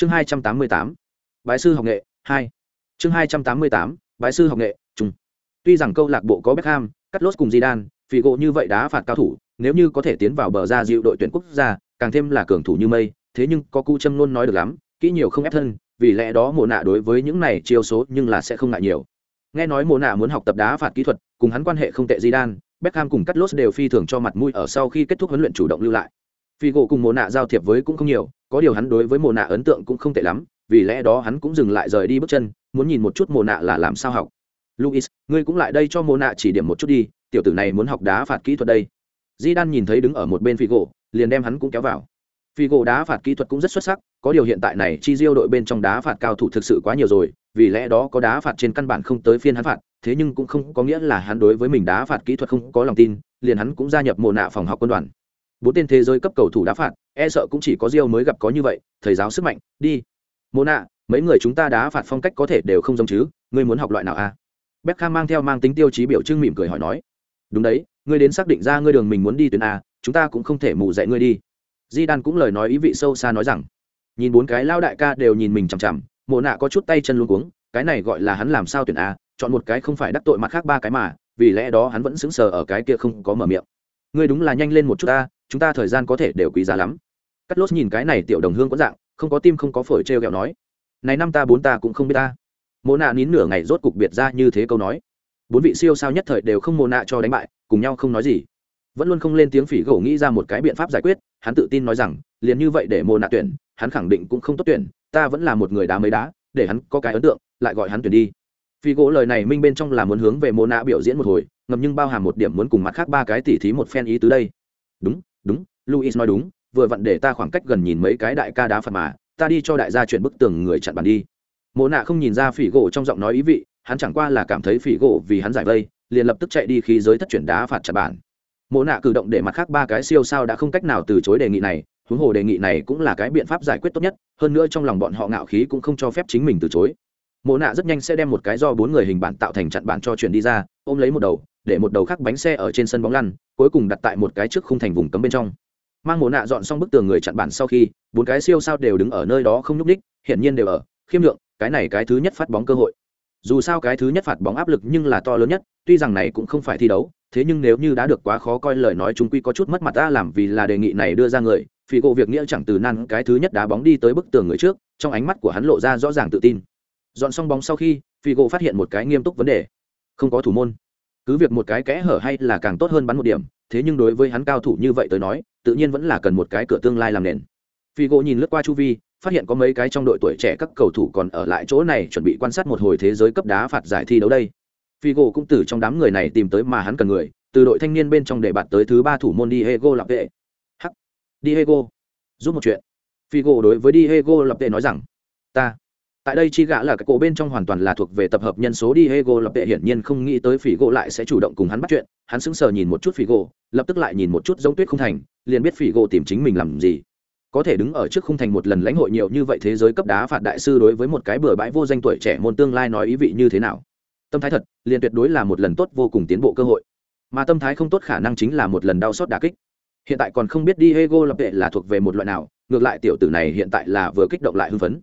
chương hai trăm tám mươi tám, bái sư học nghệ, hai. Chương hai trăm tám mươi tám, bái sư học nghệ chung tuy rằng câu lạc bộ có beckham cắt lốt cùng zidane phỉ gỗ như vậy đá phạt cao thủ, nếu như có thể tiến vào bờ ra dịu đội tuyển quốc gia, càng thêm là cường thủ như mây, thế nhưng có cu châm luôn nói được lắm, kỹ nhiều không ép thân, vì lẽ đó mồ nạ đối với những này chiêu số nhưng là sẽ không ngại nhiều. Nghe nói mồ nạ muốn học tập đá phạt kỹ thuật, cùng hắn quan hệ không tệ zidane, beckham cùng cắt lốt đều phi thường cho mặt mũi ở sau khi kết thúc huấn luyện chủ động lưu lại. Phi gỗ cùng Mộ nạ giao thiệp với cũng không nhiều có điều hắn đối với mồ nạ ấn tượng cũng không tệ lắm, vì lẽ đó hắn cũng dừng lại rời đi bước chân, muốn nhìn một chút mồ nạ là làm sao học. Luis, ngươi cũng lại đây cho mồ nạ chỉ điểm một chút đi, tiểu tử này muốn học đá phạt kỹ thuật đây. Di đan nhìn thấy đứng ở một bên phi gỗ liền đem hắn cũng kéo vào. Phi gỗ đá phạt kỹ thuật cũng rất xuất sắc, có điều hiện tại này chi diêu đội bên trong đá phạt cao thủ thực sự quá nhiều rồi, vì lẽ đó có đá phạt trên căn bản không tới phiên hắn phạt, thế nhưng cũng không có nghĩa là hắn đối với mình đá phạt kỹ thuật không có lòng tin, liền hắn cũng gia nhập mồ nạ phòng học quân đoàn. Bốn tên thế giới cấp cầu thủ đá phạt e sợ cũng chỉ có Diêu mới gặp có như vậy, thầy giáo sức mạnh, đi. Mô nạ, mấy người chúng ta đá phạt phong cách có thể đều không giống chứ, ngươi muốn học loại nào a à? Beckham mang theo mang tính tiêu chí biểu trưng mỉm cười hỏi nói. Đúng đấy, ngươi đến xác định ra ngươi đường mình muốn đi tuyến a, chúng ta cũng không thể mù dạy ngươi đi. Di đan cũng lời nói ý vị sâu xa nói rằng. Nhìn bốn cái lao đại ca đều nhìn mình chằm chằm, mộ nạ có chút tay chân luôn cuống, cái này gọi là hắn làm sao tuyển a, chọn một cái không phải đắc tội mặt khác ba cái mà, vì lẽ đó hắn vẫn sững sờ ở cái kia không có mở miệng. Ngươi đúng là nhanh lên một chút ta chúng ta thời gian có thể đều quý giá lắm cắt lốt nhìn cái này tiểu đồng hương có dạng, không có tim không có phổi t r e o nói, này năm ta bốn ta cũng không biết ta. Mô nạ nín nửa ngày rốt cục biệt ra như thế câu nói. Bốn vị siêu sao nhất thời đều không mô nạ cho đánh bại, cùng nhau không nói gì. Vẫn luôn không lên tiếng phỉ gỗ nghĩ ra một cái biện pháp giải quyết, hắn tự tin nói rằng, liền như vậy để mô nạ tuyển, hắn khẳng định cũng không tốt tuyển, ta vẫn là một người đá mấy đá, để hắn có cái ấn tượng, lại gọi hắn tuyển đi. Phỉ gỗ lời này minh bên trong là muốn hướng về mô nạ biểu diễn một hồi, ngầm nhưng bao hàm một điểm muốn cùng mặt khác ba cái tỉ thí một phen ý tứ đây. Đúng đúng, luis nói đúng vừa vặn để ta khoảng cách gần nhìn mấy cái đại ca đá phạt mà, ta đi cho đại gia chuyển bức tường người chặn bàn đi. Mộ nạ không nhìn ra phỉ gỗ trong giọng nói ý vị, hắn chẳng qua là cảm thấy phỉ gỗ vì hắn giải vây, liền lập tức chạy đi khi giới thất chuyển đá phạt chặn bàn. Mộ nạ cử động để mặt khác ba cái siêu sao đã không cách nào từ chối đề nghị này, huống hồ đề nghị này cũng là cái biện pháp giải quyết tốt nhất, hơn nữa trong lòng bọn họ ngạo khí cũng không cho phép chính mình từ chối. Mộ nạ rất nhanh sẽ đem một cái do bốn người hình bản tạo thành chặn bản cho chuyển đi ra, ôm lấy một đầu, để một đầu khác bánh xe ở trên sân bóng lăn, cuối cùng đặt tại một cái trước khung thành vùng cấm bên trong mang mồ nạ dọn xong bức tường người chặn bản sau khi, bốn cái siêu sao đều đứng ở nơi đó không nhúc ních hiển nhiên đều ở, khiêm lượng cái này cái thứ nhất phát bóng cơ hội. Dù sao cái thứ nhất phạt bóng áp lực nhưng là to lớn nhất, tuy rằng này cũng không phải thi đấu, thế nhưng nếu như đã được quá khó coi lời nói chúng quy có chút mất mặt ta làm vì là đề nghị này đưa ra người, phi gộ việc nghĩa chẳng từ nan cái thứ nhất đá bóng đi tới bức tường người trước, trong ánh mắt của hắn lộ ra rõ ràng tự tin. Dọn xong bóng sau khi, phi gộ phát hiện một cái nghiêm túc vấn đề. Không có thủ môn. Cứ việc một cái kẽ hở hay là càng tốt hơn bắn một điểm thế nhưng đối với hắn cao thủ như vậy tới nói, tự nhiên vẫn là cần một cái cửa tương lai làm nền. Phi gỗ nhìn lướt qua chu vi, phát hiện có mấy cái trong đội tuổi trẻ các cầu thủ còn ở lại chỗ này chuẩn bị quan sát một hồi thế giới cấp đá phạt giải thi đấu đây. Phi gỗ cũng từ trong đám người này tìm tới mà hắn cần người, từ đội thanh niên bên trong để bạt tới thứ ba thủ môn Diego lập vệ hắc! Diego! Giúp một chuyện. Phi gỗ đối với Diego lập vệ nói rằng, ta tại đây chi gã là cái cổ bên trong hoàn toàn là thuộc về tập hợp nhân số Diego lập tệ hiển nhiên không nghĩ tới phỉ gỗ lại sẽ chủ động cùng hắn bắt chuyện, hắn sững sờ nhìn một chút phỉ gỗ, lập tức lại nhìn một chút giống tuyết không thành, liền biết phỉ gỗ tìm chính mình làm gì. Có thể đứng ở trước khung thành một lần lãnh hội nhiều như vậy thế giới cấp đá phạt đại sư đối với một cái bừa bãi vô danh tuổi trẻ môn tương lai nói ý vị như thế nào? Tâm thái thật, liền tuyệt đối là một lần tốt vô cùng tiến bộ cơ hội. Mà tâm thái không tốt khả năng chính là một lần đau xót đà kích. Hiện tại còn không biết Diego lập tệ là thuộc về một loại nào, ngược lại tiểu tử này hiện tại là vừa kích động lại hưng phấn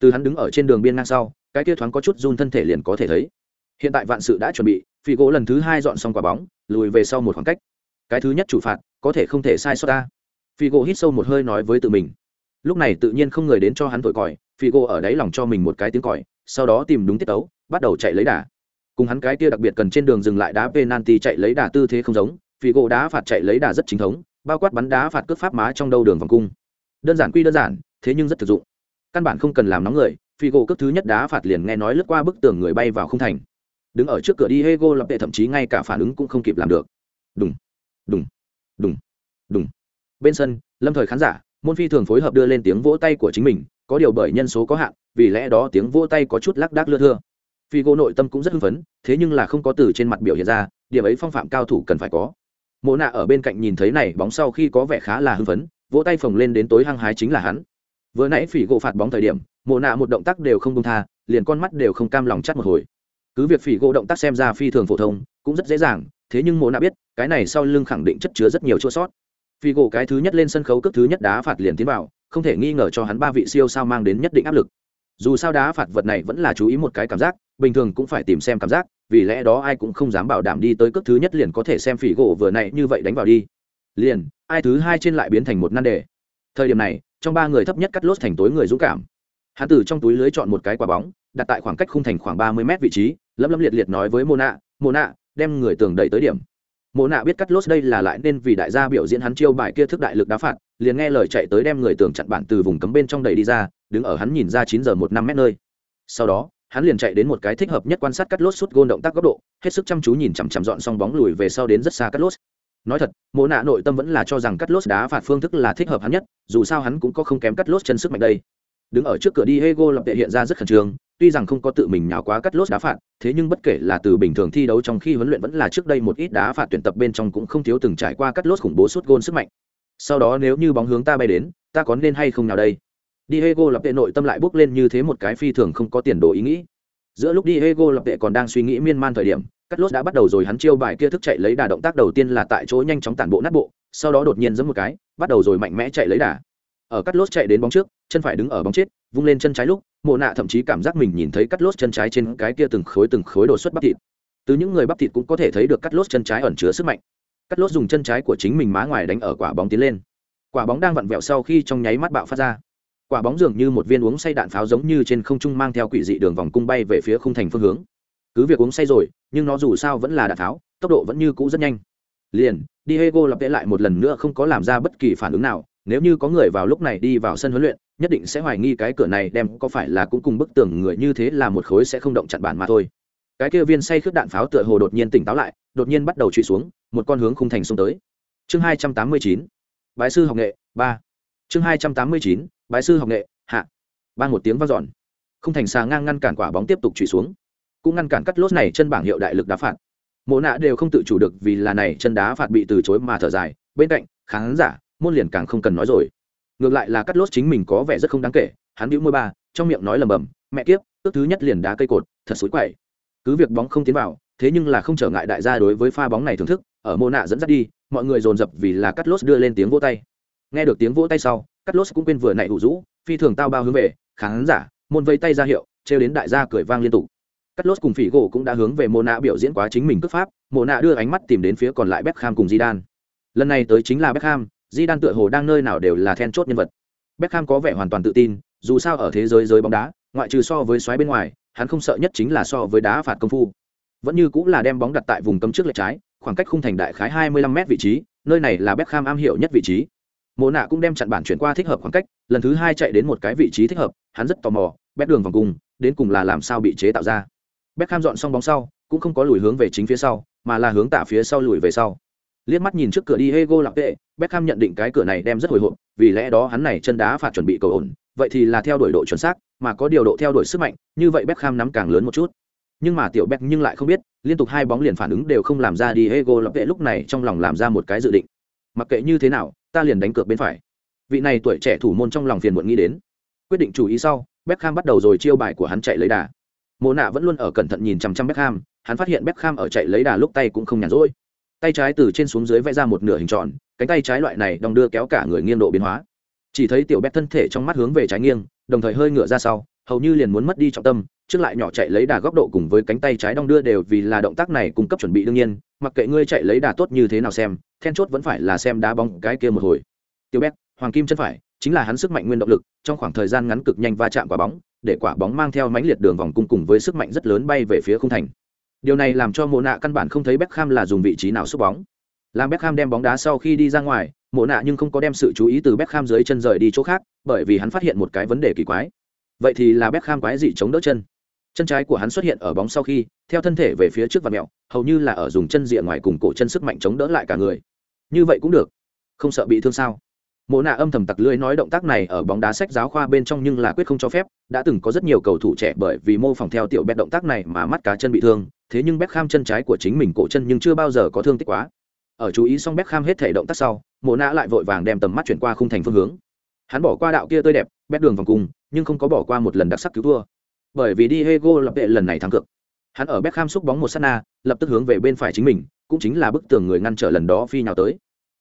từ hắn đứng ở trên đường biên ngang sau, cái kia thoáng có chút run thân thể liền có thể thấy. Hiện tại vạn sự đã chuẩn bị, phi gỗ lần thứ hai dọn xong quả bóng, lùi về sau một khoảng cách. Cái thứ nhất chủ phạt, có thể không thể sai sót ta. Phi gỗ hít sâu một hơi nói với tự mình. Lúc này tự nhiên không người đến cho hắn thổi còi, phi gỗ ở đáy lòng cho mình một cái tiếng còi, sau đó tìm đúng tiết tấu, bắt đầu chạy lấy đà. Cùng hắn cái kia đặc biệt cần trên đường dừng lại đá penalty chạy lấy đà tư thế không giống, phi gỗ đá phạt chạy lấy đà rất chính thống, bao quát bắn đá phạt cướp pháp má trong đầu đường vòng cung. Đơn giản quy đơn giản, thế nhưng rất thực dụng căn bản không cần làm nóng người phi gỗ cước thứ nhất đá phạt liền nghe nói lướt qua bức tường người bay vào không thành. Đứng ở trước cửa đi hego lập tệ thậm chí ngay cả phản ứng cũng không kịp làm được. Đúng đúng đúng đúng bên sân, lâm thời khán giả, môn phi thường phối hợp đưa lên tiếng vỗ tay của chính mình, có điều bởi nhân số có hạn, vì lẽ đó tiếng vỗ tay có chút lác đác lưa thưa. Phi gỗ nội tâm cũng rất hưng phấn, thế nhưng là không có từ trên mặt biểu hiện ra, điểm ấy phong phạm cao thủ cần phải có. Mộ nạ ở bên cạnh nhìn thấy này, bóng sau khi có vẻ khá là hưng phấn, vỗ tay phồng lên đến tối hăng hái chính là hắn vừa nãy phỉ gỗ phạt bóng thời điểm, mộ nạ một động tác đều không công tha, liền con mắt đều không cam lòng chắt một hồi. Cứ việc phỉ gỗ động tác xem ra phi thường phổ thông, cũng rất dễ dàng, thế nhưng mộ nạ biết, cái này sau lưng khẳng định chất chứa rất nhiều chỗ sót. Phỉ gỗ cái thứ nhất lên sân khấu cước thứ nhất đá phạt liền tiến vào, không thể nghi ngờ cho hắn ba vị siêu sao mang đến nhất định áp lực. Dù sao đá phạt vật này vẫn là chú ý một cái cảm giác, bình thường cũng phải tìm xem cảm giác, vì lẽ đó ai cũng không dám bảo đảm đi tới cước thứ nhất liền có thể xem phỉ gỗ vừa này như vậy đánh vào đi. Liền, ai thứ hai trên lại biến thành một nan đề. Thời điểm này trong ba người thấp nhất cắt lốt thành tối người dũng cảm. Hắn từ trong túi lưới chọn một cái quả bóng, đặt tại khoảng cách khung thành khoảng ba mươi mét vị trí, lấm lấm liệt liệt nói với mô nạ mô nạ đem người tường đẩy tới điểm. Mô nạ biết cắt lốt đây là lại nên vì đại gia biểu diễn hắn chiêu bài kia thức đại lực đá phạt, liền nghe lời chạy tới đem người tường chặn bản từ vùng cấm bên trong đẩy đi ra, đứng ở hắn nhìn ra chín giờ một năm mét nơi. Sau đó, hắn liền chạy đến một cái thích hợp nhất quan sát cắt lốt sút gôn động tác góc độ, hết sức chăm chú nhìn chằm chằm dọn xong bóng lùi về sau đến rất xa cắt lốt nói thật mộ nạ nội tâm vẫn là cho rằng cắt lốt đá phạt phương thức là thích hợp hắn nhất dù sao hắn cũng có không kém cắt lốt chân sức mạnh đây. Đứng ở trước cửa đi hego lập tệ hiện ra rất khẩn trương tuy rằng không có tự mình nhào quá cắt lốt đá phạt thế nhưng bất kể là từ bình thường thi đấu trong khi huấn luyện vẫn là trước đây một ít đá phạt tuyển tập bên trong cũng không thiếu từng trải qua cắt lốt khủng bố suốt gôn sức mạnh. Sau đó nếu như bóng hướng ta bay đến ta có nên hay không nào đây? Diego lập tệ nội tâm lại bước lên như thế một cái phi thường không có tiền đồ ý nghĩ. Giữa lúc Diego lập tệ còn đang suy nghĩ miên man thời điểm, Cắt Lốt đã bắt đầu rồi hắn chiêu bài kia thức chạy lấy đà động tác đầu tiên là tại chỗ nhanh chóng tản bộ nát bộ, sau đó đột nhiên giẫm một cái, bắt đầu rồi mạnh mẽ chạy lấy đà. Ở Cắt Lốt chạy đến bóng trước, chân phải đứng ở bóng chết, vung lên chân trái lúc, Mộ Nạ thậm chí cảm giác mình nhìn thấy Cắt Lốt chân trái trên cái kia từng khối từng khối đồ xuất bắp thịt. Từ những người bắp thịt cũng có thể thấy được Cắt Lốt chân trái ẩn chứa sức mạnh. Cắt Lốt dùng chân trái của chính mình má ngoài đánh ở quả bóng tiến lên. Quả bóng đang vặn vẹo sau khi trong nháy mắt bạo phát ra quả bóng dường như một viên uống say đạn pháo giống như trên không trung mang theo quỷ dị đường vòng cung bay về phía khung thành phương hướng cứ việc uống say rồi nhưng nó dù sao vẫn là đạn tháo, tốc độ vẫn như cũ rất nhanh. Liền diego lặp tệ lại một lần nữa không có làm ra bất kỳ phản ứng nào nếu như có người vào lúc này đi vào sân huấn luyện nhất định sẽ hoài nghi cái cửa này đem có phải là cũng cùng bức tường người như thế là một khối sẽ không động chặn bản mà thôi. Cái kia viên say khước đạn pháo tựa hồ đột nhiên tỉnh táo lại đột nhiên bắt đầu truy xuống một con hướng khung thành xông tới. Chương hai trăm tám mươi chín bái sư học nghệ ba. Chương hai trăm tám mươi chín bái sư học nghệ hạ. Ban một tiếng vang dọn. Không thành xà ngang ngăn cản quả bóng tiếp tục trụy xuống cũng ngăn cản cắt lốt này chân bảng hiệu đại lực đá phạt. Mộ nạ đều không tự chủ được vì là này chân đá phạt bị từ chối mà thở dài. Bên cạnh, khán giả, môn liền càng không cần nói rồi. Ngược lại là cắt lốt chính mình có vẻ rất không đáng kể, hắn bĩu môi ba, trong miệng nói lầm bầm mẹ kiếp, ước thứ nhất liền đá cây cột, thật xối quậy. Cứ việc bóng không tiến vào, thế nhưng là không trở ngại đại gia đối với pha bóng này thưởng thức, ở mô nạ dẫn dắt đi, mọi người dồn dập vì là cắt lốt đưa lên tiếng vỗ tay. Nghe được tiếng vỗ tay sau, cắt lốt cũng quên vừa nảy ủ rũ, phi thường tao bao hướng về, khán giả, môn vây tay ra hiệu, trêu đến đại gia cười vang liên tục cắt lốt cùng phỉ gỗ cũng đã hướng về mô nạ biểu diễn quá chính mình cướp pháp mô nạ đưa ánh mắt tìm đến phía còn lại Beckham cùng Di Đan. lần này tới chính là Beckham đan tựa hồ đang nơi nào đều là then chốt nhân vật. Beckham có vẻ hoàn toàn tự tin, dù sao ở thế giới giới bóng đá, ngoại trừ so với xoáy bên ngoài, hắn không sợ nhất chính là so với đá phạt công phu. Vẫn như cũng là đem bóng đặt tại vùng cấm trước lệch trái, khoảng cách khung thành đại khái 25 m vị trí, nơi này là Beckham am hiểu nhất vị trí. Mộ nạ cũng đem chặn bản chuyển qua thích hợp khoảng cách, lần thứ hai chạy đến một cái vị trí thích hợp, hắn rất tò mò, bét đường vòng cùng đến cùng là làm sao bị chế tạo ra. Beckham dọn xong bóng sau, cũng không có lùi hướng về chính phía sau, mà là hướng tả phía sau lùi về sau. Liếc mắt nhìn trước cửa đi hego lạc tệ, Beckham nhận định cái cửa này đem rất hồi hộp, vì lẽ đó hắn này chân đá phạt chuẩn bị cầu ổn, vậy thì là theo đuổi độ chuẩn xác, mà có điều độ theo đuổi sức mạnh, như vậy Beckham nắm càng lớn một chút. Nhưng mà tiểu Beck nhưng lại không biết, liên tục hai bóng liền phản ứng đều không làm ra đi hego lạc tệ lúc này trong lòng làm ra một cái dự định. Mặc kệ như thế nào, ta liền đánh cược bên phải. Vị này tuổi trẻ thủ môn trong lòng phiền muộn nghĩ đến. Quyết định chủ ý sau, Beckham bắt đầu rồi chiêu bài của hắn chạy lấy đà mộ nạ vẫn luôn ở cẩn thận nhìn chằm chằm Beckham hắn phát hiện Beckham ở chạy lấy đà lúc tay cũng không nhàn rỗi. Tay trái từ trên xuống dưới vẽ ra một nửa hình tròn cánh tay trái loại này đồng đưa kéo cả người nghiêng độ biến hóa. Chỉ thấy tiểu Beck thân thể trong mắt hướng về trái nghiêng đồng thời hơi ngửa ra sau hầu như liền muốn mất đi trọng tâm trước lại nhỏ chạy lấy đà góc độ cùng với cánh tay trái đong đưa đều vì là động tác này cung cấp chuẩn bị đương nhiên mặc kệ ngươi chạy lấy đà tốt như thế nào xem then chốt vẫn phải là xem đá bóng cái kia một hồi. Tiểu Beck, hoàng kim chân phải chính là hắn sức mạnh nguyên động lực trong khoảng thời gian ngắn cực nhanh va chạm quả bóng để quả bóng mang theo mãnh liệt đường vòng cung cùng với sức mạnh rất lớn bay về phía khung thành. Điều này làm cho mộ nạ căn bản không thấy Beckham là dùng vị trí nào xúc bóng. Làm Beckham đem bóng đá sau khi đi ra ngoài, mộ nạ nhưng không có đem sự chú ý từ Beckham dưới chân rời đi chỗ khác, bởi vì hắn phát hiện một cái vấn đề kỳ quái. Vậy thì là Beckham quái dị chống đỡ chân. Chân trái của hắn xuất hiện ở bóng sau khi, theo thân thể về phía trước và mẹo, hầu như là ở dùng chân rìa ngoài cùng cổ chân sức mạnh chống đỡ lại cả người. Như vậy cũng được. Không sợ bị thương sao? Mộ nạ âm thầm tặc lưỡi nói động tác này ở bóng đá sách giáo khoa bên trong nhưng là quyết không cho phép đã từng có rất nhiều cầu thủ trẻ bởi vì mô phỏng theo tiểu bét động tác này mà mắt cá chân bị thương thế nhưng béc kham chân trái của chính mình cổ chân nhưng chưa bao giờ có thương tích quá ở chú ý xong béc kham hết thể động tác sau mộ nạ lại vội vàng đem tầm mắt chuyển qua khung thành phương hướng hắn bỏ qua đạo kia tươi đẹp bét đường vòng cùng nhưng không có bỏ qua một lần đặc sắc cứu thua bởi vì Diego lập vệ lần này thắng cược. Hắn ở Beckham xúc bóng một sát na, lập tức hướng về bên phải chính mình, cũng chính là bức tường người ngăn trở lần đó phi nhào tới.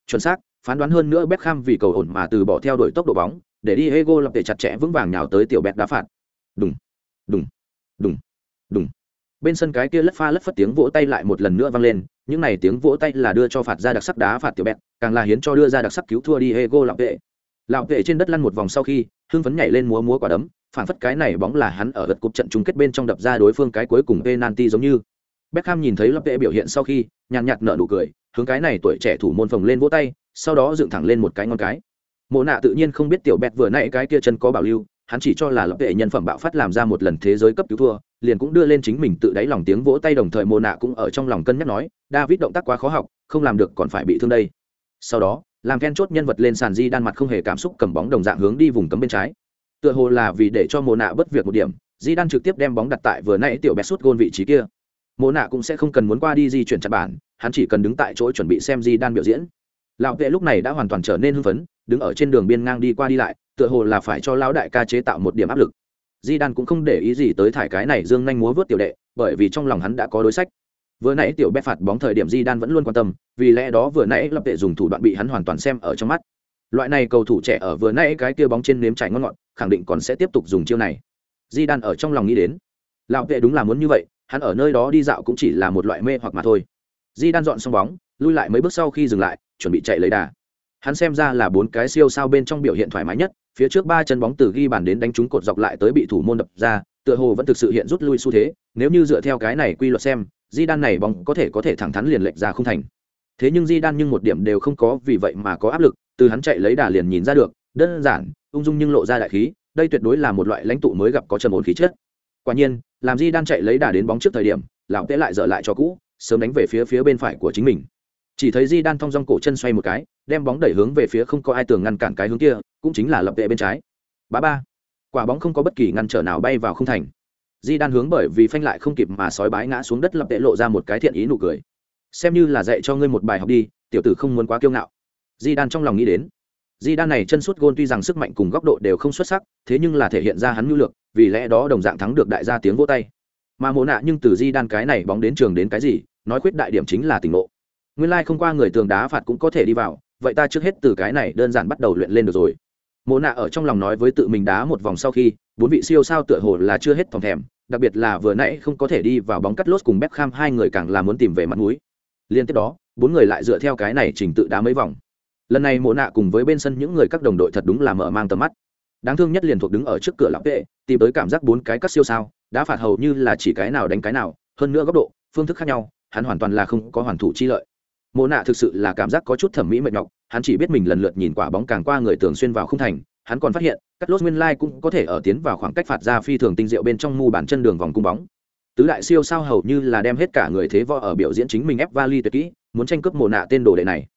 Chuẩn xác, phán đoán hơn nữa Beckham vì cầu ổn mà từ bỏ theo đuổi tốc độ bóng để đi Diego lập để chặt chẽ vững vàng nhào tới tiểu bẹt đá phạt. Đùng đùng đùng đùng. Bên sân cái kia lất pha lất phất tiếng vỗ tay lại một lần nữa vang lên những này tiếng vỗ tay là đưa cho phạt ra đặc sắc đá phạt tiểu bẹt càng là hiến cho đưa ra đặc sắc cứu thua đi Diego lập vệ. Lão vệ trên đất lăn một vòng sau khi hưng phấn nhảy lên múa múa quả đấm phản phất cái này bóng là hắn ở gật cục trận chung kết bên trong đập ra đối phương cái cuối cùng penalty giống như. Beckham nhìn thấy Lập Vệ biểu hiện sau khi, nhàn nhạt nở nụ cười, hướng cái này tuổi trẻ thủ môn phồng lên vỗ tay, sau đó dựng thẳng lên một cái ngón cái. Mộ nạ tự nhiên không biết tiểu Bẹt vừa nãy cái kia chân có bảo lưu, hắn chỉ cho là Lopez nhân phẩm bạo phát làm ra một lần thế giới cấp cứu thua, liền cũng đưa lên chính mình tự đáy lòng tiếng vỗ tay đồng thời Mộ nạ cũng ở trong lòng cân nhắc nói, David động tác quá khó học, không làm được còn phải bị thương đây. Sau đó, làm then chốt nhân vật lên sàn di đan mặt không hề cảm xúc cầm bóng đồng dạng hướng đi vùng cấm bên trái. Tựa hồ là vì để cho Mộ nạ bất việc một điểm, di đan trực tiếp đem bóng đặt tại vừa nãy tiểu Bẹt sút gôn vị trí kia mộ nạ cũng sẽ không cần muốn qua đi di chuyển chặt bản hắn chỉ cần đứng tại chỗ chuẩn bị xem di đan biểu diễn lão vệ lúc này đã hoàn toàn trở nên hưng phấn, đứng ở trên đường biên ngang đi qua đi lại, tựa hồ là phải cho lão đại ca chế tạo một điểm áp lực. Di đan cũng không để ý gì tới thải cái này dương nhanh múa vớt tiểu đệ, bởi vì trong lòng hắn đã có đối sách. Vừa nãy tiểu bé phạt bóng thời điểm di đan vẫn luôn quan tâm, vì lẽ đó vừa nãy lập vệ dùng thủ đoạn bị hắn hoàn toàn xem ở trong mắt. Loại này cầu thủ trẻ ở vừa nãy cái kia bóng trên nếm chảy ngon ngọt, khẳng định còn sẽ tiếp tục dùng chiêu này. Di đan ở trong lòng nghĩ đến, lão vệ đúng là muốn như vậy, hắn ở nơi đó đi dạo cũng chỉ là một loại mê hoặc mà thôi. Di đan dọn xong bóng, lui lại mấy bước sau khi dừng lại chuẩn bị chạy lấy đà. Hắn xem ra là bốn cái siêu sao bên trong biểu hiện thoải mái nhất, phía trước ba chân bóng từ ghi bàn đến đánh trúng cột dọc lại tới bị thủ môn đập ra, tựa hồ vẫn thực sự hiện rút lui xu thế, nếu như dựa theo cái này quy luật xem di đan này bóng có thể có thể thẳng thắn liền lệch ra không thành. Thế nhưng di đan nhưng một điểm đều không có, vì vậy mà có áp lực, từ hắn chạy lấy đà liền nhìn ra được, đơn giản, ung dung nhưng lộ ra đại khí, đây tuyệt đối là một loại lãnh tụ mới gặp có trầm ổn khí chất. Quả nhiên, làm di đan chạy lấy đà đến bóng trước thời điểm, lão tế lại dở lại cho cũ, sớm đánh về phía phía bên phải của chính mình chỉ thấy di đan thong dong cổ chân xoay một cái, đem bóng đẩy hướng về phía không có ai tường ngăn cản cái hướng kia, cũng chính là lập vệ bên trái. Bá ba. Quả bóng không có bất kỳ ngăn trở nào bay vào không thành. Di đan hướng bởi vì phanh lại không kịp mà sói bái ngã xuống đất lập vệ lộ ra một cái thiện ý nụ cười. Xem như là dạy cho ngươi một bài học đi, tiểu tử không muốn quá kiêu ngạo. Di đan trong lòng nghĩ đến. Di đan này chân suốt gôn tuy rằng sức mạnh cùng góc độ đều không xuất sắc, thế nhưng là thể hiện ra hắn nhu lược vì lẽ đó đồng dạng thắng được đại gia tiếng vô tay. Mà mồ nạ nhưng từ di đan cái này bóng đến trường đến cái gì, nói khuyết đại điểm chính là tỉnh ngộ nguyên lai、like、không qua người tường đá phạt cũng có thể đi vào vậy ta trước hết từ cái này đơn giản bắt đầu luyện lên được rồi. Mồ nạ ở trong lòng nói với tự mình đá một vòng sau khi bốn vị siêu sao tựa hồ là chưa hết thòng thèm đặc biệt là vừa nãy không có thể đi vào bóng cắt lốt cùng Beckham hai người càng là muốn tìm về mặt mũi. Liên tiếp đó, bốn người lại dựa theo cái này trình tự đá mấy vòng. Lần này mộ nạ cùng với bên sân những người các đồng đội thật đúng là mở mang tầm mắt. Đáng thương nhất liền thuộc đứng ở trước cửa lão vệ tìm tới cảm giác bốn cái cắt siêu sao đã phạt hầu như là chỉ cái nào đánh cái nào hơn nữa góc độ phương thức khác nhau hắn hoàn toàn là không có hoàn thủ chi lợi mộ nạ thực sự là cảm giác có chút thẩm mỹ mệt nhọc, hắn chỉ biết mình lần lượt nhìn quả bóng càng qua người tường xuyên vào không thành, hắn còn phát hiện các lốt nguyên lai cũng có thể ở tiến vào khoảng cách phạt ra phi thường tinh diệu bên trong mu bàn chân đường vòng cung bóng. Tứ đại siêu sao hầu như là đem hết cả người thế võ ở biểu diễn chính mình ép vali tuyệt kỹ, muốn tranh cướp mồ nạ tên đồ đệ này.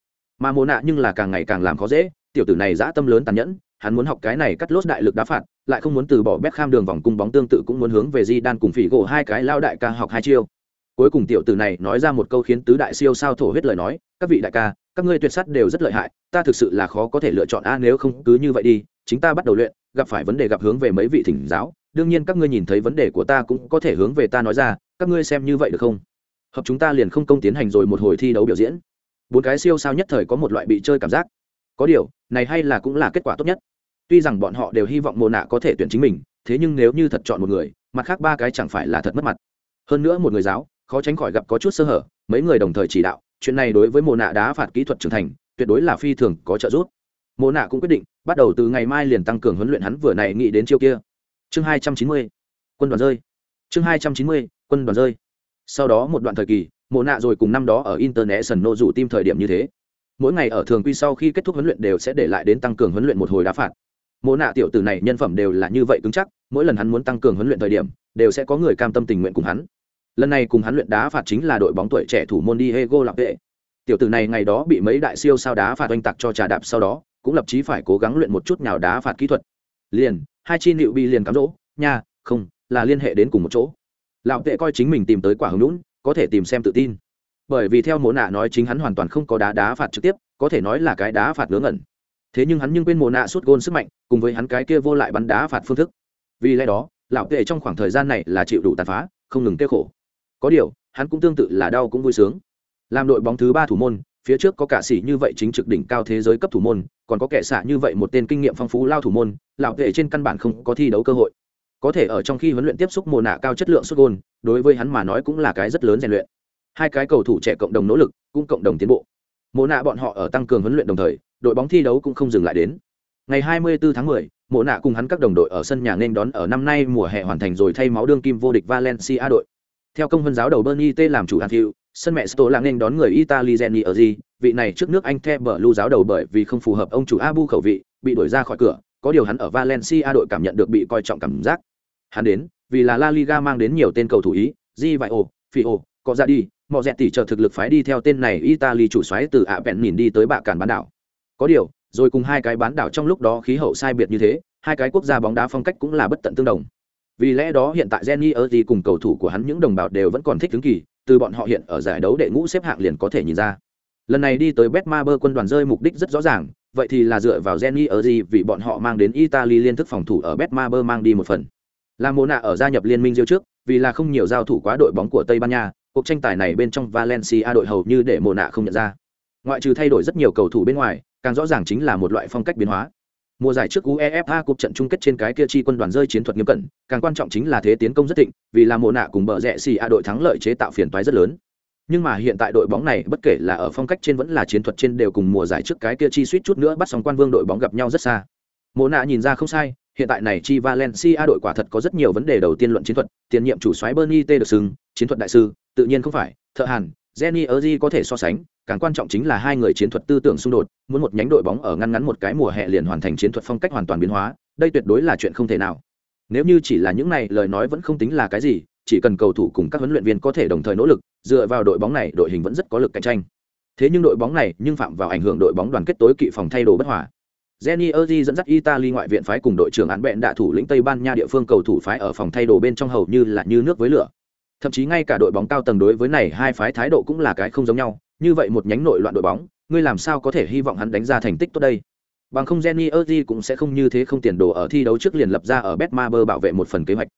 Mà mồ nạ nhưng là càng ngày càng làm khó dễ, tiểu tử này dã tâm lớn tàn nhẫn, hắn muốn học cái này cắt lốt đại lực đá phạt, lại không muốn từ bỏ bếp kham đường vòng cung bóng tương tự cũng muốn hướng về di đan cùng phỉ gỗ hai cái lao đại ca học hai chiêu cuối cùng tiểu tử này nói ra một câu khiến tứ đại siêu sao thổ huyết lời nói, các vị đại ca, các ngươi tuyệt sắt đều rất lợi hại, ta thực sự là khó có thể lựa chọn a, nếu không cứ như vậy đi, chính ta bắt đầu luyện, gặp phải vấn đề gặp hướng về mấy vị thỉnh giáo, đương nhiên các ngươi nhìn thấy vấn đề của ta cũng có thể hướng về ta nói ra, các ngươi xem như vậy được không? Hợp chúng ta liền không công tiến hành rồi một hồi thi đấu biểu diễn. Bốn cái siêu sao nhất thời có một loại bị chơi cảm giác. Có điều, này hay là cũng là kết quả tốt nhất. Tuy rằng bọn họ đều hy vọng mồ nạ có thể tuyển chính mình, thế nhưng nếu như thật chọn một người, mặt khác ba cái chẳng phải là thật mất mặt. Hơn nữa một người giáo khó tránh khỏi gặp có chút sơ hở, mấy người đồng thời chỉ đạo, chuyện này đối với mồ nạ đá phạt kỹ thuật trưởng thành, tuyệt đối là phi thường có trợ giúp. Mồ nạ cũng quyết định, bắt đầu từ ngày mai liền tăng cường huấn luyện hắn vừa này nghĩ đến chiêu kia. Chương hai trăm chín mươi, quân đoàn rơi. Chương hai trăm chín mươi, quân đoàn rơi. Sau đó một đoạn thời kỳ, mộ nạ rồi cùng năm đó ở international rủ tim thời điểm như thế. Mỗi ngày ở thường quy sau khi kết thúc huấn luyện đều sẽ để lại đến tăng cường huấn luyện một hồi đá phạt. Mộ nạ tiểu tử này nhân phẩm đều là như vậy cứng chắc, mỗi lần hắn muốn tăng cường huấn luyện thời điểm, đều sẽ có người cam tâm tình nguyện cùng hắn lần này cùng hắn luyện đá phạt chính là đội bóng tuổi trẻ thủ môn Diego lạc vệ tiểu tử này ngày đó bị mấy đại siêu sao đá phạt oanh tạc cho trà đạp sau đó, cũng lập chí phải cố gắng luyện một chút nhào đá phạt kỹ thuật. Liền, hai chi nịu bị liền cám rỗ, nha, không, là liên hệ đến cùng một chỗ. Lão vệ coi chính mình tìm tới quả hứng lũn có thể tìm xem tự tin. Bởi vì theo mộ nạ nói chính hắn hoàn toàn không có đá đá phạt trực tiếp, có thể nói là cái đá phạt ngớ ngẩn. Thế nhưng hắn nhưng quên mộ nạ suốt gôn sức mạnh, cùng với hắn cái kia vô lại bắn đá phạt phương thức. Vì lẽ đó lão tệ trong khoảng thời gian này là chịu đủ tàn phá, không ngừng kêu khổ có điều hắn cũng tương tự là đau cũng vui sướng. Làm đội bóng thứ ba thủ môn phía trước có cả sĩ như vậy chính trực đỉnh cao thế giới cấp thủ môn còn có kẻ xạ như vậy một tên kinh nghiệm phong phú lao thủ môn lão vệ trên căn bản không có thi đấu cơ hội. Có thể ở trong khi huấn luyện tiếp xúc mùa nạ cao chất lượng xuất gôn đối với hắn mà nói cũng là cái rất lớn rèn luyện. Hai cái cầu thủ trẻ cộng đồng nỗ lực cũng cộng đồng tiến bộ. Mùa nạ bọn họ ở tăng cường huấn luyện đồng thời đội bóng thi đấu cũng không dừng lại đến. Ngày 24 tháng 10, mùa nạ cùng hắn các đồng đội ở sân nhà nên đón ở năm nay mùa hè hoàn thành rồi thay máu đương kim vô địch valencia đội theo công văn giáo đầu bernie t làm chủ anfield sân mẹ sto là nên đón người italy geni ở gì? Vị này trước nước anh the bờ lưu giáo đầu bởi vì không phù hợp ông chủ abu khẩu vị, bị đuổi ra khỏi cửa, có điều hắn ở valencia đội cảm nhận được bị coi trọng cảm giác. Hắn đến, vì là la liga mang đến nhiều tên cầu thủ ý, di vải ồ phi ồ có ra đi, mọi dẹt tỷ chờ thực lực phái đi theo tên này italy chủ xoáy từ ạ vẹn nhìn đi tới bạ cản bán đảo. Có điều, rồi cùng hai cái bán đảo trong lúc đó khí hậu sai biệt như thế, hai cái quốc gia bóng đá phong cách cũng là bất tận tương đồng vì lẽ đó hiện tại Jenny Erdi cùng cầu thủ của hắn những đồng bào đều vẫn còn thích ứng kỳ, từ bọn họ hiện ở giải đấu đệ ngũ xếp hạng liền có thể nhìn ra. Lần này đi tới Betmaber quân đoàn rơi mục đích rất rõ ràng, vậy thì là dựa vào Jenny Erdi vì bọn họ mang đến Italy liên thức phòng thủ ở Betmaber mang đi một phần. Là Mona ở gia nhập liên minh Diêu trước, vì là không nhiều giao thủ quá đội bóng của Tây Ban Nha, cuộc tranh tài này bên trong Valencia đội hầu như để Mona không nhận ra. Ngoại trừ thay đổi rất nhiều cầu thủ bên ngoài, càng rõ ràng chính là một loại phong cách biến hóa mùa giải trước uefa cúp trận chung kết trên cái kia chi quân đoàn rơi chiến thuật nghiêm cẩn, càng quan trọng chính là thế tiến công rất thịnh, vì là mùa nạ cùng bờ rẽ xì a đội thắng lợi chế tạo phiền toái rất lớn. Nhưng mà hiện tại đội bóng này bất kể là ở phong cách trên vẫn là chiến thuật trên đều cùng mùa giải trước cái kia chi suýt chút nữa bắt sóng quan vương đội bóng gặp nhau rất xa. Mùa nạ nhìn ra không sai, hiện tại này chi valencia đội quả thật có rất nhiều vấn đề đầu tiên luận chiến thuật, tiền nhiệm chủ soái bernie t được xưng, chiến thuật đại sư, tự nhiên không phải, thợ hàn jenny erzi có thể so sánh, càng quan trọng chính là hai người chiến thuật tư tưởng xung đột, muốn một nhánh đội bóng ở ngăn ngắn một cái mùa hè liền hoàn thành chiến thuật phong cách hoàn toàn biến hóa, đây tuyệt đối là chuyện không thể nào. Nếu như chỉ là những này, lời nói vẫn không tính là cái gì, chỉ cần cầu thủ cùng các huấn luyện viên có thể đồng thời nỗ lực, dựa vào đội bóng này, đội hình vẫn rất có lực cạnh tranh. Thế nhưng đội bóng này, nhưng phạm vào ảnh hưởng đội bóng đoàn kết tối kỵ phòng thay đồ bất hòa. Jenny Erzi dẫn dắt Italy ngoại viện phái cùng đội trưởng án bện đạ thủ lĩnh Tây Ban Nha địa phương cầu thủ phái ở phòng thay đồ bên trong hầu như là như nước với lửa. Thậm chí ngay cả đội bóng cao tầng đối với này hai phái thái độ cũng là cái không giống nhau, như vậy một nhánh nội loạn đội bóng, ngươi làm sao có thể hy vọng hắn đánh ra thành tích tốt đây? Bằng không Jenny Erdi cũng sẽ không như thế không tiền đồ ở thi đấu trước liền lập ra ở Betmaber bảo vệ một phần kế hoạch.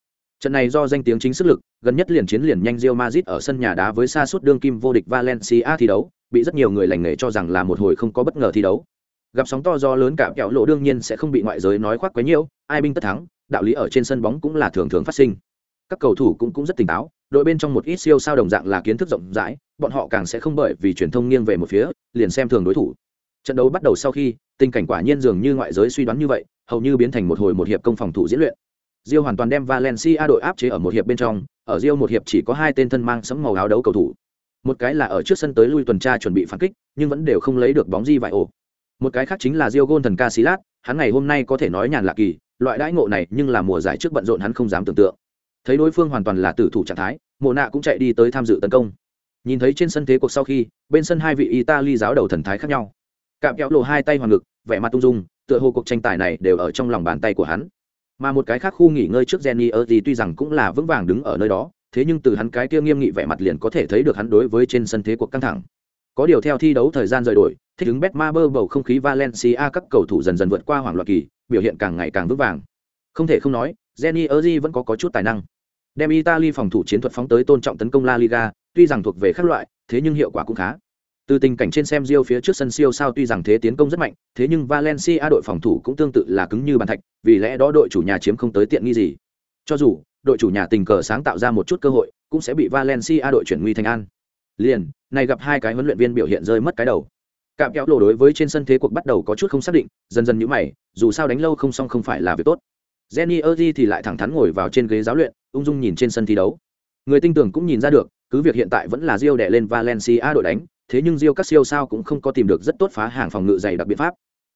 Trận này do danh tiếng chính sức lực, gần nhất liền chiến liền nhanh Real Madrid ở sân nhà đá với xa suốt đương kim vô địch Valencia thi đấu, bị rất nhiều người lành nghề cho rằng là một hồi không có bất ngờ thi đấu. Gặp sóng to do lớn cả kẹo lộ đương nhiên sẽ không bị ngoại giới nói khoác quá nhiều, ai binh tất thắng, đạo lý ở trên sân bóng cũng là thường thường phát sinh. Các cầu thủ cũng cũng rất tỉnh táo, đội bên trong một ít siêu sao đồng dạng là kiến thức rộng rãi, bọn họ càng sẽ không bởi vì truyền thông nghiêng về một phía, liền xem thường đối thủ. Trận đấu bắt đầu sau khi, tình cảnh quả nhiên dường như ngoại giới suy đoán như vậy, hầu như biến thành một hồi một hiệp công phòng thủ diễn luyện. Rio hoàn toàn đem Valencia đội áp chế ở một hiệp bên trong, ở Rio một hiệp chỉ có hai tên thân mang sẫm màu áo đấu cầu thủ. Một cái là ở trước sân tới lui tuần tra chuẩn bị phản kích, nhưng vẫn đều không lấy được bóng di vải ổ. Một cái khác chính là Rio Gol thần Casillas, hắn ngày hôm nay có thể nói nhàn lạc kỳ, loại đãi ngộ này nhưng là mùa giải trước bận rộn hắn không dám tưởng tượng thấy đối phương hoàn toàn là tử thủ trạng thái, mộ nạ cũng chạy đi tới tham dự tấn công. Nhìn thấy trên sân thế cuộc sau khi, bên sân hai vị italy giáo đầu thần thái khác nhau. Cạm kéo lộ hai tay hoàng ngực, vẻ mặt tung dung, tựa hồ cuộc tranh tài này đều ở trong lòng bàn tay của hắn. Mà một cái khác khu nghỉ ngơi trước Jenny Erdi tuy rằng cũng là vững vàng đứng ở nơi đó, thế nhưng từ hắn cái kia nghiêm nghị vẻ mặt liền có thể thấy được hắn đối với trên sân thế cuộc căng thẳng. Có điều theo thi đấu thời gian rời đổi, thích ứng Betmaber bầu không khí Valencia các cầu thủ dần dần vượt qua hoảng loạn kỳ, biểu hiện càng ngày càng vững vàng. Không thể không nói Jenny Erzi vẫn có, có chút tài năng. Đem Italy phòng thủ chiến thuật phóng tới tôn trọng tấn công La Liga, tuy rằng thuộc về các loại, thế nhưng hiệu quả cũng khá. Từ tình cảnh trên xem Rio phía trước sân siêu sao tuy rằng thế tiến công rất mạnh, thế nhưng Valencia đội phòng thủ cũng tương tự là cứng như bàn thạch, vì lẽ đó đội chủ nhà chiếm không tới tiện nghi gì. Cho dù đội chủ nhà tình cờ sáng tạo ra một chút cơ hội, cũng sẽ bị Valencia đội chuyển nguy thành an. Liền, này gặp hai cái huấn luyện viên biểu hiện rơi mất cái đầu. Cạm kéo lộ đối với trên sân thế cuộc bắt đầu có chút không xác định, dần dần như mày, dù sao đánh lâu không xong không phải là việc tốt. Jenny Erdi thì lại thẳng thắn ngồi vào trên ghế giáo luyện, ung dung nhìn trên sân thi đấu. Người tinh tưởng cũng nhìn ra được, cứ việc hiện tại vẫn là Rio đè lên Valencia đội đánh, thế nhưng Rio các siêu sao cũng không có tìm được rất tốt phá hàng phòng ngự dày đặc biện pháp.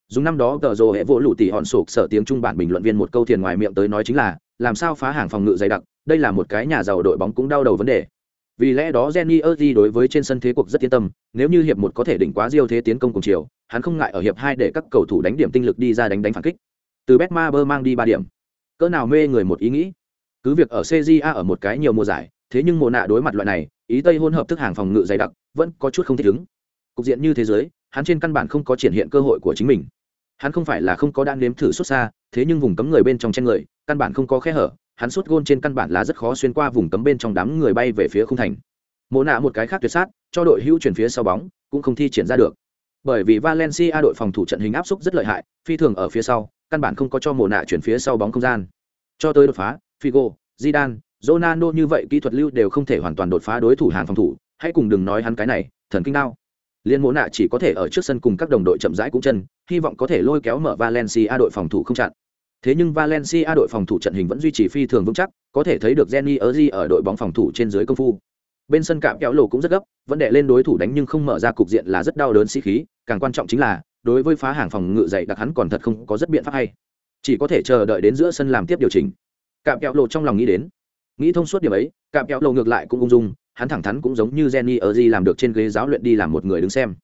Dùng năm đó tờ rồ hệ vỗ lũ tỷ hòn sụp sở tiếng trung bản bình luận viên một câu thiền ngoài miệng tới nói chính là, làm sao phá hàng phòng ngự dày đặc, đây là một cái nhà giàu đội bóng cũng đau đầu vấn đề. Vì lẽ đó Jenny Erdi đối với trên sân thế cuộc rất yên tâm, nếu như hiệp một có thể đỉnh quá Rio thế tiến công cùng chiều, hắn không ngại ở hiệp hai để các cầu thủ đánh điểm tinh lực đi ra đánh đánh phản kích. Từ Betmaber mang đi ba điểm cỡ nào mê người một ý nghĩ. Cứ việc ở cja ở một cái nhiều mùa giải, thế nhưng mùa nạ đối mặt loại này, ý tây hôn hợp thức hàng phòng ngự dày đặc, vẫn có chút không thích ứng. Cục diện như thế giới, hắn trên căn bản không có triển hiện cơ hội của chính mình. Hắn không phải là không có đạn nếm thử xuất xa, thế nhưng vùng cấm người bên trong trên người, căn bản không có khe hở, hắn sút gôn trên căn bản là rất khó xuyên qua vùng cấm bên trong đám người bay về phía không thành. Mộ nạ một cái khác tuyệt sát, cho đội hữu chuyển phía sau bóng, cũng không thi triển ra được. Bởi vì valencia đội phòng thủ trận hình áp xúc rất lợi hại, phi thường ở phía sau căn bản không có cho mùa nạ chuyển phía sau bóng không gian. Cho tới đột phá, figo, zidane, ronaldo như vậy kỹ thuật lưu đều không thể hoàn toàn đột phá đối thủ hàng phòng thủ, hãy cùng đừng nói hắn cái này, thần kinh đao. Liên mộ nạ chỉ có thể ở trước sân cùng các đồng đội chậm rãi cũng chân, hy vọng có thể lôi kéo mở valencia đội phòng thủ không chặn. Thế nhưng valencia đội phòng thủ trận hình vẫn duy trì phi thường vững chắc, có thể thấy được jenny erzi ở đội bóng phòng thủ trên dưới công phu. Bên sân cạm kéo lộ cũng rất gấp, vẫn đệ lên đối thủ đánh nhưng không mở ra cục diện là rất đau đớn sĩ khí, càng quan trọng chính là đối với phá hàng phòng ngự dày đặc hắn còn thật không có rất biện pháp hay. Chỉ có thể chờ đợi đến giữa sân làm tiếp điều chỉnh. Cạm kẹo lộ trong lòng nghĩ đến. Nghĩ thông suốt điểm ấy, cạm kẹo lộ ngược lại cũng ung dung, hắn thẳng thắn cũng giống như jenny di làm được trên ghế giáo luyện đi làm một người đứng xem.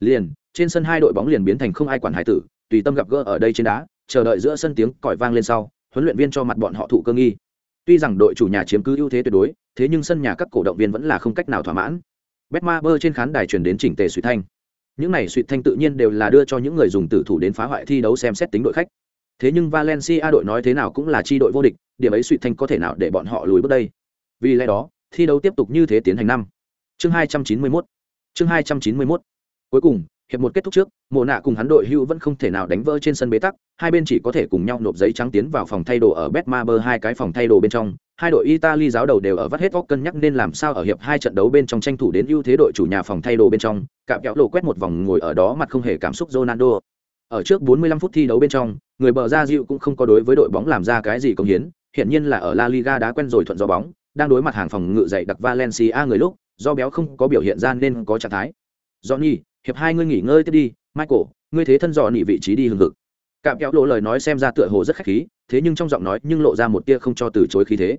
Liền, trên sân hai đội bóng liền biến thành không ai quản hải tử, tùy tâm gặp gỡ ở đây trên đá, chờ đợi giữa sân tiếng còi vang lên sau, huấn luyện viên cho mặt bọn họ thụ cơ nghi. Tuy rằng đội chủ nhà chiếm cứ ưu thế tuyệt đối, thế nhưng sân nhà các cổ động viên vẫn là không cách nào thỏa mãn. Betma bơ trên khán đài truyền đến chỉnh tề suy thanh những này suy thanh tự nhiên đều là đưa cho những người dùng tử thủ đến phá hoại thi đấu xem xét tính đội khách. Thế nhưng valencia đội nói thế nào cũng là chi đội vô địch, điểm ấy suy thanh có thể nào để bọn họ lùi bước đây? Vì lẽ đó, thi đấu tiếp tục như thế tiến hành năm. Chương 291 chương 291 cuối cùng, hiệp một kết thúc trước, mộ nạ cùng hắn đội hưu vẫn không thể nào đánh vỡ trên sân bế tắc, hai bên chỉ có thể cùng nhau nộp giấy trắng tiến vào phòng thay đồ ở betmaber hai cái phòng thay đồ bên trong hai đội italy giáo đầu đều ở vắt hết óc cân nhắc nên làm sao ở hiệp hai trận đấu bên trong tranh thủ đến ưu thế đội chủ nhà phòng thay đồ bên trong cạm kéo lộ quét một vòng ngồi ở đó mặt không hề cảm xúc ronaldo. Ở trước 45 phút thi đấu bên trong, người bờ ra dịu cũng không có đối với đội bóng làm ra cái gì công hiến hiện nhiên là ở la liga đã quen rồi thuận do bóng, đang đối mặt hàng phòng ngự dậy đặc valencia người lúc, do béo không có biểu hiện ra nên có trạng thái. Johnny, hiệp hai ngươi nghỉ ngơi tiếp đi, michael, ngươi thế thân dò nỉ vị trí đi hừng hực. Cạm kéo lộ lời nói xem ra tựa hồ rất khách khí, thế nhưng trong giọng nói nhưng lộ ra một tia không cho từ chối khí thế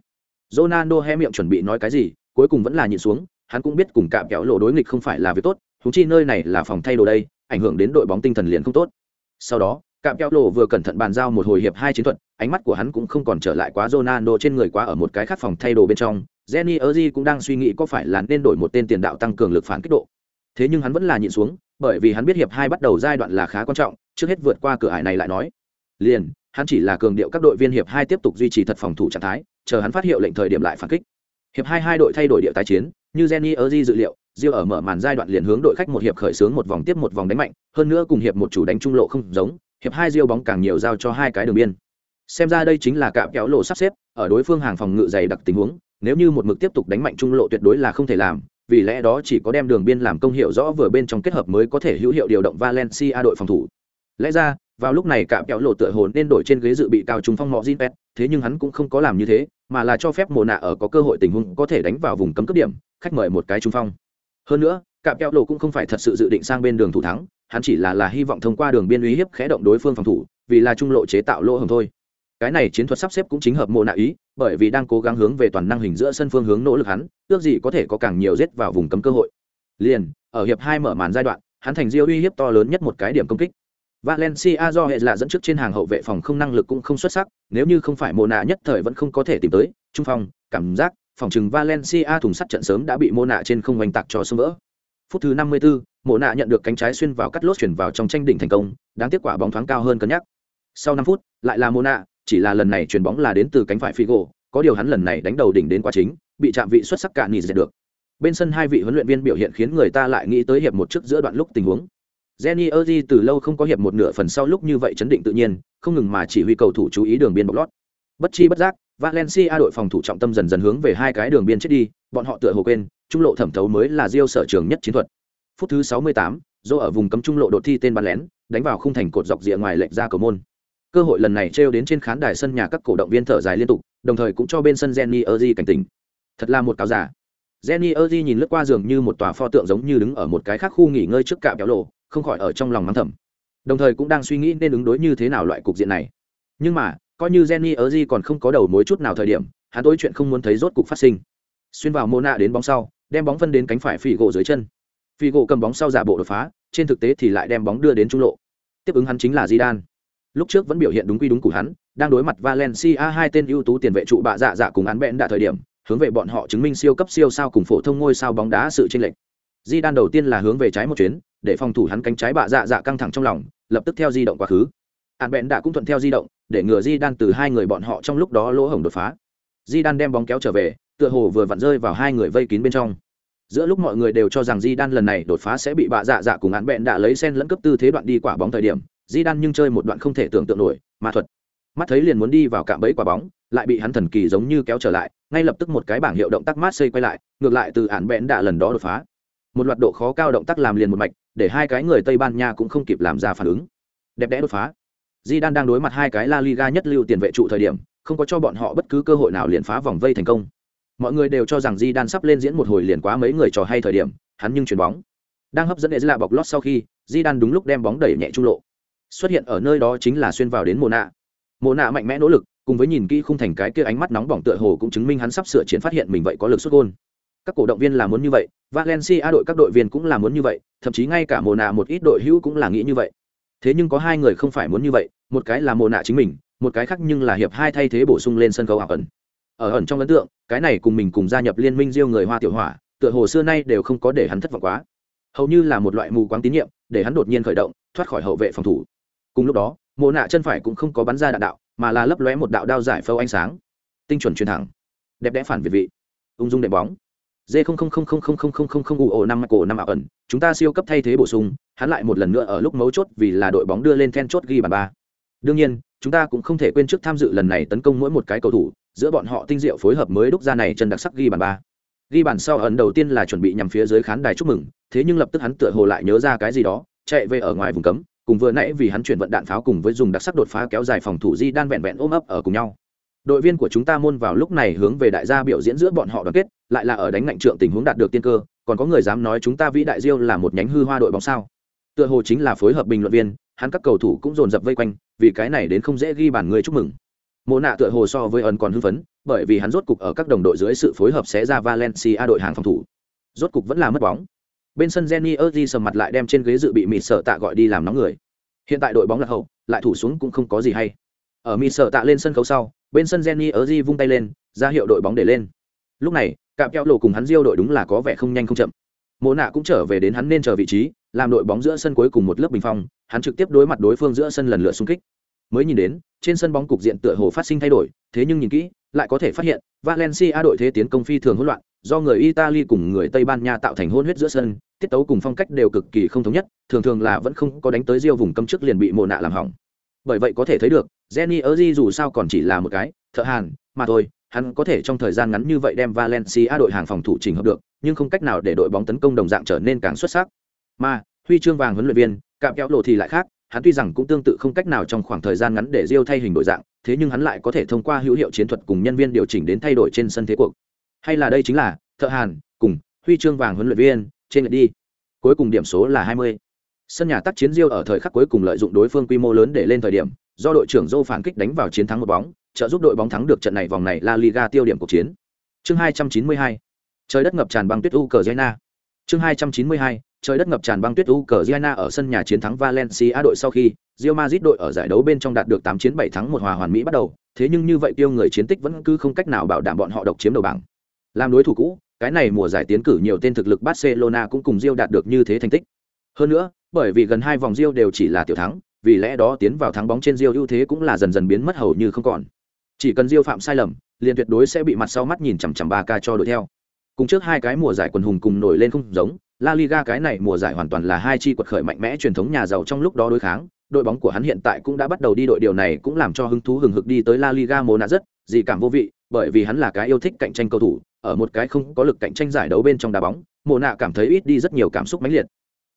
ronaldo hé miệng chuẩn bị nói cái gì, cuối cùng vẫn là nhịn xuống, hắn cũng biết cùng cạm kéo lộ đối nghịch không phải là việc tốt, huống chi nơi này là phòng thay đồ đây, ảnh hưởng đến đội bóng tinh thần liền không tốt. Sau đó cạm kéo lộ vừa cẩn thận bàn giao một hồi hiệp hai chiến thuật, ánh mắt của hắn cũng không còn trở lại quá ronaldo trên người quá ở một cái khác phòng thay đồ bên trong, jenny erzi cũng đang suy nghĩ có phải là nên đổi một tên tiền đạo tăng cường lực phản kích độ. Thế nhưng hắn vẫn là nhịn xuống, bởi vì hắn biết hiệp hai bắt đầu giai đoạn là khá quan trọng, trước hết vượt qua cửa ải này lại nói. Liền, hắn chỉ là cường điệu các đội viên hiệp hai tiếp tục duy trì thật phòng thủ trạng thái chờ hắn phát hiệu lệnh thời điểm lại phản kích hiệp hai hai đội thay đổi địa tái chiến như jenny ở di dự liệu Diêu ở mở màn giai đoạn liền hướng đội khách một hiệp khởi xướng một vòng tiếp một vòng đánh mạnh, hơn nữa cùng hiệp một chủ đánh trung lộ không giống, hiệp hai Diêu bóng càng nhiều giao cho hai cái đường biên. Xem ra đây chính là cạm kéo lộ sắp xếp, ở đối phương hàng phòng ngự dày đặc tình huống, nếu như một mực tiếp tục đánh mạnh trung lộ tuyệt đối là không thể làm, vì lẽ đó chỉ có đem đường biên làm công hiệu rõ vừa bên trong kết hợp mới có thể hữu hiệu điều động Valencia đội phòng thủ. Lẽ ra, vào lúc này cạm kéo lộ tựa hồn nên đổi trên ghế dự bị cao trung phong mọ Jinpet, thế nhưng hắn cũng không có làm như thế, mà là cho phép Mộ nạ ở có cơ hội tình huống có thể đánh vào vùng cấm cấp điểm, khách mời một cái trung phong. Hơn nữa, cạm kéo lộ cũng không phải thật sự dự định sang bên đường thủ thắng, hắn chỉ là là hy vọng thông qua đường biên uy hiếp khẽ động đối phương phòng thủ, vì là trung lộ chế tạo lỗ hổng thôi. Cái này chiến thuật sắp xếp cũng chính hợp Mộ nạ ý, bởi vì đang cố gắng hướng về toàn năng hình giữa sân phương hướng nỗ lực hắn, ước gì có thể có càng nhiều giết vào vùng cấm cơ hội. Liền, ở hiệp hai mở màn giai đoạn, hắn thành diêu uy hiếp to lớn nhất một cái điểm công kích. Valencia do hệ là dẫn trước trên hàng hậu vệ phòng không năng lực cũng không xuất sắc, nếu như không phải Mona nhất thời vẫn không có thể tìm tới, trung phong, cảm giác, phòng trừng Valencia thùng sắt trận sớm đã bị Mona trên không hoành tạc cho xung vỡ. Phút thứ 54, Mona nhận được cánh trái xuyên vào cắt lốt chuyển vào trong tranh đỉnh thành công, đáng tiếc quả bóng thoáng cao hơn cân nhắc. Sau 5 phút, lại là Mona, chỉ là lần này chuyển bóng là đến từ cánh phải Figo, có điều hắn lần này đánh đầu đỉnh đến quá chính, bị chạm vị xuất sắc cả nhị được. Bên sân hai vị huấn luyện viên biểu hiện khiến người ta lại nghĩ tới hiệp một trước giữa đoạn lúc tình huống. Jenny Erdi từ lâu không có hiệp một nửa phần sau lúc như vậy chấn định tự nhiên, không ngừng mà chỉ huy cầu thủ chú ý đường biên bọc lót. Bất chi bất giác, Valencia đội phòng thủ trọng tâm dần dần hướng về hai cái đường biên chết đi, bọn họ tựa hồ quên, trung lộ thẩm thấu mới là Rio sở trường nhất chiến thuật. Phút thứ 68, do ở vùng cấm trung lộ đột thi tên bắn lén, đánh vào khung thành cột dọc rìa ngoài lệch ra cầu môn. Cơ hội lần này trêu đến trên khán đài sân nhà các cổ động viên thở dài liên tục, đồng thời cũng cho bên sân Jenny Erdi cảnh tỉnh. Thật là một cáo giả. Jenny Erdi nhìn lướt qua giường như một tòa pho tượng giống như đứng ở một cái khác khu nghỉ ngơi trước cạm kéo lộ, không khỏi ở trong lòng mắng thầm. Đồng thời cũng đang suy nghĩ nên ứng đối như thế nào loại cục diện này. Nhưng mà, coi như Jenny Erzi còn không có đầu mối chút nào thời điểm, hắn tối chuyện không muốn thấy rốt cục phát sinh. Xuyên vào Mona đến bóng sau, đem bóng phân đến cánh phải phi gỗ dưới chân. Phi gỗ cầm bóng sau giả bộ đột phá, trên thực tế thì lại đem bóng đưa đến trung lộ. Tiếp ứng hắn chính là Zidane. Lúc trước vẫn biểu hiện đúng quy đúng của hắn, đang đối mặt Valencia hai tên ưu tú tiền vệ trụ bạ dạ dạ cùng án bẽn đã thời điểm, hướng về bọn họ chứng minh siêu cấp siêu sao cùng phổ thông ngôi sao bóng đá sự chênh lệch. Di đan đầu tiên là hướng về trái một chuyến, để phòng thủ hắn cánh trái bạ dạ dạ căng thẳng trong lòng, lập tức theo di động quá khứ. hạn bẹn đã cũng thuận theo di động, để ngừa Di đan từ hai người bọn họ trong lúc đó lỗ hổng đột phá. Di đan đem bóng kéo trở về, tựa hồ vừa vặn rơi vào hai người vây kín bên trong. giữa lúc mọi người đều cho rằng di đan lần này đột phá sẽ bị bạ dạ dạ cùng án bẹn đã lấy sen lẫn cấp tư thế đoạn đi quả bóng thời điểm di đan nhưng chơi một đoạn không thể tưởng tượng nổi mà thuật mắt thấy liền muốn đi vào cạm bẫy quả bóng lại bị hắn thần kỳ giống như kéo trở lại ngay lập tức một cái bảng hiệu động tác mát xây quay lại ngược lại từ án bẹn đã lần đó đột phá một loạt độ khó cao động tác làm liền một mạch, để hai cái người tây ban nha cũng không kịp làm ra phản ứng. Đẹp đẽ đột phá. Di đan đang đối mặt hai cái la liga nhất lưu tiền vệ trụ thời điểm, không có cho bọn họ bất cứ cơ hội nào liền phá vòng vây thành công. Mọi người đều cho rằng di đan sắp lên diễn một hồi liền quá mấy người trò hay thời điểm, hắn nhưng chuyền bóng. Đang hấp dẫn đệ lạ bọc lót sau khi di đan đúng lúc đem bóng đẩy nhẹ trung lộ. Xuất hiện ở nơi đó chính là xuyên vào đến mồ nạ mồ nạ mạnh mẽ nỗ lực, cùng với nhìn kỹ khung thành cái kia ánh mắt nóng bỏng tựa hồ cũng chứng minh hắn sắp sửa chiến phát hiện mình vậy có lực xuất gôn các cổ động viên là muốn như vậy, valencia đội các đội viên cũng là muốn như vậy, thậm chí ngay cả mồ nạ một ít đội hữu cũng là nghĩ như vậy. Thế nhưng có hai người không phải muốn như vậy, một cái là mồ nạ chính mình, một cái khác nhưng là hiệp hai thay thế bổ sung lên sân khấu ảo ẩn. Ở ẩn trong ấn tượng, cái này cùng mình cùng gia nhập liên minh riêng người hoa tiểu hỏa, tựa hồ xưa nay đều không có để hắn thất vọng quá. Hầu như là một loại mù quáng tín nhiệm, để hắn đột nhiên khởi động, thoát khỏi hậu vệ phòng thủ. Cùng lúc đó mồ nạ chân phải cũng không có bắn ra đạn đạo, mà là lấp lóe một đạo đao giải phâu ánh sáng. Tinh chuẩn truyền thẳng. Đẹp đẽ phản việt vị. Ung dung đệm bóng d không không không không không không không không không ủ ổ năm cổ năm ảo ẩn chúng ta siêu cấp thay thế bổ sung hắn lại một lần nữa ở lúc mấu chốt vì là đội bóng đưa lên then chốt ghi bàn ba đương nhiên chúng ta cũng không thể quên trước tham dự lần này tấn công mỗi một cái cầu thủ giữa bọn họ tinh diệu phối hợp mới đúc ra này chân đặc sắc ghi bàn ba ghi bàn sau ẩn đầu tiên là chuẩn bị nhằm phía dưới khán đài chúc mừng thế nhưng lập tức hắn tựa hồ lại nhớ ra cái gì đó chạy về ở ngoài vùng cấm cùng vừa nãy vì hắn chuyển vận đạn pháo cùng với dùng đặc sắc đột phá kéo dài phòng thủ di đan vẹn vẹn ôm ấp ở cùng nhau đội viên của chúng ta môn vào lúc này hướng về đại gia biểu diễn giữa bọn họ đoàn kết, lại là ở đánh ngạnh trượng tình huống đạt được tiên cơ, còn có người dám nói chúng ta vĩ đại diêu là một nhánh hư hoa đội bóng sao? Tựa hồ chính là phối hợp bình luận viên, hắn các cầu thủ cũng dồn dập vây quanh, vì cái này đến không dễ ghi bàn người chúc mừng. Mộ nạ tựa hồ so với ẩn còn hưng phấn, bởi vì hắn rốt cục ở các đồng đội dưới sự phối hợp sẽ ra valencia đội hàng phòng thủ. Rốt cục vẫn là mất bóng. Bên sân jenny erdi sầm mặt lại đem trên ghế dự bị mịt sợ tạ gọi đi làm nóng người. Hiện tại đội bóng lạc hậu, lại thủ xuống cũng không có gì hay. Ở mịt sợ tạ lên sân khấu sau bên sân jenny Di vung tay lên, ra hiệu đội bóng để lên. Lúc này cạm keo lộ cùng hắn diêu đội đúng là có vẻ không nhanh không chậm. Mộ nạ cũng trở về đến hắn nên chờ vị trí, làm đội bóng giữa sân cuối cùng một lớp bình phong, hắn trực tiếp đối mặt đối phương giữa sân lần lượt xung kích. Mới nhìn đến, trên sân bóng cục diện tựa hồ phát sinh thay đổi, thế nhưng nhìn kỹ, lại có thể phát hiện, valencia đội thế tiến công phi thường hỗn loạn, do người italy cùng người tây ban nha tạo thành hỗn huyết giữa sân, tiết tấu cùng phong cách đều cực kỳ không thống nhất, thường thường là vẫn không có đánh tới diêu vùng cấm trước liền bị mồ nạ làm hỏng bởi vậy có thể thấy được jenny erzi dù sao còn chỉ là một cái thợ hàn mà thôi hắn có thể trong thời gian ngắn như vậy đem valencia đội hàng phòng thủ chỉnh hợp được nhưng không cách nào để đội bóng tấn công đồng dạng trở nên càng xuất sắc mà huy chương vàng huấn luyện viên cạm kéo lộ thì lại khác hắn tuy rằng cũng tương tự không cách nào trong khoảng thời gian ngắn để Rio thay hình đổi dạng, thế nhưng hắn lại có thể thông qua hữu hiệu chiến thuật cùng nhân viên điều chỉnh đến thay đổi trên sân thế cuộc. Hay là đây chính là Thợ Hàn cùng huy chương vàng huấn luyện viên, trên lượt đi. Cuối cùng điểm số là 20. Sân nhà tác chiến Diêu ở thời khắc cuối cùng lợi dụng đối phương quy mô lớn để lên thời điểm, do đội trưởng dô phản kích đánh vào chiến thắng một bóng, trợ giúp đội bóng thắng được trận này vòng này La Liga tiêu điểm cuộc chiến. Chương 292. Trời đất ngập tràn băng tuyết Ukraine. Chương 292 trời đất ngập tràn băng tuyết Ukraine ở sân nhà chiến thắng Valencia đội sau khi Real Madrid đội ở giải đấu bên trong đạt được 8 chiến 7 thắng một hòa hoàn mỹ bắt đầu, thế nhưng như vậy tiêu người chiến tích vẫn cứ không cách nào bảo đảm bọn họ độc chiếm đầu bảng. Làm đối thủ cũ, cái này mùa giải tiến cử nhiều tên thực lực Barcelona cũng cùng Real đạt được như thế thành tích. Hơn nữa, bởi vì gần hai vòng Rio đều chỉ là tiểu thắng, vì lẽ đó tiến vào thắng bóng trên Rio ưu thế cũng là dần dần biến mất hầu như không còn. Chỉ cần Rio phạm sai lầm, liền tuyệt đối sẽ bị mặt sau mắt nhìn chằm chằm Barca cho đội theo. Cùng trước hai cái mùa giải quần hùng cùng nổi lên không giống, La Liga cái này mùa giải hoàn toàn là hai chi quật khởi mạnh mẽ truyền thống nhà giàu trong lúc đó đối kháng, đội bóng của hắn hiện tại cũng đã bắt đầu đi đội điều này cũng làm cho hứng thú hừng hực đi tới La Liga mùa nạ rất, gì cảm vô vị, bởi vì hắn là cái yêu thích cạnh tranh cầu thủ, ở một cái không có lực cạnh tranh giải đấu bên trong đá bóng, mùa nạ cảm thấy ít đi rất nhiều cảm xúc mãnh liệt.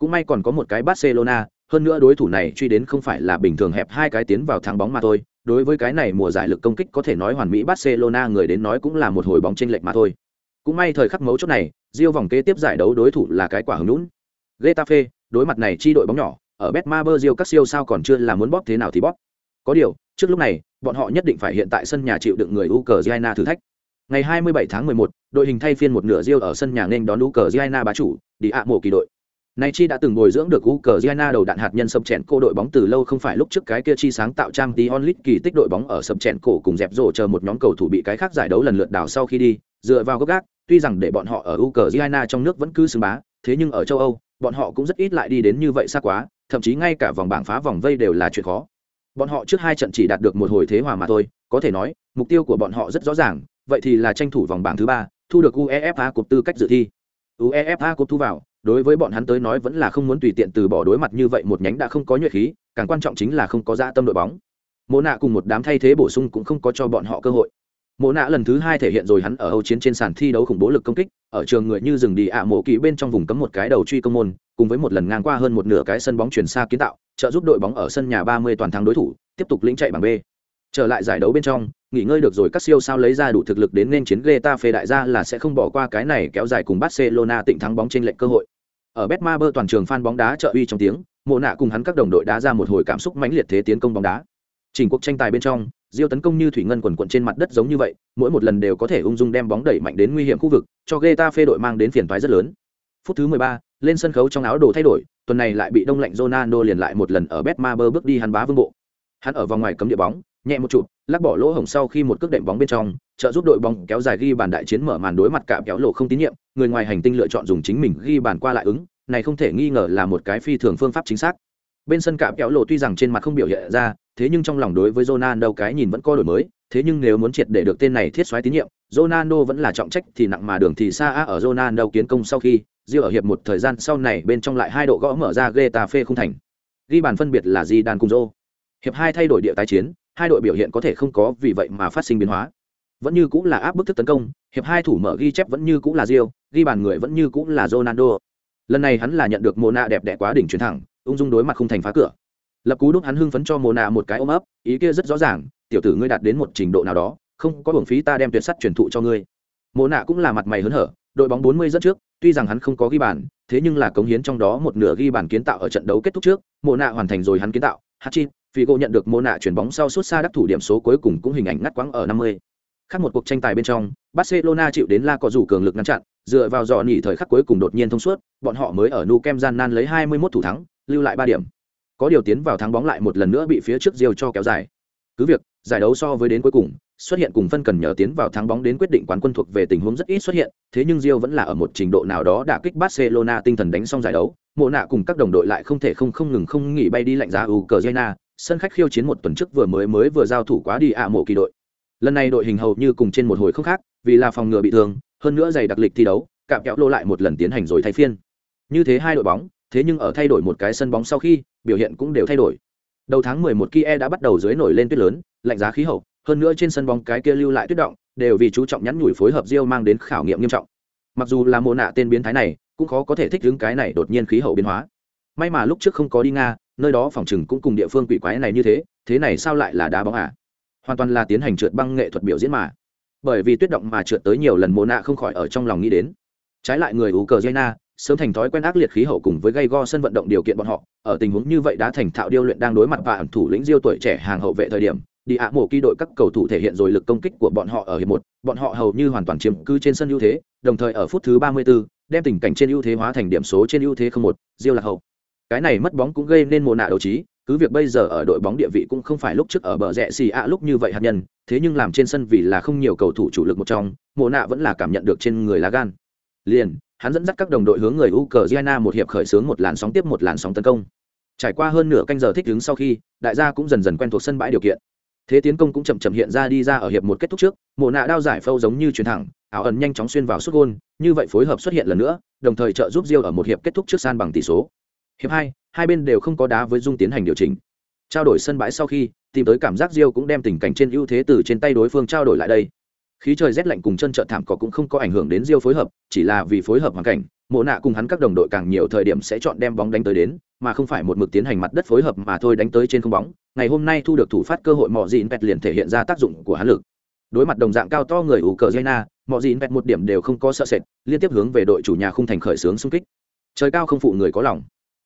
Cũng may còn có một cái Barcelona, hơn nữa đối thủ này truy đến không phải là bình thường hẹp hai cái tiến vào thắng bóng mà thôi, đối với cái này mùa giải lực công kích có thể nói hoàn mỹ Barcelona người đến nói cũng là một hồi bóng chênh lệch mà thôi. Cũng may thời khắc mấu chốt này, Rio vòng kế tiếp giải đấu đối thủ là cái quả hứng lún. Getafe, đối mặt này chi đội bóng nhỏ, ở Betmaber Rio các siêu sao còn chưa là muốn bóp thế nào thì bóp. Có điều, trước lúc này, bọn họ nhất định phải hiện tại sân nhà chịu đựng người Ukraine thử thách. Ngày 27 tháng 11, đội hình thay phiên một nửa Rio ở sân nhà nên đón Ukraine bá chủ, đi ạ mổ kỳ đội. Này chi đã từng bồi dưỡng được Ukraine đầu đạn hạt nhân sập chèn cô đội bóng từ lâu không phải lúc trước cái kia chi sáng tạo trang tí onlit kỳ tích đội bóng ở sập chèn cổ cùng dẹp rổ chờ một nhóm cầu thủ bị cái khác giải đấu lần lượt đảo sau khi đi, dựa vào gốc gác, tuy rằng để bọn họ ở Ukraine trong nước vẫn cứ xứng bá, thế nhưng ở châu Âu, bọn họ cũng rất ít lại đi đến như vậy xa quá, thậm chí ngay cả vòng bảng phá vòng vây đều là chuyện khó. Bọn họ trước hai trận chỉ đạt được một hồi thế hòa mà thôi, có thể nói, mục tiêu của bọn họ rất rõ ràng, vậy thì là tranh thủ vòng bảng thứ ba, thu được UEFA Cup tư cách dự thi. uefa Cup thu vào đối với bọn hắn tới nói vẫn là không muốn tùy tiện từ bỏ đối mặt như vậy một nhánh đã không có nhuệ khí, càng quan trọng chính là không có dạ tâm đội bóng. Mộ nạ cùng một đám thay thế bổ sung cũng không có cho bọn họ cơ hội. Mộ nạ lần thứ hai thể hiện rồi hắn ở âu chiến trên sàn thi đấu khủng bố lực công kích, ở trường người như rừng đi ạ mộ kỳ bên trong vùng cấm một cái đầu truy công môn, cùng với một lần ngang qua hơn một nửa cái sân bóng chuyển xa kiến tạo, trợ giúp đội bóng ở sân nhà 30 toàn thắng đối thủ, tiếp tục lĩnh chạy bằng B. Trở lại giải đấu bên trong, nghỉ ngơi được rồi các siêu sao lấy ra đủ thực lực đến nên chiến Getafe đại gia là sẽ không bỏ qua cái này kéo dài cùng Barcelona tịnh thắng bóng trên lệnh cơ hội ở Betmaber toàn trường fan bóng đá trợ uy trong tiếng mộ nạ cùng hắn các đồng đội đá ra một hồi cảm xúc mãnh liệt thế tiến công bóng đá Trình cuộc tranh tài bên trong, Diêu tấn công như thủy ngân quần quần trên mặt đất giống như vậy, mỗi một lần đều có thể ung dung đem bóng đẩy mạnh đến nguy hiểm khu vực, cho Getafe đội mang đến phiền toái rất lớn. Phút thứ 13, lên sân khấu trong áo đồ thay đổi, tuần này lại bị đông lạnh Ronaldo liền lại một lần ở Betmaber bước đi hắn bá vương bộ. Hắn ở vòng ngoài cấm địa bóng, nhẹ một chụp, lắc bỏ lỗ hổng sau khi một cước đệm bóng bên trong, trợ giúp đội bóng kéo dài ghi bàn đại chiến mở màn đối mặt cả kéo lộ không tín nhiệm, người ngoài hành tinh lựa chọn dùng chính mình ghi bàn qua lại ứng, này không thể nghi ngờ là một cái phi thường phương pháp chính xác. Bên sân cả kéo lộ tuy rằng trên mặt không biểu hiện ra, thế nhưng trong lòng đối với Ronaldo cái nhìn vẫn có đổi mới, thế nhưng nếu muốn triệt để được tên này thiết soái tín nhiệm, Ronaldo vẫn là trọng trách thì nặng mà đường thì xa ở Ronaldo kiến công sau khi, Rio ở hiệp một thời gian sau này bên trong lại hai độ gõ mở ra Getafe không thành. Ghi bàn phân biệt là Zidane cùng Zô. Hiệp hai thay đổi địa tái chiến, hai đội biểu hiện có thể không có vì vậy mà phát sinh biến hóa. Vẫn như cũng là áp bức thức tấn công, hiệp hai thủ mở ghi chép vẫn như cũng là Rio, ghi bàn người vẫn như cũng là Ronaldo. Lần này hắn là nhận được Mona đẹp đẽ quá đỉnh chuyển thẳng, ung dung đối mặt không thành phá cửa lập cú đúc hắn hưng phấn cho mồ nạ một cái ôm ấp ý kia rất rõ ràng tiểu tử ngươi đạt đến một trình độ nào đó không có hưởng phí ta đem tuyệt sắt truyền thụ cho ngươi mồ nạ cũng là mặt mày hớn hở đội bóng 40 dẫn trước tuy rằng hắn không có ghi bàn thế nhưng là cống hiến trong đó một nửa ghi bàn kiến tạo ở trận đấu kết thúc trước mồ nạ hoàn thành rồi hắn kiến tạo hachi Figo nhận được mô nạ chuyển bóng sau suốt xa đắc thủ điểm số cuối cùng cũng hình ảnh ngắt quãng ở 50. Khác một cuộc tranh tài bên trong, Barcelona chịu đến La có rủ cường lực ngăn chặn, dựa vào dò nhỉ thời khắc cuối cùng đột nhiên thông suốt, bọn họ mới ở Nou Camp gian nan lấy 21 thủ thắng, lưu lại 3 điểm có điều tiến vào thắng bóng lại một lần nữa bị phía trước Rio cho kéo dài. Cứ việc, giải đấu so với đến cuối cùng, xuất hiện cùng phân cần nhờ tiến vào thắng bóng đến quyết định quán quân thuộc về tình huống rất ít xuất hiện, thế nhưng Rio vẫn là ở một trình độ nào đó đã kích Barcelona tinh thần đánh xong giải đấu, mộ nạ cùng các đồng đội lại không thể không không ngừng không nghỉ bay đi lạnh giá Ukraine, sân khách khiêu chiến một tuần trước vừa mới mới vừa giao thủ quá đi ạ mộ kỳ đội. Lần này đội hình hầu như cùng trên một hồi không khác, vì là phòng ngừa bị thương, hơn nữa dày đặc lịch thi đấu, cạm kéo lô lại một lần tiến hành rồi thay phiên. Như thế hai đội bóng, thế nhưng ở thay đổi một cái sân bóng sau khi, biểu hiện cũng đều thay đổi. Đầu tháng 11 Kia đã bắt đầu dưới nổi lên tuyết lớn, lạnh giá khí hậu, hơn nữa trên sân bóng cái kia lưu lại tuyết động, đều vì chú trọng nhắn nhủi phối hợp Rio mang đến khảo nghiệm nghiêm trọng. Mặc dù là mồ nạ tên biến thái này, cũng khó có thể thích ứng cái này đột nhiên khí hậu biến hóa. May mà lúc trước không có đi Nga, nơi đó phòng trừng cũng cùng địa phương quỷ quái này như thế, thế này sao lại là đá bóng à? Hoàn toàn là tiến hành trượt băng nghệ thuật biểu diễn mà. Bởi vì tuyết động mà trượt tới nhiều lần mồ nạ không khỏi ở trong lòng nghĩ đến. Trái lại người Ukraine, sớm thành thói quen ác liệt khí hậu cùng với gây go sân vận động điều kiện bọn họ ở tình huống như vậy đã thành thạo điêu luyện đang đối mặt và ẩn thủ lĩnh diêu tuổi trẻ hàng hậu vệ thời điểm đi ạ mổ kỳ đội các cầu thủ thể hiện rồi lực công kích của bọn họ ở hiệp một bọn họ hầu như hoàn toàn chiếm cứ trên sân ưu thế đồng thời ở phút thứ 34, đem tình cảnh trên ưu thế hóa thành điểm số trên ưu thế không một diêu là hậu cái này mất bóng cũng gây nên mồ nạ đấu trí cứ việc bây giờ ở đội bóng địa vị cũng không phải lúc trước ở bờ rẽ xì ạ lúc như vậy hạt nhân thế nhưng làm trên sân vì là không nhiều cầu thủ chủ lực một trong mồ nạ vẫn là cảm nhận được trên người lá gan liền hắn dẫn dắt các đồng đội hướng người Ukraine một hiệp khởi xướng một làn sóng tiếp một làn sóng tấn công. Trải qua hơn nửa canh giờ thích ứng sau khi, đại gia cũng dần dần quen thuộc sân bãi điều kiện. Thế tiến công cũng chậm chậm hiện ra đi ra ở hiệp một kết thúc trước, mồ nạ đao giải phâu giống như truyền thẳng, ảo ẩn nhanh chóng xuyên vào xuất gôn, như vậy phối hợp xuất hiện lần nữa, đồng thời trợ giúp Diêu ở một hiệp kết thúc trước san bằng tỷ số. Hiệp hai, hai bên đều không có đá với dung tiến hành điều chỉnh. Trao đổi sân bãi sau khi, tìm tới cảm giác Rio cũng đem tình cảnh trên ưu thế từ trên tay đối phương trao đổi lại đây. Khí trời rét lạnh cùng chân trợ thảm cỏ cũng không có ảnh hưởng đến diêu phối hợp chỉ là vì phối hợp hoàn cảnh mộ nạ cùng hắn các đồng đội càng nhiều thời điểm sẽ chọn đem bóng đánh tới đến mà không phải một mực tiến hành mặt đất phối hợp mà thôi đánh tới trên không bóng. Ngày hôm nay thu được thủ phát cơ hội mọ dịn pet liền thể hiện ra tác dụng của hắn lực. Đối mặt đồng dạng cao to người ủ cờ jaina mọ dịn pet một điểm đều không có sợ sệt liên tiếp hướng về đội chủ nhà khung thành khởi xướng xung kích. Trời cao không phụ người có lòng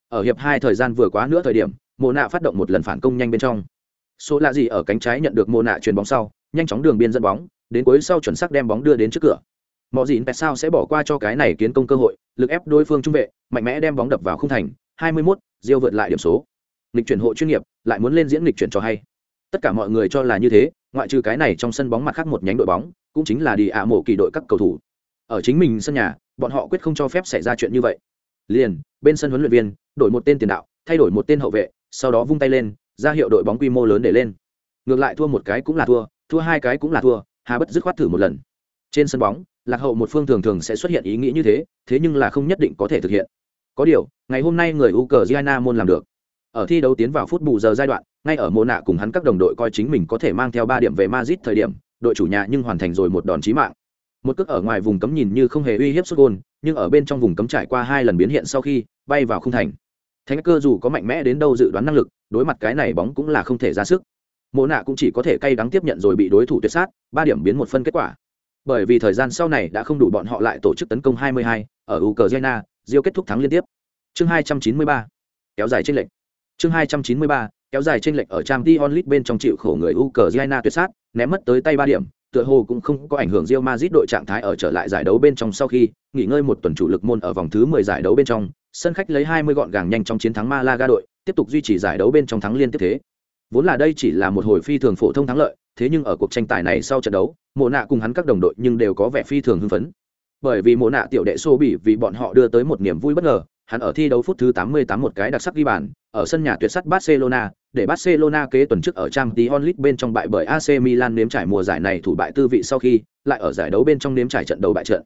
ở hiệp hai thời gian vừa quá nữa thời điểm mộ nạ phát động một lần phản công nhanh bên trong. Số lạ gì ở cánh trái nhận được mộ nạ chuyền bóng sau nhanh chóng đường biên dẫn bóng đến cuối sau chuẩn xác đem bóng đưa đến trước cửa. Mọi gì pet sao sẽ bỏ qua cho cái này kiến công cơ hội lực ép đối phương trung vệ mạnh mẽ đem bóng đập vào khung thành 21, diêu vượt lại điểm số. Lịch chuyển hộ chuyên nghiệp lại muốn lên diễn lịch chuyển cho hay. Tất cả mọi người cho là như thế ngoại trừ cái này trong sân bóng mặt khác một nhánh đội bóng cũng chính là đi ạ mộ kỳ đội các cầu thủ. Ở chính mình sân nhà bọn họ quyết không cho phép xảy ra chuyện như vậy liền, bên sân huấn luyện viên, đổi một tên tiền đạo, thay đổi một tên hậu vệ, sau đó vung tay lên, ra hiệu đội bóng quy mô lớn để lên. Ngược lại thua một cái cũng là thua thua hai cái cũng là thua, hà bất dứt khoát thử một lần. Trên sân bóng, lạc hậu một phương thường thường sẽ xuất hiện ý nghĩ như thế thế nhưng là không nhất định có thể thực hiện. Có điều, ngày hôm nay người ukraine môn làm được. Ở thi đấu tiến vào phút bù giờ giai đoạn, ngay ở mô nạ cùng hắn các đồng đội coi chính mình có thể mang theo ba điểm về Madrid thời điểm, đội chủ nhà nhưng hoàn thành rồi một đòn chí mạng một cước ở ngoài vùng cấm nhìn như không hề uy hiếp xuất gôn nhưng ở bên trong vùng cấm trải qua hai lần biến hiện sau khi bay vào khung thành thánh cơ dù có mạnh mẽ đến đâu dự đoán năng lực đối mặt cái này bóng cũng là không thể ra sức mộ nạ cũng chỉ có thể cay đắng tiếp nhận rồi bị đối thủ tuyệt sát ba điểm biến một phân kết quả bởi vì thời gian sau này đã không đủ bọn họ lại tổ chức tấn công 22, ở Ukraine, Rio kết thúc thắng liên tiếp. Chương 293, kéo dài chênh lệch. Chương 293, kéo dài chênh lệch ở Champions League bên trong chịu khổ người Ukraine tuyệt sát, ném mất tới tay 3 điểm, tựa hồ cũng không có ảnh hưởng Real Madrid đội trạng thái ở trở lại giải đấu bên trong sau khi nghỉ ngơi một tuần chủ lực môn ở vòng thứ 10 giải đấu bên trong, sân khách lấy 20 gọn gàng nhanh trong chiến thắng Malaga đội, tiếp tục duy trì giải đấu bên trong thắng liên tiếp thế. Vốn là đây chỉ là một hồi phi thường phổ thông thắng lợi, thế nhưng ở cuộc tranh tài này sau trận đấu, Mộ Nạ cùng hắn các đồng đội nhưng đều có vẻ phi thường hưng phấn. Bởi vì Mộ Nạ tiểu đệ xô bị vì bọn họ đưa tới một niềm vui bất ngờ, hắn ở thi đấu phút thứ 88 một cái đặc sắc ghi bàn, ở sân nhà tuyệt sắt Barcelona, để Barcelona kế tuần trước ở Champions League bên trong bại bởi AC Milan nếm trải mùa giải này thủ bại tư vị sau khi, lại ở giải đấu bên trong nếm trải trận đấu bại trận.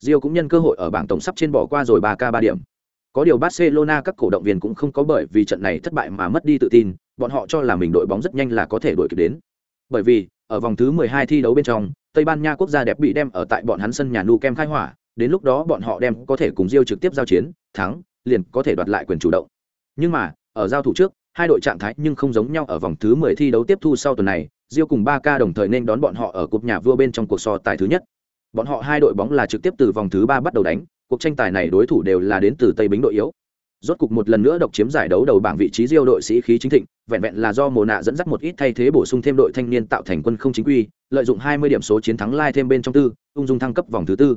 Rio cũng nhân cơ hội ở bảng tổng sắp trên bỏ qua rồi 3K 3 điểm. Có điều Barcelona các cổ động viên cũng không có bởi vì trận này thất bại mà mất đi tự tin, bọn họ cho là mình đội bóng rất nhanh là có thể đuổi kịp đến. Bởi vì, ở vòng thứ 12 thi đấu bên trong, Tây Ban Nha quốc gia đẹp bị đem ở tại bọn hắn sân nhà Nou Camp khai hỏa, đến lúc đó bọn họ đem có thể cùng Diêu trực tiếp giao chiến, thắng, liền có thể đoạt lại quyền chủ động. Nhưng mà, ở giao thủ trước, hai đội trạng thái nhưng không giống nhau ở vòng thứ 10 thi đấu tiếp thu sau tuần này, Diêu cùng 3K đồng thời nên đón bọn họ ở cúp nhà vua bên trong cuộc so tài thứ nhất. Bọn họ hai đội bóng là trực tiếp từ vòng thứ 3 bắt đầu đánh, cuộc tranh tài này đối thủ đều là đến từ Tây Bính đội yếu. Rốt cục một lần nữa độc chiếm giải đấu đầu bảng vị trí Diêu đội sĩ khí chính thịnh, vẹn vẹn là do Mộ nạ dẫn dắt một ít thay thế bổ sung thêm đội thanh niên tạo thành quân không chính quy, lợi dụng 20 điểm số chiến thắng lai thêm bên trong tư, ung dung thăng cấp vòng thứ tư.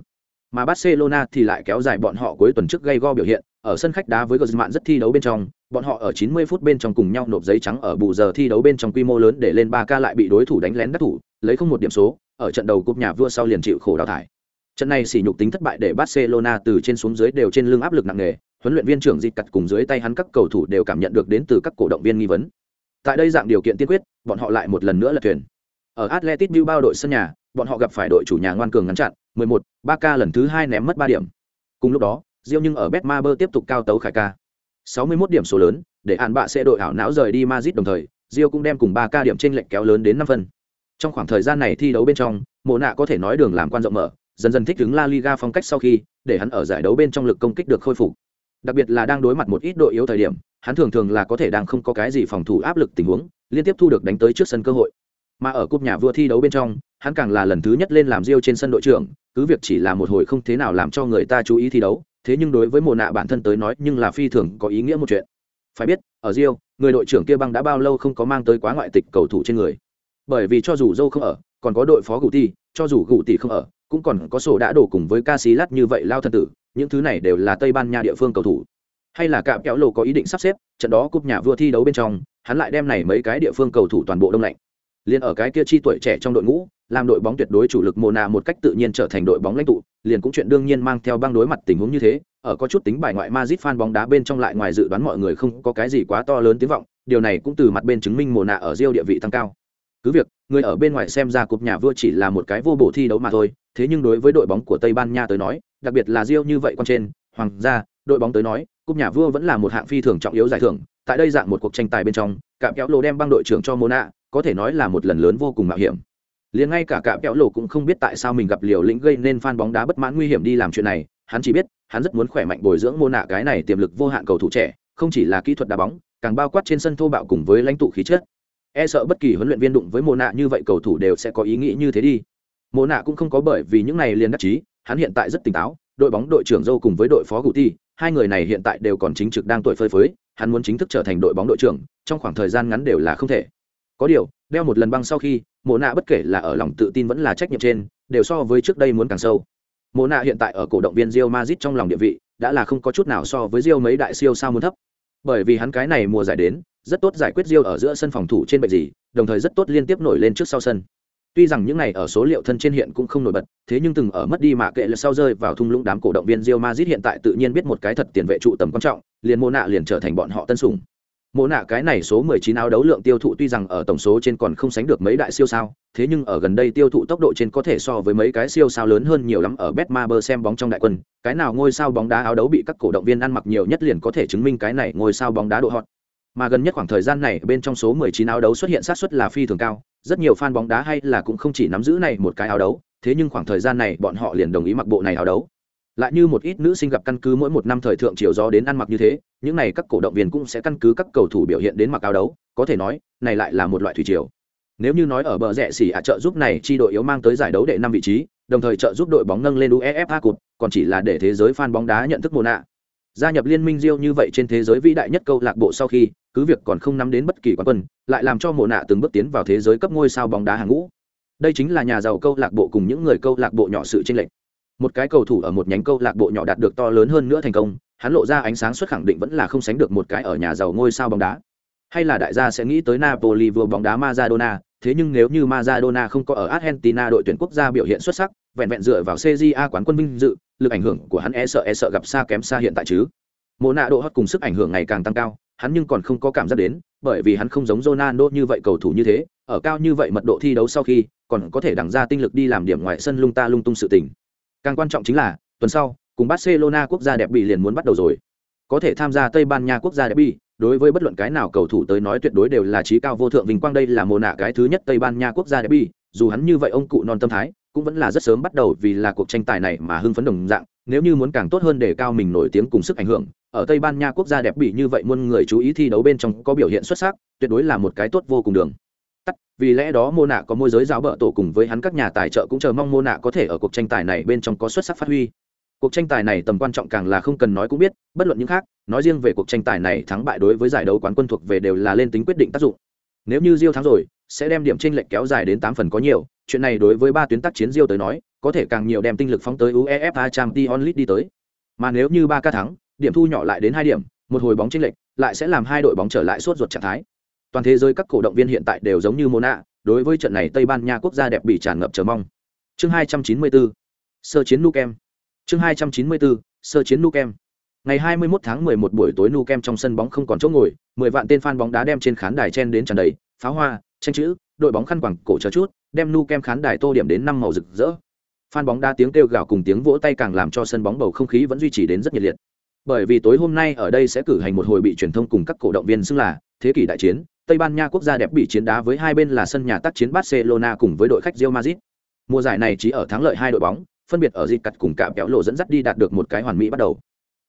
Mà Barcelona thì lại kéo dài bọn họ cuối tuần trước gây go biểu hiện, ở sân khách đá với Griezmann rất thi đấu bên trong, bọn họ ở 90 phút bên trong cùng nhau nộp giấy trắng ở bù giờ thi đấu bên trong quy mô lớn để lên 3K lại bị đối thủ đánh lén đắc thủ, lấy không một điểm số, ở trận đầu cúp nhà vua sau liền chịu khổ đào thải. Trận này sỉ nhục tính thất bại để Barcelona từ trên xuống dưới đều trên lưng áp lực nặng nề, huấn luyện viên trưởng Dịch cật cùng dưới tay hắn các cầu thủ đều cảm nhận được đến từ các cổ động viên nghi vấn. Tại đây dạng điều kiện tiên quyết, bọn họ lại một lần nữa là thuyền. Ở Atletico Bilbao đội sân nhà, bọn họ gặp phải đội chủ nhà ngoan cường ngăn chặn, 11, 3 ca lần thứ hai ném mất 3 điểm. Cùng lúc đó, Rio nhưng ở Betmaber tiếp tục cao tấu khải ca. 61 điểm số lớn, để hạn bạ sẽ đội ảo não rời đi Madrid đồng thời, Rio cũng đem cùng 3K điểm trên lệnh kéo lớn đến 5 phần. Trong khoảng thời gian này thi đấu bên trong, Mộ nạ có thể nói đường làm quan rộng mở, dần dần thích ứng La Liga phong cách sau khi, để hắn ở giải đấu bên trong lực công kích được khôi phục. Đặc biệt là đang đối mặt một ít đội yếu thời điểm, hắn thường thường là có thể đang không có cái gì phòng thủ áp lực tình huống, liên tiếp thu được đánh tới trước sân cơ hội. Mà ở cúp nhà vua thi đấu bên trong, hắn càng là lần thứ nhất lên làm riêu trên sân đội trưởng, cứ việc chỉ là một hồi không thế nào làm cho người ta chú ý thi đấu, thế nhưng đối với mồ nạ bản thân tới nói nhưng là phi thường có ý nghĩa một chuyện. Phải biết, ở riêu người đội trưởng kia băng đã bao lâu không có mang tới quá ngoại tịch cầu thủ trên người. Bởi vì cho dù dâu không ở, còn có đội phó Gù Ti, cho dù Gù Tỷ không ở, cũng còn có sổ đã đổ cùng với ca sĩ lát như vậy lao thân tử, những thứ này đều là Tây Ban Nha địa phương cầu thủ. Hay là cạm kéo lộ có ý định sắp xếp, trận đó cúp nhà vua thi đấu bên trong, hắn lại đem này mấy cái địa phương cầu thủ toàn bộ đông lạnh. Liên ở cái kia chi tuổi trẻ trong đội ngũ, làm đội bóng tuyệt đối chủ lực Mona một cách tự nhiên trở thành đội bóng lãnh tụ, liền cũng chuyện đương nhiên mang theo băng đối mặt tình huống như thế, ở có chút tính bài ngoại Madrid fan bóng đá bên trong lại ngoài dự đoán mọi người không có cái gì quá to lớn tiếng vọng, điều này cũng từ mặt bên chứng minh Mona ở Rio địa vị tăng cao. Cứ việc, người ở bên ngoài xem ra cúp nhà vua chỉ là một cái vô bổ thi đấu mà thôi, thế nhưng đối với đội bóng của Tây Ban Nha tới nói, đặc biệt là Rio như vậy con trên, hoàng gia, đội bóng tới nói, cúp nhà vua vẫn là một hạng phi thường trọng yếu giải thưởng. Tại đây dạng một cuộc tranh tài bên trong, cạm kéo lô đem băng đội trưởng cho Mona, có thể nói là một lần lớn vô cùng mạo hiểm liền ngay cả cạm kéo lộ cũng không biết tại sao mình gặp liều lĩnh gây nên fan bóng đá bất mãn nguy hiểm đi làm chuyện này, hắn chỉ biết, hắn rất muốn khỏe mạnh bồi dưỡng mô nạ cái này tiềm lực vô hạn cầu thủ trẻ, không chỉ là kỹ thuật đá bóng, càng bao quát trên sân thô bạo cùng với lãnh tụ khí chất. E sợ bất kỳ huấn luyện viên đụng với mô nạ như vậy cầu thủ đều sẽ có ý nghĩ như thế đi. Mô nạ cũng không có bởi vì những này liền đắc chí, hắn hiện tại rất tỉnh táo, đội bóng đội trưởng dâu cùng với đội phó cụ ti hai người này hiện tại đều còn chính trực đang tuổi phơi phới, hắn muốn chính thức trở thành đội bóng đội trưởng, trong khoảng thời gian ngắn đều là không thể. Có điều đeo một lần băng sau khi mộ nạ bất kể là ở lòng tự tin vẫn là trách nhiệm trên đều so với trước đây muốn càng sâu. Mộ nạ hiện tại ở cổ động viên rio mazit trong lòng địa vị đã là không có chút nào so với rio mấy đại siêu sao muốn thấp. Bởi vì hắn cái này mùa giải đến rất tốt giải quyết rio ở giữa sân phòng thủ trên bệnh gì đồng thời rất tốt liên tiếp nổi lên trước sau sân. Tuy rằng những này ở số liệu thân trên hiện cũng không nổi bật, thế nhưng từng ở mất đi mà kệ là sau rơi vào thung lũng đám cổ động viên Real Madrid hiện tại tự nhiên biết một cái thật tiền vệ trụ tầm quan trọng, liền mô nạ liền trở thành bọn họ tân sủng mộ nạ cái này số 19 áo đấu lượng tiêu thụ tuy rằng ở tổng số trên còn không sánh được mấy đại siêu sao, thế nhưng ở gần đây tiêu thụ tốc độ trên có thể so với mấy cái siêu sao lớn hơn nhiều lắm ở Betmaber xem bóng trong đại quân. Cái nào ngôi sao bóng đá áo đấu bị các cổ động viên ăn mặc nhiều nhất liền có thể chứng minh cái này ngôi sao bóng đá độ hot. Mà gần nhất khoảng thời gian này, bên trong số 19 áo đấu xuất hiện sát suất là phi thường cao, rất nhiều fan bóng đá hay là cũng không chỉ nắm giữ này một cái áo đấu, thế nhưng khoảng thời gian này bọn họ liền đồng ý mặc bộ này áo đấu lại như một ít nữ sinh gặp căn cứ mỗi một năm thời thượng chiều gió đến ăn mặc như thế, những này các cổ động viên cũng sẽ căn cứ các cầu thủ biểu hiện đến mặc áo đấu, có thể nói, này lại là một loại thủy triều. Nếu như nói ở bờ rẽ xỉ ạ, trợ giúp này chi đội yếu mang tới giải đấu đệ năm vị trí, đồng thời trợ giúp đội bóng nâng lên uefa cụt còn chỉ là để thế giới fan bóng đá nhận thức mồ nạ. Gia nhập liên minh Rio như vậy trên thế giới vĩ đại nhất câu lạc bộ sau khi, cứ việc còn không nắm đến bất kỳ quán quân, lại làm cho mồ nạ từng bước tiến vào thế giới cấp ngôi sao bóng đá hàng ngũ. Đây chính là nhà giàu câu lạc bộ cùng những người câu lạc bộ nhỏ sự tranh lệch một cái cầu thủ ở một nhánh câu lạc bộ nhỏ đạt được to lớn hơn nữa thành công, hắn lộ ra ánh sáng xuất khẳng định vẫn là không sánh được một cái ở nhà giàu ngôi sao bóng đá. Hay là đại gia sẽ nghĩ tới napoli vừa bóng đá maradona, thế nhưng nếu như maradona không có ở argentina đội tuyển quốc gia biểu hiện xuất sắc, vẹn vẹn dựa vào cja quán quân vinh dự, lực ảnh hưởng của hắn e sợ e sợ gặp xa kém xa hiện tại chứ. Mộ nạ độ hot cùng sức ảnh hưởng ngày càng tăng cao, hắn nhưng còn không có cảm giác đến, bởi vì hắn không giống Ronaldo như vậy cầu thủ như thế, ở cao như vậy mật độ thi đấu sau khi, còn có thể đằng ra tinh lực đi làm điểm ngoài sân lung ta lung tung sự tình. Càng quan trọng chính là, tuần sau, cùng Barcelona quốc gia đẹp bị liền muốn bắt đầu rồi. Có thể tham gia Tây Ban Nha quốc gia đẹp bị, đối với bất luận cái nào cầu thủ tới nói tuyệt đối đều là trí cao vô thượng vinh quang đây là mồ nạ cái thứ nhất Tây Ban Nha quốc gia đẹp bị, dù hắn như vậy ông cụ non tâm thái, cũng vẫn là rất sớm bắt đầu vì là cuộc tranh tài này mà hưng phấn đồng dạng, nếu như muốn càng tốt hơn để cao mình nổi tiếng cùng sức ảnh hưởng, ở Tây Ban Nha quốc gia đẹp bị như vậy muôn người chú ý thi đấu bên trong có biểu hiện xuất sắc, tuyệt đối là một cái tốt vô cùng đường vì lẽ đó mô nạ có môi giới giáo bợ tổ cùng với hắn các nhà tài trợ cũng chờ mong mô nạ có thể ở cuộc tranh tài này bên trong có xuất sắc phát huy. Cuộc tranh tài này tầm quan trọng càng là không cần nói cũng biết, bất luận những khác, nói riêng về cuộc tranh tài này thắng bại đối với giải đấu quán quân thuộc về đều là lên tính quyết định tác dụng. Nếu như diêu thắng rồi, sẽ đem điểm tranh lệch kéo dài đến tám phần có nhiều, chuyện này đối với ba tuyến tác chiến diêu tới nói, có thể càng nhiều đem tinh lực phóng tới uefa champions league đi tới. Mà nếu như ba ca thắng, điểm thu nhỏ lại đến hai điểm, một hồi bóng tranh lệch, lại sẽ làm hai đội bóng trở lại suốt ruột trạng thái toàn thế giới các cổ động viên hiện tại đều giống như Mona, đối với trận này Tây Ban Nha quốc gia đẹp bị tràn ngập chờ mong. Chương 294, sơ chiến Nukem. Chương 294, sơ chiến Nukem. Ngày 21 tháng 11 buổi tối Nukem trong sân bóng không còn chỗ ngồi, 10 vạn tên fan bóng đá đem trên khán đài chen đến tràn đầy, pháo hoa, tranh chữ, đội bóng khăn quàng cổ chờ chút, đem Nukem khán đài tô điểm đến năm màu rực rỡ. Fan bóng đá tiếng kêu gào cùng tiếng vỗ tay càng làm cho sân bóng bầu không khí vẫn duy trì đến rất nhiệt liệt. Bởi vì tối hôm nay ở đây sẽ cử hành một hồi bị truyền thông cùng các cổ động viên xưng là thế kỷ đại chiến, Tây Ban Nha quốc gia đẹp bị chiến đá với hai bên là sân nhà tác chiến Barcelona cùng với đội khách Real Madrid. Mùa giải này chỉ ở thắng lợi hai đội bóng, phân biệt ở dịp cắt cùng cạm kéo lộ dẫn dắt đi đạt được một cái hoàn mỹ bắt đầu.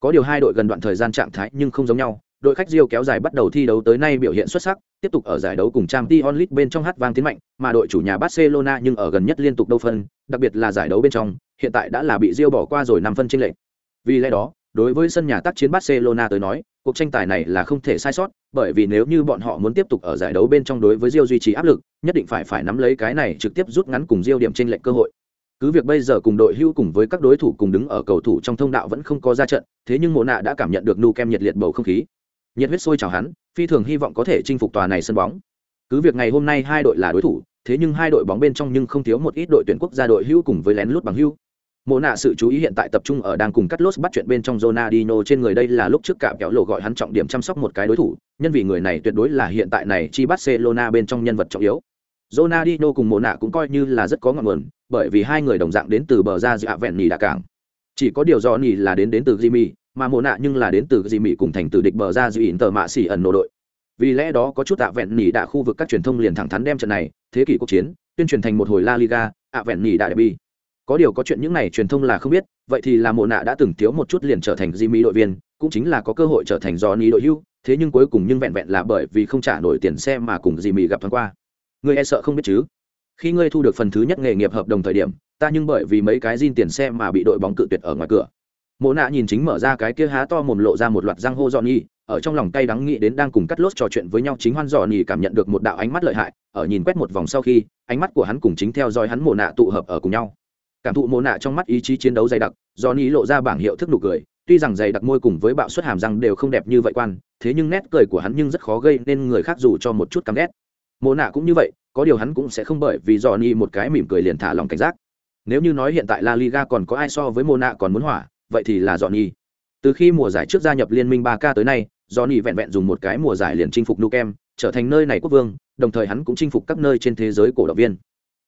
Có điều hai đội gần đoạn thời gian trạng thái nhưng không giống nhau, đội khách Real kéo dài bắt đầu thi đấu tới nay biểu hiện xuất sắc, tiếp tục ở giải đấu cùng Champions League bên trong hát vang tiến mạnh, mà đội chủ nhà Barcelona nhưng ở gần nhất liên tục đâu phân, đặc biệt là giải đấu bên trong, hiện tại đã là bị Real bỏ qua rồi 5 phân chênh lệch. Vì lẽ đó, đối với sân nhà tác chiến Barcelona tới nói, cuộc tranh tài này là không thể sai sót, bởi vì nếu như bọn họ muốn tiếp tục ở giải đấu bên trong đối với Rio duy trì áp lực, nhất định phải phải nắm lấy cái này trực tiếp rút ngắn cùng Rio điểm trên lệnh cơ hội. Cứ việc bây giờ cùng đội hưu cùng với các đối thủ cùng đứng ở cầu thủ trong thông đạo vẫn không có ra trận, thế nhưng Mộ Nạ đã cảm nhận được nu kem nhiệt liệt bầu không khí. Nhiệt huyết sôi trào hắn, phi thường hy vọng có thể chinh phục tòa này sân bóng. Cứ việc ngày hôm nay hai đội là đối thủ, thế nhưng hai đội bóng bên trong nhưng không thiếu một ít đội tuyển quốc gia đội hưu cùng với lén lút bằng hưu mộ nạ sự chú ý hiện tại tập trung ở đang cùng cắt lốt bắt chuyện bên trong Ronaldinho trên người đây là lúc trước cả kéo lộ gọi hắn trọng điểm chăm sóc một cái đối thủ, nhân vì người này tuyệt đối là hiện tại này chi Barcelona bên trong nhân vật trọng yếu. Ronaldinho cùng mộ nạ cũng coi như là rất có ngọn nguồn, bởi vì hai người đồng dạng đến từ bờ ra dạ vẹn nhì đã cảng. Chỉ có điều do nhì là đến đến từ Jimmy, mà mộ nạ nhưng là đến từ Jimmy cùng thành từ địch bờ ra dự tờ mạ xỉ ẩn nô đội. Vì lẽ đó có chút tạ vẹn nhì đã khu vực các truyền thông liền thẳng thắn đem trận này, thế kỷ quốc chiến, tuyên truyền thành một hồi La Liga, ạ vẹn nhì đã derby có điều có chuyện những này truyền thông là không biết, vậy thì là mộ nạ đã từng thiếu một chút liền trở thành di mỹ đội viên, cũng chính là có cơ hội trở thành do ni đội hưu, thế nhưng cuối cùng nhưng vẹn vẹn là bởi vì không trả nổi tiền xe mà cùng di mỹ gặp thoáng qua. Người e sợ không biết chứ? Khi ngươi thu được phần thứ nhất nghề nghiệp hợp đồng thời điểm, ta nhưng bởi vì mấy cái zin tiền xe mà bị đội bóng cự tuyệt ở ngoài cửa. Mộ nạ nhìn chính mở ra cái kia há to mồm lộ ra một loạt răng hô dọn nhi ở trong lòng cay đắng nghĩ đến đang cùng cắt lốt trò chuyện với nhau chính hoan dọn nhi cảm nhận được một đạo ánh mắt lợi hại, ở nhìn quét một vòng sau khi, ánh mắt của hắn cùng chính theo dõi hắn mộ nạ tụ hợp ở cùng nhau cảm thụ mồ nạ trong mắt ý chí chiến đấu dày đặc do ni lộ ra bảng hiệu thức nụ cười tuy rằng dày đặc môi cùng với bạo suất hàm răng đều không đẹp như vậy quan thế nhưng nét cười của hắn nhưng rất khó gây nên người khác dù cho một chút căm ghét. Mồ nạ cũng như vậy có điều hắn cũng sẽ không bởi vì dò ni một cái mỉm cười liền thả lòng cảnh giác. Nếu như nói hiện tại la liga còn có ai so với mồ nạ còn muốn hỏa vậy thì là dò Từ khi mùa giải trước gia nhập liên minh 3K tới nay, Johnny vẹn vẹn dùng một cái mùa giải liền chinh phục Nou Camp, trở thành nơi này quốc vương, đồng thời hắn cũng chinh phục các nơi trên thế giới cổ động viên.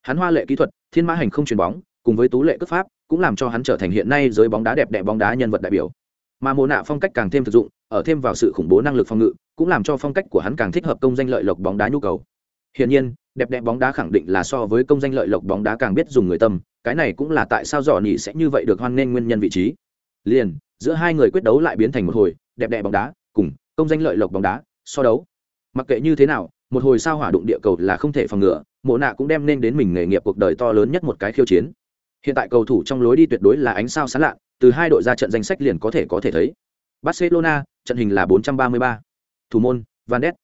Hắn hoa lệ kỹ thuật, thiên mã hành không chuyền bóng, cùng với tú lệ cướp pháp, cũng làm cho hắn trở thành hiện nay giới bóng đá đẹp đẽ bóng đá nhân vật đại biểu. Mà mùa nạ phong cách càng thêm thực dụng, ở thêm vào sự khủng bố năng lực phòng ngự, cũng làm cho phong cách của hắn càng thích hợp công danh lợi lộc bóng đá nhu cầu. Hiển nhiên, đẹp đẽ bóng đá khẳng định là so với công danh lợi lộc bóng đá càng biết dùng người tâm, cái này cũng là tại sao dò nhị sẽ như vậy được hoan nghênh nguyên nhân vị trí. Liền, giữa hai người quyết đấu lại biến thành một hồi, đẹp đẽ bóng đá, cùng công danh lợi lộc bóng đá, so đấu. Mặc kệ như thế nào, một hồi sao hỏa đụng địa cầu là không thể phòng ngừa, Mộ nạ cũng đem nên đến mình nghề nghiệp cuộc đời to lớn nhất một cái khiêu chiến. Hiện tại cầu thủ trong lối đi tuyệt đối là ánh sao sáng lạ, từ hai đội ra trận danh sách liền có thể có thể thấy. Barcelona, trận hình là 433. Thủ môn, Van Ness.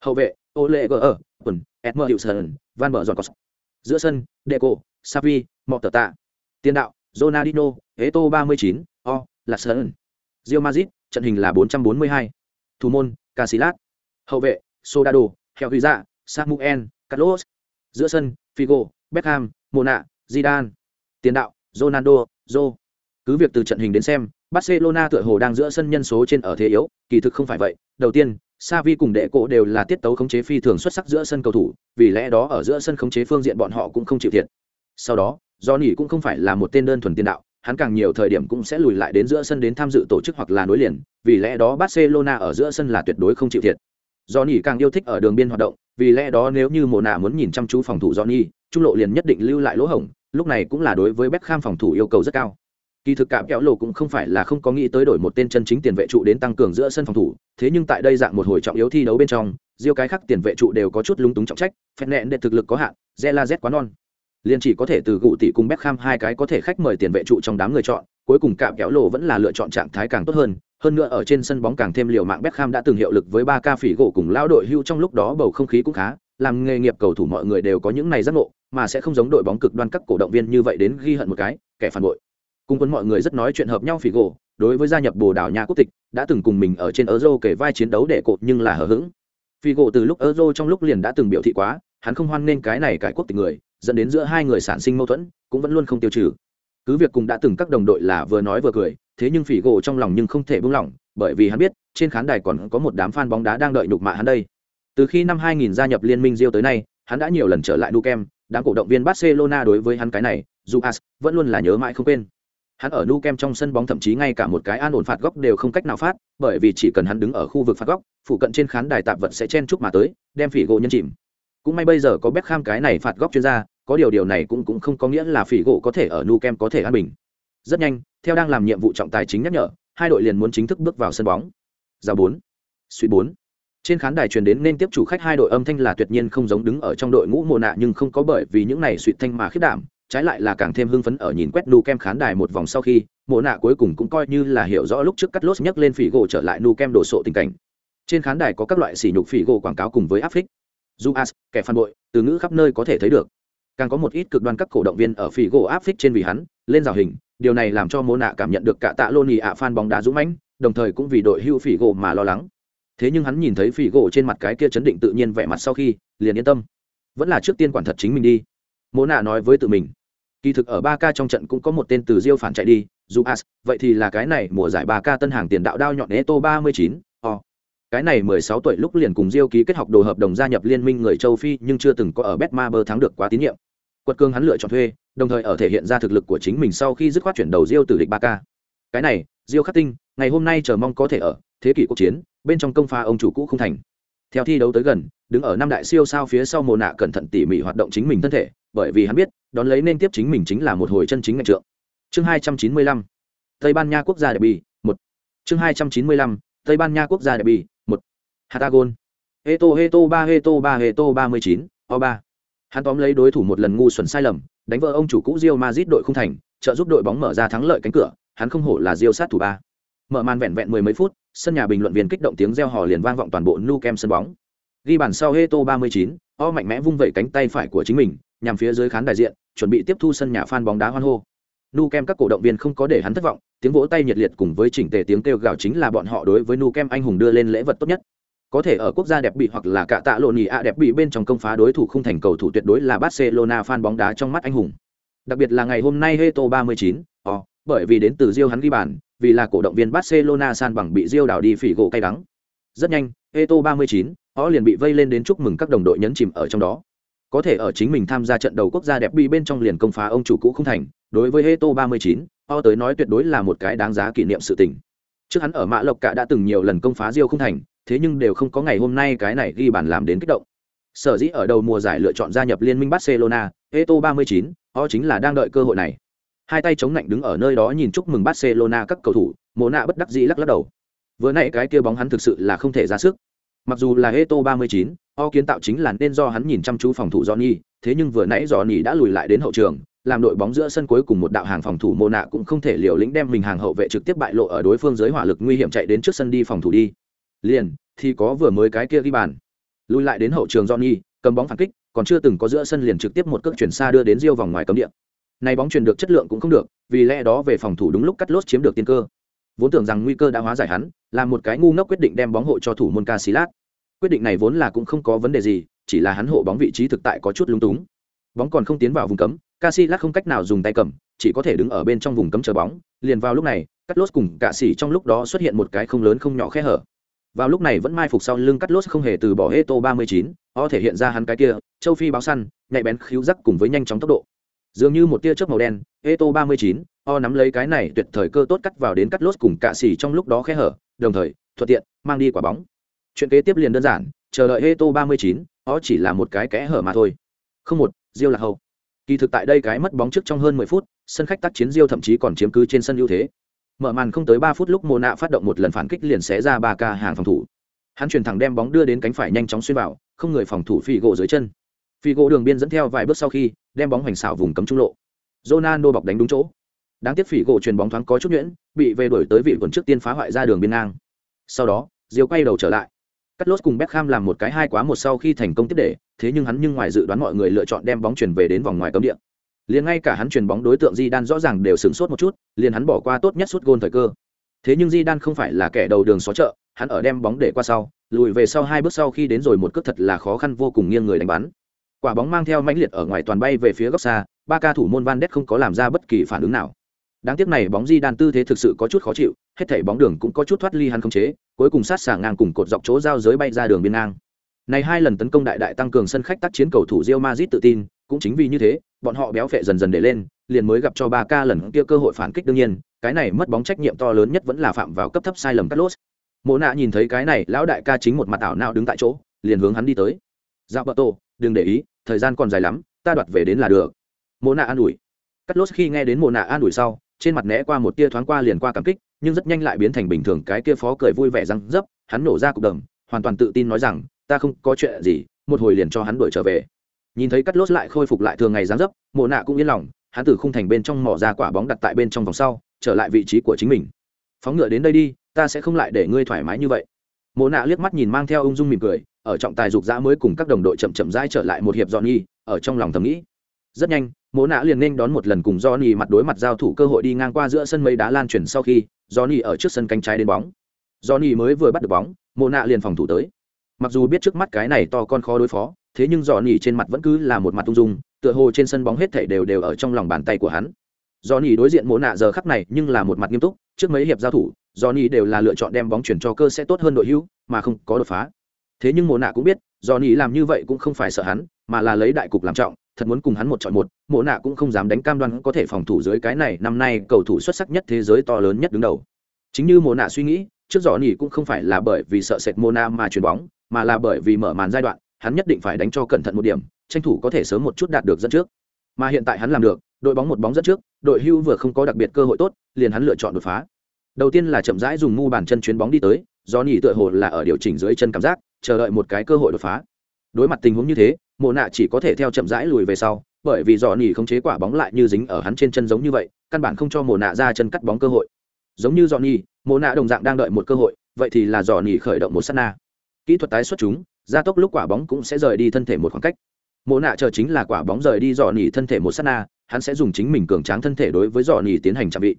Hậu vệ, Ole Gunnar, quần, Edmer Hudson, Van Bờ Giòn Giữa sân, Deco, Savi, Morata, Tiền đạo, Ronaldinho, Eto 39, O, Larsen. Real Madrid, trận hình là 442. Thủ môn, Casillas. Hậu vệ, Sodado, Heo Huy Dạ, Samuel, Carlos. Giữa sân, Figo, Beckham, Mona, Zidane. Tiền đạo, Ronaldo, Jo. Cứ việc từ trận hình đến xem, Barcelona tựa hồ đang giữa sân nhân số trên ở thế yếu, kỳ thực không phải vậy. Đầu tiên, Xavi cùng đệ cổ đều là tiết tấu khống chế phi thường xuất sắc giữa sân cầu thủ, vì lẽ đó ở giữa sân khống chế phương diện bọn họ cũng không chịu thiệt. Sau đó, Johnny cũng không phải là một tên đơn thuần tiền đạo, hắn càng nhiều thời điểm cũng sẽ lùi lại đến giữa sân đến tham dự tổ chức hoặc là nối liền, vì lẽ đó Barcelona ở giữa sân là tuyệt đối không chịu thiệt. Johnny càng yêu thích ở đường biên hoạt động, vì lẽ đó nếu như Mộ nạ muốn nhìn chăm chú phòng thủ Johnny, trung lộ liền nhất định lưu lại lỗ hổng, lúc này cũng là đối với Beckham phòng thủ yêu cầu rất cao. Kỳ thực cạm kéo lộ cũng không phải là không có nghĩ tới đổi một tên chân chính tiền vệ trụ đến tăng cường giữa sân phòng thủ, thế nhưng tại đây dạng một hồi trọng yếu thi đấu bên trong, riêng cái khác tiền vệ trụ đều có chút lúng túng trọng trách, phép nện để thực lực có hạn, Zela Z quá non. Liên chỉ có thể từ gụ tỷ cùng Beckham hai cái có thể khách mời tiền vệ trụ trong đám người chọn, cuối cùng cạm kéo lộ vẫn là lựa chọn trạng thái càng tốt hơn, hơn nữa ở trên sân bóng càng thêm liều mạng Beckham đã từng hiệu lực với ba ca phỉ gỗ cùng lao đội hưu trong lúc đó bầu không khí cũng khá, làm nghề nghiệp cầu thủ mọi người đều có những này giác ngộ, mà sẽ không giống đội bóng cực đoan các cổ động viên như vậy đến ghi hận một cái, kẻ phản bội. Cùng quân mọi người rất nói chuyện hợp nhau phỉ gỗ đối với gia nhập bồ đảo nhà quốc tịch đã từng cùng mình ở trên euro kể vai chiến đấu để cột nhưng là hờ hững. Phỉ gỗ từ lúc euro trong lúc liền đã từng biểu thị quá hắn không hoan nên cái này cải quốc tịch người dẫn đến giữa hai người sản sinh mâu thuẫn cũng vẫn luôn không tiêu trừ. Cứ việc cùng đã từng các đồng đội là vừa nói vừa cười thế nhưng phỉ gỗ trong lòng nhưng không thể buông lỏng bởi vì hắn biết trên khán đài còn có một đám fan bóng đá đang đợi nhục mạ hắn đây từ khi năm 2000 gia nhập liên minh Rio tới nay, hắn đã nhiều lần trở lại Nukem, đám cổ động viên Barcelona đối với hắn cái này Juas vẫn luôn là nhớ mãi không quên. Hắn ở Nou Camp trong sân bóng thậm chí ngay cả một cái an ổn phạt góc đều không cách nào phát, bởi vì chỉ cần hắn đứng ở khu vực phạt góc, phụ cận trên khán đài tạp vật sẽ chen chúc mà tới, đem phỉ gỗ nhân chìm. Cũng may bây giờ có Beckham cái này phạt góc chuyên gia, có điều điều này cũng cũng không có nghĩa là phỉ gỗ có thể ở Nou Camp có thể an bình. Rất nhanh, theo đang làm nhiệm vụ trọng tài chính nhắc nhở, hai đội liền muốn chính thức bước vào sân bóng. Giao bốn. Suy bốn trên khán đài truyền đến nên tiếp chủ khách hai đội âm thanh là tuyệt nhiên không giống đứng ở trong đội ngũ mồ nạ nhưng không có bởi vì những này suy thanh mà khiết đảm, trái lại là càng thêm hưng phấn ở nhìn quét nu kem khán đài một vòng sau khi mộ nạ cuối cùng cũng coi như là hiểu rõ lúc trước cắt lốt nhấc lên phỉ gỗ trở lại nu kem đổ sộ tình cảnh. Trên khán đài có các loại sỉ nhục phỉ gỗ quảng cáo cùng với áp phích. Du as, kẻ phản bội, từ ngữ khắp nơi có thể thấy được. Càng có một ít cực đoan các cổ động viên ở phỉ gỗ áp phích trên vì hắn, lên rào hình, điều này làm cho mộ nạ cảm nhận được cả tạ lô nì ạ phan bóng đá dũng mãnh, đồng thời cũng vì đội hưu phỉ gỗ mà lo lắng thế nhưng hắn nhìn thấy phỉ gỗ trên mặt cái kia chấn định tự nhiên vẻ mặt sau khi liền yên tâm vẫn là trước tiên quản thật chính mình đi mô nạ nói với tự mình Kỳ thực ở ba k trong trận cũng có một tên từ Diêu phản chạy đi, dù as vậy thì là cái này mùa giải ba k tân hàng tiền đạo đao nhọn Eto 39, o. Cái này 16 tuổi lúc liền cùng Diêu ký kết học đồ hợp đồng gia nhập liên minh người châu Phi nhưng chưa từng có ở Betmaber thắng được quá tín nhiệm. Quật cương hắn lựa chọn thuê, đồng thời ở thể hiện ra thực lực của chính mình sau khi dứt khoát chuyển đầu Diêu từ địch ba k. Cái này, Diêu Khắc Tinh, ngày hôm nay chờ mong có thể ở thế kỷ quốc chiến, bên trong công pha ông chủ cũ không thành. Theo thi đấu tới gần, đứng ở năm đại siêu sao phía sau mồ nạ cẩn thận tỉ mỉ hoạt động chính mình thân thể, bởi vì hắn biết, đón lấy nên tiếp chính mình chính là một hồi chân chính ngạch trượng. Chương 295. Tây Ban Nha quốc gia derby, 1. Chương 295. Tây Ban Nha quốc gia derby, 1. Hatagon. Heto Heto ba Heto ba Heto 39, O ba Hắn tóm lấy đối thủ một lần ngu xuẩn sai lầm, đánh vỡ ông chủ cũ Real Madrid đội không thành, trợ giúp đội bóng mở ra thắng lợi cánh cửa, hắn không hổ là diêu sát thủ ba. Mở màn vẹn vẹn mười mấy phút, sân nhà bình luận viên kích động tiếng reo hò liền vang vọng toàn bộ Nou Camp sân bóng. Ghi bàn sau Heto 39, O mạnh mẽ vung vẩy cánh tay phải của chính mình, nhằm phía dưới khán đại diện, chuẩn bị tiếp thu sân nhà fan bóng đá hoan hô. Nu Kem các cổ động viên không có để hắn thất vọng, tiếng vỗ tay nhiệt liệt cùng với chỉnh tề tiếng kêu gào chính là bọn họ đối với Nu Kem anh hùng đưa lên lễ vật tốt nhất. Có thể ở quốc gia đẹp bị hoặc là cả tạ lộ nhì ạ đẹp bị bên trong công phá đối thủ không thành cầu thủ tuyệt đối là Barcelona fan bóng đá trong mắt anh hùng. Đặc biệt là ngày hôm nay Heto 39, O bởi vì đến từ Rio hắn ghi bàn, vì là cổ động viên barcelona san bằng bị diêu đảo đi phỉ gỗ cay đắng. Rất nhanh eto 39, họ liền bị vây lên đến chúc mừng các đồng đội nhấn chìm ở trong đó. Có thể ở chính mình tham gia trận đầu quốc gia đẹp bi bên trong liền công phá ông chủ cũ không thành. Đối với eto 39, họ tới nói tuyệt đối là một cái đáng giá kỷ niệm sự tình. Trước hắn ở mã lộc cả đã từng nhiều lần công phá diêu không thành thế nhưng đều không có ngày hôm nay cái này ghi bàn làm đến kích động. Sở dĩ ở đầu mùa giải lựa chọn gia nhập liên minh barcelona eto 39, họ chính là đang đợi cơ hội này hai tay chống lạnh đứng ở nơi đó nhìn chúc mừng barcelona các cầu thủ mồ nạ bất đắc dĩ lắc lắc đầu. Vừa nãy cái kia bóng hắn thực sự là không thể ra sức. Mặc dù là eto 39, o kiến tạo chính là nên do hắn nhìn chăm chú phòng thủ johnny thế nhưng vừa nãy johnny đã lùi lại đến hậu trường làm đội bóng giữa sân cuối cùng một đạo hàng phòng thủ mồ nạ cũng không thể liều lĩnh đem mình hàng hậu vệ trực tiếp bại lộ ở đối phương dưới hỏa lực nguy hiểm chạy đến trước sân đi phòng thủ đi. Liền thì có vừa mới cái kia ghi bàn. Lùi lại đến hậu trường johnny cầm bóng phản kích còn chưa từng có giữa sân liền trực tiếp một cước chuyển xa đưa đến riêu vòng ngoài cấm địa này bóng truyền được chất lượng cũng không được vì lẽ đó về phòng thủ đúng lúc cắt lốt chiếm được tiên cơ. Vốn tưởng rằng nguy cơ đã hóa giải hắn làm một cái ngu ngốc quyết định đem bóng hộ cho thủ môn Casillas. quyết định này vốn là cũng không có vấn đề gì chỉ là hắn hộ bóng vị trí thực tại có chút lung túng. Bóng còn không tiến vào vùng cấm Casillas không cách nào dùng tay cầm chỉ có thể đứng ở bên trong vùng cấm chờ bóng. Liền vào lúc này cắt lốt cùng cả sĩ trong lúc đó xuất hiện một cái không lớn không nhỏ khe hở. Vào lúc này vẫn mai phục sau lưng cắt lốt không hề từ bỏ Heto 39, họ thể hiện ra hắn cái kia châu phi báo săn nhạy bén khiếu rắc cùng với nhanh chóng tốc độ dường như một tia chớp màu đen Eto 39, o nắm lấy cái này tuyệt thời cơ tốt cắt vào đến cắt lốt cùng cạ xỉ trong lúc đó khe hở đồng thời thuận tiện mang đi quả bóng. Chuyện kế tiếp liền đơn giản chờ đợi Eto 39, o chỉ là một cái kẽ hở mà thôi. Không một diêu là hậu kỳ thực tại đây cái mất bóng trước trong hơn 10 phút sân khách tác chiến diêu thậm chí còn chiếm cứ trên sân ưu thế. Mở màn không tới ba phút lúc mồ nạ phát động một lần phản kích liền xé ra ba ca hàng phòng thủ. Hắn chuyển thẳng đem bóng đưa đến cánh phải nhanh chóng xuyên vào không người phòng thủ phi gỗ dưới chân. Phi gỗ đường biên dẫn theo vài bước sau khi đem bóng hoành xảo vùng cấm trung lộ. Ronaldo bọc đánh đúng chỗ. Đáng tiếc phỉ gỗ truyền bóng thoáng có chút nhuyễn, bị về đuổi tới vị quần trước tiên phá hoại ra đường biên ngang. Sau đó, Diêu quay đầu trở lại. Cắt lốt cùng Beckham làm một cái hai quá một sau khi thành công tiếp để, thế nhưng hắn nhưng ngoài dự đoán mọi người lựa chọn đem bóng chuyển về đến vòng ngoài cấm địa. Liền ngay cả hắn truyền bóng đối tượng di đan rõ ràng đều sửng sốt một chút, liền hắn bỏ qua tốt nhất suốt gôn thời cơ. Thế nhưng di đan không phải là kẻ đầu đường xó chợ, hắn ở đem bóng để qua sau, lùi về sau hai bước sau khi đến rồi một cước thật là khó khăn vô cùng nghiêng người đánh bắn quả bóng mang theo mãnh liệt ở ngoài toàn bay về phía góc xa, ba ca thủ môn van đét không có làm ra bất kỳ phản ứng nào. Đáng tiếc này bóng di đan tư thế thực sự có chút khó chịu, hết thảy bóng đường cũng có chút thoát ly hắn không chế, cuối cùng sát xả ngang cùng cột dọc chỗ giao giới bay ra đường biên ngang. Này hai lần tấn công đại đại tăng cường sân khách tác chiến cầu thủ Real Madrid tự tin, cũng chính vì như thế, bọn họ béo phệ dần dần để lên, liền mới gặp cho ba ca lần kia cơ hội phản kích đương nhiên, cái này mất bóng trách nhiệm to lớn nhất vẫn là phạm vào cấp thấp sai lầm Carlos. lốt. Mộ nạ nhìn thấy cái này, lão đại ca chính một mặt ảo nào đứng tại chỗ, liền hướng hắn đi tới. Dạo bờ tô, đừng để ý thời gian còn dài lắm, ta đoạt về đến là được. Mộ nạ an ủi. Cắt lốt khi nghe đến mộ nạ an ủi sau, trên mặt né qua một tia thoáng qua liền qua cảm kích, nhưng rất nhanh lại biến thành bình thường cái kia phó cười vui vẻ răng dấp, hắn nổ ra cục đầm, hoàn toàn tự tin nói rằng, ta không có chuyện gì, một hồi liền cho hắn đuổi trở về. Nhìn thấy cắt lốt lại khôi phục lại thường ngày dáng dấp, mộ nạ cũng yên lòng, hắn từ khung thành bên trong mỏ ra quả bóng đặt tại bên trong vòng sau, trở lại vị trí của chính mình. Phóng ngựa đến đây đi, ta sẽ không lại để ngươi thoải mái như vậy mộ nạ liếc mắt nhìn mang theo ung dung mỉm cười ở trọng tài dục giã mới cùng các đồng đội chậm chậm dai trở lại một hiệp dọn nhi ở trong lòng thầm nghĩ rất nhanh mộ nạ liền nên đón một lần cùng Johnny mặt đối mặt giao thủ cơ hội đi ngang qua giữa sân mấy đá lan chuyển sau khi Johnny ở trước sân cánh trái đến bóng. Johnny mới vừa bắt được bóng, mộ nạ liền phòng thủ tới. Mặc dù biết trước mắt cái này to con khó đối phó, thế nhưng Johnny trên mặt vẫn cứ là một mặt ung dung, tựa hồ trên sân bóng hết thảy đều đều ở trong lòng bàn tay của hắn. Johnny đối diện mộ nạ giờ khắc này nhưng là một mặt nghiêm túc, trước mấy hiệp giao thủ, Johnny đều là lựa chọn đem bóng chuyển cho cơ sẽ tốt hơn đội hữu, mà không có đột phá. Thế nhưng mộ nạ cũng biết, Johnny làm như vậy cũng không phải sợ hắn, mà là lấy đại cục làm trọng, thật muốn cùng hắn một chọi một, mộ nạ cũng không dám đánh cam đoan có thể phòng thủ dưới cái này năm nay cầu thủ xuất sắc nhất thế giới to lớn nhất đứng đầu. Chính như mộ nạ suy nghĩ, trước Johnny cũng không phải là bởi vì sợ sệt Mona mà chuyền bóng, mà là bởi vì mở màn giai đoạn, hắn nhất định phải đánh cho cẩn thận một điểm, tranh thủ có thể sớm một chút đạt được dẫn trước. Mà hiện tại hắn làm được, đội bóng một bóng dẫn trước, đội hưu vừa không có đặc biệt cơ hội tốt, liền hắn lựa chọn đột phá. Đầu tiên là chậm rãi dùng mu bàn chân chuyến bóng đi tới, do nhỉ tựa hồ là ở điều chỉnh dưới chân cảm giác, chờ đợi một cái cơ hội đột phá. Đối mặt tình huống như thế, Mộ nạ chỉ có thể theo chậm rãi lùi về sau, bởi vì dò nhỉ không chế quả bóng lại như dính ở hắn trên chân giống như vậy, căn bản không cho Mộ nạ ra chân cắt bóng cơ hội. Giống như dò nhỉ, Mộ nạ đồng dạng đang đợi một cơ hội, vậy thì là dò nhỉ khởi động một sát na. Kỹ thuật tái xuất chúng, gia tốc lúc quả bóng cũng sẽ rời đi thân thể một khoảng cách. Mộ nạ chờ chính là quả bóng rời đi dò nhỉ thân thể một sát na, hắn sẽ dùng chính mình cường tráng thân thể đối với dò nhỉ tiến hành trạm vị.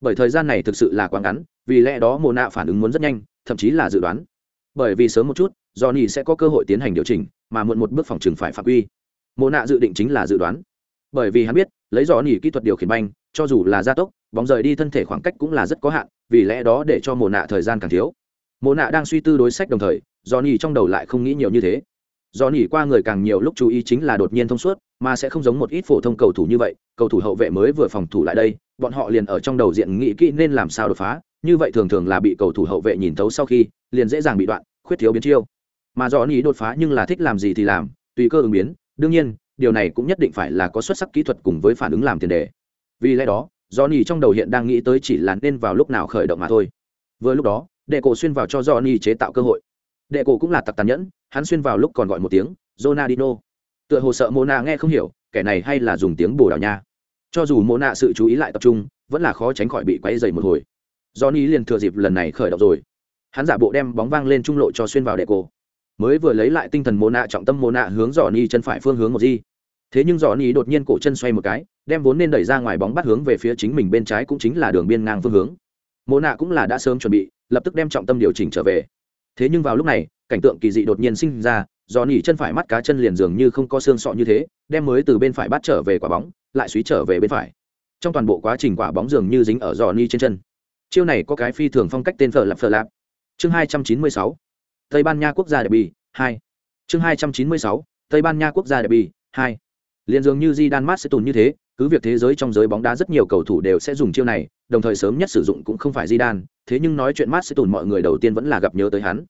Bởi thời gian này thực sự là quá ngắn, vì lẽ đó mồ nạ phản ứng muốn rất nhanh, thậm chí là dự đoán. Bởi vì sớm một chút dò nỉ sẽ có cơ hội tiến hành điều chỉnh, mà muộn một bước phòng trừng phải phạm quy. Mồ nạ dự định chính là dự đoán. Bởi vì hắn biết, lấy dò nỉ kỹ thuật điều khiển banh, cho dù là gia tốc, bóng rời đi thân thể khoảng cách cũng là rất có hạn, vì lẽ đó để cho mồ nạ thời gian càng thiếu. Mồ nạ đang suy tư đối sách đồng thời do nỉ trong đầu lại không nghĩ nhiều như thế. Do nỉ qua người càng nhiều lúc chú ý chính là đột nhiên thông suốt mà sẽ không giống một ít phổ thông cầu thủ như vậy cầu thủ hậu vệ mới vừa phòng thủ lại đây bọn họ liền ở trong đầu diện nghĩ kỹ nên làm sao đột phá như vậy thường thường là bị cầu thủ hậu vệ nhìn thấu sau khi liền dễ dàng bị đoạn khuyết thiếu biến chiêu mà do ý đột phá nhưng là thích làm gì thì làm tùy cơ ứng biến đương nhiên điều này cũng nhất định phải là có xuất sắc kỹ thuật cùng với phản ứng làm tiền đề vì lẽ đó Johnny trong đầu hiện đang nghĩ tới chỉ là nên vào lúc nào khởi động mà thôi. Vừa lúc đó, đệ cổ xuyên vào cho Johnny chế tạo cơ hội. Đệ cổ cũng là tặc tàn nhẫn, hắn xuyên vào lúc còn gọi một tiếng, Ronaldinho. Tựa hồ sợ Mona nghe không hiểu, kẻ này hay là dùng tiếng Bồ Đào Nha. Cho dù Mona sự chú ý lại tập trung, vẫn là khó tránh khỏi bị quấy rầy một hồi. Johnny liền thừa dịp lần này khởi động rồi. Hắn giả bộ đem bóng vang lên trung lộ cho xuyên vào đệ cổ. Mới vừa lấy lại tinh thần Mona trọng tâm Mona hướng Johnny chân phải phương hướng một di. Thế nhưng Johnny đột nhiên cổ chân xoay một cái, đem vốn nên đẩy ra ngoài bóng bắt hướng về phía chính mình bên trái cũng chính là đường biên ngang phương hướng mô nạ cũng là đã sớm chuẩn bị lập tức đem trọng tâm điều chỉnh trở về thế nhưng vào lúc này cảnh tượng kỳ dị đột nhiên sinh ra do nỉ chân phải mắt cá chân liền dường như không có xương sọ như thế đem mới từ bên phải bắt trở về quả bóng lại suý trở về bên phải trong toàn bộ quá trình quả bóng dường như dính ở giò ni trên chân chiêu này có cái phi thường phong cách tên phở lạp phở lạp chương hai trăm chín mươi sáu tây ban nha quốc gia đại bì hai chương hai trăm chín mươi sáu tây ban nha quốc gia đại bì hai liền dường như di đan mát sẽ tùn như thế cứ việc thế giới trong giới bóng đá rất nhiều cầu thủ đều sẽ dùng chiêu này, đồng thời sớm nhất sử dụng cũng không phải Di Đan. thế nhưng nói chuyện mát sẽ tủn mọi người đầu tiên vẫn là gặp nhớ tới hắn.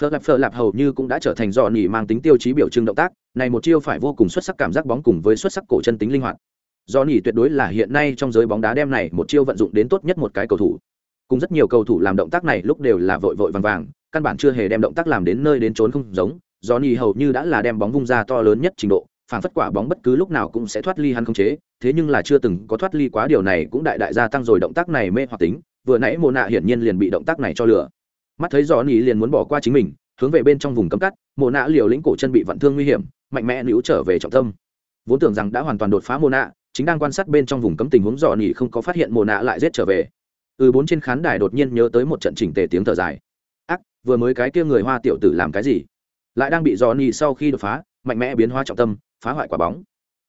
Phở Lạp Phở Lạp hầu như cũng đã trở thành dò nỉ mang tính tiêu chí biểu trưng động tác, này một chiêu phải vô cùng xuất sắc cảm giác bóng cùng với xuất sắc cổ chân tính linh hoạt. Dò nỉ tuyệt đối là hiện nay trong giới bóng đá đem này một chiêu vận dụng đến tốt nhất một cái cầu thủ. Cùng rất nhiều cầu thủ làm động tác này lúc đều là vội vội vàng vàng, căn bản chưa hề đem động tác làm đến nơi đến trốn không giống, Dò nỉ hầu như đã là đem bóng vung ra to lớn nhất trình độ, phản phất quả bóng bất cứ lúc nào cũng sẽ thoát ly hắn không chế, thế nhưng là chưa từng có thoát ly quá điều này cũng đại đại gia tăng rồi động tác này mê hoặc tính, vừa nãy mồ Nạ hiển nhiên liền bị động tác này cho lừa. Mắt thấy Gió Nỉ liền muốn bỏ qua chính mình, hướng về bên trong vùng cấm cắt, Mộ Nạ liều lĩnh cổ chân bị vận thương nguy hiểm, mạnh mẽ níu trở về trọng tâm. Vốn tưởng rằng đã hoàn toàn đột phá Mộ Nạ, chính đang quan sát bên trong vùng cấm tình huống Gió Nỉ không có phát hiện Mộ Nạ lại rết trở về. Ừ bốn trên khán đài đột nhiên nhớ tới một trận chỉnh tề tiếng thở dài. Ác, vừa mới cái kia người Hoa tiểu tử làm cái gì? Lại đang bị Gió Nỉ sau khi đột phá, mạnh mẽ biến hoa trọng tâm, phá hoại quả bóng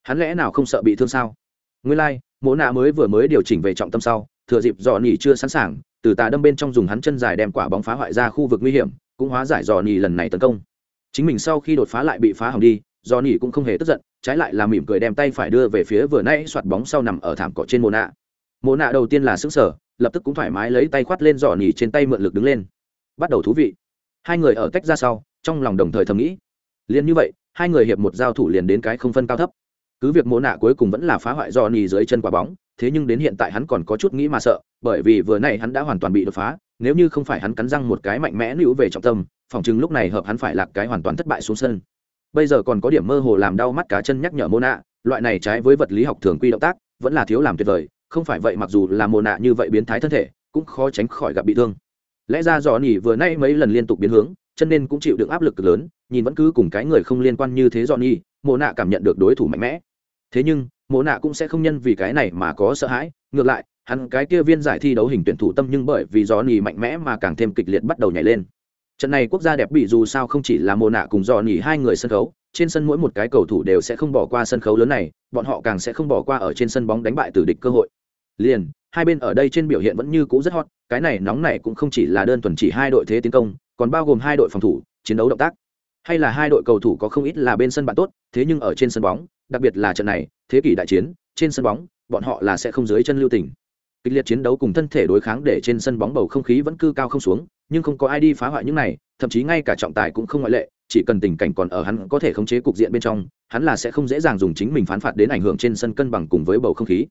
hắn lẽ nào không sợ bị thương sao nguyên lai、like, mồ nạ mới vừa mới điều chỉnh về trọng tâm sau thừa dịp dò nỉ chưa sẵn sàng từ tà đâm bên trong dùng hắn chân dài đem quả bóng phá hoại ra khu vực nguy hiểm, cũng hóa giải dò nỉ lần này tấn công. Chính mình sau khi đột phá lại bị phá hỏng đi dò nỉ cũng không hề tức giận, trái lại là mỉm cười đem tay phải đưa về phía vừa nãy soạt bóng sau nằm ở thảm cỏ trên mồ nạ mồ nạ đầu tiên là xứng sở lập tức cũng thoải mái lấy tay khoát lên dò nỉ trên tay mượn lực đứng lên. Bắt đầu thú vị. Hai người ở cách ra sau, trong lòng đồng thời thầm nghĩ. Liền như vậy, hai người hiệp một giao thủ liền đến cái không phân cao thấp cứ việc mô nạ cuối cùng vẫn là phá hoại do nì dưới chân quả bóng, thế nhưng đến hiện tại hắn còn có chút nghĩ mà sợ, bởi vì vừa nay hắn đã hoàn toàn bị đột phá, nếu như không phải hắn cắn răng một cái mạnh mẽ nữ về trọng tâm, phòng chừng lúc này hợp hắn phải lạc cái hoàn toàn thất bại xuống sân. Bây giờ còn có điểm mơ hồ làm đau mắt cá chân nhắc nhở mô nạ, loại này trái với vật lý học thường quy động tác, vẫn là thiếu làm tuyệt vời, không phải vậy mặc dù là mô nạ như vậy biến thái thân thể, cũng khó tránh khỏi gặp bị thương. Lẽ ra dò nỉ vừa nay mấy lần liên tục biến hướng, chân nên cũng chịu được áp lực lớn, nhìn vẫn cứ cùng cái người không liên quan như thế dò nỉ mộ nạ cảm nhận được đối thủ mạnh mẽ thế nhưng, mộ nạ cũng sẽ không nhân vì cái này mà có sợ hãi, ngược lại, hắn cái kia viên giải thi đấu hình tuyển thủ tâm nhưng bởi vì gió nỉ mạnh mẽ mà càng thêm kịch liệt bắt đầu nhảy lên. Trận này quốc gia đẹp bị dù sao không chỉ là mộ nạ cùng gió nỉ hai người sân khấu, trên sân mỗi một cái cầu thủ đều sẽ không bỏ qua sân khấu lớn này, bọn họ càng sẽ không bỏ qua ở trên sân bóng đánh bại tử địch cơ hội. Liền, hai bên ở đây trên biểu hiện vẫn như cũ rất hot, cái này nóng này cũng không chỉ là đơn thuần chỉ hai đội thế tiến công, còn bao gồm hai đội phòng thủ, chiến đấu động tác. Hay là hai đội cầu thủ có không ít là bên sân bạn tốt, thế nhưng ở trên sân bóng đặc biệt là trận này, thế kỷ đại chiến, trên sân bóng, bọn họ là sẽ không dưới chân lưu tình. Kịch liệt chiến đấu cùng thân thể đối kháng để trên sân bóng bầu không khí vẫn cư cao không xuống, nhưng không có ai đi phá hoại những này, thậm chí ngay cả trọng tài cũng không ngoại lệ, chỉ cần tình cảnh còn ở hắn có thể khống chế cục diện bên trong, hắn là sẽ không dễ dàng dùng chính mình phán phạt đến ảnh hưởng trên sân cân bằng cùng với bầu không khí.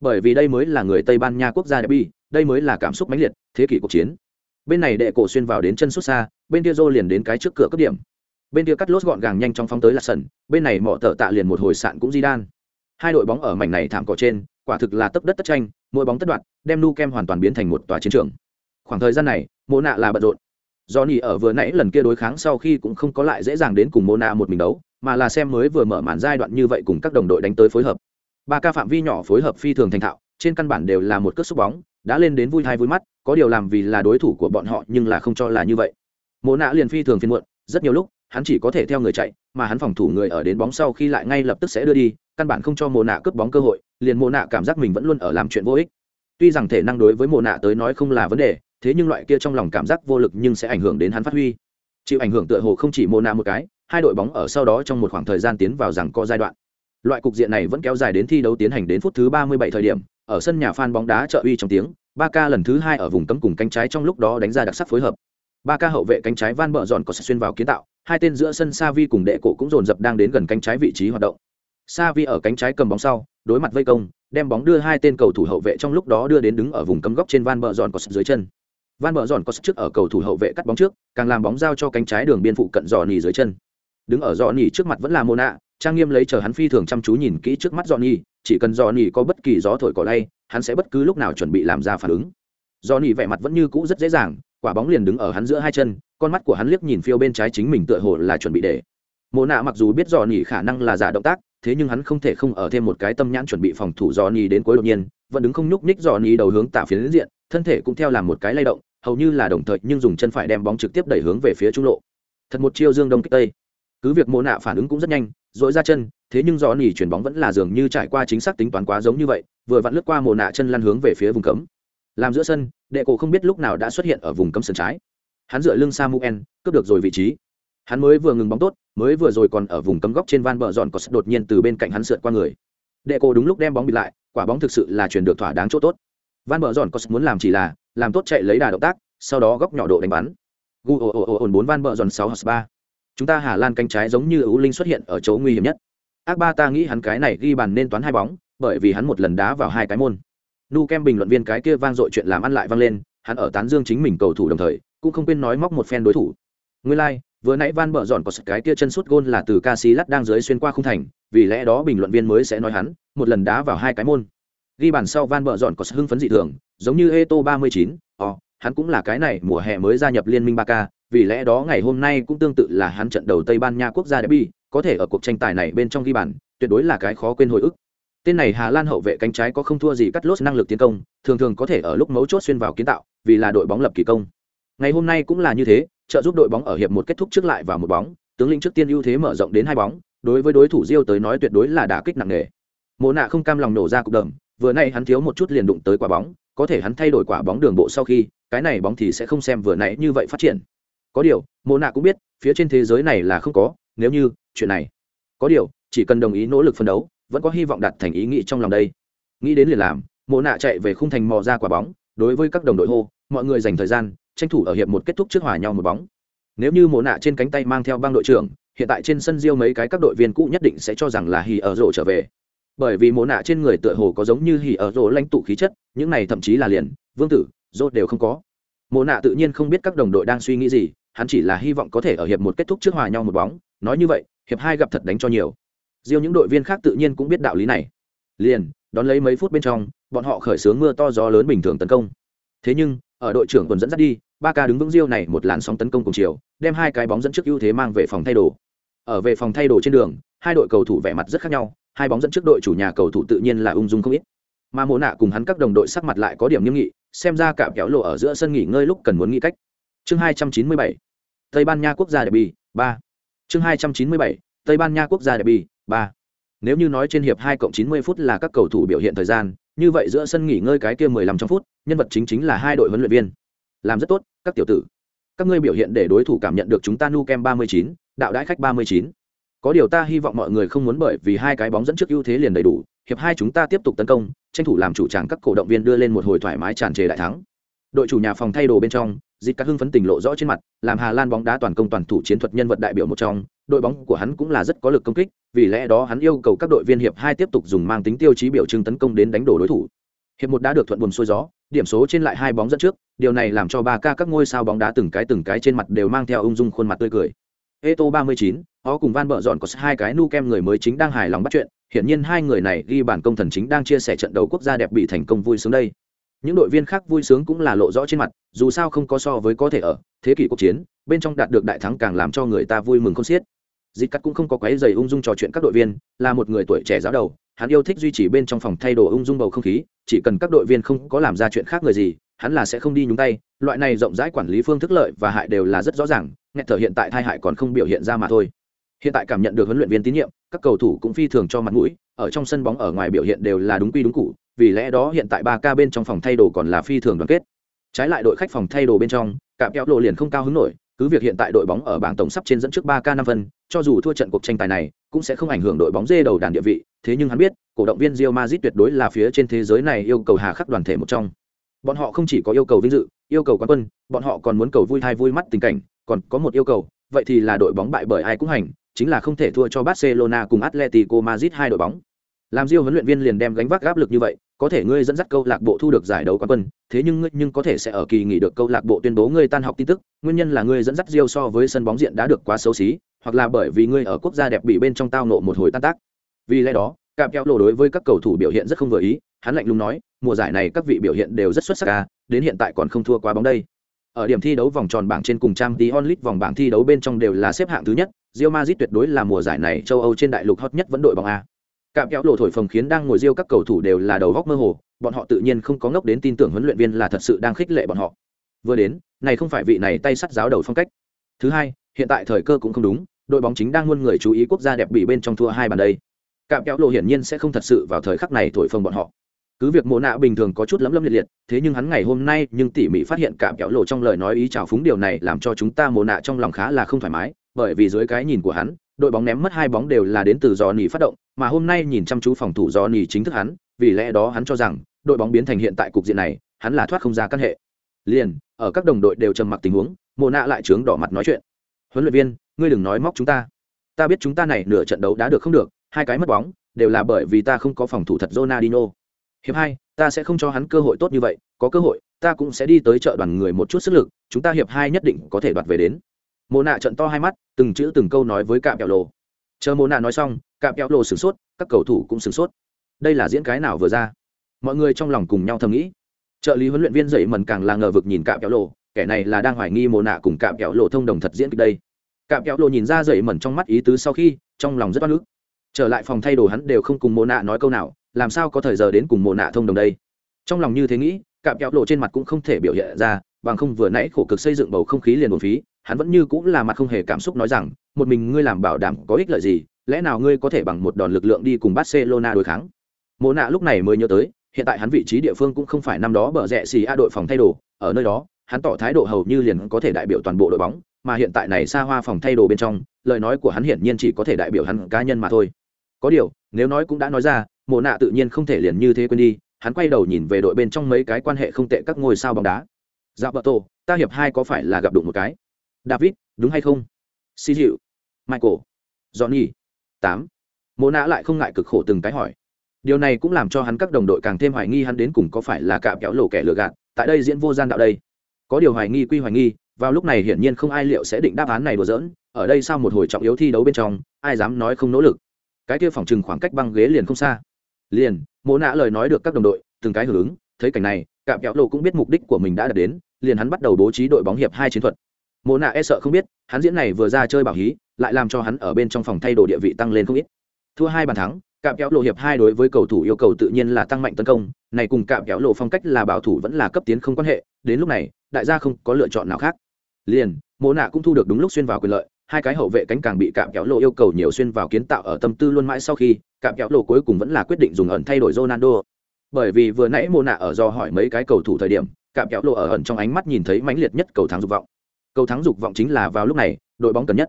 Bởi vì đây mới là người tây ban nha quốc gia derby, đây mới là cảm xúc mãnh liệt, thế kỷ cuộc chiến. Bên này đệ cổ xuyên vào đến chân xuất xa, bên kia rô liền đến cái trước cửa cấp điểm bên kia cắt lốt gọn gàng nhanh chóng phóng tới là sân, bên này mỏ tợ tạ liền một hồi sạn cũng di đan hai đội bóng ở mảnh này thảm cỏ trên, quả thực là tấp đất tất tranh, mỗi bóng tất đoạn đem nu kem hoàn toàn biến thành một tòa chiến trường. Khoảng thời gian này, mô nạ là bận rộn. Do nỉ ở vừa nãy lần kia đối kháng sau khi cũng không có lại dễ dàng đến cùng mô nạ một mình đấu, mà là xem mới vừa mở màn giai đoạn như vậy cùng các đồng đội đánh tới phối hợp. Ba ca phạm vi nhỏ phối hợp phi thường thành thạo, trên căn bản đều là một cất xúc bóng, đã lên đến vui thai vui mắt, có điều làm vì là đối thủ của bọn họ nhưng là không cho là như vậy. Mộ nạ liền phi thường phiên muộn, rất nhiều lúc hắn chỉ có thể theo người chạy, mà hắn phòng thủ người ở đến bóng sau khi lại ngay lập tức sẽ đưa đi, căn bản không cho mộ nạ cướp bóng cơ hội, liền mộ nạ cảm giác mình vẫn luôn ở làm chuyện vô ích. Tuy rằng thể năng đối với Mộ nạ tới nói không là vấn đề, thế nhưng loại kia trong lòng cảm giác vô lực nhưng sẽ ảnh hưởng đến hắn phát huy. Chịu ảnh hưởng tựa hồ không chỉ Mộ nạ một cái, hai đội bóng ở sau đó trong một khoảng thời gian tiến vào rằng có giai đoạn. Loại cục diện này vẫn kéo dài đến thi đấu tiến hành đến phút thứ 37 thời điểm, ở sân nhà fan bóng đá trợ uy trong tiếng, ba ca lần thứ hai ở vùng cấm cùng cánh trái trong lúc đó đánh ra đặc sắc phối hợp. Ba ca hậu vệ cánh trái van bờ dọn có xuyên vào kiến tạo hai tên giữa sân Savi cùng đệ cổ cũng dồn dập đang đến gần cánh trái vị trí hoạt động. Savi ở cánh trái cầm bóng sau, đối mặt vây công, đem bóng đưa hai tên cầu thủ hậu vệ trong lúc đó đưa đến đứng ở vùng cấm góc trên van bờ giòn có dưới chân. Van bờ giòn có trước ở cầu thủ hậu vệ cắt bóng trước, càng làm bóng giao cho cánh trái đường biên phụ cận dò nỉ dưới chân. Đứng ở dò nỉ trước mặt vẫn là mona, trang nghiêm lấy chờ hắn phi thường chăm chú nhìn kỹ trước mắt dò nỉ chỉ cần dò nỉ có bất kỳ gió thổi cỏ lay, hắn sẽ bất cứ lúc nào chuẩn bị làm ra phản ứng. Dò nỉ vẻ mặt vẫn như cũ rất dễ dàng quả bóng liền đứng ở hắn giữa hai chân, con mắt của hắn liếc nhìn phiêu bên trái chính mình tựa hồ là chuẩn bị để. Mộ nạ mặc dù biết dò nỉ khả năng là giả động tác, thế nhưng hắn không thể không ở thêm một cái tâm nhãn chuẩn bị phòng thủ dò nỉ đến cuối đột nhiên, vẫn đứng không nhúc nhích dò nỉ đầu hướng tả phía đến diện, thân thể cũng theo làm một cái lay động, hầu như là đồng thời, nhưng dùng chân phải đem bóng trực tiếp đẩy hướng về phía trung lộ. Thật một chiêu dương đông kích tây. Cứ việc mộ nạ phản ứng cũng rất nhanh dội ra chân, thế nhưng dò nỉ chuyển bóng vẫn là dường như trải qua chính xác tính toán quá giống như vậy, vừa vặn lướt qua mộ nạ chân lăn hướng về phía vùng cấm. Làm giữa sân đệ cổ không biết lúc nào đã xuất hiện ở vùng cấm sân trái. Hắn dựa lưng samuel, cướp được rồi vị trí. Hắn mới vừa ngừng bóng tốt, mới vừa rồi còn ở vùng cấm góc trên van bờ giòn có sức đột nhiên từ bên cạnh hắn sượt qua người. Đệ cổ đúng lúc đem bóng bịt lại, quả bóng thực sự là chuyển được thỏa đáng chỗ tốt. Van bờ giòn có sức muốn làm chỉ là, làm tốt chạy lấy đà động tác, sau đó góc nhỏ độ đánh bắn. Gu ồ ồ ồ ồn bốn van bờ giòn sáu hoặc ba. Chúng ta hà lan cánh trái giống như ưu linh xuất hiện ở chỗ nguy hiểm nhất. Ác ba ta nghĩ hắn cái này ghi bàn nên toán hai bóng, bởi vì hắn một lần đá vào hai cái môn nu kem bình luận viên cái kia vang dội chuyện làm ăn lại vang lên hắn ở tán dương chính mình cầu thủ đồng thời cũng không quên nói móc một phen đối thủ. Nguyên lai、like, vừa nãy van bợ dọn có cái kia chân sút gôn là từ ca sĩ lắt đang dưới xuyên qua khung thành vì lẽ đó bình luận viên mới sẽ nói hắn một lần đá vào hai cái môn. Ghi bàn sau van bợ dọn có hưng phấn dị thường giống như eto ba mươi chín ò hắn cũng là cái này mùa hè mới gia nhập liên minh ba k vì lẽ đó ngày hôm nay cũng tương tự là hắn trận đầu tây ban nha quốc gia derby có thể ở cuộc tranh tài này bên trong ghi bàn tuyệt đối là cái khó quên hồi ức tên này hà lan hậu vệ cánh trái có không thua gì cắt lốt năng lực tiến công, thường thường có thể ở lúc mấu chốt xuyên vào kiến tạo, vì là đội bóng lập kỳ công. Ngày hôm nay cũng là như thế, trợ giúp đội bóng ở hiệp một kết thúc trước lại vào một bóng, tướng lĩnh trước tiên ưu thế mở rộng đến hai bóng, đối với đối thủ diêu tới nói tuyệt đối là đả kích nặng nề. Mộ nạ không cam lòng nổ ra cục đầm, vừa nay hắn thiếu một chút liền đụng tới quả bóng, có thể hắn thay đổi quả bóng đường bộ sau khi, cái này bóng thì sẽ không xem vừa nãy như vậy phát triển. Có điều, mộ nạ cũng biết, phía trên thế giới này là không có, nếu như, chuyện này. Có điều, chỉ cần đồng ý nỗ lực phân đấu vẫn có hy vọng đạt thành ý nghĩ trong lòng đây. Nghĩ đến liền làm, mộ nạ chạy về khung thành mò ra quả bóng, đối với các đồng đội hô, mọi người dành thời gian, tranh thủ ở hiệp một kết thúc trước hòa nhau một bóng. Nếu như mộ nạ trên cánh tay mang theo băng đội trưởng, hiện tại trên sân riêu mấy cái các đội viên cũ nhất định sẽ cho rằng là hì ở rổ trở về. Bởi vì mộ nạ trên người tựa hồ có giống như hì ở rổ lãnh tụ khí chất, những này thậm chí là liền, vương tử, rốt đều không có. Mộ nạ tự nhiên không biết các đồng đội đang suy nghĩ gì, hắn chỉ là hy vọng có thể ở hiệp một kết thúc trước hòa nhau một bóng, nói như vậy, hiệp hai gặp thật đánh cho nhiều riêu những đội viên khác tự nhiên cũng biết đạo lý này. Liền, đón lấy mấy phút bên trong, bọn họ khởi sướng mưa to gió lớn bình thường tấn công. Thế nhưng, ở đội trưởng tuần dẫn dắt đi, ba ca đứng vững riêu này một làn sóng tấn công cùng chiều, đem hai cái bóng dẫn trước ưu thế mang về phòng thay đồ. Ở về phòng thay đồ trên đường, hai đội cầu thủ vẻ mặt rất khác nhau, hai bóng dẫn trước đội chủ nhà cầu thủ tự nhiên là ung dung không ít. Mà mồ nạ cùng hắn các đồng đội sắc mặt lại có điểm nghiêm nghị, xem ra cả kéo lộ ở giữa sân nghỉ ngơi lúc cần muốn nghĩ cách. Chương 297 Tây Ban Nha quốc gia derby 3 chương 297 tây ban nha quốc gia đẹp bi ba. Nếu như nói trên hiệp hai cộng chín mươi phút là các cầu thủ biểu hiện thời gian, như vậy giữa sân nghỉ ngơi cái kia mười lăm trong phút, nhân vật chính chính là hai đội huấn luyện viên. Làm rất tốt, các tiểu tử. Các ngươi biểu hiện để đối thủ cảm nhận được chúng ta nu kem ba mươi chín, đạo đãi khách ba mươi chín. Có điều ta hy vọng mọi người không muốn bởi vì hai cái bóng dẫn trước ưu thế liền đầy đủ, hiệp hai chúng ta tiếp tục tấn công, tranh thủ làm chủ tràng các cổ động viên đưa lên một hồi thoải mái tràn trề đại thắng. Đội chủ nhà phòng thay đồ bên trong dịch các hưng phấn tình lộ rõ trên mặt làm hà lan bóng đá toàn công toàn thủ chiến thuật nhân vật đại biểu một trong đội bóng của hắn cũng là rất có lực công kích vì lẽ đó hắn yêu cầu các đội viên hiệp hai tiếp tục dùng mang tính tiêu chí biểu trưng tấn công đến đánh đổ đối thủ hiệp một đã được thuận buồn xuôi gió điểm số trên lại hai bóng dẫn trước điều này làm cho ba ca các ngôi sao bóng đá từng cái từng cái trên mặt đều mang theo ung dung khuôn mặt tươi cười Eto 39, họ cùng Van Bợ dọn có hai cái nu kem người mới chính đang hài lòng bắt chuyện, hiển nhiên hai người này ghi bản công thần chính đang chia sẻ trận đấu quốc gia đẹp bị thành công vui sướng đây. Những đội viên khác vui sướng cũng là lộ rõ trên mặt, dù sao không có so với có thể ở thế kỷ cuộc chiến, bên trong đạt được đại thắng càng làm cho người ta vui mừng không xiết. Dịch cắt cũng không có quấy dày ung dung trò chuyện các đội viên, là một người tuổi trẻ giáo đầu, hắn yêu thích duy trì bên trong phòng thay đồ ung dung bầu không khí, chỉ cần các đội viên không có làm ra chuyện khác người gì, hắn là sẽ không đi nhúng tay, loại này rộng rãi quản lý phương thức lợi và hại đều là rất rõ ràng, nghe thở hiện tại thai hại còn không biểu hiện ra mà thôi. Hiện tại cảm nhận được huấn luyện viên tín nhiệm, các cầu thủ cũng phi thường cho mặt mũi, ở trong sân bóng ở ngoài biểu hiện đều là đúng quy đúng cụ, vì lẽ đó hiện tại ba ca bên trong phòng thay đồ còn là phi thường đoàn kết. Trái lại đội khách phòng thay đồ bên trong, cả kéo lộ liền không cao hứng nổi, cứ việc hiện tại đội bóng ở bảng tổng sắp trên dẫn trước ba k năm phân, cho dù thua trận cuộc tranh tài này, cũng sẽ không ảnh hưởng đội bóng dê đầu đàn địa vị, thế nhưng hắn biết, cổ động viên Real Madrid tuyệt đối là phía trên thế giới này yêu cầu hà khắc đoàn thể một trong. Bọn họ không chỉ có yêu cầu vinh dự, yêu cầu quán quân, bọn họ còn muốn cầu vui hay vui mắt tình cảnh, còn có một yêu cầu, vậy thì là đội bóng bại bởi ai cũng hành, chính là không thể thua cho Barcelona cùng Atletico Madrid hai đội bóng. Làm Rio huấn luyện viên liền đem gánh vác áp lực như vậy có thể ngươi dẫn dắt câu lạc bộ thu được giải đấu quán quân, thế nhưng ngươi nhưng có thể sẽ ở kỳ nghỉ được câu lạc bộ tuyên bố ngươi tan học tin tức, nguyên nhân là ngươi dẫn dắt Rio so với sân bóng diện đã được quá xấu xí, hoặc là bởi vì ngươi ở quốc gia đẹp bị bên trong tao nộ một hồi tan tác. Vì lẽ đó cạm kéo lộ đối với các cầu thủ biểu hiện rất không vừa ý, hắn lạnh lùng nói, mùa giải này các vị biểu hiện đều rất xuất sắc ca đến hiện tại còn không thua quá bóng đây. Ở điểm thi đấu vòng tròn bảng trên cùng trang tí onlit vòng bảng thi đấu bên trong đều là xếp hạng thứ nhất, Real Madrid tuyệt đối là mùa giải này châu Âu trên đại lục hot nhất vẫn đội bóng A cạm kéo lộ thổi phồng khiến đang ngồi riêu các cầu thủ đều là đầu góc mơ hồ, bọn họ tự nhiên không có ngốc đến tin tưởng huấn luyện viên là thật sự đang khích lệ bọn họ. Vừa đến, này không phải vị này tay sắt giáo đầu phong cách. Thứ hai, hiện tại thời cơ cũng không đúng, đội bóng chính đang muôn người chú ý quốc gia đẹp bị bên trong thua hai bàn đây. Cạm kéo lộ hiển nhiên sẽ không thật sự vào thời khắc này thổi phồng bọn họ. Cứ việc mộ nạ bình thường có chút lấm lấm liệt liệt, thế nhưng hắn ngày hôm nay nhưng tỉ mỉ phát hiện cạm kéo lộ trong lời nói ý chào phúng điều này làm cho chúng ta mộ nạ trong lòng khá là không thoải mái, bởi vì dưới cái nhìn của hắn, đội bóng ném mất hai bóng đều là đến từ do nỉ phát động mà hôm nay nhìn chăm chú phòng thủ do nỉ chính thức hắn vì lẽ đó hắn cho rằng đội bóng biến thành hiện tại cục diện này hắn là thoát không ra căn hệ liền ở các đồng đội đều trầm mặc tình huống mồ nạ lại trướng đỏ mặt nói chuyện huấn luyện viên ngươi đừng nói móc chúng ta ta biết chúng ta này nửa trận đấu đã được không được hai cái mất bóng đều là bởi vì ta không có phòng thủ thật Ronaldinho. Hiệp hai, ta sẽ không cho hắn cơ hội tốt như vậy, có cơ hội, ta cũng sẽ đi tới chợ đoàn người một chút sức lực, chúng ta hiệp hai nhất định có thể đoạt về đến mồ nạ trận to hai mắt từng chữ từng câu nói với cạm kẹo lồ. chờ mồ nạ nói xong cạm kẹo lộ sửng sốt, các cầu thủ cũng sửng sốt. Đây là diễn cái nào vừa ra? Mọi người trong lòng cùng nhau thầm nghĩ. Trợ lý huấn luyện viên dậy mần càng là ngờ vực nhìn cạm kẹo lộ, kẻ này là đang hoài nghi mồ nạ cùng cạm kẹo lộ thông đồng thật diễn kịch đây. Cạm kẹo lộ nhìn ra dậy mần trong mắt ý tứ sau khi, trong lòng rất oan ức. Trở lại phòng thay đồ hắn đều không cùng mồ nạ nói câu nào, làm sao có thời giờ đến cùng mồ nạ thông đồng đây? Trong lòng như thế nghĩ cạm kẹo lộ trên mặt cũng không thể biểu hiện ra, bằng không vừa nãy khổ cực xây dựng bầu không khí liền một phí, hắn vẫn như cũng là mặt không hề cảm xúc nói rằng, một mình ngươi làm bảo đảm có ích lợi gì lẽ nào ngươi có thể bằng một đòn lực lượng đi cùng barcelona đối kháng? Mộ nạ lúc này mới nhớ tới, hiện tại hắn vị trí địa phương cũng không phải năm đó bở rẽ xì a đội phòng thay đồ, ở nơi đó, hắn tỏ thái độ hầu như liền có thể đại biểu toàn bộ đội bóng, mà hiện tại này xa hoa phòng thay đồ bên trong, lời nói của hắn hiển nhiên chỉ có thể đại biểu hắn cá nhân mà thôi. Có điều, nếu nói cũng đã nói ra, mộ nạ tự nhiên không thể liền như thế quên đi, hắn quay đầu nhìn về đội bên trong mấy cái quan hệ không tệ các ngôi sao bóng đá. Dạ bờ tổ ta hiệp hai có phải là gặp đụng một cái? David, đúng hay không? Xì dịu michael, johnny tám. Mộ nạ lại không ngại cực khổ từng cái hỏi. Điều này cũng làm cho hắn các đồng đội càng thêm hoài nghi hắn đến cùng có phải là cạm kéo lộ kẻ lừa gạt, tại đây diễn vô gian đạo đây. Có điều hoài nghi quy hoài nghi, vào lúc này hiển nhiên không ai liệu sẽ định đáp án này đùa giỡn, ở đây sau một hồi trọng yếu thi đấu bên trong, ai dám nói không nỗ lực. Cái kia phòng trừng khoảng cách băng ghế liền không xa. Liền, mộ nạ lời nói được các đồng đội, từng cái hưởng ứng, thấy cảnh này, cạm kéo lộ cũng biết mục đích của mình đã đạt đến, liền hắn bắt đầu bố trí đội bóng hiệp hai chiến thuật. Mộ nạ e sợ không biết, hắn diễn này vừa ra chơi bảo hí lại làm cho hắn ở bên trong phòng thay đồ địa vị tăng lên không ít. Thua hai bàn thắng, cạm kéo lộ hiệp hai đối với cầu thủ yêu cầu tự nhiên là tăng mạnh tấn công. Này cùng cạm kéo lộ phong cách là bảo thủ vẫn là cấp tiến không quan hệ, đến lúc này, đại gia không có lựa chọn nào khác. Liền, mộ nạ cũng thu được đúng lúc xuyên vào quyền lợi, hai cái hậu vệ cánh càng bị cạm kéo lộ yêu cầu nhiều xuyên vào kiến tạo ở tâm tư luôn mãi sau khi, cạm kéo lộ cuối cùng vẫn là quyết định dùng ẩn thay đổi Ronaldo. Bởi vì vừa nãy mộ nạ ở do hỏi mấy cái cầu thủ thời điểm, cạm kéo lộ ở ẩn trong ánh mắt nhìn thấy mãnh liệt nhất cầu thắng dục vọng. Cầu thắng dục vọng chính là vào lúc này, đội bóng cần nhất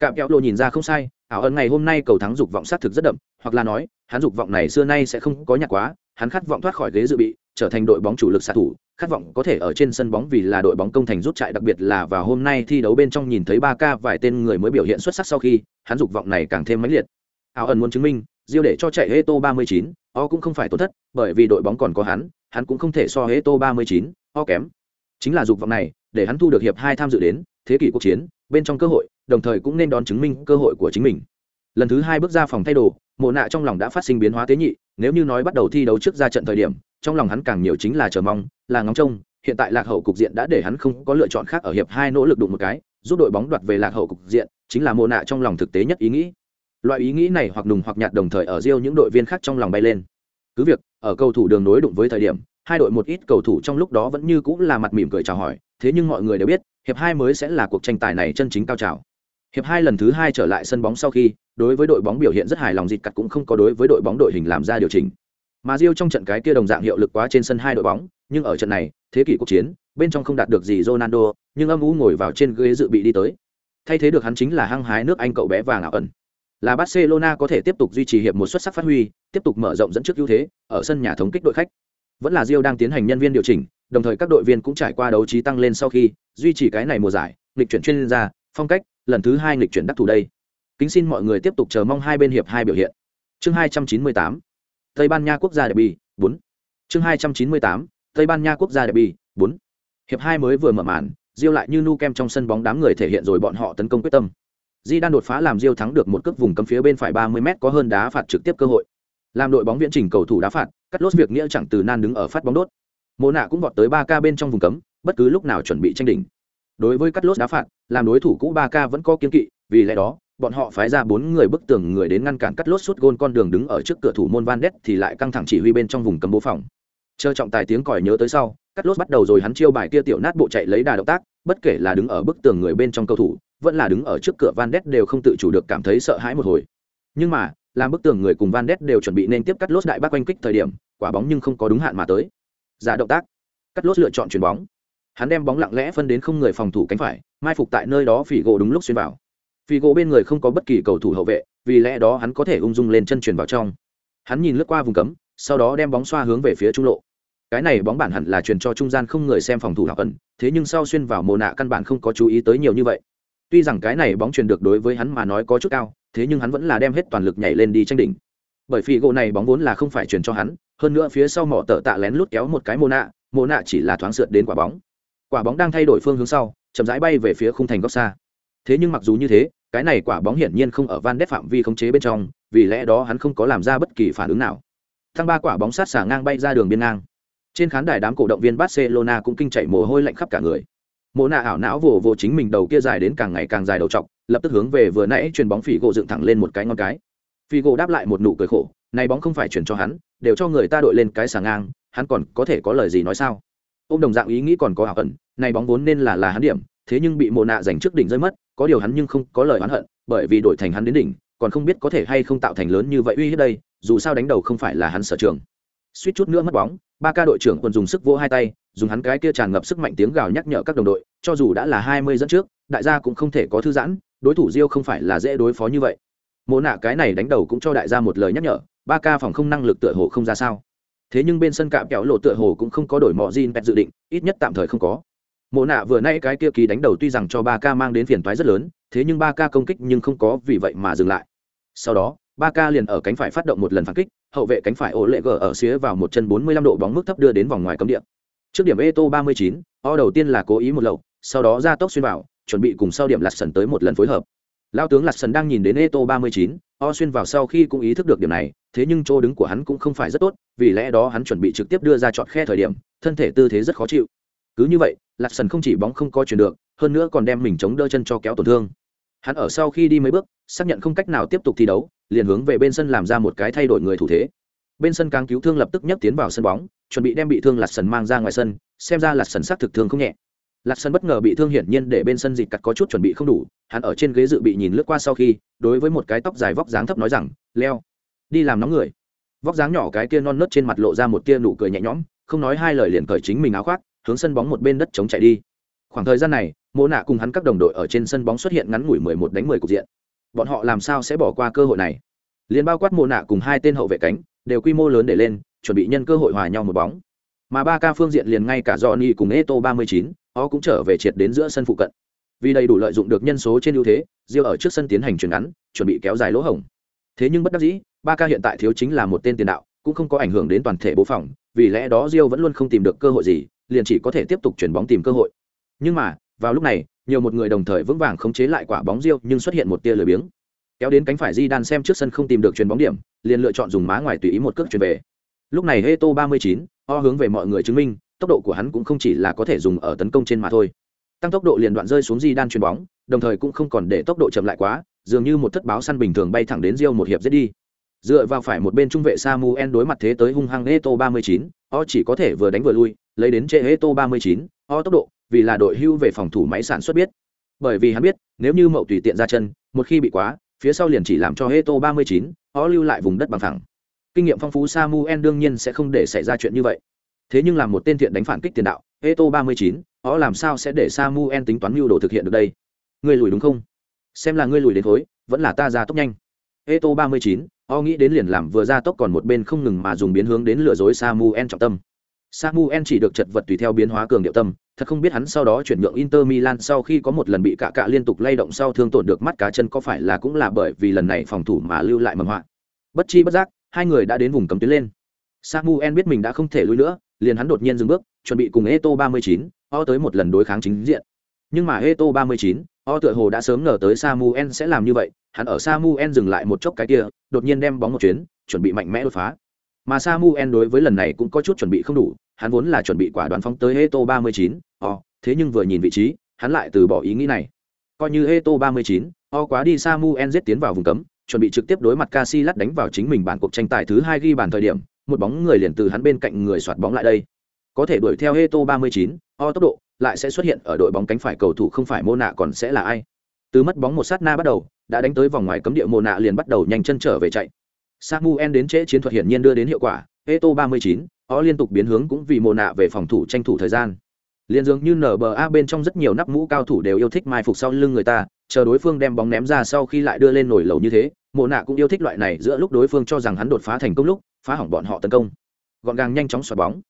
cạm kéo lộ nhìn ra không sai ảo ẩn ngày hôm nay cầu thắng dục vọng sát thực rất đậm hoặc là nói hắn dục vọng này xưa nay sẽ không có nhạc quá hắn khát vọng thoát khỏi ghế dự bị trở thành đội bóng chủ lực xạ thủ khát vọng có thể ở trên sân bóng vì là đội bóng công thành rút chạy đặc biệt là vào hôm nay thi đấu bên trong nhìn thấy ba ca vài tên người mới biểu hiện xuất sắc sau khi hắn dục vọng này càng thêm mãnh liệt ảo ẩn muốn chứng minh diêu để cho chạy Heto 39, o cũng không phải tổn thất, bởi vì đội bóng còn có hắn, hắn cũng không thể so Heto 39, o kém. Chính là dục vọng này, để hắn thu được hiệp hai tham dự đến thế kỷ quốc chiến bên trong cơ hội đồng thời cũng nên đón chứng minh cơ hội của chính mình. Lần thứ hai bước ra phòng thay đồ, mộ nạ trong lòng đã phát sinh biến hóa tế nhị, nếu như nói bắt đầu thi đấu trước ra trận thời điểm, trong lòng hắn càng nhiều chính là chờ mong, là ngóng trông, hiện tại lạc hậu cục diện đã để hắn không có lựa chọn khác ở hiệp hai nỗ lực đụng một cái, giúp đội bóng đoạt về lạc hậu cục diện, chính là mộ nạ trong lòng thực tế nhất ý nghĩ. Loại ý nghĩ này hoặc nùng hoặc nhạt đồng thời ở riêu những đội viên khác trong lòng bay lên. Cứ việc, ở cầu thủ đường nối đụng với thời điểm, hai đội một ít cầu thủ trong lúc đó vẫn như cũng là mặt mỉm cười chào hỏi, thế nhưng mọi người đều biết, hiệp hai mới sẽ là cuộc tranh tài này chân chính cao trào hiệp hai lần thứ hai trở lại sân bóng sau khi đối với đội bóng biểu hiện rất hài lòng dịch cắt cũng không có đối với đội bóng đội hình làm ra điều chỉnh Mà Rio trong trận cái kia đồng dạng hiệu lực quá trên sân hai đội bóng, nhưng ở trận này, thế kỷ cuộc chiến, bên trong không đạt được gì Ronaldo, nhưng âm u ngồi vào trên ghế dự bị đi tới. Thay thế được hắn chính là hăng hái nước Anh cậu bé vàng ảo ẩn. Là Barcelona có thể tiếp tục duy trì hiệp một xuất sắc phát huy, tiếp tục mở rộng dẫn trước ưu thế, ở sân nhà thống kích đội khách. Vẫn là Rio đang tiến hành nhân viên điều chỉnh, đồng thời các đội viên cũng trải qua đấu trí tăng lên sau khi duy trì cái này mùa giải, lịch chuyển chuyên gia, phong cách, lần thứ hai lịch chuyển đắc thủ đây. Kính xin mọi người tiếp tục chờ mong hai bên hiệp hai biểu hiện. Chương 298 Tây Ban Nha quốc gia đại bi bốn Chương 298, Tây Ban Nha quốc gia đại bi bốn Hiệp hai mới vừa mở màn, diêu lại như nu kem trong sân bóng đám người thể hiện rồi bọn họ tấn công quyết tâm. Di đang đột phá làm diêu thắng được một cước vùng cấm phía bên phải 30m có hơn đá phạt trực tiếp cơ hội. Làm đội bóng viễn trình cầu thủ đá phạt, cắt lốt việc nghĩa chẳng từ nan đứng ở phát bóng đốt. mồ nạ cũng vọt tới ba ca bên trong vùng cấm, bất cứ lúc nào chuẩn bị tranh đỉnh. Đối với cắt lốt đá phạt, làm đối thủ cũ ba k vẫn có kiên kỵ, vì lẽ đó, bọn họ phái ra bốn người bức tường người đến ngăn cản cắt lốt suốt gôn con đường đứng ở trước cửa thủ môn van đét thì lại căng thẳng chỉ huy bên trong vùng cấm bố phòng. Chờ trọng tài tiếng còi nhớ tới sau cắt lốt bắt đầu rồi hắn chiêu bài kia tiểu nát bộ chạy lấy đà động tác bất kể là đứng ở bức tường người bên trong cầu thủ vẫn là đứng ở trước cửa van đét đều không tự chủ được cảm thấy sợ hãi một hồi. Nhưng mà làm bức tường người cùng van đét đều chuẩn bị nên tiếp cắt lốt đại bác quanh kích thời điểm quả bóng nhưng không có đúng hạn mà tới. Giả động tác. Cắt lốt lựa chọn chuyền bóng hắn đem bóng lặng lẽ phân đến không người phòng thủ cánh phải, mai phục tại nơi đó phỉ gỗ đúng lúc xuyên vào. Phỉ gỗ bên người không có bất kỳ cầu thủ hậu vệ, vì lẽ đó hắn có thể ung dung lên chân truyền vào trong. Hắn nhìn lướt qua vùng cấm, sau đó đem bóng xoa hướng về phía trung lộ. Cái này bóng bản hẳn là truyền cho trung gian không người xem phòng thủ hảo ẩn, thế nhưng sau xuyên vào mồ nạ căn bản không có chú ý tới nhiều như vậy. Tuy rằng cái này bóng truyền được đối với hắn mà nói có chút cao, thế nhưng hắn vẫn là đem hết toàn lực nhảy lên đi tranh đỉnh. Bởi vì gỗ này bóng vốn là không phải truyền cho hắn, hơn nữa phía sau mỏ tợ tạ lén lút kéo một cái mồ nạ mồ nạ chỉ là thoáng sượt đến quả bóng quả bóng đang thay đổi phương hướng sau, chậm rãi bay về phía khung thành góc xa. Thế nhưng mặc dù như thế, cái này quả bóng hiển nhiên không ở van đét phạm vi khống chế bên trong, vì lẽ đó hắn không có làm ra bất kỳ phản ứng nào. Thăng ba quả bóng sát xả ngang bay ra đường biên ngang. Trên khán đài đám cổ động viên barcelona cũng kinh chạy mồ hôi lạnh khắp cả người. Mồ nạ ảo não vồ vồ chính mình đầu kia dài đến càng ngày càng dài đầu t lập tức hướng về vừa nãy chuyền bóng phỉ gỗ dựng thẳng lên một cái ngon cái. Phỉ gỗ đáp lại một nụ cười khổ, này bóng không phải chuyển cho hắn, đều cho người ta đội lên cái xả ngang, hắn còn có thể có lời gì nói sao? Ô m đồng dạng ý nghĩ còn có hảo ẩn, này bóng vốn nên là là hắn điểm, thế nhưng bị mồ nạ giành trước đỉnh rơi mất, có điều hắn nhưng không có lời oán hận, bởi vì đổi thành hắn đến đỉnh, còn không biết có thể hay không tạo thành lớn như vậy uy hiếp đây, dù sao đánh đầu không phải là hắn sở trường. Suýt chút nữa mất bóng, ba ca đội trưởng còn dùng sức vỗ hai tay, dùng hắn cái kia tràn ngập sức mạnh tiếng gào nhắc nhở các đồng đội, cho dù đã là hai mươi dẫn trước, đại gia cũng không thể có thư giãn, đối thủ diêu không phải là dễ đối phó như vậy. Mồ nạ cái này đánh đầu cũng cho đại gia một lời nhắc nhở, ba ca phòng không năng lực tựa hồ không ra sao thế nhưng bên sân cạm kẹo lộ tựa hồ cũng không có đổi mọ pet dự định, ít nhất tạm thời không có. Mộ nạ vừa nay cái kia kỳ đánh đầu tuy rằng cho ba ca mang đến phiền toái rất lớn, thế nhưng ba ca công kích nhưng không có, vì vậy mà dừng lại. Sau đó ba ca liền ở cánh phải phát động một lần phản kích, hậu vệ cánh phải ổ lệ gờ ở xía vào một chân bốn mươi lăm độ bóng mức thấp đưa đến vòng ngoài cấm địa. Trước điểm eto ba mươi chín, o đầu tiên là cố ý một lậu, sau đó ra tốc xuyên vào, chuẩn bị cùng sau điểm lạt sần tới một lần phối hợp. Lao tướng lạt sần đang nhìn đến eto ba mươi chín o xuyên vào sau khi cũng ý thức được điểm này, thế nhưng chỗ đứng của hắn cũng không phải rất tốt, vì lẽ đó hắn chuẩn bị trực tiếp đưa ra chọn khe thời điểm, thân thể tư thế rất khó chịu. Cứ như vậy, lạc sần không chỉ bóng không có chuyển được, hơn nữa còn đem mình chống đỡ chân cho kéo tổn thương. Hắn ở sau khi đi mấy bước, xác nhận không cách nào tiếp tục thi đấu, liền hướng về bên sân làm ra một cái thay đổi người thủ thế. Bên sân càng cứu thương lập tức nhấc tiến vào sân bóng, chuẩn bị đem bị thương lạt sần mang ra ngoài sân, xem ra lạt sần xác thực thương không nhẹ lạc sân bất ngờ bị thương hiển nhiên để bên sân dịch cắt có chút chuẩn bị không đủ, hắn ở trên ghế dự bị nhìn lướt qua sau khi, đối với một cái tóc dài vóc dáng thấp nói rằng, leo, đi làm nóng người. Vóc dáng nhỏ cái kia non nớt trên mặt lộ ra một tia nụ cười nhẹ nhõm, không nói hai lời liền cởi chính mình áo khoác, hướng sân bóng một bên đất chống chạy đi. Khoảng thời gian này mô nạ cùng hắn các đồng đội ở trên sân bóng xuất hiện ngắn ngủi mười một đánh mười cục diện. Bọn họ làm sao sẽ bỏ qua cơ hội này? Liền bao quát mô nạ cùng hai tên hậu vệ cánh, đều quy mô lớn để lên, chuẩn bị nhân cơ hội hòa nhau một bóng. Mà ba ca phương diện liền ngay cả johnny cùng eto ba mươi chín họ cũng trở về triệt đến giữa sân phụ cận vì đầy đủ lợi dụng được nhân số trên ưu thế diêu ở trước sân tiến hành chuyển ngắn chuẩn bị kéo dài lỗ hổng thế nhưng bất đắc dĩ ba ca hiện tại thiếu chính là một tên tiền đạo cũng không có ảnh hưởng đến toàn thể bố phòng vì lẽ đó Rio vẫn luôn không tìm được cơ hội gì, liền chỉ có thể tiếp tục chuyển bóng tìm cơ hội. Nhưng mà, vào lúc này, nhiều một người đồng thời vững vàng khống chế lại quả bóng Rio nhưng xuất hiện một tia lười biếng. Kéo đến cánh phải Di Đan xem trước sân không tìm được chuyền bóng điểm, liền lựa chọn dùng má ngoài tùy ý một cước chuyền về. Lúc này Heto 39, o hướng về mọi người chứng minh, tốc độ của hắn cũng không chỉ là có thể dùng ở tấn công trên mà thôi. Tăng tốc độ liền đoạn rơi xuống Di Đan chuyền bóng, đồng thời cũng không còn để tốc độ chậm lại quá, dường như một thất báo săn bình thường bay thẳng đến diêu một hiệp giết đi dựa vào phải một bên trung vệ Samuel đối mặt thế tới hung hăng Eto 39, o chỉ có thể vừa đánh vừa lui, lấy đến chế Eto 39, o tốc độ, vì là đội hưu về phòng thủ máy sản xuất biết. Bởi vì hắn biết, nếu như mậu tùy tiện ra chân, một khi bị quá, phía sau liền chỉ làm cho Eto 39, o lưu lại vùng đất bằng phẳng. kinh nghiệm phong phú samuel đương nhiên sẽ không để xảy ra chuyện như vậy thế nhưng làm một tên thiện đánh phản kích tiền đạo, eto ba mươi chín họ làm sao sẽ để samuel tính toán mưu đồ thực hiện được đây? Ngươi lùi đúng không? Xem là ngươi lùi đến thối, vẫn là ta ra tốc nhanh. Eto ba mươi chín họ nghĩ đến liền làm vừa ra tốc còn một bên không ngừng mà dùng biến hướng đến lừa dối samuel trọng tâm. Samuel chỉ được chật vật tùy theo biến hóa cường điệu tâm, thật không biết hắn sau đó chuyển nhượng inter milan sau khi có một lần bị cạ cạ liên tục lay động sau thương tổn được mắt cá chân có phải là cũng là bởi vì lần này phòng thủ mà lưu lại mầm họa? Bất chi bất giác, hai người đã đến vùng cấm tuyến lên. Samuel biết mình đã không thể lui nữa liền hắn đột nhiên dừng bước chuẩn bị cùng eto 39, o tới một lần đối kháng chính diện. Nhưng mà eto 39, o tựa hồ đã sớm ngờ tới samuel sẽ làm như vậy hắn ở samuel dừng lại một chốc cái kia đột nhiên đem bóng một chuyến chuẩn bị mạnh mẽ đột phá. Mà samuel đối với lần này cũng có chút chuẩn bị không đủ hắn vốn là chuẩn bị quả đoán phóng tới eto 39, o thế nhưng vừa nhìn vị trí hắn lại từ bỏ ý nghĩ này. Coi như eto 39, o quá đi samuel giết tiến vào vùng cấm chuẩn bị trực tiếp đối mặt Casillas đánh vào chính mình bản cuộc tranh tài thứ hai ghi bàn thời điểm, một bóng người liền từ hắn bên cạnh người soạt bóng lại đây. Có thể đuổi theo Heto 39, o tốc độ, lại sẽ xuất hiện ở đội bóng cánh phải cầu thủ không phải Mô nạ còn sẽ là ai. Từ mất bóng một sát na bắt đầu, đã đánh tới vòng ngoài cấm địa Mô nạ liền bắt đầu nhanh chân trở về chạy. Samuel đến trễ chiến thuật hiển nhiên đưa đến hiệu quả, Heto 39, o liên tục biến hướng cũng vì Mô nạ về phòng thủ tranh thủ thời gian. Liên dường như NBA bên trong rất nhiều nắp mũ cao thủ đều yêu thích mai phục sau lưng người ta, chờ đối phương đem bóng ném ra sau khi lại đưa lên nổi lầu như thế, mộ nạ cũng yêu thích loại này giữa lúc đối phương cho rằng hắn đột phá thành công lúc phá hỏng bọn họ tấn công. Gọn gàng nhanh chóng xoạt bóng.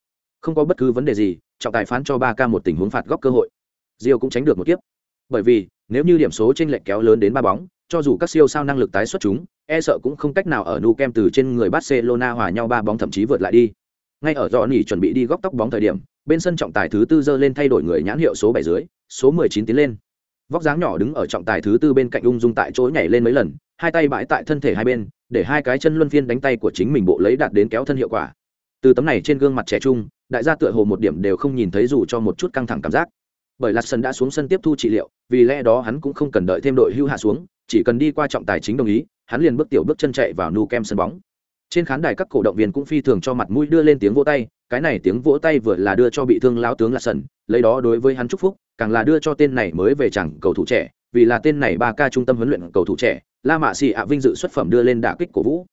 Không có bất cứ vấn đề gì trọng tài phán cho ba k một tình huống phạt góc cơ hội. Rio cũng tránh được một kiếp. Bởi vì nếu như điểm số t r ê n lệch kéo lớn đến ba bóng cho dù các siêu sao năng lực tái xuất chúng e sợ cũng không cách nào ở nu kem từ trên người barcelona hòa nhau ba bóng thậm chí vượt lại đi ngay ở dọn nỉ chuẩn bị đi góc tóc bóng thời điểm, bên sân trọng tài thứ tư dơ lên thay đổi người nhãn hiệu số bảy dưới, số mười chín tiến lên. Vóc dáng nhỏ đứng ở trọng tài thứ tư bên cạnh ung dung tại chỗ nhảy lên mấy lần, hai tay bãi tại thân thể hai bên, để hai cái chân luân phiên đánh tay của chính mình bộ lấy đạt đến kéo thân hiệu quả. Từ tấm này trên gương mặt trẻ trung, đại gia tựa hồ một điểm đều không nhìn thấy dù cho một chút căng thẳng cảm giác. Bởi lạt sân đã xuống sân tiếp thu trị liệu, vì lẽ đó hắn cũng không cần đợi thêm đội hưu hạ xuống, chỉ cần đi qua trọng tài chính đồng ý, hắn liền bước tiểu bước chân chạy vào nu kem sân bóng trên khán đài các cổ động viên cũng phi thường cho mặt mũi đưa lên tiếng vỗ tay, cái này tiếng vỗ tay vừa là đưa cho bị thương lao tướng là sần, lấy đó đối với hắn chúc phúc, càng là đưa cho tên này mới về chẳng cầu thủ trẻ, vì là tên này ba ca trung tâm huấn luyện cầu thủ trẻ, la mạ xì ạ vinh dự xuất phẩm đưa lên đả kích cổ vũ.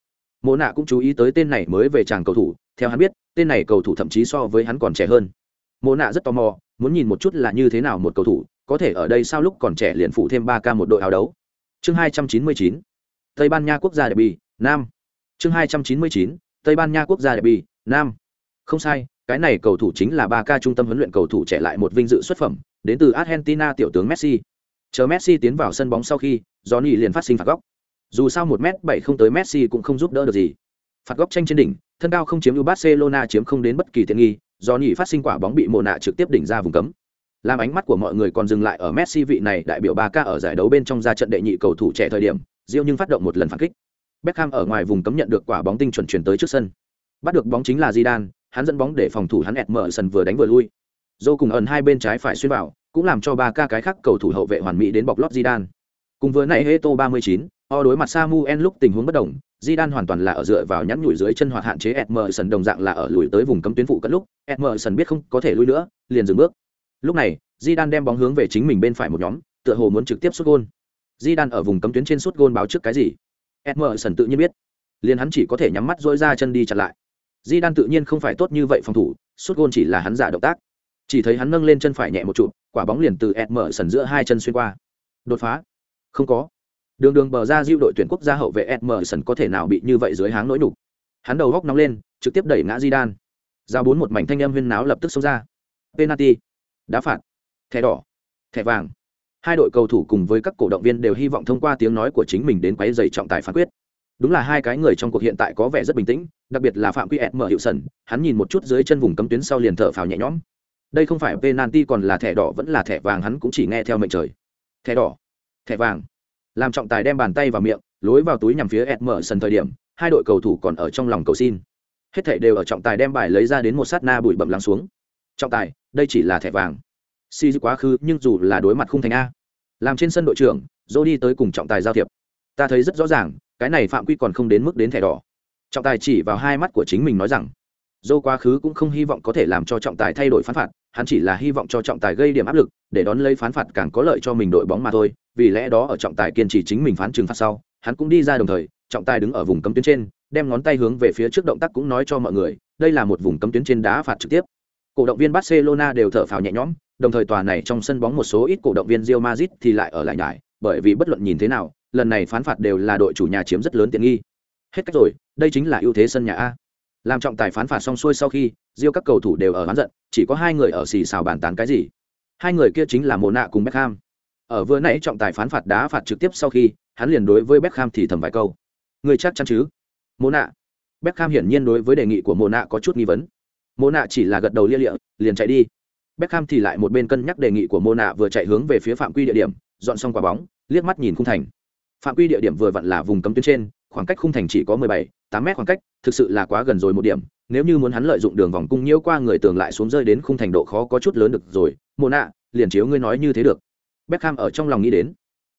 Mộ nạ cũng chú ý tới tên này mới về chàng cầu thủ, theo hắn biết, tên này cầu thủ thậm chí so với hắn còn trẻ hơn. Mộ nạ rất tò mò, muốn nhìn một chút là như thế nào một cầu thủ, có thể ở đây sao lúc còn trẻ liền phụ thêm ba ca một đội áo đấu. Chương hai trăm chín mươi chín, tây ban nha quốc gia derby, nam chương hai trăm chín mươi chín, tây ban nha quốc gia derby nam. Không sai, cái này cầu thủ chính là ba ca trung tâm huấn luyện cầu thủ trẻ lại một vinh dự xuất phẩm, đến từ argentina tiểu tướng messi. Chờ messi tiến vào sân bóng sau khi, johnny liền phát sinh phạt góc. Dù sao một m bảy không tới messi cũng không giúp đỡ được gì. Phạt góc tranh trên đỉnh, thân cao không chiếm ưu barcelona chiếm không đến bất kỳ tiện nghi, johnny phát sinh quả bóng bị mồ nạ trực tiếp đỉnh ra vùng cấm. Làm ánh mắt của mọi người còn dừng lại ở messi vị này đại biểu ba k ở giải đấu bên trong ra trận đệ nhị cầu thủ trẻ thời điểm, Diêu nhưng phát động một lần phản kích. Beckham ở ngoài vùng cấm nhận được quả bóng tinh chuẩn chuyển tới trước sân bắt được bóng chính là Zidane hắn dẫn bóng để phòng thủ hắn Ederson vừa đánh vừa lui Dô cùng ẩn hai bên trái phải xuyên vào cũng làm cho ba ca cái khác cầu thủ hậu vệ hoàn mỹ đến bọc lót Zidane. Cùng với này Heto 39, o đối mặt Samuel lúc tình huống bất động, Zidane hoàn toàn là ở dựa vào nhắn nhủi dưới chân hoặc hạn chế Emerson đồng dạng là ở lùi tới vùng cấm tuyến phụ cận lúc, Emerson biết không có thể lui nữa, liền dừng bước. Lúc này, Zidane đem bóng hướng về chính mình bên phải một nhóm, tựa hồ muốn trực tiếp sút gol. Zidane ở vùng cấm tuyến trên sút gol báo trước cái gì? Emerson tự nhiên biết, liền hắn chỉ có thể nhắm mắt dỗi ra chân đi chặn lại. Zidane tự nhiên không phải tốt như vậy phòng thủ, sút gôn chỉ là hắn giả động tác. Chỉ thấy hắn nâng lên chân phải nhẹ một chút, quả bóng liền từ Emerson giữa hai chân xuyên qua. Đột phá? Không có. Đường đường bờ ra diêu đội tuyển quốc gia hậu vệ Emerson có thể nào bị như vậy dưới háng nỗi nhục hắn đầu góc nóng lên trực tiếp đẩy ngã di đan giao bốn một mảnh thanh âm huyên náo lập tức xông ra. Penalty. Đá phạt. Thẻ đỏ. Thẻ vàng hai đội cầu thủ cùng với các cổ động viên đều hy vọng thông qua tiếng nói của chính mình đến quấy dày trọng tài phán quyết. Đúng là hai cái người trong cuộc hiện tại có vẻ rất bình tĩnh, đặc biệt là phạm quy ẹt mở hiệu sần hắn nhìn một chút dưới chân vùng cấm tuyến sau liền thở phào nhẹ nhõm. Đây không phải penalty còn là thẻ đỏ, vẫn là thẻ vàng, hắn cũng chỉ nghe theo mệnh trời. Thẻ đỏ, thẻ vàng. Làm trọng tài đem bàn tay vào miệng, lối vào túi nhằm phía ed mở sân thời điểm, hai đội cầu thủ còn ở trong lòng cầu xin. Hết thảy đều ở trọng tài đem bài lấy ra đến một sát na bụi bậm lắng xuống. Trọng tài, đây chỉ là thẻ vàng si quá khứ nhưng dù là đối mặt không thành a. Làm trên sân đội trưởng dô đi tới cùng trọng tài giao thiệp. Ta thấy rất rõ ràng, cái này phạm quy còn không đến mức đến thẻ đỏ. Trọng tài chỉ vào hai mắt của chính mình nói rằng dô quá khứ cũng không hy vọng có thể làm cho trọng tài thay đổi phán phạt, hắn chỉ là hy vọng cho trọng tài gây điểm áp lực, để đón lấy phán phạt càng có lợi cho mình đội bóng mà thôi. Vì lẽ đó ở trọng tài kiên trì chính mình phán trừng phạt sau, hắn cũng đi ra đồng thời, trọng tài đứng ở vùng cấm tuyến trên, đem ngón tay hướng về phía trước động tác cũng nói cho mọi người, đây là một vùng cấm tuyến trên đá phạt trực tiếp. Cổ động viên barcelona đều thở phào nhẹ nhõm đồng thời tòa này trong sân bóng một số ít cổ động viên real madrid thì lại ở lại nhải, bởi vì bất luận nhìn thế nào, lần này phán phạt đều là đội chủ nhà chiếm rất lớn tiện nghi. Hết cách rồi, đây chính là ưu thế sân nhà a. Làm trọng tài phán phạt xong xuôi sau khi, Real các cầu thủ đều ở oán giận, chỉ có hai người ở xì xào bàn tán cái gì. Hai người kia chính là Mona nạ cùng beckham. Ở vừa nãy trọng tài phán phạt đá phạt trực tiếp sau khi, hắn liền đối với beckham thì thầm vài câu. Người chắc chắn chứ? Mona. nạ beckham hiển nhiên đối với đề nghị của Mona nạ có chút nghi vấn. Mona nạ chỉ là gật đầu lia lịa, liền chạy đi beckham thì lại một bên cân nhắc đề nghị của Mona vừa chạy hướng về phía phạm quy địa điểm dọn xong quả bóng liếc mắt nhìn khung thành. Phạm quy địa điểm vừa vặn là vùng cấm tuyến trên khoảng cách khung thành chỉ có mười bảy tám mét khoảng cách thực sự là quá gần rồi một điểm. Nếu như muốn hắn lợi dụng đường vòng cung nhiễu qua người tường lại xuống rơi đến khung thành độ khó có chút lớn được rồi Mona, liền chiếu ngươi nói như thế được. Beckham ở trong lòng nghĩ đến.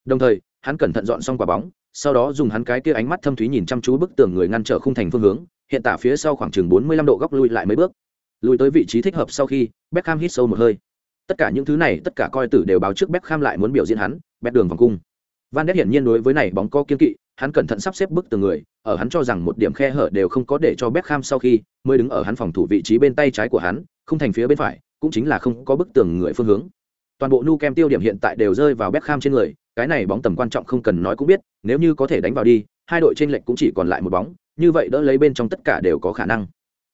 Đồng thời hắn cẩn thận dọn xong quả bóng sau đó dùng hắn cái kia ánh mắt thâm thúy nhìn chăm chú bức tường người ngăn trở khung thành phương hướng hiện tại phía sau khoảng chừng bốn mươi lăm độ góc lui lại mấy bước lùi tới vị trí thích hợp sau khi Beckham hít sâu một hơi. Tất cả những thứ này tất cả coi tử đều báo trước Beckham lại muốn biểu diễn hắn bét đường vòng cung. Van đét hiển nhiên đối với này bóng co kiên kỵ, hắn cẩn thận sắp xếp bức tường người, ở hắn cho rằng một điểm khe hở đều không có để cho Beckham sau khi mới đứng ở hắn phòng thủ vị trí bên tay trái của hắn, không thành phía bên phải, cũng chính là không có bức tường người phương hướng. Toàn bộ nu kem tiêu điểm hiện tại đều rơi vào Beckham trên người, cái này bóng tầm quan trọng không cần nói cũng biết, nếu như có thể đánh vào đi, hai đội trên lệnh cũng chỉ còn lại một bóng, như vậy đỡ lấy bên trong tất cả đều có khả năng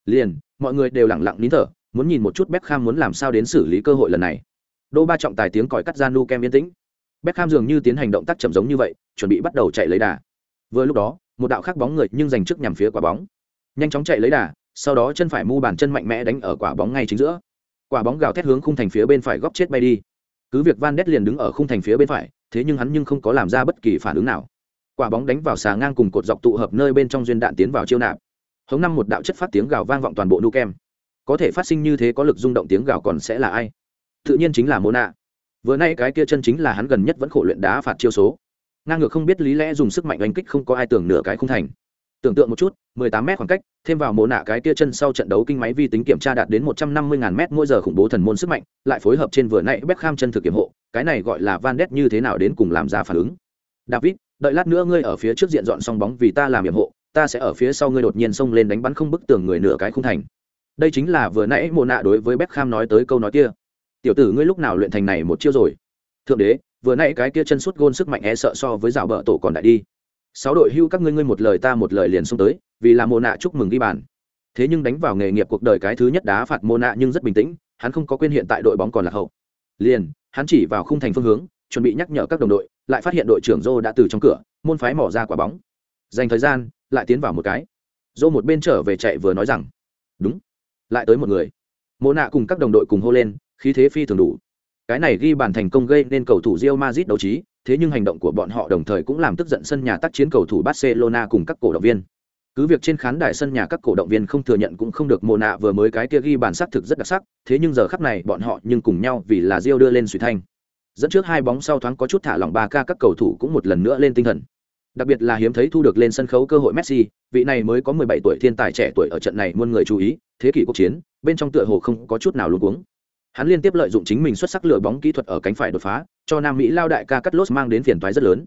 liền, mọi người đều lặng lặng nín thở, muốn nhìn một chút Beckham muốn làm sao đến xử lý cơ hội lần này. Đô ba trọng tài tiếng còi cắt ra nu kem yên tĩnh. Beckham dường như tiến hành động tác chậm giống như vậy, chuẩn bị bắt đầu chạy lấy đà. Vừa lúc đó, một đạo khác bóng người nhưng giành trước nhằm phía quả bóng. Nhanh chóng chạy lấy đà, sau đó chân phải mu bàn chân mạnh mẽ đánh ở quả bóng ngay chính giữa. Quả bóng gào thét hướng khung thành phía bên phải góc chết bay đi. Cứ việc van đét liền đứng ở khung thành phía bên phải, thế nhưng hắn nhưng không có làm ra bất kỳ phản ứng nào. Quả bóng đánh vào xà ngang cùng cột dọc tụ hợp nơi bên trong duyên đạn tiến vào chiêu nạp hống năm một đạo chất phát tiếng gào vang vọng toàn bộ nu kem. Có thể phát sinh như thế có lực rung động tiếng gào còn sẽ là ai? Tự nhiên chính là mô nạ vừa nay cái kia chân chính là hắn gần nhất vẫn khổ luyện đá phạt chiêu số. Ngang ngược không biết lý lẽ dùng sức mạnh đánh kích không có ai tưởng nửa cái không thành. Tưởng tượng một chút 18 mét khoảng cách, thêm vào mồ nạ cái kia chân sau trận đấu kinh máy vi tính kiểm tra đạt đến 150.000 mét mỗi giờ khủng bố thần môn sức mạnh, lại phối hợp trên vừa nãy Beckham chân thực kiểm hộ, cái này gọi là Van Ness như thế nào đến cùng làm ra phản ứng? David, đợi lát nữa ngươi ở phía trước diện dọn xong bóng vì ta làm nhiệm hộ ta sẽ ở phía sau ngươi đột nhiên xông lên đánh bắn không bức tường người nửa cái không thành. Đây chính là vừa nãy mồ nạ đối với Beckham nói tới câu nói kia. Tiểu tử ngươi lúc nào luyện thành này một chiêu rồi? Thượng đế, vừa nãy cái kia chân suốt gôn sức mạnh e sợ so với rào bờ tổ còn đại đi. Sáu đội hưu các ngươi ngươi một lời ta một lời liền xông tới, vì là mồ nạ chúc mừng ghi bàn. Thế nhưng đánh vào nghề nghiệp cuộc đời cái thứ nhất đá phạt mồ nạ nhưng rất bình tĩnh, hắn không có quên hiện tại đội bóng còn là hậu. Liền, hắn chỉ vào khung thành phương hướng, chuẩn bị nhắc nhở các đồng đội, lại phát hiện đội trưởng Zô đã từ trong cửa, môn phái mỏ ra quả bóng. Dành thời gian lại tiến vào một cái. Dô một bên trở về chạy vừa nói rằng, đúng, lại tới một người. Mộ nạ cùng các đồng đội cùng hô lên, khí thế phi thường đủ. Cái này ghi bàn thành công gây nên cầu thủ Real Madrid đấu trí, thế nhưng hành động của bọn họ đồng thời cũng làm tức giận sân nhà tác chiến cầu thủ Barcelona cùng các cổ động viên. Cứ việc trên khán đài sân nhà các cổ động viên không thừa nhận cũng không được mồ nạ vừa mới cái kia ghi bàn sắc thực rất đặc sắc, thế nhưng giờ khắc này bọn họ nhưng cùng nhau vì là Real đưa lên suy thanh. Dẫn trước hai bóng sau thoáng có chút thả lỏng ba ca các cầu thủ cũng một lần nữa lên tinh thần đặc biệt là hiếm thấy thu được lên sân khấu cơ hội Messi, vị này mới có 17 tuổi thiên tài trẻ tuổi ở trận này muôn người chú ý, thế kỷ quốc chiến, bên trong tựa hồ không có chút nào luống cuống hắn liên tiếp lợi dụng chính mình xuất sắc lựa bóng kỹ thuật ở cánh phải đột phá, cho nam mỹ lao đại ca cắt mang đến phiền toái rất lớn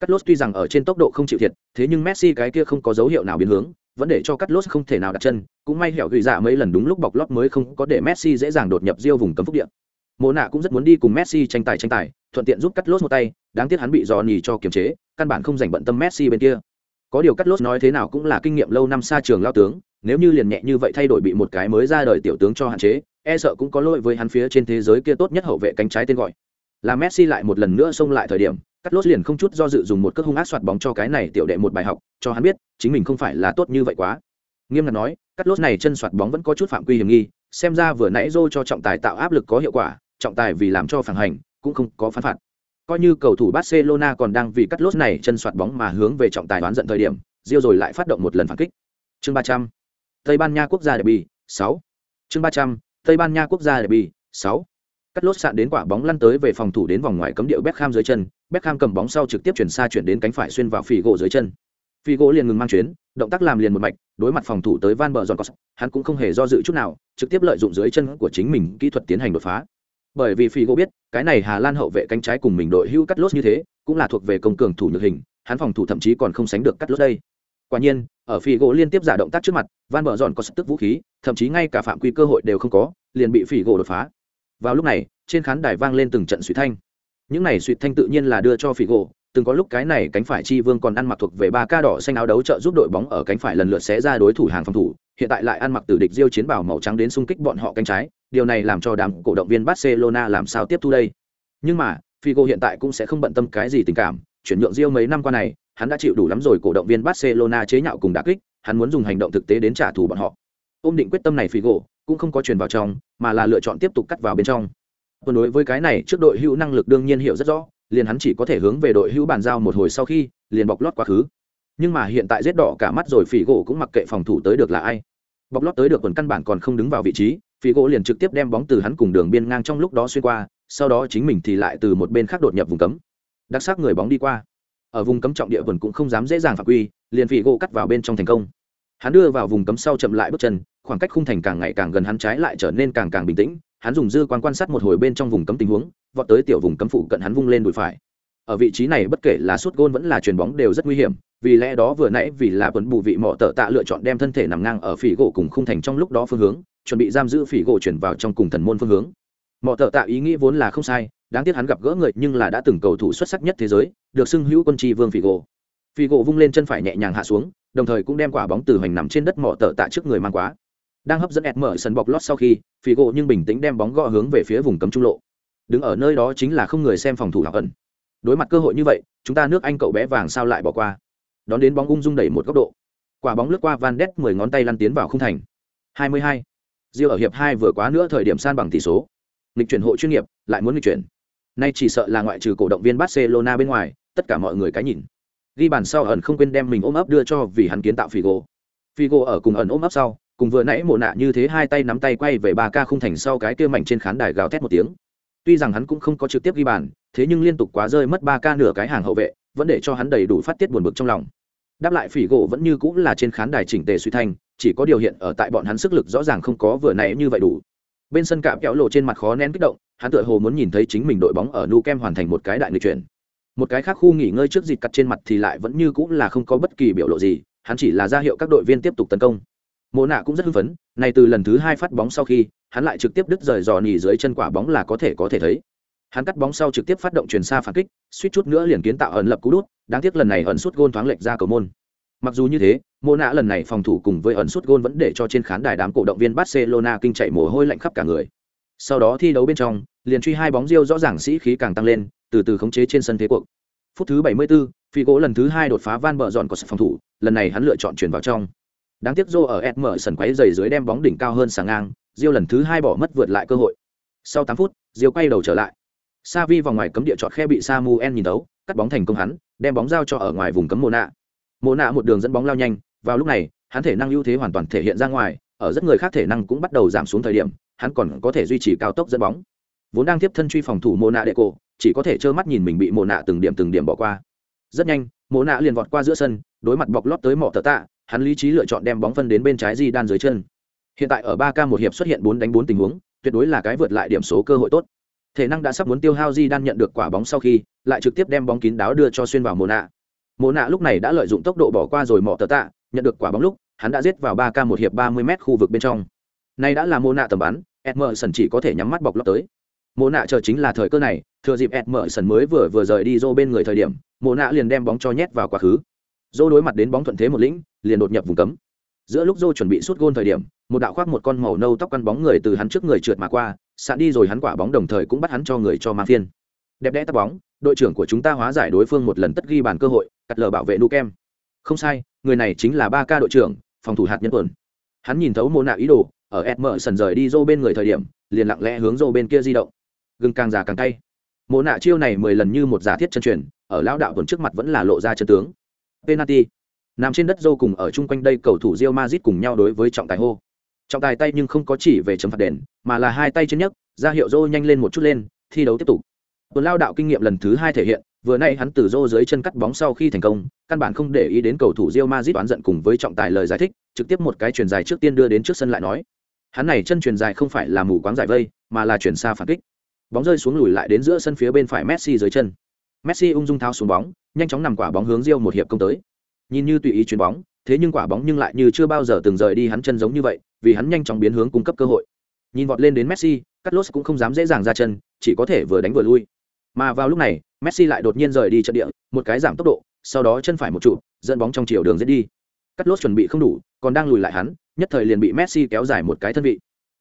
cắt tuy rằng ở trên tốc độ không chịu thiệt, thế nhưng messi cái kia không có dấu hiệu nào biến hướng, vẫn để cho cắt không thể nào đặt chân, cũng may hẻo gửi dạ mấy lần đúng lúc bọc lót mới không có để messi dễ dàng đột nhập giêu vùng cấm phúc địa mộ nạ cũng rất muốn đi cùng messi tranh tài tranh tài, thuận tiện giúp cắt lốt một tay, đáng tiếc hắn bị dò nhì cho kiềm chế, căn bản không dành bận tâm messi bên kia. Có điều cắt lốt nói thế nào cũng là kinh nghiệm lâu năm xa trường lao tướng, nếu như liền nhẹ như vậy thay đổi bị một cái mới ra đời tiểu tướng cho hạn chế e sợ cũng có lỗi với hắn phía trên thế giới kia tốt nhất hậu vệ cánh trái tên gọi. Là messi lại một lần nữa xông lại thời điểm cắt lốt liền không chút do dự dùng một cước hung ác soạt bóng cho cái này tiểu đệ một bài học, cho hắn biết, chính mình không phải là tốt như vậy quá. Nghiêm ngặt nói cắt lốt này chân soạt bóng vẫn có chút phạm quy hiểm nghi, xem ra vừa nãy dô cho trọng tài tạo áp lực có hiệu quả trọng tài vì làm cho phản hành cũng không có phán phạt. Coi như cầu thủ barcelona còn đang vì cắt lốt này chân soạt bóng mà hướng về trọng tài đoán giận thời điểm Rio rồi lại phát động một lần phản kích. Chương ba trăm. Tây ban nha quốc gia derby sáu. Chương ba trăm. Tây ban nha quốc gia derby sáu. Cắt lốt sạn đến quả bóng lăn tới về phòng thủ đến vòng ngoài cấm địa Beckham dưới chân, Beckham cầm bóng sau trực tiếp chuyển xa chuyển đến cánh phải xuyên vào phỉ gỗ dưới chân. Phỉ gỗ liền ngừng mang chuyến, động tác làm liền một mạch, đối mặt phòng thủ tới Van Bờ Giòn hắn cũng không hề do dự chút nào, trực tiếp lợi dụng dưới chân của chính mình kỹ thuật tiến hành đột phá. Bởi vì phi gỗ biết, cái này Hà Lan hậu vệ cánh trái cùng mình đội hưu cắt lốt như thế, cũng là thuộc về công cường thủ nhược hình, hắn phòng thủ thậm chí còn không sánh được cắt lốt đây. Quả nhiên, ở phi gỗ liên tiếp giả động tác trước mặt van bờ dọn có sức tức vũ khí thậm chí ngay cả phạm quy cơ hội đều không có liền bị phi gỗ đột phá vào lúc này trên khán đài vang lên từng trận suy thanh những này suy thanh tự nhiên là đưa cho phi gỗ từng có lúc cái này cánh phải chi vương còn ăn mặc thuộc về ba ca đỏ xanh áo đấu trợ giúp đội bóng ở cánh phải lần lượt xé ra đối thủ hàng phòng thủ hiện tại lại ăn mặc tử địch diêu chiến bảo màu trắng đến xung kích bọn họ cánh trái, điều này làm cho đám cổ động viên barcelona làm sao tiếp thu đây? Nhưng mà, figo hiện tại cũng sẽ không bận tâm cái gì tình cảm, chuyển nhượng diêu mấy năm qua này, hắn đã chịu đủ lắm rồi cổ động viên barcelona chế nhạo cùng đả kích, hắn muốn dùng hành động thực tế đến trả thù bọn họ. Ôm định quyết tâm này figo cũng không có truyền vào trong, mà là lựa chọn tiếp tục cắt vào bên trong. Còn đối với cái này, trước đội hữu năng lực đương nhiên hiểu rất rõ, liền hắn chỉ có thể hướng về đội hữu bàn giao một hồi sau khi, liền bọc lót quá khứ nhưng mà hiện tại giết đỏ cả mắt rồi, phỉ gỗ cũng mặc kệ phòng thủ tới được là ai. Bọc lót tới được quần căn bản còn không đứng vào vị trí, phỉ gỗ liền trực tiếp đem bóng từ hắn cùng đường biên ngang trong lúc đó xuyên qua, sau đó chính mình thì lại từ một bên khác đột nhập vùng cấm. Đặc sắc người bóng đi qua. Ở vùng cấm trọng địa vườn cũng không dám dễ dàng phạm quy, liền phỉ gỗ cắt vào bên trong thành công. Hắn đưa vào vùng cấm sau chậm lại bước chân, khoảng cách khung thành càng ngày càng gần hắn trái lại trở nên càng càng bình tĩnh, hắn dùng dư quan quan sát một hồi bên trong vùng cấm tình huống, vọt tới tiểu vùng cấm phụ cận hắn vung lên đùi phải ở vị trí này bất kể là sút gôn vẫn là chuyền bóng đều rất nguy hiểm, vì lẽ đó vừa nãy vì là vẫn bù vị mỏ tợ tạ lựa chọn đem thân thể nằm ngang ở phỉ gỗ cùng khung thành trong lúc đó phương hướng, chuẩn bị giam giữ phỉ gỗ chuyển vào trong cùng thần môn phương hướng. Mỏ tợ tạ ý nghĩ vốn là không sai, đáng tiếc hắn gặp gỡ người nhưng là đã từng cầu thủ xuất sắc nhất thế giới, được xưng hữu quân tri vương phỉ gỗ. Phỉ gỗ vung lên chân phải nhẹ nhàng hạ xuống, đồng thời cũng đem quả bóng từ hoành nằm trên đất mỏ tợ tạ trước người mang quá. Đang hấp dẫn ẹt mở sân bọc lót sau khi, phỉ gỗ nhưng bình tĩnh đem bóng gõ hướng về phía vùng cấm trung lộ. Đứng ở nơi đó chính là không người xem phòng thủ học ẩn đối mặt cơ hội như vậy, chúng ta nước anh cậu bé vàng sao lại bỏ qua? Đón đến bóng ung dung đẩy một góc độ. Quả bóng lướt qua van đét mười ngón tay lăn tiến vào không thành. 22. Diêu ở hiệp hai vừa quá nữa thời điểm san bằng tỷ số. Lịch chuyển hộ chuyên nghiệp, lại muốn lịch chuyển. Nay chỉ sợ là ngoại trừ cổ động viên barcelona bên ngoài, tất cả mọi người cái nhìn. Ghi bàn sau ẩn không quên đem mình ôm ấp đưa cho vì hắn kiến tạo figo. Figo ở cùng ẩn ôm ấp sau, cùng vừa nãy mồ nạ như thế hai tay nắm tay quay về ba ca khung thành sau cái kia mảnh trên khán đài gào thét một tiếng. Tuy rằng hắn cũng không có trực tiếp ghi bàn thế nhưng liên tục quá rơi mất ba ca nửa cái hàng hậu vệ, vẫn để cho hắn đầy đủ phát tiết buồn bực trong lòng. Đáp lại phỉ gỗ vẫn như cũng là trên khán đài chỉnh tề suy thanh, chỉ có điều hiện ở tại bọn hắn sức lực rõ ràng không có vừa nãy như vậy đủ. Bên sân cạm kéo lộ trên mặt khó nén kích động, hắn tựa hồ muốn nhìn thấy chính mình đội bóng ở nu kem hoàn thành một cái đại người chuyển. Một cái khác khu nghỉ ngơi trước dịp cặt trên mặt thì lại vẫn như cũng là không có bất kỳ biểu lộ gì, hắn chỉ là ra hiệu các đội viên tiếp tục tấn công. Mộ nạ cũng rất hưng phấn này từ lần thứ hai phát bóng sau khi, hắn lại trực tiếp đứt rời dò nỉ dưới chân quả bóng là có thể có thể thấy hắn cắt bóng sau trực tiếp phát động chuyển xa phản kích suýt chút nữa liền kiến tạo ẩn lập cú đút đáng tiếc lần này ẩn suốt gôn thoáng lệch ra cầu môn mặc dù như thế mô nạ lần này phòng thủ cùng với ẩn suốt gôn vẫn để cho trên khán đài đám cổ động viên barcelona kinh chạy mồ hôi lạnh khắp cả người sau đó thi đấu bên trong liền truy hai bóng riêu rõ ràng sĩ khí càng tăng lên từ từ khống chế trên sân thế cuộc phút thứ 74, phi gỗ lần thứ hai đột phá van bờ dọn của phòng thủ lần này hắn lựa chọn chuyển vào trong đáng tiếc Joe ở SM mở sân quấy giày dưới đem bóng đỉnh cao hơn sáng ngang, Diêu lần thứ hai bỏ mất vượt lại cơ hội. Sau 8 phút, Diêu quay đầu trở lại. Savi vòng ngoài cấm địa chọn khe bị Samuel nhìn tấu, cắt bóng thành công hắn, đem bóng giao cho ở ngoài vùng cấm Mona. Mona một đường dẫn bóng lao nhanh, vào lúc này, hắn thể năng ưu thế hoàn toàn thể hiện ra ngoài, ở rất người khác thể năng cũng bắt đầu giảm xuống thời điểm, hắn còn có thể duy trì cao tốc dẫn bóng. Vốn đang tiếp thân truy phòng thủ Mona đệ cổ, chỉ có thể trơ mắt nhìn mình bị Mona từng điểm từng điểm bỏ qua. Rất nhanh, Mona liền vọt qua giữa sân, đối mặt bọc lót tới mỏ tờ tạ, hắn lý trí lựa chọn đem bóng phân đến bên trái di đan dưới chân hiện tại ở ba k một hiệp xuất hiện bốn đánh bốn tình huống tuyệt đối là cái vượt lại điểm số cơ hội tốt thể năng đã sắp muốn tiêu hao di đan nhận được quả bóng sau khi, lại trực tiếp đem bóng kín đáo đưa cho xuyên vào mồ nạ mồ nạ lúc này đã lợi dụng tốc độ bỏ qua rồi mỏ tờ tạ, nhận được quả bóng lúc, hắn đã giết vào ba k một hiệp ba mươi m khu vực bên trong. Nay đã là mồ nạ tầm bắn, edmerson chỉ có thể nhắm mắt bọc lót tới. Mồ nạ chờ chính là thời cơ này, thừa dịp edmerson mới vừa vừa rời đi dô bên người thời điểm mồ nạ liền đem bóng cho nhét vào quá khứ. Dô đối mặt đến bóng thuận thế một lĩnh, liền đột nhập vùng cấm. Giữa lúc dô chuẩn bị sút gôn thời điểm, một đạo khoác một con màu nâu tóc căn bóng người từ hắn trước người trượt mà qua sạn đi rồi hắn quả bóng đồng thời cũng bắt hắn cho người cho mang phiên. Đẹp đẽ tắt bóng, đội trưởng của chúng ta hóa giải đối phương một lần tất ghi bàn cơ hội, cắt lờ bảo vệ nu kem. Không sai, người này chính là ba ca đội trưởng, phòng thủ hạt nhân tuần. Hắn nhìn thấu mô nạ ý đồ, ở ed mở sần rời đi dô bên người thời điểm, liền lặng lẽ hướng dô bên kia di động. Gừng càng già càng tay mô nạ chiêu này mười lần như một giả thiết chân truyền, ở lão đạo tuần trước mặt vẫn là lộ ra chân tướng. Penalty. Nằm trên đất dô cùng ở chung quanh đây cầu thủ Real Madrid cùng nhau đối với trọng tài hô trọng tài tay nhưng không có chỉ về chấm phạt đền mà là hai tay trên nhấc, ra hiệu rô nhanh lên một chút lên thi đấu tiếp tục. Tuần lao đạo kinh nghiệm lần thứ hai thể hiện vừa nay hắn từ rô dưới chân cắt bóng sau khi thành công căn bản không để ý đến cầu thủ Real Madrid oán giận cùng với trọng tài lời giải thích trực tiếp một cái truyền dài trước tiên đưa đến trước sân lại nói. Hắn này chân truyền dài không phải là mù quáng giải vây mà là chuyển xa phản kích. Bóng rơi xuống lùi lại đến giữa sân phía bên phải Messi dưới chân. Messi ung dung thao xuống bóng nhanh chóng nằm quả bóng hướng Rio một hiệp công tới. Nhìn như tùy ý chuyền bóng thế nhưng quả bóng nhưng lại như chưa bao giờ từng rời đi hắn chân giống như vậy vì hắn nhanh chóng biến hướng cung cấp cơ hội. Nhìn vọt lên đến messi cắt cũng không dám dễ dàng ra chân chỉ có thể vừa đánh vừa lui. Mà vào lúc này messi lại đột nhiên rời đi trận địa một cái giảm tốc độ sau đó chân phải một trụ dẫn bóng trong chiều đường dẫn đi. Cắt chuẩn bị không đủ còn đang lùi lại hắn nhất thời liền bị messi kéo dài một cái thân vị.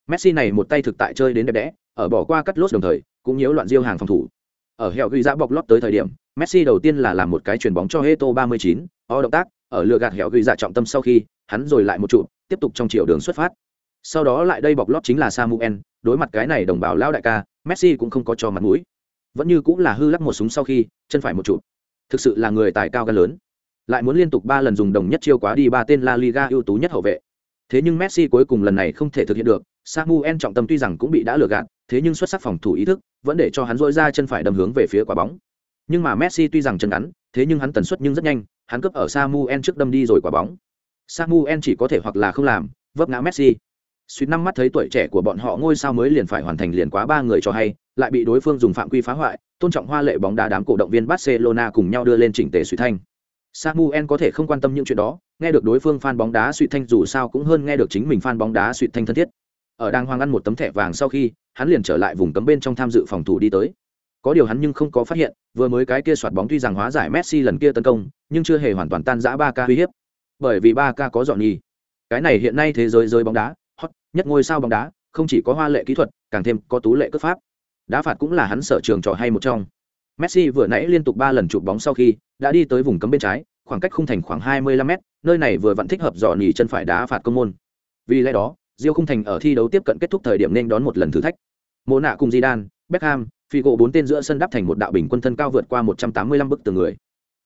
Messi này một tay thực tại chơi đến đẹp đẽ ở bỏ qua cắt đồng thời cũng nhiễu loạn diêu hàng phòng thủ. Ở hẻo ghi ra bọc lót tới thời điểm messi đầu tiên là làm một cái chuyền bóng cho heto 39, o động tác ở lừa gạt hẻo ghi ra dạ trọng tâm sau khi hắn rồi lại một trụ tiếp tục trong chiều đường xuất phát sau đó lại đây bọc lót chính là samuel đối mặt cái này đồng bào lao đại ca messi cũng không có cho mặt mũi vẫn như cũng là hư lắc một súng sau khi chân phải một trụ thực sự là người tài cao gan lớn lại muốn liên tục ba lần dùng đồng nhất chiêu quá đi ba tên La Liga ưu tú nhất hậu vệ. Thế nhưng Messi cuối cùng lần này không thể thực hiện được, Samuel trọng tâm tuy rằng cũng bị đã lừa gạt, thế nhưng xuất sắc phòng thủ ý thức vẫn để cho hắn dỗi ra chân phải đâm hướng về phía quả bóng. Nhưng mà Messi tuy rằng chân ngắn, thế nhưng hắn tần suất nhưng rất nhanh, hắn cướp ở Samuel trước đâm đi rồi quả bóng. Samuel chỉ có thể hoặc là không làm, vấp ngã Messi. Suýt năm mắt thấy tuổi trẻ của bọn họ ngôi sao mới liền phải hoàn thành liền quá ba người cho hay, lại bị đối phương dùng phạm quy phá hoại, tôn trọng hoa lệ bóng đá đám cổ động viên Barcelona cùng nhau đưa lên chỉnh tề suy thanh. Samuel có thể không quan tâm những chuyện đó, nghe được đối phương fan bóng đá suy thanh dù sao cũng hơn nghe được chính mình fan bóng đá suy thanh thân thiết. Ở đang hoang ăn một tấm thẻ vàng sau khi, hắn liền trở lại vùng cấm bên trong tham dự phòng thủ đi tới. Có điều hắn nhưng không có phát hiện, vừa mới cái kia soạt bóng tuy rằng hóa giải Messi lần kia tấn công, nhưng chưa hề hoàn toàn tan rã 3K uy hiếp. Bởi vì ba k có dọn nhì. Cái này hiện nay thế giới rơi bóng đá, hot nhất ngôi sao bóng đá, không chỉ có hoa lệ kỹ thuật, càng thêm có tú lệ cướp pháp. Đá phạt cũng là hắn sở trường trò hay một trong. Messi vừa nãy liên tục ba lần chụp bóng sau khi đã đi tới vùng cấm bên trái, khoảng cách khung thành khoảng 25 m nơi này vừa vặn thích hợp dọn nhì chân phải đá phạt công môn. Vì lẽ đó, Diêu khung thành ở thi đấu tiếp cận kết thúc thời điểm nên đón một lần thử thách. Mộ nạ cùng Di Đan, Beckham, Figo bốn tên giữa sân đắp thành một đạo bình quân thân cao vượt qua 185 bức tường người.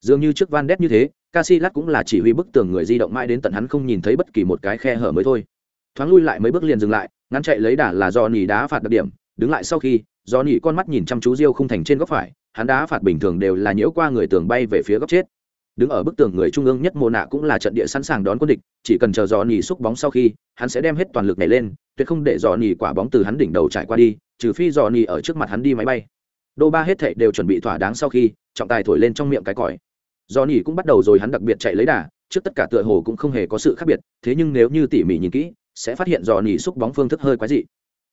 Dường như trước Van Ness như thế, Casillas cũng là chỉ huy bức tường người di động mãi đến tận hắn không nhìn thấy bất kỳ một cái khe hở mới thôi. Thoáng lui lại mấy bước liền dừng lại, ngắn chạy lấy đà là do nỉ đá phạt đặc điểm, đứng lại sau khi, do nỉ con mắt nhìn chăm chú Diêu không thành trên góc phải, hắn đá phạt bình thường đều là nhiễu qua người tường bay về phía góc chết đứng ở bức tường người trung ương nhất mồ nạ cũng là trận địa sẵn sàng đón quân địch chỉ cần chờ dò nỉ xúc bóng sau khi hắn sẽ đem hết toàn lực này lên tuyệt không để dò nỉ quả bóng từ hắn đỉnh đầu trải qua đi trừ phi dò nỉ ở trước mặt hắn đi máy bay. Đô ba hết thệ đều chuẩn bị thỏa đáng sau khi, trọng tài thổi lên trong miệng cái còi. Dò nỉ cũng bắt đầu rồi hắn đặc biệt chạy lấy đà, trước tất cả tựa hồ cũng không hề có sự khác biệt, thế nhưng nếu như tỉ mỉ nhìn kỹ, sẽ phát hiện dò nỉ xúc bóng phương thức hơi quái dị.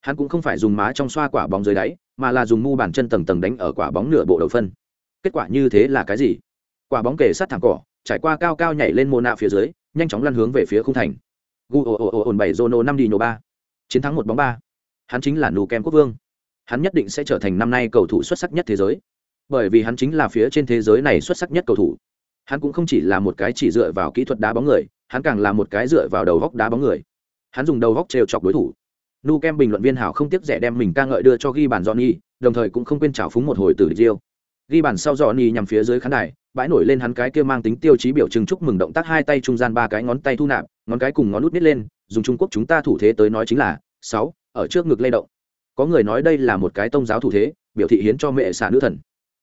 Hắn cũng không phải dùng má trong xoa quả bóng dưới đáy, mà là dùng mu bàn chân tầng tầng đánh ở quả bóng nửa bộ đầu phân. Kết quả như thế là cái gì? Quả bóng kề sát thẳng cỏ, trải qua cao cao nhảy lên mô nạ phía dưới, nhanh chóng lăn hướng về phía khung thành. Gu ồ ồ ồ ồn bảy jono năm đi nhổ ba. Chiến thắng một bóng ba hắn chính là nù kem quốc vương. Hắn nhất định sẽ trở thành năm nay cầu thủ xuất sắc nhất thế giới. Bởi vì hắn chính là phía trên thế giới này xuất sắc nhất cầu thủ. Hắn cũng không chỉ là một cái chỉ dựa vào kỹ thuật đá bóng người, hắn càng là một cái dựa vào đầu góc đá bóng người. Hắn dùng đầu góc trêu chọc đối thủ. Nu kem bình luận viên hảo không tiếc rẻ đem mình ca ngợi đưa cho ghi bàn johnny, đồng thời cũng không quên trào phúng một hồi từ riêu ghi bàn sau johnny nhằm phía dưới khán đài, bãi nổi lên hắn cái kia mang tính tiêu chí biểu trưng chúc mừng động tác hai tay trung gian ba cái ngón tay thu nạp, ngón cái cùng ngón nút nít lên, dùng trung quốc chúng ta thủ thế tới nói chính là sáu ở trước ngực lay động. Có người nói đây là một cái tông giáo thủ thế, biểu thị hiến cho mẹ xạ nữ thần.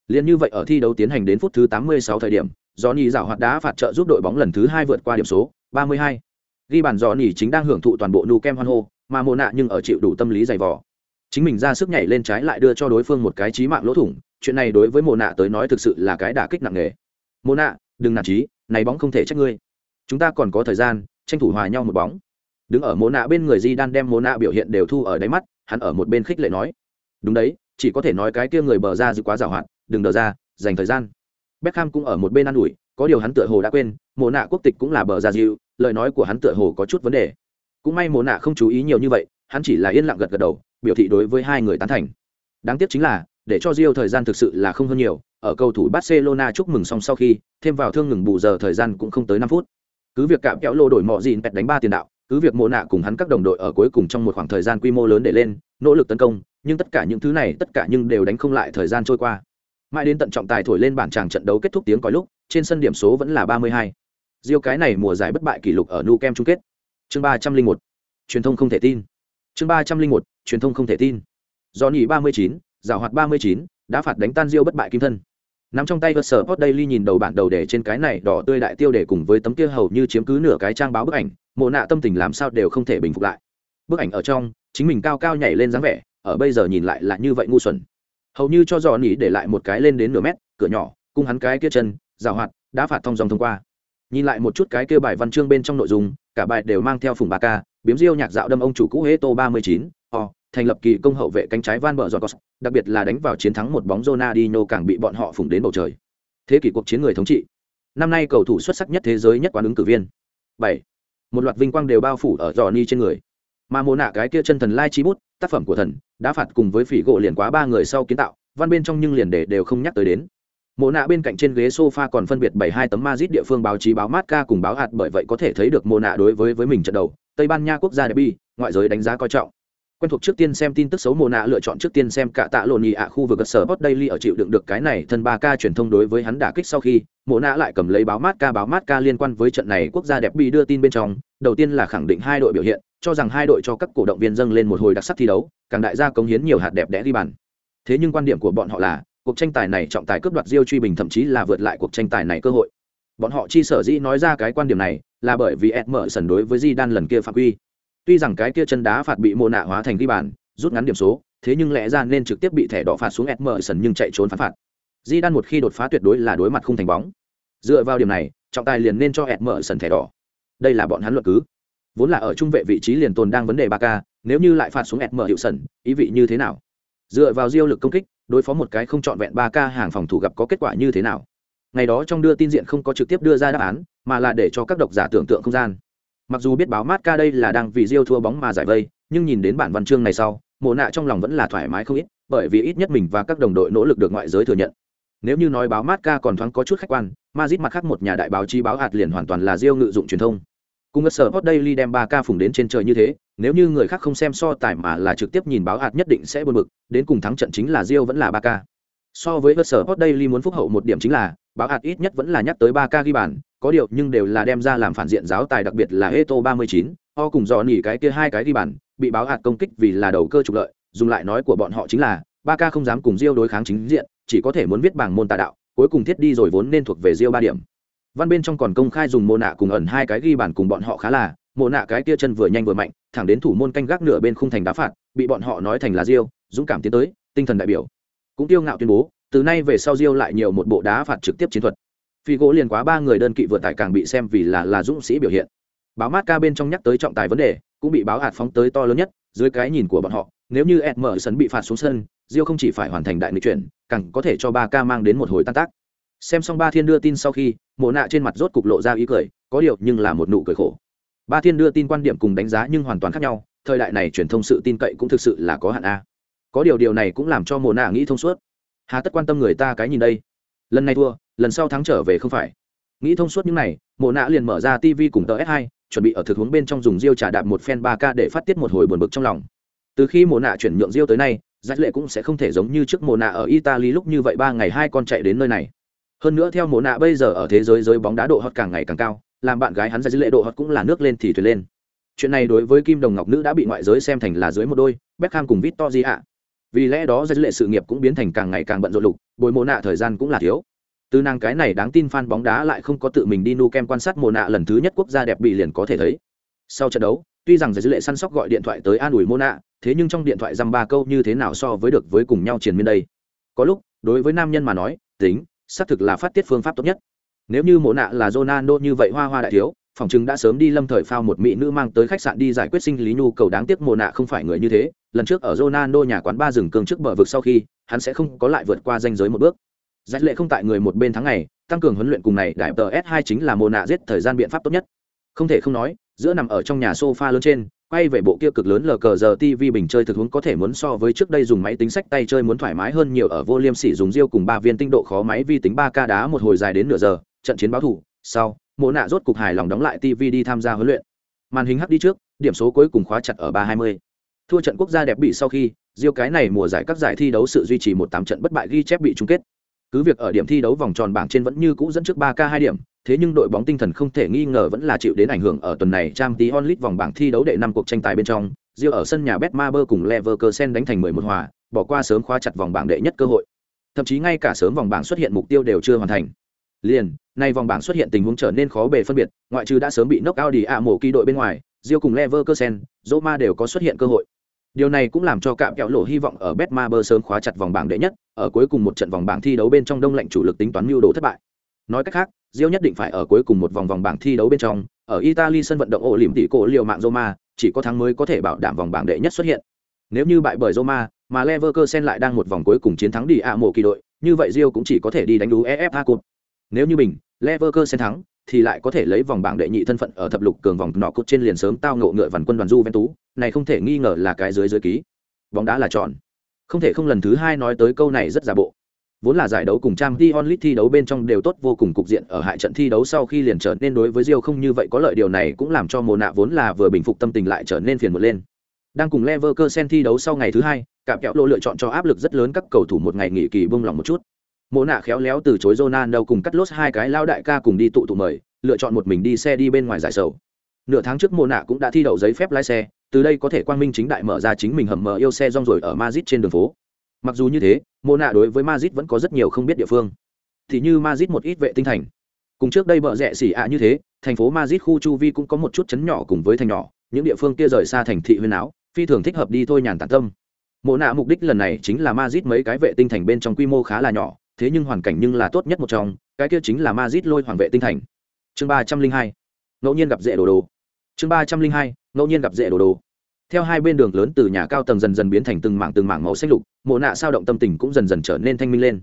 Liền như vậy ở thi đấu tiến hành đến phút thứ 86 thời điểm, Johnny giảo hoạt đá phạt trợ giúp đội bóng lần thứ hai vượt qua điểm số 32. ghi bàn Johnny chính đang hưởng thụ toàn bộ nu kem hoan hô, mà mồ nạ nhưng ở chịu đủ tâm lý dày vò. Chính mình ra sức nhảy lên trái lại đưa cho đối phương một cái chí mạng lỗ thủng, chuyện này đối với mồ nạ tới nói thực sự là cái đả kích nặng nề. Mồ nạ, đừng nản trí này bóng không thể trách ngươi. Chúng ta còn có thời gian, tranh thủ hòa nhau một bóng đứng ở mồ nạ bên người di đan đem mồ nạ biểu hiện đều thu ở đáy mắt, hắn ở một bên khích lệ nói. Đúng đấy, chỉ có thể nói cái kia người bờ ra dự quá giàu hạn đừng đờ ra, dành thời gian. Beckham cũng ở một bên an ủi, có điều hắn tựa hồ đã quên mồ nạ quốc tịch cũng là bờ ra dịu lời nói của hắn tựa hồ có chút vấn đề. Cũng may mồ nạ không chú ý nhiều như vậy, hắn chỉ là yên lặng gật gật đầu, biểu thị đối với hai người tán thành. Đáng tiếc chính là, để cho Rio thời gian thực sự là không hơn nhiều, ở cầu thủ Barcelona chúc mừng xong sau khi, thêm vào thương ngừng bù giờ thời gian cũng không tới năm phút. Cứ việc cạm kéo lô đổi mọ gì pẹt đánh ba tiền đạo cứ việc mộ nạ cùng hắn các đồng đội ở cuối cùng trong một khoảng thời gian quy mô lớn để lên, nỗ lực tấn công, nhưng tất cả những thứ này, tất cả nhưng đều đánh không lại thời gian trôi qua. Mãi đến tận trọng tài thổi lên bản tràng trận đấu kết thúc tiếng còi lúc, trên sân điểm số vẫn là 32. diêu cái này mùa giải bất bại kỷ lục ở nu kem chung kết. Chương 301 truyền thông không thể tin. Chương ba trăm linh một. Truyền thông không thể tin. Do nhỉ ba mươi chín, giảo hoạt ba mươi chín đã phạt đánh tan diêu bất bại kim thân nắm trong tay vật sở hot daily nhìn đầu bản đầu để trên cái này đỏ tươi đại tiêu để cùng với tấm kia hầu như chiếm cứ nửa cái trang báo bức ảnh, mộ nạ tâm tình làm sao đều không thể bình phục lại. Bức ảnh ở trong, chính mình cao cao nhảy lên dáng vẻ, ở bây giờ nhìn lại là như vậy ngu xuẩn. Hầu như cho dò nỉ để lại một cái lên đến nửa mét, cửa nhỏ, cung hắn cái kia chân, rào hoạt đã phạt thong dòng thông qua. Nhìn lại một chút cái kia bài văn chương bên trong nội dung, cả bài đều mang theo phùng ba ca, biếm diêu nhạc dạo đâm ông chủ cũ hê tô ba mươi chín, o thành lập kỳ công hậu vệ cánh trái van bờ giọt đặc biệt là đánh vào chiến thắng một bóng Ronaldinho càng bị bọn họ phủng đến bầu trời. Thế kỷ cuộc chiến người thống trị. Năm nay cầu thủ xuất sắc nhất thế giới nhất quán ứng cử viên. Bảy. Một loạt vinh quang đều bao phủ ở Johnny trên người. Mà mồ nạ cái kia chân thần lai chi bút, tác phẩm của thần đã phạt cùng với phỉ gỗ liền quá ba người sau kiến tạo, văn bên trong nhưng liền để đều không nhắc tới đến. Mộ nạ bên cạnh trên ghế sofa còn phân biệt bảy hai tấm Madrid địa phương báo chí báo mát ca cùng báo hạt bởi vậy có thể thấy được mộ nạ đối với với mình trận đầu, tây ban nha quốc gia derby, ngoại giới đánh giá coi trọng quen thuộc trước tiên xem tin tức xấu mồ nạ lựa chọn trước tiên xem cả tạ lộn nhị ạ khu vực sở hot daily ở chịu đựng được cái này thân ba ca truyền thông đối với hắn đả kích sau khi, mồ nạ lại cầm lấy báo mát ca báo mát ca liên quan với trận này quốc gia đẹp bị đưa tin bên trong, đầu tiên là khẳng định hai đội biểu hiện, cho rằng hai đội cho các cổ động viên dâng lên một hồi đặc sắc thi đấu, càng đại gia cống hiến nhiều hạt đẹp đẽ đi bàn. Thế nhưng quan điểm của bọn họ là, cuộc tranh tài này trọng tài cướp đoạt diêu truy bình thậm chí là vượt lại cuộc tranh tài này cơ hội. Bọn họ chi sở dĩ nói ra cái quan điểm này là bởi vì ed mở sần đối với di đan lần kia phạm quy tuy rằng cái kia chân đá phạt bị mô nạ hóa thành ghi bàn, rút ngắn điểm số, thế nhưng lẽ ra nên trực tiếp bị thẻ đỏ phạt xuống ed sần nhưng chạy trốn phán phạt. Di đan một khi đột phá tuyệt đối là đối mặt không thành bóng. Dựa vào điểm này, trọng tài liền nên cho ed sần thẻ đỏ. Đây là bọn hắn luận cứ. Vốn là ở trung vệ vị trí liền tồn đang vấn đề ba k nếu như lại phạt xuống ed hiệu sần ý vị như thế nào? Dựa vào diêu lực công kích, đối phó một cái không trọn vẹn ba k hàng phòng thủ gặp có kết quả như thế nào? Ngày đó trong đưa tin diện không có trực tiếp đưa ra đáp án, mà là để cho các độc giả tưởng tượng không gian mặc dù biết báo mát ca đây là đang vì diêu thua bóng mà giải vây, nhưng nhìn đến bản văn chương này sau, mộ nạ trong lòng vẫn là thoải mái không ít, bởi vì ít nhất mình và các đồng đội nỗ lực được ngoại giới thừa nhận. Nếu như nói báo mát ca còn thoáng có chút khách quan mazit mặt khác một nhà đại báo chí báo hạt liền hoàn toàn là diêu ngự dụng truyền thông. Cùng ngất sở hot daily đem ba ca phùng đến trên trời như thế, nếu như người khác không xem so tài mà là trực tiếp nhìn báo hạt nhất định sẽ buồn bực, đến cùng thắng trận chính là diêu vẫn là ba ca. So với ngất sở hot daily muốn phúc hậu một điểm chính là, báo hạt ít nhất vẫn là nhắc tới ba ca ghi bàn có điều nhưng đều là đem ra làm phản diện giáo tài đặc biệt là Eto 39, o cùng dò nỉ cái kia hai cái ghi bàn, bị báo hạt công kích vì là đầu cơ trục lợi, dùng lại nói của bọn họ chính là, ba ca không dám cùng Rio đối kháng chính diện, chỉ có thể muốn viết bảng môn tà đạo, cuối cùng thiết đi rồi vốn nên thuộc về Rio ba điểm. Văn bên trong còn công khai dùng mô nạ cùng ẩn hai cái ghi bàn cùng bọn họ khá là, mô nạ cái kia chân vừa nhanh vừa mạnh, thẳng đến thủ môn canh gác nửa bên khung thành đá phạt, bị bọn họ nói thành là Rio, dũng cảm tiến tới, tinh thần đại biểu. Cũng tiêu ngạo tuyên bố, từ nay về sau Rio lại nhiều một bộ đá phạt trực tiếp chiến thuật phi gỗ liền quá ba người đơn kỵ vượt tải càng bị xem vì là là dũng sĩ biểu hiện. Báo mát ca bên trong nhắc tới trọng tài vấn đề, cũng bị báo hạt phóng tới to lớn nhất, dưới cái nhìn của bọn họ, nếu như ed mở sân bị phạt xuống sân, diêu không chỉ phải hoàn thành đại nghị chuyển, càng có thể cho ba ca mang đến một hồi tan tác. Xem xong ba thiên đưa tin sau khi, mộ nạ trên mặt rốt cục lộ ra ý cười, có điều nhưng là một nụ cười khổ. Ba thiên đưa tin quan điểm cùng đánh giá nhưng hoàn toàn khác nhau, thời đại này truyền thông sự tin cậy cũng thực sự là có hạn a. Có điều điều này cũng làm cho mộ nạ nghĩ thông suốt. Hà tất quan tâm người ta cái nhìn đây. Lần này thua lần sau thắng trở về không phải. Nghĩ thông suốt những này, mộ nạ liền mở ra tv cùng tờ s 2 chuẩn bị ở thực huống bên trong dùng diêu trả đạp một phen ba k để phát tiết một hồi buồn bực trong lòng. Từ khi mộ nạ chuyển nhượng diêu tới nay Giác lệ cũng sẽ không thể giống như trước mộ nạ ở italy lúc như vậy ba ngày hai con chạy đến nơi này. Hơn nữa theo mộ nạ bây giờ ở thế giới giới bóng đá độ hot càng ngày càng cao, làm bạn gái hắn giải lệ độ hot cũng là nước lên thì thuyền lên. Chuyện này đối với kim đồng ngọc nữ đã bị ngoại giới xem thành là dưới một đôi, beckham cùng victor ạ vì lẽ đó giải lệ sự nghiệp cũng biến thành càng ngày càng bận rộn lục, bồi mộ nạ thời gian cũng là thiếu từ nàng cái này đáng tin fan bóng đá lại không có tự mình đi nu kem quan sát mồ nạ lần thứ nhất quốc gia đẹp bị liền có thể thấy. Sau trận đấu, tuy rằng giải dữ lệ săn sóc gọi điện thoại tới an ủi mô nạ, thế nhưng trong điện thoại dăm ba câu như thế nào so với được với cùng nhau triền miên đây? Có lúc, đối với nam nhân mà nói, tính, xác thực là phát tiết phương pháp tốt nhất. Nếu như mộ nạ là Ronaldo như vậy hoa hoa đại thiếu, phòng chứng đã sớm đi lâm thời phao một mỹ nữ mang tới khách sạn đi giải quyết sinh lý nhu cầu đáng tiếc mộ nạ không phải người như thế. Lần trước ở Ronaldo nhà quán ba rừng cương trước bờ vực sau khi, hắn sẽ không có lại vượt qua danh giới một bước giải lệ không tại người một bên tháng ngày, tăng cường huấn luyện cùng này, đại tờ s 2 chính là mồ nạ giết thời gian biện pháp tốt nhất. Không thể không nói, giữa nằm ở trong nhà sofa lớn trên, quay về bộ kia cực lớn lờ cờ giờ tv bình chơi thực hướng có thể muốn so với trước đây dùng máy tính sách tay chơi muốn thoải mái hơn nhiều ở vô liêm sỉ dùng riêu cùng ba viên tinh độ khó máy vi tính ba k đá một hồi dài đến nửa giờ, trận chiến báo thủ, sau mộ nạ rốt cục hài lòng đóng lại tv đi tham gia huấn luyện. Màn hình hấp đi trước, điểm số cuối cùng khóa chặt ở ba hai mươi. Thua trận quốc gia đẹp bị sau khi, riêu cái này mùa giải các giải thi đấu sự duy trì một tám trận bất bại ghi chép bị chung kết cứ việc ở điểm thi đấu vòng tròn bảng trên vẫn như cũ dẫn trước 3 k 2 điểm, thế nhưng đội bóng tinh thần không thể nghi ngờ vẫn là chịu đến ảnh hưởng ở tuần này Champions League vòng bảng thi đấu đệ năm cuộc tranh tài bên trong, Real ở sân nhà Betmaber cùng Leverkusen đánh thành 11 hòa, bỏ qua sớm khóa chặt vòng bảng đệ nhất cơ hội. Thậm chí ngay cả sớm vòng bảng xuất hiện mục tiêu đều chưa hoàn thành. Liền, nay vòng bảng xuất hiện tình huống trở nên khó bề phân biệt, ngoại trừ đã sớm bị knock out đi ạ mổ kỳ đội bên ngoài, Real cùng Leverkusen, Roma đều có xuất hiện cơ hội. Điều này cũng làm cho cạm kẹo lộ hy vọng ở Betmaber sớm khóa chặt vòng bảng đệ nhất, ở cuối cùng một trận vòng bảng thi đấu bên trong đông lạnh chủ lực tính toán mưu đồ thất bại. Nói cách khác, Rio nhất định phải ở cuối cùng một vòng vòng bảng thi đấu bên trong, ở Italy sân vận động ổ liễm tỷ cổ liều mạng Roma, chỉ có thắng mới có thể bảo đảm vòng bảng đệ nhất xuất hiện. Nếu như bại bởi Roma, mà Leverkusen lại đang một vòng cuối cùng chiến thắng đi ạ mộ kỳ đội, như vậy Rio cũng chỉ có thể đi đánh đú EFA Cup. Nếu như bình, Leverkusen thắng, thì lại có thể lấy vòng bảng đệ nhị thân phận ở thập lục cường vòng nọ cút trên liền sớm tao ngộ ngựa vằn quân đoàn du ven tú này không thể nghi ngờ là cái dưới dưới ký. Bóng đá là chọn. Không thể không lần thứ hai nói tới câu này rất giả bộ. Vốn là giải đấu cùng Trang Champions onlit thi đấu bên trong đều tốt vô cùng cục diện ở hại trận thi đấu sau khi liền trở nên đối với Rio không như vậy có lợi điều này cũng làm cho mồ nạ vốn là vừa bình phục tâm tình lại trở nên phiền một lên. Đang cùng Leverkusen thi đấu sau ngày thứ hai, cạm kẹo lô lựa chọn cho áp lực rất lớn các cầu thủ một ngày nghỉ kỳ buông lòng một chút. Mộ nạ khéo léo từ chối Ronaldo cùng cắt lốt hai cái lao đại ca cùng đi tụ tụ mời, lựa chọn một mình đi xe đi bên ngoài giải sầu. Nửa tháng trước Mộ nạ cũng đã thi đậu giấy phép lái xe, từ đây có thể quang minh chính đại mở ra chính mình hầm mở yêu xe rong rồi ở Madrid trên đường phố. Mặc dù như thế, Mộ nạ đối với Madrid vẫn có rất nhiều không biết địa phương. Thì như Madrid một ít vệ tinh thành. Cùng trước đây bợ rẻ xỉ ạ như thế, thành phố Madrid khu chu vi cũng có một chút chấn nhỏ cùng với thành nhỏ, những địa phương kia rời xa thành thị huyên áo, phi thường thích hợp đi thôi nhàn tản tâm. Mộ nạ mục đích lần này chính là Madrid mấy cái vệ tinh thành bên trong quy mô khá là nhỏ, thế nhưng hoàn cảnh nhưng là tốt nhất một trong, cái kia chính là Madrid lôi hoàng vệ tinh thành. Chương ba trăm linh hai ngẫu nhiên gặp dễ đồ đồ. Chương ba trăm linh hai ngẫu nhiên gặp dễ đồ đồ. Theo hai bên đường lớn từ nhà cao tầng dần dần biến thành từng mảng từng mảng màu xanh lục, Mộ nạ sao động tâm tình cũng dần dần trở nên thanh minh lên.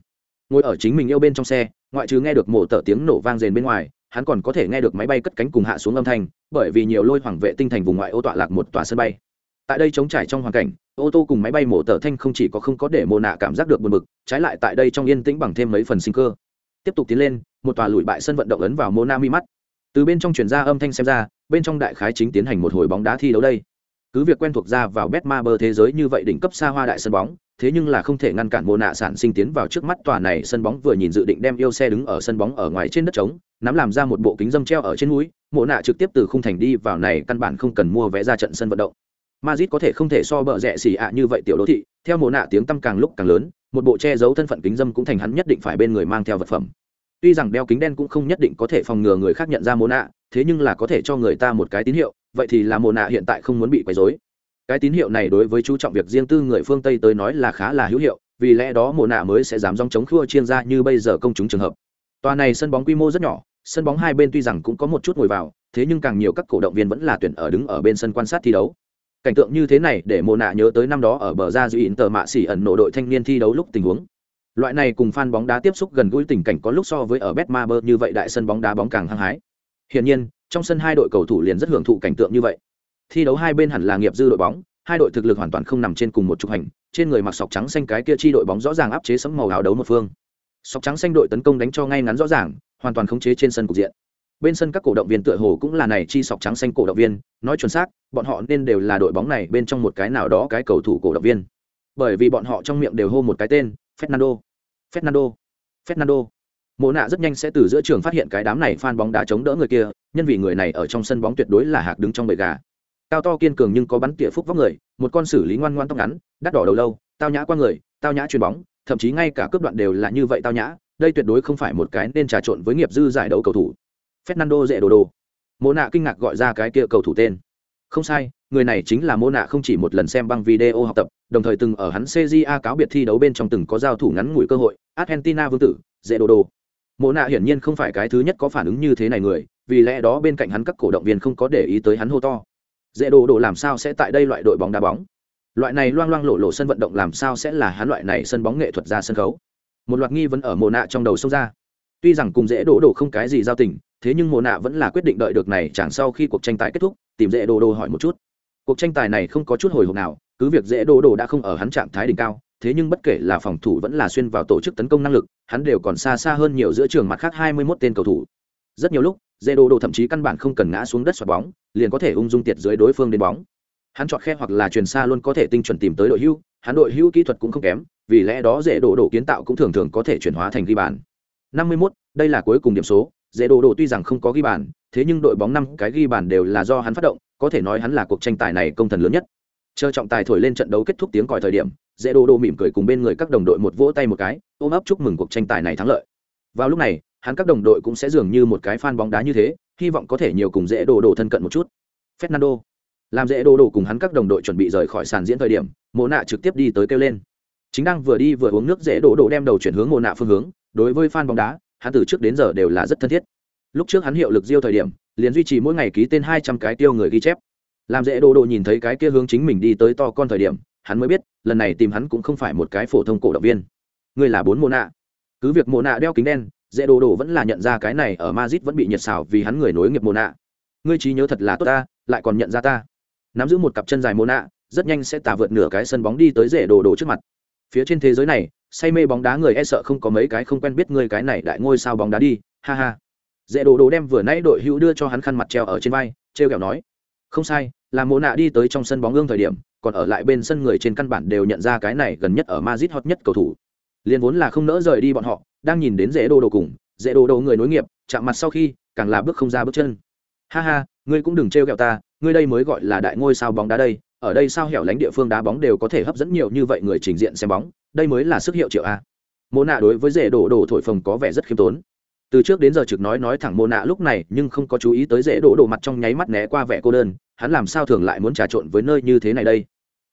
Ngồi ở chính mình yêu bên trong xe, ngoại trừ nghe được mổ tở tiếng nổ vang rền bên ngoài, hắn còn có thể nghe được máy bay cất cánh cùng hạ xuống âm thanh, bởi vì nhiều lôi hoàng vệ tinh thành vùng ngoại ô tọa lạc một tòa sân bay tại đây chống trải trong hoàn cảnh ô tô cùng máy bay mổ tờ thanh không chỉ có không có để mồ nạ cảm giác được buồn bực, trái lại tại đây trong yên tĩnh bằng thêm mấy phần sinh cơ. Tiếp tục tiến lên, một tòa lùi bại sân vận động ấn vào mô na mi mắt. Từ bên trong chuyển ra âm thanh xem ra, bên trong đại khái chính tiến hành một hồi bóng đá thi đấu đây. Cứ việc quen thuộc ra vào bet ma bơ thế giới như vậy đỉnh cấp xa hoa đại sân bóng, thế nhưng là không thể ngăn cản mồ nạ sản sinh tiến vào trước mắt tòa này sân bóng vừa nhìn dự định đem yêu xe đứng ở sân bóng ở ngoài trên đất trống, nắm làm ra một bộ kính dâm treo ở trên núi mộ nạ trực tiếp từ khung thành đi vào này căn bản không cần mua vé ra trận sân vận động. Madrid có thể không thể so bợ rẻ xỉ ạ như vậy tiểu đô thị, theo mồ nạ tiếng tăm càng lúc càng lớn, một bộ che giấu thân phận kính dâm cũng thành hắn nhất định phải bên người mang theo vật phẩm. Tuy rằng đeo kính đen cũng không nhất định có thể phòng ngừa người khác nhận ra mồ nạ, thế nhưng là có thể cho người ta một cái tín hiệu, vậy thì là mồ nạ hiện tại không muốn bị quấy rối. Cái tín hiệu này đối với chú trọng việc riêng tư người phương Tây tới nói là khá là hữu hiệu, vì lẽ đó mồ nạ mới sẽ dám dòng chống khua chiên ra như bây giờ công chúng trường hợp. Tòa này sân bóng quy mô rất nhỏ, sân bóng hai bên tuy rằng cũng có một chút ngồi vào, thế nhưng càng nhiều các cổ động viên vẫn là tuyển ở đứng ở bên sân quan sát thi đấu cảnh tượng như thế này để mồ nạ nhớ tới năm đó ở bờ ra giữ ỉn tờ mạ xỉ ẩn nổ đội thanh niên thi đấu lúc tình huống. Loại này cùng fan bóng đá tiếp xúc gần gũi tình cảnh có lúc so với ở betmaber như vậy đại sân bóng đá bóng càng hăng hái. Hiển nhiên, trong sân hai đội cầu thủ liền rất hưởng thụ cảnh tượng như vậy. Thi đấu hai bên hẳn là nghiệp dư đội bóng, hai đội thực lực hoàn toàn không nằm trên cùng một trục hành, trên người mặc sọc trắng xanh cái kia chi đội bóng rõ ràng áp chế sấm màu áo đấu một phương. Sọc trắng xanh đội tấn công đánh cho ngay ngắn rõ ràng, hoàn toàn khống chế trên sân cục diện bên sân các cổ động viên tựa hồ cũng là này chi sọc trắng xanh cổ động viên, nói chuẩn xác, bọn họ nên đều là đội bóng này bên trong một cái nào đó cái cầu thủ cổ động viên. Bởi vì bọn họ trong miệng đều hô một cái tên, fernando. Fernando. Fernando. Mộ nạ rất nhanh sẽ từ giữa trường phát hiện cái đám này phan bóng đá chống đỡ người kia, nhân vì người này ở trong sân bóng tuyệt đối là hạc đứng trong bầy gà. Cao to kiên cường nhưng có bắn tỉa phúc vóc người, một con xử lý ngoan ngoan tóc ngắn, đắt đỏ đầu lâu, tao nhã qua người, tao nhã chuyền bóng, thậm chí ngay cả cướp đoạn đều là như vậy tao nhã, đây tuyệt đối không phải một cái nên trà trộn với nghiệp dư giải đấu cầu thủ fernando dễ đồ đồ. Mô nạ kinh ngạc gọi ra cái kia cầu thủ tên. Không sai, người này chính là mô nạ không chỉ một lần xem băng video học tập, đồng thời từng ở hắn cja cáo biệt thi đấu bên trong từng có giao thủ ngắn ngủi cơ hội, argentina vương tử, dễ đồ đồ. Mô nạ hiển nhiên không phải cái thứ nhất có phản ứng như thế này người, vì lẽ đó bên cạnh hắn các cổ động viên không có để ý tới hắn hô to. Dễ đồ đồ làm sao sẽ tại đây loại đội bóng đá bóng? Loại này loang loang lộ lộ sân vận động làm sao sẽ là hắn loại này sân bóng nghệ thuật ra sân khấu? Một loạt nghi vấn ở mồ nạ trong đầu sâu ra. Tuy rằng cùng dễ đổ đổ không cái gì giao tình thế nhưng mộ nạ vẫn là quyết định đợi được này chẳng sau khi cuộc tranh tài kết thúc tìm dễ đồ đồ hỏi một chút. Cuộc tranh tài này không có chút hồi hộp nào cứ việc dễ đồ đồ đã không ở hắn trạng thái đỉnh cao thế nhưng bất kể là phòng thủ vẫn là xuyên vào tổ chức tấn công năng lực hắn đều còn xa xa hơn nhiều giữa trường mặt khác 21 tên cầu thủ. Rất nhiều lúc dễ đồ đồ thậm chí căn bản không cần ngã xuống đất xoạt bóng liền có thể ung dung tiệt dưới đối phương đến bóng. Hắn chọn khe hoặc là truyền xa luôn có thể tinh chuẩn tìm tới đội hưu hắn đội hưu kỹ thuật cũng không kém vì lẽ đó dễ đồ đồ kiến tạo cũng thường thường có thể chuyển hóa thành ghi bàn. 51, đây là cuối cùng điểm số dễ đồ đồ tuy rằng không có ghi bàn, thế nhưng đội bóng năm cái ghi bàn đều là do hắn phát động, có thể nói hắn là cuộc tranh tài này công thần lớn nhất. Chờ trọng tài thổi lên trận đấu kết thúc tiếng còi thời điểm dễ đồ đồ mỉm cười cùng bên người các đồng đội một vỗ tay một cái, ôm ấp chúc mừng cuộc tranh tài này thắng lợi. Vào lúc này, hắn các đồng đội cũng sẽ dường như một cái fan bóng đá như thế, hy vọng có thể nhiều cùng dễ đồ đồ thân cận một chút. Fernando. Làm dễ đồ đồ cùng hắn các đồng đội chuẩn bị rời khỏi sàn diễn thời điểm, mộ nạ trực tiếp đi tới kêu lên. Chính đang vừa đi vừa uống nước dễ đồ đồ đem đầu chuyển hướng mộ nạ phương hướng, đối với fan bóng đá hắn từ trước đến giờ đều là rất thân thiết. Lúc trước hắn hiệu lực diêu thời điểm, liền duy trì mỗi ngày ký tên hai trăm cái tiêu người ghi chép. Làm dễ đồ đồ nhìn thấy cái kia hướng chính mình đi tới to con thời điểm, hắn mới biết, lần này tìm hắn cũng không phải một cái phổ thông cổ động viên. Ngươi là bốn mô nạ. Cứ việc mô nạ đeo kính đen, dễ đồ đồ vẫn là nhận ra cái này ở mazit vẫn bị nhiệt xảo vì hắn người nối nghiệp mô nạ. Ngươi trí nhớ thật là tốt ta, lại còn nhận ra ta. Nắm giữ một cặp chân dài mô nạ, rất nhanh sẽ tả vượt nửa cái sân bóng đi tới dễ đồ đồ trước mặt. Phía trên thế giới này say mê bóng đá người e sợ không có mấy cái không quen biết người cái này đại ngôi sao bóng đá đi, ha ha. Dễ đồ đồ đem vừa nãy đội hữu đưa cho hắn khăn mặt treo ở trên vai treo kẹo nói, không sai, là mộ nạ đi tới trong sân bóng gương thời điểm, còn ở lại bên sân người trên căn bản đều nhận ra cái này gần nhất ở Madrid hot nhất cầu thủ. Liền vốn là không nỡ rời đi bọn họ, đang nhìn đến dễ đồ đồ cùng, dễ đồ đồ người nối nghiệp, chạm mặt sau khi, càng là bước không ra bước chân. Ha ha, ngươi cũng đừng trêu kẹo ta, ngươi đây mới gọi là đại ngôi sao bóng đá đây, ở đây sao hẻo lánh địa phương đá bóng đều có thể hấp dẫn nhiều như vậy người trình diện xem bóng đây mới là sức hiệu triệu a. Mô nạ đối với dễ đổ đổ thổi phồng có vẻ rất khiêm tốn. Từ trước đến giờ trực nói nói thẳng mô nạ lúc này, nhưng không có chú ý tới dễ đổ đổ mặt trong nháy mắt né qua vẻ cô đơn, hắn làm sao thường lại muốn trà trộn với nơi như thế này đây?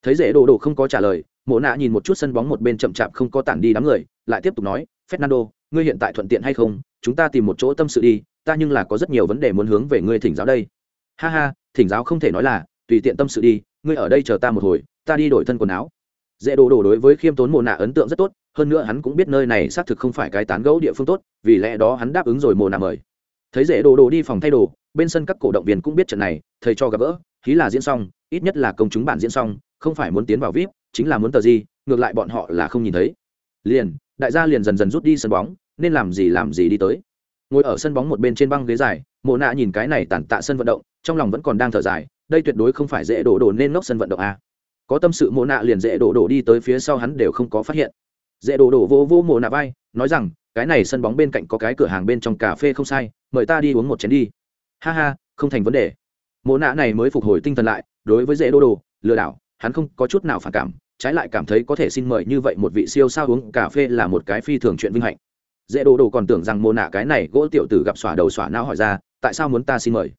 Thấy dễ đổ đổ không có trả lời, mộ nạ nhìn một chút sân bóng một bên chậm chạp không có tản đi đám người, lại tiếp tục nói, fernando, ngươi hiện tại thuận tiện hay không? Chúng ta tìm một chỗ tâm sự đi, ta nhưng là có rất nhiều vấn đề muốn hướng về ngươi thỉnh giáo đây. Ha ha, thỉnh giáo không thể nói là, tùy tiện tâm sự đi, ngươi ở đây chờ ta một hồi, ta đi đổi thân quần áo dễ đồ đồ đối với khiêm tốn mồ nạ ấn tượng rất tốt, hơn nữa hắn cũng biết nơi này xác thực không phải cái tán gẫu địa phương tốt, vì lẽ đó hắn đáp ứng rồi mồ nạ mời. Thấy dễ đồ đồ đi phòng thay đồ, bên sân các cổ động viên cũng biết trận này, thầy cho gặp gỡ khí là diễn xong, ít nhất là công chúng bản diễn xong, không phải muốn tiến vào vip, chính là muốn tờ gì, ngược lại bọn họ là không nhìn thấy. Liền, đại gia liền dần dần rút đi sân bóng, nên làm gì làm gì đi tới. Ngồi ở sân bóng một bên trên băng ghế dài, mộ nạ nhìn cái này tàn tạ sân vận động, trong lòng vẫn còn đang thở dài, đây tuyệt đối không phải dễ đổ đổ nên ngốc sân vận động a có tâm sự mộ nạ liền dễ đổ đổ đi tới phía sau hắn đều không có phát hiện. Dễ đổ đổ vô vô mộ nạ vai, nói rằng, cái này sân bóng bên cạnh có cái cửa hàng bên trong cà phê không sai, mời ta đi uống một chén đi. Ha ha, không thành vấn đề. Mộ nạ này mới phục hồi tinh thần lại, đối với dễ đổ đổ, lừa đảo, hắn không có chút nào phản cảm, trái lại cảm thấy có thể xin mời như vậy một vị siêu sao uống cà phê là một cái phi thường chuyện vinh hạnh. Dễ đồ đồ còn tưởng rằng mồ nạ cái này gỗ tiểu tử gặp xỏa đầu xỏa não hỏi ra, tại sao muốn ta xin mời?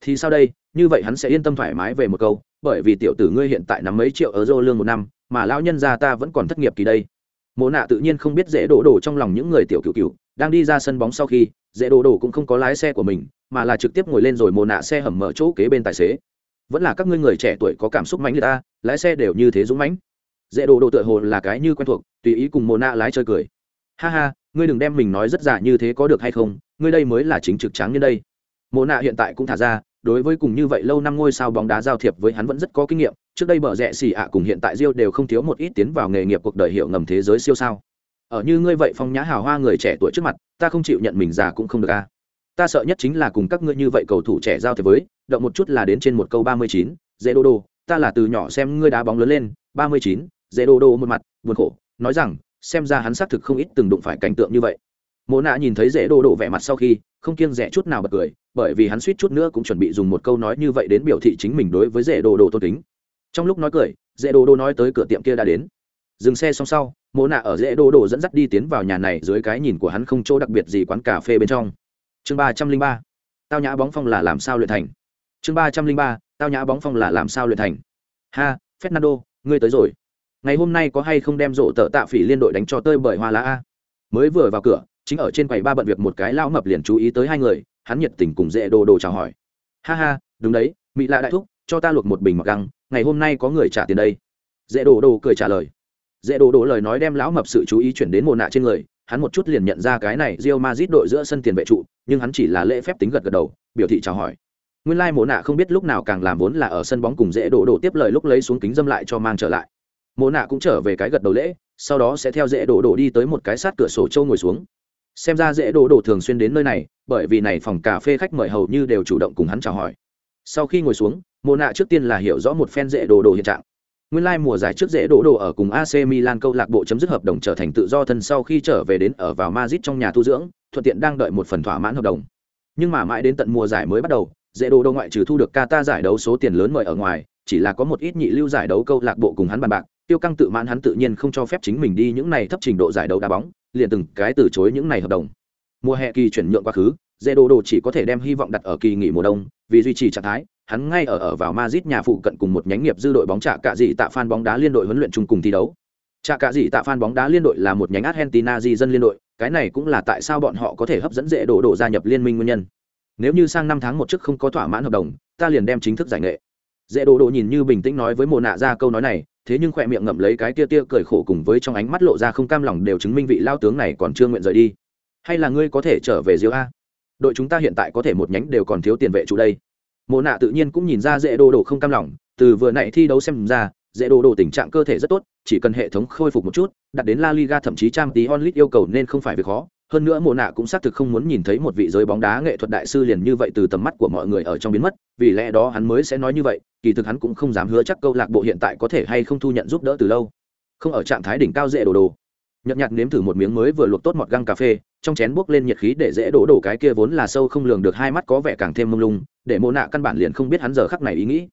Thì sao đây, như vậy hắn sẽ yên tâm thoải mái về một câu bởi vì tiểu tử ngươi hiện tại nắm mấy triệu euro lương một năm, mà lão nhân gia ta vẫn còn thất nghiệp kỳ đây. Mộ nạ tự nhiên không biết dễ đổ đổ trong lòng những người tiểu cựu cựu đang đi ra sân bóng sau khi, dễ đổ đổ cũng không có lái xe của mình, mà là trực tiếp ngồi lên rồi mồ nạ xe hầm mở chỗ kế bên tài xế. Vẫn là các ngươi người trẻ tuổi có cảm xúc mãnh người ta, lái xe đều như thế dũng mãnh. Dễ đồ đồ tựa hồ là cái như quen thuộc, tùy ý cùng mồ nạ lái chơi cười. Ha ha, ngươi đừng đem mình nói rất giả như thế có được hay không, ngươi đây mới là chính trực trắng như đây. Mồ nạ hiện tại cũng thả ra đối với cùng như vậy lâu năm ngôi sao bóng đá giao thiệp với hắn vẫn rất có kinh nghiệm, trước đây bờ rẽ xì ạ cùng hiện tại rio đều không thiếu một ít tiến vào nghề nghiệp cuộc đời hiệu ngầm thế giới siêu sao. Ở như ngươi vậy phong nhã hào hoa người trẻ tuổi trước mặt, ta không chịu nhận mình già cũng không được a ta sợ nhất chính là cùng các ngươi như vậy cầu thủ trẻ giao thiệp với, động một chút là đến trên một câu ba mươi chín, dễ đô đô, ta là từ nhỏ xem ngươi đá bóng lớn lên, ba mươi chín, dễ đô đô một mặt, buồn khổ, nói rằng, xem ra hắn xác thực không ít từng đụng phải cảnh tượng như vậy. Mỗ nạ nhìn thấy dễ đô đô vẻ mặt sau khi không kiêng rẻ chút nào bật cười, bởi vì hắn suýt chút nữa cũng chuẩn bị dùng một câu nói như vậy đến biểu thị chính mình đối với dễ đồ đồ tôn kính. Trong lúc nói cười dễ đồ đồ nói tới cửa tiệm kia đã đến. Dừng xe xong sau mô nạ ở dễ đồ đồ dẫn dắt đi tiến vào nhà này dưới cái nhìn của hắn không chỗ đặc biệt gì quán cà phê bên trong. Chương ba trăm linh ba, tao nhã bóng phong là làm sao luyện thành? Chương ba trăm linh ba, tao nhã bóng phong là làm sao luyện thành? Ha, fernando, ngươi tới rồi. Ngày hôm nay có hay không đem rộ tợ tạ phỉ liên đội đánh cho tơi bởi hoa lá a? Mới vừa vào cửa chính ở trên quầy ba bận việc một cái lão mập liền chú ý tới hai người, hắn nhiệt tình cùng dễ đồ đồ chào hỏi. Ha ha, đúng đấy mỹ lạ đại thúc, cho ta luộc một bình mặc găng, ngày hôm nay có người trả tiền đây. Dễ đồ đồ cười trả lời. Dễ đồ đồ lời nói đem lão mập sự chú ý chuyển đến mồ nạ trên người, hắn một chút liền nhận ra cái này rio mazit đội giữa sân tiền vệ trụ, nhưng hắn chỉ là lễ phép tính gật gật đầu, biểu thị chào hỏi. Nguyên lai mồ nạ không biết lúc nào càng làm vốn là ở sân bóng cùng dễ đồ đồ tiếp lời lúc lấy xuống kính dâm lại cho mang trở lại. Mồ nạ cũng trở về cái gật đầu lễ, sau đó sẽ theo dễ đồ đồ đi tới một cái sát cửa sổ châu ngồi xuống xem ra dễ đồ đồ thường xuyên đến nơi này bởi vì này phòng cà phê khách mời hầu như đều chủ động cùng hắn chào hỏi. Sau khi ngồi xuống mồ nạ trước tiên là hiểu rõ một phen dễ đồ đồ hiện trạng. Nguyên lai mùa giải trước dễ đổ đồ ở cùng AC Milan câu lạc bộ chấm dứt hợp đồng trở thành tự do thân sau khi trở về đến ở vào Madrid trong nhà tu dưỡng, thuận tiện đang đợi một phần thỏa mãn hợp đồng. Nhưng mà mãi đến tận mùa giải mới bắt đầu, dễ đổ đồ ngoại trừ thu được Qatar giải đấu số tiền lớn mời ở ngoài, chỉ là có một ít nhị lưu giải đấu câu lạc bộ cùng hắn bàn bạc, tiêu căng tự mãn hắn tự nhiên không cho phép chính mình đi những này thấp trình độ giải đấu đá bóng liền từng cái từ chối những này hợp đồng mùa hè kỳ chuyển nhượng quá khứ dê đồ đồ chỉ có thể đem hy vọng đặt ở kỳ nghỉ mùa đông vì duy trì trạng thái hắn ngay ở ở vào Madrid nhà phụ cận cùng một nhánh nghiệp dư đội bóng trạ cạ dị tạ fan bóng đá liên đội huấn luyện chung cùng thi đấu. Trạ cạ dị tạ fan bóng đá liên đội là một nhánh Argentina di dân liên đội, cái này cũng là tại sao bọn họ có thể hấp dẫn dễ đổ đổ gia nhập liên minh nguyên nhân. nếu như sang năm tháng một trước không có thỏa mãn hợp đồng ta liền đem chính thức giải nghệ dễ đổ đổ nhìn như bình tĩnh nói với mồ nạ ra câu nói này thế nhưng khỏe miệng ngậm lấy cái tia tia cười khổ cùng với trong ánh mắt lộ ra không cam lòng đều chứng minh vị lao tướng này còn chưa nguyện rời đi. Hay là ngươi có thể trở về diêu a? Đội chúng ta hiện tại có thể một nhánh đều còn thiếu tiền vệ chủ đây. Mộ nạ tự nhiên cũng nhìn ra dễ đồ đồ không cam lòng, từ vừa nãy thi đấu xem ra, dễ đồ đồ tình trạng cơ thể rất tốt, chỉ cần hệ thống khôi phục một chút, đặt đến la liga thậm chí trang tí onlit yêu cầu nên không phải việc khó. Hơn nữa Mộ nạ cũng xác thực không muốn nhìn thấy một vị giới bóng đá nghệ thuật đại sư liền như vậy từ tầm mắt của mọi người ở trong biến mất, vì lẽ đó hắn mới sẽ nói như vậy kỳ thực hắn cũng không dám hứa chắc câu lạc bộ hiện tại có thể hay không thu nhận giúp đỡ từ lâu. Không ở trạng thái đỉnh cao dễ đổ đồ. Nhợt nhạt nếm thử một miếng mới vừa luộc tốt một găng cà phê, trong chén buốc lên nhiệt khí để dễ đổ đổ cái kia vốn là sâu không lường được hai mắt có vẻ càng thêm mông lung, để mô nạ căn bản liền không biết hắn giờ khắc này ý nghĩ.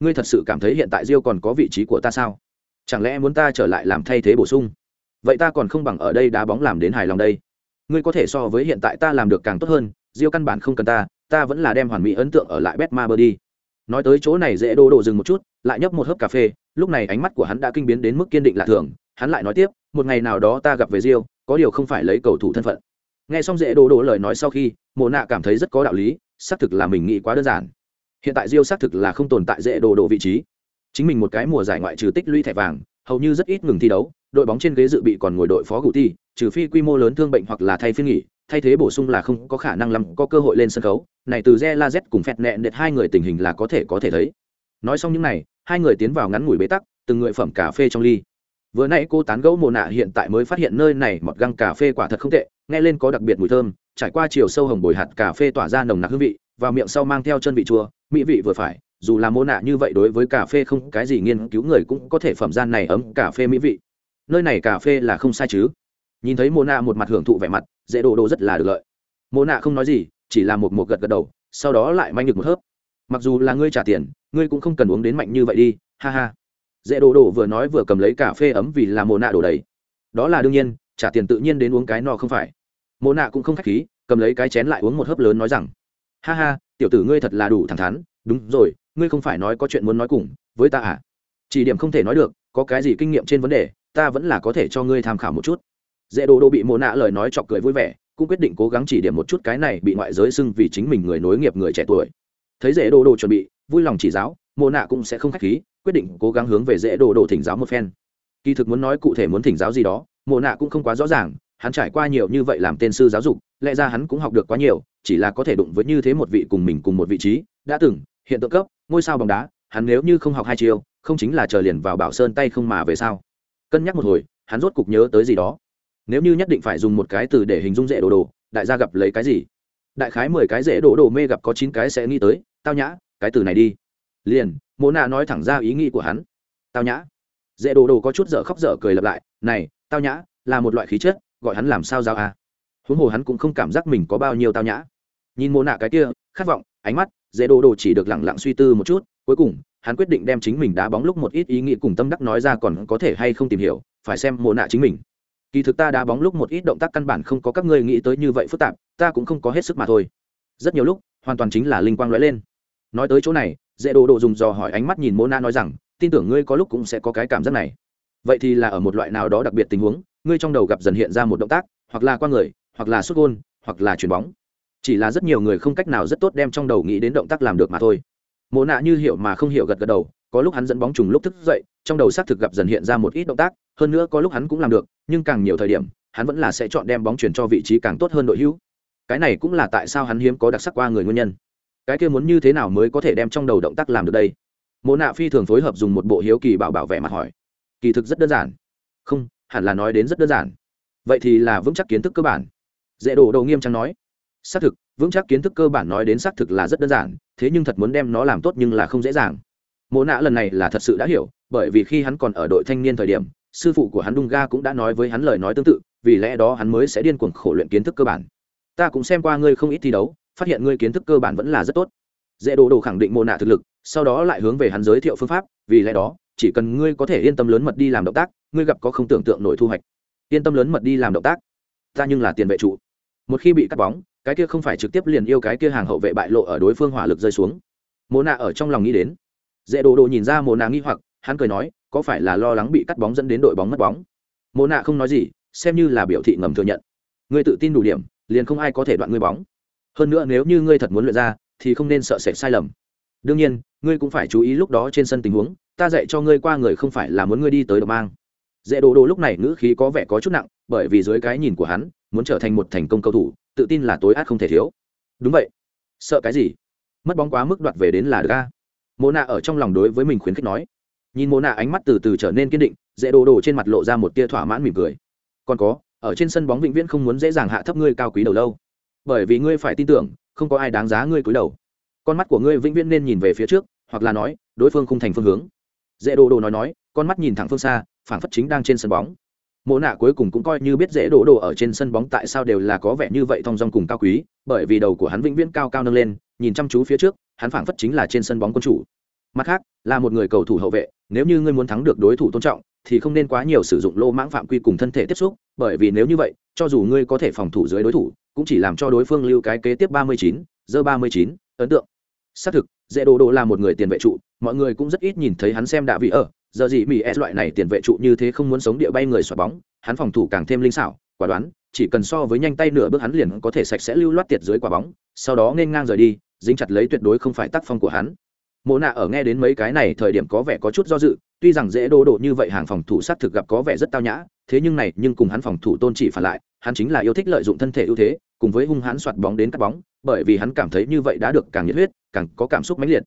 Ngươi thật sự cảm thấy hiện tại diêu còn có vị trí của ta sao? Chẳng lẽ muốn ta trở lại làm thay thế bổ sung? Vậy ta còn không bằng ở đây đá bóng làm đến hài lòng đây. Ngươi có thể so với hiện tại ta làm được càng tốt hơn, diêu căn bản không cần ta ta vẫn là đem hoàn mỹ ấn tượng ở lại bet ma bơ đi nói tới chỗ này dễ đô đổ dừng một chút, lại nhấp một hớp cà phê, lúc này ánh mắt của hắn đã kinh biến đến mức kiên định lạ thường, hắn lại nói tiếp, một ngày nào đó ta gặp về diêu, có điều không phải lấy cầu thủ thân phận. Nghe xong dễ đô đổ lời nói sau khi mồ nạ cảm thấy rất có đạo lý, xác thực là mình nghĩ quá đơn giản. Hiện tại diêu xác thực là không tồn tại dễ đô đồ vị trí. Chính mình một cái mùa giải ngoại trừ tích lũy thẻ vàng, hầu như rất ít ngừng thi đấu, đội bóng trên ghế dự bị còn ngồi đội phó cụ ti trừ phi quy mô lớn thương bệnh hoặc là thay phiên nghỉ thay thế bổ sung là không có khả năng lắm, có cơ hội lên sân khấu. Này từ re la z cùng phẹt nẹ đệt hai người tình hình là có thể có thể thấy. Nói xong những này, hai người tiến vào ngắn ngủi bế tắc, từng người phẩm cà phê trong ly. Vừa nãy cô tán gẫu mồ nạ hiện tại mới phát hiện nơi này một găng cà phê quả thật không tệ, nghe lên có đặc biệt mùi thơm, trải qua chiều sâu hồng bồi hạt cà phê tỏa ra nồng nặc hương vị vào miệng sau mang theo chân vị chua, mỹ vị vừa phải, dù là mô nạ như vậy đối với cà phê không cái gì nghiên cứu người cũng có thể phẩm gian này ấm cà phê mỹ vị. Nơi này cà phê là không sai chứ nhìn thấy mô nạ một mặt hưởng thụ vẻ mặt, dễ đồ đồ rất là được lợi. Mô nạ không nói gì, chỉ là một một gật gật đầu, sau đó lại manh được một hớp. Mặc dù là ngươi trả tiền, ngươi cũng không cần uống đến mạnh như vậy đi, ha ha. Dễ đồ đồ vừa nói vừa cầm lấy cà phê ấm vì là mô nạ đổ đầy. Đó là đương nhiên, trả tiền tự nhiên đến uống cái no không phải. Mô nạ cũng không k h á c h khí, cầm lấy cái chén lại uống một hớp lớn nói rằng, ha ha, tiểu tử ngươi thật là đủ thẳng thắn, đúng rồi, ngươi không phải nói có chuyện muốn nói cùng với ta à? Chỉ điểm không thể nói được, có cái gì kinh nghiệm trên vấn đề, ta vẫn là có thể cho ngươi tham khảo một chút dễ đồ đồ bị mồ nạ lời nói chọc cười vui vẻ, cũng quyết định cố gắng chỉ điểm một chút cái này bị ngoại giới xưng vì chính mình người nối nghiệp người trẻ tuổi. Thấy dễ đồ đồ chuẩn bị, vui lòng chỉ giáo mồ nạ cũng sẽ không khách khí, quyết định cố gắng hướng về dễ đồ đồ thỉnh giáo một phen. Kỳ thực muốn nói cụ thể muốn thỉnh giáo gì đó mồ nạ cũng không quá rõ ràng, hắn trải qua nhiều như vậy làm tên sư giáo dục, lẽ ra hắn cũng học được quá nhiều, chỉ là có thể đụng với như thế một vị cùng mình cùng một vị trí, đã từng, hiện tượng cấp, ngôi sao bóng đá, hắn nếu như không học hai chiều không chính là chờ liền vào bảo sơn tay không mà về sao? Cân nhắc một hồi, hắn rốt cục nhớ tới gì đó nếu như nhất định phải dùng một cái từ để hình dung dễ đồ đồ, đại gia gặp lấy cái gì? Đại khái mười cái dễ đồ đồ mê gặp có chín cái sẽ nghĩ tới, tao nhã, cái từ này đi. Liền mô nạ nói thẳng ra ý nghĩ của hắn. Tao nhã. Dễ đồ đồ có chút dở khóc dở cười lặp lại, này, tao nhã, là một loại khí chất, gọi hắn làm sao giao à? Huống hồ hắn cũng không cảm giác mình có bao nhiêu tao nhã. Nhìn mô nạ cái kia, khát vọng, ánh mắt, dễ đồ đồ chỉ được lẳng lặng suy tư một chút, cuối cùng, hắn quyết định đem chính mình đá bóng lúc một ít ý nghĩ cùng tâm đắc nói ra còn có thể hay không tìm hiểu, phải xem mô nạ chính mình kỳ thực ta đá bóng lúc một ít động tác căn bản không có các ngươi nghĩ tới như vậy phức tạp, ta cũng không có hết sức mà thôi. Rất nhiều lúc, hoàn toàn chính là linh quang lóe lên. Nói tới chỗ này dễ đồ đồ dùng dò hỏi ánh mắt nhìn mô na nói rằng, tin tưởng ngươi có lúc cũng sẽ có cái cảm giác này. Vậy thì là ở một loại nào đó đặc biệt tình huống, ngươi trong đầu gặp dần hiện ra một động tác, hoặc là qua người, hoặc là xuất gôn, hoặc là chuyền bóng. Chỉ là rất nhiều người không cách nào rất tốt đem trong đầu nghĩ đến động tác làm được mà thôi. Mộ nạ như hiểu mà không hiểu gật gật đầu, có lúc hắn dẫn bóng trùng lúc thức dậy, trong đầu xác thực gặp dần hiện ra một ít động tác hơn nữa có lúc hắn cũng làm được, nhưng càng nhiều thời điểm, hắn vẫn là sẽ chọn đem bóng chuyển cho vị trí càng tốt hơn đội hữu. Cái này cũng là tại sao hắn hiếm có đặc sắc qua người nguyên nhân. Cái kia muốn như thế nào mới có thể đem trong đầu động tác làm được đây? Mộ nạ phi thường phối hợp dùng một bộ hiếu kỳ bảo bảo vệ mặt hỏi. Kỳ thực rất đơn giản. Không, hẳn là nói đến rất đơn giản. Vậy thì là vững chắc kiến thức cơ bản. Dễ đổ đầu nghiêm trang nói. Xác thực, vững chắc kiến thức cơ bản nói đến xác thực là rất đơn giản, thế nhưng thật muốn đem nó làm tốt nhưng là không dễ dàng. Mộ nạ lần này là thật sự đã hiểu, bởi vì khi hắn còn ở đội thanh niên thời điểm sư phụ của hắn đung ga cũng đã nói với hắn lời nói tương tự, vì lẽ đó hắn mới sẽ điên cuồng khổ luyện kiến thức cơ bản. Ta cũng xem qua ngươi không ít thi đấu, phát hiện ngươi kiến thức cơ bản vẫn là rất tốt. Dễ đồ đồ khẳng định mồ nạ thực lực, sau đó lại hướng về hắn giới thiệu phương pháp, vì lẽ đó, chỉ cần ngươi có thể yên tâm lớn mật đi làm động tác, ngươi gặp có không tưởng tượng nổi thu hoạch. Yên tâm lớn mật đi làm động tác. Ta nhưng là tiền vệ trụ một khi bị cắt bóng, cái kia không phải trực tiếp liền yêu cái kia hàng hậu vệ bại lộ ở đối phương hỏa lực rơi xuống. Mồ nạ ở trong lòng nghĩ đến. Dễ đồ đồ nhìn ra mồ nạ nghi hoặc, hắn cười nói có phải là lo lắng bị cắt bóng dẫn đến đội bóng mất bóng? Mồ nạ không nói gì, xem như là biểu thị ngầm thừa nhận. Ngươi tự tin đủ điểm, liền không ai có thể đoạn ngươi bóng. Hơn nữa nếu như ngươi thật muốn luyện ra, thì không nên sợ sệt sai lầm. Đương nhiên, ngươi cũng phải chú ý lúc đó trên sân tình huống, ta dạy cho ngươi qua người không phải là muốn ngươi đi tới đồng mang. Dễ đồ đồ lúc này ngữ khí có vẻ có chút nặng, bởi vì dưới cái nhìn của hắn, muốn trở thành một thành công cầu thủ, tự tin là tối át không thể thiếu. Đúng vậy. Sợ cái gì? Mất bóng quá mức đoạt về đến là được ca mô nạ ở trong lòng đối với mình khuyến khích nói nhìn mô nạ ánh mắt từ từ trở nên kiên định, dễ đồ đồ trên mặt lộ ra một tia thỏa mãn mỉm cười. Còn có, ở trên sân bóng vĩnh viễn không muốn dễ dàng hạ thấp ngươi cao quý đầu lâu. Bởi vì ngươi phải tin tưởng, không có ai đáng giá ngươi cúi đầu. Con mắt của ngươi vĩnh viễn nên nhìn về phía trước, hoặc là nói, đối phương không thành phương hướng. Dễ đồ đồ nói nói, con mắt nhìn thẳng phương xa, phảng phất chính đang trên sân bóng. Mộ nạ cuối cùng cũng coi như biết dễ đồ đồ ở trên sân bóng tại sao đều là có vẻ như vậy thong dong cùng cao quý, bởi vì đầu của hắn vĩnh viễn cao cao nâng lên, nhìn chăm chú phía trước, hắn phảng phất chính là trên sân bóng quân chủ mặt khác, là một người cầu thủ hậu vệ, nếu như ngươi muốn thắng được đối thủ tôn trọng, thì không nên quá nhiều sử dụng lô mãng phạm quy cùng thân thể tiếp xúc, bởi vì nếu như vậy, cho dù ngươi có thể phòng thủ dưới đối thủ, cũng chỉ làm cho đối phương lưu cái kế tiếp ba mươi chín giờ ba mươi chín, ấn tượng. Xác thực dễ đồ đồ là một người tiền vệ trụ, mọi người cũng rất ít nhìn thấy hắn xem đạ vị ở. Giờ gì mỹ s loại này tiền vệ trụ như thế không muốn sống địa bay người xoạt bóng, hắn phòng thủ càng thêm linh xảo, quả đoán, chỉ cần so với nhanh tay nửa bước hắn liền có thể sạch sẽ lưu loát tiệt dưới quả bóng, sau đó nên ngang rời đi, dính chặt lấy tuyệt đối không phải tác phong của hắn mộ nạ ở nghe đến mấy cái này thời điểm có vẻ có chút do dự, tuy rằng dễ đô độ như vậy hàng phòng thủ sát thực gặp có vẻ rất tao nhã, thế nhưng này, nhưng cùng hắn phòng thủ tôn chỉ phản lại, hắn chính là yêu thích lợi dụng thân thể ưu thế, cùng với hung hãn soạt bóng đến cắt bóng, bởi vì hắn cảm thấy như vậy đã được càng nhiệt huyết, càng có cảm xúc mãnh liệt.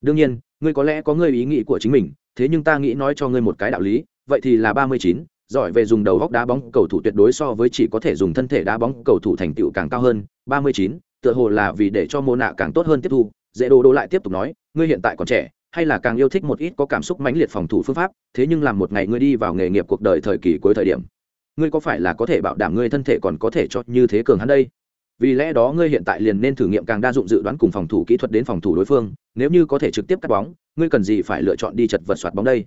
Đương nhiên, ngươi có lẽ có ngươi ý nghĩ của chính mình, thế nhưng ta nghĩ nói cho ngươi một cái đạo lý, vậy thì là ba mươi chín, giỏi về dùng đầu góc đá bóng, cầu thủ tuyệt đối so với chỉ có thể dùng thân thể đá bóng, cầu thủ thành tựu càng cao hơn, ba mươi chín, tựa hồ là vì để cho mô nạ càng tốt hơn tiếp thu, dễ đồ đô lại tiếp tục nói ngươi hiện tại còn trẻ, hay là càng yêu thích một ít có cảm xúc mãnh liệt phòng thủ phương pháp, thế nhưng làm một ngày ngươi đi vào nghề nghiệp cuộc đời thời kỳ cuối thời điểm, ngươi có phải là có thể bảo đảm ngươi thân thể còn có thể cho như thế cường hắn đây? Vì lẽ đó ngươi hiện tại liền nên thử nghiệm càng đa dụng dự đoán cùng phòng thủ kỹ thuật đến phòng thủ đối phương, nếu như có thể trực tiếp cắt bóng, ngươi cần gì phải lựa chọn đi chật vật soạt bóng đây?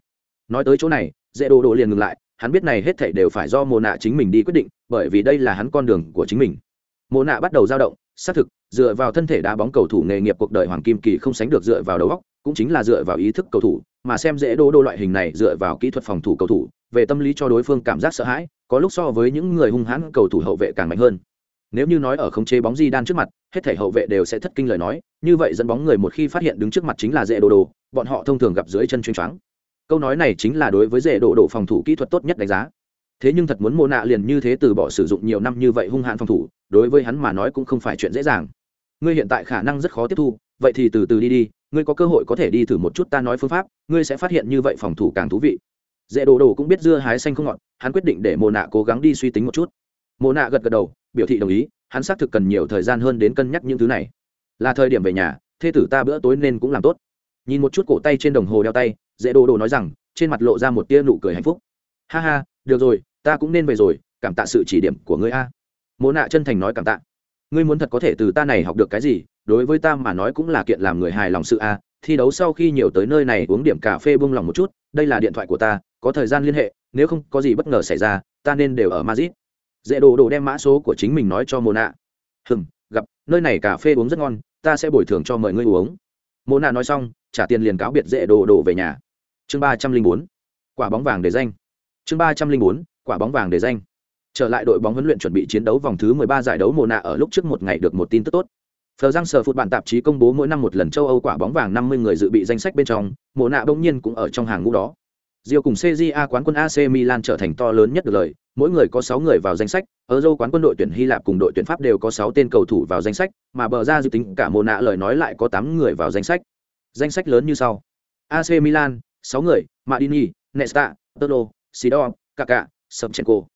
Nói tới chỗ này, dễ đồ đồ liền ngừng lại, hắn biết này hết thảy đều phải do mồ nạ chính mình đi quyết định, bởi vì đây là hắn con đường của chính mình. Mồ nạ bắt đầu dao động xác thực, dựa vào thân thể đá bóng cầu thủ nghề nghiệp cuộc đời hoàng kim kỳ không sánh được dựa vào đầu óc, cũng chính là dựa vào ý thức cầu thủ, mà xem dễ đô đô loại hình này dựa vào kỹ thuật phòng thủ cầu thủ, về tâm lý cho đối phương cảm giác sợ hãi, có lúc so với những người hung hãn cầu thủ hậu vệ càng mạnh hơn. Nếu như nói ở khống chế bóng di đan trước mặt, hết thể hậu vệ đều sẽ thất kinh lời nói, như vậy dẫn bóng người một khi phát hiện đứng trước mặt chính là dễ đồ đồ bọn họ thông thường gặp dưới chân chuyên choáng. Câu nói này chính là đối với dễ đồ đồ phòng thủ kỹ thuật tốt nhất đánh giá thế nhưng thật muốn mô nạ liền như thế từ bỏ sử dụng nhiều năm như vậy hung hãn phòng thủ, đối với hắn mà nói cũng không phải chuyện dễ dàng. Ngươi hiện tại khả năng rất khó tiếp thu, vậy thì từ từ đi đi, ngươi có cơ hội có thể đi thử một chút ta nói phương pháp, ngươi sẽ phát hiện như vậy phòng thủ càng thú vị. Dễ đồ đồ cũng biết dưa hái xanh không ngọt, hắn quyết định để mồ nạ cố gắng đi suy tính một chút. Mồ nạ gật gật đầu, biểu thị đồng ý, hắn xác thực cần nhiều thời gian hơn đến cân nhắc những thứ này. Là thời điểm về nhà, thê tử ta bữa tối nên cũng làm tốt. Nhìn một chút cổ tay trên đồng hồ đeo tay dễ đồ đồ nói rằng, trên mặt lộ ra một tia nụ cười hạnh phúc. Ha ha, được rồi ta cũng nên về rồi, cảm tạ sự chỉ điểm của ngươi a. Mồ nạ chân thành nói cảm tạ. Ngươi muốn thật có thể từ ta này học được cái gì? Đối với ta mà nói cũng là kiện làm người hài lòng sự a. Thi đấu sau khi nhiều tới nơi này uống điểm cà phê buông lòng một chút, đây là điện thoại của ta, có thời gian liên hệ, nếu không có gì bất ngờ xảy ra, ta nên đều ở madrid. Dễ đồ đồ đem mã số của chính mình nói cho mô nạ. Hừm, gặp, nơi này cà phê uống rất ngon, ta sẽ bồi thường cho mời ngươi uống. Mô nạ nói xong, trả tiền liền cáo biệt dễ đồ đồ về nhà. Chương ba trăm linh bốn, quả bóng vàng để danh. Chương ba trăm linh bốn quả bóng vàng để danh trở lại đội bóng huấn luyện chuẩn bị chiến đấu vòng thứ mười ba giải đấu mùa nạ ở lúc trước một ngày được một tin tức tốt Phờ Giang Sở Phụt bản tạp chí công bố mỗi năm một lần châu Âu quả bóng vàng 50 người dự bị danh sách bên trong, Mộ nạ bỗng nhiên cũng ở trong hàng ngũ đó. Rio cùng CJA quán quân AC Milan trở thành to lớn nhất được lời, mỗi người có 6 người vào danh sách, Euro quán quân đội tuyển Hy Lạp cùng đội tuyển Pháp đều có 6 tên cầu thủ vào danh sách, mà bờ ra dự tính cả Mộ nạ lời nói lại có 8 người vào danh sách. Danh sách lớn như sau: AC Milan 6 người, Madini, Nesta, Tolo, Sidor, Kaká, Shevchenko.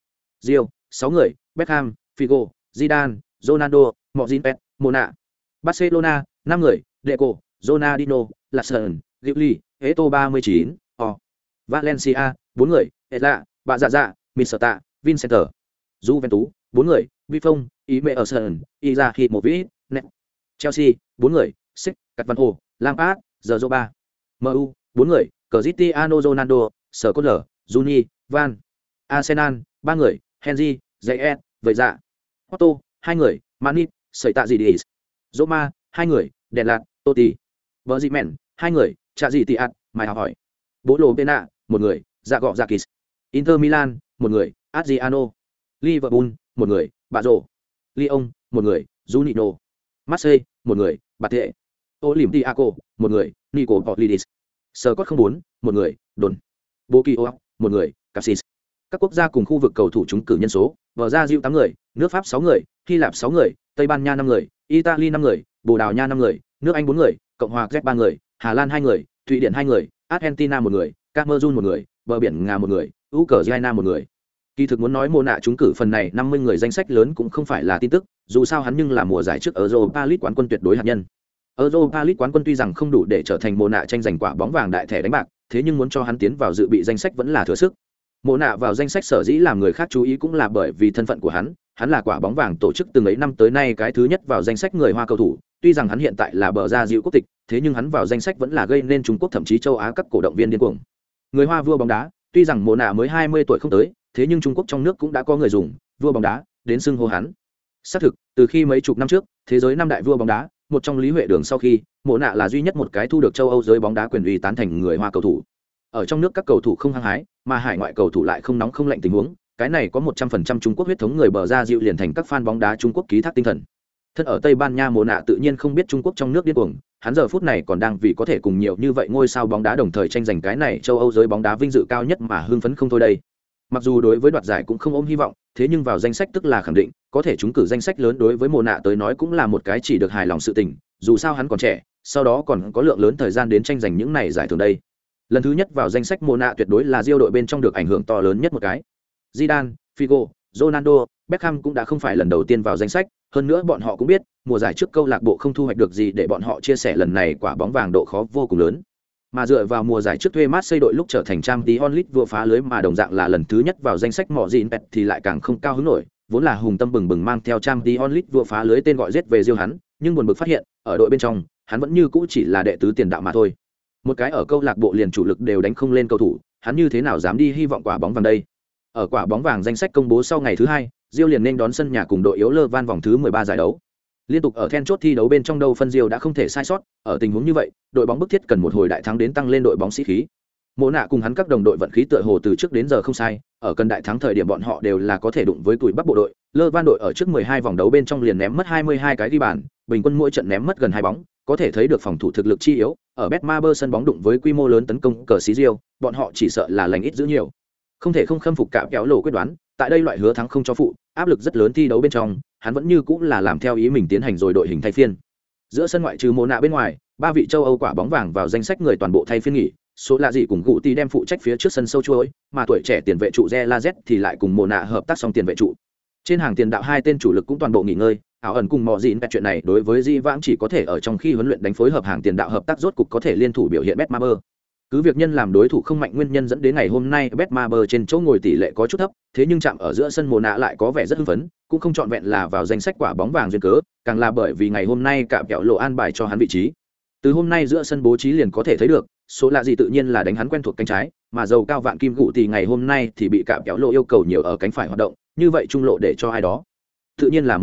Rio 6 người, Beckham, Figo, Zidane, Ronaldo, Modric, Mona. Barcelona, 5 người, Deco, Ronaldinho, Larsson, Gigli, Eto 39, O. Valencia, 4 người, Etla, Bạ Dạ Dạ, Misata, Vincent. Juventus, 4 người, Buffon, Ime Izahimovic, Net. Chelsea, 4 người, Sik, Cắt Văn Hồ, Lampard, Zorba. MU, 4 người, Cristiano Ronaldo, Scottler, Juni, Van. Arsenal, 3 người, Henry, Zayet, Vậy Dạ. Otto, 2 người, Manit, Sợi Tạ Gì Đi Roma, hai người, đèn lạt, tô tì. Vợ dị mèn, hai người, trà gì tị ạt, mày hỏi. Bố lô Pena, một người, dạ gọ dạ kỳ. Inter Milan, một người, Adriano. Liverpool, một người, bà rồ. Lyon, một người, Juninho. marseille một người bạt tệ olympiaco một người nico potlidis scott không bốn một người đồn bokio một người capsis các quốc gia cùng khu vực cầu thủ trúng cử nhân số vở ra diệu tám người, nước pháp sáu người, hy lạp sáu người, tây ban nha năm người, italy năm người, bồ đào nha năm người, nước anh bốn người, cộng hòa z ba người, hà lan hai người, thụy điển hai người, argentina một người, cameroon một người, bờ biển nga một người, ukraine một người. Kỳ thực muốn nói mô nạ trúng cử phần này, năm mươi người danh sách lớn cũng không phải là tin tức, dù sao hắn nhưng là mùa giải trước ở europa league quán quân tuyệt đối hạt nhân. Europa league quán quân tuy rằng không đủ để trở thành mô nạ tranh giành quả bóng vàng đại thẻ đánh bạc, thế nhưng muốn cho hắn tiến vào dự bị danh sách vẫn là thừa sức mộ nạ vào danh sách sở dĩ làm người khác chú ý cũng là bởi vì thân phận của hắn. Hắn là quả bóng vàng tổ chức từng ấy năm tới nay cái thứ nhất vào danh sách người hoa cầu thủ. Tuy rằng hắn hiện tại là bờ ra dịu quốc tịch, thế nhưng hắn vào danh sách vẫn là gây nên trung quốc thậm chí châu á các cổ động viên điên cuồng. Người hoa vua bóng đá, tuy rằng mộ nạ mới hai mươi tuổi không tới, thế nhưng trung quốc trong nước cũng đã có người dùng vua bóng đá đến xưng hô hắn. Xác thực, từ khi mấy chục năm trước, thế giới năm đại vua bóng đá, một trong lý huệ đường sau khi, mộ nạ là duy nhất một cái thu được châu âu giới bóng đá quyền uy tán thành người hoa cầu thủ. Ở trong nước các cầu thủ không hăng hái mà hải ngoại cầu thủ lại không nóng không lạnh tình huống, cái này có một trăm phần trăm trung quốc huyết thống người bờ ra dịu liền thành các fan bóng đá trung quốc ký thác tinh thần. Thân ở tây ban nha mồ nạ tự nhiên không biết trung quốc trong nước điên cuồng, hắn giờ phút này còn đang vì có thể cùng nhiều như vậy ngôi sao bóng đá đồng thời tranh giành cái này châu âu giới bóng đá vinh dự cao nhất mà hưng phấn không thôi đây. Mặc dù đối với đoạt giải cũng không ôm hy vọng, thế nhưng vào danh sách tức là khẳng định, có thể chúng cử danh sách lớn đối với mồ nạ tới nói cũng là một cái chỉ được hài lòng sự tình, dù sao hắn còn trẻ, sau đó còn có lượng lớn thời gian đến tranh giành những này giải thưởng đây lần thứ nhất vào danh sách mồ nạ tuyệt đối là diêu đội bên trong được ảnh hưởng to lớn nhất một cái Zidane, Figo, Ronaldo, Beckham cũng đã không phải lần đầu tiên vào danh sách, hơn nữa bọn họ cũng biết, mùa giải trước câu lạc bộ không thu hoạch được gì để bọn họ chia sẻ lần này quả bóng vàng độ khó vô cùng lớn. Mà dựa vào mùa giải trước thuê Marseille đội lúc trở thành trang tí onlit vừa phá lưới mà đồng dạng là lần thứ nhất vào danh sách mỏ gìn pet thì lại càng không cao hứng nổi, vốn là hùng tâm bừng bừng mang theo trang tí onlit vừa phá lưới tên gọi giết về riêng hắn, nhưng buồn bực phát hiện, ở đội bên trong, hắn vẫn như cũ chỉ là đệ tứ tiền đạo mà thôi. Một cái ở câu lạc bộ liền chủ lực đều đánh không lên cầu thủ, hắn như thế nào dám đi hy vọng quả bóng vàng đây? Ở quả bóng vàng danh sách công bố sau ngày thứ hai, Diêu liền nên đón sân nhà cùng đội yếu Lơ Van vòng thứ 13 giải đấu. Liên tục ở then chốt thi đấu bên trong đâu phân Diêu đã không thể sai sót, ở tình huống như vậy, đội bóng bức thiết cần một hồi đại thắng đến tăng lên đội bóng sĩ khí. Mộ nạ cùng hắn các đồng đội vận khí tựa hồ từ trước đến giờ không sai, ở cần đại thắng thời điểm bọn họ đều là có thể đụng với tuổi Bắc bộ đội. Lơ Van đội ở trước 12 vòng đấu bên trong liền ném mất 22 cái ghi bàn, bình quân mỗi trận ném mất gần hai bóng, có thể thấy được phòng thủ thực lực chi yếu, ở Betmaber sân bóng đụng với quy mô lớn tấn công cờ xí Diêu, bọn họ chỉ sợ là lành ít giữ nhiều. Không thể không khâm phục cả kéo lộ quyết đoán tại đây loại hứa thắng không cho phụ áp lực rất lớn thi đấu bên trong hắn vẫn như cũng là làm theo ý mình tiến hành rồi đội hình thay phiên. Giữa sân ngoại trừ mồ nạ bên ngoài ba vị châu âu quả bóng vàng vào danh sách người toàn bộ thay phiên nghỉ số lạ gì cùng cụ ti đem phụ trách phía trước sân sâu chuối mà tuổi trẻ tiền vệ trụ re la z thì lại cùng mồ nạ hợp tác xong tiền vệ trụ. Trên hàng tiền đạo hai tên chủ lực cũng toàn bộ nghỉ ngơi ảo ẩn cùng mọi dịn bẹt chuyện này đối với di vãng chỉ có thể ở trong khi huấn luyện đánh phối hợp hàng tiền đạo hợp tác rốt cục có thể liên thủ biểu hiện bet ma bơ cứ việc nhân làm đối thủ không mạnh nguyên nhân dẫn đến ngày hôm nay Betmaber trên chỗ ngồi tỷ lệ có chút thấp, thế nhưng chạm ở giữa sân mồ nạ lại có vẻ rất hưng phấn, cũng không chọn vẹn là vào danh sách quả bóng vàng duyên cớ, càng là bởi vì ngày hôm nay cả kẹo lộ an bài cho hắn vị trí. Từ hôm nay giữa sân bố trí liền có thể thấy được, số lạ gì tự nhiên là đánh hắn quen thuộc cánh trái, mà dầu cao vạn kim cụ thì ngày hôm nay thì bị cả kẹo lộ yêu cầu nhiều ở cánh phải hoạt động, như vậy trung lộ để cho ai đó. Tự nhiên là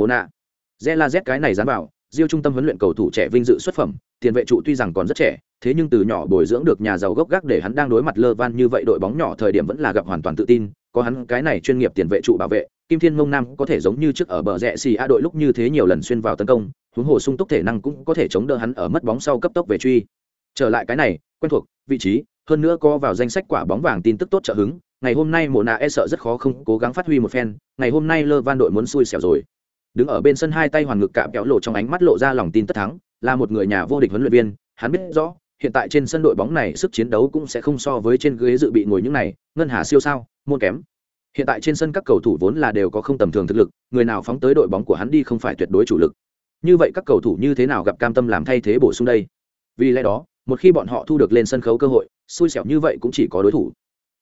Zé La Z cái này dán vào, Diêu trung tâm huấn luyện cầu thủ trẻ vinh dự xuất phẩm, tiền vệ trụ tuy rằng còn rất trẻ, thế nhưng từ nhỏ bồi dưỡng được nhà giàu gốc gác để hắn đang đối mặt lơ van như vậy đội bóng nhỏ thời điểm vẫn là gặp hoàn toàn tự tin có hắn cái này chuyên nghiệp tiền vệ trụ bảo vệ kim thiên mông nam có thể giống như trước ở bờ rẽ xì a đội lúc như thế nhiều lần xuyên vào tấn công huống hồ sung túc thể năng cũng có thể chống đỡ hắn ở mất bóng sau cấp tốc về truy. Trở lại cái này quen thuộc vị trí hơn nữa có vào danh sách quả bóng vàng tin tức tốt trợ hứng ngày hôm nay mộ Na e sợ rất khó không cố gắng phát huy một phen ngày hôm nay lơ van đội muốn xui xẻo rồi đứng ở bên sân hai tay hoàn ngực cạm kéo lộ trong ánh mắt lộ ra lòng tin tất thắng, là một người nhà vô địch huấn luyện viên, hắn biết rõ, hiện tại trên sân đội bóng này sức chiến đấu cũng sẽ không so với trên ghế dự bị ngồi những này, ngân hà siêu sao, môn kém. Hiện tại trên sân các cầu thủ vốn là đều có không tầm thường thực lực, người nào phóng tới đội bóng của hắn đi không phải tuyệt đối chủ lực. Như vậy các cầu thủ như thế nào gặp cam tâm làm thay thế bổ sung đây? Vì lẽ đó, một khi bọn họ thu được lên sân khấu cơ hội, xui xẻo như vậy cũng chỉ có đối thủ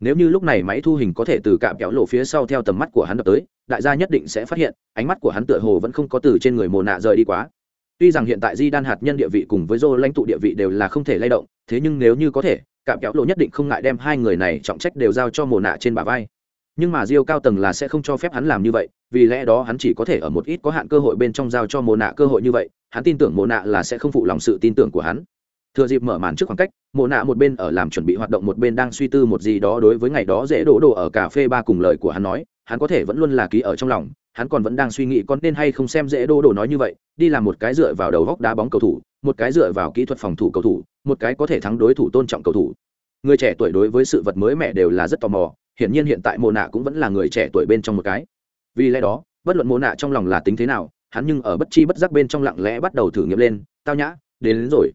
nếu như lúc này máy thu hình có thể từ cạm kéo lộ phía sau theo tầm mắt của hắn đập tới đại gia nhất định sẽ phát hiện ánh mắt của hắn tựa hồ vẫn không có từ trên người mồ nạ rời đi quá Tuy rằng hiện tại Di Đan hạt nhân địa vị cùng với dô lãnh tụ địa vị đều là không thể lay động, thế nhưng nếu như có thể, cạm kéo lộ nhất định không ngại đem hai người này trọng trách đều giao cho Mộ Nạ trên bả vai. Nhưng mà Diêu cao tầng là sẽ không cho phép hắn làm như vậy, vì lẽ đó hắn chỉ có thể ở một ít có hạn cơ hội bên trong giao cho Mộ Nạ cơ hội như vậy, hắn tin tưởng Mộ Nạ là sẽ không phụ lòng sự tin tưởng của hắn. Thừa dịp mở màn trước khoảng cách, Mộ Nạ một bên ở làm chuẩn bị hoạt động một bên đang suy tư một gì đó đối với ngày đó dễ đổ đồ ở cà phê ba cùng lời của hắn nói, hắn có thể vẫn luôn là ký ở trong lòng, hắn còn vẫn đang suy nghĩ con nên hay không xem dễ đô đồ nói như vậy đi làm một cái dựa vào đầu góc đá bóng cầu thủ một cái dựa vào kỹ thuật phòng thủ cầu thủ một cái có thể thắng đối thủ tôn trọng cầu thủ. Người trẻ tuổi đối với sự vật mới mẻ đều là rất tò mò hiển nhiên hiện tại mồ nạ cũng vẫn là người trẻ tuổi bên trong một cái. Vì lẽ đó bất luận mồ nạ trong lòng là tính thế nào hắn nhưng ở bất chi bất giác bên trong lặng lẽ bắt đầu thử nghiệm lên tao nhã đến, đến rồi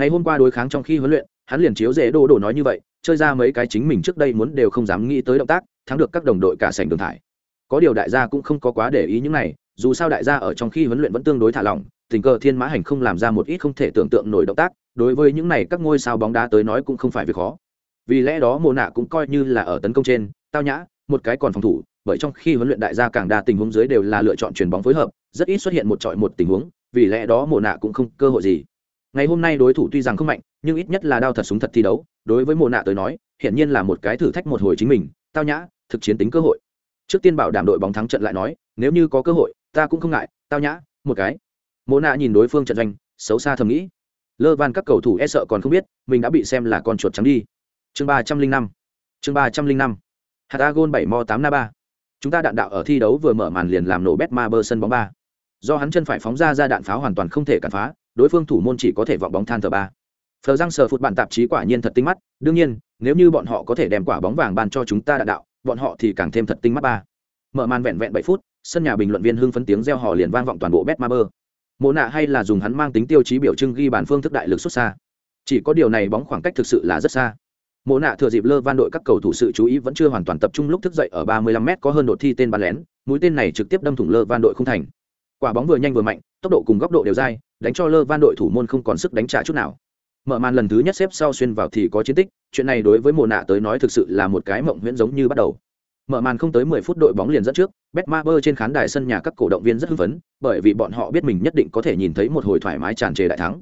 ngày hôm qua đối kháng trong khi huấn luyện, hắn liền chiếu dễ đồ đồ nói như vậy, chơi ra mấy cái chính mình trước đây muốn đều không dám nghĩ tới động tác, thắng được các đồng đội cả sảnh đường thải. Có điều đại gia cũng không có quá để ý những này, dù sao đại gia ở trong khi huấn luyện vẫn tương đối thả lỏng, tình cờ thiên mã hành không làm ra một ít không thể tưởng tượng nổi động tác, đối với những này các ngôi sao bóng đá tới nói cũng không phải việc khó. Vì lẽ đó mồ nạ cũng coi như là ở tấn công trên, tao nhã, một cái còn phòng thủ, bởi trong khi huấn luyện đại gia càng đa tình huống dưới đều là lựa chọn chuyền bóng phối hợp, rất ít xuất hiện một trọi một tình huống, vì lẽ đó mồ nạ cũng không cơ hội gì ngày hôm nay đối thủ tuy rằng không mạnh, nhưng ít nhất là đao thật súng thật thi đấu, đối với mồ nạ tới nói, hiển nhiên là một cái thử thách một hồi chính mình, tao nhã, thực chiến tính cơ hội. Trước tiên bảo đảm đội bóng thắng trận lại nói, nếu như có cơ hội, ta cũng không ngại, tao nhã, một cái. Mồ nạ nhìn đối phương trận doanh, xấu xa thầm nghĩ. Lơ van các cầu thủ e sợ còn không biết, mình đã bị xem là con chuột trắng đi. Chương ba trăm linh năm. Chương ba trăm linh năm. Hạt agon bảy mo tám na ba. Chúng ta đạn đạo ở thi đấu vừa mở màn liền làm nổ bét ma bơ sân bóng ba. Do hắn chân phải phóng ra ra đạn pháo hoàn toàn không thể cản phá đối phương thủ môn chỉ có thể vọng bóng than thờ ba. Phờ răng sờ phụt bản tạp chí quả nhiên thật tinh mắt, đương nhiên, nếu như bọn họ có thể đem quả bóng vàng ban cho chúng ta đạn đạo, bọn họ thì càng thêm thật tinh mắt ba. Mở màn vẹn vẹn bảy phút, sân nhà bình luận viên hưng phấn tiếng reo hò liền vang vọng toàn bộ bet ma bơ mộ nạ hay là dùng hắn mang tính tiêu chí biểu trưng ghi bàn phương thức đại lực xuất xa. Chỉ có điều này bóng khoảng cách thực sự là rất xa. Mộ nạ thừa dịp lơ van đội các cầu thủ sự chú ý vẫn chưa hoàn toàn tập trung lúc thức dậy ở 35 m có hơn đột thi tên bắn lén, mũi tên này trực tiếp đâm thủng lơ van đội không thành quả bóng vừa nhanh vừa mạnh, tốc độ cùng góc độ đều dai, đánh cho lơ van đội thủ môn không còn sức đánh trả chút nào. Mở màn lần thứ nhất xếp sau xuyên vào thì có chiến tích, chuyện này đối với mộ nạ tới nói thực sự là một cái mộng huyễn giống như bắt đầu. Mở màn không tới 10 phút đội bóng liền dẫn trước, betmaber trên khán đài sân nhà các cổ động viên rất hưng phấn, bởi vì bọn họ biết mình nhất định có thể nhìn thấy một hồi thoải mái tràn trề đại thắng.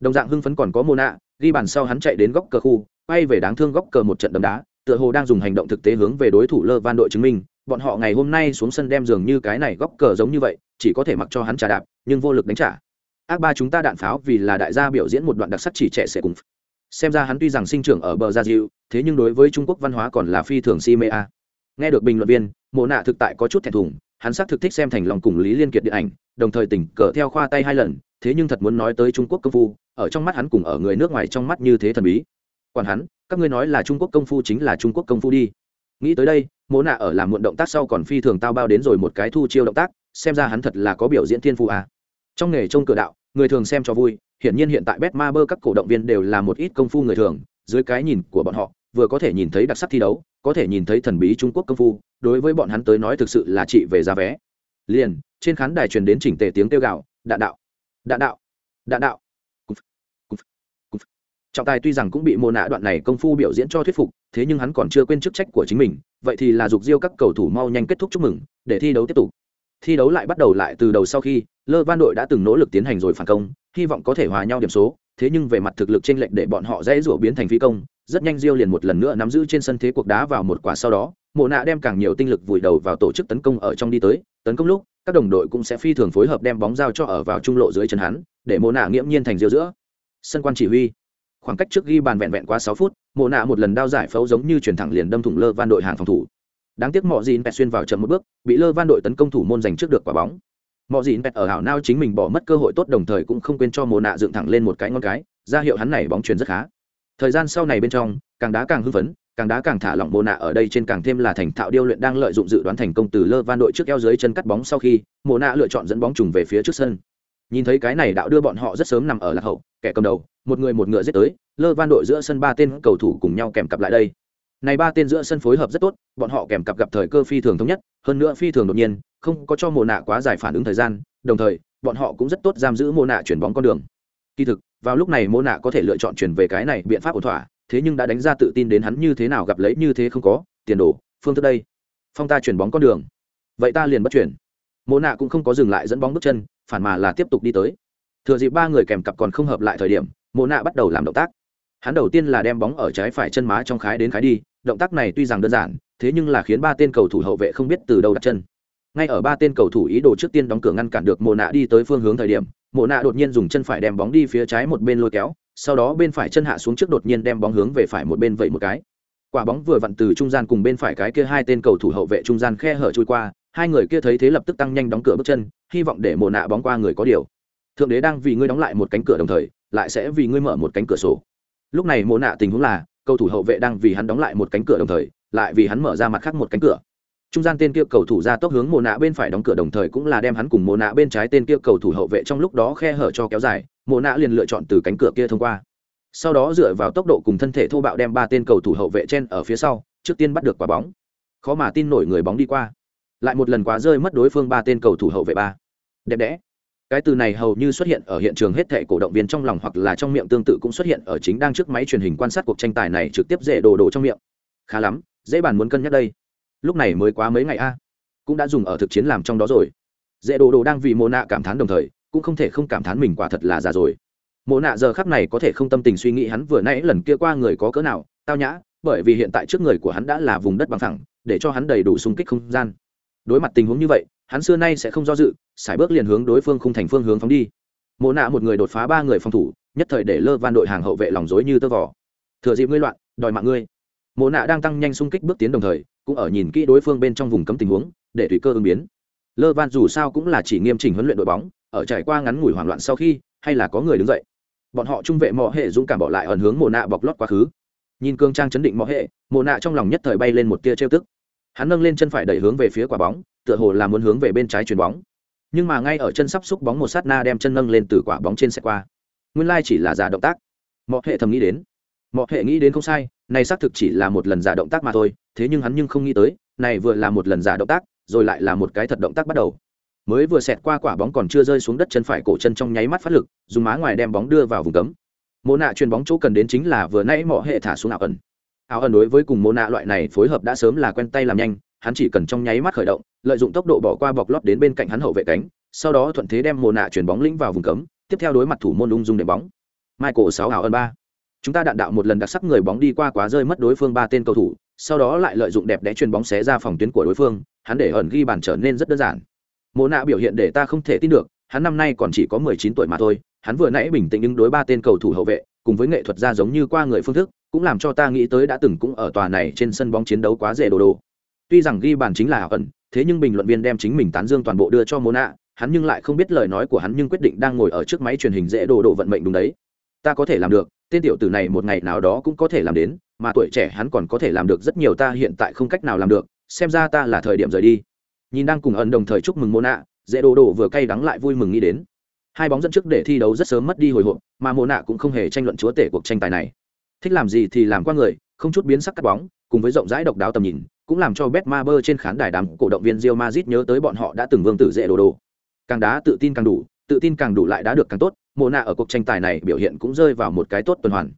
Đồng dạng hưng phấn còn có mona ghi bàn sau hắn chạy đến góc cờ khu, quay về đáng thương góc cờ một trận đấm đá, tựa hồ đang dùng hành động thực tế hướng về đối thủ lơ van đội chứng minh, bọn họ ngày hôm nay xuống sân đem dường như cái này góc cờ giống như vậy chỉ có thể mặc cho hắn trả đạp, nhưng vô lực đánh trả. Ác ba chúng ta đạn pháo vì là đại gia biểu diễn một đoạn đặc sắc chỉ trẻ sẽ cùng. Xem ra hắn tuy rằng sinh trưởng ở bờ gia diệu thế nhưng đối với trung quốc văn hóa còn là phi thường si mê a. Nghe được bình luận viên, mộ nạ thực tại có chút thẹn thùng, hắn xác thực thích xem thành lòng cùng lý liên kiệt điện ảnh, đồng thời tỉnh cờ theo khoa tay hai lần, thế nhưng thật muốn nói tới trung quốc công phu, ở trong mắt hắn cùng ở người nước ngoài trong mắt như thế thần bí. Còn hắn, các ngươi nói là trung quốc công phu chính là trung quốc công phu đi. Nghĩ tới đây, mộ nạ ở làm muộn động tác sau còn phi thường tao bao đến rồi một cái thu chiêu động tác xem ra hắn thật là có biểu diễn thiên phụ à. trong nghề trông cửa đạo, người thường xem cho vui, hiển nhiên hiện tại bet ma bơ các cổ động viên đều là một ít công phu người thường, dưới cái nhìn của bọn họ, vừa có thể nhìn thấy đặc sắc thi đấu, có thể nhìn thấy thần bí trung quốc công phu, đối với bọn hắn tới nói thực sự là trị về giá vé. Liền, trên khán đài truyền đến chỉnh tề tiếng kêu gạo đạn đạo đạn đạo đạn đạo. Trọng tài tuy rằng cũng bị mô nạ đoạn này công phu biểu diễn cho thuyết phục, thế nhưng hắn còn chưa quên chức trách của chính mình, vậy thì là dục diêu các cầu thủ mau nhanh kết thúc chúc mừng, để thi đấu tiếp tục thi đấu lại bắt đầu lại từ đầu sau khi, lơ van đội đã từng nỗ lực tiến hành rồi phản công, hy vọng có thể hòa nhau điểm số. Thế nhưng về mặt thực lực trên lệnh để bọn họ dễ rủa biến thành phi công, rất nhanh diêu liền một lần nữa nắm giữ trên sân thế cuộc đá vào một quả sau đó, mộ nạ đem càng nhiều tinh lực vùi đầu vào tổ chức tấn công ở trong đi tới. Tấn công lúc, các đồng đội cũng sẽ phi thường phối hợp đem bóng giao cho ở vào trung lộ dưới chân hắn, để mộ nạ nghiễm nhiên thành diêu giữa. Sân quan chỉ huy. Khoảng cách trước ghi bàn vẹn vẹn qua sáu phút, mộ nạ một lần đao giải phẫu giống như chuyển thẳng liền đâm thủng lơ van đội hàng phòng thủ đáng tiếc mọi dìn pẹt xuyên vào chậm một bước, bị lơ van đội tấn công thủ môn giành trước được quả bóng. Mọi dìn pẹt ở hảo nao chính mình bỏ mất cơ hội tốt đồng thời cũng không quên cho mồ nạ dựng thẳng lên một cái ngon cái, ra hiệu hắn này bóng truyền rất khá. Thời gian sau này bên trong, càng đá càng hưng phấn, càng đá càng thả lỏng mồ nạ ở đây trên càng thêm là thành thạo điêu luyện đang lợi dụng dự đoán thành công từ lơ van đội trước eo dưới chân cắt bóng sau khi mồ nạ lựa chọn dẫn bóng trùng về phía trước sân. Nhìn thấy cái này đạo đưa bọn họ rất sớm nằm ở lạc hậu, kẻ cầm đầu, một người một ngựa giết tới, lơ van đội giữa sân ba tên cầu thủ cùng nhau kèm cặp lại đây này ba tên giữa sân phối hợp rất tốt, bọn họ kèm cặp gặp thời cơ phi thường thống nhất, hơn nữa phi thường đột nhiên, không có cho mồ nạ quá dài phản ứng thời gian, đồng thời, bọn họ cũng rất tốt giam giữ mồ nạ chuyển bóng con đường. Kỳ thực, vào lúc này mô nạ có thể lựa chọn chuyển về cái này biện pháp ổn thỏa, thế nhưng đã đánh ra tự tin đến hắn như thế nào gặp lấy như thế không có, tiền đồ, phương thức đây. Phong ta chuyển bóng con đường. Vậy ta liền bất chuyển. Mô nạ cũng không có dừng lại dẫn bóng bước chân, phản mà là tiếp tục đi tới. Thừa dịp ba người kèm cặp còn không hợp lại thời điểm mô nạ bắt đầu làm động tác. Hắn đầu tiên là đem bóng ở trái phải chân má trong khái đến khái đi động tác này tuy rằng đơn giản, thế nhưng là khiến ba tên cầu thủ hậu vệ không biết từ đâu đặt chân. Ngay ở ba tên cầu thủ ý đồ trước tiên đóng cửa ngăn cản được mồ nạ đi tới phương hướng thời điểm, mộ nạ đột nhiên dùng chân phải đem bóng đi phía trái một bên lôi kéo, sau đó bên phải chân hạ xuống trước đột nhiên đem bóng hướng về phải một bên vậy một cái. Quả bóng vừa vặn từ trung gian cùng bên phải cái kia hai tên cầu thủ hậu vệ trung gian khe hở trôi qua, hai người kia thấy thế lập tức tăng nhanh đóng cửa bước chân, hy vọng để mồ nạ bóng qua người có điều. Thượng đế đang vì ngươi đóng lại một cánh cửa đồng thời, lại sẽ vì ngươi mở một cánh cửa sổ. Lúc này mồ nạ tình huống là cầu thủ hậu vệ đang vì hắn đóng lại một cánh cửa đồng thời, lại vì hắn mở ra mặt khác một cánh cửa. Trung gian tên kia cầu thủ ra tốc hướng mồ nạ bên phải đóng cửa đồng thời cũng là đem hắn cùng mồ nạ bên trái tên kia cầu thủ hậu vệ trong lúc đó khe hở cho kéo dài mồ nạ liền lựa chọn từ cánh cửa kia thông qua. Sau đó dựa vào tốc độ cùng thân thể thô bạo đem ba tên cầu thủ hậu vệ trên ở phía sau, trước tiên bắt được quả bóng. Khó mà tin nổi người bóng đi qua. Lại một lần quá rơi mất đối phương ba tên cầu thủ hậu vệ ba. Đẹp đẽ cái từ này hầu như xuất hiện ở hiện trường hết thệ cổ động viên trong lòng hoặc là trong miệng tương tự cũng xuất hiện ở chính đang trước máy truyền hình quan sát cuộc tranh tài này trực tiếp dễ đồ đồ trong miệng. Khá lắm, dễ bàn muốn cân nhắc đây. Lúc này mới quá mấy ngày a. Cũng đã dùng ở thực chiến làm trong đó rồi. Dễ đồ đồ đang vì mô nạ cảm thán đồng thời, cũng không thể không cảm thán mình quả thật là già rồi. Mộ nạ giờ khắc này có thể không tâm tình suy nghĩ hắn vừa nãy lần kia qua người có cỡ nào, tao nhã, bởi vì hiện tại trước người của hắn đã là vùng đất bằng thẳng để cho hắn đầy đủ xung kích không gian. Đối mặt tình huống như vậy hắn xưa nay sẽ không do dự sải bước liền hướng đối phương không thành phương hướng phóng đi. Mộ nạ một người đột phá ba người phòng thủ, nhất thời để lơ van đội hàng hậu vệ lòng dối như tơ vỏ thừa dịp ngươi loạn, đòi mạng ngươi. Mộ nạ đang tăng nhanh xung kích bước tiến đồng thời, cũng ở nhìn kỹ đối phương bên trong vùng cấm tình huống, để tùy cơ ứng biến. Lơ van dù sao cũng là chỉ nghiêm chỉnh huấn luyện đội bóng, ở trải qua ngắn ngủi hoảng loạn sau khi, hay là có người đứng dậy. Bọn họ trung vệ mọ hệ dũng cảm bỏ lại ẩn hướng mồ nạ bọc lót quá khứ. Nhìn cương trang chấn định mọ hệ mồ nạ trong lòng nhất thời bay lên một tia trêu tức hắn nâng lên chân phải đẩy hướng về phía quả bóng, tựa hồ là muốn hướng về bên trái chuyền bóng. Nhưng mà ngay ở chân sắp xúc bóng một sát na đem chân nâng lên từ quả bóng trên xe qua. Nguyên lai chỉ là giả động tác. Mọi hệ thầm nghĩ đến. Mọi hệ nghĩ đến không sai, này xác thực chỉ là một lần giả động tác mà thôi, thế nhưng hắn nhưng không nghĩ tới, này vừa là một lần giả động tác, rồi lại là một cái thật động tác bắt đầu. Mới vừa xẹt qua quả bóng còn chưa rơi xuống đất chân phải cổ chân trong nháy mắt phát lực, dùng má ngoài đem bóng đưa vào vùng cấm. Mô nạ chuyền bóng chỗ cần đến chính là vừa nãy mỏ hệ thả xuống ảo ẩn. Áo ẩn đối với cùng mô nạ loại này phối hợp đã sớm là quen tay làm nhanh, hắn chỉ cần trong nháy mắt khởi động, lợi dụng tốc độ bỏ qua bọc lót đến bên cạnh hắn hậu vệ cánh, sau đó thuận thế đem mô nạ chuyển bóng lĩnh vào vùng cấm, tiếp theo đối mặt thủ môn ung dung để bóng. Michael sáu áo ẩn ba. Chúng ta đạn đạo một lần đặc sắc người bóng đi qua quá rơi mất đối phương ba tên cầu thủ, sau đó lại lợi dụng đẹp đẽ chuyền bóng xé ra phòng tuyến của đối phương, hắn để ẩn ghi bàn trở nên rất đơn giản. Mộ nạ biểu hiện để ta không thể tin được, hắn năm nay còn chỉ có mười chín tuổi mà thôi, hắn vừa nãy bình tĩnh ứng đối ba tên cầu thủ hậu vệ, cùng với nghệ thuật ra giống như qua người phương thức cũng làm cho ta nghĩ tới đã từng cũng ở tòa này trên sân bóng chiến đấu quá dễ đồ đồ. Tuy rằng ghi bàn chính là ẩn, thế nhưng bình luận viên đem chính mình tán dương toàn bộ đưa cho mô nạ hắn nhưng lại không biết lời nói của hắn nhưng quyết định đang ngồi ở trước máy truyền hình dễ đồ đồ vận mệnh đúng đấy. Ta có thể làm được, tên tiểu tử này một ngày nào đó cũng có thể làm đến, mà tuổi trẻ hắn còn có thể làm được rất nhiều ta hiện tại không cách nào làm được, xem ra ta là thời điểm rời đi. Nhìn đang cùng ẩn đồng thời chúc mừng mô nạ dễ đồ đồ vừa cay đắng lại vui mừng nghĩ đến. Hai bóng dẫn trước để thi đấu rất sớm mất đi hồi hộp, mà mô nạ cũng không hề tranh luận chúa tể cuộc tranh tài này thích làm gì thì làm qua người, không chút biến sắc cắt bóng, cùng với rộng rãi độc đáo tầm nhìn, cũng làm cho bet ma bơ trên khán đài đám cổ động viên rio mazit nhớ tới bọn họ đã từng vương tử dễ đồ đồ. Càng đá tự tin càng đủ, tự tin càng đủ lại đá được càng tốt Mộ nạ ở cuộc tranh tài này biểu hiện cũng rơi vào một cái tốt tuần hoàn.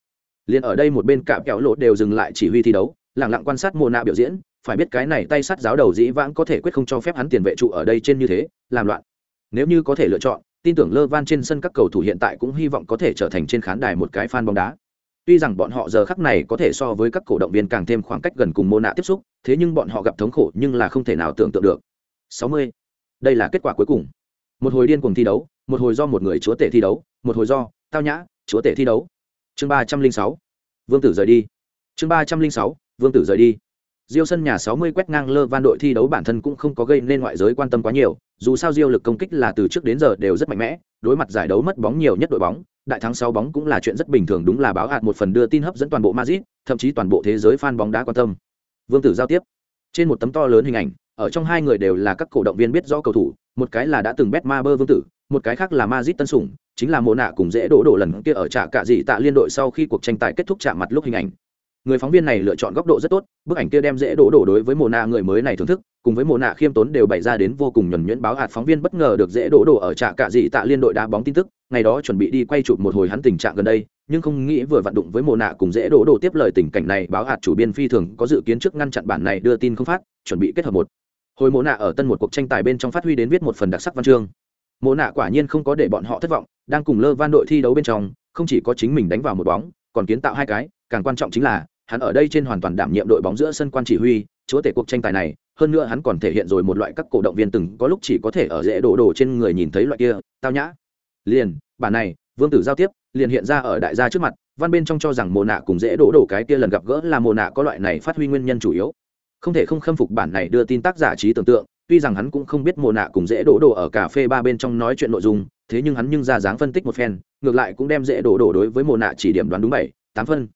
Liền ở đây một bên cạm kẹo lộ đều dừng lại chỉ huy thi đấu lẳng lặng quan sát Mộ nạ biểu diễn, phải biết cái này tay sắt giáo đầu dĩ vãng có thể quyết không cho phép hắn tiền vệ trụ ở đây trên như thế, làm loạn. Nếu như có thể lựa chọn, tin tưởng lơ van trên sân các cầu thủ hiện tại cũng hy vọng có thể trở thành trên khán đài một cái fan bóng đá tuy rằng bọn họ giờ khắc này có thể so với các cổ động viên càng thêm khoảng cách gần cùng mô nạ tiếp xúc thế nhưng bọn họ gặp thống khổ nhưng là không thể nào tưởng tượng được 60. đây là kết quả cuối cùng một hồi điên cuồng thi đấu một hồi do một người chúa tể thi đấu một hồi do tao nhã chúa tể thi đấu chương 306. vương tử rời đi chương 306. vương tử rời đi Diêu sân nhà 60 quét ngang lơ van đội thi đấu bản thân cũng không có gây nên ngoại giới quan tâm quá nhiều, dù sao Diêu lực công kích là từ trước đến giờ đều rất mạnh mẽ, đối mặt giải đấu mất bóng nhiều nhất đội bóng, đại thắng 6 bóng cũng là chuyện rất bình thường đúng là báo hạt một phần đưa tin hấp dẫn toàn bộ Madrid, thậm chí toàn bộ thế giới fan bóng đá quan tâm. Vương tử giao tiếp. Trên một tấm to lớn hình ảnh, ở trong hai người đều là các cổ động viên biết rõ cầu thủ, một cái là đã từng Betmaber Vương tử, một cái khác là Madrid tân sủng, chính là mồ nạ cùng dễ đổ đổ lần kia ở trả cả gì tạ liên đội sau khi cuộc tranh tài kết thúc chạm mặt lúc hình ảnh người phóng viên này lựa chọn góc độ rất tốt, bức ảnh kia đem dễ đổ đổ đối với mồ nạ người mới này thưởng thức, cùng với mồ nạ khiêm tốn đều bày ra đến vô cùng nhuẩn nhuyễn báo hạt phóng viên bất ngờ được dễ đổ đổ ở trạ cạ dị tạ liên đội đá bóng tin tức, ngày đó chuẩn bị đi quay chụp một hồi hắn tình trạng gần đây, nhưng không nghĩ vừa vặn đụng với mồ nạ cùng dễ đổ đổ tiếp lời tình cảnh này, báo hạt chủ biên phi thường có dự kiến trước ngăn chặn bản này đưa tin không phát, chuẩn bị kết hợp một. Hồi mồ nạ ở tân một cuộc tranh tài bên trong phát huy đến viết một phần đặc sắc văn chương. Mồ nạ quả nhiên không có để bọn họ thất vọng, đang cùng lơ van đội thi đấu bên trong, không chỉ có chính mình đánh vào một bóng, còn kiến tạo hai cái, càng quan trọng chính là hắn ở đây trên hoàn toàn đảm nhiệm đội bóng giữa sân quan chỉ huy, chúa tể cuộc tranh tài này, hơn nữa hắn còn thể hiện rồi một loại các cổ động viên từng có lúc chỉ có thể ở dễ đổ đổ trên người nhìn thấy loại kia, tao nhã. Liền bản này, vương tử giao tiếp, liền hiện ra ở đại gia trước mặt, văn bên trong cho rằng mồ nạ cùng dễ đổ đổ cái kia lần gặp gỡ là mồ nạ có loại này phát huy nguyên nhân chủ yếu. Không thể không khâm phục bản này đưa tin tác giả trí tưởng tượng, tuy rằng hắn cũng không biết mồ nạ cùng dễ đổ đổ ở cà phê ba bên trong nói chuyện nội dung, thế nhưng hắn nhưng ra dáng phân tích một phen, ngược lại cũng đem dễ đổ đổ đối với mồ nạ chỉ điểm đoán đúng bảy, tám phân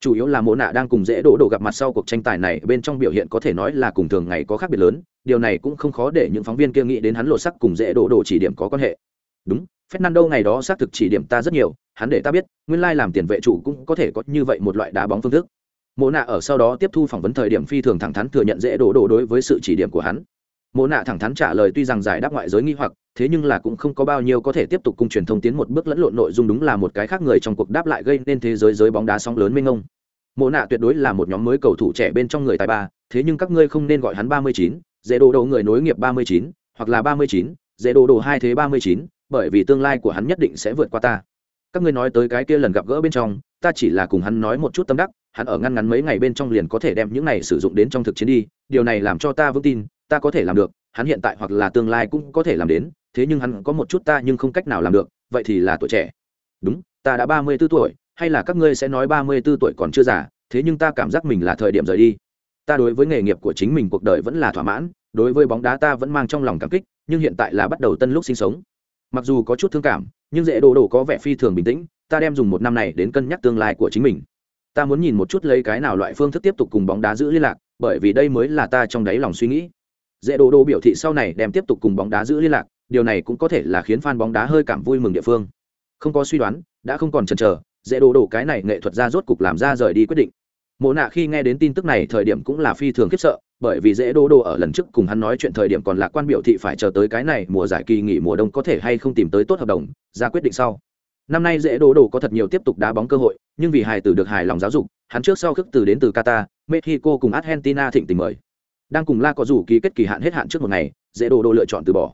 chủ yếu là Mộ nạ đang cùng dễ đổ đổ gặp mặt sau cuộc tranh tài này bên trong biểu hiện có thể nói là cùng thường ngày có khác biệt lớn điều này cũng không khó để những phóng viên kia nghĩ đến hắn lộ sắc cùng dễ đổ đổ chỉ điểm có quan hệ đúng Fernando ngày đó xác thực chỉ điểm ta rất nhiều, hắn để ta biết, nguyên lai làm tiền vệ chủ cũng có thể có như vậy một loại đá bóng phương thức. Mộ nạ ở sau đó tiếp thu phỏng vấn thời điểm phi thường thẳng thắn thừa nhận dễ đổ đổ đối với sự chỉ điểm của hắn. Mộ nạ thẳng thắn trả lời tuy rằng giải đáp ngoại giới nghi hoặc, thế nhưng là cũng không có bao nhiêu có thể tiếp tục cung truyền thông tiến một bước lẫn lộn nội dung đúng là một cái khác người trong cuộc đáp lại gây nên thế giới giới bóng đá sóng lớn mênh ngông. Mộ nạ tuyệt đối là một nhóm mới cầu thủ trẻ bên trong người tài ba, thế nhưng các ngươi không nên gọi hắn 39, dễ đồ đồ người nối nghiệp 39, hoặc là 39, dễ đồ đồ hai thế 39, bởi vì tương lai của hắn nhất định sẽ vượt qua ta các ngươi nói tới cái kia lần gặp gỡ bên trong ta chỉ là cùng hắn nói một chút tâm đắc hắn ở ngăn ngắn mấy ngày bên trong liền có thể đem những này sử dụng đến trong thực chiến đi điều này làm cho ta vững tin ta có thể làm được hắn hiện tại hoặc là tương lai cũng có thể làm đến thế nhưng hắn có một chút ta nhưng không cách nào làm được, vậy thì là tuổi trẻ. Đúng, ta đã ba mươi b ố tuổi, hay là các ngươi sẽ nói ba mươi b ố tuổi còn chưa già, thế nhưng ta cảm giác mình là thời điểm rời đi. Ta đối với nghề nghiệp của chính mình cuộc đời vẫn là thỏa mãn, đối với bóng đá ta vẫn mang trong lòng cảm kích, nhưng hiện tại là bắt đầu tân lúc sinh sống. Mặc dù có chút thương cảm, nhưng dễ đồ đồ có vẻ phi thường bình tĩnh, ta đem dùng một năm này đến cân nhắc tương lai của chính mình. Ta muốn nhìn một chút lấy cái nào loại phương thức tiếp tục cùng bóng đá giữ liên lạc, bởi vì đây mới là ta trong đáy lòng suy nghĩ. Dễ đồ đồ biểu thị sau này đem tiếp tục cùng bóng đá giữ liên lạc điều này cũng có thể là khiến fan bóng đá hơi cảm vui mừng địa phương. Không có suy đoán, đã không còn chần chờ, dễ đổ đổ cái này nghệ thuật ra rốt cục làm ra rời đi quyết định. Mộ nạ khi nghe đến tin tức này thời điểm cũng là phi thường khiếp sợ, bởi vì dễ đô đô ở lần trước cùng hắn nói chuyện thời điểm còn lạc quan biểu thị phải chờ tới cái này mùa giải kỳ nghỉ mùa đông có thể hay không tìm tới tốt hợp đồng, ra quyết định sau. Năm nay dễ đô đô có thật nhiều tiếp tục đá bóng cơ hội, nhưng vì hài tử được hài lòng giáo dục, hắn trước sau khước từ đến từ qatar, mexico cùng argentina thịnh tình mời. Đang cùng la có rủ ký kết kỳ hạn hết hạn trước một ngày, dễ đô đô lựa chọn từ bỏ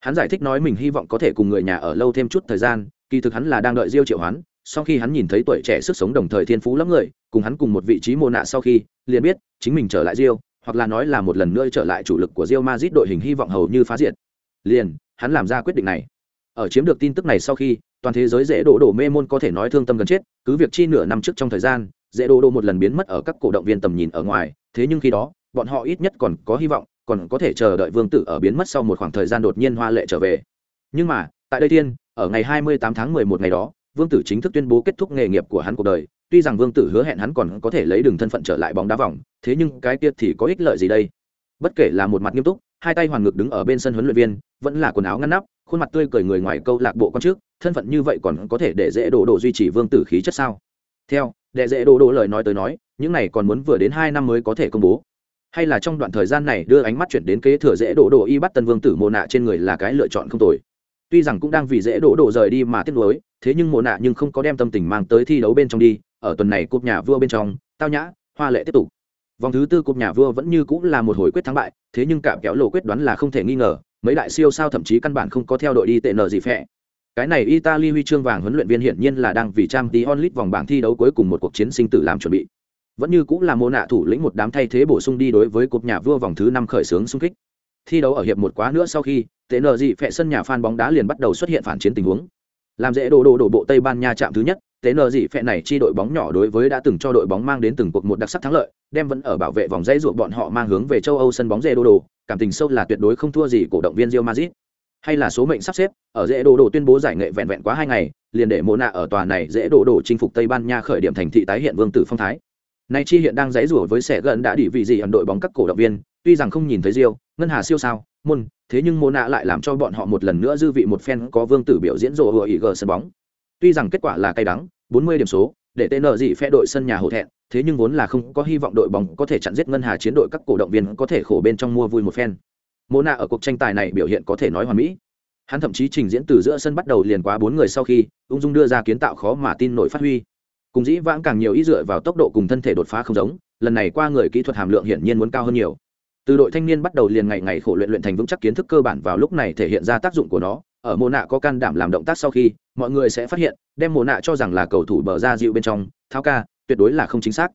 hắn giải thích nói mình hy vọng có thể cùng người nhà ở lâu thêm chút thời gian kỳ thực hắn là đang đợi diêu triệu hoán sau khi hắn nhìn thấy tuổi trẻ sức sống đồng thời thiên phú lắm người cùng hắn cùng một vị trí mô nạ sau khi liền biết chính mình trở lại diêu hoặc là nói là một lần nữa trở lại chủ lực của Real Madrid đội hình hy vọng hầu như phá diệt. Liền, hắn làm ra quyết định này. Ở chiếm được tin tức này sau khi, toàn thế giới dễ đổ đổ mê môn có thể nói thương tâm gần chết, cứ việc chi nửa năm trước trong thời gian, dễ đổ đổ một lần biến mất ở các cổ động viên tầm nhìn ở ngoài, thế nhưng khi đó, bọn họ ít nhất còn có hy vọng, còn có thể chờ đợi vương tử ở biến mất sau một khoảng thời gian đột nhiên hoa lệ trở về. Nhưng mà, tại đây tiên, ở ngày 28 tháng 11 ngày đó, vương tử chính thức tuyên bố kết thúc nghề nghiệp của hắn cuộc đời, tuy rằng vương tử hứa hẹn hắn còn có thể lấy đường thân phận trở lại bóng đá vòng thế nhưng cái kia thì có ích lợi gì đây? Bất kể là một mặt nghiêm túc hai tay hoàn ngực đứng ở bên sân huấn luyện viên vẫn là quần áo ngăn nắp khuôn mặt tươi cười người ngoài câu lạc bộ con trước thân phận như vậy còn có thể để dễ đổ đổ duy trì vương tử khí chất sao? Theo để dễ đổ đổ lời nói tới nói những này còn muốn vừa đến hai năm mới có thể công bố hay là trong đoạn thời gian này đưa ánh mắt chuyển đến kế thừa dễ đổ đổ y bắt tân vương tử mồ nạ trên người là cái lựa chọn không tồi. Tuy rằng cũng đang vì dễ đổ đổ rời đi mà tiếc nuối, thế nhưng mồ nạ nhưng không có đem tâm tình mang tới thi đấu bên trong đi, ở tuần này cúp nhà vua bên trong, tao nhã, hoa lệ tiếp tục. Vòng thứ tư cúp nhà vua vẫn như cũng là một hồi quyết thắng bại, thế nhưng cả kéo lộ quyết đoán là không thể nghi ngờ, mấy đại siêu sao thậm chí căn bản không có theo đội đi tệ nợ gì phẹ. Cái này italy huy chương vàng huấn luyện viên hiển nhiên là đang vì trang tí onlit vòng bảng thi đấu cuối cùng một cuộc chiến sinh tử làm chuẩn bị vẫn như cũng là mô nạ thủ lĩnh một đám thay thế bổ sung đi đối với cục nhà vua vòng thứ năm khởi xướng xung kích. Thi đấu ở hiệp một quá nữa sau khi, tệ nợ gì phẹ sân nhà phan bóng đá liền bắt đầu xuất hiện phản chiến tình huống. Làm dễ đồ đồ đổ bộ tây ban nha chạm thứ nhất tế nờ dị phẹ này chi đội bóng nhỏ đối với đã từng cho đội bóng mang đến từng cuộc một đặc sắc thắng lợi, đem vẫn ở bảo vệ vòng dây ruột bọn họ mang hướng về châu âu sân bóng dễ đồ đồ cảm tình sâu là tuyệt đối không thua gì cổ động viên Real Madrid. Hay là số mệnh sắp xếp, ở dễ đồ đồ tuyên bố giải nghệ vẹn vẹn quá hai ngày, liền để mô nạ ở tòa này dễ đồ đồ chinh phục tây ban nha khởi điểm thành thị tái hiện vương tử phong thái này chi hiện đang giãy rủa với sẻ gần đã đỉ vị gì ẩn đội bóng các cổ động viên tuy rằng không nhìn thấy Diêu, ngân hà siêu sao môn thế nhưng Mona lại làm cho bọn họ một lần nữa dư vị một phen có vương tử biểu diễn rồ hựa ý gờ sân bóng. Tuy rằng kết quả là cay đắng 40 điểm số để tên nợ gì phe đội sân nhà hổ thẹn thế nhưng vốn là không có hy vọng đội bóng có thể chặn giết ngân hà chiến đội các cổ động viên có thể khổ bên trong mua vui một phen Mona ở cuộc tranh tài này biểu hiện có thể nói hoàn mỹ. Hắn thậm chí trình diễn từ giữa sân bắt đầu liền quá bốn người sau khi ung dung đưa ra kiến tạo khó mà tin nổi phát huy cùng dĩ vãng càng nhiều ý dựa vào tốc độ cùng thân thể đột phá không giống, lần này qua người kỹ thuật hàm lượng hiển nhiên muốn cao hơn nhiều. Từ đội thanh niên bắt đầu liền ngày ngày khổ luyện luyện thành vững chắc kiến thức cơ bản vào lúc này thể hiện ra tác dụng của nó. Ở mồ nạ có can đảm làm động tác sau khi, mọi người sẽ phát hiện, đem mồ nạ cho rằng là cầu thủ bờ ra dịu bên trong thao ca, tuyệt đối là không chính xác.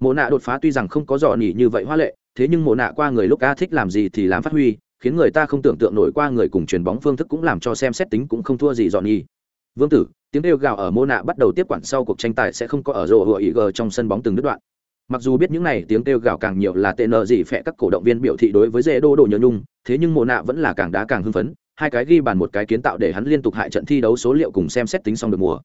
Mồ nạ đột phá tuy rằng không có dò nỉ như vậy hoa lệ, thế nhưng mồ nạ qua người lúc ca thích làm gì thì làm phát huy, khiến người ta không tưởng tượng nổi qua người cùng truyền bóng phương thức cũng làm cho xem xét tính cũng không thua gì dò nỉ. Vương tử tiếng kêu gào ở mô nạ bắt đầu tiếp quản sau cuộc tranh tài sẽ không có ở rổ hựa ý g trong sân bóng từng đứt đoạn. Mặc dù biết những này tiếng kêu gào càng nhiều là tệ nợ gì phẹ các cổ động viên biểu thị đối với dễ đô đồ nhớ nhung, thế nhưng mô nạ vẫn là càng đá càng hưng phấn, hai cái ghi bàn một cái kiến tạo để hắn liên tục hại trận thi đấu số liệu cùng xem xét tính xong được mùa.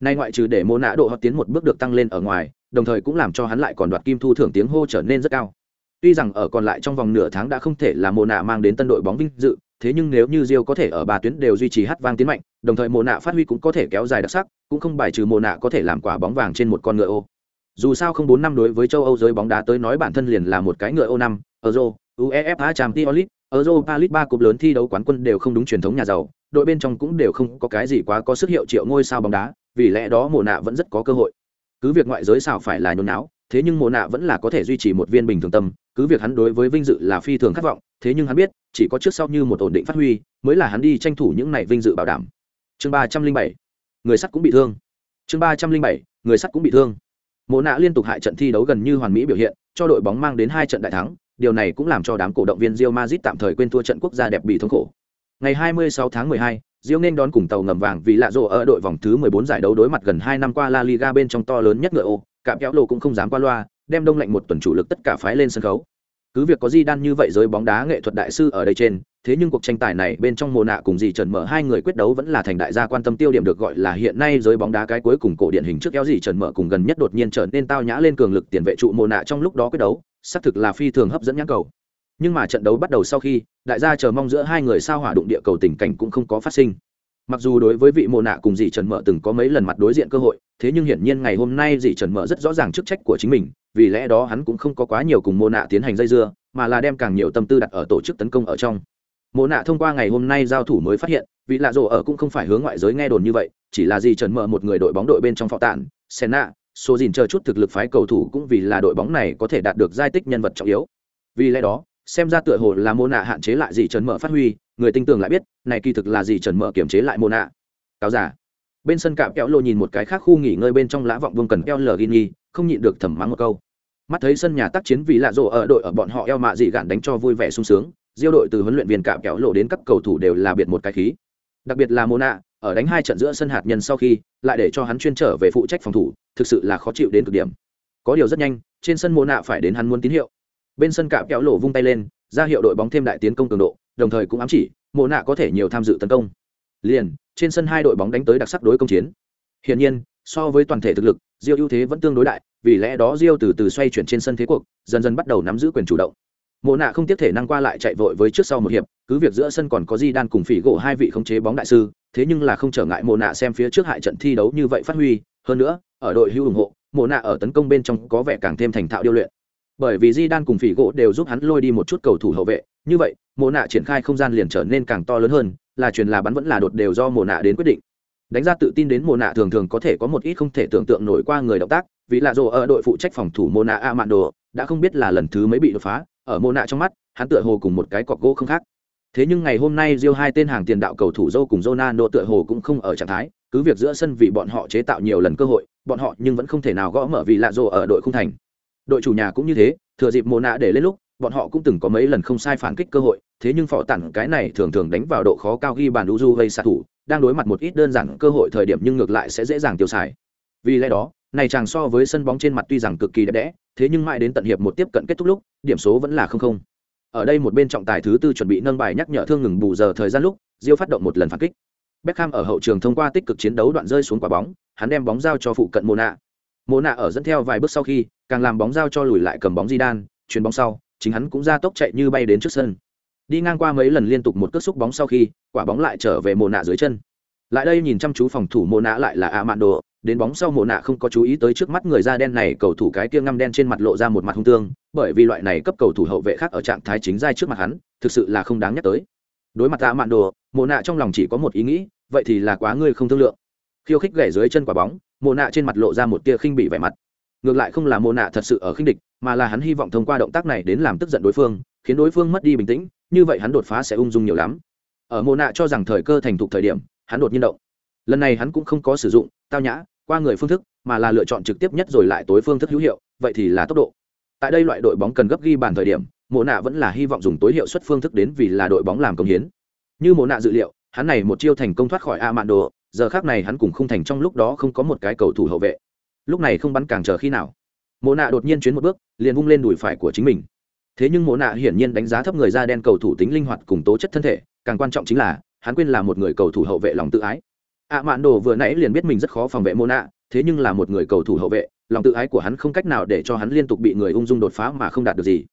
Nay ngoại trừ để mô nạ độ họ tiến một bước được tăng lên ở ngoài, đồng thời cũng làm cho hắn lại còn đoạt kim thu thưởng tiếng hô trở nên rất cao. Tuy rằng ở còn lại trong vòng nửa tháng đã không thể là mô nạ mang đến tân đội bóng vinh dự thế nhưng nếu như Diêu có thể ở ba tuyến đều duy trì hát vang tiến mạnh, đồng thời mồ nạ phát huy cũng có thể kéo dài đặc sắc, cũng không bài trừ mồ nạ có thể làm quả bóng vàng trên một con ngựa ô. Dù sao không bốn năm đối với châu Âu giới bóng đá tới nói bản thân liền là một cái ngựa ô năm, Euro, UEFA Champions League, Europa League ba cúp lớn thi đấu quán quân đều không đúng truyền thống nhà giàu, đội bên trong cũng đều không có cái gì quá có sức hiệu triệu ngôi sao bóng đá, vì lẽ đó mồ nạ vẫn rất có cơ hội. Cứ việc ngoại giới xảo phải là nhốn não, thế nhưng mộ nạ vẫn là có thể duy trì một viên bình thường tâm, cứ việc hắn đối với vinh dự là phi thường khát vọng, thế nhưng hắn biết, chỉ có trước sau như một ổn định phát huy, mới là hắn đi tranh thủ những này vinh dự bảo đảm. Chương ba trăm linh bảy người sắt cũng bị thương. Chương ba trăm linh bảy người sắt cũng bị thương. Mộ nạ liên tục hại trận thi đấu gần như hoàn mỹ biểu hiện, cho đội bóng mang đến hai trận đại thắng, điều này cũng làm cho đám cổ động viên Real Madrid tạm thời quên thua trận quốc gia đẹp bị thống khổ. Ngày 26 tháng 12, Real nên đón cùng tàu ngầm vàng vì lạ rộ ở đội vòng thứ 14 giải đấu đối mặt gần 2 năm qua La Liga bên trong to lớn nhất ngựa ô, cạm kéo lô cũng không dám qua loa, đem đông lạnh một tuần chủ lực tất cả phái lên sân khấu. Cứ việc có Di Đan như vậy giới bóng đá nghệ thuật đại sư ở đây trên, thế nhưng cuộc tranh tài này bên trong mồ nạ cùng dì Trần mở hai người quyết đấu vẫn là thành đại gia quan tâm tiêu điểm được gọi là hiện nay giới bóng đá cái cuối cùng cổ điển hình trước kéo dì Trần mở cùng gần nhất đột nhiên trở nên tao nhã lên cường lực tiền vệ trụ mồ nạ trong lúc đó quyết đấu, xác thực là phi thường hấp dẫn nhãn cầu. Nhưng mà trận đấu bắt đầu sau khi, đại gia chờ mong giữa hai người sao hỏa đụng địa cầu tình cảnh cũng không có phát sinh mặc dù đối với vị mộ nạ cùng dì trần mở từng có mấy lần mặt đối diện cơ hội, thế nhưng hiển nhiên ngày hôm nay dì trần mở rất rõ ràng chức trách của chính mình, vì lẽ đó hắn cũng không có quá nhiều cùng mộ nạ tiến hành dây dưa, mà là đem càng nhiều tâm tư đặt ở tổ chức tấn công ở trong. Mộ nạ thông qua ngày hôm nay giao thủ mới phát hiện, vị lạ rộ ở cũng không phải hướng ngoại giới nghe đồn như vậy, chỉ là dì trần mở một người đội bóng đội bên trong phó tản, senna, số dìn chờ chút thực lực phái cầu thủ cũng vì là đội bóng này có thể đạt được giai tích nhân vật trọng yếu. Vì lẽ đó, xem ra tựa hồ là mô nạ hạn chế lại dì trần mở phát huy người tinh tường lại biết, này kỳ thực là gì trần mở kiểm chế lại mô nạ cáo giả. Bên sân cạm kéo lộ nhìn một cái khác khu nghỉ ngơi bên trong lã vọng vương cần keo lờ ghi không nhịn được thầm mắng một câu. Mắt thấy sân nhà tác chiến vì lạ rộ ở đội ở bọn họ eo mạ dị gạn đánh cho vui vẻ sung sướng, diêu đội từ huấn luyện viên cạm kéo lộ đến các cầu thủ đều là biệt một cái khí. Đặc biệt là mô nạ ở đánh hai trận giữa sân hạt nhân sau khi, lại để cho hắn chuyên trở về phụ trách phòng thủ, thực sự là khó chịu đến cực điểm. Có điều rất nhanh, trên sân mô nạ phải đến hắn muốn tín hiệu. Bên sân cạm kéo lộ vung tay lên, ra hiệu đội bóng thêm đại tiến công cường độ đồng thời cũng ám chỉ, mộ nạ có thể nhiều tham dự tấn công. Liền, trên sân hai đội bóng đánh tới đặc sắc đối công chiến. Hiển nhiên, so với toàn thể thực lực, Diêu ưu thế vẫn tương đối đại, vì lẽ đó Diêu từ từ xoay chuyển trên sân thế cuộc, dần dần bắt đầu nắm giữ quyền chủ động. Mộ nạ không tiếp thể năng qua lại chạy vội với trước sau một hiệp, cứ việc giữa sân còn có di đan cùng phỉ gỗ hai vị khống chế bóng đại sư, thế nhưng là không trở ngại mộ nạ xem phía trước hại trận thi đấu như vậy phát huy. Hơn nữa, ở đội hưu ủng hộ, mộ nạ ở tấn công bên trong có vẻ càng thêm thành thạo điêu luyện bởi vì di đan cùng phỉ gỗ đều giúp hắn lôi đi một chút cầu thủ hậu vệ, như vậy mồ nạ triển khai không gian liền trở nên càng to lớn hơn, là truyền là bắn vẫn là đột đều do mồ nạ đến quyết định. Đánh ra tự tin đến mồ nạ thường thường có thể có một ít không thể tưởng tượng nổi qua người động tác, vì lạ rồ ở đội phụ trách phòng thủ mồ nạ a mạn đồ đã không biết là lần thứ mấy bị đột phá, ở mồ nạ trong mắt, hắn tựa hồ cùng một cái cọc gỗ không khác. Thế nhưng ngày hôm nay Rio hai tên hàng tiền đạo cầu thủ dâu cùng Ronaldo tựa hồ cũng không ở trạng thái, cứ việc giữa sân vì bọn họ chế tạo nhiều lần cơ hội, bọn họ nhưng vẫn không thể nào gõ mở vì lạ rồ ở đội không thành đội chủ nhà cũng như thế, thừa dịp mồ nạ để lên lúc, bọn họ cũng từng có mấy lần không sai phản kích cơ hội, thế nhưng phỏ tặng cái này thường thường đánh vào độ khó cao ghi bàn uzu gây xạ thủ, đang đối mặt một ít đơn giản cơ hội thời điểm nhưng ngược lại sẽ dễ dàng tiêu xài. Vì lẽ đó, này chàng so với sân bóng trên mặt tuy rằng cực kỳ đẹp đẽ, thế nhưng mãi đến tận hiệp một tiếp cận kết thúc lúc, điểm số vẫn là không không. Ở đây một bên trọng tài thứ tư chuẩn bị nâng bài nhắc nhở thương ngừng bù giờ thời gian lúc, Diêu phát động một lần phản kích. Beckham ở hậu trường thông qua tích cực chiến đấu đoạn rơi xuống quả bóng, hắn đem bóng giao cho phụ cận Mona. Mona ở dẫn theo vài bước sau khi càng làm bóng giao cho lùi lại cầm bóng Zidane, chuyền bóng sau, chính hắn cũng ra tốc chạy như bay đến trước sân. Đi ngang qua mấy lần liên tục một cước xúc bóng sau khi, quả bóng lại trở về mồ nạ dưới chân. Lại đây nhìn chăm chú phòng thủ mồ nạ lại là a mạn đồ đến bóng sau mồ nạ không có chú ý tới trước mắt người da đen này, cầu thủ cái kia ngăm đen trên mặt lộ ra một mặt hung tương, bởi vì loại này cấp cầu thủ hậu vệ khác ở trạng thái chính giai trước mặt hắn, thực sự là không đáng nhắc tới. Đối mặt a mạn đồ mồ nạ trong lòng chỉ có một ý nghĩ, vậy thì là quá ngươi không thương lượng. Khiêu khích gãy dưới chân quả bóng mồ nạ trên mặt lộ ra một tia khinh bị vẻ mặt ngược lại không là mồ nạ thật sự ở khinh địch, mà là hắn hy vọng thông qua động tác này đến làm tức giận đối phương, khiến đối phương mất đi bình tĩnh, như vậy hắn đột phá sẽ ung dung nhiều lắm. Ở mồ nạ cho rằng thời cơ thành thục thời điểm, hắn đột nhiên động. Lần này hắn cũng không có sử dụng, tao nhã, qua người phương thức, mà là lựa chọn trực tiếp nhất rồi lại tối phương thức hữu hiệu, vậy thì là tốc độ. Tại đây loại đội bóng cần gấp ghi bàn thời điểm mồ nạ vẫn là hy vọng dùng tối hiệu suất phương thức đến vì là đội bóng làm công hiến. Như mồ nạ dự liệu, hắn này một chiêu thành công thoát khỏi a mạn đồ giờ khác này hắn cùng không thành trong lúc đó không có một cái cầu thủ hậu vệ lúc này không bắn càng chờ khi nào. Mộ nạ đột nhiên chuyến một bước, liền vung lên đùi phải của chính mình. Thế nhưng mộ nạ hiển nhiên đánh giá thấp người da đen cầu thủ tính linh hoạt cùng tố chất thân thể, càng quan trọng chính là, hắn quên là một người cầu thủ hậu vệ lòng tự ái. Ạ mạn đồ vừa nãy liền biết mình rất khó phòng vệ mộ nạ, thế nhưng là một người cầu thủ hậu vệ, lòng tự ái của hắn không cách nào để cho hắn liên tục bị người ung dung đột phá mà không đạt được gì.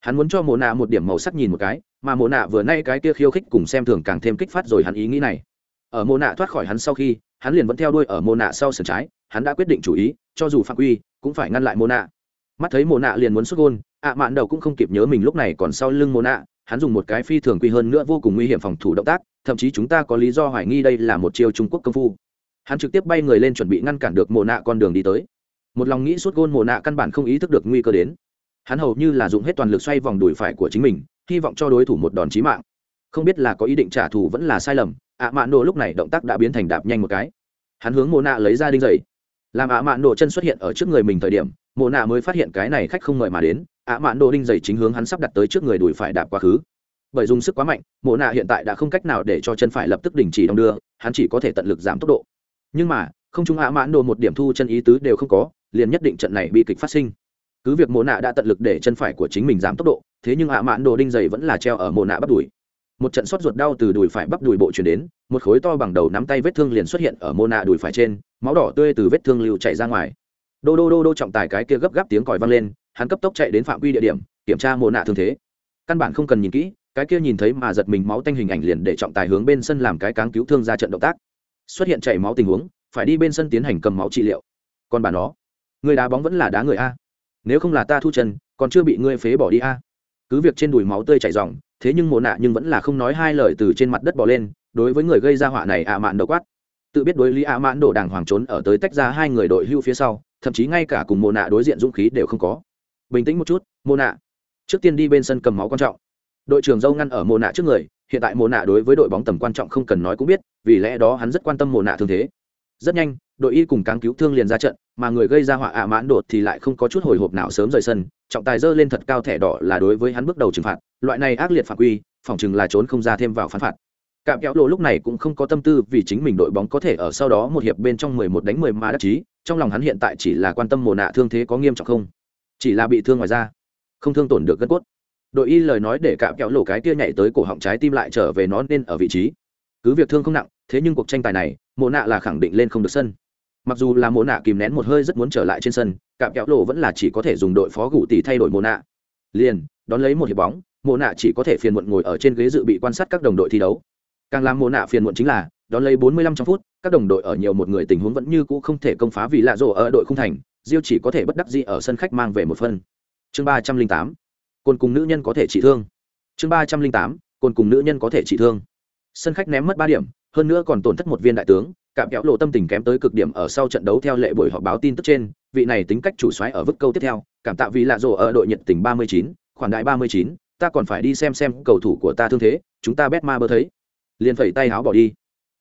Hắn muốn cho mộ nạ một điểm màu sắc nhìn một cái, mà mộ nạ vừa nay cái kia khiêu khích cùng xem thường càng thêm kích phát rồi hắn ý nghĩ này. Ở mộ nạ thoát khỏi hắn sau khi, hắn liền vẫn theo đuôi ở mộ nạ sau sườn trái hắn đã quyết định chủ ý, cho dù phạm quy, cũng phải ngăn lại mô nạ mắt thấy mô nạ liền muốn xuất gôn, ạ mạn đầu cũng không kịp nhớ mình lúc này còn sau lưng mô nạ hắn dùng một cái phi thường quy hơn nữa vô cùng nguy hiểm phòng thủ động tác, thậm chí chúng ta có lý do hoài nghi đây là một chiêu trung quốc công phu. Hắn trực tiếp bay người lên chuẩn bị ngăn cản được mồ nạ con đường đi tới. Một lòng nghĩ suốt gôn mồ nạ căn bản không ý thức được nguy cơ đến. Hắn hầu như là dùng hết toàn lực xoay vòng đùi phải của chính mình, hy vọng cho đối thủ một đòn chí mạng. Không biết là có ý định trả thù vẫn là sai lầm, ạ mạn đồ lúc này động tác đã biến thành đạp nhanh một cái. Hắn hướng mồ nạ lấy ra đinh giày làm ạ mạn đồ chân xuất hiện ở trước người mình thời điểm, mộ nạ mới phát hiện cái này khách không mời mà đến, ạ mạn đồ đinh giày chính hướng hắn sắp đặt tới trước người đùi phải đạp quá khứ. Bởi dùng sức quá mạnh, mộ nạ hiện tại đã không cách nào để cho chân phải lập tức đình chỉ đong đưa, hắn chỉ có thể tận lực giảm tốc độ. Nhưng mà, không chúng ạ mạn đồ một điểm thu chân ý tứ đều không có, liền nhất định trận này bị kịch phát sinh. Cứ việc mộ nạ đã tận lực để chân phải của chính mình giảm tốc độ, thế nhưng ạ mạn đồ đinh dày vẫn là treo ở mộ nạ bắt đùi một trận sốt ruột đau từ đùi phải bắp đùi bộ chuyển đến, một khối to bằng đầu nắm tay vết thương liền xuất hiện ở mô nạ đùi phải trên, máu đỏ tươi từ vết thương lưu chạy ra ngoài. Đô đô đô đô trọng tài cái kia gấp gáp tiếng còi vang lên, hắn cấp tốc chạy đến phạm vi địa điểm, kiểm tra mô nạ thương thế. Căn bản không cần nhìn kỹ, cái kia nhìn thấy mà giật mình máu tanh hình ảnh liền để trọng tài hướng bên sân làm cái cáng cứu thương ra trận động tác. Xuất hiện chảy máu tình huống, phải đi bên sân tiến hành cầm máu trị liệu. Còn bà nó, người đá bóng vẫn là đá người a. Nếu không là ta thu chân, còn chưa bị ngươi phế bỏ đi a cứ việc trên đùi máu tươi chảy ròng, thế nhưng mồ nạ nhưng vẫn là không nói hai lời từ trên mặt đất bỏ lên, đối với người gây ra họa này ạ mạn đầu quát. Tự biết đối lý ạ mạn đổ đàng hoàng trốn ở tới tách ra hai người đội hưu phía sau, thậm chí ngay cả cùng mồ nạ đối diện dũng khí đều không có. Bình tĩnh một chút mồ nạ. Trước tiên đi bên sân cầm máu quan trọng. Đội trưởng dâu ngăn ở mồ nạ trước người, hiện tại mồ nạ đối với đội bóng tầm quan trọng không cần nói cũng biết, vì lẽ đó hắn rất quan tâm mồ nạ thương thế. Rất nhanh đội y cùng cáng cứu thương liền ra trận, mà người gây ra họa ạ mãn đột thì lại không có chút hồi hộp nào sớm rời sân, trọng tài dơ lên thật cao thẻ đỏ là đối với hắn bước đầu trừng phạt, loại này ác liệt phạm quy phòng chừng là trốn không ra thêm vào phán phạt. Cạm kéo lộ lúc này cũng không có tâm tư vì chính mình đội bóng có thể ở sau đó một hiệp bên trong mười một đánh mười mà đắc chí, trong lòng hắn hiện tại chỉ là quan tâm mồ nạ thương thế có nghiêm trọng không? Chỉ là bị thương ngoài ra không thương tổn được gân cốt. Đội y lời nói để cạm kéo lộ cái kia nhảy tới cổ họng trái tim lại trở về nó nên ở vị trí. Cứ việc thương không nặng, thế nhưng cuộc tranh tài này mồ nạ là khẳng định lên không được sân mặc dù là mồ nạ kìm nén một hơi rất muốn trở lại trên sân, cạm kéo lộ vẫn là chỉ có thể dùng đội phó gủ tỷ thay đổi mồ nạ. Liền, đón lấy một hiệp bóng mồ nạ chỉ có thể phiền muộn ngồi ở trên ghế dự bị quan sát các đồng đội thi đấu. Càng làm mồ nạ phiền muộn chính là, đón lấy 45 trong phút, các đồng đội ở nhiều một người tình huống vẫn như cũ không thể công phá vì lạ rổ ở đội không thành, diêu chỉ có thể bất đắc dĩ ở sân khách mang về một phân. Chương ba trăm linh tám côn cùng nữ nhân có thể trị thương. Chương ba trăm linh tám côn cùng nữ nhân có thể trị thương. Sân khách ném mất ba điểm, hơn nữa còn tổn thất một viên đại tướng cạm kéo lộ tâm tình kém tới cực điểm ở sau trận đấu theo lệ buổi họp báo tin tức trên vị này tính cách chủ xoáy ở vứt câu tiếp theo cảm tạ vì lạ rổ ở đội nhiệt tình 39, khoản đại 39, ta còn phải đi xem xem cầu thủ của ta thương thế chúng ta bet ma bơ thấy liền phẩy tay háo bỏ đi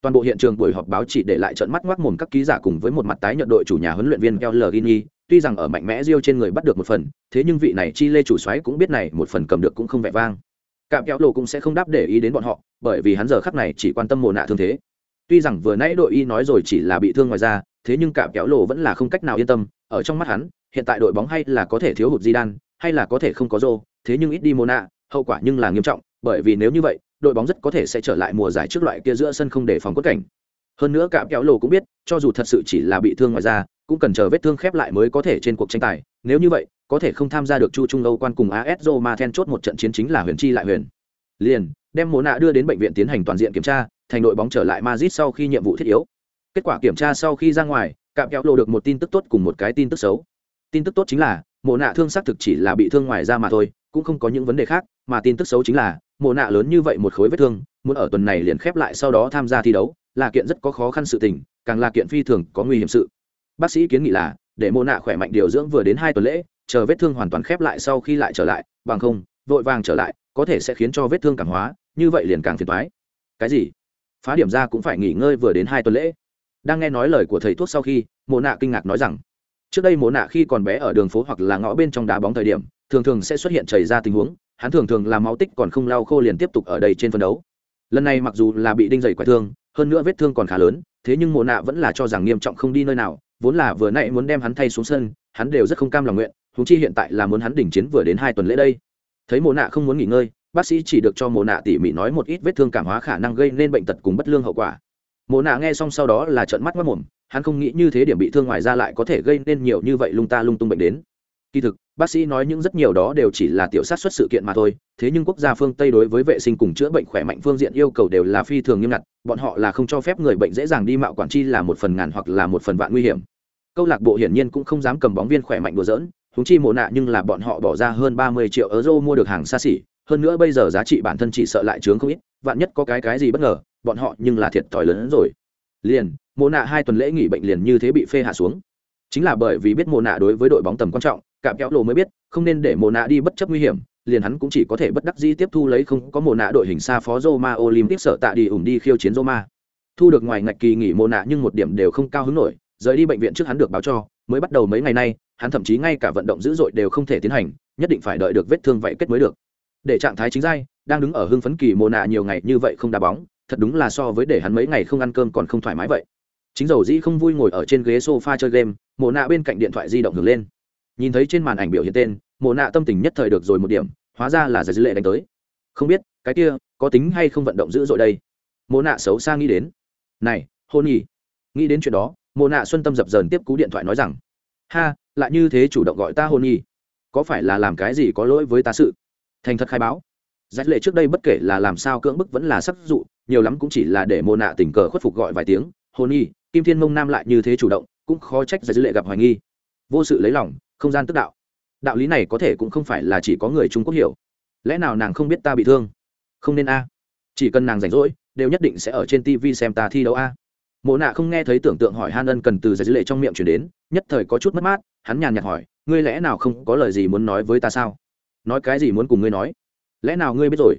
toàn bộ hiện trường buổi họp báo chỉ để lại trận mắt ngoác mồm các ký giả cùng với một mặt tái nhận đội chủ nhà huấn luyện viên El Gini, tuy rằng ở mạnh mẽ riêu trên người bắt được một phần, thế nhưng vị này chi lê chủ xoáy cũng biết này một phần cầm được cũng không vẻ vang. Cạm kéo lộ cũng sẽ không đáp để ý đến bọn họ, bởi vì hắn giờ khắc này chỉ quan tâm mồ nạ thương thế. Tuy rằng vừa nãy đội y nói rồi chỉ là bị thương ngoài ra, thế nhưng cạm kéo lộ vẫn là không cách nào yên tâm, ở trong mắt hắn, hiện tại đội bóng hay là có thể thiếu hụt di đan hay là có thể không có rô thế nhưng ít đi Mona, hậu quả nhưng là nghiêm trọng, bởi vì nếu như vậy, đội bóng rất có thể sẽ trở lại mùa giải trước loại kia giữa sân không để phòng quất cảnh. Hơn nữa cạm kéo lộ cũng biết, cho dù thật sự chỉ là bị thương ngoài ra, cũng cần chờ vết thương khép lại mới có thể trên cuộc tranh tài, nếu như vậy, có thể không tham gia được Chu Trung Âu quan cùng AS Roma then chốt một trận chiến chính là huyền chi lại huyền. Liền, đem Mona đưa đến bệnh viện tiến hành toàn diện kiểm tra, thành đội bóng trở lại Madrid sau khi nhiệm vụ thiết yếu. Kết quả kiểm tra sau khi ra ngoài, cạm kéo lộ được một tin tức tốt cùng một cái tin tức xấu. Tin tức tốt chính là, mồ nạ thương xác thực chỉ là bị thương ngoài ra mà thôi, cũng không có những vấn đề khác, mà tin tức xấu chính là, mồ nạ lớn như vậy một khối vết thương, muốn ở tuần này liền khép lại sau đó tham gia thi đấu, là kiện rất có khó khăn sự tình, càng là kiện phi thường có nguy hiểm sự. Bác sĩ kiến nghị là, để mồ nạ khỏe mạnh điều dưỡng vừa đến hai tuần lễ, chờ vết thương hoàn toàn khép lại sau khi lại trở lại, bằng không, vội vàng trở lại, có thể sẽ khiến cho vết thương cảm hóa, như vậy liền càng phiền toái. Cái gì? Phá điểm ra cũng phải nghỉ ngơi vừa đến hai tuần lễ. Đang nghe nói lời của thầy thuốc sau khi, mộ nạ kinh ngạc nói rằng, trước đây mộ nạ khi còn bé ở đường phố hoặc là ngõ bên trong đá bóng thời điểm, thường thường sẽ xuất hiện chảy ra tình huống, hắn thường thường làm máu tích còn không lau khô liền tiếp tục ở đây trên phân đấu. Lần này mặc dù là bị đinh dày quái thương, hơn nữa vết thương còn khá lớn, thế nhưng mộ nạ vẫn là cho rằng nghiêm trọng không đi nơi nào, vốn là vừa nãy muốn đem hắn thay xuống sân, hắn đều rất không cam lòng nguyện húng chi hiện tại là muốn hắn đỉnh chiến vừa đến hai tuần lễ đây. Thấy mồ nạ không muốn nghỉ ngơi bác sĩ chỉ được cho mồ nạ tỉ mỉ nói một ít vết thương cảm hóa khả năng gây nên bệnh tật cùng bất lương hậu quả. Mồ nạ nghe xong sau đó là trợn mắt mất mồm, hắn không nghĩ như thế điểm bị thương ngoài ra lại có thể gây nên nhiều như vậy lung ta lung tung bệnh đến. Kỳ thực, bác sĩ nói những rất nhiều đó đều chỉ là tiểu sát xuất sự kiện mà thôi, thế nhưng quốc gia phương tây đối với vệ sinh cùng chữa bệnh khỏe mạnh phương diện yêu cầu đều là phi thường nghiêm ngặt, bọn họ là không cho phép người bệnh dễ dàng đi mạo quản chi là một phần ngàn hoặc là một phần vạn nguy hiểm. Câu lạc bộ hiển nhiên cũng không dám cầm bóng viên khỏe mạnh đùa dỡn húng chi mồ nạ nhưng là bọn họ bỏ ra hơn ba mươi triệu euro mua được hàng xa xỉ hơn nữa bây giờ giá trị bản thân chỉ sợ lại chướng không ít vạn nhất có cái cái gì bất ngờ bọn họ nhưng là thiệt thòi lớn hơn rồi liền mộ nạ hai tuần lễ nghỉ bệnh liền như thế bị phê hạ xuống chính là bởi vì biết mộ nạ đối với đội bóng tầm quan trọng cạm kéo lộ mới biết không nên để mộ nạ đi bất chấp nguy hiểm liền hắn cũng chỉ có thể bất đắc dĩ tiếp thu lấy không có mộ nạ đội hình xa phó Roma Olympic sợ tạ đi ủng đi khiêu chiến Roma. Thu được ngoài ngạch kỳ nghỉ mộ nạ nhưng một điểm đều không cao hứng nổi, rời đi bệnh viện trước hắn được báo cho, mới bắt đầu mấy ngày nay, hắn thậm chí ngay cả vận động dữ dội đều không thể tiến hành, nhất định phải đợi được vết thương vậy kết mới được. Để trạng thái chính giai, đang đứng ở hưng phấn kỳ mồ nạ nhiều ngày như vậy không đá bóng, thật đúng là so với để hắn mấy ngày không ăn cơm còn không thoải mái vậy. Chính dầu dĩ không vui ngồi ở trên ghế sofa chơi game, mồ nạ bên cạnh điện thoại di động hưởng lên. Nhìn thấy trên màn ảnh biểu hiện tên mồ nạ tâm tình nhất thời được rồi một điểm hóa ra là giải dữ lệ đánh tới. Không biết cái kia có tính hay không vận động dữ dội đây? Mồ nạ xấu xa nghĩ đến. Này hôn nhỉ. Nghĩ đến chuyện đó mồ nạ xuân tâm dập dờn tiếp cú điện thoại nói rằng ha lại như thế chủ động gọi ta hôn nhỉ. Có phải là làm cái gì có lỗi với ta sự? Thành thật khai báo. Giải lệ trước đây bất kể là làm sao cưỡng bức vẫn là sắc dụ, nhiều lắm cũng chỉ là để mô nạ tình cờ khuất phục gọi vài tiếng. Hôn nhi, kim thiên mông nam lại như thế chủ động, cũng khó trách giải lệ gặp hoài nghi. Vô sự lấy lòng, không gian tức đạo. Đạo lý này có thể cũng không phải là chỉ có người trung quốc hiểu. Lẽ nào nàng không biết ta bị thương? Không nên a. Chỉ cần nàng rảnh rỗi, đều nhất định sẽ ở trên tv xem ta thi đấu a. Mộ nạ không nghe thấy tưởng tượng hỏi han ân cần từ giải dữ lệ trong miệng chuyển đến, nhất thời có chút mất mát, hắn nhàn nhạt hỏi, ngươi lẽ nào không có lời gì muốn nói với ta sao? Nói cái gì muốn cùng ngươi nói? Lẽ nào ngươi biết rồi?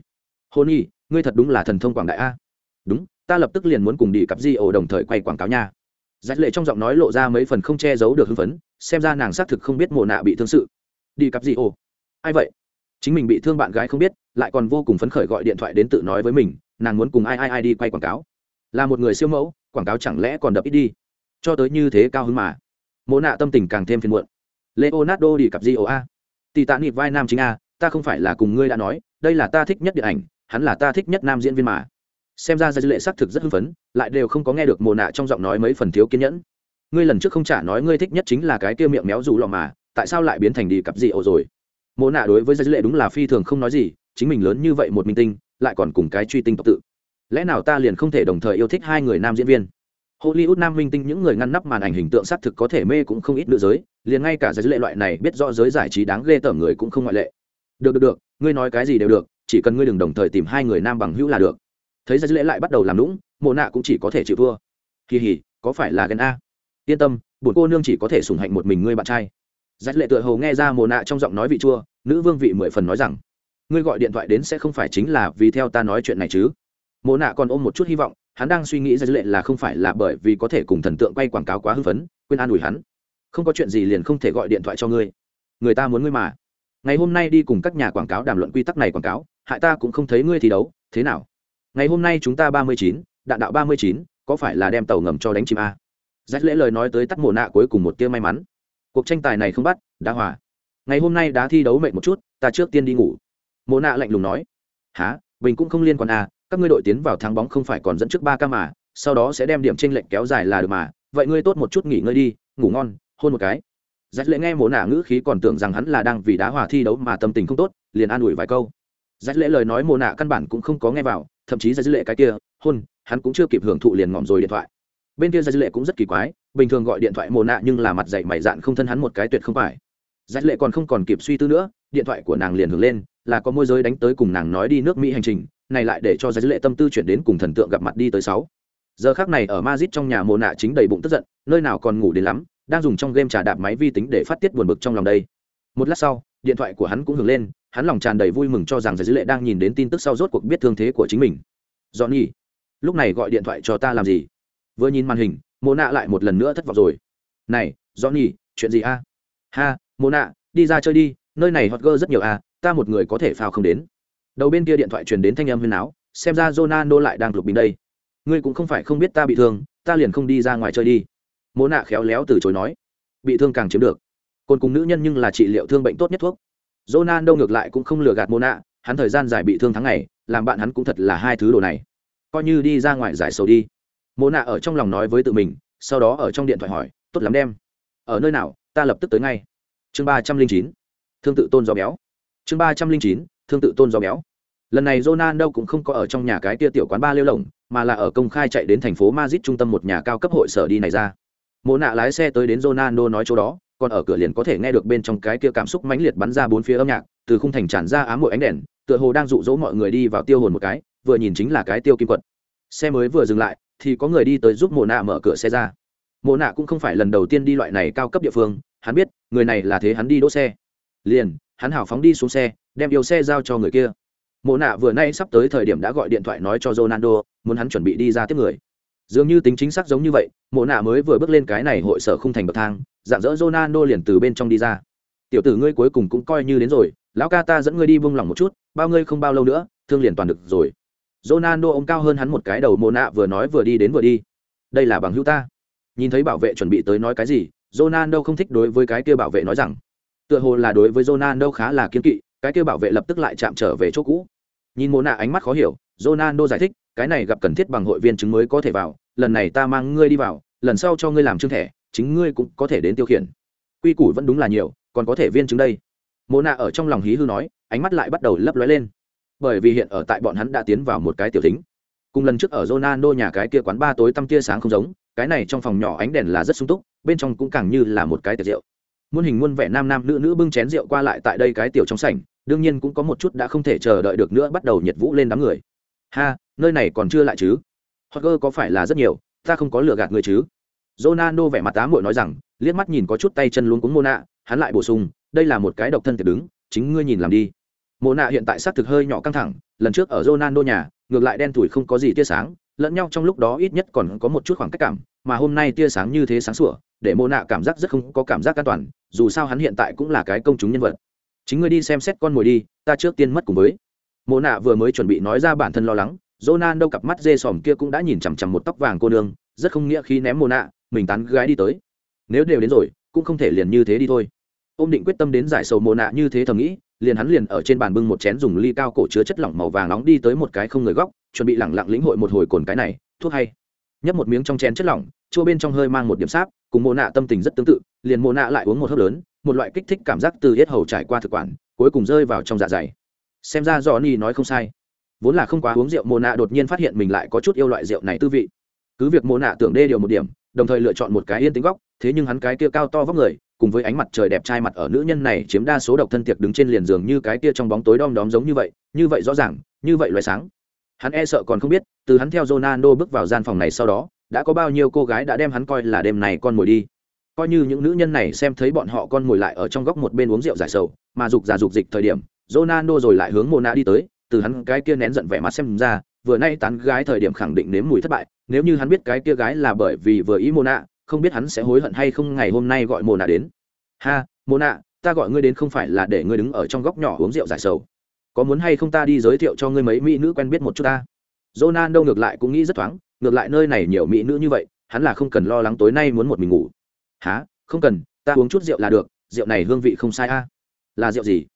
Hôn y, ngươi thật đúng là thần thông quảng đại a. Đúng, ta lập tức liền muốn cùng đi cặp di ổ đồng thời quay quảng cáo nha. Giải lệ trong giọng nói lộ ra mấy phần không che giấu được hưng phấn, xem ra nàng xác thực không biết mồ nạ bị thương sự. Đi cặp gì ồ ai vậy? Chính mình bị thương bạn gái không biết, lại còn vô cùng phấn khởi gọi điện thoại đến tự nói với mình, nàng muốn cùng ai ai ai đi quay quảng cáo. Là một người siêu mẫu, quảng cáo chẳng lẽ còn đập ít đi? Cho tới như thế cao hứng mà. Mồ nạ tâm tình càng thêm phiền muộn. Leonardo đi cặp gì ồ a tỷ tạ nịp vai nam chính a, ta không phải là cùng ngươi đã nói, đây là ta thích nhất điện ảnh, hắn là ta thích nhất nam diễn viên mà. Xem ra ra dư lệ xác thực rất hưng phấn, lại đều không có nghe được mồ nạ trong giọng nói mấy phần thiếu kiên nhẫn. Ngươi lần trước không trả nói ngươi thích nhất chính là cái kia miệng méo dù lò mà, tại sao lại biến thành đi cặp gì ổ rồi? Mồ nạ đối với gia dư lệ đúng là phi thường không nói gì, chính mình lớn như vậy một minh tinh, lại còn cùng cái truy tinh tộc tự. Lẽ nào ta liền không thể đồng thời yêu thích hai người nam diễn viên? Hollywood nam minh tinh những người ngăn nắp màn ảnh hình tượng xác thực có thể mê cũng không ít nữ giới, liền ngay cả giới lệ loại này biết rõ giới giải trí đáng ghê tởm người cũng không ngoại lệ. Được được được, ngươi nói cái gì đều được, chỉ cần ngươi đừng đồng thời tìm hai người nam bằng hữu là được. Thấy giới lệ lại bắt đầu làm lũng Mộ nạ cũng chỉ có thể chịu thua. Kỳ hỉ, có phải là ghen a? Yên tâm, bổn cô nương chỉ có thể sủng hạnh một mình ngươi bạn trai. Giới lệ tựa hồ nghe ra Mộ nạ trong giọng nói vị chua, nữ vương vị mười phần nói rằng, ngươi gọi điện thoại đến sẽ không phải chính là vì theo ta nói chuyện này chứ? Mộ nạ còn ôm một chút hy vọng hắn đang suy nghĩ ra dư lệ là không phải là bởi vì có thể cùng thần tượng quay quảng cáo quá hưng phấn, quên an ủi hắn. Không có chuyện gì liền không thể gọi điện thoại cho ngươi. Người ta muốn ngươi mà. Ngày hôm nay đi cùng các nhà quảng cáo đàm luận quy tắc này quảng cáo, hại ta cũng không thấy ngươi thi đấu, thế nào? Ngày hôm nay chúng ta ba mươi chín, đạn đạo ba mươi chín, có phải là đem tàu ngầm cho đánh chim a? Rách lễ lời nói tới tắt mồ nạ cuối cùng một tia may mắn. Cuộc tranh tài này không bắt, đã hòa. Ngày hôm nay đã thi đấu mệt một chút, ta trước tiên đi ngủ. Mồ nạ lạnh lùng nói. Há bình cũng không liên quan à các ngươi đội tiến vào thắng bóng không phải còn dẫn trước ba ca mà, sau đó sẽ đem điểm tranh lệnh kéo dài là được mà. Vậy ngươi tốt một chút nghỉ ngơi đi, ngủ ngon, hôn một cái. Dạch lễ nghe mồ nạ ngữ khí còn tưởng rằng hắn là đang vì đá hòa thi đấu mà tâm tình không tốt, liền an ủi vài câu. Dạch lễ lời nói mồ nạ căn bản cũng không có nghe vào, thậm chí dạch lễ cái kia, hôn, hắn cũng chưa kịp hưởng thụ liền ngỏm rồi điện thoại. Bên kia dạch lệ cũng rất kỳ quái, bình thường gọi điện thoại mồ nạ nhưng là mặt dạy mày dạn không thân hắn một cái tuyệt không phải. Dạch lệ còn không còn kịp suy tư nữa, điện thoại của nàng liền hưởng lên, là có môi giới đánh tới cùng nàng nói đi nước mỹ hành trình này lại để cho giải lệ tâm tư chuyển đến cùng thần tượng gặp mặt đi tới sáu. Giờ khác này ở mazit trong nhà mồ nạ chính đầy bụng tức giận, nơi nào còn ngủ đến lắm, đang dùng trong game trà đạp máy vi tính để phát tiết buồn bực trong lòng đây. Một lát sau, điện thoại của hắn cũng hưởng lên, hắn lòng tràn đầy vui mừng cho rằng giải lệ đang nhìn đến tin tức sau rốt cuộc biết thương thế của chính mình. Johnny, lúc này gọi điện thoại cho ta làm gì? Vừa nhìn màn hình mồ nạ lại một lần nữa thất vọng rồi. Này, johnny, chuyện gì a? Ha mồ nạ đi ra chơi đi, nơi này hot girl rất nhiều a, ta một người có thể phao không đến đầu bên kia điện thoại truyền đến thanh âm huyên áo, xem ra Ronaldo lại đang lục bình đây. Ngươi cũng không phải không biết ta bị thương, ta liền không đi ra ngoài chơi đi. Mỗ nạ khéo léo từ chối nói. Bị thương càng chiếm được. Côn cùng nữ nhân nhưng là trị liệu thương bệnh tốt nhất thuốc. Ronaldo ngược lại cũng không lừa gạt mỗ nạ, hắn thời gian dài bị thương tháng ngày, làm bạn hắn cũng thật là hai thứ đồ này. Coi như đi ra ngoài giải sầu đi. Mỗ nạ ở trong lòng nói với tự mình, sau đó ở trong điện thoại hỏi, tốt lắm đem. Ở nơi nào, ta lập tức tới ngay. Chương ba trăm linh chín. Thương tự tôn gió béo. Chương ba trăm linh chín thương tự tôn gió béo. Lần này Ronaldo cũng không có ở trong nhà cái kia tiểu quán ba lêu lồng, mà là ở công khai chạy đến thành phố Madrid trung tâm một nhà cao cấp hội sở đi này ra. Mộ nạ lái xe tới đến Ronaldo nói chỗ đó, còn ở cửa liền có thể nghe được bên trong cái kia cảm xúc mãnh liệt bắn ra bốn phía âm nhạc, từ khung thành tràn ra ám mội ánh đèn, tựa hồ đang dụ dỗ mọi người đi vào tiêu hồn một cái, vừa nhìn chính là cái tiêu kim quật. Xe mới vừa dừng lại, thì có người đi tới giúp mộ nạ mở cửa xe ra. Mộ nạ cũng không phải lần đầu tiên đi loại này cao cấp địa phương, hắn biết, người này là thế hắn đi đỗ xe. Liền hắn hào phóng đi xuống xe, đem yêu xe giao cho người kia. Mộ nạ vừa nay sắp tới thời điểm đã gọi điện thoại nói cho ronaldo, muốn hắn chuẩn bị đi ra tiếp người. Dường như tính chính xác giống như vậy, mộ nạ mới vừa bước lên cái này hội sở không thành bậc thang, dạng dỡ ronaldo liền từ bên trong đi ra. Tiểu tử ngươi cuối cùng cũng coi như đến rồi, lão ca ta dẫn ngươi đi buông lỏng một chút, bao ngươi không bao lâu nữa, thương liền toàn được rồi. Ronaldo ôm cao hơn hắn một cái đầu, mộ nạ vừa nói vừa đi đến vừa đi. Đây là bằng hữu ta. Nhìn thấy bảo vệ chuẩn bị tới nói cái gì, ronaldo không thích đối với cái kia bảo vệ nói rằng tựa hồ là đối với ronaldo khá là kiên kỵ, cái kia bảo vệ lập tức lại chạm trở về chỗ cũ. Nhìn mộ Na ánh mắt khó hiểu, ronaldo giải thích, cái này gặp cần thiết bằng hội viên chứng mới có thể vào, lần này ta mang ngươi đi vào, lần sau cho ngươi làm chứng thẻ, chính ngươi cũng có thể đến tiêu khiển. Quy củ vẫn đúng là nhiều, còn có thể viên chứng đây. Mộ Na ở trong lòng hí hư nói, ánh mắt lại bắt đầu lấp lóe lên. Bởi vì hiện ở tại bọn hắn đã tiến vào một cái tiểu tính cùng lần trước ở Ronaldo nhà cái kia quán ba tối tăm tia sáng không giống, cái này trong phòng nhỏ ánh đèn là rất sung túc, bên trong cũng càng như là một cái tiệc rượu muôn hình muôn vẻ nam nam nữ nữ bưng chén rượu qua lại tại đây cái tiểu trong sảnh, đương nhiên cũng có một chút đã không thể chờ đợi được nữa, bắt đầu nhiệt vũ lên đám người. Ha, nơi này còn chưa lại chứ? Hoặc có phải là rất nhiều, ta không có lừa gạt người chứ? Ronaldo vẻ mặt tá muội nói rằng, liếc mắt nhìn có chút tay chân luống cuống Mona, hắn lại bổ sung, đây là một cái độc thân thể đứng, chính ngươi nhìn làm đi. Mona hiện tại xác thực hơi nhỏ căng thẳng, lần trước ở Ronaldo nhà, ngược lại đen tuổi không có gì tia sáng lẫn nhau trong lúc đó ít nhất còn có một chút khoảng cách cảm, mà hôm nay tia sáng như thế sáng sủa, để mô nạ cảm giác rất không có cảm giác an toàn, dù sao hắn hiện tại cũng là cái công chúng nhân vật. Chính ngươi đi xem xét con mồi đi, ta trước tiên mất cùng với. Mô nạ vừa mới chuẩn bị nói ra bản thân lo lắng Jonan đâu cặp mắt dê sòm kia cũng đã nhìn chằm chằm một tóc vàng cô nương, rất không nghĩa khi ném mô nạ, mình tán gái đi tới. Nếu đều đến rồi, cũng không thể liền như thế đi thôi. Ôm định quyết tâm đến giải sầu mô nạ như thế thầm nghĩ liền hắn liền ở trên bàn bưng một chén dùng ly cao cổ chứa chất lỏng màu vàng nóng đi tới một cái không người góc, chuẩn bị lẳng lặng lĩnh hội một hồi cồn cái này, thuốc hay. Nhấp một miếng trong chén chất lỏng, chua bên trong hơi mang một điểm sáp, cùng mồ nạ tâm tình rất tương tự, liền mồ nạ lại uống một hớp lớn, một loại kích thích cảm giác từ hết hầu trải qua thực quản, cuối cùng rơi vào trong dạ dày. Xem ra do ni nói không sai. Vốn là không quá uống rượu mồ nạ đột nhiên phát hiện mình lại có chút yêu loại rượu này tư vị. Cứ việc mồ nạ tưởng đê điều một điểm đồng thời lựa chọn một cái yên tĩnh góc, thế nhưng hắn cái kia cao to vóc người, cùng với ánh mặt trời đẹp trai mặt ở nữ nhân này chiếm đa số độc thân tiệc đứng trên liền giường như cái kia trong bóng tối đom đóm giống như vậy như vậy rõ ràng, như vậy loại sáng. Hắn e sợ còn không biết, từ hắn theo Ronaldo bước vào gian phòng này sau đó, đã có bao nhiêu cô gái đã đem hắn coi là đêm này con mồi đi. Coi như những nữ nhân này xem thấy bọn họ con mồi lại ở trong góc một bên uống rượu giải sầu, mà dục giả dục dịch thời điểm, Ronaldo rồi lại hướng Mona đi tới, từ hắn cái kia nén giận vẻ mặt xem ra, vừa nay tán gái thời điểm khẳng định nếm mùi thất bại nếu như hắn biết cái kia gái là bởi vì vừa ý Mona, không biết hắn sẽ hối hận hay không ngày hôm nay gọi Mona đến. Ha, Mona, ta gọi ngươi đến không phải là để ngươi đứng ở trong góc nhỏ uống rượu giải sầu. Có muốn hay không ta đi giới thiệu cho ngươi mấy mỹ nữ quen biết một chút ta? Ronaldo ngược lại cũng nghĩ rất thoáng, ngược lại nơi này nhiều mỹ nữ như vậy, hắn là không cần lo lắng tối nay muốn một mình ngủ. Há không cần, ta uống chút rượu là được, rượu này hương vị không sai a. Là rượu gì?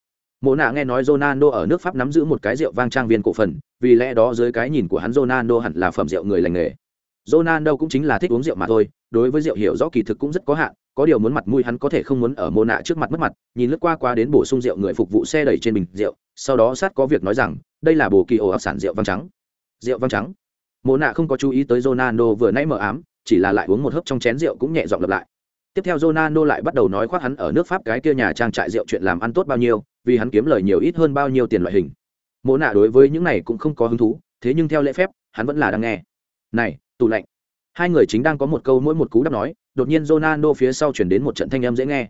Mộ nạ nghe nói Ronaldo ở nước pháp nắm giữ một cái rượu vang trang viên cổ phần, vì lẽ đó dưới cái nhìn của hắn Ronaldo hẳn là phẩm rượu người lành nghề. Ronaldo cũng chính là thích uống rượu mà thôi, đối với rượu hiểu rõ kỳ thực cũng rất có hạn, có điều muốn mặt mũi hắn có thể không muốn ở mô nạ trước mặt mất mặt, nhìn lướt qua qua đến bổ sung rượu người phục vụ xe đẩy trên bình rượu, sau đó sát có việc nói rằng, đây là bổ kỳ ổ áp sản rượu vang trắng. Rượu vang trắng. Mô nạ không có chú ý tới Ronaldo vừa nãy mở ám, chỉ là lại uống một hớp trong chén rượu cũng nhẹ giọng lặp lại. Tiếp theo Ronaldo lại bắt đầu nói khoác hắn ở nước Pháp cái kia nhà trang trại rượu chuyện làm ăn tốt bao nhiêu vì hắn kiếm lời nhiều ít hơn bao nhiêu tiền loại hình. Mô nạ đối với những này cũng không có hứng thú, thế nhưng theo lễ phép, hắn vẫn là đang nghe. Này, tủ lạnh. Hai người chính đang có một câu mỗi một cú đáp nói, đột nhiên Ronaldo phía sau chuyển đến một trận thanh âm dễ nghe.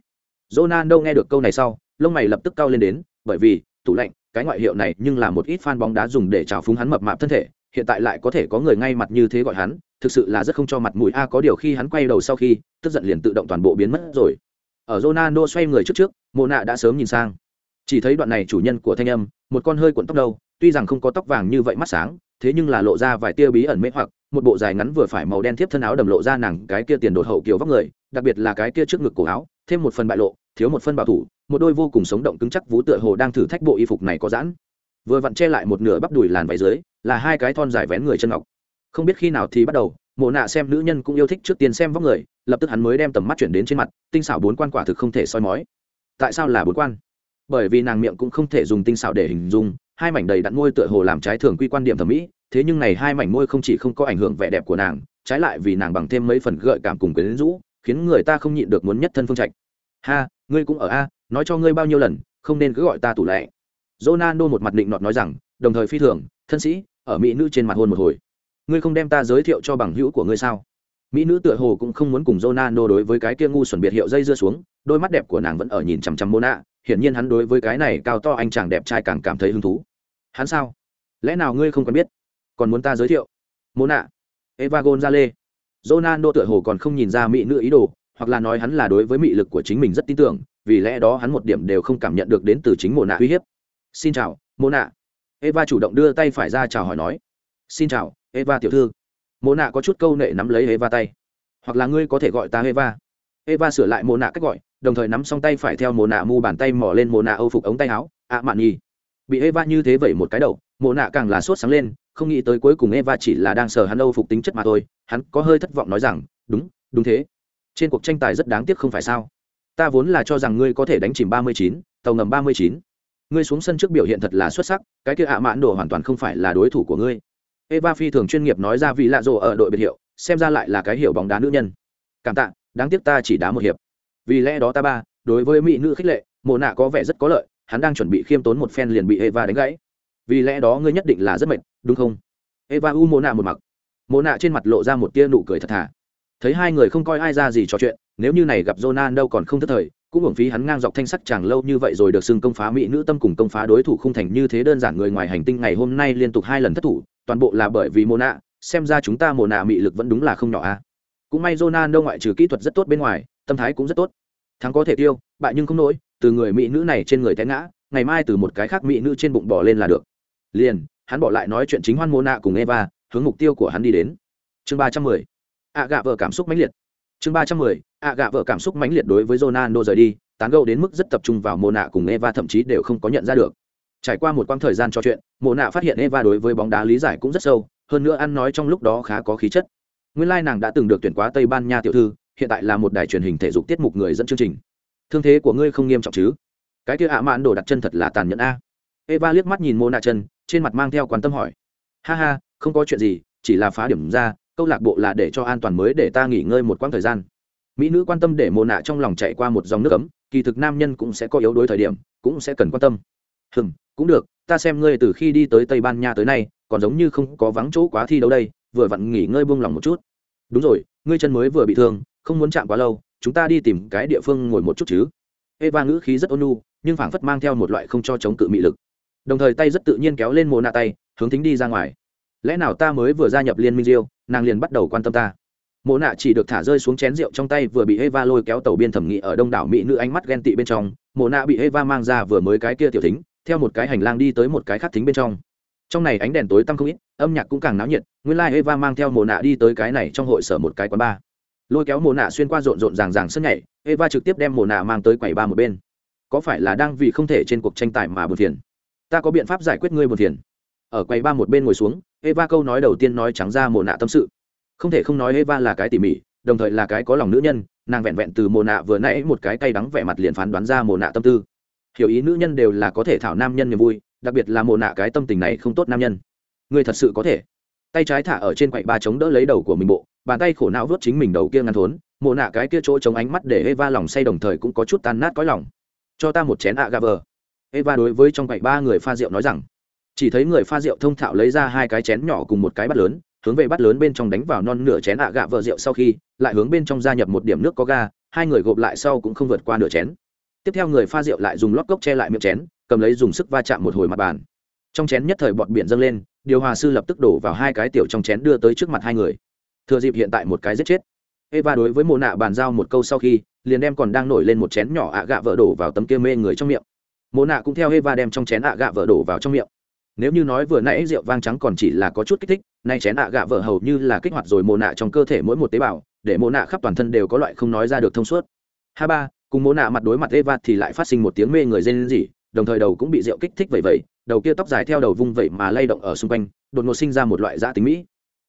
Ronaldo nghe được câu này sau, lông mày lập tức cao lên đến, bởi vì, tủ lạnh, cái ngoại hiệu này nhưng là một ít fan bóng đá dùng để trào phúng hắn mập mạp thân thể, hiện tại lại có thể có người ngay mặt như thế gọi hắn, thực sự là rất không cho mặt mũi. A, có điều khi hắn quay đầu sau khi, tức giận liền tự động toàn bộ biến mất rồi. Ở Ronaldo xoay người trước trước, mộ nạ đã sớm nhìn sang chỉ thấy đoạn này chủ nhân của thanh âm, một con hơi cuộn tóc đâu, tuy rằng không có tóc vàng như vậy mắt sáng, thế nhưng là lộ ra vài tia bí ẩn mê hoặc, một bộ dài ngắn vừa phải màu đen thiếp thân áo đầm lộ ra nàng cái kia tiền đột hậu kiểu vóc người, đặc biệt là cái kia trước ngực cổ áo, thêm một phần bại lộ, thiếu một phân bảo thủ, một đôi vô cùng sống động cứng chắc vú tựa hồ đang thử thách bộ y phục này có giãn. Vừa vặn che lại một nửa bắp đùi làn váy dưới, là hai cái thon dài vén người chân ngọc. Không biết khi nào thì bắt đầu, mộ nạ xem nữ nhân cũng yêu thích trước tiên xem vóc người, lập tức hắn mới đem tầm mắt chuyển đến trên mặt, tinh xảo bốn quan quả thực không thể soi mói. Tại sao là bốn quan? Bởi vì nàng miệng cũng không thể dùng tinh xảo để hình dung, hai mảnh đầy đặn môi tựa hồ làm trái thường quy quan điểm thẩm mỹ, thế nhưng này hai mảnh môi không chỉ không có ảnh hưởng vẻ đẹp của nàng, trái lại vì nàng bằng thêm mấy phần gợi cảm cùng quyến rũ, khiến người ta không nhịn được muốn nhất thân phương trạch. Ha, ngươi cũng ở a, nói cho ngươi bao nhiêu lần, không nên cứ gọi ta tủ lệ. Ronaldo một mặt định nọt nói rằng, đồng thời phi thường, thân sĩ, ở mỹ nữ trên mặt hôn một hồi, ngươi không đem ta giới thiệu cho bằng hữu của ngươi sao? Mỹ nữ tựa hồ cũng không muốn cùng Ronaldo đối với cái kia ngu xuẩn biệt hiệu dây dưa xuống, đôi mắt đẹp của nàng vẫn ở nhìn chằm chằm Mona hiển nhiên hắn đối với cái này cao to anh chàng đẹp trai càng cảm thấy hứng thú. Hắn sao? Lẽ nào ngươi không quen biết? Còn muốn ta giới thiệu? Mona Eva Gonzalez. Ronaldo tựa hồ còn không nhìn ra mỹ nữ ý đồ, hoặc là nói hắn là đối với mị lực của chính mình rất tin tưởng, vì lẽ đó hắn một điểm đều không cảm nhận được đến từ chính Mona uy hiếp. Xin chào Mona eva chủ động đưa tay phải ra chào hỏi nói. Xin chào, eva tiểu thư. Mô nạ có chút câu nệ nắm lấy eva tay. Hoặc là ngươi có thể gọi ta eva. Eva sửa lại mô nạ cách gọi đồng thời nắm xong tay phải theo mồ nạ mu bàn tay mỏ lên mồ nạ âu phục ống tay áo, ạ mạn nhi bị eva như thế vẩy một cái đầu mồ nạ càng là sốt sáng lên, không nghĩ tới cuối cùng eva chỉ là đang sờ hắn âu phục tính chất mà thôi, hắn có hơi thất vọng nói rằng, đúng đúng thế. Trên cuộc tranh tài rất đáng tiếc không phải sao? Ta vốn là cho rằng ngươi có thể đánh chìm ba mươi chín, tàu ngầm ba mươi chín. Ngươi xuống sân trước biểu hiện thật là xuất sắc, cái kia ạ mãn đồ hoàn toàn không phải là đối thủ của ngươi. Eva phi thường chuyên nghiệp nói ra vì lạ rộ ở đội biệt hiệu, xem ra lại là cái hiểu bóng đá nữ nhân. Cảm tạ, đáng tiếc ta chỉ đá một hiệp vì lẽ đó ta ba, đối với mỹ nữ khích lệ mồ nạ có vẻ rất có lợi, hắn đang chuẩn bị khiêm tốn một phen liền bị eva đánh gãy. Vì lẽ đó ngươi nhất định là rất mệt, đúng không? Eva u mồ nạ một mặc. Mồ nạ trên mặt lộ ra một tia nụ cười thật thà. Thấy hai người không coi ai ra gì trò chuyện, nếu như này gặp Jonan đâu còn không thất thời, cũng hưởng phí hắn ngang dọc thanh sắc chàng lâu như vậy rồi được xưng công phá mỹ nữ tâm cùng công phá đối thủ không thành như thế đơn giản người ngoài hành tinh ngày hôm nay liên tục hai lần thất thủ, toàn bộ là bởi vì mồ nạ, xem ra chúng ta mồ nạ mị lực vẫn đúng là không nhỏ a. Cũng may Ronaldo ngoại trừ kỹ thuật rất tốt bên ngoài tâm thái cũng rất tốt. Thắng có thể tiêu, bại nhưng không nổi từ người mỹ nữ này trên người té ngã, ngày mai từ một cái khác mỹ nữ trên bụng bỏ lên là được. Liền, hắn bỏ lại nói chuyện chính hoan mô nạ cùng eva, hướng mục tiêu của hắn đi đến. Chương ba trăm mười. Ạ gạ vợ cảm xúc mãnh liệt. Chương ba trăm mười. Ạ gạ vợ cảm xúc mãnh liệt đối với Ronaldo rời đi, tán gẫu đến mức rất tập trung vào mô nạ cùng eva, thậm chí đều không có nhận ra được. Trải qua một quãng thời gian trò chuyện mồ nạ phát hiện eva đối với bóng đá lý giải cũng rất sâu, hơn nữa ăn nói trong lúc đó khá có khí chất. Nguyên lai nàng đã từng được tuyển quá tây ban nha tiểu thư hiện tại là một đài truyền hình thể dục tiết mục người dẫn chương trình. Thương thế của ngươi không nghiêm trọng chứ? Cái kia ạ mãn đồ đặt chân thật là tàn nhẫn a. Eva liếc mắt nhìn mô nạ chân trên mặt mang theo quan tâm hỏi. Ha ha, không có chuyện gì, chỉ là phá điểm ra, câu lạc bộ là để cho an toàn mới để ta nghỉ ngơi một quãng thời gian. Mỹ nữ quan tâm để mô nạ trong lòng chạy qua một dòng nước ấm, kỳ thực nam nhân cũng sẽ có yếu đuối thời điểm, cũng sẽ cần quan tâm. Hừng cũng được, ta xem ngươi từ khi đi tới tây ban nha tới nay, còn giống như không có vắng chỗ quá thi đấu đây, vừa vặn nghỉ ngơi buông lòng một chút. Đúng rồi, ngươi chân mới vừa bị thương không muốn chạm quá lâu, chúng ta đi tìm cái địa phương ngồi một chút chứ. Eva ngữ khí rất ôn nhu, nhưng phảng phất mang theo một loại không cho chống cự mị lực. Đồng thời tay rất tự nhiên kéo lên mồ nạ tay, hướng thính đi ra ngoài. Lẽ nào ta mới vừa gia nhập liên minh diêu, nàng liền bắt đầu quan tâm ta? Mộ nạ chỉ được thả rơi xuống chén rượu trong tay vừa bị eva lôi kéo tàu biên thẩm nghị ở đông đảo mỹ nữ ánh mắt ghen tị bên trong. Mộ nạ bị eva mang ra vừa mới cái kia tiểu thính, theo một cái hành lang đi tới một cái khác thính bên trong. Trong này ánh đèn tối tăm không ít, âm nhạc cũng càng náo nhiệt, nguyên lai、like、eva mang theo mộ nạ đi tới cái này trong hội sở một cái quán bar lôi kéo mồ nạ xuyên qua rộn rộn ràng ràng sân nhảy, eva trực tiếp đem mồ nạ mang tới quầy ba một bên. Có phải là đang vì không thể trên cuộc tranh tài mà buồn phiền? Ta có biện pháp giải quyết ngươi buồn phiền. Ở quầy ba một bên ngồi xuống, eva câu nói đầu tiên nói trắng ra mồ nạ tâm sự. Không thể không nói eva là cái tỉ mỉ, đồng thời là cái có lòng nữ nhân, nàng vẹn vẹn từ mồ nạ vừa nãy một cái cay đắng vẻ mặt liền phán đoán ra mồ nạ tâm tư. Hiểu ý nữ nhân đều là có thể thảo nam nhân niềm vui, đặc biệt là mồ nạ cái tâm tình này không tốt nam nhân. Người thật sự có thể. Tay trái thả ở trên quậy ba chống đỡ lấy đầu của mình bộ bàn tay khổ não vớt chính mình đầu kia ngăn thốn mồ nạ cái kia chỗ chống ánh mắt để eva lòng say đồng thời cũng có chút tan nát cõi lòng. Cho ta một chén ạ gà vờ. Eva đối với trong vậy ba người pha rượu nói rằng, chỉ thấy người pha rượu thông thạo lấy ra hai cái chén nhỏ cùng một cái bát lớn, hướng về bát lớn bên trong đánh vào non nửa chén ạ gạ vợ rượu sau khi, lại hướng bên trong gia nhập một điểm nước có ga, hai người gộp lại sau cũng không vượt qua nửa chén. Tiếp theo người pha rượu lại dùng lót cốc che lại miệng chén, cầm lấy dùng sức va chạm một hồi mặt bàn. Trong chén nhất thời bọt biển dâng lên, điều hòa sư lập tức đổ vào hai cái tiểu trong chén đưa tới trước mặt hai người thừa dịp hiện tại một cái giết chết. Eva đối với mồ nạ bàn giao một câu sau khi, liền đem còn đang nổi lên một chén nhỏ ạ gạ vợ đổ vào tấm kia mê người trong miệng. Mồ nạ cũng theo eva đem trong chén ạ gạ vợ đổ vào trong miệng. Nếu như nói vừa nãy rượu vang trắng còn chỉ là có chút kích thích, nay chén ạ gạ vợ hầu như là kích hoạt rồi mồ nạ trong cơ thể mỗi một tế bào, để mồ nạ khắp toàn thân đều có loại không nói ra được thông suốt. Ha ba, cùng mồ nạ mặt đối mặt eva thì lại phát sinh một tiếng mê người rên rỉ, đồng thời đầu cũng bị rượu kích thích vậy vậy đầu kia tóc dài theo đầu vung vậy mà lay động ở xung quanh, đột ngột sinh ra một loại giã tính mỹ.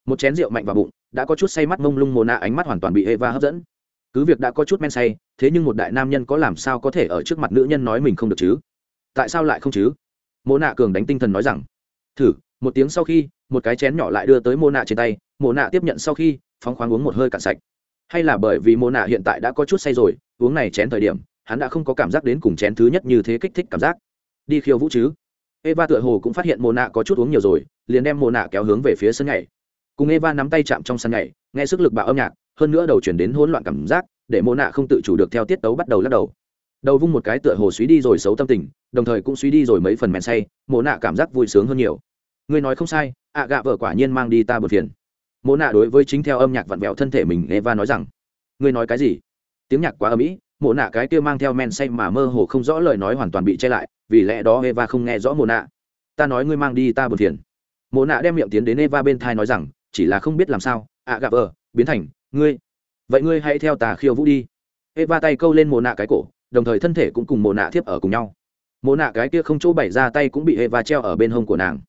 Một chén rượu mạnh vào bụng đã có chút say mắt mông lung mồ nạ ánh mắt hoàn toàn bị eva hấp dẫn. Cứ việc đã có chút men say, thế nhưng một đại nam nhân có làm sao có thể ở trước mặt nữ nhân nói mình không được chứ? Tại sao lại không chứ? Mồ nạ cường đánh tinh thần nói rằng, thử, một tiếng sau khi, một cái chén nhỏ lại đưa tới mồ nạ trên tay, mồ nạ tiếp nhận sau khi, phóng khoáng uống một hơi cạn sạch. Hay là bởi vì mồ nạ hiện tại đã có chút say rồi, uống này chén thời điểm, hắn đã không có cảm giác đến cùng chén thứ nhất như thế kích thích cảm giác. Đi khiêu vũ chứ? Eva tựa hồ cũng phát hiện mồ nạ có chút uống nhiều rồi, liền đem mồ nạ kéo hướng về phía sân nhảy cùng eva nắm tay chạm trong sân nhảy, nghe sức lực bạo âm nhạc, hơn nữa đầu chuyển đến hỗn loạn cảm giác, để Mộ nạ không tự chủ được theo tiết tấu bắt đầu lắc đầu. Đầu vung một cái tựa hồ suy đi rồi xấu tâm tình, đồng thời cũng suy đi rồi mấy phần men say Mộ nạ cảm giác vui sướng hơn nhiều. Ngươi nói không sai, ạ gạ vợ quả nhiên mang đi ta bật phiền. Mộ nạ đối với chính theo âm nhạc vặn vẹo thân thể mình, eva nói rằng, ngươi nói cái gì? Tiếng nhạc quá âm ỉ Mộ nạ cái kia mang theo men say mà mơ hồ không rõ lời nói hoàn toàn bị che lại, vì lẽ đó eva không nghe rõ Mộ nạ ta nói ngươi mang đi ta buồn phiền. Mộ nạ đem miệng tiến đến eva bên thai nói rằng chỉ là không biết làm sao, ạ gạ ở biến thành, ngươi. Vậy ngươi hãy theo tà khiêu vũ đi. Eva tay câu lên mồ nạ cái cổ, đồng thời thân thể cũng cùng mồ nạ thiếp ở cùng nhau. Mồ nạ cái kia không chỗ bày ra tay cũng bị eva treo ở bên hông của nàng.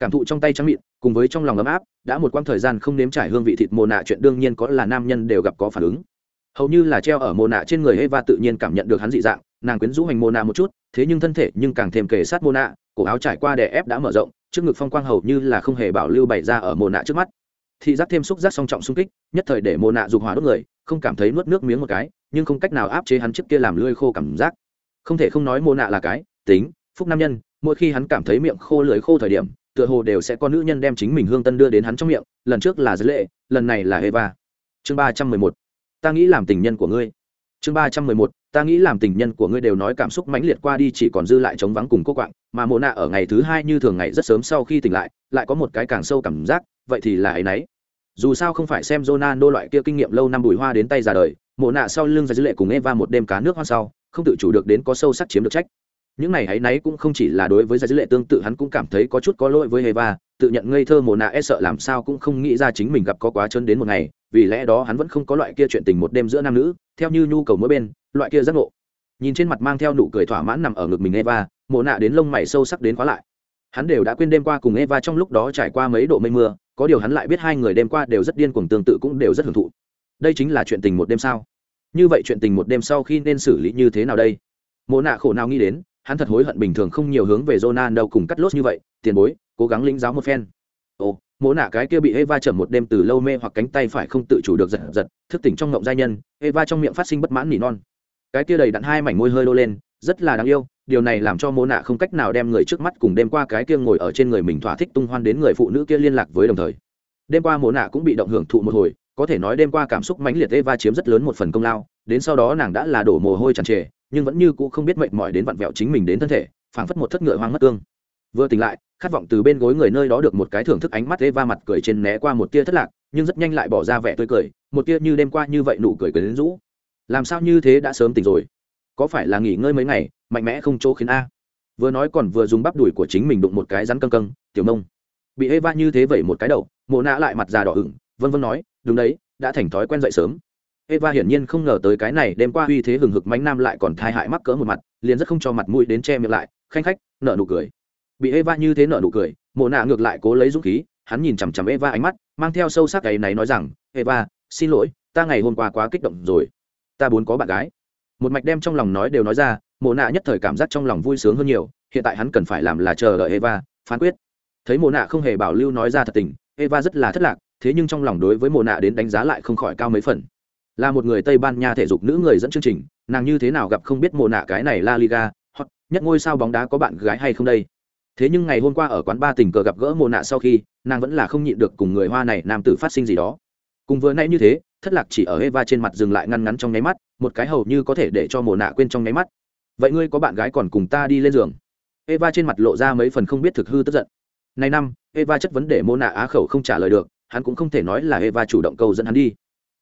Cảm thụ trong tay trắng mịn, cùng với trong lòng ấm áp, đã một quãng thời gian không nếm trải hương vị thịt mồ nạ chuyện đương nhiên có là nam nhân đều gặp có phản ứng. Hầu như là treo ở mồ nạ trên người eva tự nhiên cảm nhận được hắn dị dạng, nàng quyến rũ hành mồ nạ một chút, thế nhưng thân thể nhưng càng thêm kề sát mồ nạ, cổ áo trải qua đè ép đã mở rộng, trước ngực phong quang hầu như là không hề bảo lưu bày ra ở mồ nạ trước mắt thị giác thêm xúc giác song trọng xung kích, nhất thời để mồ nạ dục hỏa đốt người, không cảm thấy nuốt nước miếng một cái, nhưng không cách nào áp chế hắn trước kia làm lưỡi khô cảm giác. Không thể không nói mồ nạ là cái, tính, phúc nam nhân, mỗi khi hắn cảm thấy miệng khô lưỡi khô thời điểm, tựa hồ đều sẽ có nữ nhân đem chính mình hương tân đưa đến hắn trong miệng, lần trước là giới lệ, lần này là eva. Chương ba trăm mười một, ta nghĩ làm tình nhân của ngươi. Chương ba trăm mười một, ta nghĩ làm tình nhân của ngươi đều nói cảm xúc mãnh liệt qua đi chỉ còn dư lại chống vắng cùng cô quạng, mà mộ nạ ở ngày thứ hai như thường ngày rất sớm sau khi tỉnh lại lại có một cái càng sâu cảm giác vậy thì là ấy nấy. Dù sao không phải xem Ronaldo loại kia kinh nghiệm lâu năm bùi hoa đến tay ra đời mồ nạ sau lưng ra dữ lệ cùng Eva một đêm cá nước hoa sau, không tự chủ được đến có sâu sắc chiếm được trách. Những này ấy nấy cũng không chỉ là đối với ra dữ lệ tương tự, hắn cũng cảm thấy có chút có lỗi với Eva, tự nhận ngây thơ mồ nạ e sợ làm sao cũng không nghĩ ra chính mình gặp có quá trơn đến một ngày, vì lẽ đó hắn vẫn không có loại kia chuyện tình một đêm giữa nam nữ, theo như nhu cầu mỗi bên, loại kia giác ngộ. Nhìn trên mặt mang theo nụ cười thỏa mãn nằm ở ngực mình eva mồ nạ đến lông mày sâu sắc đến quá lại. Hắn đều đã quên đêm qua cùng eva trong lúc đó trải qua mấy độ mây mưa có điều hắn lại biết hai người đêm qua đều rất điên cuồng tương tự cũng đều rất hưởng thụ. Đây chính là chuyện tình một đêm sao? Như vậy chuyện tình một đêm sau khi nên xử lý như thế nào đây? Mộ nạ khổ nào nghĩ đến, hắn thật hối hận bình thường không nhiều hướng về Ronaldo cùng cắt lốt như vậy, tiền bối, cố gắng lĩnh giáo một phen. Ồ mỗ nạ cái kia bị eva chậm một đêm từ lâu mê hoặc cánh tay phải không tự chủ được giật giật, thức tỉnh trong ngộng giai nhân, eva trong miệng phát sinh bất mãn nỉ non. Cái kia đầy đặn hai mảnh môi hơi đô lên rất là đáng yêu, điều này làm cho mô nạ không cách nào đem người trước mắt cùng đêm qua cái kia ngồi ở trên người mình thỏa thích tung hoan đến người phụ nữ kia liên lạc với đồng thời. Đêm qua mô nạ cũng bị động hưởng thụ một hồi, có thể nói đêm qua cảm xúc mãnh liệt eva chiếm rất lớn một phần công lao, đến sau đó nàng đã là đổ mồ hôi tràn trề, nhưng vẫn như cũ không biết mệnh mỏi đến vặn vẹo chính mình đến thân thể, phảng phất một thất ngựa hoang mất cương. Vừa tỉnh lại, khát vọng từ bên gối người nơi đó được một cái thưởng thức ánh mắt eva mặt cười trên né qua một tia thất lạc, nhưng rất nhanh lại bỏ ra vẻ tươi cười, một tia như đêm qua như vậy nụ cười cười đến rũ. Làm sao như thế đã sớm tỉnh rồi? Có phải là nghỉ ngơi mấy ngày, mạnh mẽ không chỗ khiến a? Vừa nói còn vừa dùng bắp đùi của chính mình đụng một cái rắn căng căng, tiểu mông bị eva như thế vậy một cái đầu, mộ nạ lại mặt già đỏ ửng, vân vân nói, đúng đấy, đã thành thói quen dậy sớm. Eva hiển nhiên không ngờ tới cái này, đêm qua uy thế hừng hực mánh nam lại còn thai hại mắc cỡ một mặt, liền rất không cho mặt mũi đến che miệng lại, khanh khách nợ nụ cười. Bị eva như thế nợ nụ cười, mộ nạ ngược lại cố lấy dũng khí, hắn nhìn chằm chằm eva ánh mắt, mang theo sâu sắc ấy này nói rằng, eva, xin lỗi, ta ngày hôm qua quá kích động rồi. Ta muốn có bạn gái một mạch đem trong lòng nói đều nói ra, mộ nạ nhất thời cảm giác trong lòng vui sướng hơn nhiều, hiện tại hắn cần phải làm là chờ đợi eva, phán quyết. Thấy mộ nạ không hề bảo lưu nói ra thật tình, eva rất là thất lạc, thế nhưng trong lòng đối với mộ nạ đến đánh giá lại không khỏi cao mấy phần. Là một người tây ban nha thể dục nữ người dẫn chương trình, nàng như thế nào gặp không biết mộ nạ cái này la liga, hoặc nhất ngôi sao bóng đá có bạn gái hay không đây? Thế nhưng ngày hôm qua ở quán ba tình cờ gặp gỡ mộ nạ sau khi, nàng vẫn là không nhịn được cùng người hoa này nam tử phát sinh gì đó. Cùng vừa nãy như thế, thất lạc chỉ ở eva trên mặt dừng lại ngăn ngắn trong nháy mắt một cái hầu như có thể để cho mồ nạ quên trong nháy mắt. Vậy ngươi có bạn gái còn cùng ta đi lên giường? Eva trên mặt lộ ra mấy phần không biết thực hư tức giận. Này năm, eva chất vấn để mồ nạ á khẩu không trả lời được, hắn cũng không thể nói là eva chủ động câu dẫn hắn đi.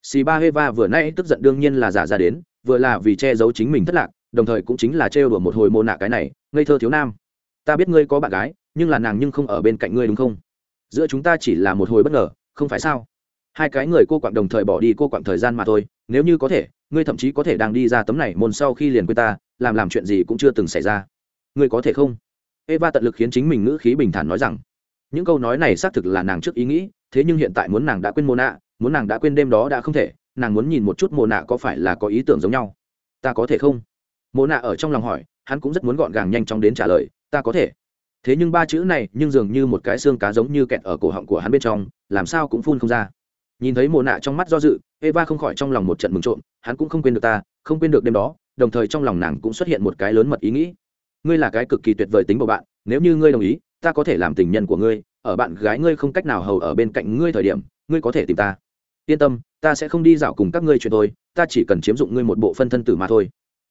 Xì ba eva vừa nãy tức giận đương nhiên là giả ra đến, vừa là vì che giấu chính mình thất lạc, đồng thời cũng chính là trêu đùa một hồi mồ nạ cái này, ngây thơ thiếu nam. Ta biết ngươi có bạn gái, nhưng là nàng nhưng không ở bên cạnh ngươi đúng không? Giữa chúng ta chỉ là một hồi bất ngờ, không phải sao? Hai cái người cô quặng đồng thời bỏ đi cô quặng thời gian mà thôi nếu như có thể, ngươi thậm chí có thể đang đi ra tấm này môn sau khi liền quên ta, làm làm chuyện gì cũng chưa từng xảy ra. Ngươi có thể không? Eva tận lực khiến chính mình ngữ khí bình thản nói rằng, những câu nói này xác thực là nàng trước ý nghĩ, thế nhưng hiện tại muốn nàng đã quên mồ nạ muốn nàng đã quên đêm đó đã không thể, nàng muốn nhìn một chút mồ nạ có phải là có ý tưởng giống nhau. Ta có thể không? Mồ nạ ở trong lòng hỏi, hắn cũng rất muốn gọn gàng nhanh chóng đến trả lời, ta có thể. Thế nhưng ba chữ này nhưng dường như một cái xương cá giống như kẹt ở cổ họng của hắn bên trong, làm sao cũng phun không ra. Nhìn thấy mồ nạ trong mắt do dự eva không khỏi trong lòng một trận mừng trộm, hắn cũng không quên được ta, không quên được đêm đó, đồng thời trong lòng nàng cũng xuất hiện một cái lớn mật ý nghĩ. Ngươi là cái cực kỳ tuyệt vời tính của bạn, nếu như ngươi đồng ý, ta có thể làm tình nhân của ngươi, ở bạn gái ngươi không cách nào hầu ở bên cạnh ngươi thời điểm, ngươi có thể tìm ta. Yên tâm, ta sẽ không đi dạo cùng các ngươi chuyện thôi, ta chỉ cần chiếm dụng ngươi một bộ phân thân tử mà thôi.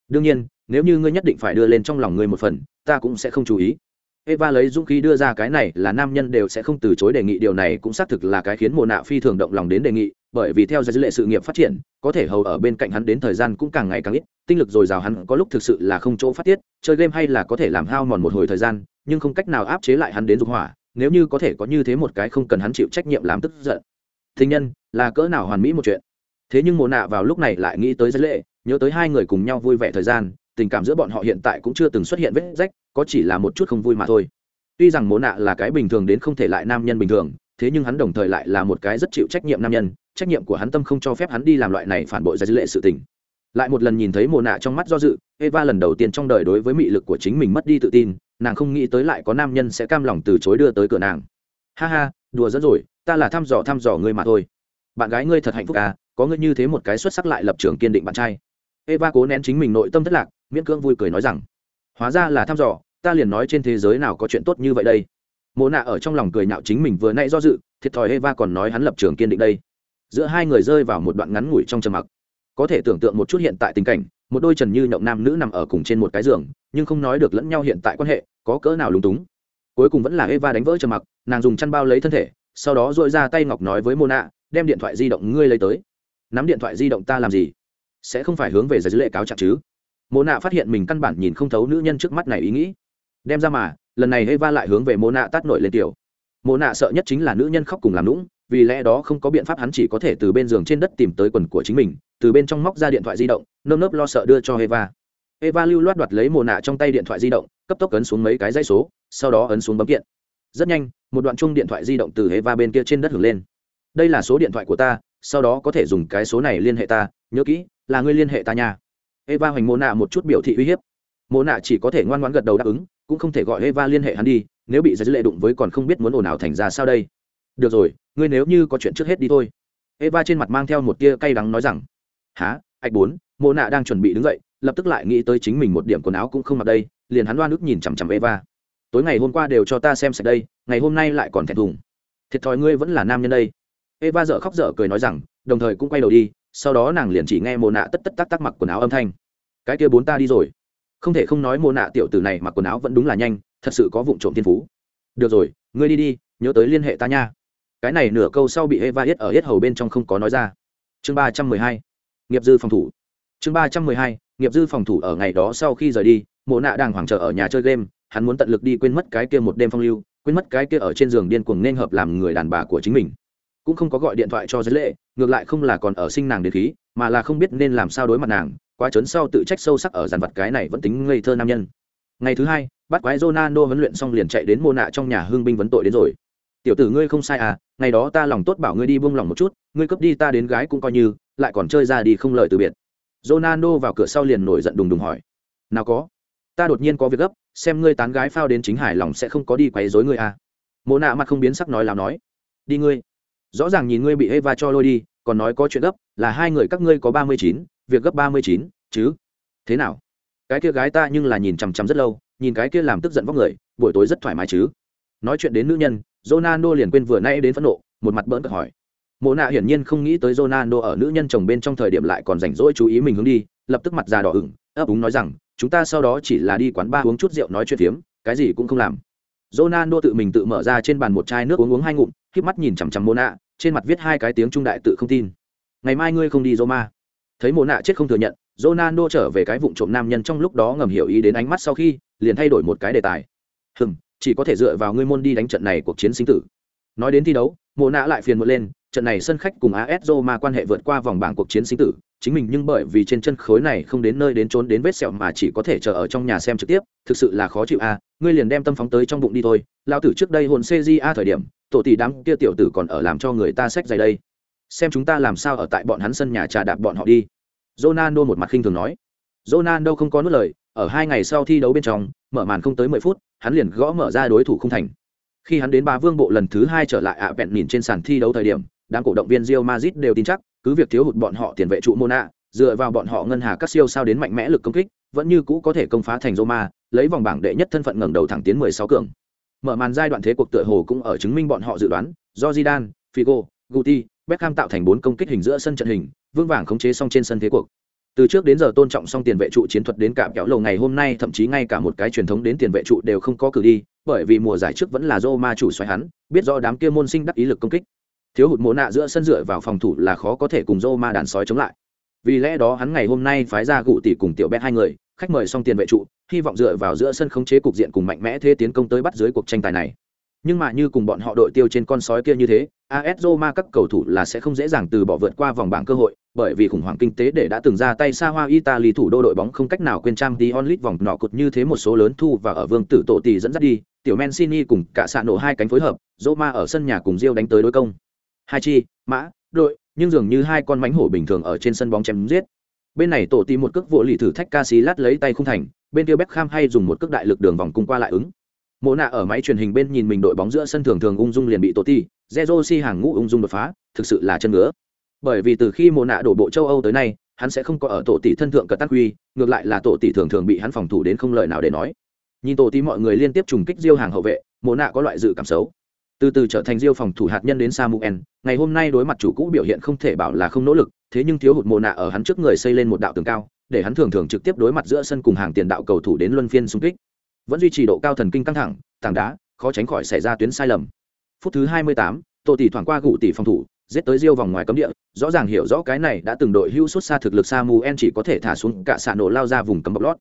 Đương nhiên, nếu như ngươi nhất định phải đưa lên trong lòng ngươi một phần, ta cũng sẽ không chú ý eva lấy dũng khí đưa ra cái này là nam nhân đều sẽ không từ chối đề nghị. Điều này cũng xác thực là cái khiến mồ nạ phi thường động lòng đến đề nghị, bởi vì theo dữ lệ sự nghiệp phát triển, có thể hầu ở bên cạnh hắn đến thời gian cũng càng ngày càng ít, tinh lực dồi dào hắn có lúc thực sự là không chỗ phát tiết, chơi game hay là có thể làm hao mòn một hồi thời gian, nhưng không cách nào áp chế lại hắn đến dục hỏa, nếu như có thể có như thế một cái không cần hắn chịu trách nhiệm làm tức giận. Thình nhân, là cỡ nào hoàn mỹ một chuyện. Thế nhưng mồ nạ vào lúc này lại nghĩ tới dữ lệ, nhớ tới hai người cùng nhau vui vẻ thời gian, tình cảm giữa bọn họ hiện tại cũng chưa từng xuất hiện vết rách có chỉ là một chút không vui mà thôi. Tuy rằng mồ nạ là cái bình thường đến không thể lại nam nhân bình thường, thế nhưng hắn đồng thời lại là một cái rất chịu trách nhiệm nam nhân, trách nhiệm của hắn tâm không cho phép hắn đi làm loại này phản bội ra dư lệ sự tình. Lại một lần nhìn thấy mồ nạ trong mắt do dự, eva lần đầu tiên trong đời đối với mị lực của chính mình mất đi tự tin, nàng không nghĩ tới lại có nam nhân sẽ cam lòng từ chối đưa tới cửa nàng. Ha ha, đùa dẫn rồi, ta là thăm dò thăm dò ngươi mà thôi. Bạn gái ngươi thật hạnh phúc à có ngươi như thế một cái xuất sắc lại lập trường kiên định bạn trai. Eva cố nén chính mình nội tâm thất lạc, miễn cưỡng vui cười nói rằng hóa ra là thăm dò, ta liền nói trên thế giới nào có chuyện tốt như vậy đây. Mồ nạ ở trong lòng cười nhạo chính mình vừa nãy do dự, thiệt thòi eva còn nói hắn lập trường kiên định đây. Giữa hai người rơi vào một đoạn ngắn ngủi trong trầm mặc. Có thể tưởng tượng một chút hiện tại tình cảnh, một đôi trần như nhộng nam nữ nằm ở cùng trên một cái giường, nhưng không nói được lẫn nhau hiện tại quan hệ, có cỡ nào lúng túng. Cuối cùng vẫn là eva đánh vỡ trầm mặc, nàng dùng chăn bao lấy thân thể, sau đó dội ra tay ngọc nói với mô nạ, đem điện thoại di động ngươi lấy tới. Nắm điện thoại di động ta làm gì? Sẽ không phải hướng về giải dữ lệ cáo trạng chứ? Mô nạ phát hiện mình căn bản nhìn không thấu nữ nhân trước mắt này ý nghĩ. Đem ra mà, lần này eva lại hướng về mô nạ tát nổi lên tiểu. Mô nạ sợ nhất chính là nữ nhân khóc cùng làm lũng vì lẽ đó không có biện pháp hắn chỉ có thể từ bên giường trên đất tìm tới quần của chính mình, từ bên trong móc ra điện thoại di động, nơm nớp lo sợ đưa cho eva. Eva lưu loát đoạt lấy mồ nạ trong tay điện thoại di động, cấp tốc ấn xuống mấy cái dây số, sau đó ấn xuống bấm kiện. Rất nhanh, một đoạn chung điện thoại di động từ eva bên kia trên đất hưởng lên. Đây là số điện thoại của ta, sau đó có thể dùng cái số này liên hệ ta, nhớ kỹ, là ngươi liên hệ ta nha eva hoành mô nạ một chút biểu thị uy hiếp. Mô nạ chỉ có thể ngoan ngoãn gật đầu đáp ứng, cũng không thể gọi eva liên hệ hắn đi, nếu bị giải lệ đụng với còn không biết muốn ồn ào thành ra sao đây. Được rồi, ngươi nếu như có chuyện trước hết đi thôi. Eva trên mặt mang theo một tia cay đắng nói rằng há ạch bốn, Mô nạ đang chuẩn bị đứng dậy, lập tức lại nghĩ tới chính mình một điểm quần áo cũng không mặc đây, liền hắn loan ức nhìn chằm chằm eva. Tối ngày hôm qua đều cho ta xem sạch đây, ngày hôm nay lại còn thẹn thùng. Thiệt thòi ngươi vẫn là nam nhân đây. Eva dợ khóc dở cười nói rằng, đồng thời cũng quay đầu đi, sau đó nàng liền chỉ nghe mồ nạ tất tất tắc tắc mặc quần áo âm thanh cái kia bốn ta đi rồi. Không thể không nói mô nạ tiểu tử này mặc quần áo vẫn đúng là nhanh, thật sự có vụ trộm thiên phú. Được rồi, ngươi đi đi, nhớ tới liên hệ ta nha. Cái này nửa câu sau bị eva yết ở yết hầu bên trong không có nói ra. Chương ba trăm mười hai, nghiệp dư phòng thủ. Chương ba trăm mười hai, nghiệp dư phòng thủ ở ngày đó sau khi rời đi mộ nạ đang hoảng trợ ở nhà chơi game, hắn muốn tận lực đi quên mất cái kia một đêm phong lưu, quên mất cái kia ở trên giường điên cuồng nên hợp làm người đàn bà của chính mình. Cũng không có gọi điện thoại cho giới lệ, ngược lại không là còn ở sinh nàng đến khí, mà là không biết nên làm sao đối mặt nàng quá trấn sau tự trách sâu sắc ở dàn vật cái này vẫn tính ngây thơ nam nhân. Ngày thứ hai, bắt quái Ronaldo huấn luyện xong liền chạy đến mô nạ trong nhà hương binh vấn tội đến rồi. Tiểu tử ngươi không sai à ngày đó ta lòng tốt bảo ngươi đi buông lòng một chút, ngươi cướp đi ta đến gái cũng coi như, lại còn chơi ra đi không lời từ biệt. Ronaldo vào cửa sau liền nổi giận đùng đùng hỏi. Nào có, ta đột nhiên có việc gấp, xem ngươi tán gái phao đến chính hải lòng sẽ không có đi quấy rối ngươi à. Mô nạ mặt không biến sắc nói láo nói. Đi ngươi, rõ ràng nhìn ngươi bị eva cho lôi đi còn nói có chuyện gấp là hai người các ngươi có ba mươi chín việc gấp ba mươi chín chứ thế nào cái kia gái ta nhưng là nhìn chằm chằm rất lâu nhìn cái kia làm tức giận vóc người buổi tối rất thoải mái chứ nói chuyện đến nữ nhân Ronaldo liền quên vừa nay đến phẫn nộ, một mặt bỡn cợt hỏi. Mộ nạ hiển nhiên không nghĩ tới Ronaldo ở nữ nhân chồng bên trong thời điểm lại còn rảnh rỗi chú ý mình hướng đi, lập tức mặt già đỏ ửng, ấp úng nói rằng, chúng ta sau đó chỉ là đi quán bar uống chút rượu nói chuyện phiếm, cái gì cũng không làm. Ronaldo tự mình tự mở ra trên bàn một chai nước uống uống hai ngụm, khép mắt nhìn chằm chằm mona nạ, trên mặt viết hai cái tiếng trung đại tự không tin. Ngày mai ngươi không đi Roma. Thấy Mộ nạ chết không thừa nhận, Ronaldo trở về cái vụng trộm nam nhân trong lúc đó ngầm hiểu ý đến ánh mắt sau khi, liền thay đổi một cái đề tài. Hừm, chỉ có thể dựa vào ngươi môn đi đánh trận này cuộc chiến sinh tử nói đến thi đấu mộ nạ lại phiền một lên trận này sân khách cùng AS Roma quan hệ vượt qua vòng bảng cuộc chiến sinh tử, chính mình nhưng bởi vì trên chân khối này không đến nơi đến trốn đến vết sẹo mà chỉ có thể chờ ở trong nhà xem trực tiếp, thực sự là khó chịu a, à, ngươi liền đem tâm phóng tới trong bụng đi thôi, lao tử trước đây hồn CJA thời điểm, tổ tỷ đám kia tiểu tử còn ở làm cho người ta xách giày đây. Xem chúng ta làm sao ở tại bọn hắn sân nhà trà đạp bọn họ đi. Ronaldo một mặt khinh thường nói. Ronaldo không có nuốt lời, ở hai ngày sau thi đấu bên trong, mở màn không tới mười phút, hắn liền gõ mở ra đối thủ không thành. Khi hắn đến ba vương bộ lần thứ hai trở lại ạ vẹn nhìn trên sàn thi đấu thời điểm, đám cổ động viên Real Madrid đều tin chắc, cứ việc thiếu hụt bọn họ tiền vệ trụ Mona, dựa vào bọn họ ngân hà các siêu sao đến mạnh mẽ lực công kích, vẫn như cũ có thể công phá thành Roma, lấy vòng bảng đệ nhất thân phận ngẩng đầu thẳng tiến 16 cường. Mở màn giai đoạn thế cuộc tựa hồ cũng ở chứng minh bọn họ dự đoán, do Zidane, Figo, Guti, Beckham tạo thành bốn công kích hình giữa sân trận hình, vương vàng khống chế xong trên sân thế cuộc. Từ trước đến giờ tôn trọng xong tiền vệ trụ chiến thuật đến cả kéo lầu ngày hôm nay thậm chí ngay cả một cái truyền thống đến tiền vệ trụ đều không có cử đi, bởi vì mùa giải trước vẫn là Roma chủ xoáy hắn, biết rõ đám kia môn sinh đắc ý lực công kích. Thiếu hụt mồ nạ giữa sân dựa vào phòng thủ là khó có thể cùng Roma đàn sói chống lại. Vì lẽ đó hắn ngày hôm nay phái ra cụ tỷ cùng tiểu bé hai người khách mời xong tiền vệ trụ, hy vọng dựa vào giữa sân khống chế cục diện cùng mạnh mẽ thế tiến công tới bắt dưới cuộc tranh tài này. Nhưng mà như cùng bọn họ đội tiêu trên con sói kia như thế AS Roma các cầu thủ là sẽ không dễ dàng từ bỏ vượt qua vòng bảng cơ hội, bởi vì khủng hoảng kinh tế để đã từng ra tay xa hoa Italy thủ đô đội bóng không cách nào quên trang đi onlit vòng nọ cột như thế một số lớn thu và ở vương tử tổ tỷ dẫn dắt đi, tiểu Mancini cùng cả sạ nổ hai cánh phối hợp, Roma ở sân nhà cùng Rio đánh tới đối công. Hai chi, mã, đội, nhưng dường như hai con mánh hổ bình thường ở trên sân bóng chém giết bên này tổ tìm một cước vỗ lì thử thách ca sĩ lát lấy tay không thành, bên kia Beckham hay dùng một cước đại lực đường vòng cung qua lại ứng. Mộ nạ ở máy truyền hình bên nhìn mình đội bóng giữa sân thường thường ung dung liền bị tổ ti, Zezo si hàng ngũ ung dung đột phá, thực sự là chân ngứa. Bởi vì từ khi mộ nạ đổ bộ châu âu tới nay, hắn sẽ không có ở tổ tỷ thân thượng cờ tác huy ngược lại là tổ tỷ thường thường bị hắn phòng thủ đến không lời nào để nói. Nhìn tổ tỷ mọi người liên tiếp trùng kích diêu hàng hậu vệ, mộ nạ có loại dự cảm xấu từ từ trở thành diêu phòng thủ hạt nhân đến samuel. Ngày hôm nay đối mặt chủ cũ biểu hiện không thể bảo là không nỗ lực thế nhưng thiếu hụt mồ nạ ở hắn trước người xây lên một đạo tường cao để hắn thường thường trực tiếp đối mặt giữa sân cùng hàng tiền đạo cầu thủ đến luân phiên xung kích. Vẫn duy trì độ cao thần kinh căng thẳng tảng đá khó tránh khỏi xảy ra tuyến sai lầm. Phút thứ 28, tổ tỷ thoảng qua gụ tỷ phòng thủ giết tới diêu vòng ngoài cấm địa. Rõ ràng hiểu rõ cái này đã từng đội hưu xuất xa thực lực samuel chỉ có thể thả xuống cả xạ nổ lao ra vùng cấm bọc lót.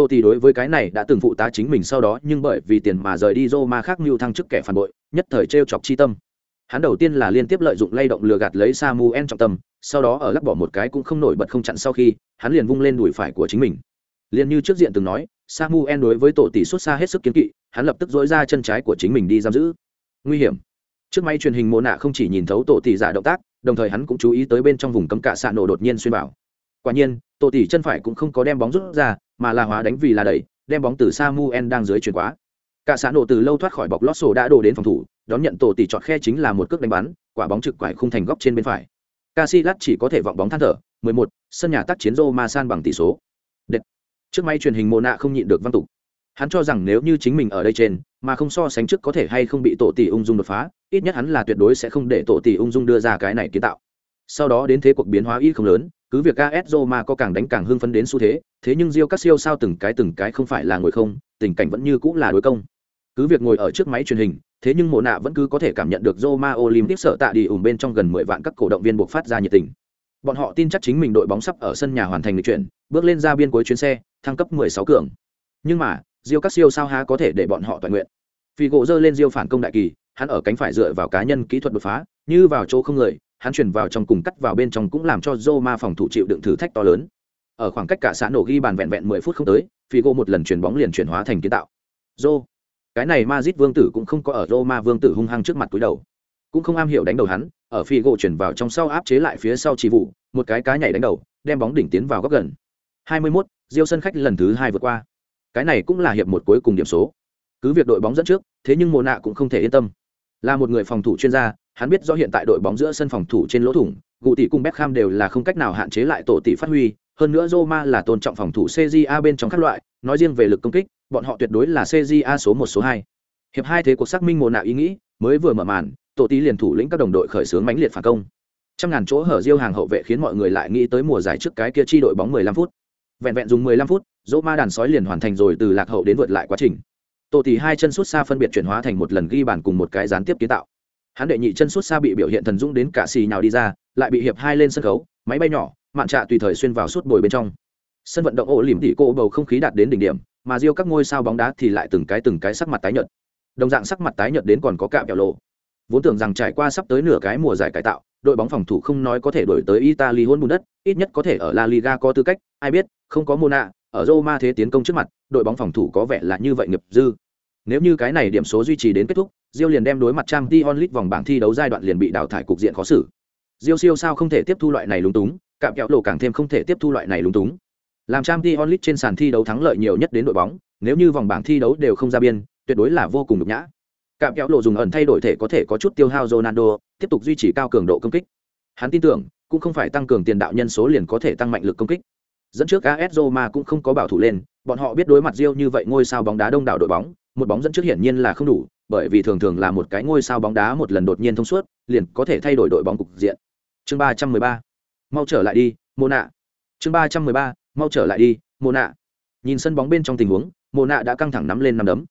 Tô Tỷ đối với cái này đã từng phụ tá chính mình sau đó, nhưng bởi vì tiền mà rời đi Roma khác mưu thăng chức kẻ phản bội, nhất thời treo chọc chi tâm. Hắn đầu tiên là liên tiếp lợi dụng lay động lừa gạt lấy Samuel trọng tâm, sau đó ở lắc bỏ một cái cũng không nổi bật không chặn sau khi, hắn liền vung lên đùi phải của chính mình. Liên như trước diện từng nói, Samuel đối với tổ tỷ xuất xa hết sức kiến kỵ, hắn lập tức dỗi ra chân trái của chính mình đi giam giữ. Nguy hiểm. Trước máy truyền hình mô nạ không chỉ nhìn thấu tổ tỷ giả động tác, đồng thời hắn cũng chú ý tới bên trong vùng cấm cạ xạ nổ đột nhiên xuyên vào. Quả nhiên, tổ tỷ chân phải cũng không có đem bóng rút ra, mà là hóa đánh vì là đẩy, đem bóng từ Samuel đang dưới chuyển quá. Cả xã nổ từ lâu thoát khỏi bọc lót sổ đã đổ đến phòng thủ, đón nhận tổ tỷ chọn khe chính là một cước đánh bắn, quả bóng trực quải khung thành góc trên bên phải. Casillas chỉ có thể vọng bóng than thở, 11, sân nhà tác chiến Roma san bằng tỷ số. Đệt. Trước máy truyền hình Mona không nhịn được văn tục. Hắn cho rằng nếu như chính mình ở đây trên, mà không so sánh trước có thể hay không bị tổ tỷ ung dung đột phá, ít nhất hắn là tuyệt đối sẽ không để tổ tỷ ung dung đưa ra cái này kiến tạo. Sau đó đến thế cuộc biến hóa ít không lớn, cứ việc AS Roma có càng đánh càng hưng phấn đến xu thế, thế nhưng Rio Cassio sao từng cái từng cái không phải là ngồi không, tình cảnh vẫn như cũng là đối công. Cứ việc ngồi ở trước máy truyền hình, thế nhưng Mộ Nạ vẫn cứ có thể cảm nhận được Roma Olympic sợ tạ đi ủng bên trong gần 10 vạn các cổ động viên buộc phát ra nhiệt tình. Bọn họ tin chắc chính mình đội bóng sắp ở sân nhà hoàn thành lịch chuyển, bước lên ra biên cuối chuyến xe, thăng cấp 16 cường. Nhưng mà, Rio Cassio sao há có thể để bọn họ toàn nguyện. Figo giơ lên Rio phản công đại kỳ, hắn ở cánh phải dựa vào cá nhân kỹ thuật đột phá, như vào chỗ không người, hắn chuyển vào trong cùng cắt vào bên trong cũng làm cho Roma phòng thủ chịu đựng thử thách to lớn. Ở khoảng cách cả xã nổ ghi bàn vẹn vẹn 10 phút không tới, Figo một lần chuyển bóng liền chuyển hóa thành kiến tạo. Rô, cái này Madrid vương tử cũng không có ở Roma vương tử hung hăng trước mặt túi đầu, cũng không am hiểu đánh đầu hắn, ở Figo chuyển vào trong sau áp chế lại phía sau chỉ vụ, một cái cá nhảy đánh đầu, đem bóng đỉnh tiến vào góc gần. 21, Diêu sân khách lần thứ hai vượt qua. Cái này cũng là hiệp một cuối cùng điểm số. Cứ việc đội bóng dẫn trước, thế nhưng Mộ Na cũng không thể yên tâm. Là một người phòng thủ chuyên gia, hắn biết rõ hiện tại đội bóng giữa sân phòng thủ trên lỗ thủng, Gù tỷ cùng Beckham đều là không cách nào hạn chế lại tổ tỷ phát huy, hơn nữa Roma là tôn trọng phòng thủ CJA bên trong các loại, nói riêng về lực công kích, bọn họ tuyệt đối là CJA số một số hai. Hiệp hai thế cuộc xác minh mồ nạo ý nghĩ, mới vừa mở màn, tổ tỷ liền thủ lĩnh các đồng đội khởi xướng mãnh liệt phản công. Trăm ngàn chỗ hở diêu hàng hậu vệ khiến mọi người lại nghĩ tới mùa giải trước cái kia chi đội bóng 15 phút. Vẹn vẹn dùng 15 phút, Roma đàn sói liền hoàn thành rồi từ lạc hậu đến vượt lại quá trình. Tổ tỷ hai chân suốt xa phân biệt chuyển hóa thành một lần ghi bàn cùng một cái gián tiếp kiến tạo. Hắn đệ nhị chân suốt xa bị biểu hiện thần dũng đến cả xì nhào đi ra, lại bị hiệp hai lên sân khấu, máy bay nhỏ, mạn trạ tùy thời xuyên vào suốt bồi bên trong. Sân vận động ổ lỉm tỉ cô bầu không khí đạt đến đỉnh điểm, mà riêu các ngôi sao bóng đá thì lại từng cái từng cái sắc mặt tái nhợt. Đồng dạng sắc mặt tái nhợt đến còn có cạm kẹo lộ. Vốn tưởng rằng trải qua sắp tới nửa cái mùa giải cải tạo, đội bóng phòng thủ không nói có thể đổi tới italy hôn bùn đất, ít nhất có thể ở la liga có tư cách, ai biết, không có mona ở roma thế tiến công trước mặt đội bóng phòng thủ có vẻ là như vậy nghiệp dư nếu như cái này điểm số duy trì đến kết thúc Diêu liền đem đối mặt Trang Dion League vòng bảng thi đấu giai đoạn liền bị đào thải cục diện khó xử. Diêu siêu sao không thể tiếp thu loại này lúng túng, cạm kẹo lộ càng thêm không thể tiếp thu loại này lúng túng. Làm Trang Dion League trên sàn thi đấu thắng lợi nhiều nhất đến đội bóng, nếu như vòng bảng thi đấu đều không ra biên, tuyệt đối là vô cùng nhục nhã. Cạm kẹo lộ dùng ẩn thay đổi thể có thể có chút tiêu hao Ronaldo, tiếp tục duy trì cao cường độ công kích. Hắn tin tưởng, cũng không phải tăng cường tiền đạo nhân số liền có thể tăng mạnh lực công kích. Dẫn trước AS Roma cũng không có bảo thủ lên, bọn họ biết đối mặt Rio như vậy ngôi sao bóng đá đông đảo đội bóng, một bóng dẫn trước hiển nhiên là không đủ, bởi vì thường thường là một cái ngôi sao bóng đá một lần đột nhiên thông suốt, liền có thể thay đổi đội bóng cục diện. Chương ba trăm mười ba, Mau trở lại đi, Mona. Chương ba trăm mười ba, Mau trở lại đi, Mona. Nhìn sân bóng bên trong tình huống, Mona đã căng thẳng nắm lên nắm đấm.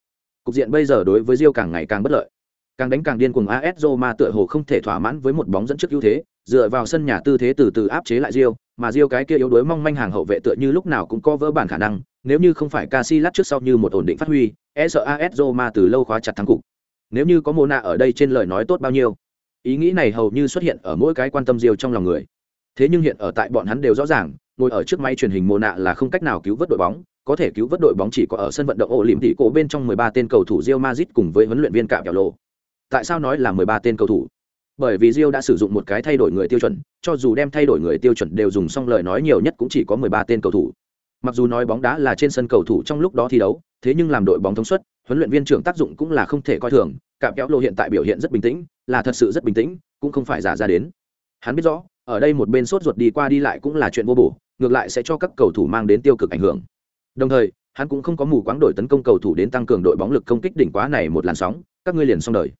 Cục diện bây giờ đối với Rio càng ngày càng bất lợi. Càng đánh càng điên cuồng AS Roma tựa hồ không thể thỏa mãn với một bóng dẫn trước ưu thế, dựa vào sân nhà tư thế từ từ áp chế lại Rio, mà Rio cái kia yếu đuối mong manh hàng hậu vệ tựa như lúc nào cũng có vỡ bản khả năng, nếu như không phải Casillas trước sau như một ổn định phát huy, e sợ AS Roma từ lâu khóa chặt thắng cục. Nếu như có Mona ở đây trên lời nói tốt bao nhiêu. Ý nghĩ này hầu như xuất hiện ở mỗi cái quan tâm Rio trong lòng người. Thế nhưng hiện ở tại bọn hắn đều rõ ràng, ngồi ở trước máy truyền hình Mona là không cách nào cứu vớt đội bóng, có thể cứu vớt đội bóng chỉ có ở sân vận động ổ liễm tỷ cổ bên trong 13 tên cầu thủ Real Madrid cùng với huấn luyện viên Cạm Kẹo Lô. Tại sao nói là 13 tên cầu thủ? Bởi vì Rio đã sử dụng một cái thay đổi người tiêu chuẩn, cho dù đem thay đổi người tiêu chuẩn đều dùng xong lời nói nhiều nhất cũng chỉ có 13 tên cầu thủ. Mặc dù nói bóng đá là trên sân cầu thủ trong lúc đó thi đấu, thế nhưng làm đội bóng thống suất, huấn luyện viên trưởng tác dụng cũng là không thể coi thường. Cạm kéo lô hiện tại biểu hiện rất bình tĩnh, là thật sự rất bình tĩnh, cũng không phải giả ra đến. Hắn biết rõ, ở đây một bên sốt ruột đi qua đi lại cũng là chuyện vô bổ, ngược lại sẽ cho các cầu thủ mang đến tiêu cực ảnh hưởng. Đồng thời, hắn cũng không có mù quáng đổi tấn công cầu thủ đến tăng cường đội bóng lực công kích đỉnh quá này một làn sóng, các ngươi liền xong đời.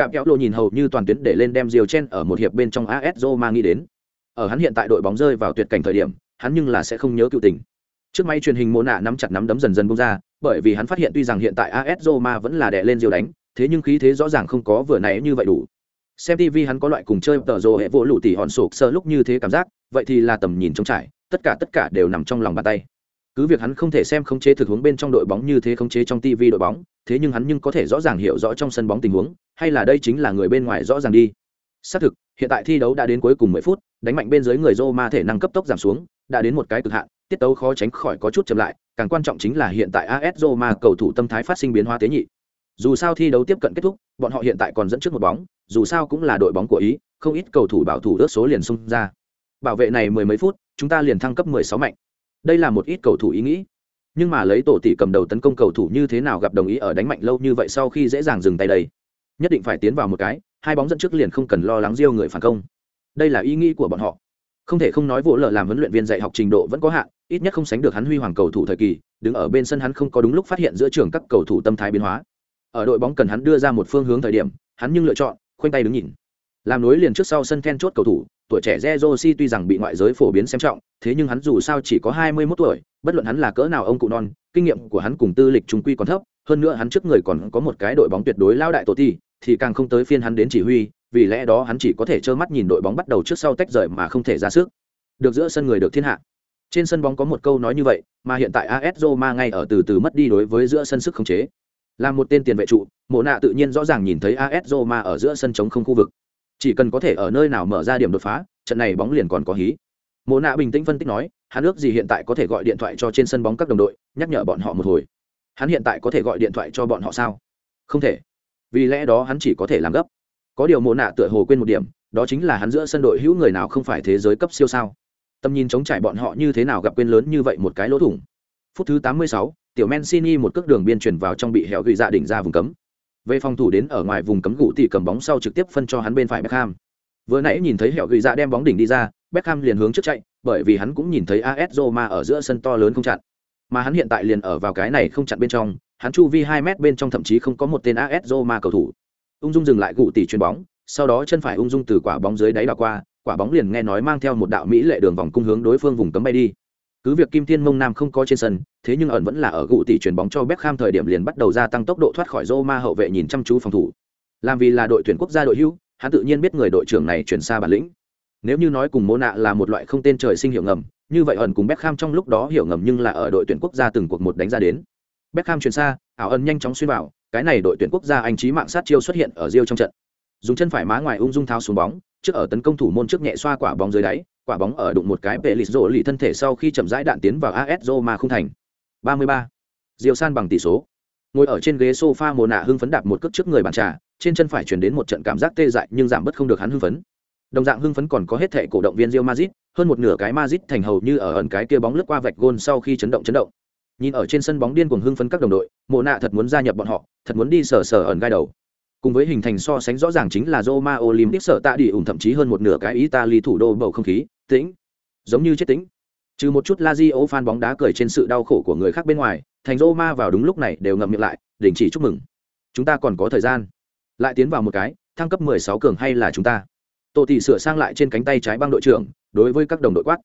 Cạm kéo lộ nhìn hầu như toàn tuyến để lên đem Diều Chen ở một hiệp bên trong AS Roma nghĩ đến. Ở hắn hiện tại đội bóng rơi vào tuyệt cảnh thời điểm, hắn nhưng là sẽ không nhớ cựu tình. Trước máy truyền hình mô nạ nắm chặt nắm đấm dần dần bung ra bởi vì hắn phát hiện tuy rằng hiện tại as roma vẫn là đè lên diều đánh thế nhưng khí thế rõ ràng không có vừa nãy như vậy đủ. Xem tv hắn có loại cùng chơi tờ rồ hệ vỗ lũ tỷ hòn sụp sơ lúc như thế cảm giác vậy thì là tầm nhìn trống trải tất cả tất cả đều nằm trong lòng bàn tay cứ việc hắn không thể xem khống chế thực huống bên trong đội bóng như thế khống chế trong tv đội bóng, thế nhưng hắn nhưng có thể rõ ràng hiểu rõ trong sân bóng tình huống, hay là đây chính là người bên ngoài rõ ràng đi. Xác thực, hiện tại thi đấu đã đến cuối cùng 10 phút, đánh mạnh bên dưới người Roma thể năng cấp tốc giảm xuống, đã đến một cái cực hạn, tiết tấu khó tránh khỏi có chút chậm lại, càng quan trọng chính là hiện tại AS Roma cầu thủ tâm thái phát sinh biến hóa tế nhị. Dù sao thi đấu tiếp cận kết thúc, bọn họ hiện tại còn dẫn trước một bóng, dù sao cũng là đội bóng của ý, không ít cầu thủ bảo thủ ước số liền xung ra. Bảo vệ này mười mấy phút, chúng ta liền thăng cấp 16 mạnh đây là một ít cầu thủ ý nghĩ. Nhưng mà lấy tổ tỷ cầm đầu tấn công cầu thủ như thế nào gặp đồng ý ở đánh mạnh lâu như vậy sau khi dễ dàng dừng tay đây? Nhất định phải tiến vào một cái, hai bóng dẫn trước liền không cần lo lắng riêu người phản công. Đây là ý nghĩ của bọn họ. Không thể không nói vỗ lợ làm huấn luyện viên dạy học trình độ vẫn có hạn, ít nhất không sánh được hắn huy hoàng cầu thủ thời kỳ, đứng ở bên sân hắn không có đúng lúc phát hiện giữa trường các cầu thủ tâm thái biến hóa. Ở đội bóng cần hắn đưa ra một phương hướng thời điểm, hắn nhưng lựa chọn, khoanh tay đứng nhìn. Làm nối liền trước sau sân then chốt cầu thủ tuổi trẻ Jerosi tuy rằng bị ngoại giới phổ biến xem trọng thế nhưng hắn dù sao chỉ có 21 tuổi bất luận hắn là cỡ nào ông cụ non kinh nghiệm của hắn cùng tư lịch trung quy còn thấp hơn nữa hắn trước người còn có một cái đội bóng tuyệt đối lao đại tổ tỷ, thì càng không tới phiên hắn đến chỉ huy vì lẽ đó hắn chỉ có thể trơ mắt nhìn đội bóng bắt đầu trước sau tách rời mà không thể ra sức. Được giữa sân người được thiên hạ. Trên sân bóng có một câu nói như vậy mà hiện tại AS Roma ngay ở từ từ mất đi đối với giữa sân sức khống chế. Là một tên tiền vệ trụ mộ nạ tự nhiên rõ ràng nhìn thấy AS Roma ở giữa sân trống không khu vực chỉ cần có thể ở nơi nào mở ra điểm đột phá trận này bóng liền còn có hí. Mồ nạ bình tĩnh phân tích nói hắn ước gì hiện tại có thể gọi điện thoại cho trên sân bóng các đồng đội nhắc nhở bọn họ một hồi. Hắn hiện tại có thể gọi điện thoại cho bọn họ sao? Không thể. Vì lẽ đó hắn chỉ có thể làm gấp. Có điều mồ nạ tựa hồ quên một điểm đó chính là hắn giữa sân đội hữu người nào không phải thế giới cấp siêu sao? Tầm nhìn chống trải bọn họ như thế nào gặp quên lớn như vậy một cái lỗ thủng. Phút thứ 86, tiểu Mancini một cước đường biên chuyển vào trong bị hẻo gửi dạ đỉnh ra vùng cấm về phòng thủ đến ở ngoài vùng cấm gụ thì cầm bóng sau trực tiếp phân cho hắn bên phải Beckham. Vừa nãy nhìn thấy hẻo gửi dạ đem bóng đỉnh đi ra, Beckham liền hướng trước chạy, bởi vì hắn cũng nhìn thấy AS Roma ở giữa sân to lớn không chặn. Mà hắn hiện tại liền ở vào cái này không chặn bên trong, hắn chu vi hai mét bên trong thậm chí không có một tên AS Roma cầu thủ. Ung dung dừng lại gụ tỷ chuyền bóng, sau đó chân phải ung dung từ quả bóng dưới đáy đảo qua, quả bóng liền nghe nói mang theo một đạo mỹ lệ đường vòng cung hướng đối phương vùng cấm bay đi cứ việc kim thiên mông nam không có trên sân thế nhưng ẩn vẫn là ở gụ tỷ chuyền bóng cho Beckham thời điểm liền bắt đầu gia tăng tốc độ thoát khỏi Roma hậu vệ nhìn chăm chú phòng thủ. Làm vì là đội tuyển quốc gia đội hưu hắn tự nhiên biết người đội trưởng này chuyển xa bản lĩnh. Nếu như nói cùng mô nạ là một loại không tên trời sinh hiệu ngầm như vậy ẩn cùng Beckham trong lúc đó hiểu ngầm nhưng là ở đội tuyển quốc gia từng cuộc một đánh ra đến. Beckham chuyển xa, ảo ân nhanh chóng xuyên vào, cái này đội tuyển quốc gia Anh chí mạng sát chiêu xuất hiện ở Rio trong trận. Dùng chân phải má ngoài ung dung tháo xuống bóng, trước ở tấn công thủ môn trước nhẹ xoa quả bóng dưới đáy, quả bóng ở đụng một cái bệ lịch rổ lì thân thể sau khi chậm rãi đạn tiến vào AS Roma không thành. 33. Diều san bằng tỷ số. Ngồi ở trên ghế sofa Mộ nạ hưng phấn đạp một cước trước người bàn trà, trên chân phải truyền đến một trận cảm giác tê dại nhưng giảm bớt không được hắn hưng phấn. Đồng dạng hưng phấn còn có hết thệ cổ động viên Real Madrid, hơn một nửa cái Madrid thành hầu như ở ẩn cái kia bóng lướt qua vạch gôn sau khi chấn động chấn động. Nhìn ở trên sân bóng điên cuồng hưng phấn các đồng đội, Mộ nạ thật muốn gia nhập bọn họ, thật muốn đi sờ sờ ẩn gai đầu. Cùng với hình thành so sánh rõ ràng chính là Roma Olympic sở tạ đi ủng thậm chí hơn một nửa cái Italy thủ đô bầu không khí, tĩnh, giống như chết tĩnh. Trừ một chút La Zhi ô fan bóng đá cười trên sự đau khổ của người khác bên ngoài, thành Roma vào đúng lúc này đều ngậm miệng lại, đình chỉ chúc mừng. Chúng ta còn có thời gian. Lại tiến vào một cái, thăng cấp 16 cường hay là chúng ta? Tô Tỷ sửa sang lại trên cánh tay trái băng đội trưởng, đối với các đồng đội quát.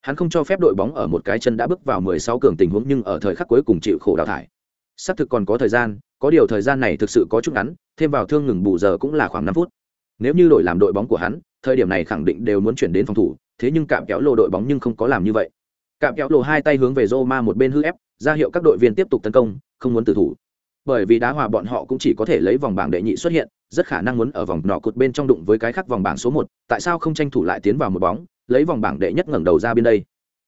Hắn không cho phép đội bóng ở một cái chân đã bước vào 16 cường tình huống nhưng ở thời khắc cuối cùng chịu khổ đào thải. xác thực còn có thời gian, có điều thời gian này thực sự có chút ngắn, thêm vào thương ngừng bù giờ cũng là khoảng 5 phút. Nếu như đội làm đội bóng của hắn, thời điểm này khẳng định đều muốn chuyển đến phòng thủ, thế nhưng cạm kéo lộ đội bóng nhưng không có làm như vậy. Cạm kéo lộ hai tay hướng về Roma một bên hư ép, ra hiệu các đội viên tiếp tục tấn công, không muốn tử thủ. Bởi vì đá hòa bọn họ cũng chỉ có thể lấy vòng bảng đệ nhị xuất hiện, rất khả năng muốn ở vòng nọ cột bên trong đụng với cái khác vòng bảng số một. tại sao không tranh thủ lại tiến vào một bóng, lấy vòng bảng đệ nhất ngẩng đầu ra bên đây.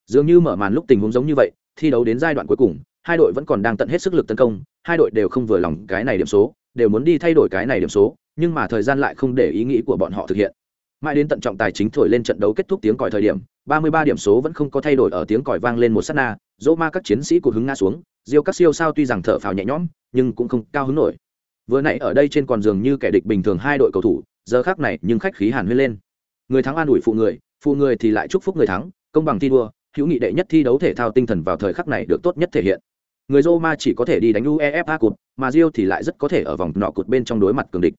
Dường như mở màn lúc tình huống giống như vậy, thi đấu đến giai đoạn cuối cùng, hai đội vẫn còn đang tận hết sức lực tấn công, hai đội đều không vừa lòng cái này điểm số, đều muốn đi thay đổi cái này điểm số, nhưng mà thời gian lại không để ý nghĩ của bọn họ thực hiện. Mãi đến tận trọng tài chính thổi lên trận đấu kết thúc tiếng còi thời điểm, 33 điểm số vẫn không có thay đổi ở tiếng còi vang lên một sát na, Roma các chiến sĩ cụt hứng ngã xuống, diêu các siêu sao tuy rằng thở phào nhẹ nhõm, nhưng cũng không cao hứng nổi. Vừa nãy ở đây trên còn giường như kẻ địch bình thường hai đội cầu thủ, giờ khác này nhưng khách khí hàn huyên lên. Người thắng an ủi phụ người, phụ người thì lại chúc phúc người thắng, công bằng thi đua, hữu nghị đệ nhất thi đấu thể thao tinh thần vào thời khắc này được tốt nhất thể hiện. Người Roma chỉ có thể đi đánh UEFA cột, mà Rio thì lại rất có thể ở vòng nọ cột bên trong đối mặt cường địch.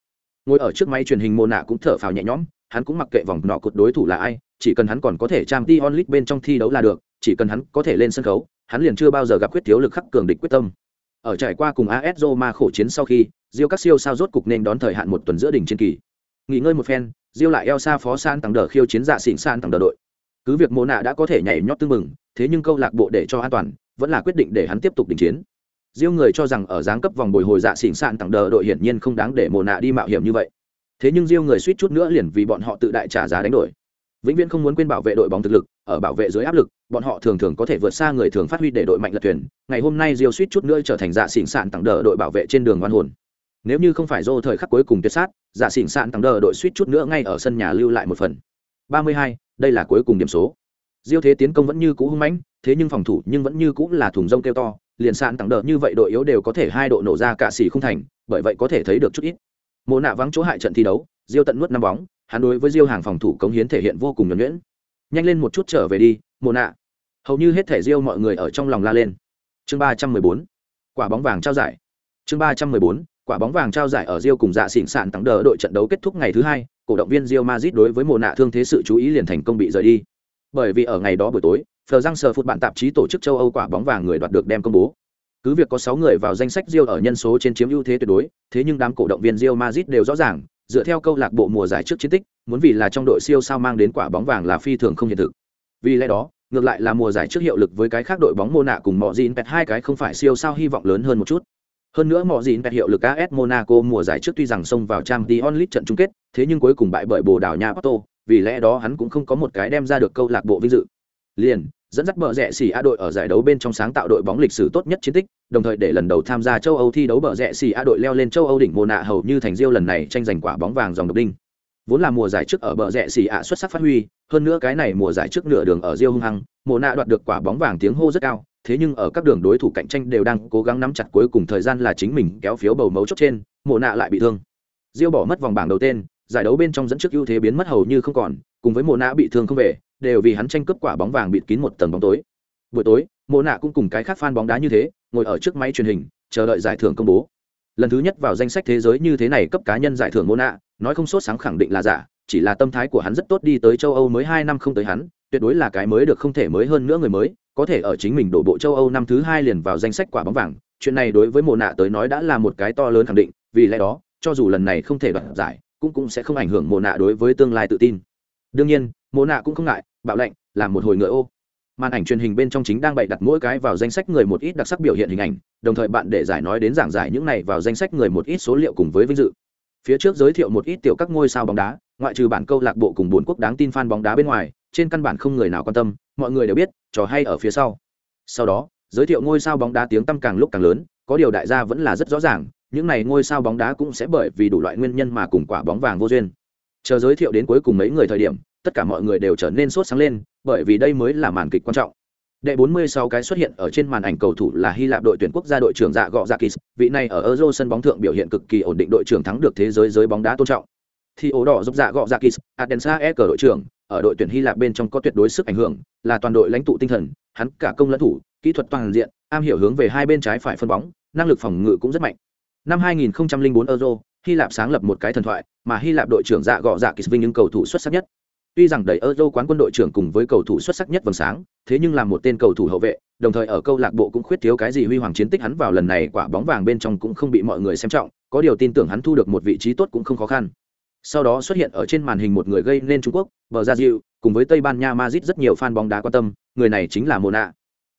Ngồi ở trước máy truyền hình Mona cũng thở phào nhẹ nhõm, hắn cũng mặc kệ vòng nọ cột đối thủ là ai, chỉ cần hắn còn có thể trang Champions League bên trong thi đấu là được, chỉ cần hắn có thể lên sân khấu, hắn liền chưa bao giờ gặp quyết thiếu lực khắc cường địch quyết tâm. Ở trải qua cùng AS Roma khổ chiến sau khi, Rio các siêu sao rốt cục nên đón thời hạn một tuần giữa đỉnh trên kỳ. Nghỉ ngơi một phen, Rio lại Elsa phó san tăng đỡ khiêu chiến dạ xỉn san tăng đỡ đội. Cứ việc Mona đã có thể nhảy nhót tương mừng, thế nhưng câu lạc bộ để cho an toàn, vẫn là quyết định để hắn tiếp tục đình chiến Diêu người cho rằng ở giáng cấp vòng bồi hồi dạ xỉn san tăng đờ đội hiển nhiên không đáng để Mộ nạ đi mạo hiểm như vậy. Thế nhưng riêng người suýt chút nữa liền vì bọn họ tự đại trả giá đánh đổi. Vĩnh viễn không muốn quên bảo vệ đội bóng thực lực, ở bảo vệ dưới áp lực, bọn họ thường thường có thể vượt xa người thường phát huy để đội mạnh lật thuyền. Ngày hôm nay riêng suýt chút nữa trở thành dạ xỉn sạn tặng đờ đội bảo vệ trên đường văn hồn. Nếu như không phải do thời khắc cuối cùng tuyệt sát, dạ xỉn sạn tặng đờ đội suýt chút nữa ngay ở sân nhà lưu lại một phần. 32, đây là cuối cùng điểm số. Diêu thế tiến công vẫn như cũ hung mãnh, thế nhưng phòng thủ nhưng vẫn như cũ là thùng rông kêu to, liền sạn tặng đỡ như vậy đội yếu đều có thể hai độ nổ ra cả xỉ không thành bởi vậy có thể thấy được chút ít mộ nạ vắng chỗ hại trận thi đấu diêu tận nuốt năm bóng hắn đối với diêu hàng phòng thủ cống hiến thể hiện vô cùng nhuẩn nhuyễn nhanh lên một chút trở về đi mộ nạ hầu như hết thể diêu mọi người ở trong lòng la lên chương ba trăm mười bốn quả bóng vàng trao giải chương ba trăm mười bốn quả bóng vàng trao giải ở Rio cùng dạ xỉn sạn tặng đỡ đội trận đấu kết thúc ngày thứ hai, cổ động viên Rio Madrid đối với mùa nạ thương thế sự chú ý liền thành công bị rời đi. Bởi vì ở ngày đó buổi tối, Phờ Giang Sờ Phút bạn tạp chí tổ chức châu Âu quả bóng vàng người đoạt được đem công bố. Cứ việc có 6 người vào danh sách Real ở nhân số trên chiếm ưu thế tuyệt đối, thế nhưng đám cổ động viên Real Madrid đều rõ ràng, dựa theo câu lạc bộ mùa giải trước chiến tích, muốn vì là trong đội siêu sao mang đến quả bóng vàng là phi thường không hiện thực. Vì lẽ đó, ngược lại là mùa giải trước hiệu lực với cái khác đội bóng Mona cùng Mọ Jin Pet hai cái không phải siêu sao hy vọng lớn hơn một chút. Hơn nữa Mọ Jin Pet hiệu lực AS Monaco mùa giải trước tuy rằng xông vào Champions League trận chung kết, thế nhưng cuối cùng bại bởi Bồ Đào Nha Porto, vì lẽ đó hắn cũng không có một cái đem ra được câu lạc bộ vinh dự. Liền, dẫn dắt bờ rẽ xì a đội ở giải đấu bên trong sáng tạo đội bóng lịch sử tốt nhất chiến tích, đồng thời để lần đầu tham gia châu âu thi đấu bờ rẽ xì a đội leo lên châu âu đỉnh mùa nạ hầu như thành diêu lần này tranh giành quả bóng vàng dòng độc đinh. Vốn là mùa giải trước ở bờ rẽ xì a xuất sắc phát huy, hơn nữa cái này mùa giải trước nửa đường ở diêu hung hăng mùa nạ đoạt được quả bóng vàng tiếng hô rất cao, thế nhưng ở các đường đối thủ cạnh tranh đều đang cố gắng nắm chặt cuối cùng thời gian là chính mình kéo phiếu bầu mấu chốt trên mùa nạ lại bị thương. Diêu bỏ mất vòng bảng đầu tên giải đấu bên trong dẫn trước ưu thế biến mất hầu như không còn, cùng với mùa nạ bị thương không về đều vì hắn tranh cướp quả bóng vàng bịt kín một tầng bóng tối. Buổi tối, mộ nạ cũng cùng cái khác fan bóng đá như thế, ngồi ở trước máy truyền hình, chờ đợi giải thưởng công bố. Lần thứ nhất vào danh sách thế giới như thế này cấp cá nhân giải thưởng mộ nạ, nói không sốt sáng khẳng định là giả, chỉ là tâm thái của hắn rất tốt đi tới châu âu mới hai năm không tới hắn, tuyệt đối là cái mới được không thể mới hơn nữa người mới, có thể ở chính mình đổ bộ châu âu năm thứ hai liền vào danh sách quả bóng vàng. Chuyện này đối với mộ nạ tới nói đã là một cái to lớn khẳng định, vì lẽ đó, cho dù lần này không thể đoạt giải, cũng cũng sẽ không ảnh hưởng mộ nạ đối với tương lai tự tin. Đương nhiên, mộ nạ cũng không ngại bạo lệnh làm một hồi ngựa ô. Màn ảnh truyền hình bên trong chính đang bày đặt mỗi cái vào danh sách người một ít đặc sắc biểu hiện hình ảnh, đồng thời bạn để giải nói đến giảng giải những này vào danh sách người một ít số liệu cùng với vinh dự. Phía trước giới thiệu một ít tiểu các ngôi sao bóng đá, ngoại trừ bản câu lạc bộ cùng bốn quốc đáng tin fan bóng đá bên ngoài, trên căn bản không người nào quan tâm, mọi người đều biết, trò hay ở phía sau. Sau đó, giới thiệu ngôi sao bóng đá tiếng tăm càng lúc càng lớn, có điều đại gia vẫn là rất rõ ràng, những này ngôi sao bóng đá cũng sẽ bởi vì đủ loại nguyên nhân mà cùng quả bóng vàng vô duyên. Chờ giới thiệu đến cuối cùng mấy người thời điểm tất cả mọi người đều trở nên sốt sáng lên bởi vì đây mới là màn kịch quan trọng đệ 46 cái xuất hiện ở trên màn ảnh cầu thủ là Hy Lạp đội tuyển quốc gia đội trưởng Dạ Gọ Dạ Kis, vị này ở Euro sân bóng thượng biểu hiện cực kỳ ổn định đội trưởng thắng được thế giới giới bóng đá tôn trọng. Thì ổ đỏ giúp Dạ Gọ Dạ Kis, Adensa E cờ đội trưởng, ở đội tuyển Hy Lạp bên trong có tuyệt đối sức ảnh hưởng, là toàn đội lãnh tụ tinh thần, hắn cả công lẫn thủ, kỹ thuật toàn diện, am hiểu hướng về hai bên trái phải phân bóng, năng lực phòng ngự cũng rất mạnh. Năm 2004 Euro, Hy Lạp sáng lập một cái thần thoại, mà Hy Lạp đội trưởng Dạ Gọ Dạ Kis vinh những cầu thủ xuất sắc nhất. Tuy rằng đẩy Euro quán quân đội trưởng cùng với cầu thủ xuất sắc nhất vầng sáng, thế nhưng làm một tên cầu thủ hậu vệ, đồng thời ở câu lạc bộ cũng khuyết thiếu cái gì huy hoàng chiến tích hắn vào lần này quả bóng vàng bên trong cũng không bị mọi người xem trọng, có điều tin tưởng hắn thu được một vị trí tốt cũng không khó khăn. Sau đó xuất hiện ở trên màn hình một người gây nên Trung Quốc, bờ ra cùng với Tây Ban Nha Madrid rất nhiều fan bóng đá quan tâm, người này chính là Mona.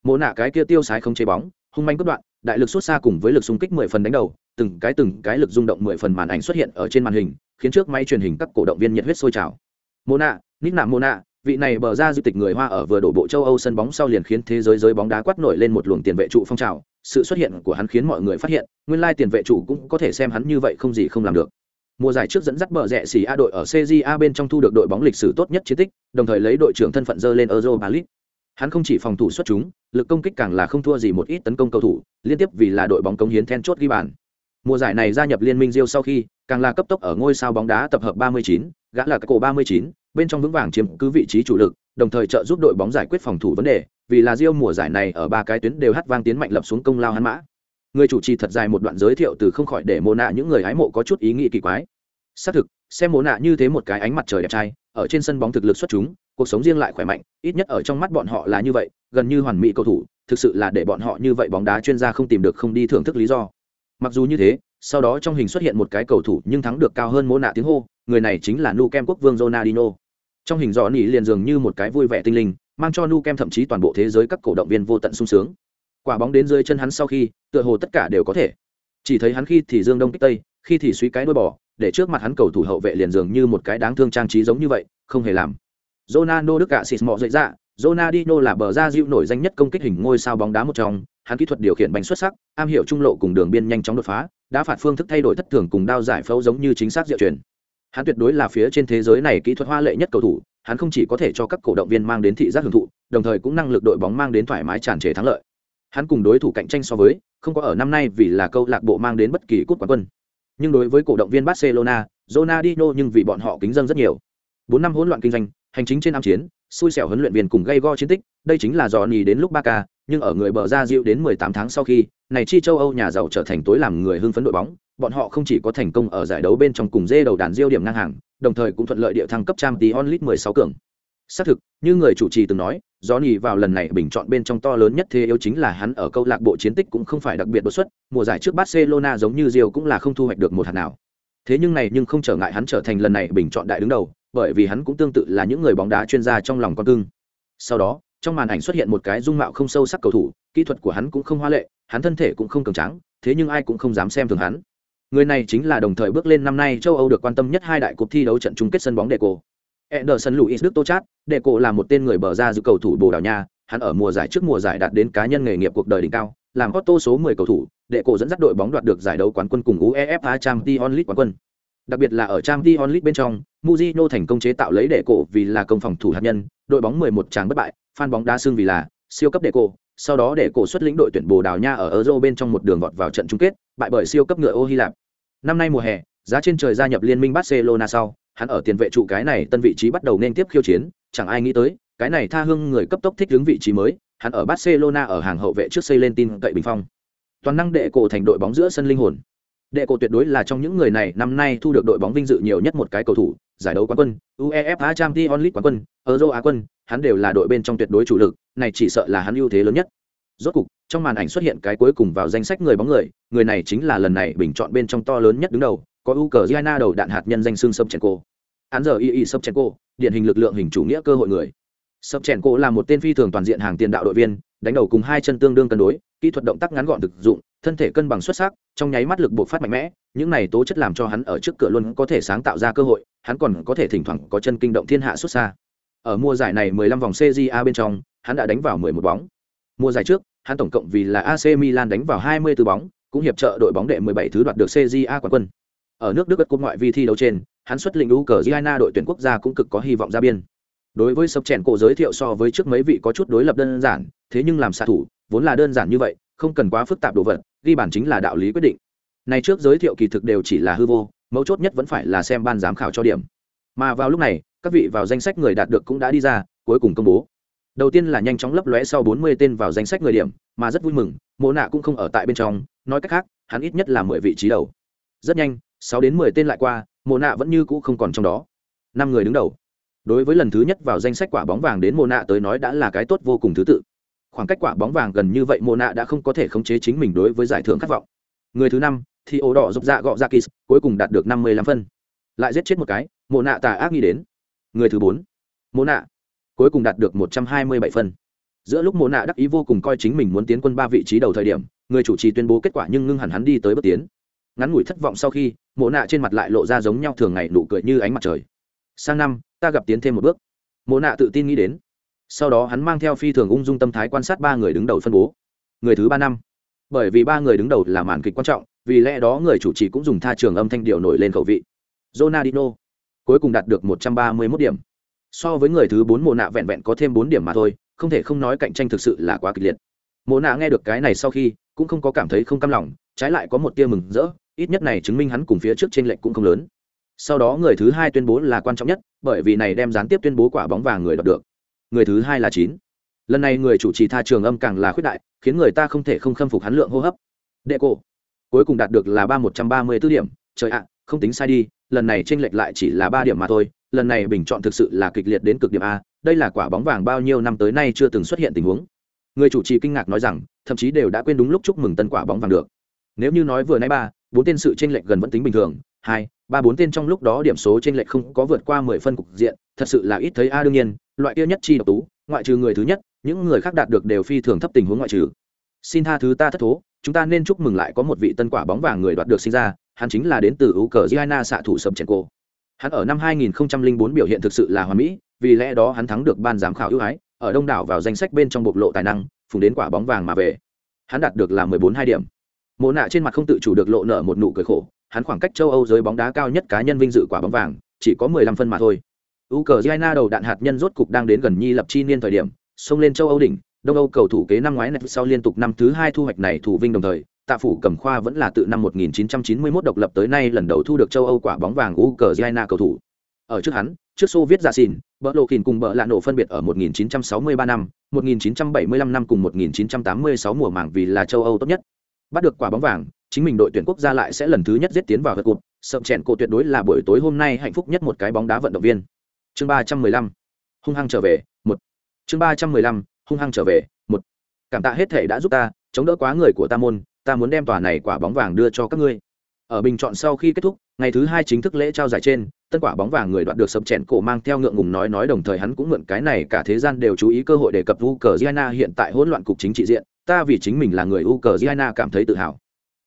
Mona cái kia tiêu sái không chế bóng, hung manh cốt đoạn, đại lực xuất xa cùng với lực xung kích 10 phần đánh đầu, từng cái từng cái lực rung động 10 phần màn ảnh xuất hiện ở trên màn hình, khiến trước máy truyền hình các cổ động viên nhiệt huyết sôi trào. Mona, nít nạ mô nạ vị này bờ ra di tịch người Hoa ở vừa đổ bộ châu Âu sân bóng sau liền khiến thế giới giới bóng đá quát nổi lên một luồng tiền vệ trụ phong trào, sự xuất hiện của hắn khiến mọi người phát hiện, nguyên lai tiền vệ trụ cũng có thể xem hắn như vậy không gì không làm được. Mùa giải trước dẫn dắt bờ rẽ xỉ A đội ở CJA bên trong thu được đội bóng lịch sử tốt nhất chiến tích, đồng thời lấy đội trưởng thân phận dơ lên euro balit Hắn không chỉ phòng thủ xuất chúng, lực công kích càng là không thua gì một ít tấn công cầu thủ, liên tiếp vì là đội bóng cống hiến then chốt ghi bàn. Mùa giải này gia nhập liên minh Rio sau khi, càng là cấp tốc ở ngôi sao bóng đá tập hợp 39, gã là cái cổ 39, bên trong vững vàng chiếm cứ vị trí chủ lực, đồng thời trợ giúp đội bóng giải quyết phòng thủ vấn đề, vì là Rio mùa giải này ở ba cái tuyến đều hát vang tiến mạnh lập xuống công lao hắn mã. Người chủ trì thật dài một đoạn giới thiệu từ không khỏi để mô nạ những người hái mộ có chút ý nghĩ kỳ quái. Xác thực, xem mô nạ như thế một cái ánh mặt trời đẹp trai, ở trên sân bóng thực lực xuất chúng, cuộc sống riêng lại khỏe mạnh, ít nhất ở trong mắt bọn họ là như vậy, gần như hoàn mỹ cầu thủ, thực sự là để bọn họ như vậy bóng đá chuyên gia không tìm được không đi thưởng thức lý do. Mặc dù như thế, sau đó trong hình xuất hiện một cái cầu thủ nhưng thắng được cao hơn mô nạ tiếng hô, người này chính là Nu Kem quốc vương Ronaldinho. Trong hình dò nỉ liền dường như một cái vui vẻ tinh linh mang cho nu kem thậm chí toàn bộ thế giới các cổ động viên vô tận sung sướng. Quả bóng đến dưới chân hắn sau khi tựa hồ tất cả đều có thể. Chỉ thấy hắn khi thì dương đông kích tây khi thì suy cái đuôi bò để trước mặt hắn cầu thủ hậu vệ liền dường như một cái đáng thương trang trí giống như vậy không hề làm. Ronaldo đức cả xịt mọ dậy ra Ronaldinho là bờ ra dịu nổi danh nhất công kích hình ngôi sao bóng đá một trong hắn kỹ thuật điều khiển bánh xuất sắc am hiểu trung lộ cùng đường biên nhanh chóng đột phá đã phạt phương thức thay đổi thất thường cùng đao giải phẫu giống như chính xác diệu truyền. Hắn tuyệt đối là phía trên thế giới này kỹ thuật hoa lệ nhất cầu thủ, hắn không chỉ có thể cho các cổ động viên mang đến thị giác hưởng thụ, đồng thời cũng năng lực đội bóng mang đến thoải mái tràn trề thắng lợi. Hắn cùng đối thủ cạnh tranh so với, không có ở năm nay vì là câu lạc bộ mang đến bất kỳ cúp quán quân. Nhưng đối với cổ động viên barcelona, Ronaldinho nhưng vì bọn họ kính dân rất nhiều. Bốn năm hỗn loạn kinh doanh, hành chính trên năm chiến, xui xẻo huấn luyện viên cùng gây go chiến tích, đây chính là dò nì đến lúc ba k nhưng ở người bờ ra dịu đến 18 tháng sau khi này chi châu âu nhà giàu trở thành tối làm người hưng phấn đội bóng bọn họ không chỉ có thành công ở giải đấu bên trong cùng dê đầu đàn diêu điểm ngang hàng, đồng thời cũng thuận lợi địa thăng cấp trang tí onlit 16 cường. Xác thực, như người chủ trì từng nói, Johnny vào lần này bình chọn bên trong to lớn nhất thế yếu chính là hắn ở câu lạc bộ chiến tích cũng không phải đặc biệt đột xuất, mùa giải trước Barcelona giống như Rio cũng là không thu hoạch được một hạt nào. Thế nhưng này nhưng không trở ngại hắn trở thành lần này bình chọn đại đứng đầu, bởi vì hắn cũng tương tự là những người bóng đá chuyên gia trong lòng con cưng. Sau đó, trong màn ảnh xuất hiện một cái dung mạo không sâu sắc cầu thủ, kỹ thuật của hắn cũng không hoa lệ, hắn thân thể cũng không cường tráng, thế nhưng ai cũng không dám xem thường hắn. Người này chính là đồng thời bước lên năm nay châu Âu được quan tâm nhất hai đại cuộc thi đấu trận chung kết sân bóng Đệ Cổ, Ederson Luis Đức Tô Chát, Cổ là một tên người bờ ra giữ cầu thủ Bồ Đào Nha, hắn ở mùa giải trước mùa giải đạt đến cá nhân nghề nghiệp cuộc đời đỉnh cao, làm Otto số 10 cầu thủ, Đệ Cổ dẫn dắt đội bóng đoạt được giải đấu quán quân cùng UEFA Champions League quán quân. Đặc biệt là ở Champions League bên trong, Mourinho thành công chế tạo lấy Đệ Cổ vì là công phòng thủ hạt nhân, đội bóng 11 tràng bất bại, fan bóng đá xương vì là siêu cấp Deco, sau đó để cổ xuất lĩnh đội tuyển Bồ Đào Nha ở Euro bên trong một đường vọt vào trận chung kết, bại bởi siêu cấp ngựa ô Hy Lạp. Năm nay mùa hè, giá trên trời gia nhập liên minh Barcelona sau, hắn ở tiền vệ trụ cái này tân vị trí bắt đầu nên tiếp khiêu chiến, chẳng ai nghĩ tới, cái này tha hương người cấp tốc thích ứng vị trí mới, hắn ở Barcelona ở hàng hậu vệ trước xây lên tin cậy bình phong. Toàn năng đệ cổ thành đội bóng giữa sân linh hồn. Đệ cổ tuyệt đối là trong những người này năm nay thu được đội bóng vinh dự nhiều nhất một cái cầu thủ, giải đấu quán quân, UEFA Champions League quán quân, Euro Á quân, hắn đều là đội bên trong tuyệt đối chủ lực, này chỉ sợ là hắn ưu thế lớn nhất. Rốt cục, trong màn ảnh xuất hiện cái cuối cùng vào danh sách người bóng người, người này chính là lần này bình chọn bên trong to lớn nhất đứng đầu, có Ukraine đầu đạn hạt nhân danh xương Sobchenko. Án giờ y y Sobchenko, điển hình lực lượng hình chủ nghĩa cơ hội người. sập là một tên phi thường toàn diện hàng tiền đạo đội viên đánh đầu cùng hai chân tương đương cân đối, kỹ thuật động tác ngắn gọn thực dụng, thân thể cân bằng xuất sắc, trong nháy mắt lực bộc phát mạnh mẽ, những này tố chất làm cho hắn ở trước cửa luôn có thể sáng tạo ra cơ hội, hắn còn có thể thỉnh thoảng có chân kinh động thiên hạ xuất xa. Ở mùa giải này 15 vòng CJA bên trong, hắn đã đánh vào 11 bóng. Mùa giải trước, hắn tổng cộng vì là AC Milan đánh vào 24 bóng, cũng hiệp trợ đội bóng đệ 17 thứ đoạt được CJA quán quân. Ở nước Đức cúp ngoại vi thi đấu trên, hắn xuất lĩnh Ukraine đội tuyển quốc gia cũng cực có hy vọng ra biên. Đối với sập chèn cổ giới thiệu so với trước mấy vị có chút đối lập đơn giản thế nhưng làm xạ thủ, vốn là đơn giản như vậy, không cần quá phức tạp đồ vật, ghi bản chính là đạo lý quyết định. Này trước giới thiệu kỳ thực đều chỉ là hư vô, mấu chốt nhất vẫn phải là xem ban giám khảo cho điểm. Mà vào lúc này, các vị vào danh sách người đạt được cũng đã đi ra, cuối cùng công bố. Đầu tiên là nhanh chóng lấp lóe sau 40 tên vào danh sách người điểm, mà rất vui mừng, mộ nạ cũng không ở tại bên trong, nói cách khác, hắn ít nhất là 10 vị trí đầu. Rất nhanh 6 đến 10 tên lại qua, mộ nạ vẫn như cũ không còn trong đó. Năm người đứng đầu. Đối với lần thứ nhất vào danh sách quả bóng vàng đến mộ nạ tới nói đã là cái tốt vô cùng thứ tự khoảng cách quả bóng vàng gần như vậy Mô nạ đã không có thể khống chế chính mình đối với giải thưởng khát vọng. Người thứ năm, thì ổ đỏ giúp dạ gọ ra kỳ cuối cùng đạt được năm mươi lăm phân. Lại giết chết một cái Mô nạ tà ác nghĩ đến. Người thứ bốn Mô nạ cuối cùng đạt được một trăm hai mươi bảy phân. Giữa lúc Mô nạ đắc ý vô cùng coi chính mình muốn tiến quân ba vị trí đầu thời điểm, người chủ trì tuyên bố kết quả nhưng ngưng hẳn hắn đi tới bước tiến. Ngắn ngủi thất vọng sau khi mộ nạ trên mặt lại lộ ra giống nhau thường ngày nụ cười như ánh mặt trời. Sang năm, ta gặp tiến thêm một bước. Mộ nạ tự tin nghĩ đến sau đó hắn mang theo phi thường ung dung tâm thái quan sát ba người đứng đầu phân bố. Người thứ ba năm. Bởi vì ba người đứng đầu là màn kịch quan trọng, vì lẽ đó người chủ trì cũng dùng tha trường âm thanh điệu nổi lên khẩu vị. Jonadino cuối cùng đạt được 131 điểm. So với người thứ bốn mồ nạ vẹn vẹn có thêm bốn điểm mà thôi, không thể không nói cạnh tranh thực sự là quá kịch liệt. Mồ nạ nghe được cái này sau khi, cũng không có cảm thấy không cam lòng, trái lại có một tia mừng rỡ, ít nhất này chứng minh hắn cùng phía trước trên lệnh cũng không lớn. Sau đó người thứ hai tuyên bố là quan trọng nhất, bởi vì này đem gián tiếp tuyên bố quả bóng vàng người đoạt được người thứ hai là chín. Lần này người chủ trì tha trường âm càng là khuyết đại, khiến người ta không thể không khâm phục hắn lượng hô hấp. Đệ cổ. Cuối cùng đạt được là ba một trăm ba mươi b ố điểm. Trời ạ, không tính sai đi, lần này tranh lệch lại chỉ là ba điểm mà thôi, lần này bình chọn thực sự là kịch liệt đến cực điểm a, đây là quả bóng vàng bao nhiêu năm tới nay chưa từng xuất hiện tình huống. Người chủ trì kinh ngạc nói rằng, thậm chí đều đã quên đúng lúc chúc mừng tân quả bóng vàng được. Nếu như nói vừa nay ba, bốn tên sự tranh lệch gần vẫn tính bình thường, hai ba bốn tên trong lúc đó điểm số trên lệch không có vượt qua mười phân cục diện, thật sự là ít thấy. A, đương nhiên, loại kia nhất chi độc tú, ngoại trừ người thứ nhất, những người khác đạt được đều phi thường thấp tình huống ngoại trừ. Xin tha thứ ta thất thố, chúng ta nên chúc mừng lại có một vị tân quả bóng vàng người đoạt được sinh ra, hắn chính là đến từ u cờ xạ thủ sầm chèn cô hắn ở năm 2004 biểu hiện thực sự là hoàn mỹ, vì lẽ đó hắn thắng được ban giám khảo ưu ái, ở đông đảo vào danh sách bên trong bộc lộ tài năng, phùng đến quả bóng vàng mà về. Hắn đạt được là 14 hai điểm. Mộ nạ trên mặt không tự chủ được lộ nở một nụ cười khổ hắn khoảng cách châu âu giới bóng đá cao nhất cá nhân vinh dự quả bóng vàng, chỉ có 15 phân mà thôi. Ukraine đầu đạn hạt nhân rốt cục đang đến gần nhi lập chi niên thời điểm, xông lên châu âu đỉnh, đông âu cầu thủ kế năm ngoái này sau liên tục năm thứ hai thu hoạch này thủ vinh đồng thời, tạ phủ cầm khoa vẫn là tự năm 1991 độc lập tới nay lần đầu thu được châu âu quả bóng vàng ukraine cầu thủ. Ở trước hắn, trước xô viết giả xin bỡ lộ kình cùng bỡ lạ nổ phân biệt ở 1963 năm 1975 năm cùng 1986 mùa màng vì là châu âu tốt nhất. Bắt được quả bóng vàng chính mình đội tuyển quốc gia lại sẽ lần thứ nhất giết tiến vào vật cụt. Sậm chèn cổ tuyệt đối là buổi tối hôm nay hạnh phúc nhất một cái bóng đá vận động viên. Chương 315 hung hăng trở về, một. Chương 315 hung hăng trở về, một. Cảm tạ hết thể đã giúp ta, chống đỡ quá người của ta môn, ta muốn đem tòa này quả bóng vàng đưa cho các ngươi. Ở bình chọn sau khi kết thúc, ngày thứ hai chính thức lễ trao giải trên, tân quả bóng vàng người đoạt được sập chèn cổ mang theo ngượng ngùng nói nói đồng thời hắn cũng mượn cái này cả thế gian đều chú ý cơ hội để cập Ukraine hiện tại hỗn loạn cục chính trị diện. Ta vì chính mình là người Ukraine cảm thấy tự hào.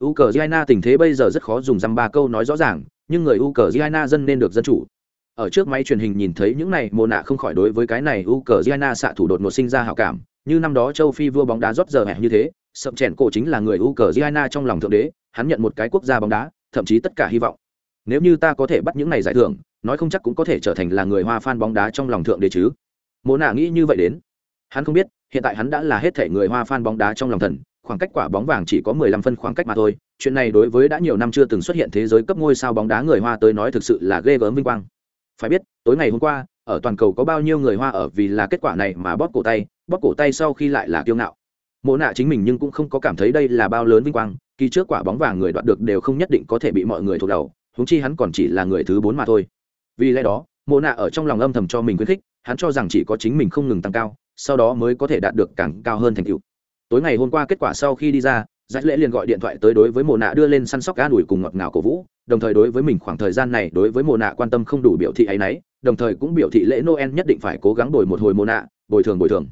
Ukraine tình thế bây giờ rất khó dùng dăm ba câu nói rõ ràng, nhưng người Ukraine dân nên được dân chủ. Ở trước máy truyền hình nhìn thấy những này, mồ nạ không khỏi đối với cái này Ukraine xạ thủ đột ngột sinh ra hảo cảm, như năm đó châu phi vua bóng đá rót giờ hẹ như thế, sậm chèn cổ chính là người Ukraine trong lòng thượng đế, hắn nhận một cái quốc gia bóng đá, thậm chí tất cả hy vọng. Nếu như ta có thể bắt những này giải thưởng, nói không chắc cũng có thể trở thành là người hoa fan bóng đá trong lòng thượng đế chứ. Mồ nạ nghĩ như vậy đến. Hắn không biết, hiện tại hắn đã là hết thể người hoa fan bóng đá trong lòng thần khoảng cách quả bóng vàng chỉ có 15 phân khoảng cách mà thôi, chuyện này đối với đã nhiều năm chưa từng xuất hiện thế giới cấp ngôi sao bóng đá người hoa tới nói thực sự là ghê gớm vinh quang. Phải biết, tối ngày hôm qua, ở toàn cầu có bao nhiêu người hoa ở vì là kết quả này mà bóp cổ tay, bóp cổ tay sau khi lại là kiêu ngạo. Mộ nạ chính mình nhưng cũng không có cảm thấy đây là bao lớn vinh quang, kỳ trước quả bóng vàng người đoạt được đều không nhất định có thể bị mọi người thuộc đầu, huống chi hắn còn chỉ là người thứ bốn mà thôi. Vì lẽ đó, mộ nạ ở trong lòng âm thầm cho mình khuyến khích, hắn cho rằng chỉ có chính mình không ngừng tăng cao, sau đó mới có thể đạt được càng cao hơn thành tựu tối ngày hôm qua kết quả sau khi đi ra giải lễ liền gọi điện thoại tới đối với mộ nạ đưa lên săn sóc an ủi cùng ngọt ngào cổ vũ đồng thời đối với mình khoảng thời gian này đối với mộ nạ quan tâm không đủ biểu thị ấy nấy đồng thời cũng biểu thị lễ noel nhất định phải cố gắng đổi một hồi mộ nạ bồi thường bồi thường.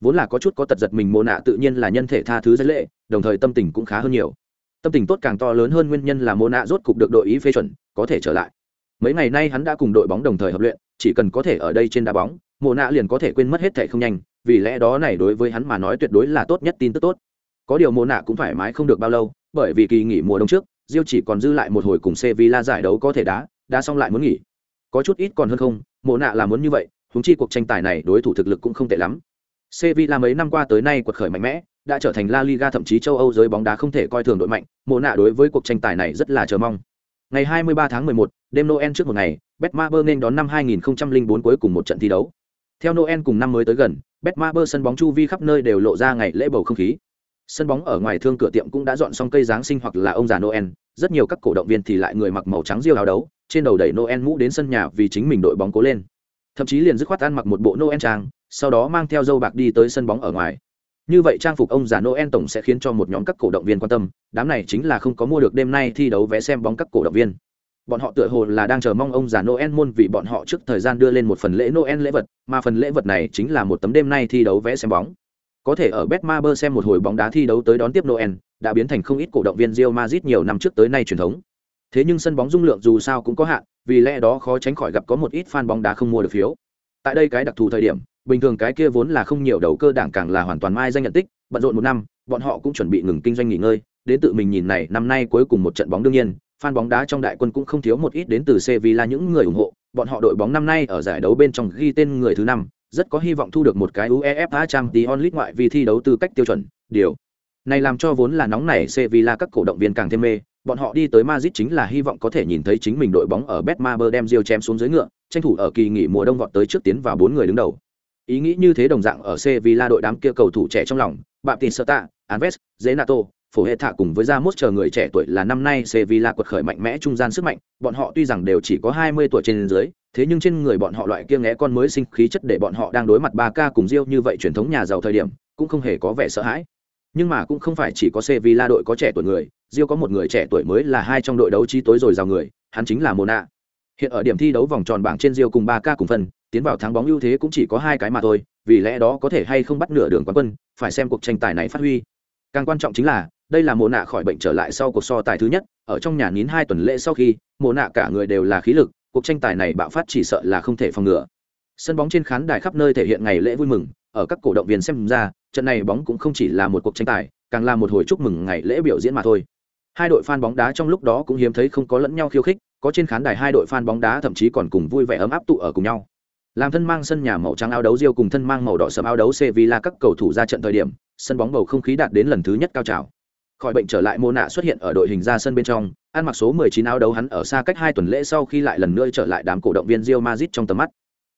Vốn là có chút có tật giật mình mồ nạ tự nhiên là nhân thể tha thứ giấy lễ, đồng thời tâm tình cũng khá hơn nhiều. Tâm tình tốt càng to lớn hơn nguyên nhân là mồ nạ rốt cục được đội ý phê chuẩn có thể trở lại. Mấy ngày nay hắn đã cùng đội bóng đồng thời hợp luyện chỉ cần có thể ở đây trên đá bóng mồ nạ liền có thể quên mất hết thẻ không nhanh vì lẽ đó này đối với hắn mà nói tuyệt đối là tốt nhất tin tức tốt có điều mồ nạ cũng thoải mái không được bao lâu bởi vì kỳ nghỉ mùa đông trước diêu chỉ còn dư lại một hồi cùng Sevilla giải đấu có thể đá, đá xong lại muốn nghỉ. Có chút ít còn hơn không, mùa nạ là muốn như vậy, huống chi cuộc tranh tài này đối thủ thực lực cũng không tệ lắm. Sevilla mấy năm qua tới nay quật khởi mạnh mẽ, đã trở thành La Liga thậm chí châu Âu giới bóng đá không thể coi thường đội mạnh, mùa nạ đối với cuộc tranh tài này rất là chờ mong. Ngày 23 tháng 11, đêm Noel trước một ngày, Betmaber nên đón năm 2004 cuối cùng một trận thi đấu. Theo Noel cùng năm mới tới gần, Betmaber sân bóng chu vi khắp nơi đều lộ ra ngày lễ bầu không khí. Sân bóng ở ngoài thương cửa tiệm cũng đã dọn xong cây giáng sinh hoặc là ông già noel. Rất nhiều các cổ động viên thì lại người mặc màu trắng riêu áo đấu, trên đầu đẩy noel mũ đến sân nhà vì chính mình đội bóng cố lên. Thậm chí liền dứt khoát ăn mặc một bộ noel trang, sau đó mang theo dâu bạc đi tới sân bóng ở ngoài. Như vậy trang phục ông già noel tổng sẽ khiến cho một nhóm các cổ động viên quan tâm. Đám này chính là không có mua được đêm nay thi đấu vé xem bóng các cổ động viên bọn họ tựa hồ là đang chờ mong ông già noel môn vì bọn họ trước thời gian đưa lên một phần lễ noel lễ vật mà phần lễ vật này chính là một tấm đêm nay thi đấu vẽ xem bóng có thể ở Betmaber xem một hồi bóng đá thi đấu tới đón tiếp Noel, đã biến thành không ít cổ động viên rio Madrid nhiều năm trước tới nay truyền thống. Thế nhưng sân bóng dung lượng dù sao cũng có hạn, vì lẽ đó khó tránh khỏi gặp có một ít fan bóng đá không mua được phiếu. Tại đây cái đặc thù thời điểm, bình thường cái kia vốn là không nhiều đầu cơ đảng càng là hoàn toàn mai danh nhận tích, bận rộn một năm, bọn họ cũng chuẩn bị ngừng kinh doanh nghỉ ngơi, đến tự mình nhìn này năm nay cuối cùng một trận bóng đương nhiên, fan bóng đá trong đại quân cũng không thiếu một ít đến từ Sevilla những người ủng hộ, bọn họ đội bóng năm nay ở giải đấu bên trong ghi tên người thứ năm, rất có hy vọng thu được một cái UEFA Champions League ngoại vì thi đấu tư cách tiêu chuẩn, điều này làm cho vốn là nóng nảy Sevilla các cổ động viên càng thêm mê, bọn họ đi tới Madrid chính là hy vọng có thể nhìn thấy chính mình đội bóng ở Betmaber đem Rio chém xuống dưới ngựa, tranh thủ ở kỳ nghỉ mùa đông vọt tới trước tiến vào bốn người đứng đầu. Ý nghĩ như thế đồng dạng ở Sevilla đội đám kia cầu thủ trẻ trong lòng, Bạm Anves, Sota, Zenato, phổ hệ thạ cùng với ra mốt chờ người trẻ tuổi là năm nay Sevilla quật khởi mạnh mẽ trung gian sức mạnh, bọn họ tuy rằng đều chỉ có 20 tuổi trên dưới, thế nhưng trên người bọn họ loại kia ngẽ con mới sinh khí chất để bọn họ đang đối mặt 3K cùng Rio như vậy truyền thống nhà giàu thời điểm, cũng không hề có vẻ sợ hãi. Nhưng mà cũng không phải chỉ có Sevilla đội có trẻ tuổi người, Rio có một người trẻ tuổi mới là hai trong đội đấu trí tối rồi giàu người, hắn chính là Mona. Hiện ở điểm thi đấu vòng tròn bảng trên Rio cùng 3K cùng phần, tiến vào thắng bóng ưu thế cũng chỉ có hai cái mà thôi, vì lẽ đó có thể hay không bắt nửa đường quán quân, phải xem cuộc tranh tài này phát huy. Càng quan trọng chính là, đây là mồ nạ khỏi bệnh trở lại sau cuộc so tài thứ nhất, ở trong nhà nín hai tuần lễ sau khi mồ nạ cả người đều là khí lực, cuộc tranh tài này bạo phát chỉ sợ là không thể phòng ngừa. Sân bóng trên khán đài khắp nơi thể hiện ngày lễ vui mừng, ở các cổ động viên xem ra, trận này bóng cũng không chỉ là một cuộc tranh tài, càng là một hồi chúc mừng ngày lễ biểu diễn mà thôi. Hai đội fan bóng đá trong lúc đó cũng hiếm thấy không có lẫn nhau khiêu khích, có trên khán đài hai đội fan bóng đá thậm chí còn cùng vui vẻ ấm áp tụ ở cùng nhau. Làm thân mang sân nhà màu trắng áo đấu riêu cùng thân mang màu đỏ sầm áo đấu Sevilla các cầu thủ ra trận thời điểm, sân bóng bầu không khí đạt đến lần thứ nhất cao trào khỏi bệnh trở lại mô nạ xuất hiện ở đội hình ra sân bên trong ăn mặc số 19 áo đấu hắn ở xa cách hai tuần lễ sau khi lại lần nữa trở lại đám cổ động viên Real Madrid trong tầm mắt.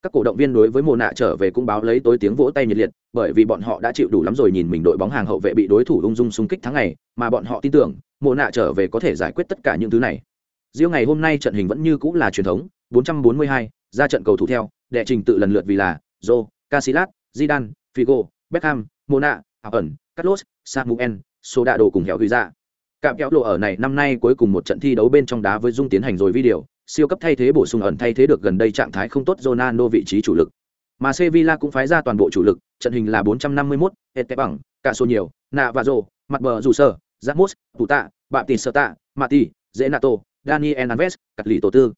Các cổ động viên đối với mồ nạ trở về cũng báo lấy tối tiếng vỗ tay nhiệt liệt bởi vì bọn họ đã chịu đủ lắm rồi nhìn mình đội bóng hàng hậu vệ bị đối thủ ung dung xung kích tháng ngày mà bọn họ tin tưởng mồ nạ trở về có thể giải quyết tất cả những thứ này. Riêng ngày hôm nay trận hình vẫn như cũng là truyền thống 442, ra trận cầu thủ theo đệ trình tự lần lượt vì là Joe, Casillas, Zidane, Figo, Beckham, Mona, Ẩn, Carlos, Samuel, số đạ đồ cùng hẻo huy ra cạm kéo lộ ở này năm nay cuối cùng một trận thi đấu bên trong đá với dung tiến hành rồi video siêu cấp thay thế bổ sung ẩn thay thế được gần đây trạng thái không tốt Ronaldo vị trí chủ lực. Mà Sevilla cũng phái ra toàn bộ chủ lực trận hình là 451, Ete bằng cả số nhiều nạ và rồ mặt bờ dù sơ Ramos, Tụ tạ bạm tin sơ tạ Mati, Zenato, Daniel Alves, cắt lì tổ tư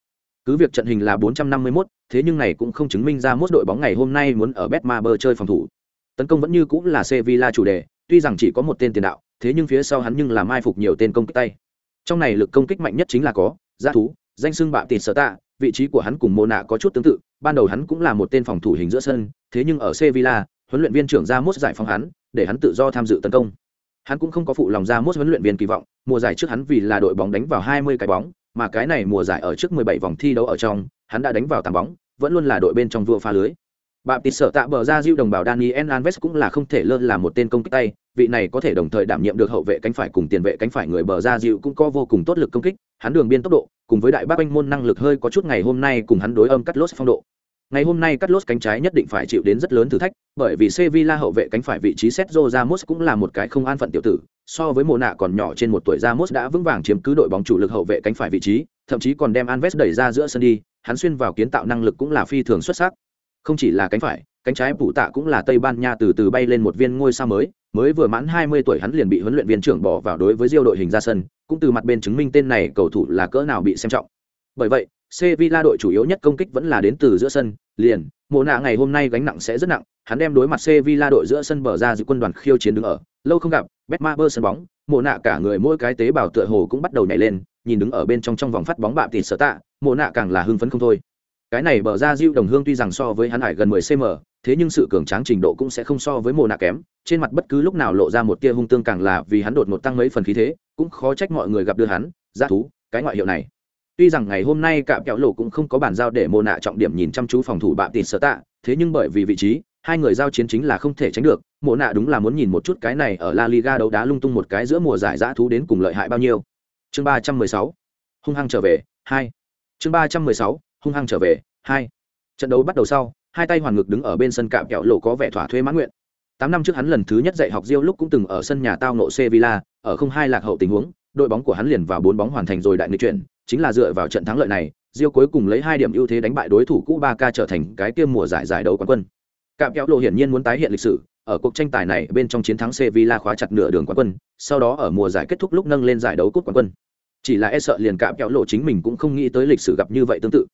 cứ việc trận hình là 451, thế nhưng này cũng không chứng minh ra mốt đội bóng ngày hôm nay muốn ở Betmaber chơi phòng thủ. Tấn công vẫn như cũng là Sevilla chủ đề tuy rằng chỉ có một tên tiền đạo thế nhưng phía sau hắn nhưng làm mai phục nhiều tên công kích tay. Trong này lực công kích mạnh nhất chính là có giá thú, danh xưng bạm tịt sở tạ, vị trí của hắn cùng mô nạ có chút tương tự, ban đầu hắn cũng là một tên phòng thủ hình giữa sân, thế nhưng ở sevilla, huấn luyện viên trưởng ra mốt giải phóng hắn, để hắn tự do tham dự tấn công. Hắn cũng không có phụ lòng ra mốt huấn luyện viên kỳ vọng, mùa giải trước hắn vì là đội bóng đánh vào 20 cái bóng, mà cái này mùa giải ở trước 17 vòng thi đấu ở trong, hắn đã đánh vào 8 bóng, vẫn luôn là đội bên trong vua pha lưới. Bà tịt sợ tạ bờ ra diêu đồng bào Daniel Alves cũng là không thể lơ là một tên công kích tay, vị này có thể đồng thời đảm nhiệm được hậu vệ cánh phải cùng tiền vệ cánh phải người bờ ra diêu cũng có vô cùng tốt lực công kích, hắn đường biên tốc độ, cùng với đại bác anh môn năng lực hơi có chút ngày hôm nay cùng hắn đối âm cắt lốt phong độ. Ngày hôm nay cắt lốt cánh trái nhất định phải chịu đến rất lớn thử thách, bởi vì Sevilla hậu vệ cánh phải vị trí Sergio Ramos cũng là một cái không an phận tiểu tử, so với mùa nạ còn nhỏ trên một tuổi Ramos đã vững vàng chiếm cứ đội bóng chủ lực hậu vệ cánh phải vị trí, thậm chí còn đem Alves đẩy ra giữa sân đi, hắn xuyên vào kiến tạo năng lực cũng là phi thường xuất sắc. Không chỉ là cánh phải, cánh trái phụ tạ cũng là Tây Ban Nha từ từ bay lên một viên ngôi sao mới, mới vừa mãn 20 tuổi hắn liền bị huấn luyện viên trưởng bỏ vào đối với Diêu đội hình ra sân, cũng từ mặt bên chứng minh tên này cầu thủ là cỡ nào bị xem trọng. Bởi vậy, Sevilla đội chủ yếu nhất công kích vẫn là đến từ giữa sân, liền, Mộ nạ ngày hôm nay gánh nặng sẽ rất nặng, hắn đem đối mặt Sevilla đội giữa sân bờ ra giữ quân đoàn khiêu chiến đứng ở, lâu không gặp, Betmaber sân bóng, Mộ nạ cả người mỗi cái tế bào tựa hồ cũng bắt đầu nhảy lên, nhìn đứng ở bên trong trong vòng phát bóng bạm tịt sở tạ, Mộ nạ càng là hưng phấn không thôi. Cái này bờ ra diêu đồng hương tuy rằng so với hắn hải gần 10 cm, thế nhưng sự cường tráng trình độ cũng sẽ không so với mùa nạ kém, trên mặt bất cứ lúc nào lộ ra một tia hung tương càng là vì hắn đột ngột tăng mấy phần khí thế, cũng khó trách mọi người gặp đưa hắn, ra thú, cái ngoại hiệu này. Tuy rằng ngày hôm nay cạm kẹo lộ cũng không có bàn giao để mồ nạ trọng điểm nhìn chăm chú phòng thủ bạm tịt sở tạ thế nhưng bởi vì vị trí hai người giao chiến chính là không thể tránh được. Mồ nạ đúng là muốn nhìn một chút cái này ở la liga đấu đá lung tung một cái giữa mùa giải dã thú đến cùng lợi hại bao nhiêu. Chương ba trăm mười sáu. Hung hăng trở về. Hai. Chương ba trăm mười sáu hung hăng trở về hai trận đấu bắt đầu sau hai tay hoàn ngực đứng ở bên sân cạm kẹo lộ có vẻ thỏa thuê mãn nguyện tám năm trước hắn lần thứ nhất dạy học diêu lúc cũng từng ở sân nhà tao nộ sevilla ở không hai lạc hậu tình huống đội bóng của hắn liền vào bốn bóng hoàn thành rồi đại nghịch chuyển chính là dựa vào trận thắng lợi này Diêu cuối cùng lấy hai điểm ưu thế đánh bại đối thủ cũ Ba k trở thành cái tiêm mùa giải giải đấu quán quân. Cạm kẹo lộ hiển nhiên muốn tái hiện lịch sử, ở cuộc tranh tài này bên trong chiến thắng Sevilla khóa chặt nửa đường quán quân, sau đó ở mùa giải kết thúc lúc nâng lên giải đấu cúp quán quân. Chỉ là e sợ liền cạm kẹo lộ chính mình cũng không nghĩ tới lịch sử gặp như vậy tương tự.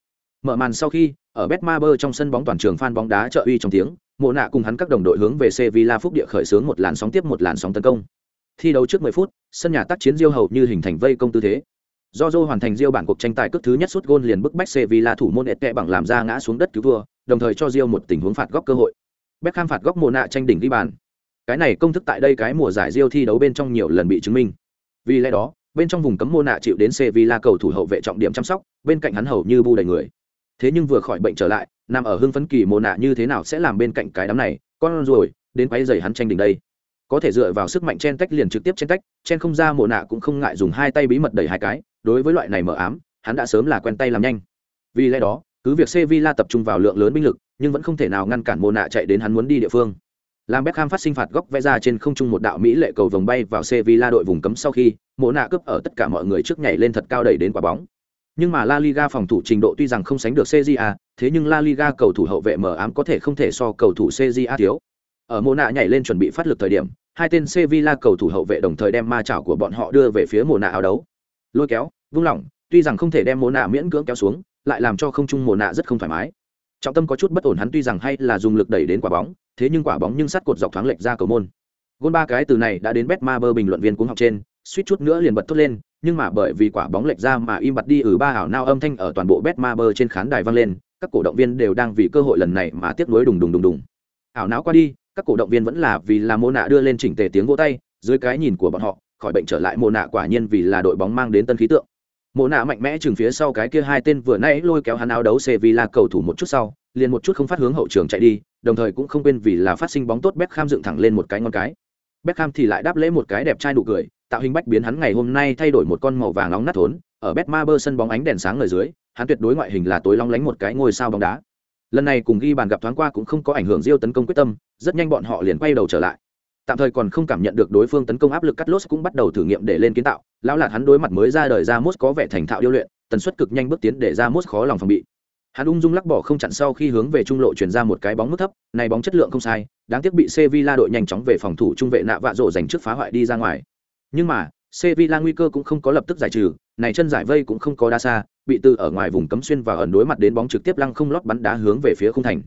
Mở màn sau khi, ở Betmaber trong sân bóng toàn trường fan bóng đá trợ uy trong tiếng, Mộ nạ cùng hắn các đồng đội hướng về Sevilla phúc địa khởi xướng một làn sóng tiếp một làn sóng tấn công. Thi đấu trước 10 phút, sân nhà tác chiến Diêu hầu như hình thành vây công tư thế. Jojo hoàn thành Diêu bản cuộc tranh tài cước thứ nhất sút gôn liền bức bách Sevilla thủ môn Ete bằng làm ra ngã xuống đất cứu thua, đồng thời cho Diêu một tình huống phạt góc cơ hội. Beckham phạt góc mùa nạ tranh đỉnh ghi bàn. Cái này công thức tại đây cái mùa giải Diêu thi đấu bên trong nhiều lần bị chứng minh. Vì lẽ đó, bên trong vùng cấm mùa nạ chịu đến Sevilla cầu thủ hậu vệ trọng điểm chăm sóc, bên cạnh hắn hầu như bu đầy người. Thế nhưng vừa khỏi bệnh trở lại, nằm ở hưng phấn kỳ mồ nạ như thế nào sẽ làm bên cạnh cái đám này, con rồi, đến quấy giày hắn tranh đỉnh đây. Có thể dựa vào sức mạnh chen tách liền trực tiếp chen tách chen không ra mồ nạ cũng không ngại dùng hai tay bí mật đẩy hai cái. Đối với loại này mở ám hắn đã sớm là quen tay làm nhanh. Vì lẽ đó cứ việc sevilla tập trung vào lượng lớn binh lực nhưng vẫn không thể nào ngăn cản mồ nạ chạy đến hắn muốn đi địa phương. Làm Beckham phát sinh phạt góc vẽ ra trên không trung một đạo mỹ lệ cầu vòng bay vào Sevilla đội vùng cấm sau khi, Mộ nạ cướp ở tất cả mọi người trước nhảy lên thật cao đẩy đến quả bóng. Nhưng mà La Liga phòng thủ trình độ tuy rằng không sánh được CJA, thế nhưng La Liga cầu thủ hậu vệ mở ám có thể không thể so cầu thủ CJA thiếu. Ở Mộ nạ nhảy lên chuẩn bị phát lực thời điểm, hai tên Sevilla cầu thủ hậu vệ đồng thời đem ma chảo của bọn họ đưa về phía Mộ nạ áo đấu. Lôi kéo, vung lỏng, tuy rằng không thể đem Mộ nạ miễn cưỡng kéo xuống, lại làm cho không trung Mộ nạ rất không thoải mái. Trọng tâm có chút bất ổn hắn tuy rằng hay là dùng lực đẩy đến quả bóng, thế nhưng quả bóng nhưng sắt cột dọc thoáng lệch ra cầu môn. Gôn ba cái từ này đã đến Betmaber bình luận viên cuống học trên, suýt chút nữa liền bật thốt lên, nhưng mà bởi vì quả bóng lệch ra mà im bặt đi ở ba hảo nao âm thanh ở toàn bộ Betmaber trên khán đài vang lên, các cổ động viên đều đang vì cơ hội lần này mà tiếc nuối đùng đùng đùng đùng. Ảo não qua đi, các cổ động viên vẫn là vì là mô nạ đưa lên chỉnh tề tiếng vỗ tay dưới cái nhìn của bọn họ khỏi bệnh trở lại mô nạ quả nhiên vì là đội bóng mang đến tân khí tượng mô nạ mạnh mẽ chừng phía sau cái kia hai tên vừa nãy lôi kéo hắn áo đấu Sevilla cầu thủ một chút sau liền một chút không phát hướng hậu trường chạy đi đồng thời cũng không quên vì là phát sinh bóng tốt Beckham dựng thẳng lên một cái ngon cái Beckham thì lại đáp lễ một cái đẹp trai nụ cười tạo hình bách biến hắn ngày hôm nay thay đổi một con màu vàng nóng nát thốn, ở Betmaber sân bóng ánh đèn sáng ở dưới, hắn tuyệt đối ngoại hình là tối long lánh một cái ngôi sao bóng đá. Lần này cùng ghi bàn gặp thoáng qua cũng không có ảnh hưởng diêu tấn công quyết tâm, rất nhanh bọn họ liền quay đầu trở lại. Tạm thời còn không cảm nhận được đối phương tấn công áp lực cắt lốt cũng bắt đầu thử nghiệm để lên kiến tạo, lão lạt hắn đối mặt mới ra đời ra mốt có vẻ thành thạo điêu luyện, tần suất cực nhanh bước tiến để ra mốt khó lòng phòng bị. Hắn ung dung lắc bỏ không chặn sau khi hướng về trung lộ chuyển ra một cái bóng mức thấp, này bóng chất lượng không sai, đáng tiếc bị sevilla đội nhanh chóng về phòng thủ trung vệ nạ vạ rổ dành trước phá hoại đi ra ngoài nhưng mà, sevilla nguy cơ cũng không có lập tức giải trừ, này chân giải vây cũng không có đa xa, bị từ ở ngoài vùng cấm xuyên và ẩn đối mặt đến bóng trực tiếp lăng không lót bắn đá hướng về phía khung thành.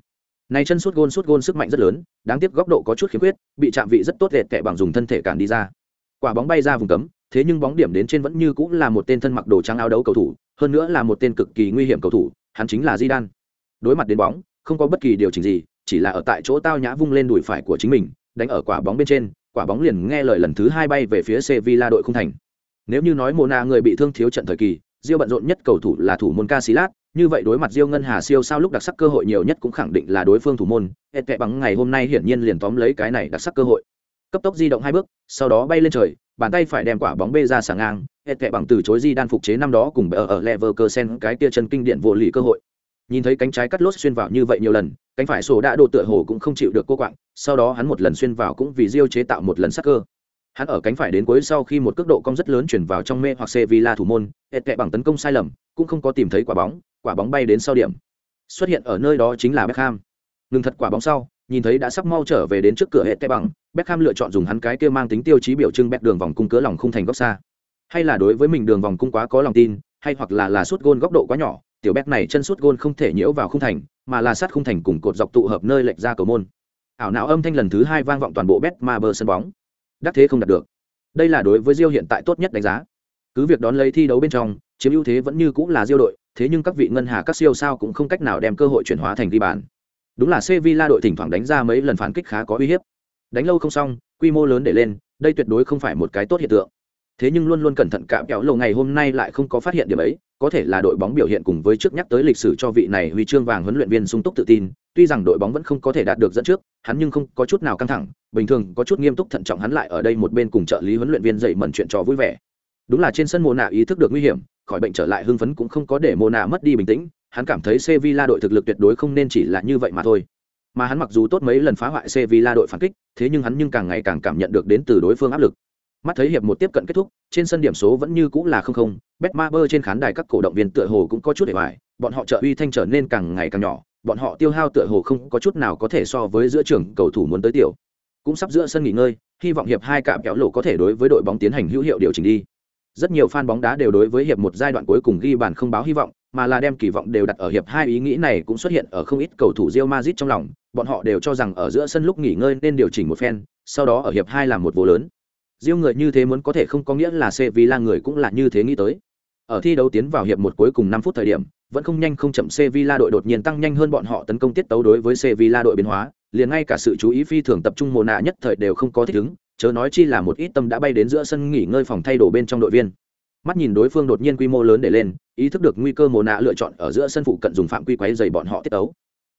Này chân sút gôn sút gôn sức mạnh rất lớn, đáng tiếc góc độ có chút khiếm khuyết, bị chạm vị rất tốt đẹp tệ bằng dùng thân thể cản đi ra. Quả bóng bay ra vùng cấm, thế nhưng bóng điểm đến trên vẫn như cũng là một tên thân mặc đồ trắng áo đấu cầu thủ, hơn nữa là một tên cực kỳ nguy hiểm cầu thủ, hắn chính là Zidane. Đối mặt đến bóng, không có bất kỳ điều chỉnh gì, chỉ là ở tại chỗ tao nhã vung lên đùi phải của chính mình, đánh ở quả bóng bên trên quả bóng liền nghe lời lần thứ hai bay về phía Sevilla đội không thành nếu như nói Mona người bị thương thiếu trận thời kỳ Diêu bận rộn nhất cầu thủ là thủ môn Casillas, như vậy đối mặt Diêu Ngân Hà siêu sao lúc đặc sắc cơ hội nhiều nhất cũng khẳng định là đối phương thủ môn, hết kệ bằng ngày hôm nay hiển nhiên liền tóm lấy cái này đặc sắc cơ hội. Cấp tốc di động hai bước, sau đó bay lên trời, bàn tay phải đem quả bóng bê ra sả ngang, hết kệ bằng từ chối di đan phục chế năm đó cùng ở ở Leverkusen cái kia chân kinh điển vô lý cơ hội. Nhìn thấy cánh trái cắt lốt xuyên vào như vậy nhiều lần, cánh phải sổ đã độ tựa hồ cũng không chịu được cô quạng, sau đó hắn một lần xuyên vào cũng vì Diêu chế tạo một lần sắc cơ. Hắn ở cánh phải đến cuối sau khi một cước độ cong rất lớn chuyển vào trong mê hoặc Sevilla thủ môn, hệt kệ bằng tấn công sai lầm, cũng không có tìm thấy quả bóng, quả bóng bay đến sau điểm. Xuất hiện ở nơi đó chính là Beckham. Ngừng thật quả bóng sau, nhìn thấy đã sắp mau trở về đến trước cửa hệ tệ bằng Beckham lựa chọn dùng hắn cái kia mang tính tiêu chí biểu trưng bẹt đường vòng cung cớ lòng không thành góc xa hay là đối với mình đường vòng cung quá có lòng tin hay hoặc là là suốt gôn góc độ quá nhỏ tiểu bét này chân suốt gôn không thể nhiễu vào khung thành, mà là sát khung thành cùng cột dọc tụ hợp nơi lệch ra cầu môn. Ảo não âm thanh lần thứ hai vang vọng toàn bộ bét ma bờ sân bóng. Đắc thế không đạt được. Đây là đối với Rio hiện tại tốt nhất đánh giá. Cứ việc đón lấy thi đấu bên trong, chiếm ưu thế vẫn như cũng là Rio đội, thế nhưng các vị ngân hà các siêu sao cũng không cách nào đem cơ hội chuyển hóa thành ghi bàn. Đúng là Sevilla đội thỉnh thoảng đánh ra mấy lần phản kích khá có uy hiếp. Đánh lâu không xong, quy mô lớn để lên, đây tuyệt đối không phải một cái tốt hiện tượng thế nhưng luôn luôn cẩn thận cạm kéo lâu ngày hôm nay lại không có phát hiện điểm ấy, có thể là đội bóng biểu hiện cùng với trước nhắc tới lịch sử cho vị này huy chương vàng huấn luyện viên sung túc tự tin, tuy rằng đội bóng vẫn không có thể đạt được dẫn trước, hắn nhưng không có chút nào căng thẳng, bình thường có chút nghiêm túc thận trọng hắn lại ở đây một bên cùng trợ lý huấn luyện viên dậy mẩn chuyện trò vui vẻ. Đúng là trên sân mồ nạ ý thức được nguy hiểm, khỏi bệnh trở lại hưng phấn cũng không có để mồ nạ mất đi bình tĩnh, hắn cảm thấy Sevilla đội thực lực tuyệt đối không nên chỉ là như vậy mà thôi. Mà hắn mặc dù tốt mấy lần phá hoại Sevilla đội phản kích, thế nhưng hắn nhưng càng ngày càng cảm nhận được đến từ đối phương áp lực mắt thấy hiệp một tiếp cận kết thúc trên sân điểm số vẫn như cũng là không không bet ma bơ trên khán đài các cổ động viên tựa hồ cũng có chút để bài, bọn họ trợ uy thanh trở nên càng ngày càng nhỏ bọn họ tiêu hao tựa hồ không có chút nào có thể so với giữa trường cầu thủ muốn tới tiểu. Cũng sắp giữa sân nghỉ ngơi hy vọng hiệp hai cạm kéo lộ có thể đối với đội bóng tiến hành hữu hiệu điều chỉnh đi. Rất nhiều fan bóng đá đều đối với hiệp một giai đoạn cuối cùng ghi bàn không báo hy vọng mà là đem kỳ vọng đều đặt ở hiệp hai ý nghĩ này cũng xuất hiện ở không ít cầu thủ Real Madrid trong lòng bọn họ đều cho rằng ở giữa sân lúc nghỉ ngơi nên điều chỉnh một phen sau đó ở hiệp hai làm một vô lớn riêng người như thế muốn có thể không có nghĩa là Sevilla người cũng là như thế nghĩ tới. Ở thi đấu tiến vào hiệp một cuối cùng 5 phút thời điểm, vẫn không nhanh không chậm Sevilla đội đột nhiên tăng nhanh hơn bọn họ tấn công tiết tấu đối với Sevilla đội biến hóa, liền ngay cả sự chú ý phi thường tập trung mồ nạ nhất thời đều không có thích ứng, chớ nói chi là một ít tâm đã bay đến giữa sân nghỉ ngơi phòng thay đồ bên trong đội viên. Mắt nhìn đối phương đột nhiên quy mô lớn để lên, ý thức được nguy cơ mồ nạ lựa chọn ở giữa sân phụ cận dùng phạm quy quấy giày bọn họ tiết tấu.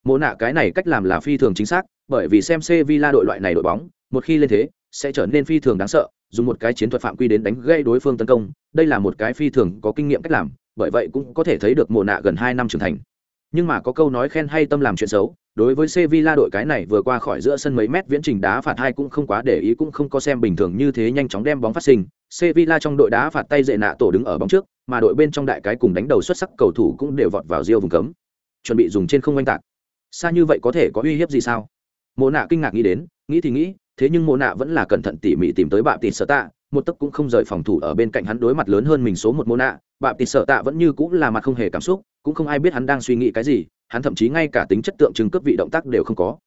Mồ nạ cái này cách làm là phi thường chính xác, bởi vì xem Sevilla đội loại này đội bóng, một khi lên thế, sẽ trở nên phi thường đáng sợ dùng một cái chiến thuật phạm quy đến đánh gây đối phương tấn công đây là một cái phi thường có kinh nghiệm cách làm bởi vậy cũng có thể thấy được mồ nạ gần hai năm trưởng thành nhưng mà có câu nói khen hay tâm làm chuyện xấu đối với Sevilla đội cái này vừa qua khỏi giữa sân mấy mét viễn trình đá phạt hai cũng không quá để ý cũng không có xem bình thường như thế nhanh chóng đem bóng phát sinh. Sevilla trong đội đá phạt tay dệ nạ tổ đứng ở bóng trước, mà đội bên trong đại cái cùng đánh đầu xuất sắc cầu thủ cũng đều vọt vào riêu vùng cấm. Chuẩn bị dùng trên không oanh tạc. Xa như vậy có thể có uy hiếp gì sao? Mộ nạ kinh ngạc nghĩ đến, nghĩ thì nghĩ, thế nhưng mộ nạ vẫn là cẩn thận tỉ mỉ tìm tới bạ tịt sợ tạ. Một tấc cũng không rời phòng thủ ở bên cạnh hắn đối mặt lớn hơn mình số một mộ nạ. Bạ tịt sợ tạ vẫn như cũng là mặt không hề cảm xúc, cũng không ai biết hắn đang suy nghĩ cái gì, hắn thậm chí ngay cả tính chất tượng trưng cấp vị động tác đều không có.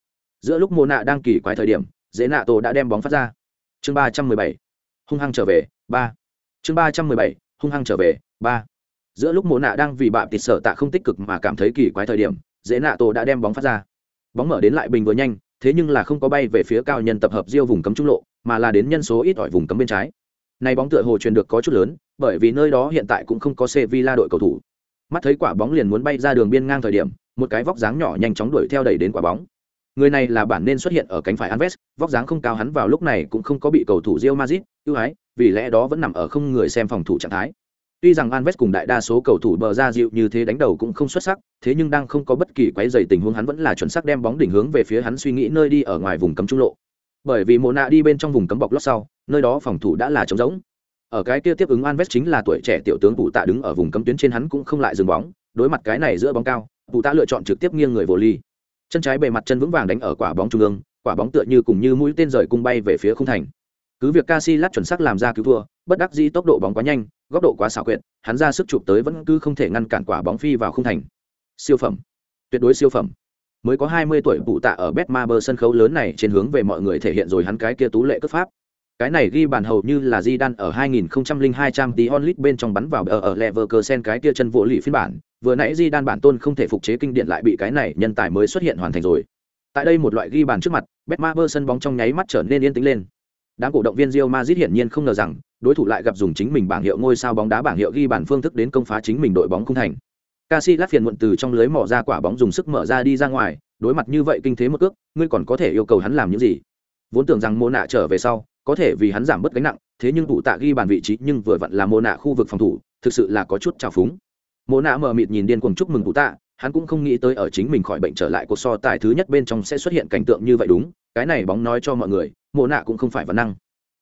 Giữa lúc mộ nạ đang kỳ quái thời điểm, dễ nạ tổ đã đem bóng phát ra. Chương ba trăm mười bảy, hung hăng trở về, ba. Chương ba trăm mười bảy, hung hăng trở về, ba. Giữa lúc mộ nạ đang vì bạ tịt sợ tạ không tích cực mà cảm thấy kỳ quái thời điểm, dễ nạ tổ đã đem bóng phát ra. Bóng mở đến lại bình vừa nhanh thế nhưng là không có bay về phía cao nhân tập hợp diêu vùng cấm trung lộ, mà là đến nhân số ít ỏi vùng cấm bên trái. Này bóng tựa hồ truyền được có chút lớn, bởi vì nơi đó hiện tại cũng không có Sevilla đội cầu thủ. Mắt thấy quả bóng liền muốn bay ra đường biên ngang thời điểm, một cái vóc dáng nhỏ nhanh chóng đuổi theo đẩy đến quả bóng. Người này là bản nên xuất hiện ở cánh phải Alves vóc dáng không cao hắn vào lúc này cũng không có bị cầu thủ Real Madrid ưu ái, vì lẽ đó vẫn nằm ở không người xem phòng thủ trạng thái. Tuy rằng Anves cùng đại đa số cầu thủ bờ ra dịu như thế đánh đầu cũng không xuất sắc, thế nhưng đang không có bất kỳ quấy rầy tình huống hắn vẫn là chuẩn xác đem bóng đỉnh hướng về phía hắn suy nghĩ nơi đi ở ngoài vùng cấm trung lộ. Bởi vì Mona đi bên trong vùng cấm bọc lót sau, nơi đó phòng thủ đã là trống rỗng. Ở cái kia tiếp ứng Anves chính là tuổi trẻ tiểu tướng Vũ Tạ đứng ở vùng cấm tuyến trên hắn cũng không lại dừng bóng, đối mặt cái này giữa bóng cao, Vũ Tạ lựa chọn trực tiếp nghiêng người vô ly. Chân trái bề mặt chân vững vàng đánh ở quả bóng trung ương, quả bóng tựa như cùng như mũi tên rời cung bay về phía khung thành. Cứ việc Casillas chuẩn xác làm ra cứu thua, bất đắc dĩ tốc độ bóng quá nhanh, góc độ quá xảo quyệt, hắn ra sức chụp tới vẫn cứ không thể ngăn cản quả bóng phi vào khung thành. Siêu phẩm, tuyệt đối siêu phẩm. Mới có 20 tuổi phụ tạ ở Betmaber sân khấu lớn này trên hướng về mọi người thể hiện rồi hắn cái kia tú lệ cướp pháp. Cái này ghi bàn hầu như là Zidane ở 2002 trang tí onlit bên trong bắn vào ở ở Leverkusen cái kia chân vỗ lì phiên bản, vừa nãy Zidane bản tôn không thể phục chế kinh điển lại bị cái này nhân tài mới xuất hiện hoàn thành rồi. Tại đây một loại ghi bàn trước mặt, Betmaber sân bóng trong nháy mắt trở nên yên tĩnh lên đám cổ động viên Real Madrid hiển nhiên không ngờ rằng đối thủ lại gặp dùng chính mình bảng hiệu ngôi sao bóng đá bảng hiệu ghi bàn phương thức đến công phá chính mình đội bóng không thành. Casillas phiền muộn từ trong lưới mò ra quả bóng dùng sức mở ra đi ra ngoài, đối mặt như vậy kinh thế một cước, ngươi còn có thể yêu cầu hắn làm những gì? Vốn tưởng rằng Mô Nạ trở về sau, có thể vì hắn giảm bớt gánh nặng, thế nhưng vụ tạ ghi bàn vị trí nhưng vừa vặn là Mô Nạ khu vực phòng thủ, thực sự là có chút trào phúng. Mô Nạ mở mịt nhìn điên cuồng chúc mừng vụ tạ, hắn cũng không nghĩ tới ở chính mình khỏi bệnh trở lại cuộc so tài thứ nhất bên trong sẽ xuất hiện cảnh tượng như vậy đúng, cái này bóng nói cho mọi người, Mô Nạ cũng không phải văn năng.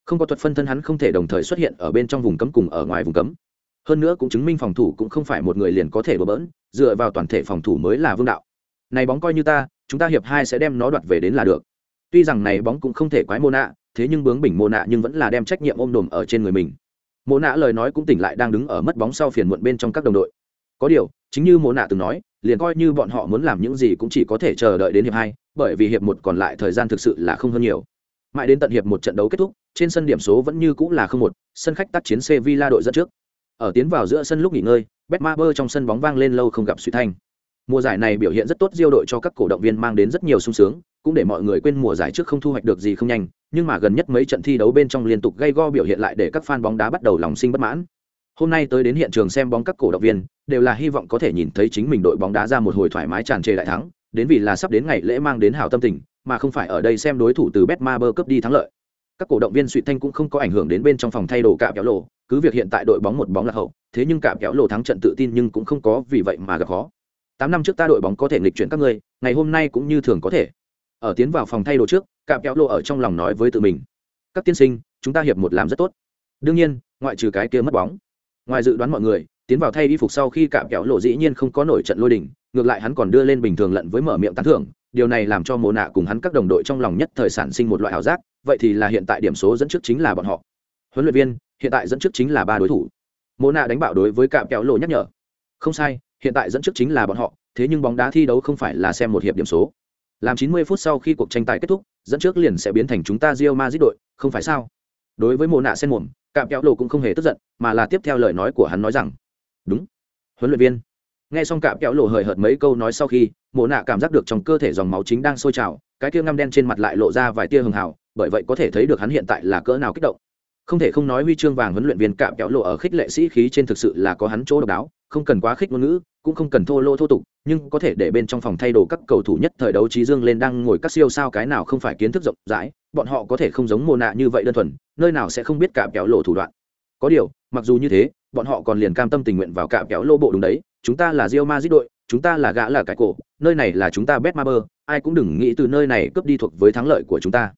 Không có thuật phân thân hắn không thể đồng thời xuất hiện ở bên trong vùng cấm cùng ở ngoài vùng cấm. Hơn nữa cũng chứng minh phòng thủ cũng không phải một người liền có thể đổ bỡn, dựa vào toàn thể phòng thủ mới là vương đạo. Này bóng coi như ta, chúng ta hiệp hai sẽ đem nó đoạt về đến là được. Tuy rằng này bóng cũng không thể quái mô nạ, thế nhưng bướng bỉnh mô nạ nhưng vẫn là đem trách nhiệm ôm đồm ở trên người mình. Mô nạ lời nói cũng tỉnh lại đang đứng ở mất bóng sau phiền muộn bên trong các đồng đội. Có điều, chính như mô nạ từng nói, liền coi như bọn họ muốn làm những gì cũng chỉ có thể chờ đợi đến hiệp hai, bởi vì hiệp một còn lại thời gian thực sự là không hơn nhiều mãi đến tận hiệp một trận đấu kết thúc, trên sân điểm số vẫn như cũng là không một, sân khách tác chiến sevilla đội dẫn trước. Ở tiến vào giữa sân lúc nghỉ ngơi, betmaber trong sân bóng vang lên lâu không gặp suy thanh. Mùa giải này biểu hiện rất tốt diêu đội cho các cổ động viên mang đến rất nhiều sung sướng, cũng để mọi người quên mùa giải trước không thu hoạch được gì không nhanh, nhưng mà gần nhất mấy trận thi đấu bên trong liên tục gây go biểu hiện lại để các fan bóng đá bắt đầu lòng sinh bất mãn. Hôm nay tới đến hiện trường xem bóng các cổ động viên, đều là hy vọng có thể nhìn thấy chính mình đội bóng đá ra một hồi thoải mái tràn trề đại thắng, đến vì là sắp đến ngày lễ mang đến hào tâm tình mà không phải ở đây xem đối thủ từ betmaber cướp đi thắng lợi. Các cổ động viên suy thanh cũng không có ảnh hưởng đến bên trong phòng thay đồ cạm kéo lộ, cứ việc hiện tại đội bóng một bóng là hậu, thế nhưng cạm kéo lộ thắng trận tự tin nhưng cũng không có vì vậy mà gặp khó. Tám năm trước ta đội bóng có thể nghịch chuyển các ngươi, ngày hôm nay cũng như thường có thể. Ở tiến vào phòng thay đồ trước cạm kéo lộ ở trong lòng nói với tự mình, các tiên sinh, chúng ta hiệp một làm rất tốt. Đương nhiên, ngoại trừ cái kia mất bóng. Ngoài dự đoán mọi người, tiến vào thay y phục sau khi cạm kéo lộ dĩ nhiên không có nổi trận lôi đỉnh ngược lại hắn còn đưa lên bình thường lận với mở miệng tán thưởng điều này làm cho mồ nạ cùng hắn các đồng đội trong lòng nhất thời sản sinh một loại ảo giác, vậy thì là hiện tại điểm số dẫn trước chính là bọn họ. Huấn luyện viên, hiện tại dẫn trước chính là ba đối thủ. Mồ nạ đánh bạo đối với cạm kéo lộ nhắc nhở. Không sai, hiện tại dẫn trước chính là bọn họ, thế nhưng bóng đá thi đấu không phải là xem một hiệp điểm số. Làm 90 phút sau khi cuộc tranh tài kết thúc, dẫn trước liền sẽ biến thành chúng ta Real Madrid đội, không phải sao? Đối với mồ nạ sen mồm, cạm kéo lộ cũng không hề tức giận, mà là tiếp theo lời nói của hắn nói rằng, đúng, huấn luyện viên nghe xong cạm kéo lộ hời hợt mấy câu nói sau khi mồ nạ cảm giác được trong cơ thể dòng máu chính đang sôi trào, cái tia ngăm đen trên mặt lại lộ ra vài tia hường hào, bởi vậy có thể thấy được hắn hiện tại là cỡ nào kích động. Không thể không nói huy chương vàng huấn luyện viên cạm kéo lộ ở khích lệ sĩ khí trên thực sự là có hắn chỗ độc đáo, không cần quá khích ngôn ngữ, cũng không cần thô lô thô tục, nhưng có thể để bên trong phòng thay đồ các cầu thủ nhất thời đấu trí dương lên đang ngồi các siêu sao cái nào không phải kiến thức rộng rãi, bọn họ có thể không giống mồ nạ như vậy đơn thuần, nơi nào sẽ không biết cạm kéo lộ thủ đoạn. Có điều, mặc dù như thế bọn họ còn liền cam tâm tình nguyện vào cạm kéo lô bộ đúng đấy, chúng ta là Real Madrid đội, chúng ta là gã là cái cổ, nơi này là chúng ta Betmaber ai cũng đừng nghĩ từ nơi này cướp đi thuộc với thắng lợi của chúng ta.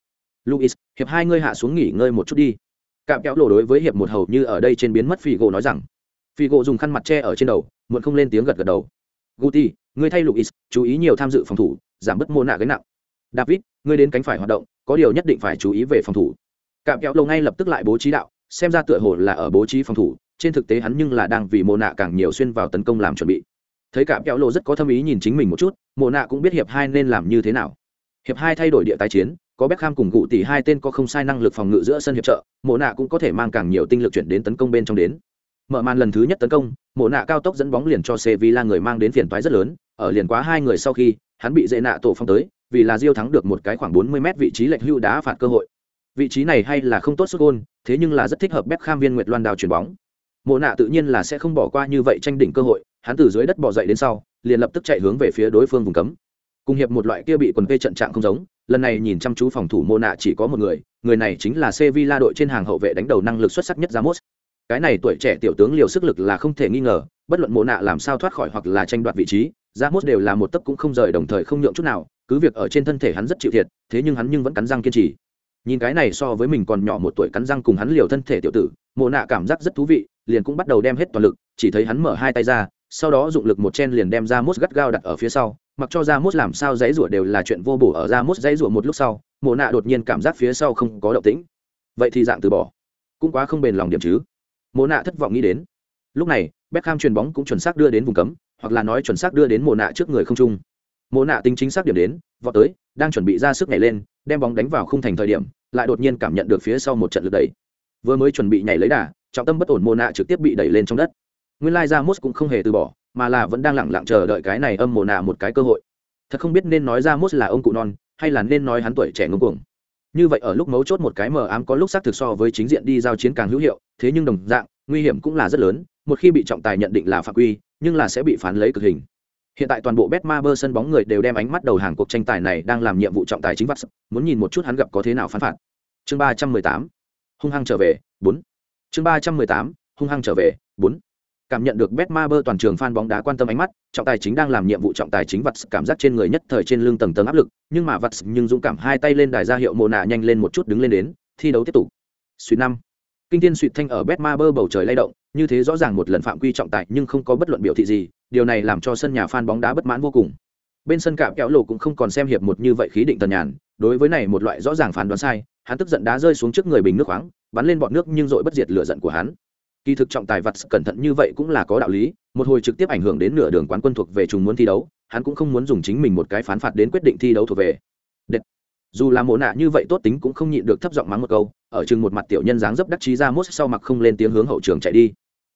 Luis, hiệp hai ngươi hạ xuống nghỉ ngơi một chút đi. Cạm kéo lô đối với hiệp một hầu như ở đây trên biến mất phi gỗ nói rằng. Phi gỗ dùng khăn mặt che ở trên đầu, muộn không lên tiếng gật gật đầu. Guti, ngươi thay luis, chú ý nhiều tham dự phòng thủ, giảm bớt mô nạ gánh nặng. David, ngươi đến cánh phải hoạt động, có điều nhất định phải chú ý về phòng thủ. Cạm kéo lô ngay lập tức lại bố trí đạo, xem ra tựa hồ là ở bố trí phòng thủ trên thực tế hắn nhưng là đang vì mồ nạ càng nhiều xuyên vào tấn công làm chuẩn bị thấy cả kéo lộ rất có thâm ý nhìn chính mình một chút mồ nạ cũng biết hiệp hai nên làm như thế nào hiệp hai thay đổi địa tái chiến có Beckham cùng cụ tỷ hai tên có không sai năng lực phòng ngự giữa sân hiệp trợ, Mộ nạ cũng có thể mang càng nhiều tinh lực chuyển đến tấn công bên trong đến. Mở màn lần thứ nhất tấn công, Mộ nạ cao tốc dẫn bóng liền cho Sevilla người mang đến phiền toái rất lớn, ở liền quá hai người sau khi, hắn bị dễ nạ tổ phong tới, vì là diêu thắng được một cái khoảng 40m vị trí lệch hưu đá phạt cơ hội. Vị trí này hay là không tốt sút gol, thế nhưng là rất thích hợp Beckham viên Nguyệt Loan đào chuyển bóng. Mộ nạ tự nhiên là sẽ không bỏ qua như vậy tranh đỉnh cơ hội, hắn từ dưới đất bò dậy đến sau, liền lập tức chạy hướng về phía đối phương vùng cấm. Cùng hiệp một loại kia bị quần vây trận trạng không giống, lần này nhìn chăm chú phòng thủ mô nạ chỉ có một người người này chính là sevilla đội trên hàng hậu vệ đánh đầu năng lực xuất sắc nhất ramos cái này tuổi trẻ tiểu tướng liều sức lực là không thể nghi ngờ bất luận mô nạ làm sao thoát khỏi hoặc là tranh đoạt vị trí ramos đều là một tấc cũng không rời đồng thời không nhượng chút nào cứ việc ở trên thân thể hắn rất chịu thiệt thế nhưng hắn nhưng vẫn cắn răng kiên trì nhìn cái này so với mình còn nhỏ một tuổi cắn răng cùng hắn liều thân thể tiểu tử, mộ nạ cảm giác rất thú vị, liền cũng bắt đầu đem hết toàn lực, chỉ thấy hắn mở hai tay ra, sau đó dụng lực một chen liền đem ra mốt gắt gao đặt ở phía sau, mặc cho ra mốt làm sao dãy rủa đều là chuyện vô bổ ở ra mốt dãy rủa một lúc sau, mộ nạ đột nhiên cảm giác phía sau không có động tĩnh. Vậy thì dạng từ bỏ. Cũng quá không bền lòng điểm chứ. Mộ nạ thất vọng nghĩ đến. Lúc này, Beckham chuyền bóng cũng chuẩn xác đưa đến vùng cấm, hoặc là nói chuẩn xác đưa đến mộ nạ trước người không trung. Mộ nạ tính chính xác điểm đến, vọt tới, đang chuẩn bị ra sức nhảy lên, đem bóng đánh vào khung thành thời điểm lại đột nhiên cảm nhận được phía sau một trận lực đẩy. Vừa mới chuẩn bị nhảy lấy đà, trọng tâm bất ổn mô nạ trực tiếp bị đẩy lên trong đất. Nguyên lai ra mốt cũng không hề từ bỏ, mà là vẫn đang lẳng lặng chờ đợi cái này âm mồ nạ một cái cơ hội. Thật không biết nên nói ra mốt là ông cụ non, hay là nên nói hắn tuổi trẻ ngưng cuồng. Như vậy ở lúc mấu chốt một cái mờ ám có lúc xác thực so với chính diện đi giao chiến càng hữu hiệu, thế nhưng đồng dạng, nguy hiểm cũng là rất lớn, một khi bị trọng tài nhận định là phạm quy, nhưng là sẽ bị phán lấy cực hình hiện tại toàn bộ betmaber sân bóng người đều đem ánh mắt đầu hàng cuộc tranh tài này đang làm nhiệm vụ trọng tài chính vắt muốn nhìn một chút hắn gặp có thế nào phán phạt chương ba trăm mười tám hung hăng trở về bốn chương ba trăm mười tám hung hăng trở về bốn cảm nhận được Betmaber toàn trường fan bóng đá quan tâm ánh mắt, trọng tài chính đang làm nhiệm vụ trọng tài chính vật cảm giác trên người nhất thời trên lưng tầng tầng áp lực, nhưng mà vật nhưng dũng cảm hai tay lên đài ra hiệu Mộ nạ nhanh lên một chút đứng lên đến, thi đấu tiếp tục. Suy năm. Kinh thiên suỵt thanh ở Betmaber bầu trời lay động, như thế rõ ràng một lần phạm quy trọng tài nhưng không có bất luận biểu thị gì, điều này làm cho sân nhà fan bóng đá bất mãn vô cùng. bên sân cạm kéo lộ cũng không còn xem hiệp một như vậy khí định tần nhàn đối với này một loại rõ ràng phán đoán sai hắn tức giận đá rơi xuống trước người bình nước khoáng bắn lên bọn nước nhưng dội bất diệt lửa giận của hắn kỳ thực trọng tài vặt cẩn thận như vậy cũng là có đạo lý một hồi trực tiếp ảnh hưởng đến nửa đường quán quân thuộc về chúng muốn thi đấu hắn cũng không muốn dùng chính mình một cái phán phạt đến quyết định thi đấu thuộc về Đệt. dù là mộ nạ như vậy tốt tính cũng không nhịn được thấp giọng mắng một câu ở chừng một mặt tiểu nhân dáng dấp đắc chí ra mốt sau mặc không lên tiếng hướng hậu trường chạy đi.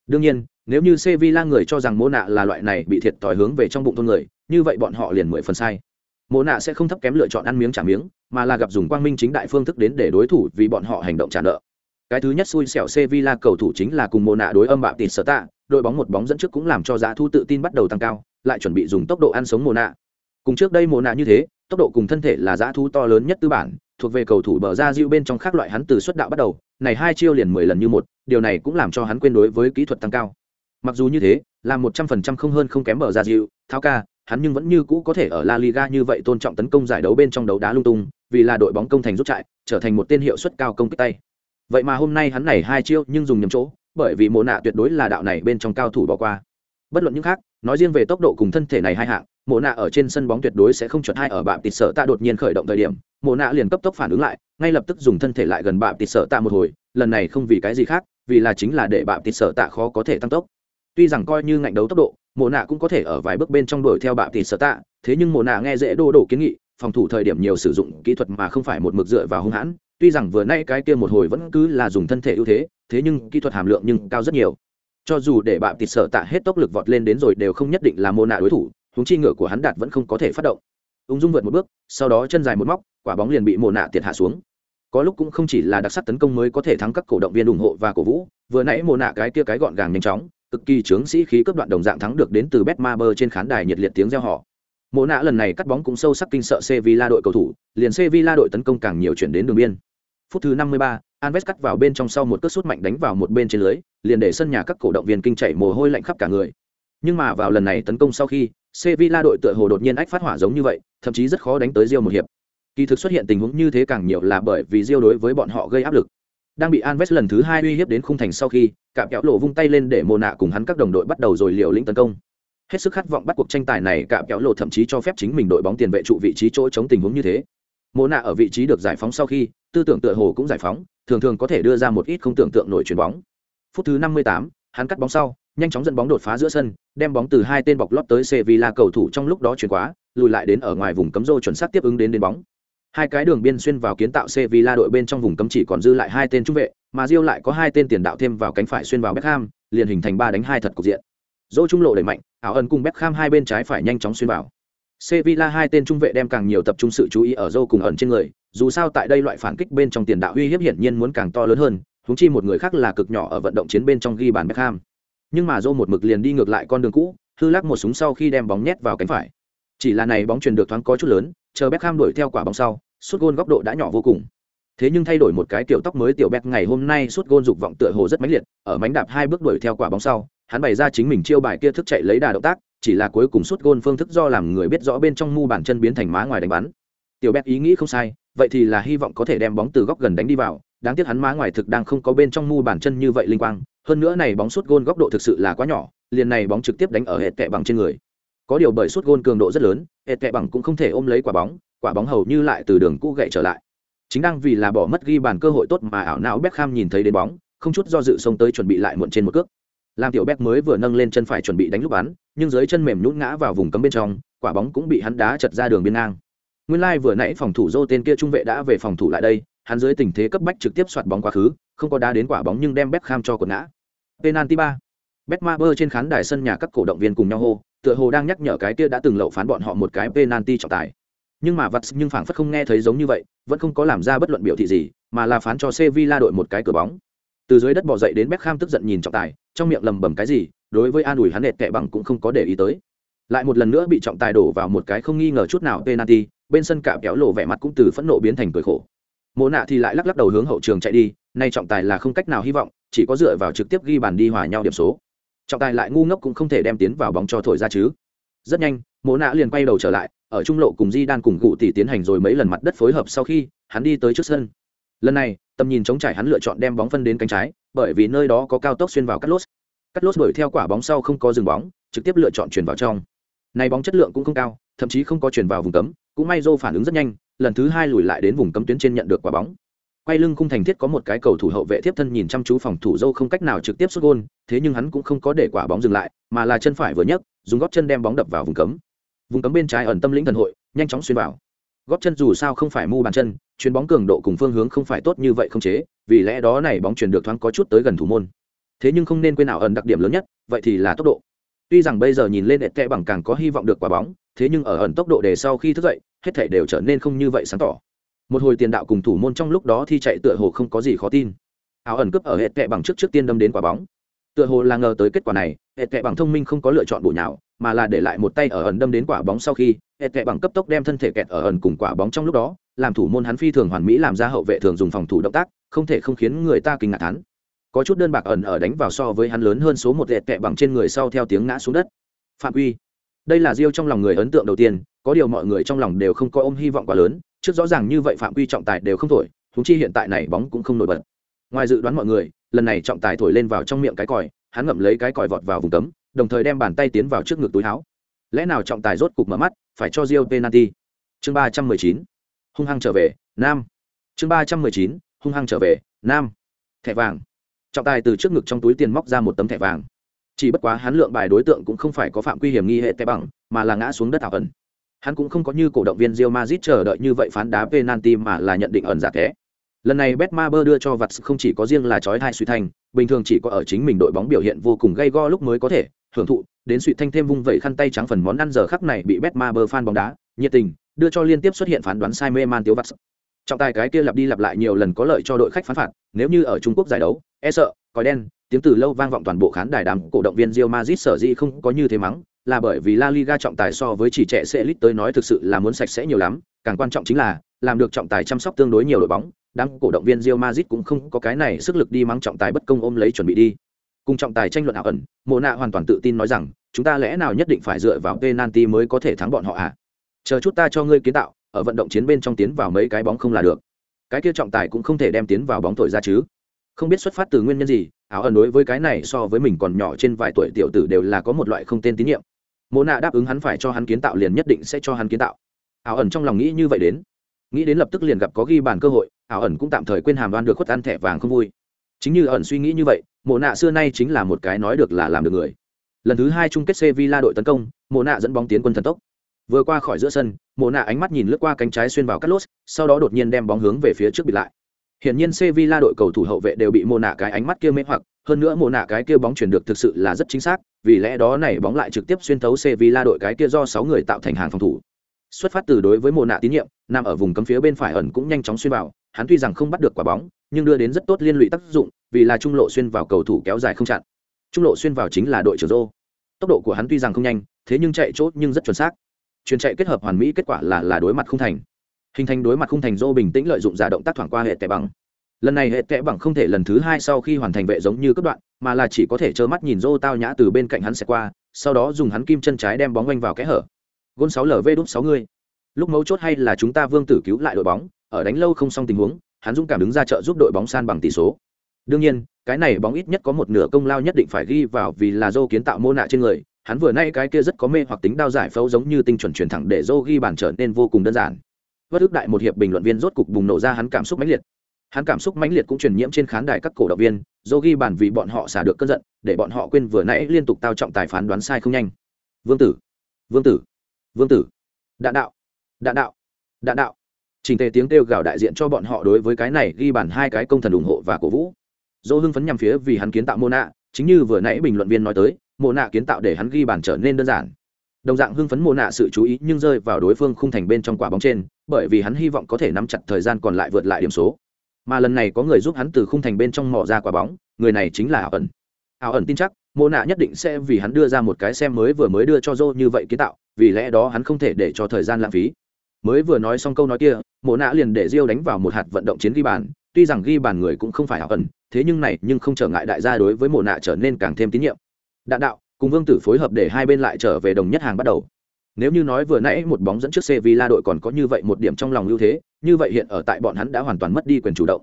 Đương nhiên nếu như sevilla người cho rằng mộ nạ là loại này bị thiệt thòi hướng về trong bụng thôn người như vậy bọn họ liền mười phần sai. Mộ nạ sẽ không thấp kém lựa chọn ăn miếng trả miếng mà là gặp dùng quang minh chính đại phương thức đến để đối thủ vì bọn họ hành động trả nợ. Cái thứ nhất xui xẻo Sevilla cầu thủ chính là cùng mồ nạ đối âm bạo tịt sở tạ, đội bóng một bóng dẫn trước cũng làm cho giá thu tự tin bắt đầu tăng cao, lại chuẩn bị dùng tốc độ ăn sống mồ nạ. Cùng trước đây mồ nạ như thế, tốc độ cùng thân thể là giá thu to lớn nhất tư bản, thuộc về cầu thủ bờ ra diêu bên trong khác loại hắn từ xuất đạo bắt đầu, này hai chiêu liền mười lần như một, điều này cũng làm cho hắn quên đối với kỹ thuật tăng cao. Mặc dù như thế, làm một trăm phần trăm không hơn không kém bờ ra diêu, thao ca, hắn nhưng vẫn như cũ có thể ở La Liga như vậy tôn trọng tấn công giải đấu bên trong đấu đá lung tung, vì là đội bóng công thành rút chạy, trở thành một tên hiệu suất cao công kích tay vậy mà hôm nay hắn này hai chiêu nhưng dùng nhầm chỗ bởi vì mồ nạ tuyệt đối là đạo này bên trong cao thủ bỏ qua bất luận những khác nói riêng về tốc độ cùng thân thể này hai hạng mộ nạ ở trên sân bóng tuyệt đối sẽ không chuẩn hai ở bạm tịt sợ ta đột nhiên khởi động thời điểm. Mộ nạ liền cấp tốc phản ứng lại, ngay lập tức dùng thân thể lại gần bạm tịt sợ ta một hồi, lần này không vì cái gì khác, vì là chính là để bạm tịt sợ tạ khó có thể tăng tốc. Tuy rằng coi như ngạnh đấu tốc độ, mộ nạ cũng có thể ở vài bước bên trong đuổi theo bạm tịt sợ tạ, thế nhưng mộ nạ nghe dễ đô đổ kiến nghị, phòng thủ thời điểm nhiều sử dụng kỹ thuật mà không phải một mực dựa vào hung hãn, tuy rằng vừa nay cái kia một hồi vẫn cứ là dùng thân thể ưu thế thế nhưng kỹ thuật hàm lượng nhưng cao rất nhiều. Cho dù để bạm tịt sợ tạ hết tốc lực vọt lên đến rồi đều không nhất định là mô nạ đối thủ huống chi ngựa của hắn đạt vẫn không có thể phát động ung dung vượt một bước sau đó chân dài một móc quả bóng liền bị mồ nạ tiệt hạ xuống có lúc cũng không chỉ là đặc sắc tấn công mới có thể thắng các cổ động viên ủng hộ và cổ vũ vừa nãy mồ nạ cái kia cái gọn gàng nhanh chóng cực kỳ trướng sĩ khí cấp đoạn đồng dạng thắng được đến từ Betmaber trên khán đài nhiệt liệt tiếng reo hò. Mộ nạ lần này cắt bóng cũng sâu sắc kinh sợ Sevilla đội cầu thủ, liền Sevilla đội tấn công càng nhiều chuyển đến đường biên phút thứ 53, Alves cắt vào bên trong sau một cước sút mạnh đánh vào một bên trên lưới, liền để sân nhà các cổ động viên kinh chảy mồ hôi lạnh khắp cả người. Nhưng mà vào lần này tấn công sau khi, Sevilla đội tựa hồ đột nhiên ách phát hỏa giống như vậy, thậm chí rất khó đánh tới Real một hiệp. Kỳ thực xuất hiện tình huống như thế càng nhiều là bởi vì Real đối với bọn họ gây áp lực. Đang bị Anves lần thứ hai uy hiếp đến khung thành sau khi, cạm kéo lộ vung tay lên để Mộ nạ cùng hắn các đồng đội bắt đầu rồi liều lĩnh tấn công. Hết sức khát vọng bắt cuộc tranh tài này, cạm kéo lộ thậm chí cho phép chính mình đội bóng tiền vệ trụ vị trí chỗ chống tình huống như thế. Mộ nạ ở vị trí được giải phóng sau khi, tư tưởng tựa hồ cũng giải phóng, thường thường có thể đưa ra một ít không tưởng tượng nổi chuyền bóng. Phút thứ 58, hắn cắt bóng sau, nhanh chóng dẫn bóng đột phá giữa sân, đem bóng từ hai tên bọc lót tới Sevilla cầu thủ trong lúc đó chuyển quá, lùi lại đến ở ngoài vùng cấm rô chuẩn xác tiếp ứng đến đến bóng. Hai cái đường biên xuyên vào kiến tạo Sevilla đội bên trong vùng cấm chỉ còn dư lại hai tên trung vệ, mà Rio lại có hai tên tiền đạo thêm vào cánh phải xuyên vào Beckham, liền hình thành ba đánh hai thật cục diện. Rô trung lộ đẩy mạnh, ảo ẩn cùng Beckham hai bên trái phải nhanh chóng xuyên vào. Sevilla hai tên trung vệ đem càng nhiều tập trung sự chú ý ở rô cùng ẩn trên người, dù sao tại đây loại phản kích bên trong tiền đạo uy hiếp hiển nhiên muốn càng to lớn hơn, huống chi một người khác là cực nhỏ ở vận động chiến bên trong ghi bàn Beckham. Nhưng mà dô một mực liền đi ngược lại con đường cũ, hư lắc một súng sau khi đem bóng nhét vào cánh phải. Chỉ là này bóng truyền được thoáng có chút lớn, chờ Beckham đuổi theo quả bóng sau, suốt gôn góc độ đã nhỏ vô cùng. Thế nhưng thay đổi một cái tiểu tóc mới tiểu Beck ngày hôm nay suốt gôn dục vọng tựa hồ rất mãnh liệt, ở mánh đạp hai bước đuổi theo quả bóng sau, hắn bày ra chính mình chiêu bài kia thức chạy lấy đà động tác, chỉ là cuối cùng suốt gôn phương thức do làm người biết rõ bên trong mu bàn chân biến thành má ngoài đánh bắn tiểu bét ý nghĩ không sai vậy thì là hy vọng có thể đem bóng từ góc gần đánh đi vào đáng tiếc hắn má ngoài thực đang không có bên trong mu bàn chân như vậy linh quang hơn nữa này bóng suốt gôn góc độ thực sự là quá nhỏ, liền này bóng trực tiếp đánh ở hệ tệ bằng trên người. Có điều bởi suốt gôn cường độ rất lớn, hệ tệ bằng cũng không thể ôm lấy quả bóng quả bóng hầu như lại từ đường cũ gậy trở lại. Chính đang vì là bỏ mất ghi bàn cơ hội tốt mà ảo não Beckham nhìn thấy đến bóng, không chút do dự xông tới chuẩn bị lại muộn trên một cước. Làm tiểu Beck mới vừa nâng lên chân phải chuẩn bị đánh lúc bắn, nhưng dưới chân mềm nhũn ngã vào vùng cấm bên trong, quả bóng cũng bị hắn đá chật ra đường biên ngang. Nguyên lai vừa nãy phòng thủ dô tên kia trung vệ đã về phòng thủ lại đây hắn dưới tình thế cấp bách trực tiếp soạt bóng quá khứ, không có đá đến quả bóng nhưng đem Beckham cho quần ngã. Penalty ba. Betmaber trên khán đài sân nhà các cổ động viên cùng nhau hô, tựa hồ đang nhắc nhở cái kia đã từng lậu phán bọn họ một cái penalty trọng tài. Nhưng mà Vats nhưng phảng phất không nghe thấy giống như vậy, vẫn không có làm ra bất luận biểu thị gì, mà là phán cho Sevilla đội một cái cửa bóng. Từ dưới đất bò dậy đến Beckham tức giận nhìn trọng tài, trong miệng lầm bầm cái gì, đối với an ủi hắn nệt kệ bằng cũng không có để ý tới. Lại một lần nữa bị trọng tài đổ vào một cái không nghi ngờ chút nào penalty, bên sân cả kéo lộ vẻ mặt cũng từ phẫn nộ biến thành cười khổ mộ nạ thì lại lắc lắc đầu hướng hậu trường chạy đi, nay trọng tài là không cách nào hy vọng, chỉ có dựa vào trực tiếp ghi bàn đi hòa nhau điểm số. Trọng tài lại ngu ngốc cũng không thể đem tiến vào bóng cho thổi ra chứ. Rất nhanh, mộ nạ liền quay đầu trở lại, ở trung lộ cùng di đan cùng cụ tỷ tiến hành rồi mấy lần mặt đất phối hợp sau khi, hắn đi tới trước sân. Lần này, tầm nhìn chống trải hắn lựa chọn đem bóng phân đến cánh trái, bởi vì nơi đó có cao tốc xuyên vào cắt lốt. Cắt lốt đuổi theo quả bóng sau không có dừng bóng, trực tiếp lựa chọn chuyển vào trong. Này bóng chất lượng cũng không cao, thậm chí không có chuyển vào vùng cấm, cũng may dô phản ứng rất nhanh lần thứ hai lùi lại đến vùng cấm tuyến trên nhận được quả bóng. Quay lưng khung thành thiết có một cái cầu thủ hậu vệ tiếp thân nhìn chăm chú phòng thủ dâu không cách nào trực tiếp xuất gôn, thế nhưng hắn cũng không có để quả bóng dừng lại, mà là chân phải vừa nhấc, dùng gót chân đem bóng đập vào vùng cấm. Vùng cấm bên trái ẩn tâm lĩnh thần hội, nhanh chóng xuyên vào. Gót chân dù sao không phải mu bàn chân, chuyền bóng cường độ cùng phương hướng không phải tốt như vậy không chế, vì lẽ đó này bóng chuyển được thoáng có chút tới gần thủ môn. Thế nhưng không nên quên nào ẩn đặc điểm lớn nhất, vậy thì là tốc độ. Tuy rằng bây giờ nhìn lên ệt kẽ bằng càng có hy vọng được quả bóng thế nhưng ở ẩn tốc độ để sau khi thức dậy, hết thể đều trở nên không như vậy sáng tỏ. Một hồi tiền đạo cùng thủ môn trong lúc đó thi chạy tựa hồ không có gì khó tin. Áo ẩn cướp ở hệ tệ bằng trước trước tiên đâm đến quả bóng. Tựa hồ là ngờ tới kết quả này, hệ tệ bằng thông minh không có lựa chọn bụi nào mà là để lại một tay ở ẩn đâm đến quả bóng sau khi, hệ tệ bằng cấp tốc đem thân thể kẹt ở ẩn cùng quả bóng trong lúc đó, làm thủ môn hắn phi thường hoàn mỹ làm ra hậu vệ thường dùng phòng thủ động tác, không thể không khiến người ta kinh ngạc hắn. Có chút đơn bạc ẩn ở đánh vào so với hắn lớn hơn số một hệ tệ bằng trên người sau theo tiếng ngã xuống đất. Phạm quy đây là diêu trong lòng người ấn tượng đầu tiên, có điều mọi người trong lòng đều không có ôm hy vọng quá lớn, trước rõ ràng như vậy phạm quy trọng tài đều không thổi thúng chi hiện tại này bóng cũng không nổi bật. Ngoài dự đoán mọi người, lần này trọng tài thổi lên vào trong miệng cái còi, hắn ngậm lấy cái còi vọt vào vùng cấm, đồng thời đem bàn tay tiến vào trước ngực túi áo. Lẽ nào trọng tài rốt cục mở mắt, phải cho rio penalty? Chương ba trăm mười chín, hung hăng trở về, nam. Chương ba trăm mười chín, hung hăng trở về, nam. Thẻ vàng. Trọng tài từ trước ngực trong túi tiền móc ra một tấm thẻ vàng chỉ bất quá hắn lượng bài đối tượng cũng không phải có phạm quy hiểm nghi hệ tệ bằng, mà là ngã xuống đất ảo ẩn. Hắn cũng không có như cổ động viên Real Madrid chờ đợi như vậy phán đá penalty mà là nhận định ẩn giả thế. Lần này Betmaber đưa cho vặt không chỉ có riêng là chói thai suy thành, bình thường chỉ có ở chính mình đội bóng biểu hiện vô cùng gay go lúc mới có thể hưởng thụ, đến suy thanh thêm vung vẩy khăn tay trắng phần món ăn giờ khắc này bị Betmaber fan bóng đá, nhiệt tình, đưa cho liên tiếp xuất hiện phán đoán sai mê man tiếu vặt trọng tài cái kia lặp đi lặp lại nhiều lần có lợi cho đội khách phán phạt, nếu như ở trung quốc giải đấu e sợ, còi đen tiếng từ lâu vang vọng toàn bộ khán đài đám cổ động viên Real Madrid sở dĩ không có như thế mắng, là bởi vì La Liga trọng tài so với chỉ trẻ sẽ lít tới nói thực sự là muốn sạch sẽ nhiều lắm, càng quan trọng chính là làm được trọng tài chăm sóc tương đối nhiều đội bóng, đám cổ động viên Real Madrid cũng không có cái này sức lực đi mắng trọng tài bất công ôm lấy chuẩn bị đi. Cùng trọng tài tranh luận ảo ẩn, Mộ Na hoàn toàn tự tin nói rằng, chúng ta lẽ nào nhất định phải dựa vào penalty mới có thể thắng bọn họ à? Chờ chút ta cho ngươi kiến tạo, ở vận động chiến bên trong tiến vào mấy cái bóng không là được. Cái kia trọng tài cũng không thể đem tiến vào bóng thổi ra chứ không biết xuất phát từ nguyên nhân gì áo ẩn đối với cái này so với mình còn nhỏ trên vài tuổi tiểu tử đều là có một loại không tên tín nhiệm. Mô nạ đáp ứng hắn phải cho hắn kiến tạo liền nhất định sẽ cho hắn kiến tạo. Áo ẩn trong lòng nghĩ như vậy đến. Nghĩ đến lập tức liền gặp có ghi bàn cơ hội, áo ẩn cũng tạm thời quên hàm đoan được khuất ăn thẻ vàng không vui. Chính như ẩn suy nghĩ như vậy, mộ nạ xưa nay chính là một cái nói được là làm được người. Lần thứ hai chung kết Sevilla đội tấn công, mộ nạ dẫn bóng tiến quân thần tốc. Vừa qua khỏi giữa sân, mộ nạ ánh mắt nhìn lướt qua cánh trái xuyên vào cắt lốt, sau đó đột nhiên đem bóng hướng về phía trước bịt lại. Hiển nhiên Sevilla đội cầu thủ hậu vệ đều bị mồ nạ cái ánh mắt kia mê hoặc, hơn nữa mồ nạ cái kia bóng chuyển được thực sự là rất chính xác, vì lẽ đó này bóng lại trực tiếp xuyên thấu Sevilla đội cái kia do 6 người tạo thành hàng phòng thủ. Xuất phát từ đối với mồ nạ tín nhiệm, nằm ở vùng cấm phía bên phải ẩn cũng nhanh chóng xuyên vào, hắn tuy rằng không bắt được quả bóng, nhưng đưa đến rất tốt liên lụy tác dụng, vì là trung lộ xuyên vào cầu thủ kéo dài không chặn. Trung lộ xuyên vào chính là đội trưởng Zô. Tốc độ của hắn tuy rằng không nhanh, thế nhưng chạy chốt nhưng rất chuẩn xác. Chuyên chạy kết hợp hoàn mỹ kết quả là là đối mặt không thành hình thành đối mặt khung thành dô bình tĩnh lợi dụng giả động tác thoảng qua hệ tệ bằng. Lần này hệ tệ bằng không thể lần thứ hai sau khi hoàn thành vệ giống như cấp đoạn, mà là chỉ có thể trơ mắt nhìn dô tao nhã từ bên cạnh hắn sẽ qua, sau đó dùng hắn kim chân trái đem bóng oanh vào kẽ hở. Gôn sáu lv đút sáu người. Lúc mấu chốt hay là chúng ta vương tử cứu lại đội bóng, ở đánh lâu không xong tình huống, hắn dũng cảm đứng ra trợ giúp đội bóng san bằng tỷ số. Đương nhiên, cái này bóng ít nhất có một nửa công lao nhất định phải ghi vào vì là dô kiến tạo mô nạ trên người, hắn vừa nay cái kia rất có mê hoặc tính đao giải phẫu giống như tinh chuẩn truyền thẳng để dô ghi bàn trở nên vô cùng đơn giản vất ức đại một hiệp bình luận viên rốt cục bùng nổ ra hắn cảm xúc mãnh liệt. Hắn cảm xúc mãnh liệt cũng truyền nhiễm trên khán đài các cổ động viên do ghi bàn vì bọn họ xả được cơn giận, để bọn họ quên vừa nãy liên tục tao trọng tài phán đoán sai không nhanh. Vương tử vương tử vương tử. Đạn đạo đạn đạo đạn đạo. Trình tề tiếng kêu gào đại diện cho bọn họ đối với cái này ghi bàn hai cái công thần ủng hộ và cổ vũ. Dô hưng phấn nhằm phía vì hắn kiến tạo mô nạ chính như vừa nãy bình luận viên nói tới mô nạ kiến tạo để hắn ghi bàn trở nên đơn giản đồng dạng hưng phấn mồ nạ sự chú ý nhưng rơi vào đối phương khung thành bên trong quả bóng trên, bởi vì hắn hy vọng có thể nắm chặt thời gian còn lại vượt lại điểm số. Mà lần này có người giúp hắn từ khung thành bên trong mỏ ra quả bóng, người này chính là ảo ẩn. Ảo ẩn tin chắc mồ nạ nhất định sẽ vì hắn đưa ra một cái xem mới vừa mới đưa cho dô như vậy kiến tạo, vì lẽ đó hắn không thể để cho thời gian lãng phí. Mới vừa nói xong câu nói kia mồ nạ liền để diêu đánh vào một hạt vận động chiến ghi bàn, tuy rằng ghi bàn người cũng không phải ảo ẩn, thế nhưng này nhưng không trở ngại đại gia đối với mồ nạ trở nên càng thêm tín nhiệm. Đạn đạo cùng vương tử phối hợp để hai bên lại trở về đồng nhất hàng bắt đầu nếu như nói vừa nãy một bóng dẫn trước Sevilla đội còn có như vậy một điểm trong lòng ưu thế, như vậy hiện ở tại bọn hắn đã hoàn toàn mất đi quyền chủ động.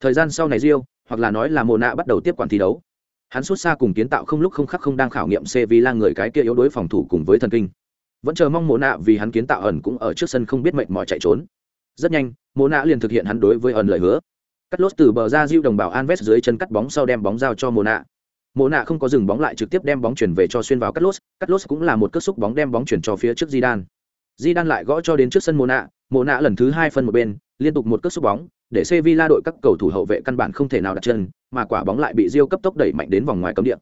Thời gian sau này Rio, hoặc là nói là Mona bắt đầu tiếp quản thi đấu. Hắn xuất xa cùng kiến tạo không lúc không khắc không đang khảo nghiệm Sevilla người cái kia yếu đối phòng thủ cùng với thần kinh. vẫn chờ mong mộ vì hắn kiến tạo ẩn cũng ở trước sân không biết mệnh mỏi chạy trốn rất nhanh mộ liền thực hiện hắn đối với ẩn lời hứa cắt lốt từ bờ ra Rio đồng bảo Alves dưới chân cắt bóng sau đem bóng giao cho mộ mộ nạ không có dừng bóng lại trực tiếp đem bóng chuyển về cho xuyên vào cắt lốt cắt lốt cũng là một cước xúc bóng đem bóng chuyển cho phía trước di Zidane di lại gõ cho đến trước sân mộ nạ mộ nạ lần thứ hai phân một bên liên tục một cước xúc bóng để Sevilla đội các cầu thủ hậu vệ căn bản không thể nào đặt chân, mà quả bóng lại bị Rio cấp tốc đẩy mạnh đến vòng ngoài cấm địa.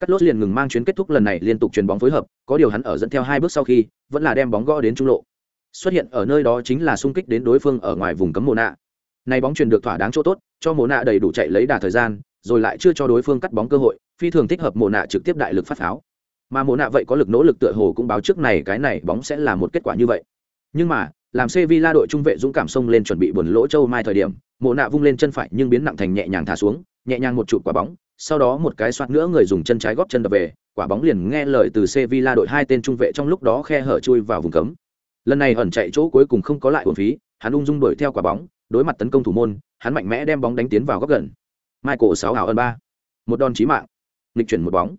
Cắt lốt liền ngừng mang chuyến kết thúc lần này liên tục chuyền bóng phối hợp, có điều hắn ở dẫn theo hai bước sau khi, vẫn là đem bóng gõ đến trung lộ. Xuất hiện ở nơi đó chính là xung kích đến đối phương ở ngoài vùng cấm Mona. Này bóng truyền được thỏa đáng chỗ tốt, cho Mona đầy đủ chạy lấy đà thời gian, rồi lại chưa cho đối phương cắt bóng cơ hội, phi thường thích hợp Mona trực tiếp đại lực phát pháo. Mà Mona vậy có lực nỗ lực tựa hồ cũng báo trước này cái này bóng sẽ là một kết quả như vậy. Nhưng mà, làm Sevilla đội trung vệ dũng cảm xông lên chuẩn bị buồn lỗ châu mai thời điểm, Mộ nạ vung lên chân phải nhưng biến nặng thành nhẹ nhàng thả xuống, nhẹ nhàng một trụ quả bóng, sau đó một cái xoát nữa người dùng chân trái góp chân đập về, quả bóng liền nghe lời từ Sevilla đội hai tên trung vệ trong lúc đó khe hở chui vào vùng cấm. Lần này ẩn chạy chỗ cuối cùng không có lại uổng phí, hắn ung dung đuổi theo quả bóng, đối mặt tấn công thủ môn, hắn mạnh mẽ đem bóng đánh tiến vào góc gần. Michael sáu hảo ân ba, một đòn chí mạng, nghịch chuyển một bóng.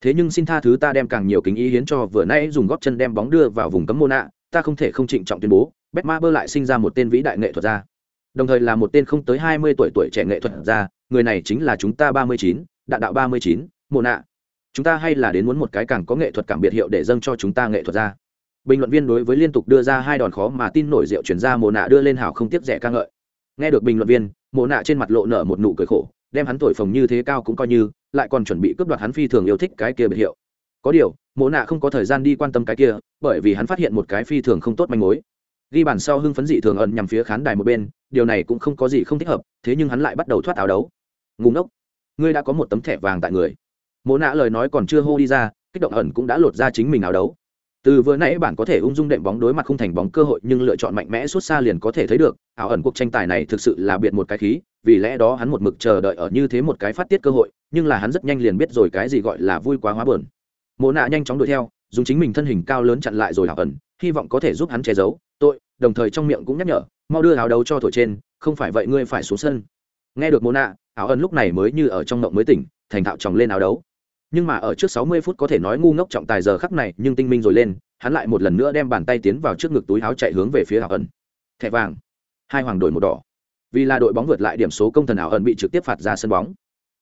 Thế nhưng xin tha thứ ta đem càng nhiều kính ý hiến cho vừa nãy dùng góp chân đem bóng đưa vào vùng cấm Mona, ta không thể không trịnh trọng tuyên bố, Betmaber lại sinh ra một tên vĩ đại nghệ thuật gia. Đồng thời là một tên không tới hai mươi tuổi tuổi trẻ nghệ thuật gia, người này chính là chúng ta ba mươi chín, đạn đạo ba mươi chín, nạ Chúng ta hay là đến muốn một cái càng có nghệ thuật cảm biệt hiệu để dâng cho chúng ta nghệ thuật gia. Bình luận viên đối với liên tục đưa ra hai đòn khó mà tin nổi rượu chuyển ra nạ đưa lên hảo không tiếc rẻ ca ngợi. Nghe được bình luận viên, nạ trên mặt lộ nở một nụ cười khổ, đem hắn tuổi phồng như thế cao cũng coi như, lại còn chuẩn bị cướp đoạt hắn phi thường yêu thích cái kia biệt hiệu. Có điều, Mộ nạ không có thời gian đi quan tâm cái kia, bởi vì hắn phát hiện một cái phi thường không tốt manh mối. Ghi bàn sau hưng phấn dị thường ẩn nhằm phía khán đài một bên điều này cũng không có gì không thích hợp thế nhưng hắn lại bắt đầu thoát áo đấu. Ngủ ngốc ngươi đã có một tấm thẻ vàng tại người. Mộ nạ lời nói còn chưa hô đi ra kích động ẩn cũng đã lột ra chính mình áo đấu từ vừa nãy bạn có thể ung dung đệm bóng đối mặt không thành bóng cơ hội, nhưng lựa chọn mạnh mẽ suốt xa liền có thể thấy được, ảo ẩn cuộc tranh tài này thực sự là biệt một cái khí, vì lẽ đó hắn một mực chờ đợi ở như thế một cái phát tiết cơ hội, nhưng là hắn rất nhanh liền biết rồi cái gì gọi là vui quá hóa bờn mộ nạ nhanh chóng đuổi theo, dùng chính mình thân hình cao lớn chặn lại rồi ảo ẩn, hy vọng có thể giúp hắn che giấu, tội, đồng thời trong miệng cũng nhắc nhở, mau đưa áo đấu cho thổi trên, không phải vậy ngươi phải xuống sân. Nghe được mộ nạ áo ẩn lúc này mới như ở trong mộng mới tỉnh, thành thạo tròng lên áo đấu nhưng mà ở trước sáu mươi phút có thể nói ngu ngốc trọng tài giờ khắc này, nhưng tinh minh rồi lên, hắn lại một lần nữa đem bàn tay tiến vào trước ngực túi áo chạy hướng về phía ảo ẩn thẻ vàng. Hai hoàng đổi một đỏ. Vì là đội bóng vượt lại điểm số công thần ảo ẩn bị trực tiếp phạt ra sân bóng.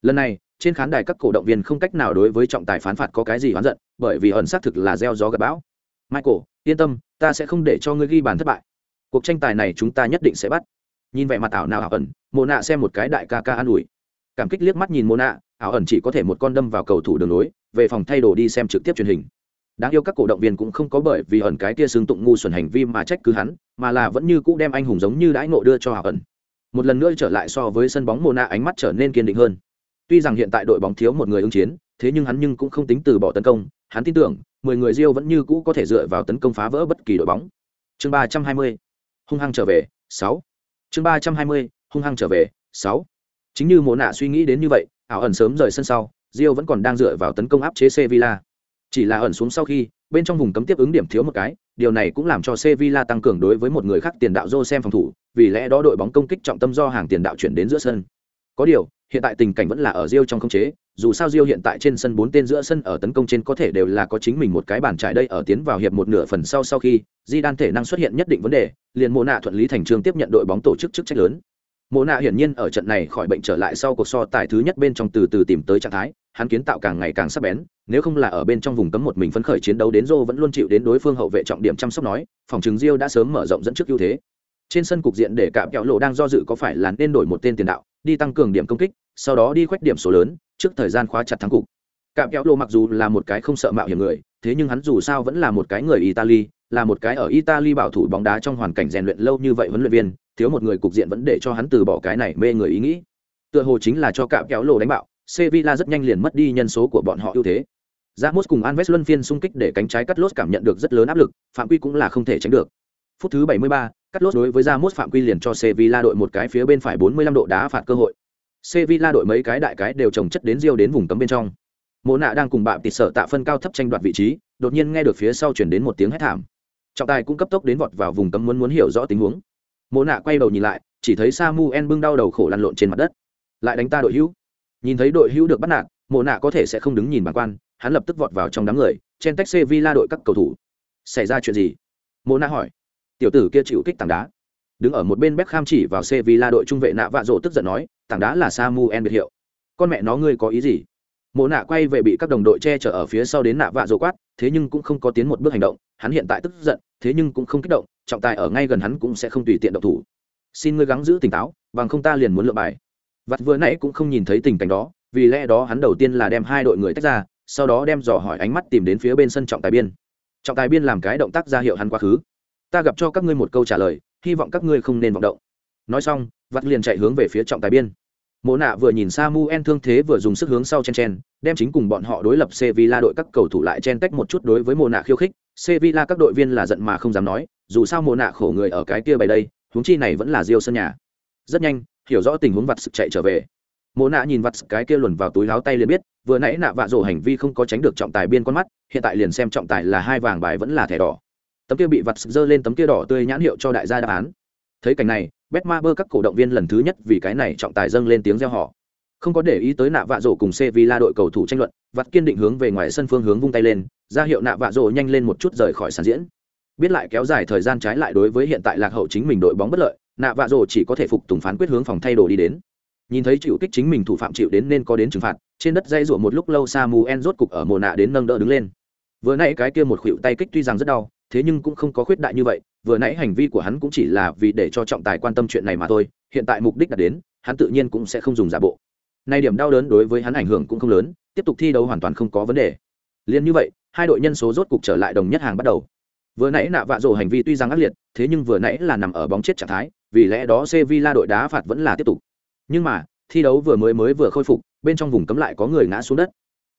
Lần này, trên khán đài các cổ động viên không cách nào đối với trọng tài phán phạt có cái gì oán giận, bởi vì ẩn xác thực là gieo gió gặp bão. Michael, yên tâm, ta sẽ không để cho ngươi ghi bàn thất bại. Cuộc tranh tài này chúng ta nhất định sẽ bắt. Nhìn vẻ mặt ảo nào ảo ẩn mồ nạ xem một cái đại ca ca an ủi. Cảm kích liếc mắt nhìn mồ nạ ảo ẩn chỉ có thể một con đâm vào cầu thủ đường lối về phòng thay đồ đi xem trực tiếp truyền hình. Đáng yêu các cổ động viên cũng không có bởi vì ẩn cái kia xương tụng ngu xuẩn hành vi mà trách cứ hắn mà là vẫn như cũ đem anh hùng giống như đãi ngộ đưa cho ảo ẩn. Một lần nữa trở lại so với sân bóng mồ nạ ánh mắt trở nên kiên định hơn. Tuy rằng hiện tại đội bóng thiếu một người ứng chiến thế nhưng hắn nhưng cũng không tính từ bỏ tấn công. Hắn tin tưởng mười người Rio vẫn như cũ có thể dựa vào tấn công phá vỡ bất kỳ đội bóng. Chương ba trăm hai mươi hung hăng trở về, sáu. Chương ba trăm hai mươi hung hăng trở về, sáu. Chính như mồ Nạ suy nghĩ đến như vậy, ảo ẩn sớm rời sân sau, Rio vẫn còn đang dựa vào tấn công áp chế Sevilla. Chỉ là ẩn xuống sau khi, bên trong vùng cấm tiếp ứng điểm thiếu một cái, điều này cũng làm cho Sevilla tăng cường đối với một người khác tiền đạo Jose phòng thủ, vì lẽ đó đội bóng công kích trọng tâm do hàng tiền đạo chuyển đến giữa sân. Có điều, hiện tại tình cảnh vẫn là ở Rio trong khống chế, dù sao Rio hiện tại trên sân bốn tên giữa sân ở tấn công trên có thể đều là có chính mình một cái bàn trải đây ở tiến vào hiệp một nửa phần sau sau khi Di đan thể năng xuất hiện nhất định vấn đề, liền Mộ Nạ thuận lý thành trường tiếp nhận đội bóng tổ chức chức trách lớn. Mộ Nạ hiển nhiên ở trận này khỏi bệnh trở lại sau cuộc so tài thứ nhất bên trong từ từ tìm tới trạng thái, hắn kiến tạo càng ngày càng sắc bén, nếu không là ở bên trong vùng cấm một mình phấn khởi chiến đấu đến rô vẫn luôn chịu đến đối phương hậu vệ trọng điểm chăm sóc nói, phòng trường diêu đã sớm mở rộng dẫn trước ưu thế. Trên sân cục diện để cạm kẹo lộ đang do dự có phải là nên đổi một tên tiền đạo, đi tăng cường điểm công kích, sau đó đi khoét điểm số lớn, trước thời gian khóa chặt thắng cục cạm kẹo lộ mặc dù là một cái không sợ mạo hiểm người thế nhưng hắn dù sao vẫn là một cái người italy là một cái ở italy bảo thủ bóng đá trong hoàn cảnh rèn luyện lâu như vậy huấn luyện viên thiếu một người cục diện vẫn để cho hắn từ bỏ cái này mê người ý nghĩ tựa hồ chính là cho cạm kéo lồ đánh bạo sevilla rất nhanh liền mất đi nhân số của bọn họ ưu thế Ramos cùng Anves luân phiên xung kích để cánh trái cắt lốt cảm nhận được rất lớn áp lực, phạm quy cũng là không thể tránh được. Phút thứ 73, cắt lốt đối với Ramos phạm quy liền cho Sevilla đội một cái phía bên phải 45 độ đá phạt cơ hội. Sevilla đội mấy cái đại cái đều trồng chất đến Rio đến vùng cấm bên trong. Mộ nạ đang cùng bạn tịt sở tạ phân cao thấp tranh đoạt vị trí, đột nhiên nghe được phía sau truyền đến một tiếng hét thảm. Trọng tài cũng cấp tốc đến vọt vào vùng cấm muốn muốn hiểu rõ tình huống. Mộ nạ quay đầu nhìn lại, chỉ thấy Samuel bưng đau đầu khổ lăn lộn trên mặt đất. Lại đánh ta đội hữu. Nhìn thấy đội hữu được bắt nạt, Mộ nạ có thể sẽ không đứng nhìn bàn quan, hắn lập tức vọt vào trong đám người, chen tách Sevilla đội các cầu thủ. xảy ra chuyện gì Mộ nạ hỏi tiểu tử kia chịu kích tảng đá đứng ở một bên Beckham chỉ vào Sevilla đội trung vệ nạ vạ rộ tức giận nói tảng đá là Samuel biệt hiệu con mẹ nó ngươi có ý gì mộ nạ quay về bị các đồng đội che chở ở phía sau đến nạ vạ rộ quát thế nhưng cũng không có tiến một bước hành động hắn hiện tại tức giận, thế nhưng cũng không kích động, trọng tài ở ngay gần hắn cũng sẽ không tùy tiện động thủ. Xin ngươi gắng giữ tỉnh táo, bằng không ta liền muốn lựa bài. Vặt vừa nãy cũng không nhìn thấy tình cảnh đó, vì lẽ đó hắn đầu tiên là đem hai đội người tách ra, sau đó đem dò hỏi ánh mắt tìm đến phía bên sân trọng tài biên. Trọng tài biên làm cái động tác ra hiệu hắn quá khứ. Ta gặp cho các ngươi một câu trả lời, hy vọng các ngươi không nên vọng động. Nói xong, vặt liền chạy hướng về phía trọng tài biên. Mộ nạ vừa nhìn xa mu en thương thế vừa dùng sức hướng sau chen chen, đem chính cùng bọn họ đối lập sevilla đội các cầu thủ lại chen tách một chút đối với mộ nạ khiêu khích sevilla các đội viên là giận mà không dám nói, dù sao mồ nạ khổ người ở cái kia bày đây, huống chi này vẫn là Rio sân nhà. Rất nhanh, hiểu rõ tình huống vặt sự chạy trở về. Mộ nạ nhìn vặt cái kia luồn vào túi láo tay liền biết, vừa nãy nạ vạ rồ hành vi không có tránh được trọng tài biên con mắt, hiện tại liền xem trọng tài là hai vàng bài vẫn là thẻ đỏ. Tấm kia bị vặt giơ lên tấm kia đỏ tươi nhãn hiệu cho đại gia đáp án. Thấy cảnh này, Betmaber bơ các cổ động viên lần thứ nhất vì cái này trọng tài dâng lên tiếng reo hò không có để ý tới nạ vạ rổ cùng Sevilla đội cầu thủ tranh luận vặt kiên định hướng về ngoài sân phương hướng vung tay lên, ra hiệu nạ vạ rổ nhanh lên một chút rời khỏi sàn diễn. Biết lại kéo dài thời gian trái lại đối với hiện tại lạc hậu chính mình đội bóng bất lợi, nạ vạ rổ chỉ có thể phục tùng phán quyết hướng phòng thay đồ đi đến. Nhìn thấy chịu kích chính mình thủ phạm chịu đến nên có đến trừng phạt, trên đất dây rủa một lúc lâu samuel rốt cục ở mồ nạ đến nâng đỡ đứng lên. Vừa nãy cái kia một khuỷu tay kích tuy rằng rất đau, thế nhưng cũng không có khuyết đại như vậy, vừa nãy hành vi của hắn cũng chỉ là vì để cho trọng tài quan tâm chuyện này mà thôi, hiện tại mục đích đã đến, hắn tự nhiên cũng sẽ không dùng giả bộ nay điểm đau đớn đối với hắn ảnh hưởng cũng không lớn, tiếp tục thi đấu hoàn toàn không có vấn đề. Liền như vậy, hai đội nhân số rốt cục trở lại đồng nhất hàng bắt đầu. Vừa nãy nạ vạ rổ hành vi tuy rằng ác liệt, thế nhưng vừa nãy là nằm ở bóng chết trạng thái, vì lẽ đó sevilla đội đá phạt vẫn là tiếp tục. Nhưng mà, thi đấu vừa mới mới vừa khôi phục, bên trong vùng cấm lại có người ngã xuống đất.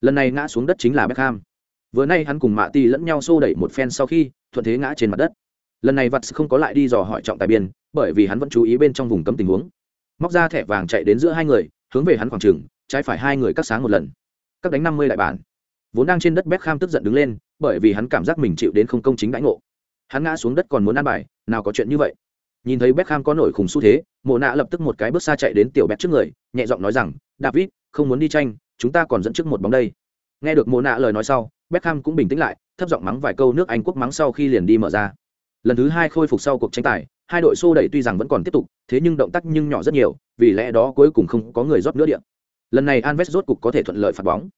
Lần này ngã xuống đất chính là beckham. Vừa nay hắn cùng mạ ti lẫn nhau xô đẩy một phen sau khi, thuận thế ngã trên mặt đất. Lần này vặt không có lại đi dò hỏi trọng tài biên, bởi vì hắn vẫn chú ý bên trong vùng cấm tình huống. Móc ra thẻ vàng chạy đến giữa hai người hướng về hắn khoảng trừng trái phải hai người cắt sáng một lần. Các đánh năm mươi đại bản. Vốn đang trên đất Beckham tức giận đứng lên, bởi vì hắn cảm giác mình chịu đến không công chính đãi ngộ. Hắn ngã xuống đất còn muốn ăn bài, nào có chuyện như vậy. Nhìn thấy Beckham có nổi khủng xu thế, mộ nạ lập tức một cái bước xa chạy đến tiểu bét trước người, nhẹ giọng nói rằng, david, không muốn đi tranh, chúng ta còn dẫn trước một bóng đây. Nghe được mộ nạ lời nói sau, Beckham cũng bình tĩnh lại, thấp giọng mắng vài câu nước anh quốc mắng sau khi liền đi mở ra. Lần thứ hai khôi phục sau cuộc tranh tài hai đội xô đẩy tuy rằng vẫn còn tiếp tục, thế nhưng động tác nhưng nhỏ rất nhiều, vì lẽ đó cuối cùng không có người rót nữa điện lần này alves rốt cục có thể thuận lợi phạt bóng.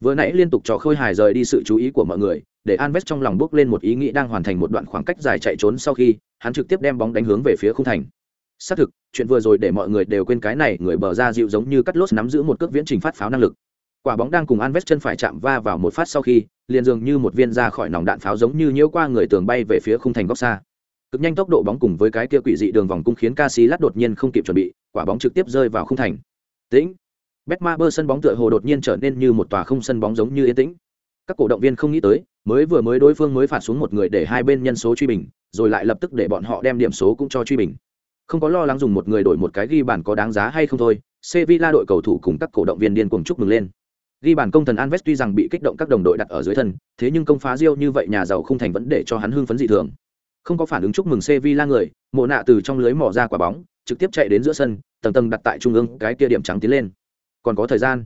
Vừa nãy liên tục cho khôi hài rời đi sự chú ý của mọi người, để alves trong lòng bước lên một ý nghĩ đang hoàn thành một đoạn khoảng cách dài chạy trốn sau khi, hắn trực tiếp đem bóng đánh hướng về phía khung thành. Xác thực, chuyện vừa rồi để mọi người đều quên cái này, người bờ ra dịu giống như cắt lốt nắm giữ một cước viễn trình phát pháo năng lực. Quả bóng đang cùng Alves chân phải chạm va vào một phát sau khi, liền dường như một viên ra khỏi nòng đạn pháo giống như nhiễu qua người tường bay về phía khung thành góc xa cực nhanh tốc độ bóng cùng với cái kia quỷ dị đường vòng cung khiến Casillas đột nhiên không kịp chuẩn bị, quả bóng trực tiếp rơi vào khung thành. Tĩnh. Betmaber sân bóng tựa hồ đột nhiên trở nên như một tòa không sân bóng giống như yên tĩnh. Các cổ động viên không nghĩ tới, mới vừa mới đối phương mới phạt xuống một người để hai bên nhân số truy bình, rồi lại lập tức để bọn họ đem điểm số cũng cho truy bình. Không có lo lắng dùng một người đổi một cái ghi bàn có đáng giá hay không thôi, Sevilla đội cầu thủ cùng các cổ động viên điên cuồng chúc mừng lên. Ghi bàn công thần Alves tuy rằng bị kích động các đồng đội đặt ở dưới thân, thế nhưng công phá Rio như vậy nhà giàu không thành vấn đề cho hắn hưng phấn dị thường không có phản ứng chúc mừng Sevilla người, mộ nạ từ trong lưới mò ra quả bóng, trực tiếp chạy đến giữa sân, tầng tầng đặt tại trung ương, cái kia điểm trắng tiến lên. Còn có thời gian.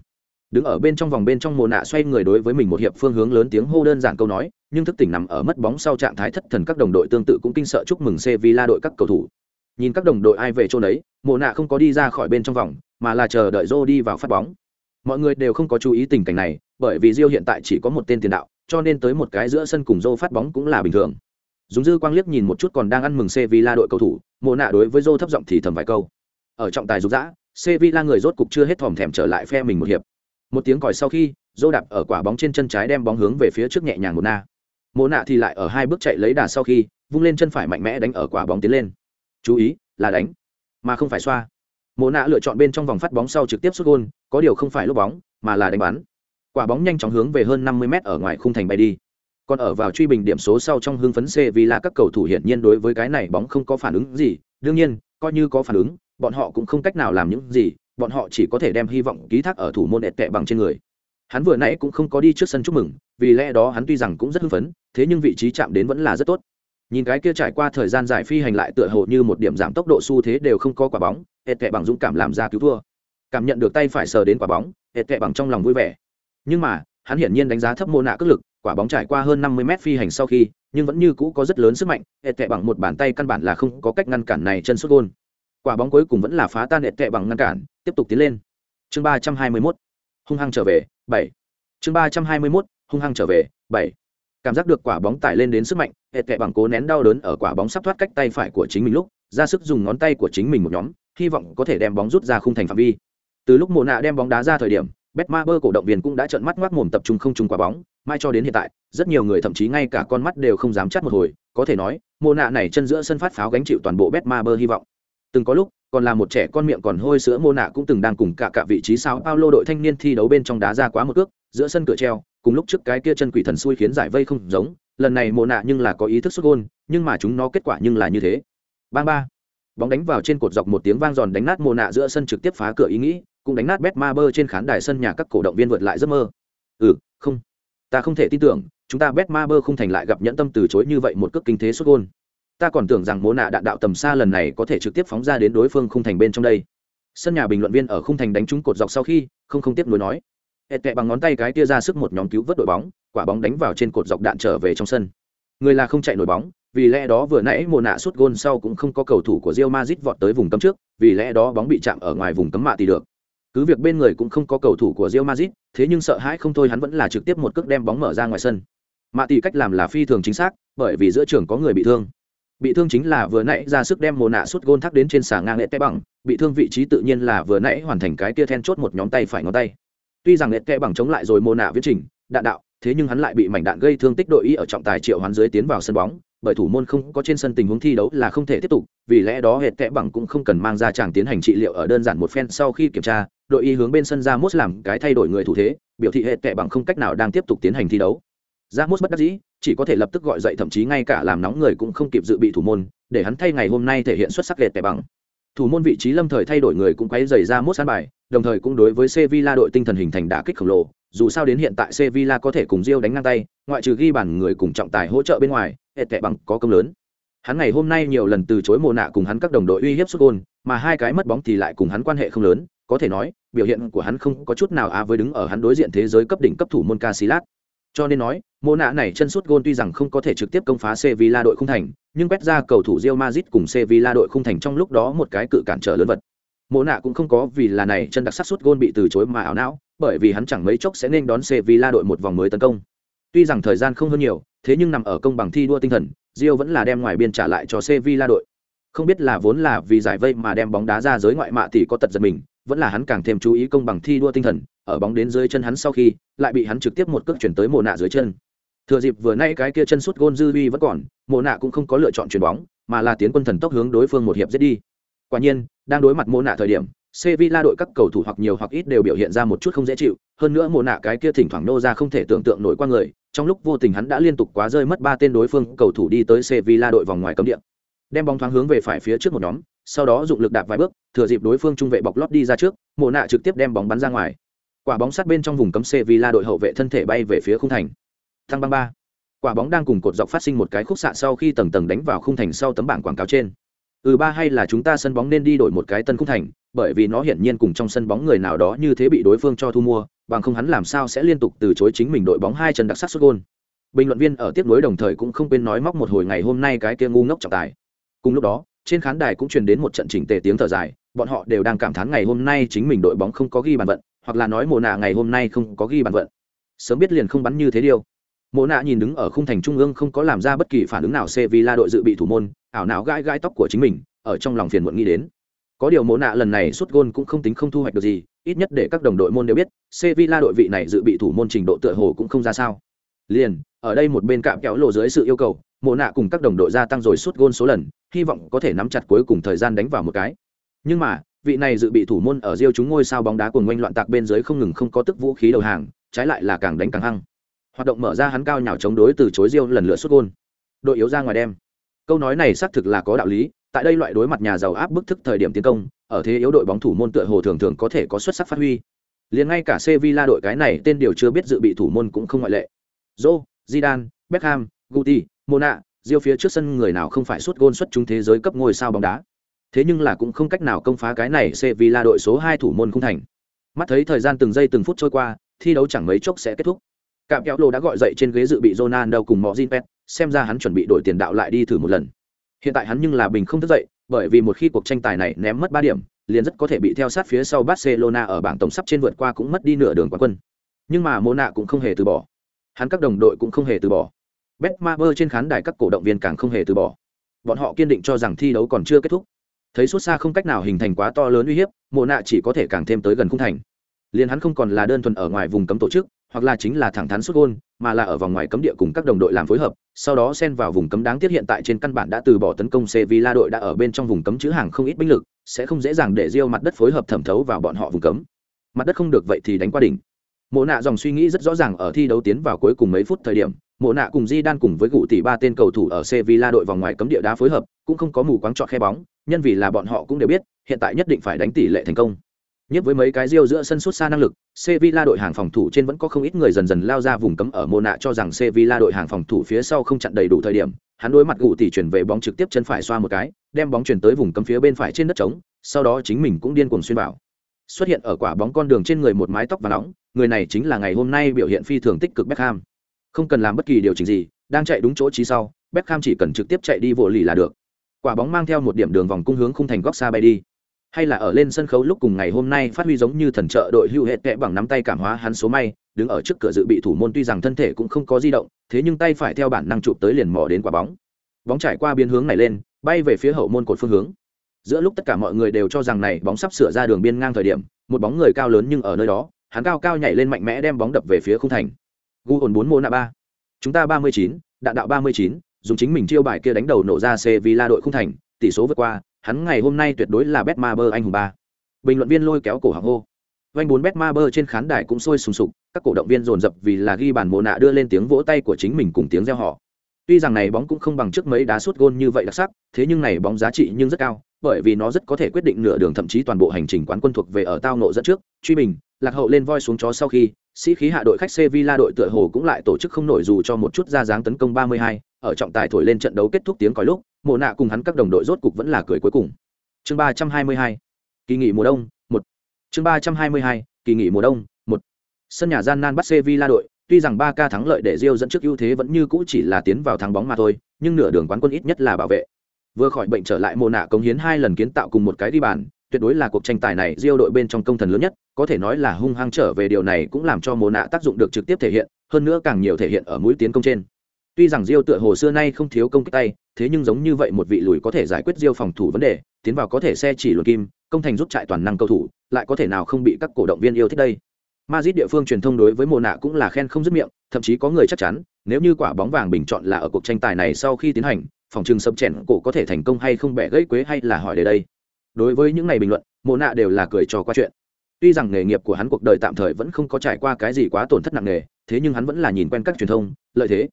Đứng ở bên trong vòng bên trong mồ nạ xoay người đối với mình một hiệp phương hướng lớn tiếng hô đơn giản câu nói, nhưng thức tỉnh nằm ở mất bóng sau trạng thái thất thần các đồng đội tương tự cũng kinh sợ chúc mừng Sevilla đội các cầu thủ. Nhìn các đồng đội ai về chỗ đấy mồ nạ không có đi ra khỏi bên trong vòng, mà là chờ đợi Zô đi vào phát bóng. Mọi người đều không có chú ý tình cảnh này, bởi vì Rio hiện tại chỉ có một tên tiền đạo, cho nên tới một cái giữa sân cùng Zô phát bóng cũng là bình thường dùng dư quang liếc nhìn một chút còn đang ăn mừng Sevilla đội cầu thủ, mộ nạ đối với dô thấp giọng thì thầm vài câu. Ở trọng tài rục rã Sevilla người rốt cục chưa hết thòm thèm trở lại phe mình một hiệp. Một tiếng còi sau khi dô đạp ở quả bóng trên chân trái đem bóng hướng về phía trước nhẹ nhàng một na mộ nạ thì lại ở hai bước chạy lấy đà sau khi, vung lên chân phải mạnh mẽ đánh ở quả bóng tiến lên. Chú ý, là đánh, mà không phải xoa. Mộ nạ lựa chọn bên trong vòng phát bóng sau trực tiếp xuất gôn, có điều không phải lúc bóng, mà là đánh bắn. Quả bóng nhanh chóng hướng về hơn năm mươi m ở ngoài khung thành bay đi còn ở vào truy bình điểm số sau trong hưng phấn C vì là các cầu thủ hiển nhiên đối với cái này bóng không có phản ứng gì, đương nhiên, coi như có phản ứng, bọn họ cũng không cách nào làm những gì, bọn họ chỉ có thể đem hy vọng ký thác ở thủ môn ẹt tệ bằng trên người. Hắn vừa nãy cũng không có đi trước sân chúc mừng vì lẽ đó hắn tuy rằng cũng rất hưng phấn thế nhưng vị trí chạm đến vẫn là rất tốt. Nhìn cái kia trải qua thời gian dài phi hành lại tựa hồ như một điểm giảm tốc độ xu thế đều không có quả bóng ẹt tệ bằng dũng cảm làm ra cứu thua. Cảm nhận được tay phải sờ đến quả bóng ẹt tệ bằng trong lòng vui vẻ. Nhưng mà hắn hiển nhiên đánh giá thấp mô nạ cước lực, quả bóng trải qua hơn năm mươi mét phi hành sau khi, nhưng vẫn như cũ có rất lớn sức mạnh, hệ tệ bằng một bàn tay căn bản là không có cách ngăn cản này chân xuất gôn. Quả bóng cuối cùng vẫn là phá tan hệ tệ bằng ngăn cản, tiếp tục tiến lên. Chương ba trăm hai mươi mốt, hung hăng trở về, bảy. Chương ba trăm hai mươi mốt, hung hăng trở về, bảy. Cảm giác được quả bóng tải lên đến sức mạnh, hệ tệ bằng cố nén đau đớn ở quả bóng sắp thoát cách tay phải của chính mình lúc, ra sức dùng ngón tay của chính mình một nhóm, hy vọng có thể đem bóng rút ra khung thành phạm vi. Từ lúc mồ nạ đem bóng đá ra thời điểm Betmaber cổ động viên cũng đã trợn mắt ngoác mồm tập trung không trung quả bóng mai cho đến hiện tại rất nhiều người thậm chí ngay cả con mắt đều không dám chắt một hồi có thể nói mồ nạ này chân giữa sân phát pháo gánh chịu toàn bộ Betmaber hy vọng từng có lúc còn là một trẻ con miệng còn hôi sữa mô nạ cũng từng đang cùng cả cả vị trí sao Paulo đội thanh niên thi đấu bên trong đá ra quá một cước, giữa sân cửa treo, cùng lúc trước cái kia chân quỷ thần xui khiến giải vây không giống, lần này mô nạ nhưng là có ý thức xuất gol, nhưng mà chúng nó kết quả nhưng là như thế. Bang ba. Bóng đánh vào trên cột dọc một tiếng vang giòn đánh nát mô nạ giữa sân trực tiếp phá cửa ý nghĩ, cũng đánh nát Betmaber trên khán đài sân nhà các cổ động viên vượt lại giấc mơ. Ừ, không. Ta không thể tin tưởng, chúng ta Betmaber không thành lại gặp nhẫn tâm từ chối như vậy một cước kinh thế xuất gôn ta còn tưởng rằng mô nạ đạn đạo tầm xa lần này có thể trực tiếp phóng ra đến đối phương khung thành bên trong đây sân nhà bình luận viên ở khung thành đánh trúng cột dọc sau khi không không tiếp nối nói hệt tệ bằng ngón tay cái tia ra sức một nhóm cứu vớt đội bóng quả bóng đánh vào trên cột dọc đạn trở về trong sân người là không chạy nổi bóng vì lẽ đó vừa nãy mồ nạ suốt gôn sau cũng không có cầu thủ của Real Madrid vọt tới vùng cấm trước, vì lẽ đó bóng bị chạm ở ngoài vùng cấm mạ thì được. Cứ việc bên người cũng không có cầu thủ của Real Madrid, thế nhưng sợ hãi không thôi hắn vẫn là trực tiếp một cước đem bóng mở ra ngoài sân. Mạ tỷ cách làm là phi thường chính xác, bởi vì giữa trường có người bị thương bị thương chính là vừa nãy ra sức đem mồ nạ suốt gôn thắc đến trên xà ngang lệ tay bằng bị thương vị trí tự nhiên là vừa nãy hoàn thành cái kia then chốt một nhóm tay phải ngón tay tuy rằng lệ tay bằng chống lại rồi mồ nạ viết trình đạn đạo thế nhưng hắn lại bị mảnh đạn gây thương tích đội y ở trọng tài triệu hoán dưới tiến vào sân bóng bởi thủ môn không có trên sân tình huống thi đấu là không thể tiếp tục, vì lẽ đó hệt tệ bằng cũng không cần mang ra chàng tiến hành trị liệu ở đơn giản một phen sau khi kiểm tra, đội y hướng bên sân ra mốt làm cái thay đổi người thủ thế, biểu thị hệt tệ bằng không cách nào đang tiếp tục tiến hành thi đấu. Ra mốt bất đắc dĩ, chỉ có thể lập tức gọi dậy thậm chí ngay cả làm nóng người cũng không kịp dự bị thủ môn, để hắn thay ngày hôm nay thể hiện xuất sắc hệt tệ bằng. Thủ môn vị trí lâm thời thay đổi người cũng quấy rầy ra mốt sán bài, đồng thời cũng đối với Sevilla đội tinh thần hình thành đả kích khổng lồ dù sao đến hiện tại Sevilla có thể cùng Rio đánh ngang tay ngoại trừ ghi bàn người cùng trọng tài hỗ trợ bên ngoài hệt tệ bằng có công lớn. Hắn ngày hôm nay nhiều lần từ chối mồ nạ cùng hắn các đồng đội uy hiếp sút gol, mà hai cái mất bóng thì lại cùng hắn quan hệ không lớn có thể nói biểu hiện của hắn không có chút nào á với đứng ở hắn đối diện thế giới cấp đỉnh cấp thủ môn Casillas. Cho nên nói, mồ nạ này chân sút gol tuy rằng không có thể trực tiếp công phá Sevilla đội khung thành, nhưng quét ra cầu thủ Real Madrid cùng Sevilla đội khung thành trong lúc đó một cái cự cản trở lớn vật. Mộ nạ cũng không có vì là này chân đặc sắc sút gôn bị từ chối mà ảo não, bởi vì hắn chẳng mấy chốc sẽ nên đón Sevilla đội một vòng mới tấn công. Tuy rằng thời gian không hơn nhiều, thế nhưng nằm ở công bằng thi đua tinh thần, Rio vẫn là đem ngoài biên trả lại cho Sevilla đội. Không biết là vốn là vì giải vây mà đem bóng đá ra giới ngoại mạ thì có tật giật mình, vẫn là hắn càng thêm chú ý công bằng thi đua tinh thần, ở bóng đến dưới chân hắn sau khi lại bị hắn trực tiếp một cước chuyển tới mồ nạ dưới chân thừa dịp vừa nay cái kia chân sút gôn dư uy vẫn còn mồ nạ cũng không có lựa chọn chuyển bóng mà là tiến quân thần tốc hướng đối phương một hiệp giết đi quả nhiên đang đối mặt mồ nạ thời điểm Sevilla đội các cầu thủ hoặc nhiều hoặc ít đều biểu hiện ra một chút không dễ chịu, hơn nữa mồ nạ cái kia thỉnh thoảng nô ra không thể tưởng tượng nổi qua người, trong lúc vô tình hắn đã liên tục quá rơi mất ba tên đối phương cầu thủ đi tới Sevilla đội vòng ngoài cấm địa. Đem bóng thoáng hướng về phải phía trước một nhóm, sau đó dụng lực đạp vài bước, thừa dịp đối phương trung vệ bọc lót đi ra trước, mồ nạ trực tiếp đem bóng bắn ra ngoài. Quả bóng sát bên trong vùng cấm Sevilla đội hậu vệ thân thể bay về phía khung thành. Thăng băng ba. Quả bóng đang cùng cột dọc phát sinh một cái khúc xạ sau khi tầng tầng đánh vào khung thành sau tấm bảng quảng cáo trên. Ừ ba hay là chúng ta sân bóng nên đi đổi một cái tân khung thành, bởi vì nó hiển nhiên cùng trong sân bóng người nào đó như thế bị đối phương cho thu mua, bằng không hắn làm sao sẽ liên tục từ chối chính mình đội bóng hai chân đặc sắc sút gôn. Bình luận viên ở tiếp nối đồng thời cũng không quên nói móc một hồi ngày hôm nay cái kia ngu ngốc trọng tài. Cùng lúc đó, trên khán đài cũng truyền đến một trận chỉnh tề tiếng thở dài, bọn họ đều đang cảm thán ngày hôm nay chính mình đội bóng không có ghi bàn vận, hoặc là nói mồ nạ ngày hôm nay không có ghi bàn vận sớm biết liền không bắn như thế điều Mộ nạ nhìn đứng ở khung thành trung ương không có làm ra bất kỳ phản ứng nào sevilla đội dự bị thủ môn ảo não gãi gãi tóc của chính mình ở trong lòng phiền muộn nghĩ đến có điều mồ nạ lần này suốt gôn cũng không tính không thu hoạch được gì ít nhất để các đồng đội môn đều biết sevilla đội vị này dự bị thủ môn trình độ tựa hồ cũng không ra sao liền ở đây một bên cạm kéo lộ dưới sự yêu cầu mồ nạ cùng các đồng đội gia tăng rồi suốt gôn số lần hy vọng có thể nắm chặt cuối cùng thời gian đánh vào một cái nhưng mà vị này dự bị thủ môn ở Rio chúng ngôi sao bóng đá cuồng ngoanh loạn tạc bên dưới không ngừng không có tức vũ khí đầu hàng, trái lại là càng đánh càng hăng. Hoạt động mở ra hắn cao nhào chống đối từ chối Rio lần lượt sút gôn. Đội yếu ra ngoài đem. Câu nói này xác thực là có đạo lý, tại đây loại đối mặt nhà giàu áp bức thức thời điểm tiến công, ở thế yếu đội bóng thủ môn tựa hồ thường thường có thể có xuất sắc phát huy. Liền ngay cả Sevilla đội cái này tên điều chưa biết dự bị thủ môn cũng không ngoại lệ. Zô, Zidane, Beckham, Guti, Mona, Diêu phía trước sân người nào không phải xuất gôn xuất chúng thế giới cấp ngôi sao bóng đá thế nhưng là cũng không cách nào công phá cái này Sevilla đội số hai thủ môn không thành. Mắt thấy thời gian từng giây từng phút trôi qua, thi đấu chẳng mấy chốc sẽ kết thúc. cạm kéo lô đã gọi dậy trên ghế dự bị Ronaldo cùng Mojin Pet, xem ra hắn chuẩn bị đổi tiền đạo lại đi thử một lần. Hiện tại hắn nhưng là bình không thức dậy, bởi vì một khi cuộc tranh tài này ném mất ba điểm, liền rất có thể bị theo sát phía sau Barcelona ở bảng tổng sắp trên vượt qua cũng mất đi nửa đường quán quân. Nhưng mà Mona cũng không hề từ bỏ. Hắn các đồng đội cũng không hề từ bỏ. Betmaber trên khán đài các cổ động viên càng không hề từ bỏ. Bọn họ kiên định cho rằng thi đấu còn chưa kết thúc. Thấy suốt xa không cách nào hình thành quá to lớn uy hiếp, Nạ chỉ có thể càng thêm tới gần khung thành. Liên hắn không còn là đơn thuần ở ngoài vùng cấm tổ chức, hoặc là chính là thẳng thắn xuất gôn, mà là ở vòng ngoài cấm địa cùng các đồng đội làm phối hợp, sau đó xen vào vùng cấm đáng tiếc hiện tại trên căn bản đã từ bỏ tấn công Sevilla đội đã ở bên trong vùng cấm chứa hàng không ít binh lực, sẽ không dễ dàng để Real mặt đất phối hợp thẩm thấu vào bọn họ vùng cấm. Mặt đất không được vậy thì đánh qua đỉnh. Mộ nạ dòng suy nghĩ rất rõ ràng ở thi đấu tiến vào cuối cùng mấy phút thời điểm, Mộ nạ cùng Di đan cùng với cụ tỷ ba tên cầu thủ ở Sevilla đội vòng ngoài cấm địa đá phối hợp, cũng không có mù quáng chọn khe bóng, nhân vì là bọn họ cũng đều biết, hiện tại nhất định phải đánh tỷ lệ thành công. Nhất với mấy cái riêu giữa sân suốt xa năng lực, Sevilla đội hàng phòng thủ trên vẫn có không ít người dần dần lao ra vùng cấm ở Mona cho rằng Sevilla đội hàng phòng thủ phía sau không chặn đầy đủ thời điểm, hắn đối mặt gù tỷ chuyển về bóng trực tiếp chân phải xoa một cái, đem bóng chuyển tới vùng cấm phía bên phải trên đất trống, sau đó chính mình cũng điên cuồng xuyên vào. Xuất hiện ở quả bóng con đường trên người một mái tóc và nóng, người này chính là ngày hôm nay biểu hiện phi thường tích cực Beckham. Không cần làm bất kỳ điều chỉnh gì, đang chạy đúng chỗ trí sau, Beckham chỉ cần trực tiếp chạy đi vội lì là được. Quả bóng mang theo một điểm đường vòng cung hướng khung thành góc xa bay đi hay là ở lên sân khấu lúc cùng ngày hôm nay phát huy giống như thần trợ đội hưu hệt kẽ bằng nắm tay cảm hóa hắn số may, đứng ở trước cửa dự bị thủ môn tuy rằng thân thể cũng không có di động, thế nhưng tay phải theo bản năng chụp tới liền mò đến quả bóng. Bóng trải qua biến hướng này lên, bay về phía hậu môn cột phương hướng. Giữa lúc tất cả mọi người đều cho rằng này bóng sắp sửa ra đường biên ngang thời điểm, một bóng người cao lớn nhưng ở nơi đó, hắn cao cao nhảy lên mạnh mẽ đem bóng đập về phía khung thành. Gu ổn bốn mô nạ ba. Chúng ta ba mươi chín, đạn đạo ba mươi chín, dùng chính mình chiêu bài kia đánh đầu nổ ra c đội khung thành, tỷ số vượt qua hắn ngày hôm nay tuyệt đối là Betmaber anh hùng ba. Bình luận viên lôi kéo cổ họng hô. vanh bốn Betmaber trên khán đài cũng sôi sùng sục, các cổ động viên dồn dập vì là ghi bàn mồ nạ đưa lên tiếng vỗ tay của chính mình cùng tiếng reo hò. Tuy rằng này bóng cũng không bằng trước mấy đá suốt gôn như vậy đặc sắc, thế nhưng này bóng giá trị nhưng rất cao, bởi vì nó rất có thể quyết định nửa đường thậm chí toàn bộ hành trình quán quân thuộc về ở tao nộ dẫn trước, truy bình, lạc hậu lên voi xuống chó sau khi, sĩ khí hạ đội khách Sevilla đội tựa hồ cũng lại tổ chức không nổi dù cho một chút ra dáng tấn công 32, ở trọng tài thổi lên trận đấu kết thúc tiếng còi lúc, mộ nạ cùng hắn các đồng đội rốt cục vẫn là cười cuối cùng. Chương ba trăm hai mươi hai kỳ nghỉ mùa đông một. Chương ba trăm hai mươi hai kỳ nghỉ mùa đông một. Sân nhà gian nan bắt sevilla đội tuy rằng ba ca thắng lợi để rio dẫn trước ưu thế vẫn như cũ chỉ là tiến vào thắng bóng mà thôi nhưng nửa đường quán quân ít nhất là bảo vệ. Vừa khỏi bệnh trở lại mồ nạ cống hiến hai lần kiến tạo cùng một cái đi bàn tuyệt đối là cuộc tranh tài này rio đội bên trong công thần lớn nhất có thể nói là hung hăng trở về điều này cũng làm cho mồ nạ tác dụng được trực tiếp thể hiện hơn nữa càng nhiều thể hiện ở mũi tiến công trên. Tuy rằng Rio tựa hồ xưa nay không thiếu công kích tay, thế nhưng giống như vậy một vị lùi có thể giải quyết Diêu phòng thủ vấn đề, tiến vào có thể xe chỉ luận kim, công thành rút trại toàn năng cầu thủ, lại có thể nào không bị các cổ động viên yêu thích đây. Madrid địa phương truyền thông đối với Mộ Nạ cũng là khen không dứt miệng, thậm chí có người chắc chắn, nếu như quả bóng vàng bình chọn là ở cuộc tranh tài này sau khi tiến hành, phòng trừng sập chèn cổ có thể thành công hay không bẻ gãy quế hay là hỏi đề đây. Đối với những này bình luận, Mộ Nạ đều là cười trò qua chuyện. Tuy rằng nghề nghiệp của hắn cuộc đời tạm thời vẫn không có trải qua cái gì quá tổn thất nặng nề, thế nhưng hắn vẫn là nhìn quen các truyền thông, lợi thế,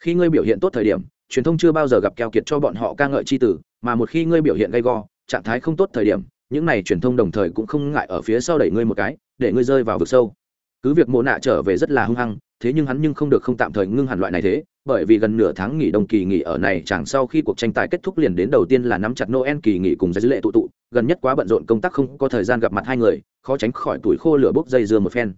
khi ngươi biểu hiện tốt thời điểm truyền thông chưa bao giờ gặp keo kiệt cho bọn họ ca ngợi c h i tử mà một khi ngươi biểu hiện gay go, trạng thái không tốt thời điểm, những này truyền thông đồng thời cũng không ngại ở phía sau đẩy ngươi một cái, để ngươi rơi vào vực sâu. Cứ việc mộ nạ trở về rất là hung hăng, thế nhưng hắn nhưng không được không tạm thời ngưng hẳn loại này thế, bởi vì gần nửa tháng nghỉ đông kỳ nghỉ ở này chẳng sau khi cuộc tranh tài kết thúc liền đến đầu tiên là nắm chặt noel kỳ nghỉ cùng giấy lệ tụ tụ, gần nhất quá bận rộn công tác không có thời gian gặp mặt hai người, khó tránh khỏi tuổi khô lửa bốc dây dưa một phen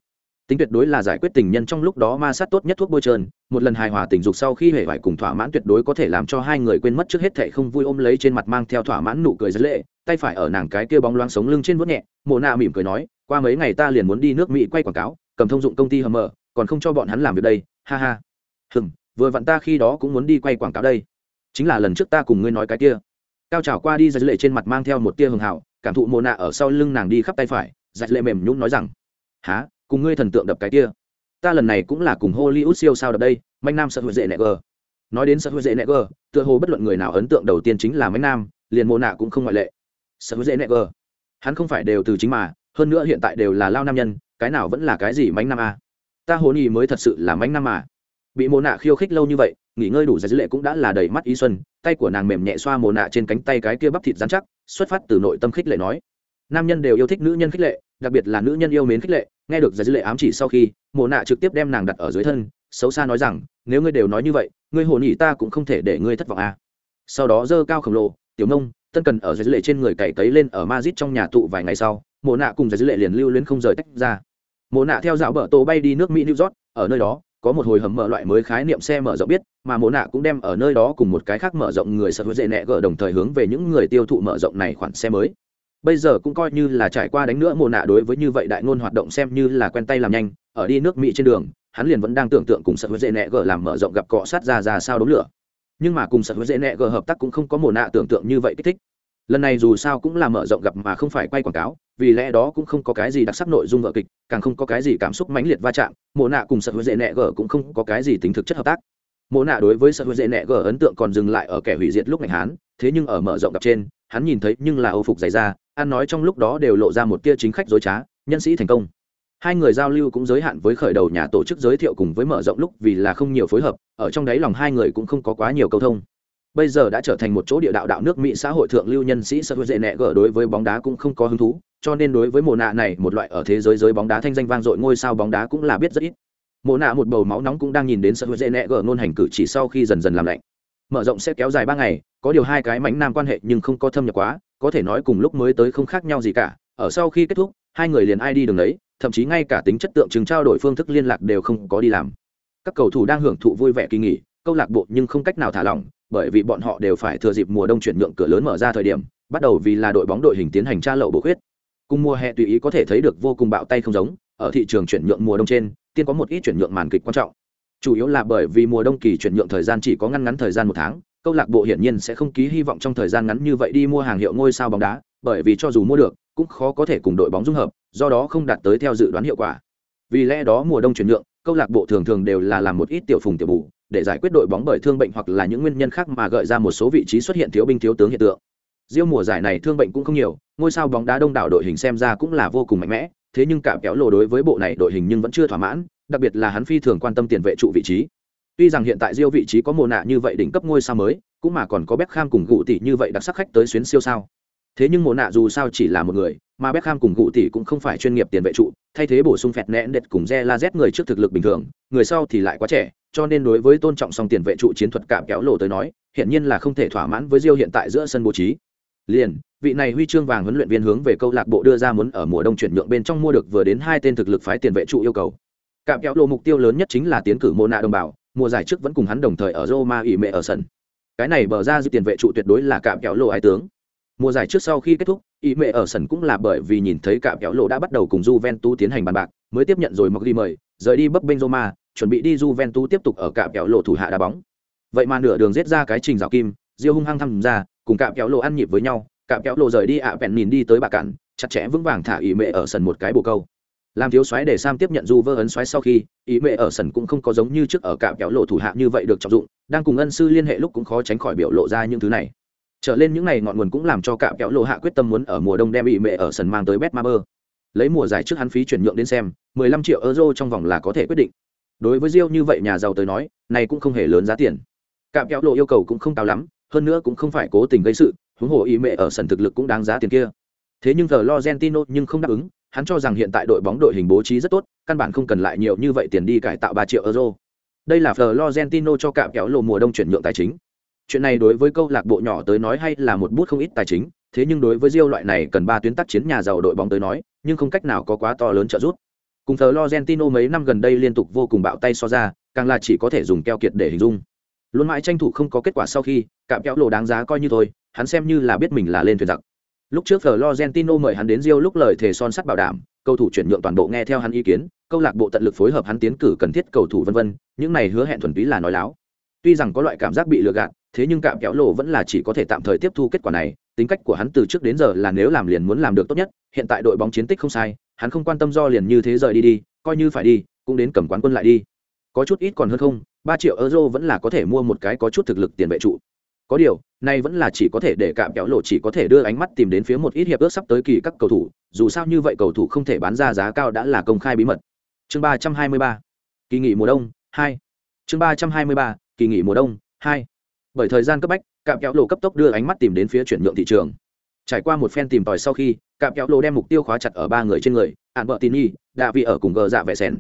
tính tuyệt đối là giải quyết tình nhân trong lúc đó ma sát tốt nhất thuốc bôi trơn, một lần hài hòa tình dục sau khi hề vải cùng thỏa mãn tuyệt đối có thể làm cho hai người quên mất trước hết thệ không vui ôm lấy trên mặt mang theo thỏa mãn nụ cười rất lệ, tay phải ở nàng cái kia bóng loáng sống lưng trên vuốt nhẹ, mộ nạ mỉm cười nói, qua mấy ngày ta liền muốn đi nước mỹ quay quảng cáo, cầm thông dụng công ty hầm mở, còn không cho bọn hắn làm việc đây, ha ha. Hừm, vừa vặn ta khi đó cũng muốn đi quay quảng cáo đây. Chính là lần trước ta cùng ngươi nói cái kia. Cao trào qua đi giật lệ trên mặt mang theo một tia hường hảo, cảm thụ mồ nạ ở sau lưng nàng đi khắp tay phải dạch lệ mềm nhún nói rằng há cùng ngươi thần tượng đập cái kia. Ta lần này cũng là cùng hollywood siêu sao đập đây, manh nam sợ hữu dễ nẹ gờ. Nói đến sợ hữu dễ nẹ gờ, tựa hồ bất luận người nào ấn tượng đầu tiên chính là manh nam, liền mô nạ cũng không ngoại lệ. Sợ hữu dễ nẹ gờ. Hắn không phải đều từ chính mà, hơn nữa hiện tại đều là lao nam nhân, cái nào vẫn là cái gì manh nam à. ta hồn ý mới thật sự là manh nam mà. Bị mồ nạ khiêu khích lâu như vậy, nghỉ ngơi đủ giải dữ lệ cũng đã là đầy mắt ý xuân, tay của nàng mềm nhẹ xoa mồ nạ trên cánh tay cái kia bắp thịt dán chắc, xuất phát từ nội tâm khích lệ nói. Nam nhân đều yêu thích nữ nhân khích lệ, đặc biệt là nữ nhân yêu mến khích lệ nghe được giải dữ lệ ám chỉ sau khi mồ nạ trực tiếp đem nàng đặt ở dưới thân, xấu xa nói rằng, nếu ngươi đều nói như vậy, ngươi hồn ý ta cũng không thể để ngươi thất vọng à. sau đó dơ cao khổng lồ, tiểu nông, tân cần ở giải dữ lệ trên người cày cấy lên ở mazit trong nhà tụ vài ngày sau mồ nạ cùng giải dữ lệ liền lưu luyến không rời tách ra mồ nạ theo dạo bờ tổ bay đi nước mỹ, new york, ở nơi đó, có một hồi hầm mở loại mới khái niệm xe mở rộng biết, mà mồ nạ cũng đem ở nơi đó cùng một cái khác mở rộng người sở hữu dễ nẹ gỡ đồng thời hướng về những người tiêu thụ mở rộng này khoản xe mới bây giờ cũng coi như là trải qua đánh nữa mồ nạ đối với như vậy đại ngôn hoạt động xem như là quen tay làm nhanh, ở đi nước mỹ trên đường, hắn liền vẫn đang tưởng tượng cùng sợ hữu dễ nẹ gờ làm mở rộng gặp cọ sát ra ra sao đống lửa. Nhưng mà cùng sợ hữu dễ nẹ gờ hợp tác cũng không có mồ nạ tưởng tượng như vậy kích thích. Lần này dù sao cũng là mở rộng gặp mà không phải quay quảng cáo, vì lẽ đó cũng không có cái gì đặc sắc nội dung vợ kịch, càng không có cái gì cảm xúc mãnh liệt va chạm mồ nạ cùng sợ hữu dễ nẹ gờ cũng không có cái gì tính thực chất hợp tác. Mộ nạ đối với sở hữu dễ nẹ gờ ấn tượng còn dừng lại ở kẻ hủy diệt lúc ngành hán thế nhưng ở mở rộng gặp trên, hắn nhìn thấy nhưng là âu phục dày ra ăn nói trong lúc đó đều lộ ra một tia chính khách dối trá, nhân sĩ thành công. Hai người giao lưu cũng giới hạn với khởi đầu nhà tổ chức giới thiệu cùng với mở rộng lúc vì là không nhiều phối hợp, ở trong đấy lòng hai người cũng không có quá nhiều câu thông. Bây giờ đã trở thành một chỗ địa đạo đạo nước mỹ xã hội thượng lưu nhân sĩ sơ hữu dễ nẹ gở đối với bóng đá cũng không có hứng thú, cho nên đối với mồ nạ này, một loại ở thế giới giới bóng đá thanh danh vang dội ngôi sao bóng đá cũng là biết rất ít. Mồ nạ một bầu máu nóng cũng đang nhìn đến sơ hữu dễ nẹ gở nôn hành cử chỉ sau khi dần dần làm lạnh. Mở rộng sẽ kéo dài ba ngày, có điều hai cái mảnh nam quan hệ nhưng không có thâm nhập quá có thể nói cùng lúc mới tới không khác nhau gì cả, ở sau khi kết thúc, hai người liền ai đi đường đấy, thậm chí ngay cả tính chất tượng chứng trao đổi phương thức liên lạc đều không có đi làm. Các cầu thủ đang hưởng thụ vui vẻ kỳ nghỉ, câu lạc bộ nhưng không cách nào thả lỏng, bởi vì bọn họ đều phải thừa dịp mùa đông chuyển nhượng cửa lớn mở ra thời điểm, bắt đầu vì là đội bóng đội hình tiến hành tra lậu bổ khuyết. Cùng mùa hè tùy ý có thể thấy được vô cùng bạo tay không giống, ở thị trường chuyển nhượng mùa đông trên, tiên có một ít chuyển nhượng màn kịch quan trọng. Chủ yếu là bởi vì mùa đông kỳ chuyển nhượng thời gian chỉ có ngăn ngắn thời gian một tháng câu lạc bộ hiển nhiên sẽ không ký hy vọng trong thời gian ngắn như vậy đi mua hàng hiệu ngôi sao bóng đá bởi vì cho dù mua được cũng khó có thể cùng đội bóng dung hợp do đó không đạt tới theo dự đoán hiệu quả vì lẽ đó mùa đông chuyển nhượng câu lạc bộ thường thường đều là làm một ít tiểu phùng tiểu bù để giải quyết đội bóng bởi thương bệnh hoặc là những nguyên nhân khác mà gợi ra một số vị trí xuất hiện thiếu binh thiếu tướng hiện tượng. Riêng mùa giải này thương bệnh cũng không nhiều, ngôi sao bóng đá đông đảo đội hình xem ra cũng là vô cùng mạnh mẽ, thế nhưng cả kéo lồ đối với bộ này đội hình nhưng vẫn chưa thỏa mãn, đặc biệt là hắn phi thường quan tâm tiền vệ trụ vị trí. Tuy rằng hiện tại Rio vị trí có mùa nạ như vậy đỉnh cấp ngôi sao mới, cũng mà còn có Beckham cùng gụ tỷ như vậy đặc sắc khách tới xuyến siêu sao. Thế nhưng mùa nạ dù sao chỉ là một người, mà Beckham cùng gụ tỷ cũng không phải chuyên nghiệp tiền vệ trụ, thay thế bổ sung phẹt nện đệt cùng Ze người trước thực lực bình thường, người sau thì lại quá trẻ, cho nên đối với tôn trọng song tiền vệ trụ chiến thuật cạm kéo lộ tới nói hiện nhiên là không thể thỏa mãn với diêu hiện tại giữa sân bố trí liền vị này huy chương vàng huấn luyện viên hướng về câu lạc bộ đưa ra muốn ở mùa đông chuyển nhượng bên trong mua được vừa đến hai tên thực lực phái tiền vệ trụ yêu cầu cạm kéo lộ mục tiêu lớn nhất chính là tiến cử mô nạ đồng bào mùa giải trước vẫn cùng hắn đồng thời ở roma ỉ Mẹ ở sân cái này bờ ra dư tiền vệ trụ tuyệt đối là cạm kéo lộ ái tướng mùa giải trước sau khi kết thúc ý Mẹ ở sân cũng là bởi vì nhìn thấy cạm kéo lộ đã bắt đầu cùng Juventus tiến hành bàn bạc mới tiếp nhận rồi mặc đi mời rời đi bấp bênh Roma chuẩn bị đi Juventus tiếp tục ở cạm kéo lộ thủ hạ đá bóng. Vậy mà nửa đường giết ra cái trình rào kim, Diêu hung hăng thăm ra, cùng cạm kéo lộ ăn nhịp với nhau, cạm kéo lộ rời đi ạ bèn nhìn đi tới bà cản, chặt chẽ vững vàng thả ý mẹ ở sân một cái bồ câu. Làm thiếu soái để Sam tiếp nhận du vơ ấn soái sau khi, ý mẹ ở sân cũng không có giống như trước ở cạm kéo lộ thủ hạ như vậy được trọng dụng, đang cùng ân sư liên hệ lúc cũng khó tránh khỏi biểu lộ ra những thứ này. Trở lên những này ngọn nguồn cũng làm cho cạm kéo lộ hạ quyết tâm muốn ở mùa đông đem ý mẹ ở sân mang tới Betmaber. Lấy mùa giải trước hắn phí chuyển nhượng đến xem, 15 triệu euro trong vòng là có thể quyết định đối với Rio như vậy nhà giàu tới nói này cũng không hề lớn giá tiền cạm kéo lộ yêu cầu cũng không cao lắm hơn nữa cũng không phải cố tình gây sự huống hồ ý mẹ ở sân thực lực cũng đáng giá tiền kia thế nhưng giờ Lorentino nhưng không đáp ứng hắn cho rằng hiện tại đội bóng đội hình bố trí rất tốt, căn bản không cần lại nhiều như vậy tiền đi cải tạo ba triệu euro. Đây là Florentino cho cạm kéo lộ mùa đông chuyển nhượng tài chính. Chuyện này đối với câu lạc bộ nhỏ tới nói hay là một bút không ít tài chính, thế nhưng đối với Rio loại này cần ba tuyến tác chiến nhà giàu đội bóng tới nói, nhưng không cách nào có quá to lớn trợ giúp. Cùng Florentino mấy năm gần đây liên tục vô cùng bạo tay so ra, càng là chỉ có thể dùng keo kiệt để hình dung. Luôn mãi tranh thủ không có kết quả sau khi, cạm kéo lộ đáng giá coi như thôi, hắn xem như là biết mình là lên thuyền giặc lúc trước Florentino mời hắn đến Rio lúc lời thề son sắt bảo đảm, cầu thủ chuyển nhượng toàn bộ nghe theo hắn ý kiến, câu lạc bộ tận lực phối hợp hắn tiến cử cần thiết cầu thủ vân vân, những này hứa hẹn thuần túy là nói láo. Tuy rằng có loại cảm giác bị lừa gạt, thế nhưng cạm kéo lộ vẫn là chỉ có thể tạm thời tiếp thu kết quả này, tính cách của hắn từ trước đến giờ là nếu làm liền muốn làm được tốt nhất, hiện tại đội bóng chiến tích không sai, hắn không quan tâm do liền như thế rời đi đi, coi như phải đi, cũng đến cầm quán quân lại đi. Có chút ít còn hơn không, ba triệu euro vẫn là có thể mua một cái có chút thực lực tiền vệ trụ có điều, nay vẫn là chỉ có thể để cạm kéo lộ chỉ có thể đưa ánh mắt tìm đến phía một ít hiệp ước sắp tới kỳ các cầu thủ, dù sao như vậy cầu thủ không thể bán ra giá cao đã là công khai bí mật. Chương ba trăm hai mươi ba, kỳ nghỉ mùa đông, hai. Chương ba trăm hai mươi ba, kỳ nghỉ mùa đông, hai. Bởi thời gian cấp bách cạm kéo lộ cấp tốc đưa ánh mắt tìm đến phía chuyển nhượng thị trường. Trải qua một phen tìm tòi sau khi cạm kéo lộ đem mục tiêu khóa chặt ở ba người trên người ạn vợ tín y đạ vị ở cùng gờ dạ vệ sèn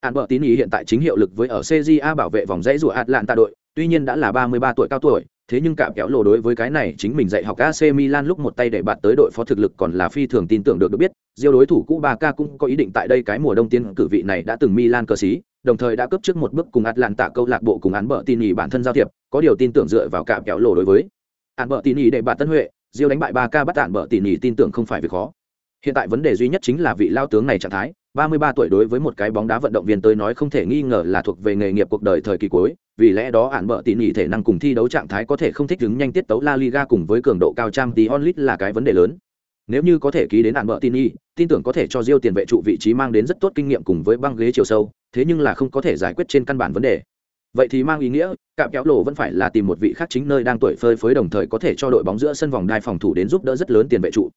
ạn vợ tín y hiện tại chính hiệu lực với ở cja bảo vệ vòng dãy rủa tạ đội, tuy nhiên đã là ba mươi ba tuổi cao tuổi thế nhưng cả kéo lộ đối với cái này chính mình dạy học AC Milan lúc một tay để bạn tới đội phó thực lực còn là phi thường tin tưởng được được biết, Diêu đối thủ cũ Barca cũng có ý định tại đây cái mùa đông tiến cử vị này đã từng Milan cơ sĩ, đồng thời đã cấp trước một bước cùng Atlanta câu lạc bộ cùng án bợ tin nhị bản thân giao thiệp, có điều tin tưởng dựa vào cả kéo lộ đối với án bợ tin nhị để bạn Tân Huệ, Diêu đánh bại Barca bắt án bợ tin nhị tin tưởng không phải việc khó. Hiện tại vấn đề duy nhất chính là vị lao tướng này trạng thái, 33 tuổi đối với một cái bóng đá vận động viên tới nói không thể nghi ngờ là thuộc về nghề nghiệp cuộc đời thời kỳ cuối, vì lẽ đó án bợ tỉ nhỉ thể năng cùng thi đấu trạng thái có thể không thích ứng nhanh tiết tấu La Liga cùng với cường độ cao trang tí onlit là cái vấn đề lớn. Nếu như có thể ký đến án bợ tỉ nhỉ, tin tưởng có thể cho Diêu tiền vệ trụ vị trí mang đến rất tốt kinh nghiệm cùng với băng ghế chiều sâu, thế nhưng là không có thể giải quyết trên căn bản vấn đề. Vậy thì mang ý nghĩa, cạm kéo lộ vẫn phải là tìm một vị khác chính nơi đang tuổi phơi phới đồng thời có thể cho đội bóng giữa sân vòng đai phòng thủ đến giúp đỡ rất lớn tiền vệ trụ.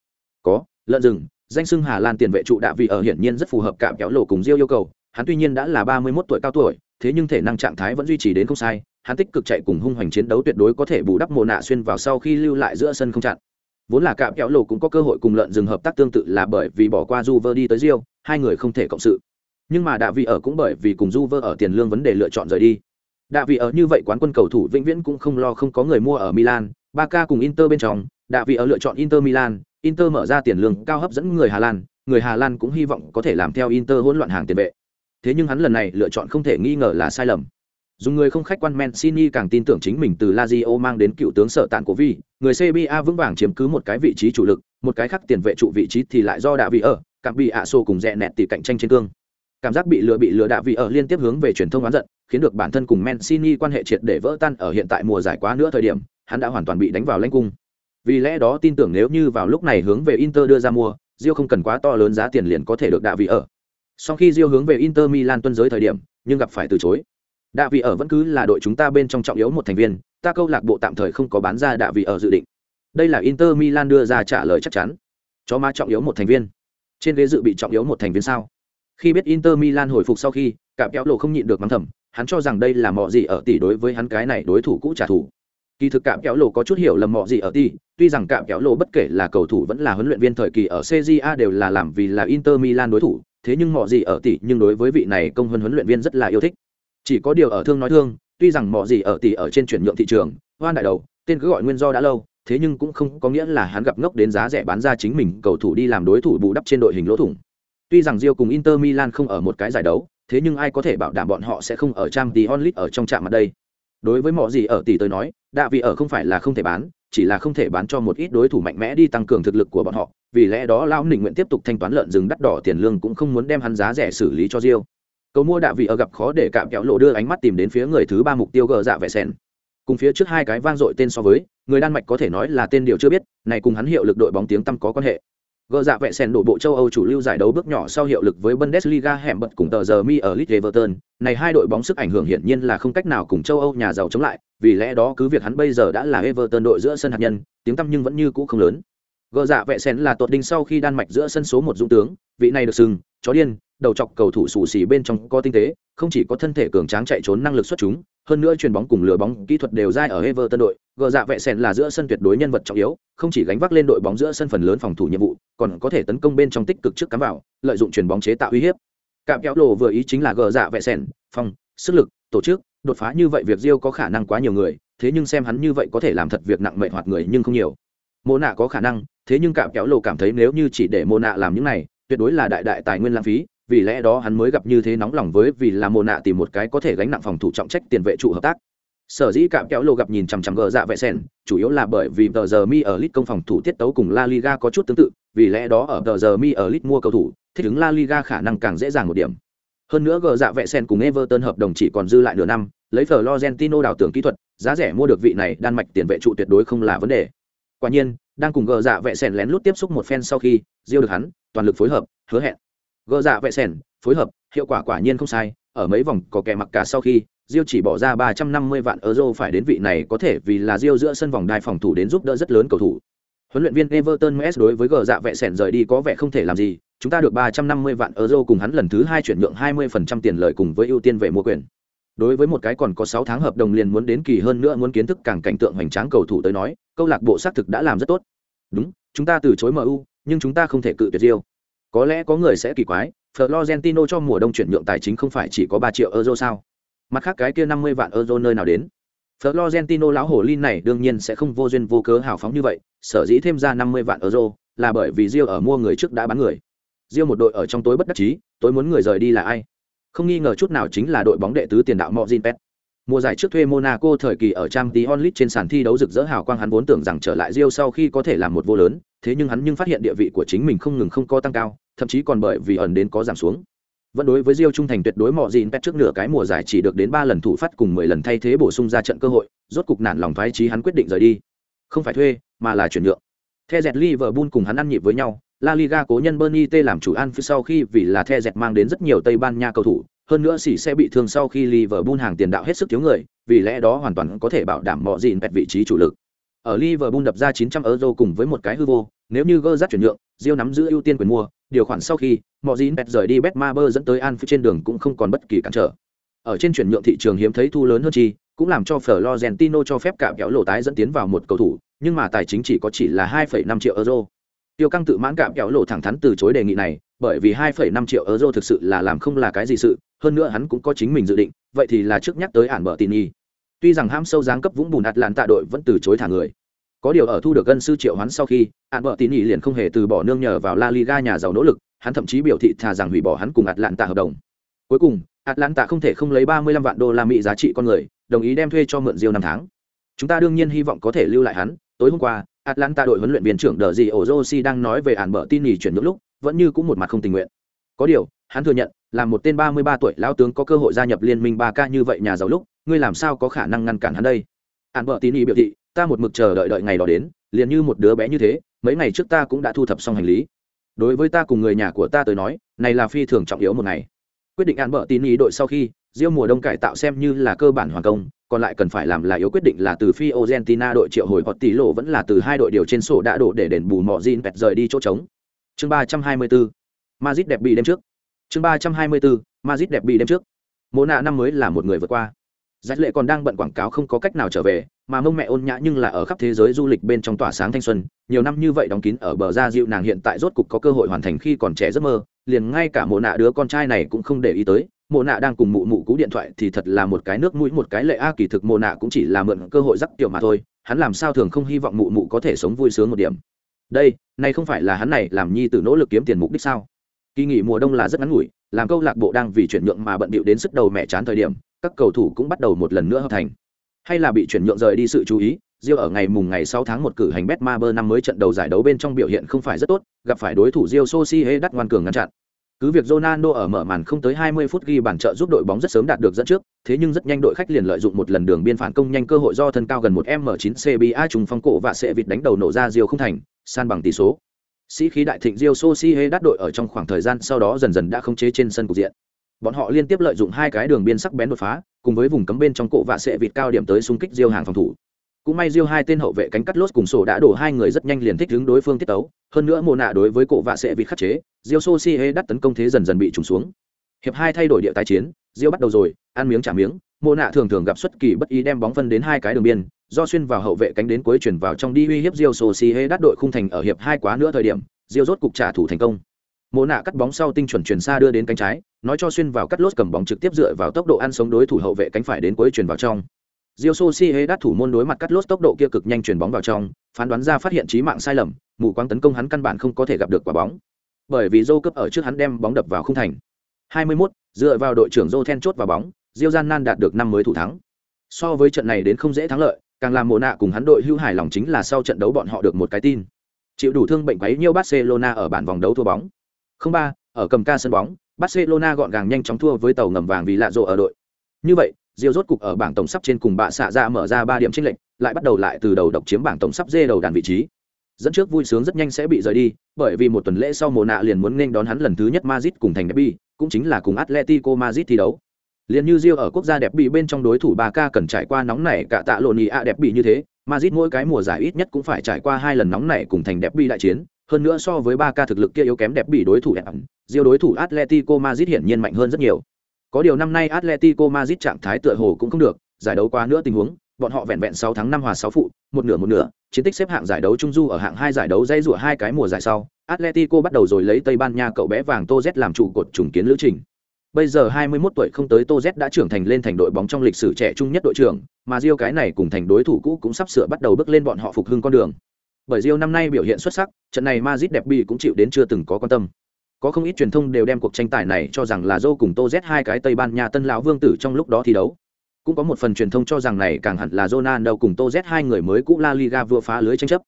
Có, lợn rừng, danh xưng Hà Lan tiền vệ trụ đạ vị ở hiển nhiên rất phù hợp cả kéo lộ cùng Diêu yêu cầu, hắn tuy nhiên đã là ba mươi 31 tuổi cao tuổi, thế nhưng thể năng trạng thái vẫn duy trì đến không sai, hắn tích cực chạy cùng hung hoành chiến đấu tuyệt đối có thể bù đắp mồ nạ xuyên vào sau khi lưu lại giữa sân không chặn. Vốn là cạm kéo lộ cũng có cơ hội cùng lợn rừng hợp tác tương tự là bởi vì bỏ qua Juve đi tới Rio, hai người không thể cộng sự. Nhưng mà Đạ vị ở cũng bởi vì cùng Juve ở tiền lương vấn đề lựa chọn rời đi. Đạ vị ở như vậy quán quân cầu thủ vĩnh viễn cũng không lo không có người mua ở Milan, Barca cùng Inter bên trong, Đạ vị ở lựa chọn Inter Milan, Inter mở ra tiền lương cao hấp dẫn người Hà Lan, người Hà Lan cũng hy vọng có thể làm theo Inter hỗn loạn hàng tiền vệ. Thế nhưng hắn lần này lựa chọn không thể nghi ngờ là sai lầm. Dùng người không khách quan Mancini càng tin tưởng chính mình từ Lazio mang đến cựu tướng sở tạn của Vi, người CBA vững vàng chiếm cứ một cái vị trí chủ lực, một cái khác tiền vệ trụ vị trí thì lại do Đạ vị ở, cảm bị ạ xô cùng rẽ nẹt tỷ cạnh tranh trên cương. Cảm giác bị lừa bị lừa Đạ vị ở liên tiếp hướng về truyền thông oán giận, khiến được bản thân cùng Mancini quan hệ triệt để vỡ tan ở hiện tại mùa giải quá nữa thời điểm, hắn đã hoàn toàn bị đánh vào lãnh cung. Vì lẽ đó tin tưởng nếu như vào lúc này hướng về Inter đưa ra mua, Rio không cần quá to lớn giá tiền liền có thể được Đạ vị ở. Sau khi Rio hướng về Inter Milan tuân giới thời điểm, nhưng gặp phải từ chối. Đạ vị ở vẫn cứ là đội chúng ta bên trong trọng yếu một thành viên ta câu lạc bộ tạm thời không có bán ra đạ vị ở dự định. Đây là inter milan đưa ra trả lời chắc chắn. Chó má trọng yếu một thành viên. Trên ghế dự bị trọng yếu một thành viên sao? Khi biết inter milan hồi phục sau khi cả kéo lộ không nhịn được mắng thầm hắn cho rằng đây là mọ gì ở tỷ đối với hắn cái này đối thủ cũ trả thù kỳ thực cạm kéo lộ có chút hiểu lầm mọ gì ở tỷ tuy rằng cạm kéo lộ bất kể là cầu thủ vẫn là huấn luyện viên thời kỳ ở cja đều là làm vì là inter milan đối thủ, thế nhưng mọ gì ở tỷ nhưng đối với vị này công huấn huấn luyện viên rất là yêu thích. Chỉ có điều ở thương nói thương, tuy rằng mọi gì ở tỷ ở trên chuyển nhượng thị trường, hoan đại đầu, tên cứ gọi nguyên do đã lâu, thế nhưng cũng không có nghĩa là hắn gặp ngốc đến giá rẻ bán ra chính mình, cầu thủ đi làm đối thủ bù đắp trên đội hình lỗ thủng. Tuy rằng Rio cùng Inter Milan không ở một cái giải đấu, thế nhưng ai có thể bảo đảm bọn họ sẽ không ở trang tí onlit ở trong trạm mặt đây? Đối với mọi gì ở tỷ tới nói, đạ vị ở không phải là không thể bán, chỉ là không thể bán cho một ít đối thủ mạnh mẽ đi tăng cường thực lực của bọn họ, vì lẽ đó lão nịnh nguyện tiếp tục thanh toán lợn rừng đắt đỏ tiền lương cũng không muốn đem hắn giá rẻ xử lý cho riêu cầu mua đạ vị ở gặp khó để cạm kéo lộ đưa ánh mắt tìm đến phía người thứ ba mục tiêu gờ dạ vẻ sen cùng phía trước hai cái vang dội tên so với, người đan mạch có thể nói là tên điều chưa biết, này cùng hắn hiệu lực đội bóng tiếng tăm có quan hệ gờ dạ vệ sen đổ bộ châu âu chủ lưu giải đấu bước nhỏ sau hiệu lực với bundesliga hẻm bật cùng tờ giờ mi ở leeds everton. Này hai đội bóng sức ảnh hưởng hiển nhiên là không cách nào cùng châu âu nhà giàu chống lại, vì lẽ đó cứ việc hắn bây giờ đã là everton đội giữa sân hạt nhân, tiếng tăm nhưng vẫn như cũ không lớn. Gờ dạ vệ sen là tột đinh sau khi đan mạch giữa sân số một dũng tướng, vị này được sừng chó điên đầu chọc cầu thủ xù xì bên trong có tinh tế, không chỉ có thân thể cường tráng chạy trốn năng lực xuất chúng, hơn nữa chuyền bóng cùng lừa bóng kỹ thuật đều dai ở Everton đội, gờ dạ vẽ sèn là giữa sân tuyệt đối nhân vật trọng yếu, không chỉ gánh vác lên đội bóng giữa sân phần lớn phòng thủ nhiệm vụ, còn có thể tấn công bên trong tích cực trước cắm vào, lợi dụng chuyền bóng chế tạo uy hiếp. Cạm kéo lộ vừa ý chính là gờ dạ vẽ sèn, phòng, sức lực, tổ chức, đột phá như vậy việc Rio có khả năng quá nhiều người, thế nhưng xem hắn như vậy có thể làm thật việc nặng mệnh hoạt người nhưng không nhiều. Mô nạ có khả năng, thế nhưng cạm kéo lộ cảm thấy nếu như chỉ để mô nạ làm những này, tuyệt đối là đại đại tài nguyên lãng phí, vì lẽ đó hắn mới gặp như thế nóng lòng với vì là mồ nạ tìm một cái có thể gánh nặng phòng thủ trọng trách tiền vệ trụ hợp tác. Sở dĩ cạm kéo lô gặp nhìn chằm chằm gờ dạ vệ sen chủ yếu là bởi vì tờ giờ mi ở lit công phòng thủ tiết tấu cùng la liga có chút tương tự, vì lẽ đó ở tờ giờ mi ở lit mua cầu thủ, thích ứng la liga khả năng càng dễ dàng một điểm. Hơn nữa gờ dạ vệ sen cùng everton hợp đồng chỉ còn dư lại nửa năm, lấy florentino đào tưởng kỹ thuật, giá rẻ mua được vị này đan mạch tiền vệ trụ tuyệt đối không là vấn đề. Quả nhiên, đang cùng gờ dạ vệ sen lén lút tiếp xúc một phen sau khi, diêu được hắn, toàn lực phối hợp, hứa hẹn gỡ dạ vệ sẻn phối hợp hiệu quả quả nhiên không sai ở mấy vòng có kẻ mặc cả sau khi Diêu chỉ bỏ ra 350 vạn euro phải đến vị này có thể vì là Diêu giữa sân vòng đai phòng thủ đến giúp đỡ rất lớn cầu thủ. Huấn luyện viên Everton MS đối với gờ dạ vệ sẻn rời đi có vẻ không thể làm gì, chúng ta được 350 vạn euro cùng hắn lần thứ hai chuyển nhượng 20% tiền lời cùng với ưu tiên về mua quyền. Đối với một cái còn có 6 tháng hợp đồng liền muốn đến kỳ hơn nữa muốn kiến thức càng cảnh tượng hoành tráng cầu thủ tới nói, câu lạc bộ xác thực đã làm rất tốt. Đúng, chúng ta từ chối MU, nhưng chúng ta không thể cự tuyệt Diêu. Có lẽ có người sẽ kỳ quái, Florentino cho mùa đông chuyển nhượng tài chính không phải chỉ có 3 triệu euro sao? Mặt khác cái kia 50 vạn euro nơi nào đến? Florentino lão hồ linh này đương nhiên sẽ không vô duyên vô cớ hào phóng như vậy, sở dĩ thêm ra 50 vạn euro là bởi vì Rio ở mua người trước đã bán người. Rio một đội ở trong tối bất đắc chí, tối muốn người rời đi là ai? Không nghi ngờ chút nào chính là đội bóng đệ tứ tiền đạo Mojin Pet. Mùa giải trước thuê Monaco thời kỳ ở Champions League trên sàn thi đấu rực rỡ hào quang hắn vốn tưởng rằng trở lại Rio sau khi có thể làm một vô lớn, thế nhưng hắn nhưng phát hiện địa vị của chính mình không ngừng không có tăng cao, thậm chí còn bởi vì ẩn đến có giảm xuống. Vẫn đối với Rio trung thành tuyệt đối Mojin Pet trước nửa cái mùa giải chỉ được đến 3 lần thủ phát cùng 10 lần thay thế bổ sung ra trận cơ hội, rốt cục nản lòng phái trí hắn quyết định rời đi. Không phải thuê, mà là chuyển nhượng. The Jet Liverpool cùng hắn ăn nhịp với nhau, La Liga cố nhân Bernie T làm chủ ăn phía sau khi vì là The Jet mang đến rất nhiều Tây Ban Nha cầu thủ, hơn nữa sĩ sẽ bị thương sau khi Liverpool hàng tiền đạo hết sức thiếu người, vì lẽ đó hoàn toàn có thể bảo đảm mọi gìn pet vị trí chủ lực. Ở Liverpool đập ra 900 euro cùng với một cái hư vô, nếu như Gerrard chuyển nhượng, Rio nắm giữ ưu tiên quyền mua, điều khoản sau khi mọi gìn bẹt rời đi Betmaber dẫn tới Anfield trên đường cũng không còn bất kỳ cản trở. Ở trên chuyển nhượng thị trường hiếm thấy thu lớn hơn chi, cũng làm cho Florentino cho phép cả kéo lộ tái dẫn tiến vào một cầu thủ, nhưng mà tài chính chỉ có chỉ là 2,5 triệu euro. Tiêu Căng tự mãn cả kéo lộ thẳng thắn từ chối đề nghị này, bởi vì 2,5 triệu euro thực sự là làm không là cái gì sự, hơn nữa hắn cũng có chính mình dự định, vậy thì là trước nhắc tới ản bờ tin y. Tuy rằng ham sâu dáng cấp vũng bùn lạn tạ đội vẫn từ chối thả người. Có điều ở thu được gân sư triệu hoán sau khi, ạn vợ tín y liền không hề từ bỏ nương nhờ vào La Liga nhà giàu nỗ lực, hắn thậm chí biểu thị thà rằng hủy bỏ hắn cùng tạ hợp đồng. Cuối cùng, tạ không thể không lấy 35 vạn đô la Mỹ giá trị con người, đồng ý đem thuê cho mượn diêu năm tháng. Chúng ta đương nhiên hy vọng có thể lưu lại hắn, tối hôm qua, Atlanta đội huấn luyện viên trưởng Đờ Gì josi đang nói về ạn vợ tín nhì chuyển nhượng lúc, vẫn như cũng một mặt không tình nguyện. Có điều, hắn thừa nhận, là một tên 33 tuổi lão tướng có cơ hội gia nhập liên minh 3K như vậy nhà giàu lúc, ngươi làm sao có khả năng ngăn cản hắn đây? Ản vợ tín nhì biểu thị, ta một mực chờ đợi đợi ngày đó đến, liền như một đứa bé như thế, mấy ngày trước ta cũng đã thu thập xong hành lý. Đối với ta cùng người nhà của ta tới nói, này là phi thường trọng yếu một ngày. Quyết định an bợ tín ý đội sau khi, riêng mùa đông cải tạo xem như là cơ bản hoàn công, còn lại cần phải làm là yếu quyết định là từ phi Argentina đội triệu hồi hoặc tỷ lộ vẫn là từ hai đội điều trên sổ đã đổ để đền bù mọ gin pẹt rời đi chỗ trống. Chương 324. Madrid đẹp bị đêm trước. Chương 324. Madrid đẹp bị đêm trước. Mô nạ năm mới là một người vượt qua. Giải lệ còn đang bận quảng cáo không có cách nào trở về, mà mông mẹ ôn nhã nhưng là ở khắp thế giới du lịch bên trong tỏa sáng thanh xuân, nhiều năm như vậy đóng kín ở bờ ra dịu nàng hiện tại rốt cục có cơ hội hoàn thành khi còn trẻ giấc mơ, liền ngay cả mộ nạ đứa con trai này cũng không để ý tới, mộ nạ đang cùng mụ mụ cú điện thoại thì thật là một cái nước mũi một cái lệ a kỳ thực mộ nạ cũng chỉ là mượn cơ hội dắt tiểu mà thôi hắn làm sao thường không hy vọng mụ mụ có thể sống vui sướng một điểm. Đây này không phải là hắn này làm nhi từ nỗ lực kiếm tiền mục đích sao? Kỳ nghỉ mùa đông là rất ngắn ngủi làm câu lạc bộ đang vì chuyển nhượng mà bận bịu đến sức đầu mẹ chán thời điểm các cầu thủ cũng bắt đầu một lần nữa hợp thành hay là bị chuyển nhượng rời đi sự chú ý Rio ở ngày mùng ngày 6 tháng 1 cử hành Betmaber năm mới trận đầu giải đấu bên trong biểu hiện không phải rất tốt, gặp phải đối thủ Rio Sociedad đắt ngoan cường ngăn chặn. Cứ việc Ronaldo ở mở màn không tới 20 phút ghi bàn trợ giúp đội bóng rất sớm đạt được dẫn trước, thế nhưng rất nhanh đội khách liền lợi dụng một lần đường biên phản công nhanh cơ hội do thân cao gần 1m9 CBA trùng phong cổ và sẽ vịt đánh đầu nổ ra Rio không thành, san bằng tỷ số. Sĩ khí đại thịnh Rio Sociedad đắt đội ở trong khoảng thời gian sau đó dần dần đã khống chế trên sân cục diện. Bọn họ liên tiếp lợi dụng hai cái đường biên sắc bén đột phá, cùng với vùng cấm bên trong cổ và sẽ vịt cao điểm tới xung kích diêu hàng phòng thủ cũng may diêu hai tên hậu vệ cánh cắt lốt cùng sổ đã đổ hai người rất nhanh liền thích hướng đối phương tiết tấu, hơn nữa mồ nạ đối với cổ vạ sẽ vịt khắc chế, diêu so si hê đắt tấn công thế dần dần bị trùng xuống. Hiệp hai thay đổi địa tái chiến, diêu bắt đầu rồi, ăn miếng trả miếng, mồ nạ thường thường gặp xuất kỳ bất ý đem bóng phân đến hai cái đường biên, do xuyên vào hậu vệ cánh đến cuối chuyển vào trong đi uy hiếp diêu so si hê đắt đội khung thành ở hiệp hai quá nữa thời điểm, diêu rốt cục trả thủ thành công. mồ nạ cắt bóng sau tinh chuẩn chuyển xa đưa đến cánh trái, nói cho xuyên vào cắt lốt cầm bóng trực tiếp dựa vào tốc độ ăn sống đối thủ hậu vệ cánh phải đến cuối chuyển vào trong. Rio Sociedad thủ môn đối mặt cắt lốt tốc độ kia cực nhanh chuyển bóng vào trong, phán đoán ra phát hiện chí mạng sai lầm, mù quáng tấn công hắn căn bản không có thể gặp được quả bóng. Bởi vì Zhou cấp ở trước hắn đem bóng đập vào khung thành. 21, dựa vào đội trưởng Zhou then chốt vào bóng, Diêu Gian đạt được năm mới thủ thắng. So với trận này đến không dễ thắng lợi, càng làm mồ nạ cùng hắn đội hưu hài lòng chính là sau trận đấu bọn họ được một cái tin. Chịu đủ thương bệnh quấy nhiêu Barcelona ở bản vòng đấu thua bóng. 03, ở cầm ca sân bóng, Barcelona gọn gàng nhanh chóng thua với tàu ngầm vàng vì lạ rộ ở đội. Như vậy, Real rốt cục ở bảng tổng sắp trên cùng bạ xạ ra mở ra ba điểm chênh lệch, lại bắt đầu lại từ đầu độc chiếm bảng tổng sắp dê đầu đàn vị trí. Dẫn trước vui sướng rất nhanh sẽ bị rời đi, bởi vì một tuần lễ sau mùa nạ liền muốn nên đón hắn lần thứ nhất Madrid cùng thành derby, cũng chính là cùng Atletico Madrid thi đấu. Liên như Real ở quốc gia đẹp bị bên trong đối thủ 3K cần trải qua nóng nảy cả tạ lộn ạ đẹp bị như thế, Madrid mỗi cái mùa giải ít nhất cũng phải trải qua hai lần nóng nảy cùng thành đẹp bị đại chiến, hơn nữa so với 3K thực lực kia yếu kém đẹp bị đối thủ đẹp, Rio đối thủ Atletico Madrid hiển nhiên mạnh hơn rất nhiều. Có điều năm nay Atletico Madrid trạng thái tựa hồ cũng không được, giải đấu qua nữa tình huống, bọn họ vẹn vẹn 6 tháng 5 hòa 6 phụ, một nửa một nửa, chiến tích xếp hạng giải đấu trung du ở hạng 2 giải đấu dây rủa hai cái mùa giải sau, Atletico bắt đầu rồi lấy Tây Ban Nha cậu bé vàng Tô Z làm trụ cột trùng kiến lữ trình. bây giờ 21 tuổi không tới Tô Z đã trưởng thành lên thành đội bóng trong lịch sử trẻ trung nhất đội trưởng, mà Rio cái này cùng thành đối thủ cũ cũng sắp sửa bắt đầu bước lên bọn họ phục hưng con đường. Bởi Rio năm nay biểu hiện xuất sắc, trận này Madrid đẹp bị cũng chịu đến chưa từng có quan tâm. Có không ít truyền thông đều đem cuộc tranh tài này cho rằng là Rio cùng Tô Z hai cái Tây Ban Nha tân lão vương tử trong lúc đó thi đấu. Cũng có một phần truyền thông cho rằng này càng hẳn là Ronaldo cùng Tô Z hai người mới cũ La Liga vừa phá lưới tranh chấp.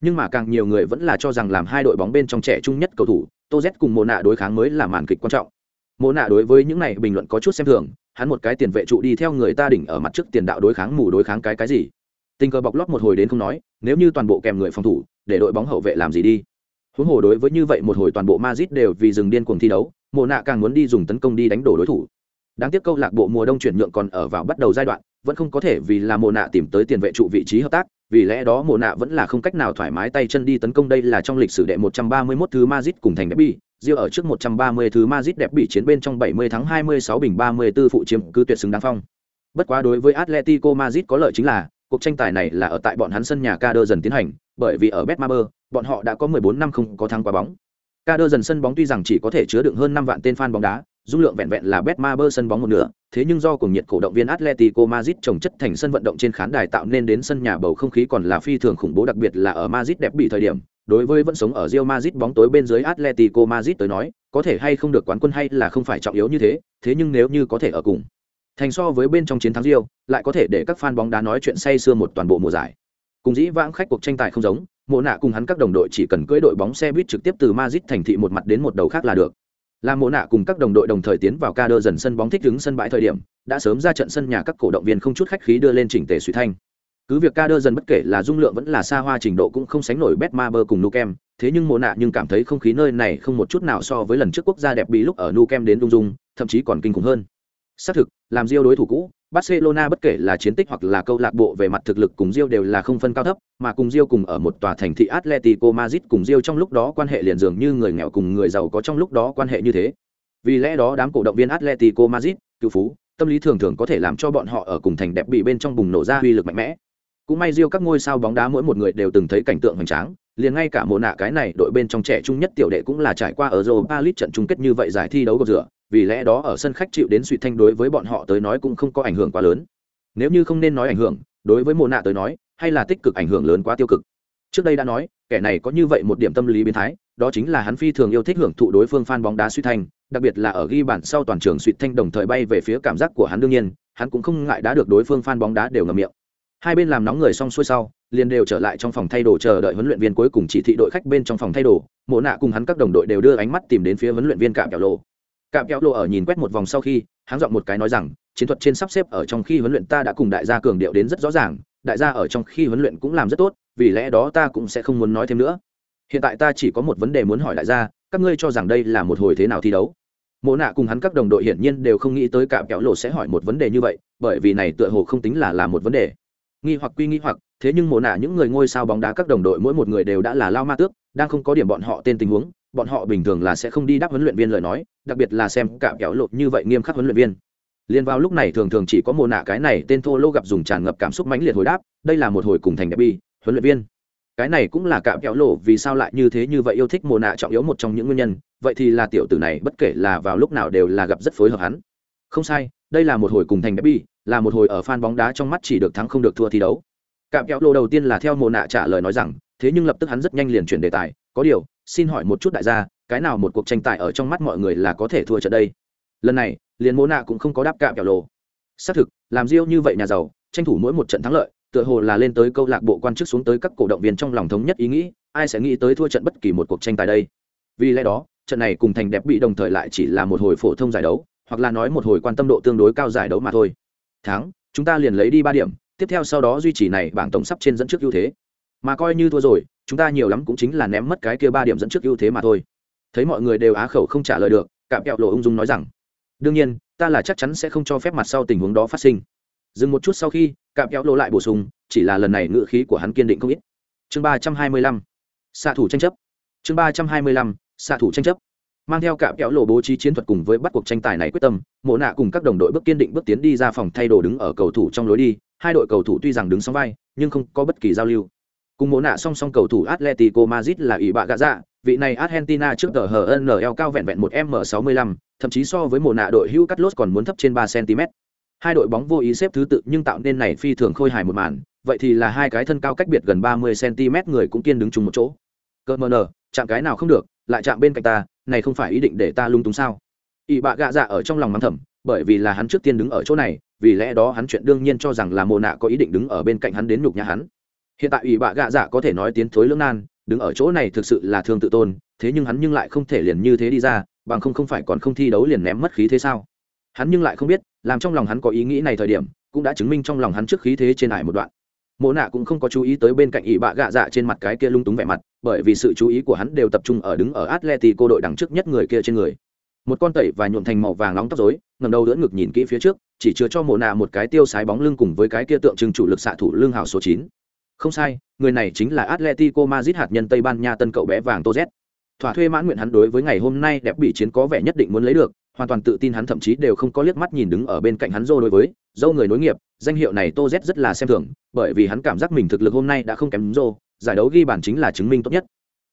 Nhưng mà càng nhiều người vẫn là cho rằng làm hai đội bóng bên trong trẻ trung nhất cầu thủ, Tô Z cùng Mộ nạ đối kháng mới là màn kịch quan trọng mộ nạ đối với những này bình luận có chút xem thường hắn một cái tiền vệ trụ đi theo người ta đỉnh ở mặt trước tiền đạo đối kháng mù đối kháng cái cái gì tình cờ bọc lót một hồi đến không nói nếu như toàn bộ kèm người phòng thủ để đội bóng hậu vệ làm gì đi huống hồ đối với như vậy một hồi toàn bộ Madrid đều vì dừng điên cuồng thi đấu mộ nạ càng muốn đi dùng tấn công đi đánh đổ đối thủ đáng tiếc câu lạc bộ mùa đông chuyển nhượng còn ở vào bắt đầu giai đoạn vẫn không có thể vì là mộ nạ tìm tới tiền vệ trụ vị trí hợp tác vì lẽ đó mộ nạ vẫn là không cách nào thoải mái tay chân đi tấn công đây là trong lịch sử đệ 131 thứ Madrid cùng thành derby Rio ở trước 130 thứ Madrid đẹp bị chiến bên trong 70 thắng 26 bình 34 phụ chiếm cứ tuyệt xứng đáng phong. Bất quá đối với Atletico Madrid có lợi chính là, cuộc tranh tài này là ở tại bọn hắn sân nhà Kader dần tiến hành, bởi vì ở Betmaber, bọn họ đã có 14 năm không có thắng qua bóng. Kader dần sân bóng tuy rằng chỉ có thể chứa đựng hơn 5 vạn tên fan bóng đá, dung lượng vẹn vẹn là Betmaber sân bóng một nửa, thế nhưng do cùng nhiệt cổ động viên Atletico Madrid trồng chất thành sân vận động trên khán đài tạo nên đến sân nhà bầu không khí còn là phi thường khủng bố đặc biệt là ở Madrid đẹp bị thời điểm, đối với vẫn sống ở Real Madrid bóng tối bên dưới Atletico Madrid tới nói, có thể hay không được quán quân hay là không phải trọng yếu như thế, thế nhưng nếu như có thể ở cùng thành so với bên trong chiến thắng Real, lại có thể để các fan bóng đá nói chuyện say sưa một toàn bộ mùa giải. Cùng dĩ vãng khách cuộc tranh tài không giống, Mộ nạ cùng hắn các đồng đội chỉ cần cưỡi đội bóng xe buýt trực tiếp từ Madrid thành thị một mặt đến một đầu khác là được. Làm Mộ nạ cùng các đồng đội đồng thời tiến vào ca đơ dần sân bóng thích ứng sân bãi thời điểm, đã sớm ra trận sân nhà các cổ động viên không chút khách khí đưa lên chỉnh tề suy thanh cứ việc ca đơ dần bất kể là dung lượng vẫn là xa hoa trình độ cũng không sánh nổi bet ma bơ cùng nukem thế nhưng Mộ nạ nhưng cảm thấy không khí nơi này không một chút nào so với lần trước quốc gia đẹp bị lúc ở nukem đến dung dung thậm chí còn kinh khủng hơn xác thực làm Rio đối thủ cũ Barcelona bất kể là chiến tích hoặc là câu lạc bộ về mặt thực lực cùng Rio đều là không phân cao thấp, mà cùng Rio cùng ở một tòa thành thị Atletico Madrid cùng Rio trong lúc đó quan hệ liền dường như người nghèo cùng người giàu có trong lúc đó quan hệ như thế. Vì lẽ đó đám cổ động viên Atletico Madrid, cựu phú, tâm lý thường thường có thể làm cho bọn họ ở cùng thành đẹp bị bên trong bùng nổ ra uy lực mạnh mẽ cũng may Rio các ngôi sao bóng đá mỗi một người đều từng thấy cảnh tượng hoành tráng liền ngay cả mùa nạ cái này đội bên trong trẻ trung nhất tiểu đệ cũng là trải qua ở Europa League trận chung kết như vậy giải thi đấu gặp rửa vì lẽ đó ở sân khách chịu đến suy thanh đối với bọn họ tới nói cũng không có ảnh hưởng quá lớn. Nếu như không nên nói ảnh hưởng, đối với mồ nạ tới nói, hay là tích cực ảnh hưởng lớn quá tiêu cực. Trước đây đã nói, kẻ này có như vậy một điểm tâm lý biến thái, đó chính là hắn phi thường yêu thích hưởng thụ đối phương fan bóng đá suy thanh, đặc biệt là ở ghi bản sau toàn trường suy thanh đồng thời bay về phía cảm giác của hắn đương nhiên, hắn cũng không ngại đã được đối phương fan bóng đá đều ngậm miệng. Hai bên làm nóng người xong xuôi sau, liền đều trở lại trong phòng thay đồ chờ đợi huấn luyện viên cuối cùng chỉ thị đội khách bên trong phòng thay đồ. Mộ nạ cùng hắn các đồng đội đều đưa ánh mắt tìm đến phía huấn luyện viên cạm kẹo lộ cạm kẹo lộ ở nhìn quét một vòng sau khi hắn dọn một cái nói rằng, chiến thuật trên sắp xếp ở trong khi huấn luyện ta đã cùng đại gia cường điệu đến rất rõ ràng, đại gia ở trong khi huấn luyện cũng làm rất tốt, vì lẽ đó ta cũng sẽ không muốn nói thêm nữa. Hiện tại ta chỉ có một vấn đề muốn hỏi đại gia, các ngươi cho rằng đây là một hồi thế nào thi đấu? Mộ nạ cùng hắn các đồng đội hiển nhiên đều không nghĩ tới cạm kẹo lộ sẽ hỏi một vấn đề như vậy, bởi vì này tựa hồ không tính là là một vấn đề. Nghi hoặc quy nghi hoặc, thế nhưng Mộ nạ những người ngôi sao bóng đá các đồng đội mỗi một người đều đã là lao ma tước, đang không có điểm bọn họ tên tình huống bọn họ bình thường là sẽ không đi đáp huấn luyện viên lời nói đặc biệt là xem cả kéo lột như vậy nghiêm khắc huấn luyện viên. Liên vào lúc này thường thường chỉ có mồ nạ cái này tên thô lô gặp dùng tràn ngập cảm xúc mãnh liệt hồi đáp đây là một hồi cùng thành đẹp bi huấn luyện viên. Cái này cũng là cạm kéo lộ vì sao lại như thế như vậy yêu thích mồ nạ trọng yếu một trong những nguyên nhân vậy thì là tiểu tử này bất kể là vào lúc nào đều là gặp rất phối hợp hắn. Không sai đây là một hồi cùng thành đẹp bi là một hồi ở fan bóng đá trong mắt chỉ được thắng không được thua thi đấu. Cạm kéo lộ đầu tiên là theo mồ nạ trả lời nói rằng, thế nhưng lập tức hắn rất nhanh liền chuyển đề tài, có điều, xin hỏi một chút đại gia, cái nào một cuộc tranh tài ở trong mắt mọi người là có thể thua trận đây? Lần này, liền mô nạ cũng không có đáp cạm kẹo lồ. Xác thực, làm riêu như vậy nhà giàu, tranh thủ mỗi một trận thắng lợi, tựa hồ là lên tới câu lạc bộ quan chức xuống tới các cổ động viên trong lòng thống nhất ý nghĩ, ai sẽ nghĩ tới thua trận bất kỳ một cuộc tranh tài đây? Vì lẽ đó, trận này cùng thành đẹp bị đồng thời lại chỉ là một hồi phổ thông giải đấu, hoặc là nói một hồi quan tâm độ tương đối cao giải đấu mà thôi thắng chúng ta liền lấy đi ba điểm tiếp theo sau đó duy trì này bảng tổng sắp trên dẫn trước ưu thế mà coi như thua rồi chúng ta nhiều lắm cũng chính là ném mất cái kia ba điểm dẫn trước ưu thế mà thôi. Thấy mọi người đều á khẩu không trả lời được, cạm kẹo lộ ung dung nói rằng, đương nhiên, ta là chắc chắn sẽ không cho phép mặt sau tình huống đó phát sinh. Dừng một chút sau khi, cạm kẹo lộ lại bổ sung, chỉ là lần này ngự khí của hắn kiên định không ít. Chương ba trăm hai mươi lăm, xạ thủ tranh chấp. Chương ba trăm hai mươi lăm, xạ thủ tranh chấp. Mang theo cạm kẹo lộ bố trí chiến thuật cùng với bắt cuộc tranh tài này quyết tâm, mộ nạ cùng các đồng đội bước kiên định bước tiến đi ra phòng thay đồ đứng ở cầu thủ trong lối đi, hai đội cầu thủ tuy rằng đứng song vai, nhưng không có bất kỳ giao lưu cùng mộ nạ song song cầu thủ atletico madrid là ỷ bạ gạ dạ vị này Argentina trước tờ HNL cao vẹn vẹn một m 65 thậm chí so với mùa nạ đội hữu cắt lốt còn muốn thấp trên 3 cm. Hai đội bóng vô ý xếp thứ tự nhưng tạo nên này phi thường khôi hài một màn, vậy thì là hai cái thân cao cách biệt gần 30 cm người cũng kiên đứng chung một chỗ. Cơ mờ nở, chạm cái nào không được, lại chạm bên cạnh ta, này không phải ý định để ta lung túng sao? Y bạ gạ dạ ở trong lòng mắng thầm, bởi vì là hắn trước tiên đứng ở chỗ này, vì lẽ đó hắn chuyện đương nhiên cho rằng là mồ nạ có ý định đứng ở bên cạnh hắn đến nhục nhà hắn. Hiện tại ủy bạ gạ dạ có thể nói tiến thối lưỡng nan, đứng ở chỗ này thực sự là thương tự tôn, thế nhưng hắn nhưng lại không thể liền như thế đi ra, bằng không không phải còn không thi đấu liền ném mất khí thế sao? Hắn nhưng lại không biết, làm trong lòng hắn có ý nghĩ này thời điểm, cũng đã chứng minh trong lòng hắn trước khí thế trên ải một đoạn. Mộ nạ cũng không có chú ý tới bên cạnh ỷ bạ gạ dạ trên mặt cái kia lung túng vẻ mặt bởi vì sự chú ý của hắn đều tập trung ở đứng ở atletico đội đằng trước nhất người kia trên người. Một con tẩy và nhuộm thành màu vàng nóng tóc dối ngầm đầu đỡ ngực nhìn kỹ phía trước chỉ chứa cho mộ nạ một cái tiêu sái bóng lưng cùng với cái kia tượng trưng chủ lực xạ thủ lương hào số chín không sai người này chính là atletico madrid hạt nhân tây ban nha tân cậu bé vàng Toz. thỏa thuê mãn nguyện hắn đối với ngày hôm nay đẹp bị chiến có vẻ nhất định muốn lấy được hoàn toàn tự tin hắn thậm chí đều không có liếc mắt nhìn đứng ở bên cạnh hắn dô đối với dâu người nối nghiệp danh hiệu này Toz rất là xem thường bởi vì hắn cảm giác mình thực lực hôm nay đã không kém dô giải đấu ghi bàn chính là chứng minh tốt nhất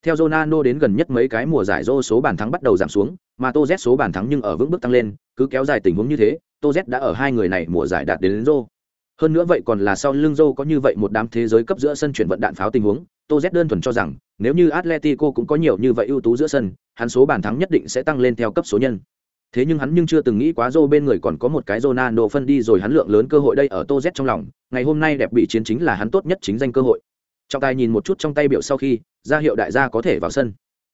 theo Ronaldo đến gần nhất mấy cái mùa giải Zô số bàn thắng bắt đầu giảm xuống, mà Toz số bàn thắng nhưng ở vững bước tăng lên, cứ kéo dài tình huống như thế, Toz đã ở hai người này mùa giải đạt đến, đến Zô. Hơn nữa vậy còn là sau lưng dâu có như vậy một đám thế giới cấp giữa sân chuyển vận đạn pháo tình huống, Tô Z đơn thuần cho rằng, nếu như Atletico cũng có nhiều như vậy ưu tú giữa sân, hắn số bàn thắng nhất định sẽ tăng lên theo cấp số nhân. Thế nhưng hắn nhưng chưa từng nghĩ quá dô bên người còn có một cái Ronaldo phân đi rồi hắn lượng lớn cơ hội đây ở Tô Z trong lòng, ngày hôm nay đẹp bị chiến chính là hắn tốt nhất chính danh cơ hội. Trọng tài nhìn một chút trong tay biểu sau khi, ra hiệu đại gia có thể vào sân.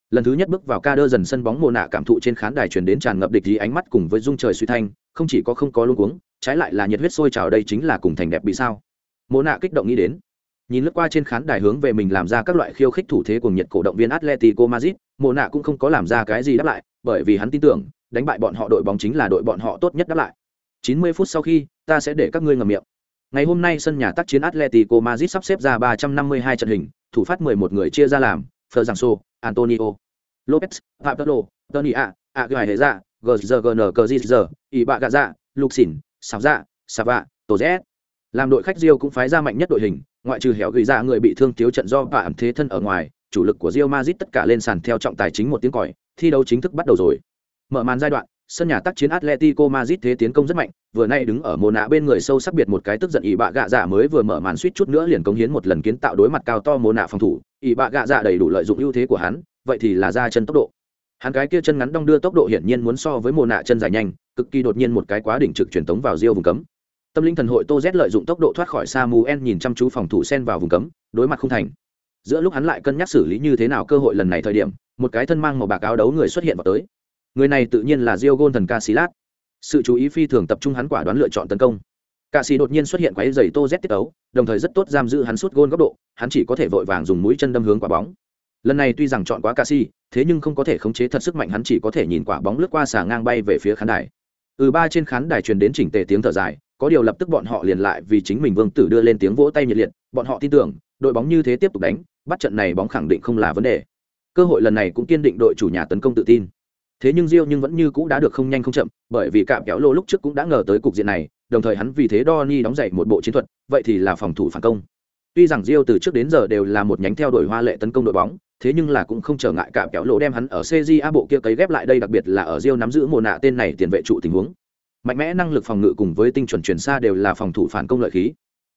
Lần thứ nhất bước vào ca đơ dần sân bóng mồ nạ cảm thụ trên khán đài truyền đến tràn ngập địch ý ánh mắt cùng với dung trời suy thanh, không chỉ có không có luôn cuống, trái lại là nhiệt huyết sôi trào đây chính là cùng thành đẹp bị sao? Mô nạ kích động nghĩ đến, nhìn lướt qua trên khán đài hướng về mình làm ra các loại khiêu khích thủ thế cùng nhiệt cổ động viên Atletico Madrid, Mô Nạ cũng không có làm ra cái gì đáp lại, bởi vì hắn tin tưởng, đánh bại bọn họ đội bóng chính là đội bọn họ tốt nhất đáp lại. 90 phút sau khi, ta sẽ để các ngươi ngậm miệng. Ngày hôm nay sân nhà tác chiến Atletico Madrid sắp xếp ra 352 trận hình, thủ phát 11 người chia ra làm, Ferranso, Antonio, Lopez, Pablo, Tony A, Aguilera, Gzgn Cazizzer, dạ xà vạ tổ rẽ Làm đội khách Rio cũng phái ra mạnh nhất đội hình, ngoại trừ hẻo gửi ra dạ người bị thương thiếu trận do và thế thân ở ngoài, chủ lực của Rio Madrid tất cả lên sàn theo trọng tài chính một tiếng còi, thi đấu chính thức bắt đầu rồi. Mở màn giai đoạn, sân nhà tác chiến Atletico Madrid thế tiến công rất mạnh, vừa nay đứng ở mồ nạ bên người sâu sắc biệt một cái tức giận ỷ bạ gạ dạ mới vừa mở màn suýt chút nữa liền cống hiến một lần kiến tạo đối mặt cao to mồ nạ phòng thủ, ỷ bạ gạ dạ đầy đủ lợi dụng ưu thế của hắn, vậy thì là ra chân tốc độ. Hắn cái kia chân ngắn đong đưa tốc độ hiển nhiên muốn so với mồ nạ chân dài nhanh, cực kỳ đột nhiên một cái quá đỉnh trực truyền tống vào Rio vùng cấm. Tâm linh thần hội Tô Z lợi dụng tốc độ thoát khỏi Samuel nhìn chăm chú phòng thủ sen vào vùng cấm, đối mặt không thành. Giữa lúc hắn lại cân nhắc xử lý như thế nào cơ hội lần này thời điểm, một cái thân mang màu bạc áo đấu người xuất hiện vào tới người này tự nhiên là rio gôn thần Casillas. sự chú ý phi thường tập trung hắn quả đoán lựa chọn tấn công ca sĩ đột nhiên xuất hiện quáy dày Tô Z tiết tấu, đồng thời rất tốt giam giữ hắn suốt gôn góc độ, hắn chỉ có thể vội vàng dùng mũi chân đâm hướng quả bóng. Lần này tuy rằng chọn quá ca si thế nhưng không có thể khống chế thật sức mạnh hắn chỉ có thể nhìn quả bóng lướt qua xà ngang bay về phía khán đài. Ừ ba trên khán đài truyền đến chỉnh tề tiếng thở dài, có điều lập tức bọn họ liền lại vì chính mình Vương Tử đưa lên tiếng vỗ tay nhiệt liệt, bọn họ tin tưởng, đội bóng như thế tiếp tục đánh, bắt trận này bóng khẳng định không là vấn đề. Cơ hội lần này cũng kiên định đội chủ nhà tấn công tự tin thế nhưng Rio nhưng vẫn như cũ đã được không nhanh không chậm, bởi vì cạm kéo lô lúc trước cũng đã ngờ tới cục diện này, đồng thời hắn vì thế Donny đóng dậy một bộ chiến thuật, vậy thì là phòng thủ phản công. Tuy rằng Rio từ trước đến giờ đều là một nhánh theo đuổi hoa lệ tấn công đội bóng, thế nhưng là cũng không trở ngại cạm kéo lỗ đem hắn ở CJA bộ kia cấy ghép lại đây đặc biệt là ở Rio nắm giữ mùa nạ tên này tiền vệ trụ tình huống. Mạnh mẽ năng lực phòng ngự cùng với tinh chuẩn chuyển xa đều là phòng thủ phản công lợi khí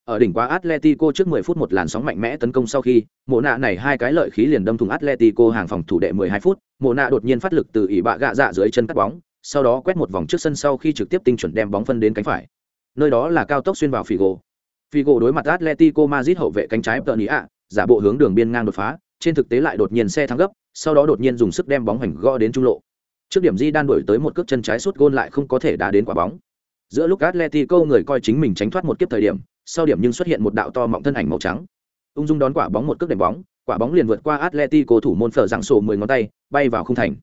ở đỉnh quá Atletico trước 10 phút một làn sóng mạnh mẽ tấn công sau khi, Mộ nạ này hai cái lợi khí liền đâm thủng Atletico hàng phòng thủ đệ 12 phút, Mộ nạ đột nhiên phát lực từ ỉ bạ gạ dạ dưới chân cắt bóng, sau đó quét một vòng trước sân sau khi trực tiếp tinh chuẩn đem bóng phân đến cánh phải. Nơi đó là cao tốc xuyên vào Figo. Figo đối mặt Atletico Madrid hậu vệ cánh trái Tony ạ, giả bộ hướng đường biên ngang đột phá, trên thực tế lại đột nhiên xe thắng gấp, sau đó đột nhiên dùng sức đem bóng hành gõ đến trung lộ. Trước điểm Di đan đổi tới một cước chân trái sút gôn lại không có thể đá đến quả bóng. Giữa lúc Atletico người coi chính mình tránh thoát một kiếp thời điểm, sau điểm nhưng xuất hiện một đạo to mọng thân ảnh màu trắng ung dung đón quả bóng một cước đệm bóng quả bóng liền vượt qua atletico thủ môn phở dạng sổ mười ngón tay bay vào khung thành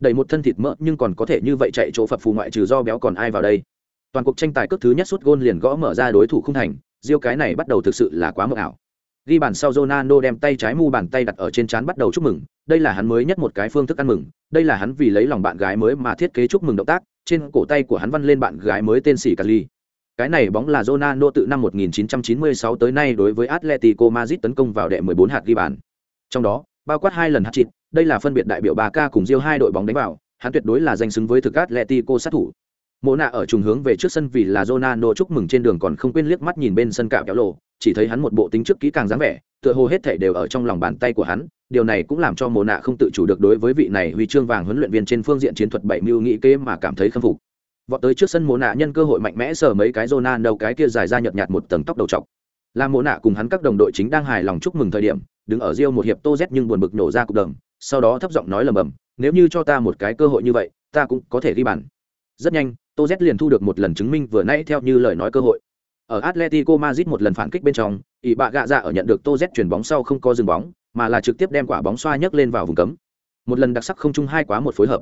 đẩy một thân thịt mỡ nhưng còn có thể như vậy chạy chỗ phập phù ngoại trừ do béo còn ai vào đây toàn cuộc tranh tài cước thứ nhất suốt gôn liền gõ mở ra đối thủ khung thành riêu cái này bắt đầu thực sự là quá mơ ảo ghi bàn sau Ronaldo đem tay trái mu bàn tay đặt ở trên trán bắt đầu chúc mừng đây là hắn mới nhất một cái phương thức ăn mừng đây là hắn vì lấy lòng bạn gái mới mà thiết kế chúc mừng động tác trên cổ tay của hắn văn lên bạn gái mới tên sĩ Cali cái này bóng là Ronaldo tự năm 1996 tới nay đối với Atletico Madrid tấn công vào đệ 14 hạt ghi bàn. Trong đó, bao quát hai lần hat-trick, đây là phân biệt đại biểu Barca cùng Diêu hai đội bóng đánh vào, hắn tuyệt đối là danh xứng với thực Atletico sát thủ. Mộ nạ ở trùng hướng về trước sân vì là Ronaldo chúc mừng trên đường còn không quên liếc mắt nhìn bên sân cạo kéo lộ, chỉ thấy hắn một bộ tính trước kỹ càng dáng vẻ, tựa hồ hết thảy đều ở trong lòng bàn tay của hắn, điều này cũng làm cho Mộ nạ không tự chủ được đối với vị này huy chương vàng huấn luyện viên trên phương diện chiến thuật bảy mưu nghị kế mà cảm thấy khâm phục. Vọt tới trước sân Mộ nạ nhân cơ hội mạnh mẽ sờ mấy cái Ronaldo cái kia dài ra nhợt nhạt một tầng tóc đầu trọc. Là Mộ nạ cùng hắn các đồng đội chính đang hài lòng chúc mừng thời điểm, đứng ở Rio một hiệp Tô Z nhưng buồn bực nổ ra cục đồng, sau đó thấp giọng nói lầm bầm, nếu như cho ta một cái cơ hội như vậy, ta cũng có thể ghi bàn. Rất nhanh, Tô Z liền thu được một lần chứng minh vừa nãy theo như lời nói cơ hội. Ở Atletico Madrid một lần phản kích bên trong, ỷ bạ gạ dạ ở nhận được Tô Z chuyển bóng sau không có dừng bóng, mà là trực tiếp đem quả bóng xoa nhấc lên vào vùng cấm. Một lần đặc sắc không chung hai quá một phối hợp.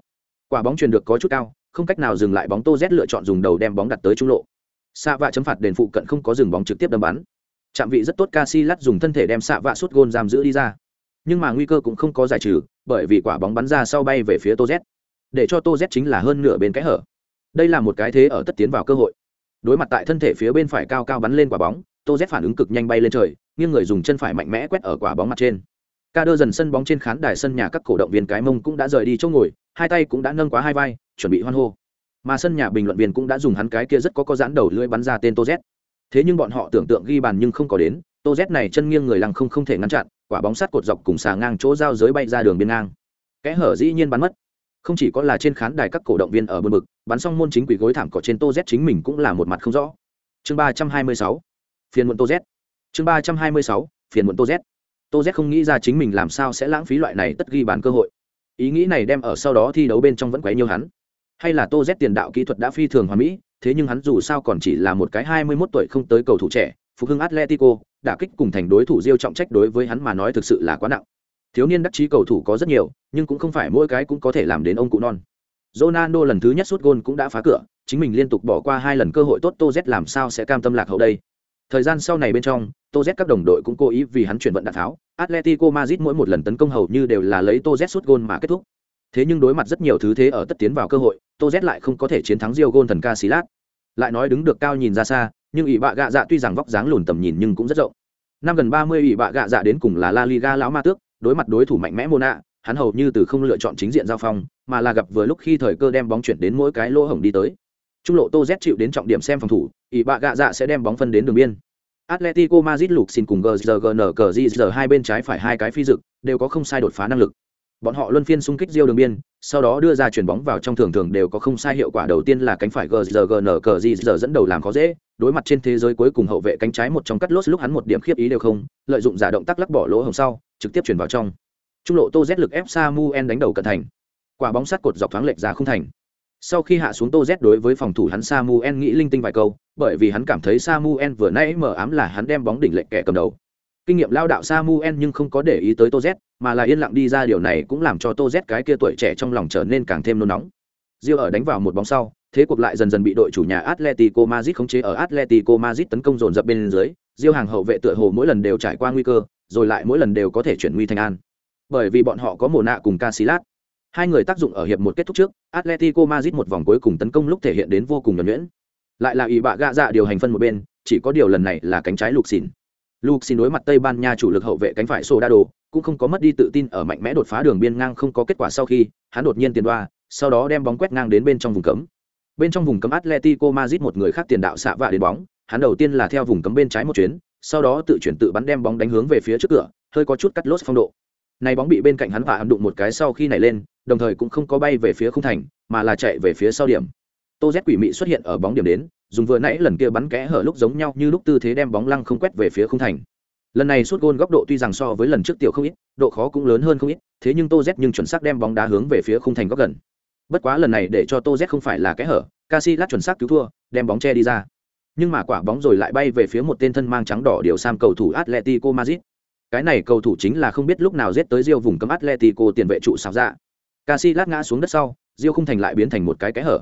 Quả bóng truyền được có chút cao, không cách nào dừng lại bóng Tô Z lựa chọn dùng đầu đem bóng đặt tới trung lộ. Xạ vạ chấm phạt đền phụ cận không có dừng bóng trực tiếp đâm bắn. Trạm vị rất tốt Casillas dùng thân thể đem xạ vạ sút gôn giam giữ đi ra. Nhưng mà nguy cơ cũng không có giải trừ, bởi vì quả bóng bắn ra sau bay về phía Tô Z. Để cho Tô Z chính là hơn nửa bên cái hở đây là một cái thế ở tất tiến vào cơ hội. Đối mặt tại thân thể phía bên phải cao cao bắn lên quả bóng, tô z phản ứng cực nhanh bay lên trời, nghiêng người dùng chân phải mạnh mẽ quét ở quả bóng mặt trên. Ca đơ dần sân bóng trên khán đài sân nhà các cổ động viên cái mông cũng đã rời đi chỗ ngồi, hai tay cũng đã nâng quá hai vai, chuẩn bị hoan hô. Mà sân nhà bình luận viên cũng đã dùng hắn cái kia rất có có dán đầu lưỡi bắn ra tên tô z. Thế nhưng bọn họ tưởng tượng ghi bàn nhưng không có đến, tô z này chân nghiêng người lăng không không thể ngăn chặn, quả bóng sắt cột dọc cùng xà ngang chỗ giao giới bay ra đường biên ngang. Kẽ hở dĩ nhiên bắn mất không chỉ có là trên khán đài các cổ động viên ở bờ mực, bắn xong môn chính quỷ gối thảm cỏ trên tô z chính mình cũng là một mặt không rõ. Chương ba trăm hai mươi sáu phiền muộn tô z. Chương ba trăm hai mươi sáu phiền muộn tô z. Tô z không nghĩ ra chính mình làm sao sẽ lãng phí loại này tất ghi bàn cơ hội. Ý nghĩ này đem ở sau đó thi đấu bên trong vẫn quấy nhiều hắn. Hay là tô z tiền đạo kỹ thuật đã phi thường hoàn mỹ thế nhưng hắn dù sao còn chỉ là một cái hai mươi 21 tuổi không tới cầu thủ trẻ phục hưng atletico đả kích cùng thành đối thủ diêu trọng trách đối với hắn mà nói thực sự là quá nặng thiếu niên đắc chí cầu thủ có rất nhiều nhưng cũng không phải mỗi cái cũng có thể làm đến ông cụ non Ronaldo lần thứ nhất sút gôn cũng đã phá cửa, chính mình liên tục bỏ qua hai lần cơ hội tốt Tô Z làm sao sẽ cam tâm lạc hậu đây. Thời gian sau này bên trong, Tô Z các đồng đội cũng cố ý vì hắn chuyển vận đạn tháo, Atletico Madrid mỗi một lần tấn công hầu như đều là lấy Tô Z sút gôn mà kết thúc. Thế nhưng đối mặt rất nhiều thứ thế ở tất tiến vào cơ hội, Tô Z lại không có thể chiến thắng Rio gôn thần Casillas. Lại nói đứng được cao nhìn ra xa, nhưng ỷ bạ gạ dạ tuy rằng vóc dáng lùn tầm nhìn nhưng cũng rất rộng. Năm gần 30 ỷ bạ gạ dạ đến cùng là La Liga lão ma tước, đối mặt đối thủ mạnh mẽ Mona, hắn hầu như từ không lựa chọn chính diện giao phong, mà là gặp vừa lúc khi thời cơ đem bóng chuyển đến mỗi cái lỗ hổng đi tới. Trung lộ Tô Z chịu đến trọng điểm xem phòng thủ, ỷ bạ gạ dạ sẽ đem bóng phân đến đường biên. Atletico Madrid lục xin cùng GZGN hai bên trái phải hai cái phi dực, đều có không sai đột phá năng lực. Bọn họ luân phiên xung kích giêu đường biên, sau đó đưa ra chuyển bóng vào trong thường thường đều có không sai hiệu quả đầu tiên là cánh phải GZGN dẫn đầu làm khó dễ, đối mặt trên thế giới cuối cùng hậu vệ cánh trái một trong cắt lốt lúc hắn một điểm khiếp ý đều không, lợi dụng giả động tác lắc bỏ lỗ hổng sau, trực tiếp chuyển vào trong. Trung lộ tô z lực ép samuel đánh đầu cận thành. Quả bóng sắt cột dọc thoáng lệch ra không thành. Sau khi hạ xuống tô z đối với phòng thủ hắn samuel nghĩ linh tinh vài câu, bởi vì hắn cảm thấy samuel vừa nãy mở ám là hắn đem bóng đỉnh lệch kẻ cầm đầu. Kinh nghiệm lao đạo samuel nhưng không có để ý tới tô z, mà là yên lặng đi ra điều này cũng làm cho tô z cái kia tuổi trẻ trong lòng trở nên càng thêm nôn nóng. Rio ở đánh vào một bóng sau, thế cuộc lại dần dần bị đội chủ nhà Atletico Madrid khống chế ở Atletico Madrid tấn công dồn dập bên dưới Rio hàng hậu vệ tựa hồ mỗi lần đều trải qua nguy cơ rồi lại mỗi lần đều có thể chuyển nguy thành an bởi vì bọn họ có mồ nạ cùng Casillas. Hai người tác dụng ở hiệp một kết thúc trước, Atletico Madrid một vòng cuối cùng tấn công lúc thể hiện đến vô cùng nhuần nhuyễn. Lại là ý bạ gạ dạ điều hành phân một bên, chỉ có điều lần này là cánh trái lục xỉn. Lục xỉn đối mặt Tây Ban Nha chủ lực hậu vệ cánh phải Soldado, cũng không có mất đi tự tin ở mạnh mẽ đột phá đường biên ngang không có kết quả sau khi, hắn đột nhiên tiền đoa, sau đó đem bóng quét ngang đến bên trong vùng cấm. Bên trong vùng cấm Atletico Madrid một người khác tiền đạo xạ vạ đến bóng, hắn đầu tiên là theo vùng cấm bên trái một chuyến, sau đó tự chuyển tự bắn đem bóng đánh hướng về phía trước cửa, hơi có chút cắt lốt phong độ. Này bóng bị bên cạnh hắn và hắn đụng một cái sau khi nảy lên đồng thời cũng không có bay về phía khung thành mà là chạy về phía sau điểm. Tô z quỷ mị xuất hiện ở bóng điểm đến dùng vừa nãy lần kia bắn kẽ hở lúc giống nhau như lúc tư thế đem bóng lăng không quét về phía khung thành. Lần này suốt gôn góc độ tuy rằng so với lần trước tiểu không ít độ khó cũng lớn hơn không ít thế nhưng tô z nhưng chuẩn xác đem bóng đá hướng về phía khung thành góc gần. Bất quá lần này để cho tô z không phải là kẽ hở casi lát chuẩn xác cứu thua đem bóng che đi ra nhưng mà quả bóng rồi lại bay về phía một tên thân mang trắng đỏ điều sam cầu thủ atletico madrid cái này cầu thủ chính là không biết lúc nào giết tới Rio vùng cấm Atletico tiền vệ trụ xào dạ. Casillas ngã xuống đất sau, Rio không thành lại biến thành một cái kẽ hở.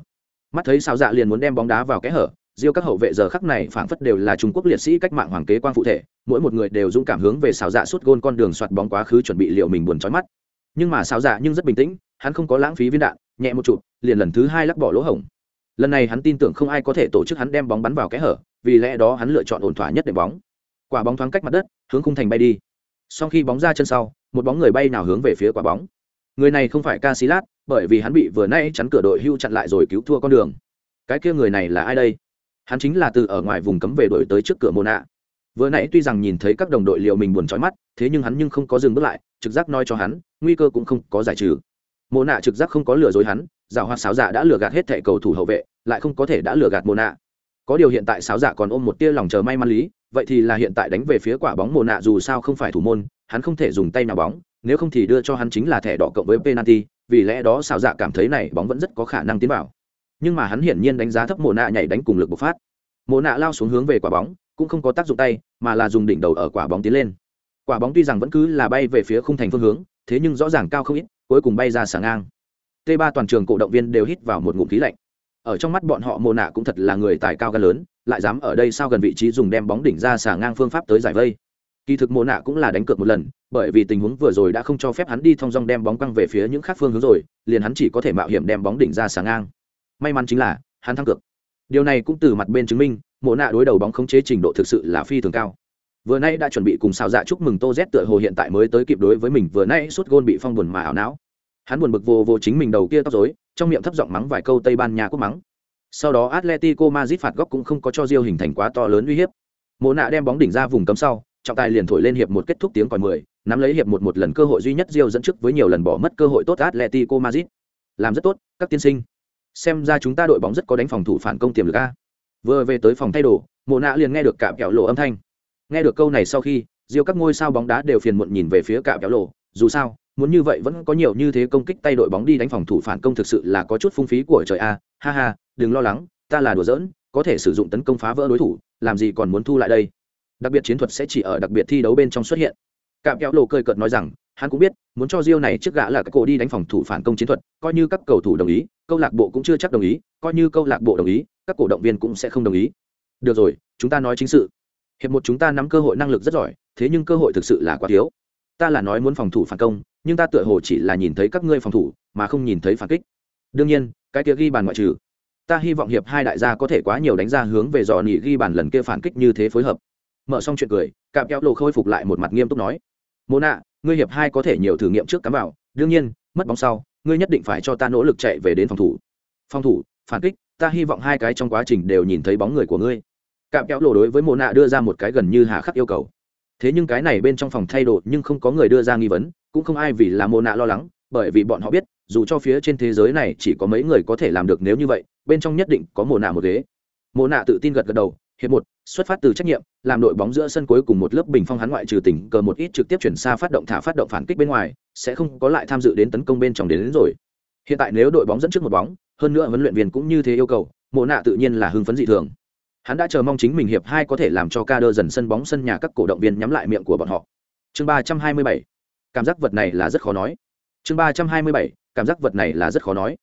Mắt thấy xào dạ liền muốn đem bóng đá vào kẽ hở, Rio các hậu vệ giờ khắc này phảng phất đều là Trung Quốc liệt sĩ cách mạng hoàng kế quang phụ thể, mỗi một người đều dũng cảm hướng về xào dạ suốt gôn con đường xoạt bóng quá khứ chuẩn bị liệu mình buồn chói mắt. Nhưng mà xào dạ nhưng rất bình tĩnh, hắn không có lãng phí viên đạn, nhẹ một chụp, liền lần thứ hai lắc bỏ lỗ hổng. Lần này hắn tin tưởng không ai có thể tổ chức hắn đem bóng bắn vào kẽ hở, vì lẽ đó hắn lựa chọn ổn thỏa nhất để bóng. Quả bóng thoáng cách mặt đất, hướng khung thành bay đi. Sau khi bóng ra chân sau một bóng người bay nào hướng về phía quả bóng. Người này không phải Casillas, bởi vì hắn bị vừa nay chắn cửa đội hưu chặn lại rồi cứu thua con đường. Cái kia người này là ai đây? Hắn chính là từ ở ngoài vùng cấm về đổi tới trước cửa mồ nạ vừa nãy tuy rằng nhìn thấy các đồng đội liệu mình buồn trói mắt thế nhưng hắn nhưng không có dừng bước lại trực giác nói cho hắn nguy cơ cũng không có giải trừ. Mồ nạ trực giác không có lừa dối hắn giảo hoạt sáo dạ đã lừa gạt hết thẻ cầu thủ hậu vệ, lại không có thể đã lừa gạt mồ nạ có điều hiện tại sáo dạ còn ôm một tia lòng chờ may mắn lý, vậy thì là hiện tại đánh về phía quả bóng mồ nạ dù sao không phải thủ môn, hắn không thể dùng tay nào bóng, nếu không thì đưa cho hắn chính là thẻ đỏ cộng với penalty, vì lẽ đó sáo dạ cảm thấy này bóng vẫn rất có khả năng tiến vào. Nhưng mà hắn hiển nhiên đánh giá thấp mồ nạ nhảy đánh cùng lực bộc phát. Mồ nạ lao xuống hướng về quả bóng, cũng không có tác dụng tay, mà là dùng đỉnh đầu ở quả bóng tiến lên. Quả bóng tuy rằng vẫn cứ là bay về phía khung thành phương hướng, thế nhưng rõ ràng cao không ít, cuối cùng bay ra sáng ngang t ba toàn trường cổ động viên đều hít vào một ngụm khí lạnh. Ở trong mắt bọn họ mồ nạ cũng thật là người tài cao gan lớn, lại dám ở đây sao gần vị trí dùng đem bóng đỉnh ra xả ngang phương pháp tới giải vây. Kỳ thực mồ nạ cũng là đánh cược một lần, bởi vì tình huống vừa rồi đã không cho phép hắn đi thong dong đem bóng quăng về phía những khác phương hướng rồi, liền hắn chỉ có thể mạo hiểm đem bóng đỉnh ra xả ngang. May mắn chính là, hắn thắng cược. Điều này cũng từ mặt bên chứng minh, mộ nạ đối đầu bóng khống chế trình độ thực sự là phi thường cao. Vừa nay đã chuẩn bị cùng xào dạ chúc mừng tô z tựa hồ hiện tại mới tới kịp đối với mình, vừa nay suốt gôn bị phong buồn mà ảo não hắn buồn bực vô vô chính mình đầu kia tóc dối trong miệng thấp giọng mắng vài câu tây ban nha quốc mắng. Sau đó atletico madrid phạt góc cũng không có cho Diêu hình thành quá to lớn uy hiếp. Mộ nạ đem bóng đỉnh ra vùng cấm sau, trọng tài liền thổi lên hiệp một kết thúc tiếng còi mười, nắm lấy hiệp một một lần cơ hội duy nhất Diêu dẫn trước với nhiều lần bỏ mất cơ hội tốt atletico madrid. Làm rất tốt, các tiên sinh. Xem ra chúng ta đội bóng rất có đánh phòng thủ phản công tiềm lực a. Vừa về tới phòng thay đồ mộ nạ liền nghe được cạm kẹo lộ âm thanh. Nghe được câu này sau khi Diêu các ngôi sao bóng đá đều phiền muộn nhìn về phía cạm kẹo lộ, dù sao muốn như vậy vẫn có nhiều như thế công kích tay đội bóng đi đánh phòng thủ phản công thực sự là có chút phung phí của trời a. Ha ha, đừng lo lắng, ta là đùa giỡn, có thể sử dụng tấn công phá vỡ đối thủ, làm gì còn muốn thu lại đây. Đặc biệt chiến thuật sẽ chỉ ở đặc biệt thi đấu bên trong xuất hiện. Cạm kéo lộ cười cợt nói rằng, hắn cũng biết, muốn cho Rio này trước gã là các cổ đi đánh phòng thủ phản công chiến thuật, coi như các cầu thủ đồng ý, câu lạc bộ cũng chưa chắc đồng ý, coi như câu lạc bộ đồng ý, các cổ động viên cũng sẽ không đồng ý. Được rồi, chúng ta nói chính sự. Hiệp một chúng ta nắm cơ hội năng lực rất giỏi, thế nhưng cơ hội thực sự là quá thiếu. Ta là nói muốn phòng thủ phản công nhưng ta tựa hồ chỉ là nhìn thấy các ngươi phòng thủ, mà không nhìn thấy phản kích. Đương nhiên, cái kia ghi bàn ngoại trừ, ta hy vọng hiệp hai đại gia có thể quá nhiều đánh ra hướng về dò nỉ ghi bàn lần kia phản kích như thế phối hợp. Mở xong chuyện cười, cạm kéo lộ khôi phục lại một mặt nghiêm túc nói mô nạ, ngươi hiệp hai có thể nhiều thử nghiệm trước cắm vào, đương nhiên, mất bóng sau, ngươi nhất định phải cho ta nỗ lực chạy về đến phòng thủ. Phòng thủ, phản kích, ta hy vọng hai cái trong quá trình đều nhìn thấy bóng người của ngươi. Cạm kéo lộ đối với mô nạ đưa ra một cái gần như hà khắc yêu cầu thế nhưng cái này bên trong phòng thay đổi nhưng không có người đưa ra nghi vấn cũng không ai vì là mô nạ lo lắng bởi vì bọn họ biết dù cho phía trên thế giới này chỉ có mấy người có thể làm được nếu như vậy bên trong nhất định có mồ nạ một ghế. Mồ nạ tự tin gật gật đầu hiệp một xuất phát từ trách nhiệm làm đội bóng giữa sân cuối cùng một lớp bình phong hắn ngoại trừ tỉnh cờ một ít trực tiếp chuyển xa phát động thả phát động phản kích bên ngoài sẽ không có lại tham dự đến tấn công bên trong đến, đến rồi. Hiện tại nếu đội bóng dẫn trước một bóng hơn nữa huấn luyện viên cũng như thế yêu cầu mộ nạ tự nhiên là hưng phấn dị thường hắn đã chờ mong chính mình hiệp hai có thể làm cho ca đơ dần sân bóng sân nhà các cổ động viên nhắm lại miệng của bọn họ. Chương ba trăm hai mươi bảy. Cảm giác vật này là rất khó nói. Chương ba trăm hai mươi bảy. Cảm giác vật này là rất khó nói.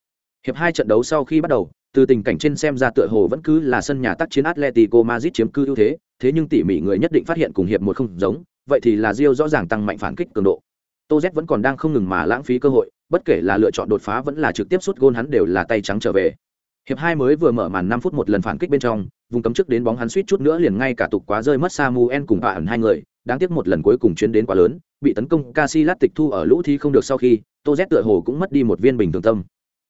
Hiệp hai trận đấu sau khi bắt đầu từ tình cảnh trên xem ra tựa hồ vẫn cứ là sân nhà tác chiến Atletico Madrid chiếm cư ưu thế, thế nhưng tỉ mỉ người nhất định phát hiện cùng hiệp một không giống, vậy thì là Rio rõ ràng tăng mạnh phản kích cường độ. Tô Z vẫn còn đang không ngừng mà lãng phí cơ hội, bất kể là lựa chọn đột phá vẫn là trực tiếp sút gôn hắn đều là tay trắng trở về. Hiệp hai mới vừa mở màn 5 phút một lần phản kích bên trong, vùng cấm trước đến bóng hắn suýt chút nữa liền ngay cả tục quá rơi mất Samuel cùng bạn hai người, đáng tiếc một lần cuối cùng chuyến đến quá lớn, bị tấn công Casillas tịch thu ở lũ thi không được sau khi, Tô Z tựa hồ cũng mất đi một viên bình thường tâm.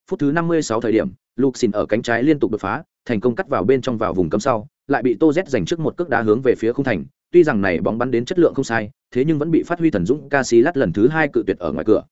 Phút thứ 56 thời điểm luxin ở cánh trái liên tục đột phá thành công cắt vào bên trong vào vùng cấm sau lại bị tô z giành trước một cước đá hướng về phía khung thành. Tuy rằng này bóng bắn đến chất lượng không sai thế nhưng vẫn bị phát huy thần dũng Casillas lần thứ hai cự tuyệt ở ngoài cửa.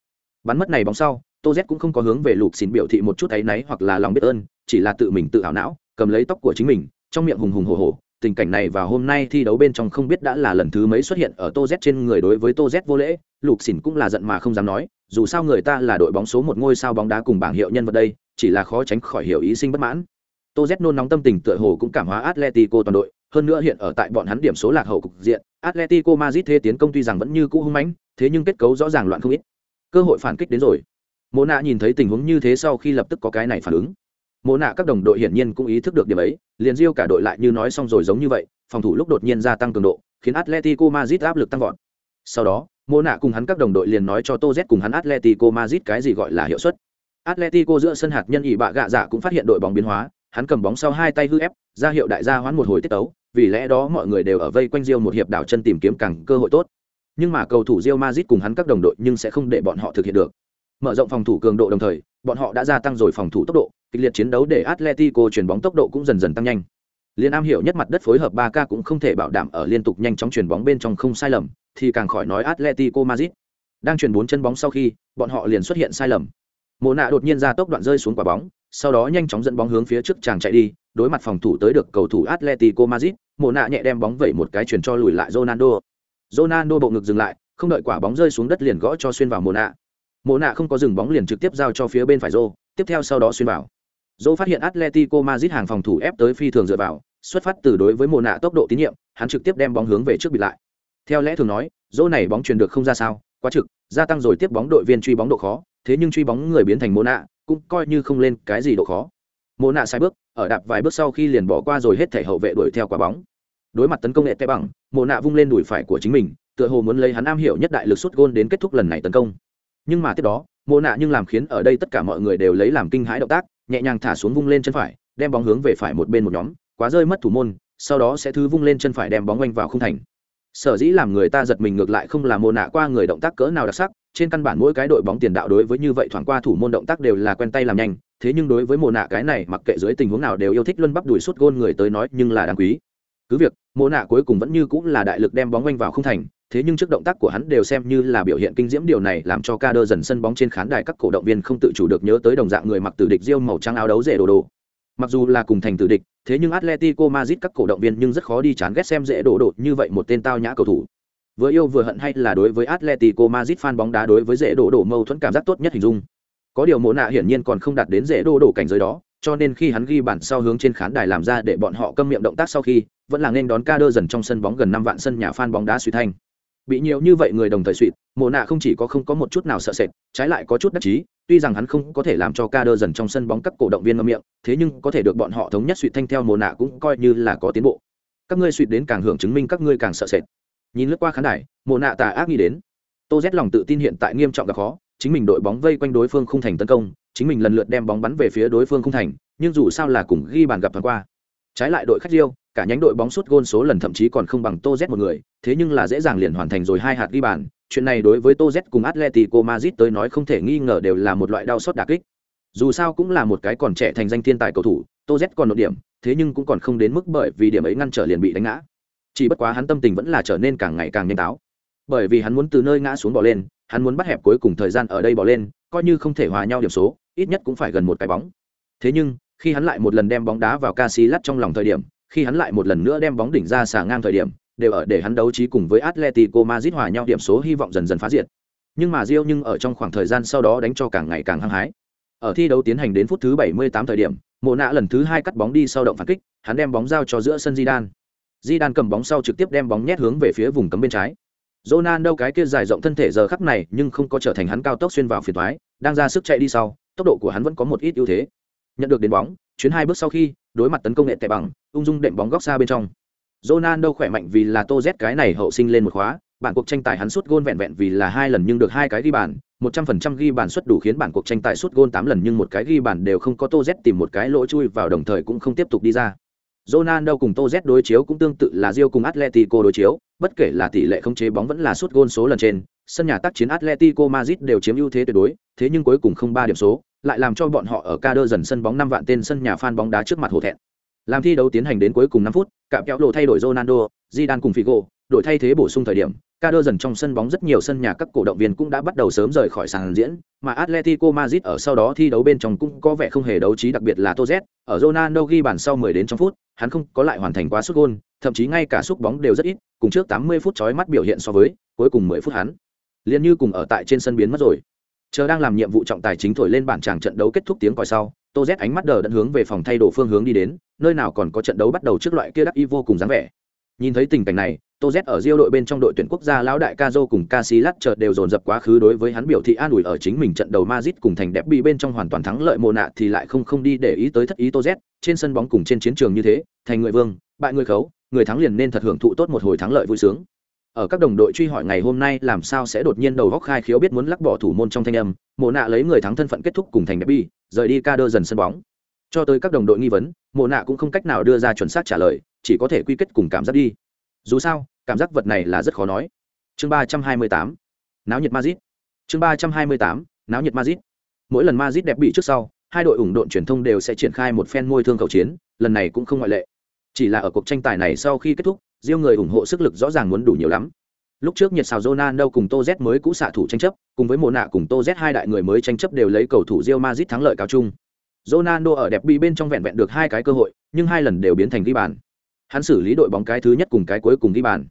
Bắn mất này bóng sau tô z cũng không có hướng về luxin biểu thị một chút áy náy hoặc là lòng biết ơn chỉ là tự mình tự ảo não, cầm lấy tóc của chính mình, trong miệng hùng hùng hồ hồ tình cảnh này và hôm nay thi đấu bên trong không biết đã là lần thứ mấy xuất hiện ở tô z trên người đối với tô z vô lễ, lục xỉn cũng là giận mà không dám nói, dù sao người ta là đội bóng số một ngôi sao bóng đá cùng bảng hiệu nhân vật đây, chỉ là khó tránh khỏi hiểu ý sinh bất mãn. Tô z nôn nóng tâm tình tựa hồ cũng cảm hóa atletico toàn đội, hơn nữa hiện ở tại bọn hắn điểm số lạc hậu cục diện, atletico madrid thế tiến công tuy rằng vẫn như cũ hung mãnh, thế nhưng kết cấu rõ ràng loạn không ít. Cơ hội phản kích đến rồi. Mô nạ nhìn thấy tình huống như thế sau khi lập tức có cái này phản ứng mộ nạ các đồng đội hiển nhiên cũng ý thức được điểm ấy, liền riêu cả đội lại như nói xong rồi giống như vậy, phòng thủ lúc đột nhiên gia tăng cường độ, khiến atletico madrid áp lực tăng vọt. Sau đó, mộ nạ cùng hắn các đồng đội liền nói cho tô z cùng hắn atletico madrid cái gì gọi là hiệu suất. Atletico giữa sân hạt nhân ỵ bạ gạ giả cũng phát hiện đội bóng biến hóa, hắn cầm bóng sau hai tay hư ép, ra hiệu đại gia hoãn một hồi tiết tấu, vì lẽ đó mọi người đều ở vây quanh riêu một hiệp đảo chân tìm kiếm càng cơ hội tốt. Nhưng mà cầu thủ Real Madrid cùng hắn các đồng đội nhưng sẽ không để bọn họ thực hiện được. Mở rộng phòng thủ cường độ đồng thời, bọn họ đã gia tăng rồi phòng thủ tốc độ kịch liệt chiến đấu để atletico chuyển bóng tốc độ cũng dần dần tăng nhanh. Liên am hiểu nhất mặt đất phối hợp 3K cũng không thể bảo đảm ở liên tục nhanh chóng chuyển bóng bên trong không sai lầm, thì càng khỏi nói atletico madrid. Đang chuyển bốn chân bóng sau khi, bọn họ liền xuất hiện sai lầm. Mộ nạ đột nhiên ra tốc đoạn rơi xuống quả bóng, sau đó nhanh chóng dẫn bóng hướng phía trước chàng chạy đi, đối mặt phòng thủ tới được cầu thủ atletico madrid Mộ nạ nhẹ đem bóng vẩy một cái chuyển cho lùi lại ronaldo. Ronaldo bộ ngực dừng lại, không đợi quả bóng rơi xuống đất liền gõ cho xuyên vào Mộ nạ. Mộ nạ không có dừng bóng liền trực tiếp giao cho phía bên phải rô, tiếp theo sau đó xuyên vào rô phát hiện atletico madrid hàng phòng thủ ép tới phi thường dựa vào, xuất phát từ đối với mồ nạ tốc độ tín nhiệm, hắn trực tiếp đem bóng hướng về trước bị lại. Theo lẽ thường nói rô này bóng truyền được không ra sao, quá trực, gia tăng rồi tiếp bóng đội viên truy bóng độ khó, thế nhưng truy bóng người biến thành mồ nạ cũng coi như không lên cái gì độ khó. Mồ nạ sai bước, ở đạp vài bước sau khi liền bỏ qua rồi hết thể hậu vệ đuổi theo quả bóng. Đối mặt tấn công nghệ tệ bằng mồ nạ vung lên đùi phải của chính mình, tựa hồ muốn lấy hắn am hiểu nhất đại lực sút gôn đến kết thúc lần này tấn công. Nhưng mà tiếp đó mô nạ nhưng làm khiến ở đây tất cả mọi người đều lấy làm kinh hãi động tác, nhẹ nhàng thả xuống vung lên chân phải, đem bóng hướng về phải một bên một nhóm, quá rơi mất thủ môn, sau đó sẽ thứ vung lên chân phải đem bóng quanh vào không thành. Sở dĩ làm người ta giật mình ngược lại không là mô nạ qua người động tác cỡ nào đặc sắc, trên căn bản mỗi cái đội bóng tiền đạo đối với như vậy thoảng qua thủ môn động tác đều là quen tay làm nhanh, thế nhưng đối với mồ nạ cái này mặc kệ dưới tình huống nào đều yêu thích luân bắp đùi suốt gôn người tới nói nhưng là đáng quý. Cứ việc mồ nạ cuối cùng vẫn như cũng là đại lực đem bóng quanh vào không thành thế nhưng trước động tác của hắn đều xem như là biểu hiện kinh diễm. Điều này làm cho ca đơ dần sân bóng trên khán đài các cổ động viên không tự chủ được nhớ tới đồng dạng người mặc tử địch riêu màu trắng áo đấu rễ đồ đồ. Mặc dù là cùng thành tử địch, thế nhưng atletico madrid các cổ động viên nhưng rất khó đi chán ghét xem dễ đổ đột như vậy một tên tao nhã cầu thủ. Vừa yêu vừa hận hay là đối với atletico madrid fan bóng đá đối với dễ đổ đổ mâu thuẫn cảm giác tốt nhất hình dung. Có điều mộ nạ hiển nhiên còn không đạt đến dễ đổ đổ cảnh giới đó, cho nên khi hắn ghi bản sau hướng trên khán đài làm ra để bọn họ câm miệng động tác sau khi, vẫn là nên đón ca đơ dần trong sân bóng gần năm vạn sân nhà fan bóng đá suy thanh bị nhiều như vậy người đồng thời suỵt mộ nạ không chỉ có không có một chút nào sợ sệt, trái lại có chút đắc chí, tuy rằng hắn không có thể làm cho ca đơ dần trong sân bóng các cổ động viên ngâm miệng, thế nhưng có thể được bọn họ thống nhất suỵt thanh theo mộ nạ cũng coi như là có tiến bộ. Các ngươi suỵt đến càng hưởng chứng minh các ngươi càng sợ sệt. Nhìn lướt qua khán đài, mộ nạ tà ác nghĩ đến. Tô z lòng tự tin hiện tại nghiêm trọng gặp khó, chính mình đội bóng vây quanh đối phương không thành tấn công, chính mình lần lượt đem bóng bắn về phía đối phương không thành, nhưng dù sao là cùng ghi bàn gặp thoáng qua. Trái lại đội khách riêu cả nhánh đội bóng sút gôn số lần thậm chí còn không bằng tô z một người, thế nhưng là dễ dàng liền hoàn thành rồi hai hạt ghi bàn. Chuyện này đối với tô z cùng atletico madrid tới nói không thể nghi ngờ đều là một loại đau sót đặc kích. Dù sao cũng là một cái còn trẻ thành danh thiên tài cầu thủ, tô z còn nội điểm, thế nhưng cũng còn không đến mức bởi vì điểm ấy ngăn trở liền bị đánh ngã. Chỉ bất quá hắn tâm tình vẫn là trở nên càng ngày càng nhanh táo. Bởi vì hắn muốn từ nơi ngã xuống bỏ lên, hắn muốn bắt hẹp cuối cùng thời gian ở đây bỏ lên, coi như không thể hòa nhau điểm số, ít nhất cũng phải gần một cái bóng. Thế nhưng, khi hắn lại một lần đem bóng đá vào Casillas trong lòng thời điểm khi hắn lại một lần nữa đem bóng đỉnh ra xả ngang thời điểm đều ở để hắn đấu trí cùng với Atletico Madrid hòa nhau điểm số hy vọng dần dần phá diệt. Nhưng mà Rio nhưng ở trong khoảng thời gian sau đó đánh cho càng ngày càng hăng hái. Ở thi đấu tiến hành đến phút thứ 78 thời điểm mộ nạ lần thứ hai cắt bóng đi sau động phản kích hắn đem bóng giao cho giữa sân Zidane. Zidane cầm bóng sau trực tiếp đem bóng nhét hướng về phía vùng cấm bên trái. Ronaldo cái kia dài rộng thân thể giờ khắc này nhưng không có trở thành hắn cao tốc xuyên vào phiền toái, đang ra sức chạy đi sau, tốc độ của hắn vẫn có một ít ưu thế. Nhận được đến bóng, chuyến hai bước sau khi, đối mặt tấn công nghệ tệ bằng, ung dung đệm bóng góc xa bên trong. Ronaldo khỏe mạnh vì là Tô Z cái này hậu sinh lên một khóa, bản cuộc tranh tài hắn sút gôn vẹn vẹn vì là hai lần nhưng được hai cái ghi bàn, 100% ghi bàn suất đủ khiến bản cuộc tranh tài sút gôn 8 lần nhưng một cái ghi bàn đều không có Tô Z tìm một cái lỗ chui vào đồng thời cũng không tiếp tục đi ra. Ronaldo cùng Tô Z đối chiếu cũng tương tự là Rio cùng Atletico đối chiếu, bất kể là tỷ lệ không chế bóng vẫn là sút gôn số lần trên, sân nhà tác chiến Atletico Madrid đều chiếm ưu thế tuyệt đối, thế nhưng cuối cùng không ba điểm số, lại làm cho bọn họ ở ca đơ dần sân bóng năm vạn tên sân nhà fan bóng đá trước mặt hổ thẹn. Làm thi đấu tiến hành đến cuối cùng 5 phút, cạm kéo lộ thay đổi Ronaldo, Zidane cùng Figo, đổi thay thế bổ sung thời điểm, ca đơ dần trong sân bóng rất nhiều sân nhà các cổ động viên cũng đã bắt đầu sớm rời khỏi sàn diễn, mà Atletico Madrid ở sau đó thi đấu bên trong cũng có vẻ không hề đấu trí đặc biệt là Toz, ở Ronaldo ghi bàn sau 10 đến trong phút, hắn không có lại hoàn thành quá sút gôn, thậm chí ngay cả sút bóng đều rất ít, cùng trước 80 phút chói mắt biểu hiện so với, cuối cùng 10 phút hắn liền như cùng ở tại trên sân biến mất rồi. Chờ đang làm nhiệm vụ trọng tài chính thổi lên bản tràng trận đấu kết thúc tiếng còi sau, Tô Z ánh mắt đờ đẫn hướng về phòng thay đồ phương hướng đi đến, nơi nào còn có trận đấu bắt đầu trước loại kia đắc y vô cùng dáng vẻ. Nhìn thấy tình cảnh này, Tô Z ở riêu đội bên trong đội tuyển quốc gia lão đại Cazo cùng Casillas chợt đều dồn dập quá khứ đối với hắn biểu thị an ủi ở chính mình trận đầu mazit cùng thành đẹp bị bên trong hoàn toàn thắng lợi mồ nạ thì lại không không đi để ý tới thất ý Tô Z, trên sân bóng cùng trên chiến trường như thế, thành người vương, bại người khấu, người thắng liền nên thật hưởng thụ tốt một hồi thắng lợi vui sướng. Ở các đồng đội truy hỏi ngày hôm nay làm sao sẽ đột nhiên đầu góc khai khiếu biết muốn lắc bỏ thủ môn trong thanh âm, mộ nạ lấy người thắng thân phận kết thúc cùng thành đẹp bi rời đi ca đơ dần sân bóng. Cho tới các đồng đội nghi vấn, mộ nạ cũng không cách nào đưa ra chuẩn xác trả lời, chỉ có thể quy kết cùng cảm giác đi. Dù sao, cảm giác vật này là rất khó nói chương ba trăm hai mươi tám náo nhiệt mazit chương ba trăm hai mươi tám náo nhiệt Madrid. Mỗi lần Madrid đẹp bị trước sau, hai đội ủng độn truyền thông đều sẽ triển khai một phen môi thương cầu chiến, lần này cũng không ngoại lệ. Chỉ là ở cuộc tranh tài này sau khi kết thúc, riêng người ủng hộ sức lực rõ ràng muốn đủ nhiều lắm. Lúc trước nhiệt xào Ronaldo cùng Tô Z mới cũ xạ thủ tranh chấp, cùng với Mộ nạ cùng Tô Z hai đại người mới tranh chấp đều lấy cầu thủ Real Madrid thắng lợi cao chung. Ronaldo ở đẹp bị bên trong vẹn vẹn được hai cái cơ hội, nhưng hai lần đều biến thành ghi bàn. Hắn xử lý đội bóng cái thứ nhất cùng cái cuối cùng ghi bàn.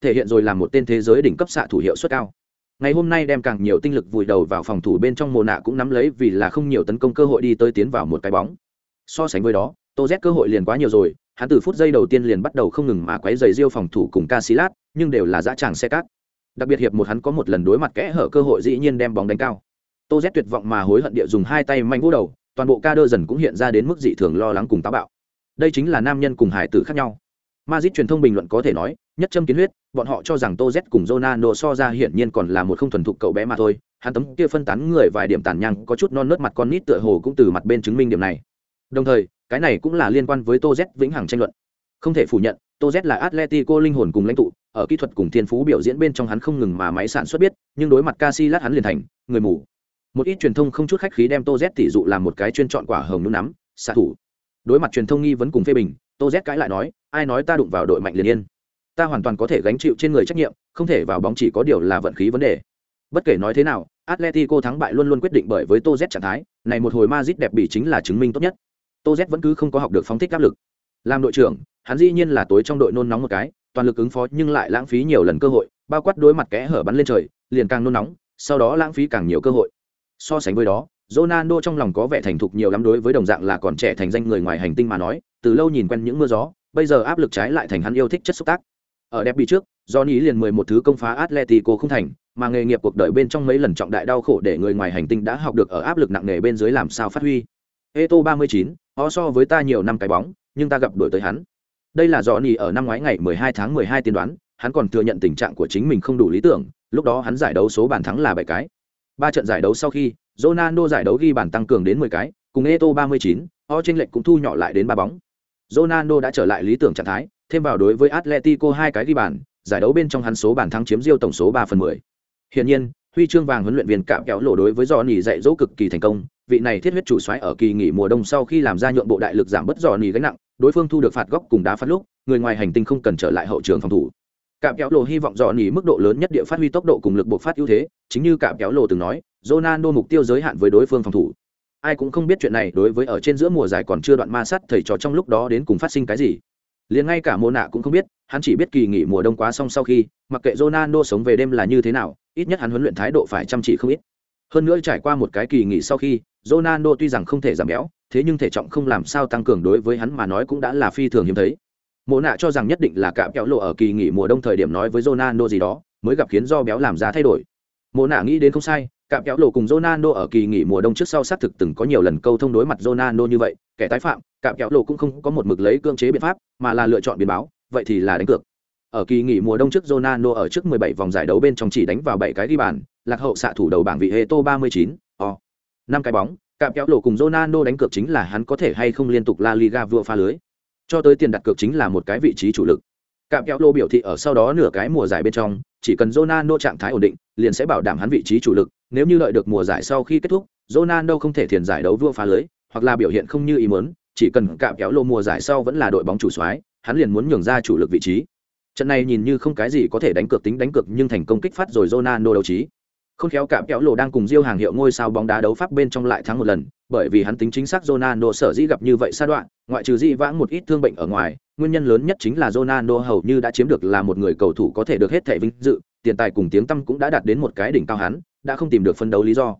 Thể hiện rồi làm một tên thế giới đỉnh cấp xạ thủ hiệu suất cao. Ngày hôm nay đem càng nhiều tinh lực vùi đầu vào phòng thủ bên trong Mộ nạ cũng nắm lấy vì là không nhiều tấn công cơ hội đi tới tiến vào một cái bóng. So sánh với đó, Tô Z cơ hội liền quá nhiều rồi, hắn từ phút giây đầu tiên liền bắt đầu không ngừng mà quấy giày riêu phòng thủ cùng Casillas, nhưng đều là dã tràng xe cát. Đặc biệt hiệp một hắn có một lần đối mặt kẽ hở cơ hội dĩ nhiên đem bóng đánh cao. Tô Z tuyệt vọng mà hối hận địa dùng hai tay mạnh vô đầu, toàn bộ ca đơ dần cũng hiện ra đến mức dị thường lo lắng cùng táo bạo. Đây chính là nam nhân cùng hải tử khác nhau. Madrid truyền thông bình luận có thể nói, nhất châm kiến huyết, bọn họ cho rằng Tô Z cùng Ronaldo so ra hiển nhiên còn là một không thuần thục cậu bé mà thôi, hắn tấm kia phân tán người vài điểm tàn nhang có chút non nớt mặt con nít tựa hồ cũng từ mặt bên chứng minh điểm này. Đồng thời, cái này cũng là liên quan với Tô Z vĩnh hằng tranh luận. Không thể phủ nhận, Tô Z là Atletico linh hồn cùng lãnh tụ, ở kỹ thuật cùng thiên phú biểu diễn bên trong hắn không ngừng mà máy sản xuất biết, nhưng đối mặt Casillas hắn liền thành người mù. Một ít truyền thông không chút khách khí đem Tô Z tỷ dụ làm một cái chuyên chọn quả hồng nhúng nắm, xạ thủ. Đối mặt truyền thông nghi vấn cùng phê bình, Tô Z cãi lại nói, ai nói ta đụng vào đội mạnh liền yên. Ta hoàn toàn có thể gánh chịu trên người trách nhiệm, không thể vào bóng chỉ có điều là vận khí vấn đề. Bất kể nói thế nào, Atletico thắng bại luôn luôn quyết định bởi với Tô Z trạng thái, này một hồi Madrid đẹp bị chính là chứng minh tốt nhất tô z vẫn cứ không có học được phóng thích áp lực làm đội trưởng hắn dĩ nhiên là tối trong đội nôn nóng một cái toàn lực ứng phó nhưng lại lãng phí nhiều lần cơ hội bao quát đối mặt kẽ hở bắn lên trời liền càng nôn nóng sau đó lãng phí càng nhiều cơ hội so sánh với đó Ronaldo trong lòng có vẻ thành thục nhiều lắm đối với đồng dạng là còn trẻ thành danh người ngoài hành tinh mà nói, từ lâu nhìn quen những mưa gió, bây giờ áp lực trái lại thành hắn yêu thích chất xúc tác. Ở đẹp bị trước, Johnny liền mười một thứ công phá Atletico không thành, mà nghề nghiệp cuộc đời bên trong mấy lần trọng đại đau khổ để người ngoài hành tinh đã học được ở áp lực nặng nề bên dưới làm sao phát huy. Eto 39, họ so với ta nhiều năm cái bóng nhưng ta gặp đuổi tới hắn. Đây là Johnny ở năm ngoái ngày 12 tháng 12 tiên đoán hắn còn thừa nhận tình trạng của chính mình không đủ lý tưởng lúc đó hắn giải đấu số bàn thắng là bảy cái. Ba trận giải đấu sau khi Ronaldo giải đấu ghi bàn tăng cường đến 10 cái cùng Eto 39, ó trên lệch cũng thu nhỏ lại đến ba bóng. Ronaldo đã trở lại lý tưởng trạng thái thêm vào đối với Atletico hai cái ghi bàn giải đấu bên trong hắn số bàn thắng chiếm diêu tổng số 3 phần 10. Hiển nhiên, huy chương vàng huấn luyện viên cạm kéo lộ đối với dò nỉ dạy dỗ cực kỳ thành công, vị này thiết huyết chủ xoáy ở kỳ nghỉ mùa đông sau khi làm ra nhượng bộ đại lực giảm bớt dò nỉ gánh nặng, đối phương thu được phạt góc cùng đá phát lúc, người ngoài hành tinh không cần trở lại hậu trường phòng thủ. Cạm kéo lộ hy vọng dò nỉ mức độ lớn nhất địa phát huy tốc độ cùng lực bộc phát ưu thế, chính như cạm kéo lộ từng nói, Ronaldo mục tiêu giới hạn với đối phương phòng thủ. Ai cũng không biết chuyện này đối với ở trên giữa mùa giải còn chưa đoạn ma sát thầy trò trong lúc đó đến cùng phát sinh cái gì. Liền ngay cả mô nạ cũng không biết, hắn chỉ biết kỳ nghỉ mùa đông quá xong sau khi, mặc kệ Ronaldo sống về đêm là như thế nào, ít nhất hắn huấn luyện thái độ phải chăm chỉ không ít. Hơn nữa trải qua một cái kỳ nghỉ sau khi, Ronaldo tuy rằng không thể giảm béo, thế nhưng thể trọng không làm sao tăng cường đối với hắn mà nói cũng đã là phi thường hiếm thấy. Mộ nạ cho rằng nhất định là cạm kéo lộ ở kỳ nghỉ mùa đông thời điểm nói với Ronaldo gì đó, mới gặp khiến do béo làm ra thay đổi. Mộ nạ nghĩ đến không sai, cạm kéo lộ cùng Ronaldo ở kỳ nghỉ mùa đông trước sau xác thực từng có nhiều lần câu thông đối mặt Ronaldo như vậy, kẻ tái phạm, cạm kéo lộ cũng không có một mực lấy cương chế biện pháp, mà là lựa chọn biến báo, vậy thì là đánh cược. Ở kỳ nghỉ mùa đông trước Ronaldo ở trước 17 vòng giải đấu bên trong chỉ đánh vào 7 cái ghi bàn, lạc hậu xạ thủ đầu bảng vị Heto 39, o. năm cái bóng, cạm kéo lộ cùng Ronaldo đánh cược chính là hắn có thể hay không liên tục La Liga vừa pha lưới. Cho tới tiền đặt cược chính là một cái vị trí chủ lực. Cạm kéo lộ biểu thị ở sau đó nửa cái mùa giải bên trong, chỉ cần Ronaldo trạng thái ổn định, liền sẽ bảo đảm hắn vị trí chủ lực, nếu như đợi được mùa giải sau khi kết thúc, Ronaldo không thể thiền giải đấu vua phá lưới, hoặc là biểu hiện không như ý muốn, chỉ cần cạm kéo lộ mùa giải sau vẫn là đội bóng chủ soái, hắn liền muốn nhường ra chủ lực vị trí. Trận này nhìn như không cái gì có thể đánh cược tính đánh cược nhưng thành công kích phát rồi Ronaldo đấu trí. Không khéo cạm kéo lộ đang cùng Diêu hàng hiệu ngôi sao bóng đá đấu pháp bên trong lại thắng một lần, bởi vì hắn tính chính xác Ronaldo sở dĩ gặp như vậy sa đoạn, ngoại trừ dị vãng một ít thương bệnh ở ngoài, nguyên nhân lớn nhất chính là Ronaldo hầu như đã chiếm được là một người cầu thủ có thể được hết thể vinh dự, tiền tài cùng tiếng tăm cũng đã đạt đến một cái đỉnh cao hắn, đã không tìm được phân đấu lý do.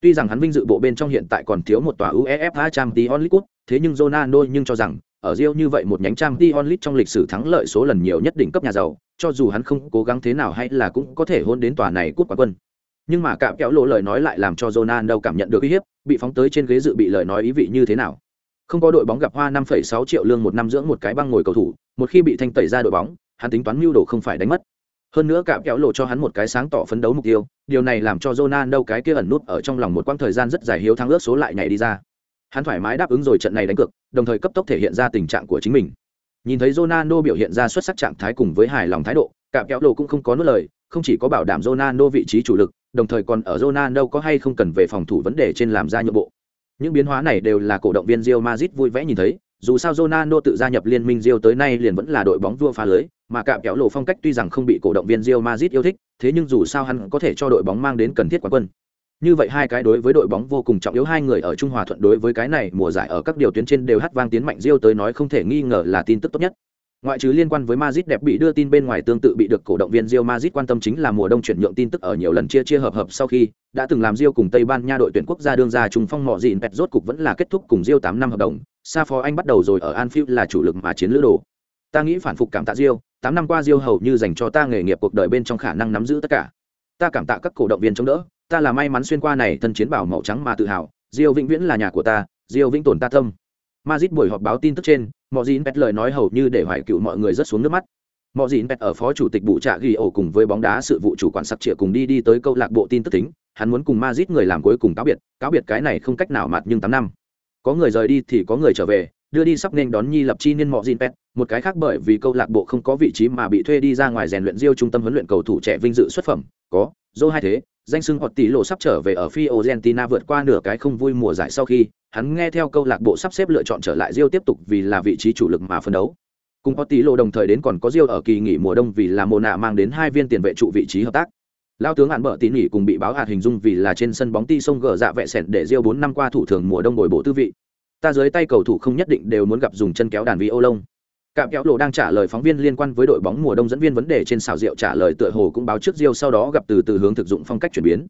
Tuy rằng hắn vinh dự bộ bên trong hiện tại còn thiếu một tòa UEFA Champions League, thế nhưng Ronaldo nhưng cho rằng ở Rio như vậy một nhánh trang Dion Lit trong lịch sử thắng lợi số lần nhiều nhất đỉnh cấp nhà giàu, cho dù hắn không cố gắng thế nào hay là cũng có thể hôn đến tòa này cúp quán quân nhưng mà cạm kéo lộ lời nói lại làm cho Ronaldo cảm nhận được uy hiếp, bị phóng tới trên ghế dự bị lời nói ý vị như thế nào. Không có đội bóng gặp hoa 5,6 triệu lương một năm dưỡng một cái băng ngồi cầu thủ, một khi bị thanh tẩy ra đội bóng, hắn tính toán mưu đồ không phải đánh mất. Hơn nữa cạm kéo lộ cho hắn một cái sáng tỏ phấn đấu mục tiêu, điều này làm cho Ronaldo cái kia ẩn nút ở trong lòng một quãng thời gian rất dài hiếu thắng ước số lại nhảy đi ra. Hắn thoải mái đáp ứng rồi trận này đánh cược, đồng thời cấp tốc thể hiện ra tình trạng của chính mình. Nhìn thấy Ronaldo biểu hiện ra xuất sắc trạng thái cùng với hài lòng thái độ, cạm kéo lộ cũng không có nuốt lời, không chỉ có bảo đảm Ronaldo vị trí chủ lực, đồng thời còn ở Ronaldo có hay không cần về phòng thủ vấn đề trên làm ra nhượng bộ. Những biến hóa này đều là cổ động viên Real Madrid vui vẻ nhìn thấy, dù sao Ronaldo tự gia nhập liên minh Real tới nay liền vẫn là đội bóng vua phá lưới, mà cạm kéo lộ phong cách tuy rằng không bị cổ động viên Real Madrid yêu thích, thế nhưng dù sao hắn có thể cho đội bóng mang đến cần thiết quán quân. Như vậy hai cái đối với đội bóng vô cùng trọng yếu hai người ở Trung Hòa thuận đối với cái này mùa giải ở các điều tuyến trên đều hát vang tiến mạnh Real tới nói không thể nghi ngờ là tin tức tốt nhất. Ngoại trừ liên quan với Madrid đẹp bị đưa tin bên ngoài tương tự bị được cổ động viên Real Madrid quan tâm chính là mùa đông chuyển nhượng tin tức ở nhiều lần chia chia hợp hợp sau khi đã từng làm Real cùng Tây Ban Nha đội tuyển quốc gia đương ra trùng phong mọ dịn pet rốt cục vẫn là kết thúc cùng Real 8 năm hợp đồng. Sa phó anh bắt đầu rồi ở Anfield là chủ lực mà chiến lữ đồ. Ta nghĩ phản phục cảm tạ Real, 8 năm qua Real hầu như dành cho ta nghề nghiệp cuộc đời bên trong khả năng nắm giữ tất cả. Ta cảm tạ các cổ động viên chống đỡ, ta là may mắn xuyên qua này thân chiến bảo màu trắng mà tự hào, diêu vĩnh viễn là nhà của ta, diêu vĩnh tồn ta tâm. mazit buổi họp báo tin tức trên, mọi Dĩn Pet lời nói hầu như để hoài cựu mọi người rất xuống nước mắt. mọi Dĩn Pet ở phó chủ tịch bụ trạ ghi ổ cùng với bóng đá sự vụ chủ quản sặc trịa cùng đi đi tới câu lạc bộ tin tức tính, hắn muốn cùng mazit người làm cuối cùng cáo biệt, cáo biệt cái này không cách nào mặt nhưng tám năm. Có người rời đi thì có người trở về, đưa đi sắp nên đón nhi lập chi niên Mọ Dĩn Pet, một cái khác bởi vì câu lạc bộ không có vị trí mà bị thuê đi ra ngoài rèn luyện diêu trung tâm huấn luyện cầu thủ trẻ vinh dự xuất phẩm, có, dô hai thế, danh sưng hoặc tỷ lộ sắp trở về ở Fiorentina vượt qua nửa cái không vui mùa giải sau khi, hắn nghe theo câu lạc bộ sắp xếp lựa chọn trở lại Rio tiếp tục vì là vị trí chủ lực mà phân đấu. Cùng có tỷ lộ đồng thời đến còn có Rio ở kỳ nghỉ mùa đông vì là Mona mang đến hai viên tiền vệ trụ vị trí hợp tác. Lao tướng hạn Bợ Tín nghỉ cùng bị báo hạt hình dung vì là trên sân bóng ti sông gờ dạ vẹ sẹn để Rio bốn năm qua thủ thường mùa đông bồi bổ tư vị. Ta dưới tay cầu thủ không nhất định đều muốn gặp dùng chân kéo đàn vi ô lông. Cạm kéo lộ đang trả lời phóng viên liên quan với đội bóng mùa đông dẫn viên vấn đề trên xào rượu trả lời tựa hồ cũng báo trước Rio sau đó gặp từ từ hướng thực dụng phong cách chuyển biến.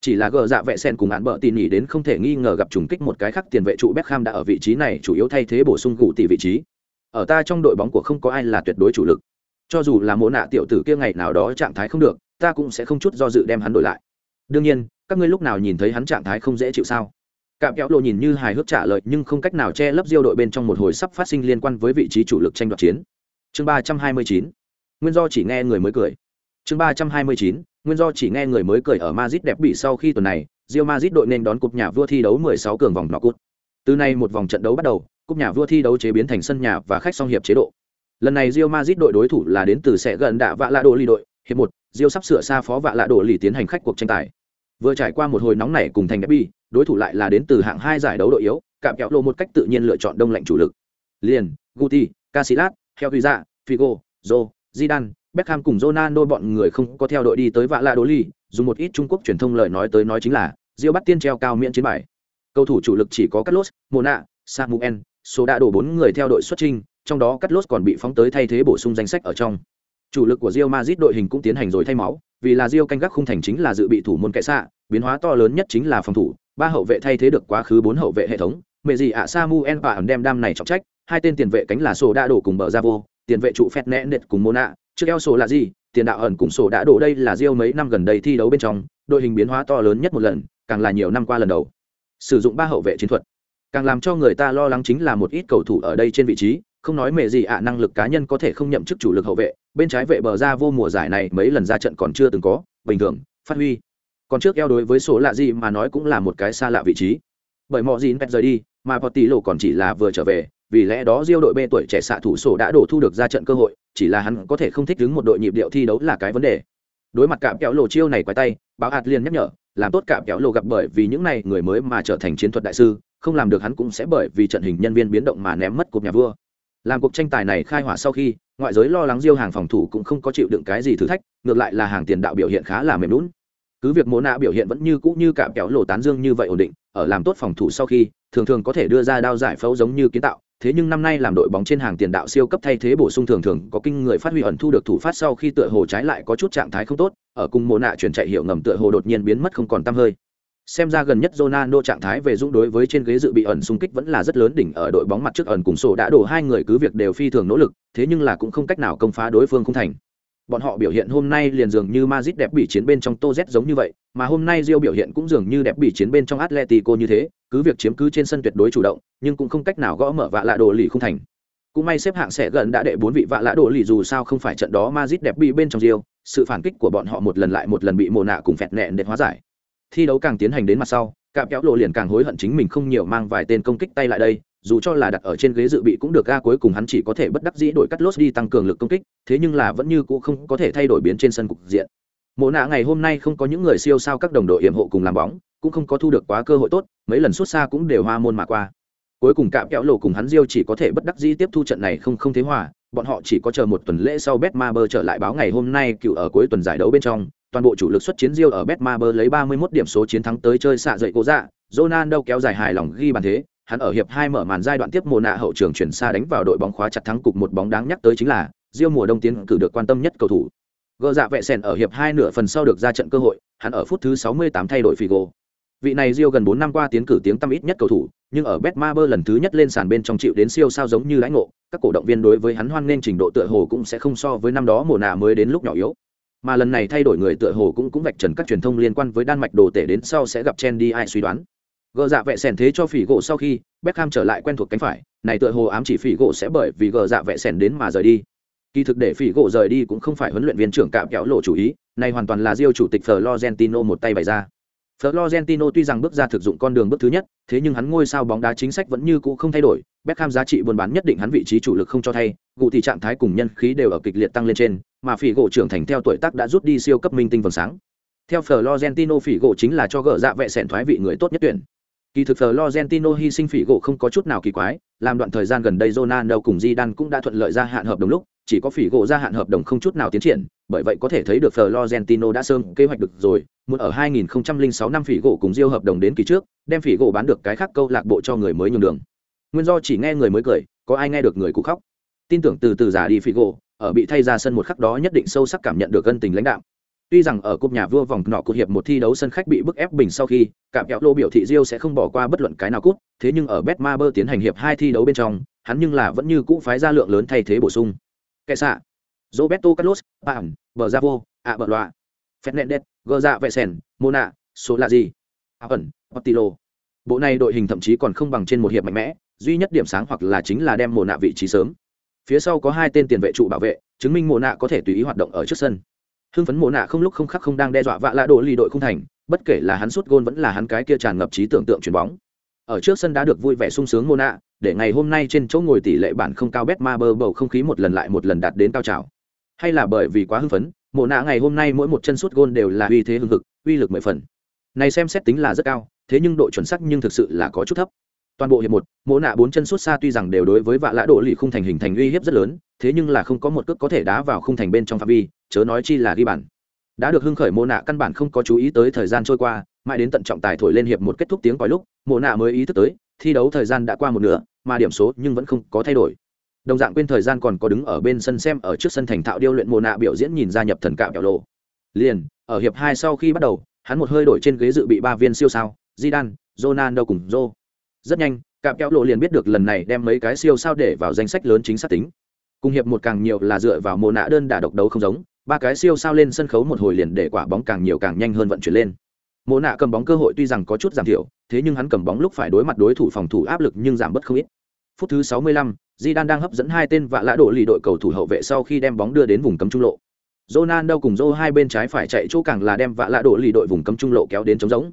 Chỉ là gờ dạ vẽ sen cùng án bợ tin nhỉ đến không thể nghi ngờ gặp trùng kích một cái khác tiền vệ trụ Beckham đã ở vị trí này chủ yếu thay thế bổ sung gụ tỷ vị trí. Ở ta trong đội bóng của không có ai là tuyệt đối chủ lực. Cho dù là mỗ nạ tiểu tử kia ngày nào đó trạng thái không được, ta cũng sẽ không chút do dự đem hắn đổi lại. Đương nhiên, các ngươi lúc nào nhìn thấy hắn trạng thái không dễ chịu sao? Cạm kéo lộ nhìn như hài hước trả lời nhưng không cách nào che lấp diêu đội bên trong một hồi sắp phát sinh liên quan với vị trí chủ lực tranh đoạt chiến. Chương ba trăm hai mươi chín Nguyên do chỉ nghe người mới cười. Chương ba trăm hai mươi chín nguyên do chỉ nghe người mới cười ở Madrid đẹp bị sau khi tuần này, Real Madrid đội nên đón cúp nhà vua thi đấu 16 cường vòng nọ cút Từ nay một vòng trận đấu bắt đầu, cúp nhà vua thi đấu chế biến thành sân nhà và khách song hiệp chế độ. Lần này Real Madrid đội đối thủ là đến từ sẽ gần đạ vạ lạ độ lì đội, hiệp 1, Real sắp sửa xa phó vạ lạ độ lì tiến hành khách cuộc tranh tài. Vừa trải qua một hồi nóng nảy cùng thành derby, đối thủ lại là đến từ hạng hai giải đấu đội yếu, cạm kẹo lộ một cách tự nhiên lựa chọn đông lạnh chủ lực. Liền, Guti, Casillas, Helguiza, Figo, Zô, Zidane, Beckham cùng Ronaldo bọn người không có theo đội đi tới vạ la đô ly, dùng một ít Trung Quốc truyền thông lời nói tới nói chính là, Diêu bắt tiên treo cao miễn chiến bài. Cầu thủ chủ lực chỉ có Carlos, Mona, Samuel, số đã đổ bốn người theo đội xuất trình, trong đó Carlos còn bị phóng tới thay thế bổ sung danh sách ở trong. Chủ lực của Real Madrid đội hình cũng tiến hành rồi thay máu, vì là Real canh gác khung thành chính là dự bị thủ môn kệ xạ, biến hóa to lớn nhất chính là phòng thủ, ba hậu vệ thay thế được quá khứ bốn hậu vệ hệ thống, mẹ gì ạ Samuel và đem đam này trọng trách, hai tên tiền vệ cánh là sổ đã đổ cùng bờ ra vô, tiền vệ trụ phét nẽ nệt cùng Mona, trước eo sổ là gì tiền đạo ẩn cùng sổ đã đổ đây là Real mấy năm gần đây thi đấu bên trong đội hình biến hóa to lớn nhất một lần càng là nhiều năm qua lần đầu. Sử dụng ba hậu vệ chiến thuật càng làm cho người ta lo lắng chính là một ít cầu thủ ở đây trên vị trí không nói mẹ gì ạ năng lực cá nhân có thể không nhậm chức chủ lực hậu vệ bên trái vệ bờ ra vô mùa giải này mấy lần ra trận còn chưa từng có bình thường phát huy còn trước eo đối với số lạ gì mà nói cũng là một cái xa lạ vị trí bởi mọi gì pet rời đi mà Potti lộ còn chỉ là vừa trở về vì lẽ đó Diêu đội B tuổi trẻ xạ thủ sổ đã đổ thu được ra trận cơ hội, chỉ là hắn có thể không thích đứng một đội nhịp điệu thi đấu là cái vấn đề. Đối mặt cạm kéo lộ chiêu này quái tay, báo hạt liền nhắc nhở, làm tốt cạm kéo lộ gặp bởi vì những này người mới mà trở thành chiến thuật đại sư, không làm được hắn cũng sẽ bởi vì trận hình nhân viên biến động mà ném mất cục nhà vua. Làm cuộc tranh tài này khai hỏa sau khi, ngoại giới lo lắng Diêu hàng phòng thủ cũng không có chịu đựng cái gì thử thách, ngược lại là hàng tiền đạo biểu hiện khá là mềm lún Cứ việc Mộ Na biểu hiện vẫn như cũ như cả kéo lộ tán dương như vậy ổn định, ở làm tốt phòng thủ sau khi, thường thường có thể đưa ra đao giải phẫu giống như kiến tạo, thế nhưng năm nay làm đội bóng trên hàng tiền đạo siêu cấp thay thế bổ sung thường thường có kinh người phát huy ẩn thu được thủ phát sau khi tựa hồ trái lại có chút trạng thái không tốt, ở cùng mồ nạ chuyển chạy hiệu ngầm tựa hồ đột nhiên biến mất không còn tăm hơi. Xem ra gần nhất Ronaldo trạng thái về dũng đối với trên ghế dự bị ẩn xung kích vẫn là rất lớn đỉnh ở đội bóng mặt trước ẩn cùng sổ đã đổ hai người cứ việc đều phi thường nỗ lực, thế nhưng là cũng không cách nào công phá đối phương không thành. Bọn họ biểu hiện hôm nay liền dường như Madrid đẹp bị chiến bên trong Tô Z giống như vậy, mà hôm nay Rio biểu hiện cũng dường như đẹp bị chiến bên trong Atletico như thế, cứ việc chiếm cứ trên sân tuyệt đối chủ động, nhưng cũng không cách nào gõ mở vạ lạ đồ lì không thành. Cũng may xếp hạng sẽ gần đã đệ bốn vị vạ lạ đồ lì dù sao không phải trận đó Madrid đẹp bị bên trong Rio, sự phản kích của bọn họ một lần lại một lần bị mồ nạ cùng phẹt nẹn để hóa giải. Thi đấu càng tiến hành đến mặt sau, cạm kéo lộ liền càng hối hận chính mình không nhiều mang vài tên công kích tay lại đây, dù cho là đặt ở trên ghế dự bị cũng được ga cuối cùng hắn chỉ có thể bất đắc dĩ đổi cắt lốt đi tăng cường lực công kích, thế nhưng là vẫn như cũ không có thể thay đổi biến trên sân cục diện. Mộ nạ ngày hôm nay không có những người siêu sao các đồng đội yểm hộ cùng làm bóng, cũng không có thu được quá cơ hội tốt, mấy lần xuất xa cũng đều hoa môn mà qua. Cuối cùng cạm kéo lộ cùng hắn Diêu chỉ có thể bất đắc dĩ tiếp thu trận này không không thế hòa, bọn họ chỉ có chờ một tuần lễ sau Betmaber trở lại báo ngày hôm nay cựu ở cuối tuần giải đấu bên trong, toàn bộ chủ lực xuất chiến Rio ở Betmaber lấy 31 điểm số chiến thắng tới chơi xạ dậy cố dạ, Ronaldo kéo dài hài lòng ghi bàn thế, hắn ở hiệp 2 mở màn giai đoạn tiếp mùa nạ hậu trường chuyển xa đánh vào đội bóng khóa chặt thắng cục một bóng đáng nhắc tới chính là Rio mùa đông tiến cử được quan tâm nhất cầu thủ. Gỡ dạ vẹ sèn ở hiệp 2 nửa phần sau được ra trận cơ hội, hắn ở phút thứ 68 thay đổi Figo. Vị này Rio gần 4 năm qua tiến cử tiếng tăm ít nhất cầu thủ, nhưng ở Betmaber lần thứ nhất lên sàn bên trong chịu đến siêu sao giống như lãnh ngộ, các cổ động viên đối với hắn hoan nghênh trình độ tựa hồ cũng sẽ không so với năm đó mùa nạ mới đến lúc nhỏ yếu. Mà lần này thay đổi người tựa hồ cũng cũng vạch trần các truyền thông liên quan với Đan Mạch đồ tể đến sau sẽ gặp Chen đi ai suy đoán. Gờ dạ vệ sèn thế cho phỉ gỗ sau khi Beckham trở lại quen thuộc cánh phải này tựa hồ ám chỉ phỉ gỗ sẽ bởi vì gờ dạ vệ sèn đến mà rời đi. Kỳ thực để phỉ gỗ rời đi cũng không phải huấn luyện viên trưởng cạm kéo lộ chủ ý này hoàn toàn là diêu chủ tịch Florentino một tay bày ra. Florentino tuy rằng bước ra thực dụng con đường bước thứ nhất, thế nhưng hắn ngôi sao bóng đá chính sách vẫn như cũ không thay đổi, Beckham giá trị buôn bán nhất định hắn vị trí chủ lực không cho thay, cụ thì trạng thái cùng nhân khí đều ở kịch liệt tăng lên trên, mà phỉ gỗ trưởng thành theo tuổi tác đã rút đi siêu cấp minh tinh vầng sáng. Theo Florentino phỉ gỗ chính là cho gỡ dạ vệ sẹn thoái vị người tốt nhất tuyển. Kỳ thực Florentino hy sinh phỉ gỗ không có chút nào kỳ quái, làm đoạn thời gian gần đây Ronaldo cùng Zidane cũng đã thuận lợi gia hạn hợp đồng lúc, chỉ có phỉ gỗ gia hạn hợp đồng không chút nào tiến triển, bởi vậy có thể thấy được Florentino đã sơn kế hoạch được rồi, muốn ở 2006 năm phỉ gỗ cùng diêu hợp đồng đến kỳ trước, đem phỉ gỗ bán được cái khác câu lạc bộ cho người mới nhường đường. Nguyên do chỉ nghe người mới cười, có ai nghe được người cụ khóc. Tin tưởng từ từ giả đi phỉ gỗ, ở bị thay ra sân một khắc đó nhất định sâu sắc cảm nhận được ân tình lãnh đạo. Tuy rằng ở cúp nhà vua vòng nọ cuộc hiệp một thi đấu sân khách bị bức ép bình sau khi, cạm kẹo lô biểu thị Rio sẽ không bỏ qua bất luận cái nào cút, thế nhưng ở Betmaber tiến hành hiệp hai thi đấu bên trong, hắn nhưng là vẫn như cũ phái ra lượng lớn thay thế bổ sung. Kẻ xạ, Roberto Carlos, Pam, Bờ Zavo, ạ bờ loạ, Fernandez, Gơ dạ vệ sèn, Mona, số là gì? Ẩn, Otilo. Bộ này đội hình thậm chí còn không bằng trên một hiệp mạnh mẽ, duy nhất điểm sáng hoặc là chính là đem Mona vị trí sớm. Phía sau có hai tên tiền vệ trụ bảo vệ, chứng minh Mona có thể tùy ý hoạt động ở trước sân. Hưng phấn mồ nạ không lúc không khắc không đang đe dọa vạ lạ độ lì đội không thành bất kể là hắn sút gôn vẫn là hắn cái kia tràn ngập trí tưởng tượng chuyền bóng. Ở trước sân đã được vui vẻ sung sướng mồ nạ để ngày hôm nay trên chỗ ngồi tỷ lệ bản không cao bét ma bơ bầu không khí một lần lại một lần đạt đến cao trào. Hay là bởi vì quá hưng phấn mộ nạ ngày hôm nay mỗi một chân sút gôn đều là uy thế hưng hực uy lực mười phần. Này xem xét tính là rất cao thế nhưng độ chuẩn xác nhưng thực sự là có chút thấp toàn bộ hiệp một mỗ nạ bốn chân xuất xa tuy rằng đều đối với vạ lã độ lì khung thành hình thành uy hiếp rất lớn thế nhưng là không có một cước có thể đá vào khung thành bên trong phạm vi chớ nói chi là ghi bàn. Đã được hưng khởi mỗ nạ căn bản không có chú ý tới thời gian trôi qua mãi đến tận trọng tài thổi lên hiệp một kết thúc tiếng còi lúc mỗ nạ mới ý thức tới thi đấu thời gian đã qua một nửa mà điểm số nhưng vẫn không có thay đổi. Đồng dạng quên thời gian còn có đứng ở bên sân xem ở trước sân thành thạo điêu luyện mồ nạ biểu diễn nhìn ra nhập thần cạo kẹo lộ. Liền ở hiệp hai sau khi bắt đầu hắn một hơi đổi trên ghế dự bị ba viên siêu sao Zidane, Ronaldo cùng Joe. Rất nhanh, cạm kéo lộ liền biết được lần này đem mấy cái siêu sao để vào danh sách lớn chính xác tính cùng hiệp một càng nhiều là dựa vào mồ nạ đơn đả độc đấu không giống ba cái siêu sao lên sân khấu một hồi liền để quả bóng càng nhiều càng nhanh hơn vận chuyển lên mồ nạ cầm bóng cơ hội tuy rằng có chút giảm thiểu thế nhưng hắn cầm bóng lúc phải đối mặt đối thủ phòng thủ áp lực nhưng giảm bớt không ít phút thứ 65, Zidane đang hấp dẫn hai tên vạ lã đổ lì đội cầu thủ hậu vệ sau khi đem bóng đưa đến vùng cấm trung lộ. Ronaldo cùng Zô hai bên trái phải chạy chỗ càng là đem vạ lã đổ lì đội vùng cấm trung lộ kéo đến trống rỗng.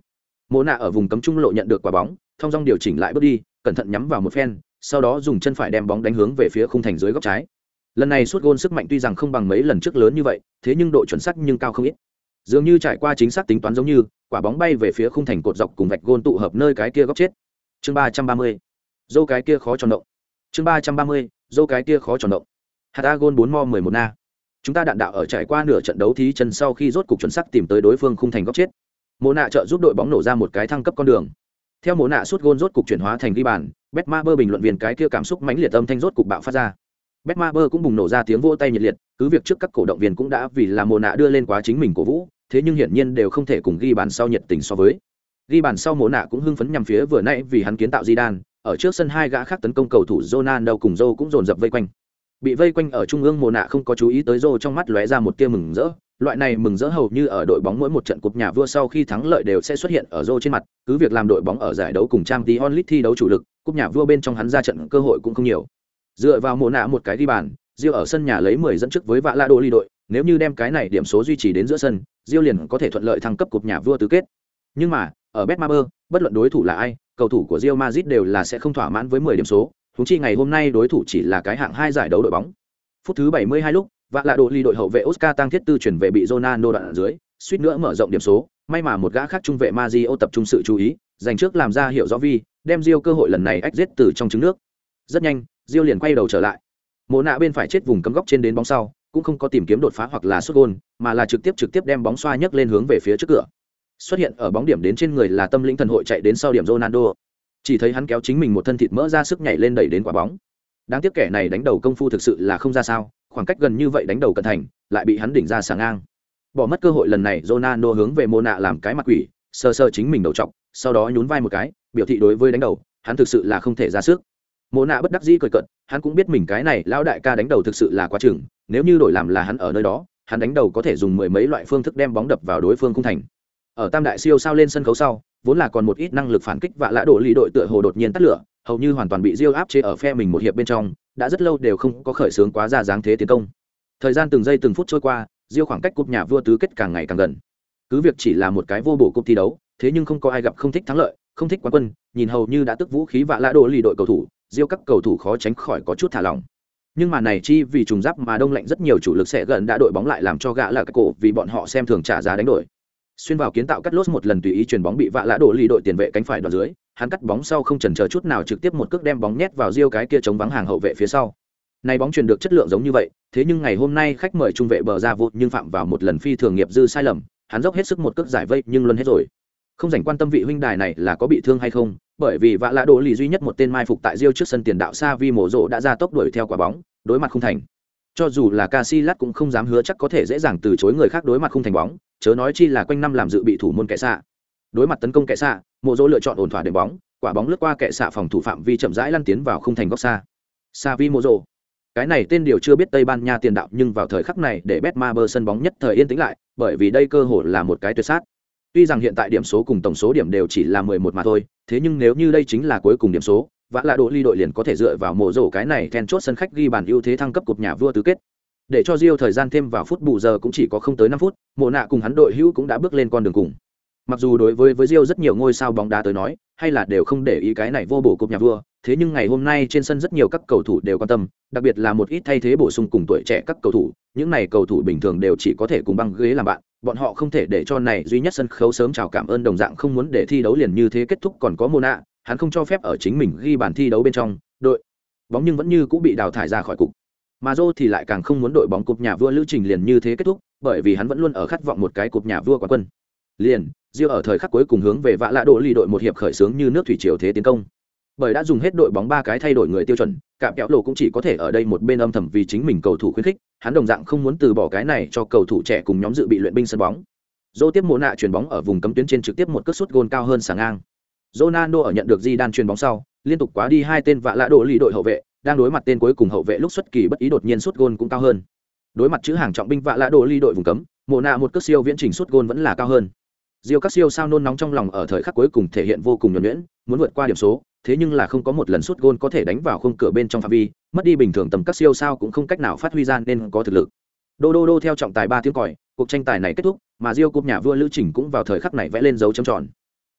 Mô nạ ở vùng cấm trung lộ nhận được quả bóng, thông dong điều chỉnh lại bước đi, cẩn thận nhắm vào một phen sau đó dùng chân phải đem bóng đánh hướng về phía khung thành dưới góc trái. Lần này suốt gôn sức mạnh tuy rằng không bằng mấy lần trước lớn như vậy thế nhưng độ chuẩn xác nhưng cao không ít. Dường như trải qua chính xác tính toán giống như quả bóng bay về phía khung thành cột dọc cùng vạch gôn tụ hợp nơi cái kia góc chết. Chương ba trăm ba mươi. Dô cái kia khó tròn động. Chương ba trăm ba mươi. Dô cái kia khó tròn động. Hạt a gôn bốn mo mười một na. Chúng ta đạn đạo ở trải qua nửa trận đấu thí chân sau khi rốt cục chuẩn xác tìm tới đối phương khung thành góc chết. Mộ nạ trợ giúp đội bóng nổ ra một cái thăng cấp con đường theo mồ nạ suốt gôn rốt cục chuyển hóa thành ghi bàn betmaber bình luận viên cái kia cảm xúc mãnh liệt âm thanh rốt cục bạo phát ra. Betmaber cũng bùng nổ ra tiếng vỗ tay nhiệt liệt, cứ việc trước các cổ động viên cũng đã vì là mồ nạ đưa lên quá chính mình cổ vũ, thế nhưng hiển nhiên đều không thể cùng ghi bàn sau nhiệt tình so với. Ghi bàn sau mồ nạ cũng hưng phấn nhằm phía vừa nãy vì hắn kiến tạo di đan ở trước sân hai gã khác tấn công cầu thủ Ronaldo cùng Joe cũng dồn dập vây quanh. Bị vây quanh ở trung ương mồ nạ không có chú ý tới Joe trong mắt lóe ra một tia mừng rỡ loại này mừng rỡ hầu như ở đội bóng mỗi một trận cúp nhà vua sau khi thắng lợi đều sẽ xuất hiện ở rô trên mặt, cứ việc làm đội bóng ở giải đấu cùng trang tí onlit thi đấu chủ lực, cúp nhà vua bên trong hắn ra trận cơ hội cũng không nhiều. Dựa vào mồ nạ một cái ghi bàn Rio ở sân nhà lấy 10 dẫn trước với vạ la đô ly đội, nếu như đem cái này điểm số duy trì đến giữa sân Rio liền có thể thuận lợi thăng cấp cúp nhà vua tứ kết. Nhưng mà, ở Betmaber, bất luận đối thủ là ai, cầu thủ của Real Madrid đều là sẽ không thỏa mãn với 10 điểm số húng chi ngày hôm nay đối thủ chỉ là cái hạng hai giải đấu đội bóng. Phút thứ 72 lúc và là đội ly đội hậu vệ Oscar tăng thiết tư chuyển về bị Ronaldo đoạn ở dưới, suýt nữa mở rộng điểm số. May mà một gã khác trung vệ Mario tập trung sự chú ý giành trước làm ra hiệu rõ vi đem Rio cơ hội lần này ách giết từ trong trứng nước. Rất nhanh Rio liền quay đầu trở lại. Mộ nạ bên phải chết vùng cấm góc trên đến bóng sau cũng không có tìm kiếm đột phá hoặc là sút gôn mà là trực tiếp trực tiếp đem bóng xoa nhấc lên hướng về phía trước cửa. Xuất hiện ở bóng điểm đến trên người là tâm linh thần hội chạy đến sau điểm Ronaldo. Chỉ thấy hắn kéo chính mình một thân thịt mỡ ra sức nhảy lên đẩy đến quả bóng đáng tiếc kẻ này đánh đầu công phu thực sự là không ra sao, khoảng cách gần như vậy đánh đầu cận thành, lại bị hắn đỉnh ra sàng ngang. Bỏ mất cơ hội lần này, Ronaldo hướng về mô nạ làm cái mặt quỷ sơ sơ chính mình đầu trọc, sau đó nhún vai một cái, biểu thị đối với đánh đầu, hắn thực sự là không thể ra sức. Mô nạ bất đắc dĩ cười cận hắn cũng biết mình cái này lão đại ca đánh đầu thực sự là quá chừng, nếu như đổi làm là hắn ở nơi đó, hắn đánh đầu có thể dùng mười mấy loại phương thức đem bóng đập vào đối phương khung thành. Ở tam đại siêu sao lên sân khấu sau, vốn là còn một ít năng lực phản kích và lã đổ lì đội tựa hồ đột nhiên tắt lửa hầu như hoàn toàn bị diêu áp chế ở phe mình một hiệp bên trong, đã rất lâu đều không có khởi xướng quá ra dáng thế tiến công. Thời gian từng giây từng phút trôi qua, diêu khoảng cách cúp nhà vua tứ kết càng ngày càng gần. Cứ việc chỉ là một cái vô bổ cúp thi đấu, thế nhưng không có ai gặp không thích thắng lợi, không thích quán quân, nhìn hầu như đã tức vũ khí và lã đổ lì đội cầu thủ, diêu các cầu thủ khó tránh khỏi có chút thả lỏng. Nhưng mà này chi vì trùng giáp mà đông lạnh rất nhiều chủ lực sẽ gần đã đội bóng lại làm cho gã là cái cổ vì bọn họ xem thường trả giá đánh đổi xuyên vào kiến tạo cắt lốt một lần tùy ý chuyền bóng bị vạ lã đổ lì đội tiền vệ cánh phải đoạn dưới, hắn cắt bóng sau không chần chờ chút nào trực tiếp một cước đem bóng nhét vào riêu cái kia chống vắng hàng hậu vệ phía sau. Này bóng truyền được chất lượng giống như vậy, thế nhưng ngày hôm nay khách mời trung vệ bờ ra vô nhưng phạm vào một lần phi thường nghiệp dư sai lầm, hắn dốc hết sức một cước giải vây nhưng luân hết rồi. Không dành quan tâm vị huynh đài này là có bị thương hay không, bởi vì vạ lã đổ lì duy nhất một tên mai phục tại riêu trước sân tiền đạo xa vi mổ rộ đã ra tốc đuổi theo quả bóng, đối mặt không thành cho dù là Casillas cũng không dám hứa chắc có thể dễ dàng từ chối người khác đối mặt không thành bóng, chớ nói chi là quanh năm làm dự bị thủ môn kẻ xạ. Đối mặt tấn công kẻ xạ, Mộ Dỗ lựa chọn ổn thỏa đệm bóng, quả bóng lướt qua kẻ xạ phòng thủ phạm vi chậm rãi lăn tiến vào không thành góc xa. Savi Mộ Dỗ. Cái này tên điều chưa biết Tây Ban Nha tiền đạo nhưng vào thời khắc này để Betmaber sân bóng nhất thời yên tĩnh lại, bởi vì đây cơ hội là một cái tuyệt sát. Tuy rằng hiện tại điểm số cùng tổng số điểm đều chỉ là 11 mà thôi, thế nhưng nếu như đây chính là cuối cùng điểm số, vã lạ đội ly đội liền có thể dựa vào mộ rổ cái này then chốt sân khách ghi bàn ưu thế thăng cấp cục nhà vua tứ kết để cho Rio thời gian thêm vào phút bù giờ cũng chỉ có không tới năm phút, Mộ nạ cùng hắn đội hữu cũng đã bước lên con đường cùng. Mặc dù đối với với Rio rất nhiều ngôi sao bóng đá tới nói, hay là đều không để ý cái này vô bổ cục nhà vua, thế nhưng ngày hôm nay trên sân rất nhiều các cầu thủ đều quan tâm, đặc biệt là một ít thay thế bổ sung cùng tuổi trẻ các cầu thủ, những này cầu thủ bình thường đều chỉ có thể cùng băng ghế làm bạn, bọn họ không thể để cho này duy nhất sân khấu sớm chào cảm ơn đồng dạng không muốn để thi đấu liền như thế kết thúc còn có Mona, hắn không cho phép ở chính mình ghi bàn thi đấu bên trong, đội bóng nhưng vẫn như cũng bị đào thải ra khỏi cục. Mà Zô thì lại càng không muốn đội bóng cúp nhà vua lữ trình liền như thế kết thúc, bởi vì hắn vẫn luôn ở khát vọng một cái cúp nhà vua quán quân. Liền, Rio ở thời khắc cuối cùng hướng về vạ lạ độ ly đội một hiệp khởi sướng như nước thủy triều thế tiến công. Bởi đã dùng hết đội bóng ba cái thay đổi người tiêu chuẩn, cả kéo lộ cũng chỉ có thể ở đây một bên âm thầm vì chính mình cầu thủ khuyến khích, hắn đồng dạng không muốn từ bỏ cái này cho cầu thủ trẻ cùng nhóm dự bị luyện binh sân bóng. dô tiếp mộ nạ chuyển bóng ở vùng cấm tuyến trên trực tiếp một cất sút gôn cao hơn sáng ngang. Ronaldo ở nhận được Di Đan truyền bóng sau, liên tục quá đi hai tên vạ lạ độ lì đội hậu vệ, đang đối mặt tên cuối cùng hậu vệ lúc xuất kỳ bất ý đột nhiên sút gôn cũng cao hơn. Đối mặt chữ hàng trọng binh vạ lạ độ lì đội vùng cấm, mồ nạ một cước siêu viễn trình sút gôn vẫn là cao hơn. Diêu các siêu sao nôn nóng trong lòng ở thời khắc cuối cùng thể hiện vô cùng nhuần nhuyễn, muốn vượt qua điểm số, thế nhưng là không có một lần sút gôn có thể đánh vào khung cửa bên trong phạm vi, mất đi bình thường tầm các siêu sao cũng không cách nào phát huy ra nên có thực lực. Đô đô đô theo trọng tài ba tiếng còi, cuộc tranh tài này kết thúc, mà Diêu cúp nhà vua Lữ Trình cũng vào thời khắc này vẽ lên dấu chấm tròn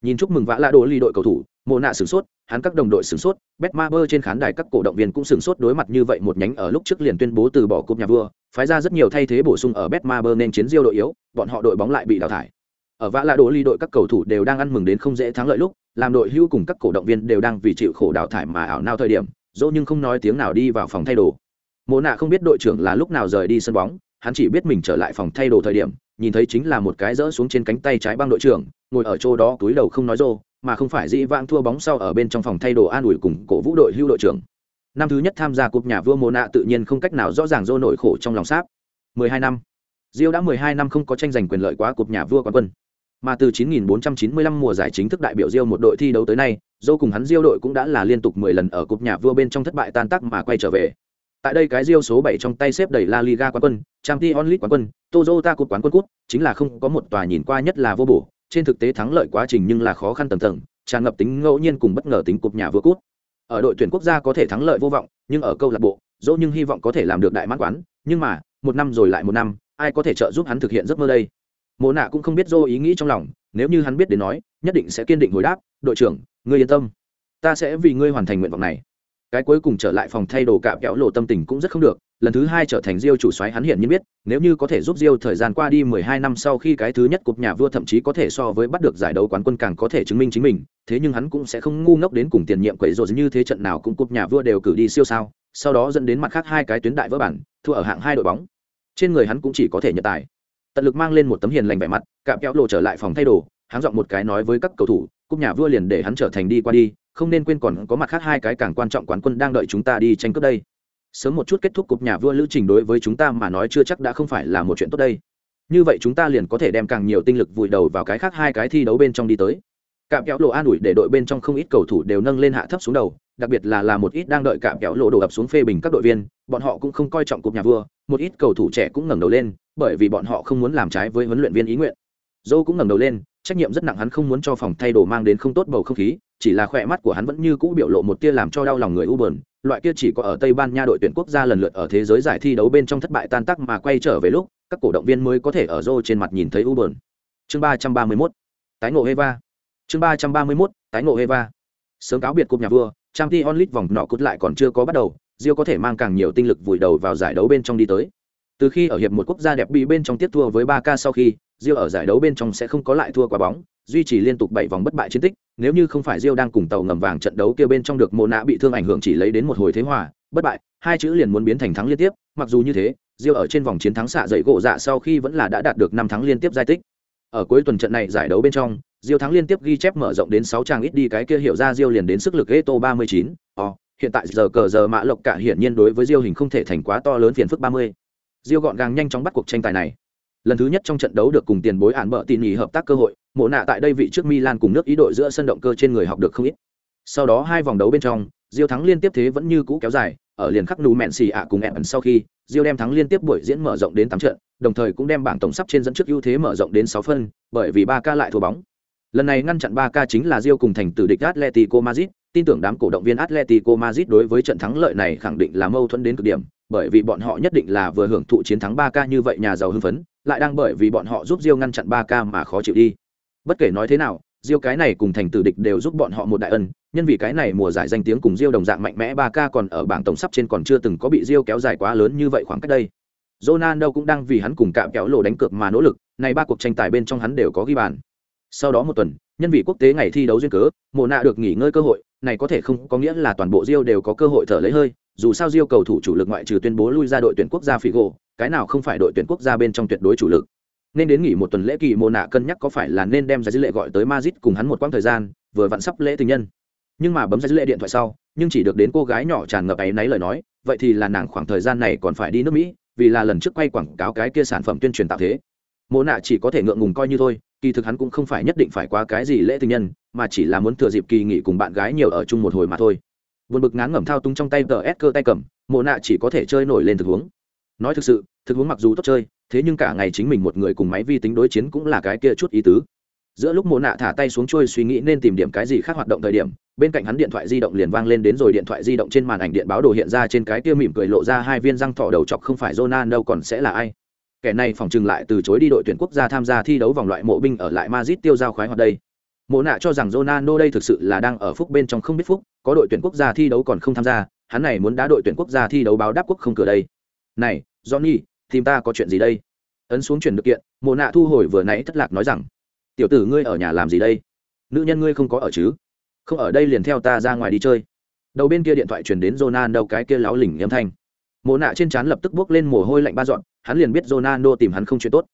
nhìn chúc mừng vã lạ đồ ly đội cầu thủ, mộ nạ sửng sốt, hắn các đồng đội sửng sốt bet ma bơ trên khán đài các cổ động viên cũng sửng sốt đối mặt như vậy một nhánh ở lúc trước liền tuyên bố từ bỏ cúp nhà vua, phái ra rất nhiều thay thế bổ sung ở bet ma bơ nên chiến diêu đội yếu, bọn họ đội bóng lại bị đào thải. Ở vã lạ đồ ly đội các cầu thủ đều đang ăn mừng đến không dễ thắng lợi lúc, làm đội hưu cùng các cổ động viên đều đang vì chịu khổ đào thải mà ảo nao thời điểm, dỗ nhưng không nói tiếng nào đi vào phòng thay đồ. Mộ nạ không biết đội trưởng là lúc nào rời đi sân bóng, hắn chỉ biết mình trở lại phòng thay đồ thời điểm nhìn thấy chính là một cái rỡ xuống trên cánh tay trái băng đội trưởng ngồi ở chỗ đó túi đầu không nói rô mà không phải dĩ vãng thua bóng sau ở bên trong phòng thay đồ an ủi cùng cổ vũ đội hưu đội trưởng. Năm thứ nhất tham gia cúp nhà vua mô nạ tự nhiên không cách nào rõ ràng rô nổi khổ trong lòng sáp. 12 năm. Rio đã 12 năm không có tranh giành quyền lợi quá cúp nhà vua quán quân. Mà từ 9495 mùa giải chính thức đại biểu Rio một đội thi đấu tới nay, rô cùng hắn Rio đội cũng đã là liên tục 10 lần ở cúp nhà vua bên trong thất bại tan tác mà quay trở về. Tại đây cái Rio số 7 trong tay xếp đầy La Liga quán quân, Champions League quán quân, Toyota cột quán quân cút, chính là không có một tòa nhìn qua nhất là vô bổ, trên thực tế thắng lợi quá trình nhưng là khó khăn tầm tầng, tràn ngập tính ngẫu nhiên cùng bất ngờ tính cục nhà vừa cút. Ở đội tuyển quốc gia có thể thắng lợi vô vọng, nhưng ở câu lạc bộ, dỗ nhưng hy vọng có thể làm được đại mãn quán, nhưng mà, một năm rồi lại một năm, ai có thể trợ giúp hắn thực hiện giấc mơ đây? Mộ nạ cũng không biết dô ý nghĩ trong lòng, nếu như hắn biết đến nói, nhất định sẽ kiên định hồi đáp, "Đội trưởng, ngươi yên tâm, ta sẽ vì ngươi hoàn thành nguyện vọng này." Cái cuối cùng trở lại phòng thay đồ cạm kéo lộ tâm tình cũng rất không được, lần thứ hai trở thành diêu chủ xoáy hắn hiện nhiên biết, nếu như có thể giúp diêu thời gian qua đi mười hai năm sau khi cái thứ nhất cục nhà vua thậm chí có thể so với bắt được giải đấu quán quân càng có thể chứng minh chính mình, thế nhưng hắn cũng sẽ không ngu ngốc đến cùng tiền nhiệm quậy rồi như thế trận nào cũng cục nhà vua đều cử đi siêu sao, sau đó dẫn đến mặt khác hai cái tuyến đại vỡ bản, thua ở hạng hai đội bóng. Trên người hắn cũng chỉ có thể nhận tài. Tận lực mang lên một tấm hiền lành vẻ mặt cạm kéo lộ trở lại phòng thay đồ hắn dọn một cái nói với các cầu thủ cúp nhà vua liền để hắn trở thành đi qua đi không nên quên còn có mặt khác hai cái càng quan trọng quán quân đang đợi chúng ta đi tranh cướp đây. Sớm một chút kết thúc cục nhà vua lữ trình đối với chúng ta mà nói chưa chắc đã không phải là một chuyện tốt đây. Như vậy chúng ta liền có thể đem càng nhiều tinh lực vùi đầu vào cái khác hai cái thi đấu bên trong đi tới. Cạm kéo lộ an ủi để đội bên trong không ít cầu thủ đều nâng lên hạ thấp xuống đầu, đặc biệt là là một ít đang đợi cạm kéo lộ đổ ập xuống phê bình các đội viên, bọn họ cũng không coi trọng cục nhà vua, một ít cầu thủ trẻ cũng ngẩng đầu lên, bởi vì bọn họ không muốn làm trái với huấn luyện viên ý nguyện. Dâu cũng ngẩng đầu lên, trách nhiệm rất nặng hắn không muốn cho phòng thay đồ mang đến không tốt bầu không khí chỉ là khỏe mắt của hắn vẫn như cũ biểu lộ một tia làm cho đau lòng người u bờn loại kia chỉ có ở tây ban nha đội tuyển quốc gia lần lượt ở thế giới giải thi đấu bên trong thất bại tan tác mà quay trở về lúc, các cổ động viên mới có thể ở rô trên mặt nhìn thấy u bờn chương ba trăm ba mươi mốt, tái ngộ heva. Chương ba trăm ba mươi mốt, tái ngộ heva. Sớm cáo biệt cúp nhà vua trang t onlit vòng nọ cút lại còn chưa có bắt đầu, rio có thể mang càng nhiều tinh lực vùi đầu vào giải đấu bên trong đi tới. Từ khi ở hiệp một quốc gia đẹp bị bên trong tiếp thua với 3K sau khi, Rio ở giải đấu bên trong sẽ không có lại thua quả bóng, duy trì liên tục bảy vòng bất bại chiến tích, nếu như không phải Rio đang cùng tàu ngầm vàng trận đấu kia bên trong được Mona bị thương ảnh hưởng chỉ lấy đến một hồi thế hòa, bất bại, hai chữ liền muốn biến thành thắng liên tiếp, mặc dù như thế, Rio ở trên vòng chiến thắng xạ dậy gỗ dạ sau khi vẫn là đã đạt được năm thắng liên tiếp giải tích. Ở cuối tuần trận này giải đấu bên trong, Rio thắng liên tiếp ghi chép mở rộng đến sáu trang ít đi cái kia hiểu ra Rio liền đến sức lực Eto 39. Ồ, hiện tại giờ cờ giờ mã lộc cả hiển nhiên đối với Rio hình không thể thành quá to lớn phiền phức 30. Diêu gọn gàng nhanh chóng bắt cuộc tranh tài này. Lần thứ nhất trong trận đấu được cùng tiền bối án bợ tin nhì hợp tác cơ hội, mộ nạ tại đây vị trước Milan cùng nước ý đội giữa sân động cơ trên người học được không ít. Sau đó hai vòng đấu bên trong, Diêu thắng liên tiếp thế vẫn như cũ kéo dài, ở liền khắc nú mẹn xì ạ à cùng ẩn sau khi, Diêu đem thắng liên tiếp buổi diễn mở rộng đến tám trận, đồng thời cũng đem bảng tổng sắp trên dẫn trước ưu thế mở rộng đến sáu phân, bởi vì ba ca lại thua bóng. Lần này ngăn chặn ba ca chính là Diêu cùng thành tử địch Atletico Madrid, tin tưởng đám cổ động viên Atletico Madrid đối với trận thắng lợi này khẳng định là mâu thuẫn đến cực điểm, bởi vì bọn họ nhất định là vừa hưởng thụ chiến thắng ba ca như vậy nhà giàu hưng phấn lại đang bởi vì bọn họ giúp Diêu ngăn chặn 3K mà khó chịu đi. Bất kể nói thế nào, Diêu cái này cùng thành tử địch đều giúp bọn họ một đại ân, nhân vì cái này mùa giải danh tiếng cùng Diêu đồng dạng mạnh mẽ 3K còn ở bảng tổng sắp trên còn chưa từng có bị Diêu kéo dài quá lớn như vậy khoảng cách đây. Ronaldo cũng đang vì hắn cùng cạm kéo lộ đánh cược mà nỗ lực, này ba cuộc tranh tài bên trong hắn đều có ghi bàn. Sau đó một tuần, nhân vì quốc tế ngày thi đấu duyên cớ, Mộ Na được nghỉ ngơi cơ hội, này có thể không có nghĩa là toàn bộ Diêu đều có cơ hội thở lấy hơi, dù sao Diêu cầu thủ chủ lực ngoại trừ tuyên bố lui ra đội tuyển quốc gia Figo, cái nào không phải đội tuyển quốc gia bên trong tuyệt đối chủ lực. Nên đến nghỉ một tuần lễ kỳ Mô nạ cân nhắc có phải là nên đem ra dữ lệ gọi tới Madrid cùng hắn một quãng thời gian vừa vặn sắp lễ tình nhân. Nhưng mà bấm ra dữ lệ điện thoại sau nhưng chỉ được đến cô gái nhỏ tràn ngập ấy náy lời nói vậy thì là nàng khoảng thời gian này còn phải đi nước mỹ vì là lần trước quay quảng cáo cái kia sản phẩm tuyên truyền tạo thế. Mô nạ chỉ có thể ngượng ngùng coi như thôi kỳ thực hắn cũng không phải nhất định phải qua cái gì lễ tình nhân mà chỉ là muốn thừa dịp kỳ nghỉ cùng bạn gái nhiều ở chung một hồi mà thôi vượt bực ngán ngẩm thao túng trong tay tờ s cơ tay cầm, Mộ nạ chỉ có thể chơi nổi lên thực huống. Nói thực sự, thực huống mặc dù tốt chơi, thế nhưng cả ngày chính mình một người cùng máy vi tính đối chiến cũng là cái kia chút ý tứ. Giữa lúc mộ nạ thả tay xuống trôi suy nghĩ nên tìm điểm cái gì khác hoạt động thời điểm, bên cạnh hắn điện thoại di động liền vang lên đến rồi điện thoại di động trên màn ảnh điện báo đồ hiện ra trên cái kia mỉm cười lộ ra hai viên răng thỏ đầu chọc không phải Ronaldo đâu còn sẽ là ai. Kẻ này phòng trừng lại từ chối đi đội tuyển quốc gia tham gia thi đấu vòng loại mộ binh ở lại Madrid tiêu giao khoái hoạt đây mộ nạ cho rằng Ronaldo đây thực sự là đang ở phúc bên trong không biết phúc, có đội tuyển quốc gia thi đấu còn không tham gia, hắn này muốn đá đội tuyển quốc gia thi đấu báo đáp quốc không cửa đây. Này, johnny, tìm ta có chuyện gì đây? Ấn xuống chuyển được kiện, mộ nạ thu hồi vừa nãy thất lạc nói rằng, tiểu tử ngươi ở nhà làm gì đây? Nữ nhân ngươi không có ở chứ? Không ở đây liền theo ta ra ngoài đi chơi. Đầu bên kia điện thoại chuyển đến Ronaldo cái kia láo lỉnh âm thanh. Mộ nạ trên trán lập tức bước lên mồ hôi lạnh ba dọn hắn liền biết Ronaldo tìm hắn không chuyện tốt.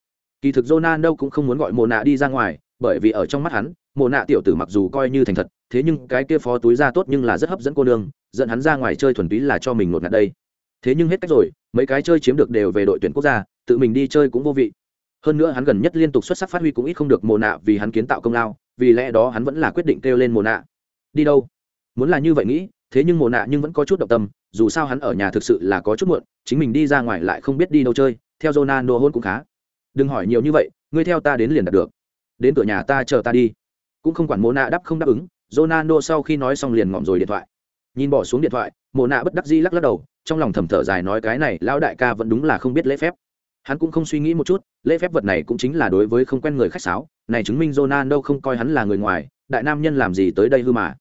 Kỳ thực Ronaldo cũng không muốn gọi mộ nạ đi ra ngoài, bởi vì ở trong mắt hắn mộ nạ tiểu tử mặc dù coi như thành thật, thế nhưng cái kia phó túi ra tốt nhưng là rất hấp dẫn cô nương, dẫn hắn ra ngoài chơi thuần túy là cho mình ngột ngạt đây. Thế nhưng hết cách rồi, mấy cái chơi chiếm được đều về đội tuyển quốc gia, tự mình đi chơi cũng vô vị. Hơn nữa hắn gần nhất liên tục xuất sắc phát huy cũng ít không được mồ nạ vì hắn kiến tạo công lao, vì lẽ đó hắn vẫn là quyết định kêu lên mồ nạ. Đi đâu? Muốn là như vậy nghĩ, thế nhưng mồ nạ nhưng vẫn có chút động tâm, dù sao hắn ở nhà thực sự là có chút muộn, chính mình đi ra ngoài lại không biết đi đâu chơi, theo Ronaldo hôn cũng khá. Đừng hỏi nhiều như vậy, ngươi theo ta đến liền đạt được. Đến cửa nhà ta chờ ta đi cũng không quản mô nạ đáp không đáp ứng, Ronaldo sau khi nói xong liền ngỏm rồi điện thoại. Nhìn bỏ xuống điện thoại, mô nạ bất đắc dĩ lắc lắc đầu, trong lòng thầm thở dài nói cái này lão đại ca vẫn đúng là không biết lễ phép. Hắn cũng không suy nghĩ một chút, lễ phép vật này cũng chính là đối với không quen người khách sáo, này chứng minh Ronaldo không coi hắn là người ngoài, đại nam nhân làm gì tới đây hư mà.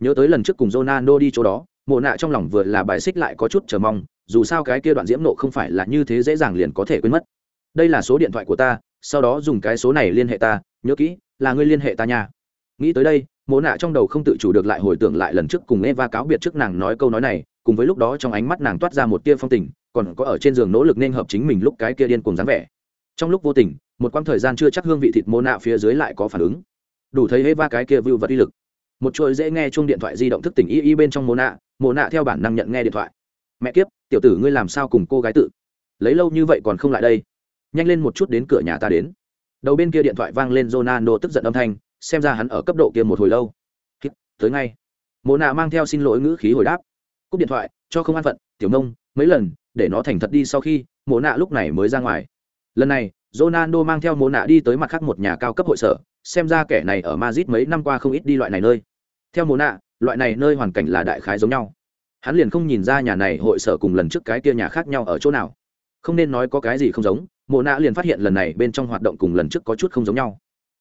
Nhớ tới lần trước cùng Ronaldo đi chỗ đó mộ nạ trong lòng vừa là bài xích lại có chút chờ mong, dù sao cái kia đoạn diễm nộ không phải là như thế dễ dàng liền có thể quên mất. Đây là số điện thoại của ta, sau đó dùng cái số này liên hệ ta, nhớ kỹ, là ngươi liên hệ ta nha nghĩ tới đây mỗ nạ trong đầu không tự chủ được lại hồi tưởng lại lần trước cùng eva cáo biệt trước nàng nói câu nói này, cùng với lúc đó trong ánh mắt nàng toát ra một tia phong tình, còn có ở trên giường nỗ lực nên hợp chính mình lúc cái kia điên cùng dáng vẻ. Trong lúc vô tình, một quãng thời gian chưa chắc hương vị thịt mô nạ phía dưới lại có phản ứng. Đủ thấy eva cái kia vưu vật uy lực. Một chuỗi dễ nghe chung điện thoại di động thức tỉnh y y bên trong mô nạ mô nạ theo bản năng nhận nghe điện thoại. Mẹ kiếp, tiểu tử ngươi làm sao cùng cô gái tự? Lấy lâu như vậy còn không lại đây? Nhanh lên một chút đến cửa nhà ta đến. Đầu bên kia điện thoại vang lên Ronaldo tức giận âm thanh xem ra hắn ở cấp độ kia một hồi lâu. Hít, tới ngay. Mộ nạ mang theo xin lỗi ngữ khí hồi đáp. Cúp điện thoại cho không an phận tiểu nông mấy lần để nó thành thật đi sau khi mộ nạ lúc này mới ra ngoài. Lần này Ronaldo mang theo mộ nạ đi tới mặt khác một nhà cao cấp hội sở xem ra kẻ này ở Madrid mấy năm qua không ít đi loại này nơi. Theo mộ nạ loại này nơi hoàn cảnh là đại khái giống nhau. Hắn liền không nhìn ra nhà này hội sở cùng lần trước cái kia nhà khác nhau ở chỗ nào. Không nên nói có cái gì không giống mộ nạ liền phát hiện lần này bên trong hoạt động cùng lần trước có chút không giống nhau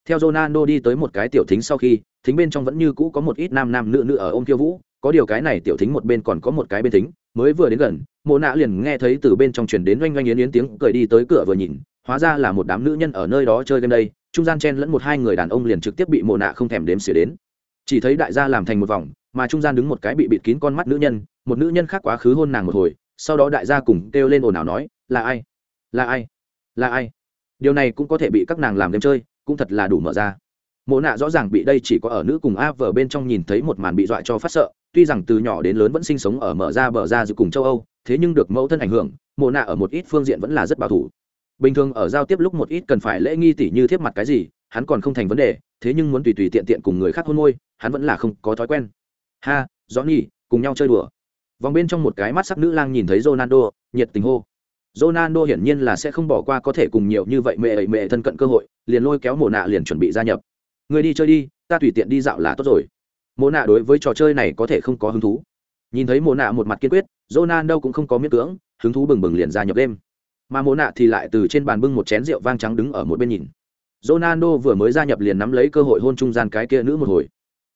theo Ronaldo đi tới một cái tiểu thính sau khi, thính bên trong vẫn như cũ có một ít nam nam nữ nữ ở ôm Kiêu vũ, có điều cái này tiểu thính một bên còn có một cái bên thính, mới vừa đến gần, mộ nạ liền nghe thấy từ bên trong truyền đến oanh oanh yến yến tiếng cười đi tới cửa vừa nhìn, hóa ra là một đám nữ nhân ở nơi đó chơi game đây, trung gian chen lẫn một hai người đàn ông liền trực tiếp bị mộ nạ không thèm đếm xỉa đến. Chỉ thấy đại gia làm thành một vòng, mà trung gian đứng một cái bị bịt kín con mắt nữ nhân, một nữ nhân khác quá khứ hôn nàng một hồi, sau đó đại gia cùng kêu lên ồn ào nói, là ai? Là ai? Là ai? Điều này cũng có thể bị các nàng làm đêm chơi cũng thật là đủ mở ra. Mộ nạ rõ ràng bị đây chỉ có ở nữ cùng a vờ bên trong nhìn thấy một màn bị dọa cho phát sợ, tuy rằng từ nhỏ đến lớn vẫn sinh sống ở mở ra bờ ra giữa cùng châu âu, thế nhưng được mẫu thân ảnh hưởng, mộ nạ ở một ít phương diện vẫn là rất bảo thủ. Bình thường ở giao tiếp lúc một ít cần phải lễ nghi tỉ như thiếp mặt cái gì, hắn còn không thành vấn đề, thế nhưng muốn tùy tùy tiện tiện cùng người khác hôn môi, hắn vẫn là không có thói quen. Ha rõ nhỉ cùng nhau chơi đùa. Vòng bên trong một cái mắt sắc nữ lang nhìn thấy ronaldo, nhiệt tình hô ronaldo hiển nhiên là sẽ không bỏ qua có thể cùng nhiều như vậy mẹ ấy mẹ thân cận cơ hội liền lôi kéo Mộ nạ liền chuẩn bị gia nhập. Người đi chơi đi ta tùy tiện đi dạo là tốt rồi. Mộ nạ đối với trò chơi này có thể không có hứng thú. Nhìn thấy Mộ nạ một mặt kiên quyết ronaldo cũng không có miễn cưỡng hứng thú bừng bừng liền gia nhập đêm mà Mộ nạ thì lại từ trên bàn bưng một chén rượu vang trắng đứng ở một bên nhìn. Ronaldo vừa mới gia nhập liền nắm lấy cơ hội hôn trung gian cái kia nữ một hồi.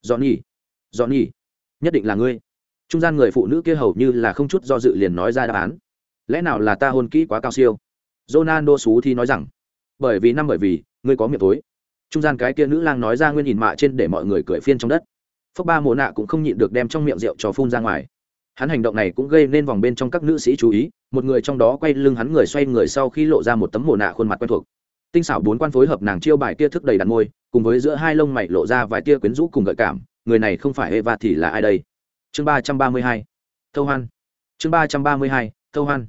Johnny, Johnny, nhất định là ngươi. Trung gian người phụ nữ kia hầu như là không chút do dự liền nói ra đáp án lẽ nào là ta hôn kỹ quá cao siêu? Ronaldo xú thì nói rằng, bởi vì năm bởi vì, ngươi có miệng tối trung gian cái kia nữ lang nói ra nguyên nhìn mạ trên để mọi người cười phiên trong đất. Phước ba mồ nạ cũng không nhịn được đem trong miệng rượu cho phun ra ngoài. Hắn hành động này cũng gây nên vòng bên trong các nữ sĩ chú ý, một người trong đó quay lưng hắn người xoay người sau khi lộ ra một tấm mồ nạ khuôn mặt quen thuộc. Tinh xảo bốn quan phối hợp nàng chiêu bài kia thức đầy đàn môi, cùng với giữa hai lông mày lộ ra vài tia quyến rũ cùng gợi cảm, người này không phải eva thì là ai đây? Chương ba trăm ba mươi hai, thâu hoan. Chương ba trăm ba mươi hai, thâu hoan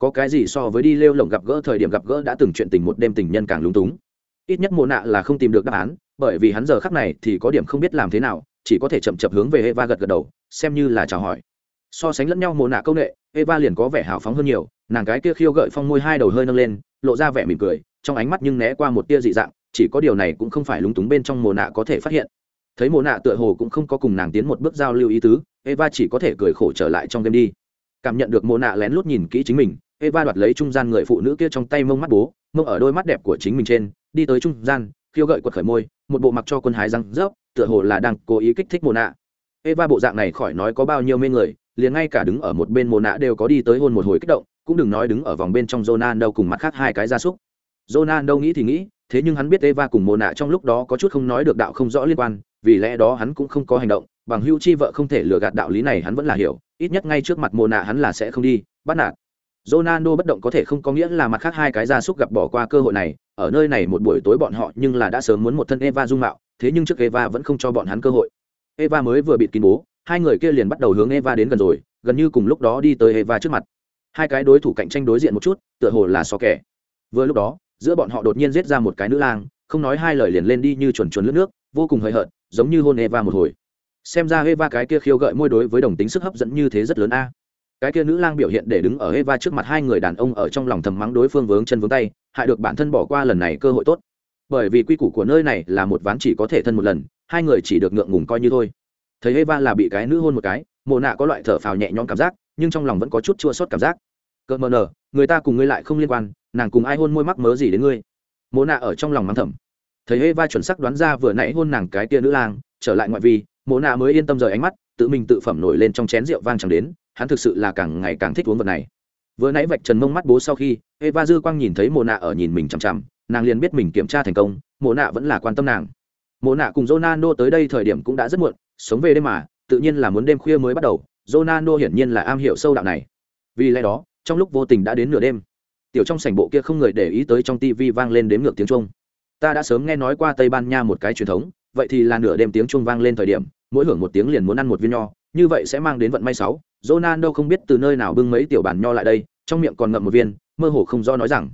có cái gì so với đi lêu lồng gặp gỡ thời điểm gặp gỡ đã từng chuyện tình một đêm tình nhân càng lúng túng. Ít nhất mồ nạ là không tìm được đáp án, bởi vì hắn giờ khắc này thì có điểm không biết làm thế nào, chỉ có thể chậm chậm hướng về eva gật gật đầu, xem như là chào hỏi. So sánh lẫn nhau mồ nạ công nghệ eva liền có vẻ hào phóng hơn nhiều, nàng cái kia khiêu gợi phong môi hai đầu hơi nâng lên, lộ ra vẻ mỉm cười, trong ánh mắt nhưng né qua một tia dị dạng, chỉ có điều này cũng không phải lúng túng bên trong mồ nạ có thể phát hiện. Thấy mồ nạ tựa hồ cũng không có cùng nàng tiến một bước giao lưu ý tứ, eva chỉ có thể cười khổ trở lại trong game đi. Cảm nhận được mồ nạ lén lút nhìn kỹ chính mình eva đoạt lấy trung gian người phụ nữ kia trong tay mông mắt bố mông ở đôi mắt đẹp của chính mình trên đi tới trung gian khiêu gợi quật khởi môi một bộ mặc cho quân hái răng rớp tựa hồ là đang cố ý kích thích Mona. nạ eva bộ dạng này khỏi nói có bao nhiêu mê người liền ngay cả đứng ở một bên Mona nạ đều có đi tới hôn một hồi kích động cũng đừng nói đứng ở vòng bên trong Ronaldo đâu cùng mặt khác hai cái gia súc. Ronaldo đâu nghĩ thì nghĩ, thế nhưng hắn biết Eva cùng Mộ Nạ trong lúc đó có chút không nói được đạo không rõ liên quan, vì lẽ đó hắn cũng không có hành động, bằng hưu chi vợ không thể lừa gạt đạo lý này hắn vẫn là hiểu, ít nhất ngay trước mặt Mộ Nạ hắn là sẽ không đi, bắt nạt. Ronaldo bất động có thể không có nghĩa là mặt khác hai cái gia súc gặp bỏ qua cơ hội này, ở nơi này một buổi tối bọn họ nhưng là đã sớm muốn một thân Eva dung mạo, thế nhưng trước Eva vẫn không cho bọn hắn cơ hội. Eva mới vừa bị kín bố, hai người kia liền bắt đầu hướng Eva đến gần rồi, gần như cùng lúc đó đi tới Eva trước mặt. Hai cái đối thủ cạnh tranh đối diện một chút, tựa hồ là so kẻ. Vừa lúc đó, giữa bọn họ đột nhiên giết ra một cái nữ lang, không nói hai lời liền lên đi như chuẩn chuẩn lướt nước, vô cùng hời hợt, giống như hôn Eva một hồi. Xem ra Eva cái kia khiêu gợi môi đối với đồng tính sức hấp dẫn như thế rất lớn a cái kia nữ lang biểu hiện để đứng ở Eva trước mặt hai người đàn ông ở trong lòng thầm mắng đối phương vướng chân vướng tay, hại được bản thân bỏ qua lần này cơ hội tốt. Bởi vì quy củ của nơi này là một ván chỉ có thể thân một lần, hai người chỉ được ngượng ngùng coi như thôi. Thấy Eva là bị cái nữ hôn một cái, Mộ Nạ có loại thở phào nhẹ nhõm cảm giác, nhưng trong lòng vẫn có chút chua xót cảm giác. Cơn mờ nở, người ta cùng ngươi lại không liên quan, nàng cùng ai hôn môi mắc mớ gì đến ngươi? Mộ Nạ ở trong lòng mắng thầm. Thấy Eva chuẩn xác đoán ra vừa nãy hôn nàng cái kia nữ lang, trở lại ngoại vi, Mộ Nạ mới yên tâm rời ánh mắt, tự mình tự phẩm nổi lên trong chén rượu vang chẳng đến hắn thực sự là càng ngày càng thích uống vật này. Vừa nãy vạch trần mông mắt bố sau khi, eva dư quang nhìn thấy mồ nạ ở nhìn mình chằm chằm, nàng liền biết mình kiểm tra thành công mồ nạ vẫn là quan tâm nàng. Mồ nạ cùng ronaldo tới đây thời điểm cũng đã rất muộn, sống về đêm mà, tự nhiên là muốn đêm khuya mới bắt đầu, ronaldo hiển nhiên là am hiểu sâu đạo này. Vì lẽ đó, trong lúc vô tình đã đến nửa đêm, tiểu trong sảnh bộ kia không người để ý tới trong tivi vang lên đếm ngược tiếng trung ta đã sớm nghe nói qua tây ban nha một cái truyền thống, vậy thì là nửa đêm tiếng trung vang lên thời điểm, mỗi hưởng một tiếng liền muốn ăn một viên nho, như vậy sẽ mang đến vận may sáu. Ronaldo không biết từ nơi nào bưng mấy tiểu bản nho lại đây, trong miệng còn ngậm một viên, mơ hồ không do nói rằng,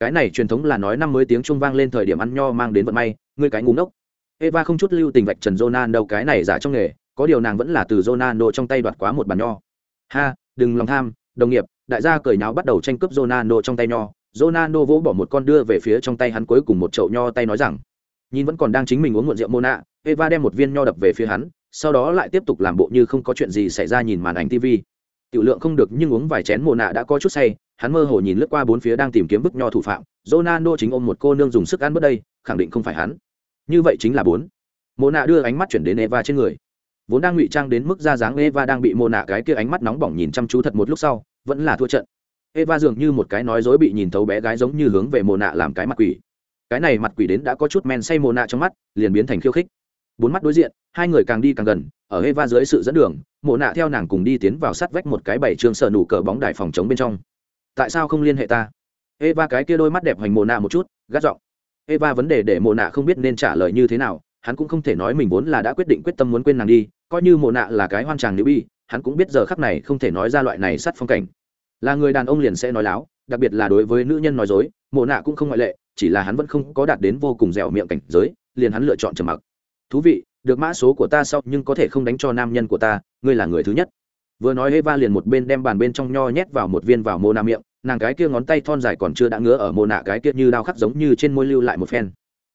cái này truyền thống là nói năm mới tiếng trung vang lên thời điểm ăn nho mang đến vận may, ngươi cái ngu ngốc. Eva không chút lưu tình vạch trần Ronaldo cái này giả trong nghề, có điều nàng vẫn là từ Ronaldo trong tay đoạt quá một bản nho. Ha, đừng lòng tham, đồng nghiệp, đại gia cười nháo bắt đầu tranh cướp Ronaldo trong tay nho. Ronaldo vỗ bỏ một con đưa về phía trong tay hắn cuối cùng một chậu nho tay nói rằng, nhìn vẫn còn đang chính mình uống muộn rượu Mona. Eva đem một viên nho đập về phía hắn sau đó lại tiếp tục làm bộ như không có chuyện gì xảy ra nhìn màn ảnh tv tiểu lượng không được nhưng uống vài chén mồ nạ đã có chút say, hắn mơ hồ nhìn lướt qua bốn phía đang tìm kiếm bức nho thủ phạm, ronaldo chính ôm một cô nương dùng sức ăn bớt đây, khẳng định không phải hắn. Như vậy chính là bốn. Mồ nạ đưa ánh mắt chuyển đến eva trên người. Vốn đang ngụy trang đến mức ra dáng eva đang bị mồ nạ cái kia ánh mắt nóng bỏng nhìn chăm chú thật một lúc sau, vẫn là thua trận. Eva dường như một cái nói dối bị nhìn thấu bé gái giống như hướng về mồ nạ làm cái mặt quỷ. Cái này mặt quỷ đến đã có chút men say mồ nạ trong mắt, liền biến thành khiêu khích. Bốn mắt đối diện hai người càng đi càng gần ở Eva dưới sự dẫn đường, Mộ Nạ theo nàng cùng đi tiến vào sát vách một cái bảy trường sở nụ cờ bóng đài phòng chống bên trong. Tại sao không liên hệ ta? Eva cái kia đôi mắt đẹp hoành Mộ Nạ một chút, gắt giọng. Eva vấn đề để Mộ Nạ không biết nên trả lời như thế nào, hắn cũng không thể nói mình vốn là đã quyết định quyết tâm muốn quên nàng đi, coi như Mộ Nạ là cái hoan chàng nữ bi, hắn cũng biết giờ khắc này không thể nói ra loại này sát phong cảnh. Là người đàn ông liền sẽ nói láo, đặc biệt là đối với nữ nhân nói dối, Mộ Nạ cũng không ngoại lệ, chỉ là hắn vẫn không có đạt đến vô cùng dẻo miệng cảnh giới, liền hắn lựa chọn trầm mặc. Thú vị, được mã số của ta sau, nhưng có thể không đánh cho nam nhân của ta, ngươi là người thứ nhất. Vừa nói eva liền một bên đem bàn bên trong nho nhét vào một viên vào mô nạ miệng, nàng cái kia ngón tay thon dài còn chưa đã ngứa ở mô nạ cái kia như đao khắc giống như trên môi lưu lại một phen.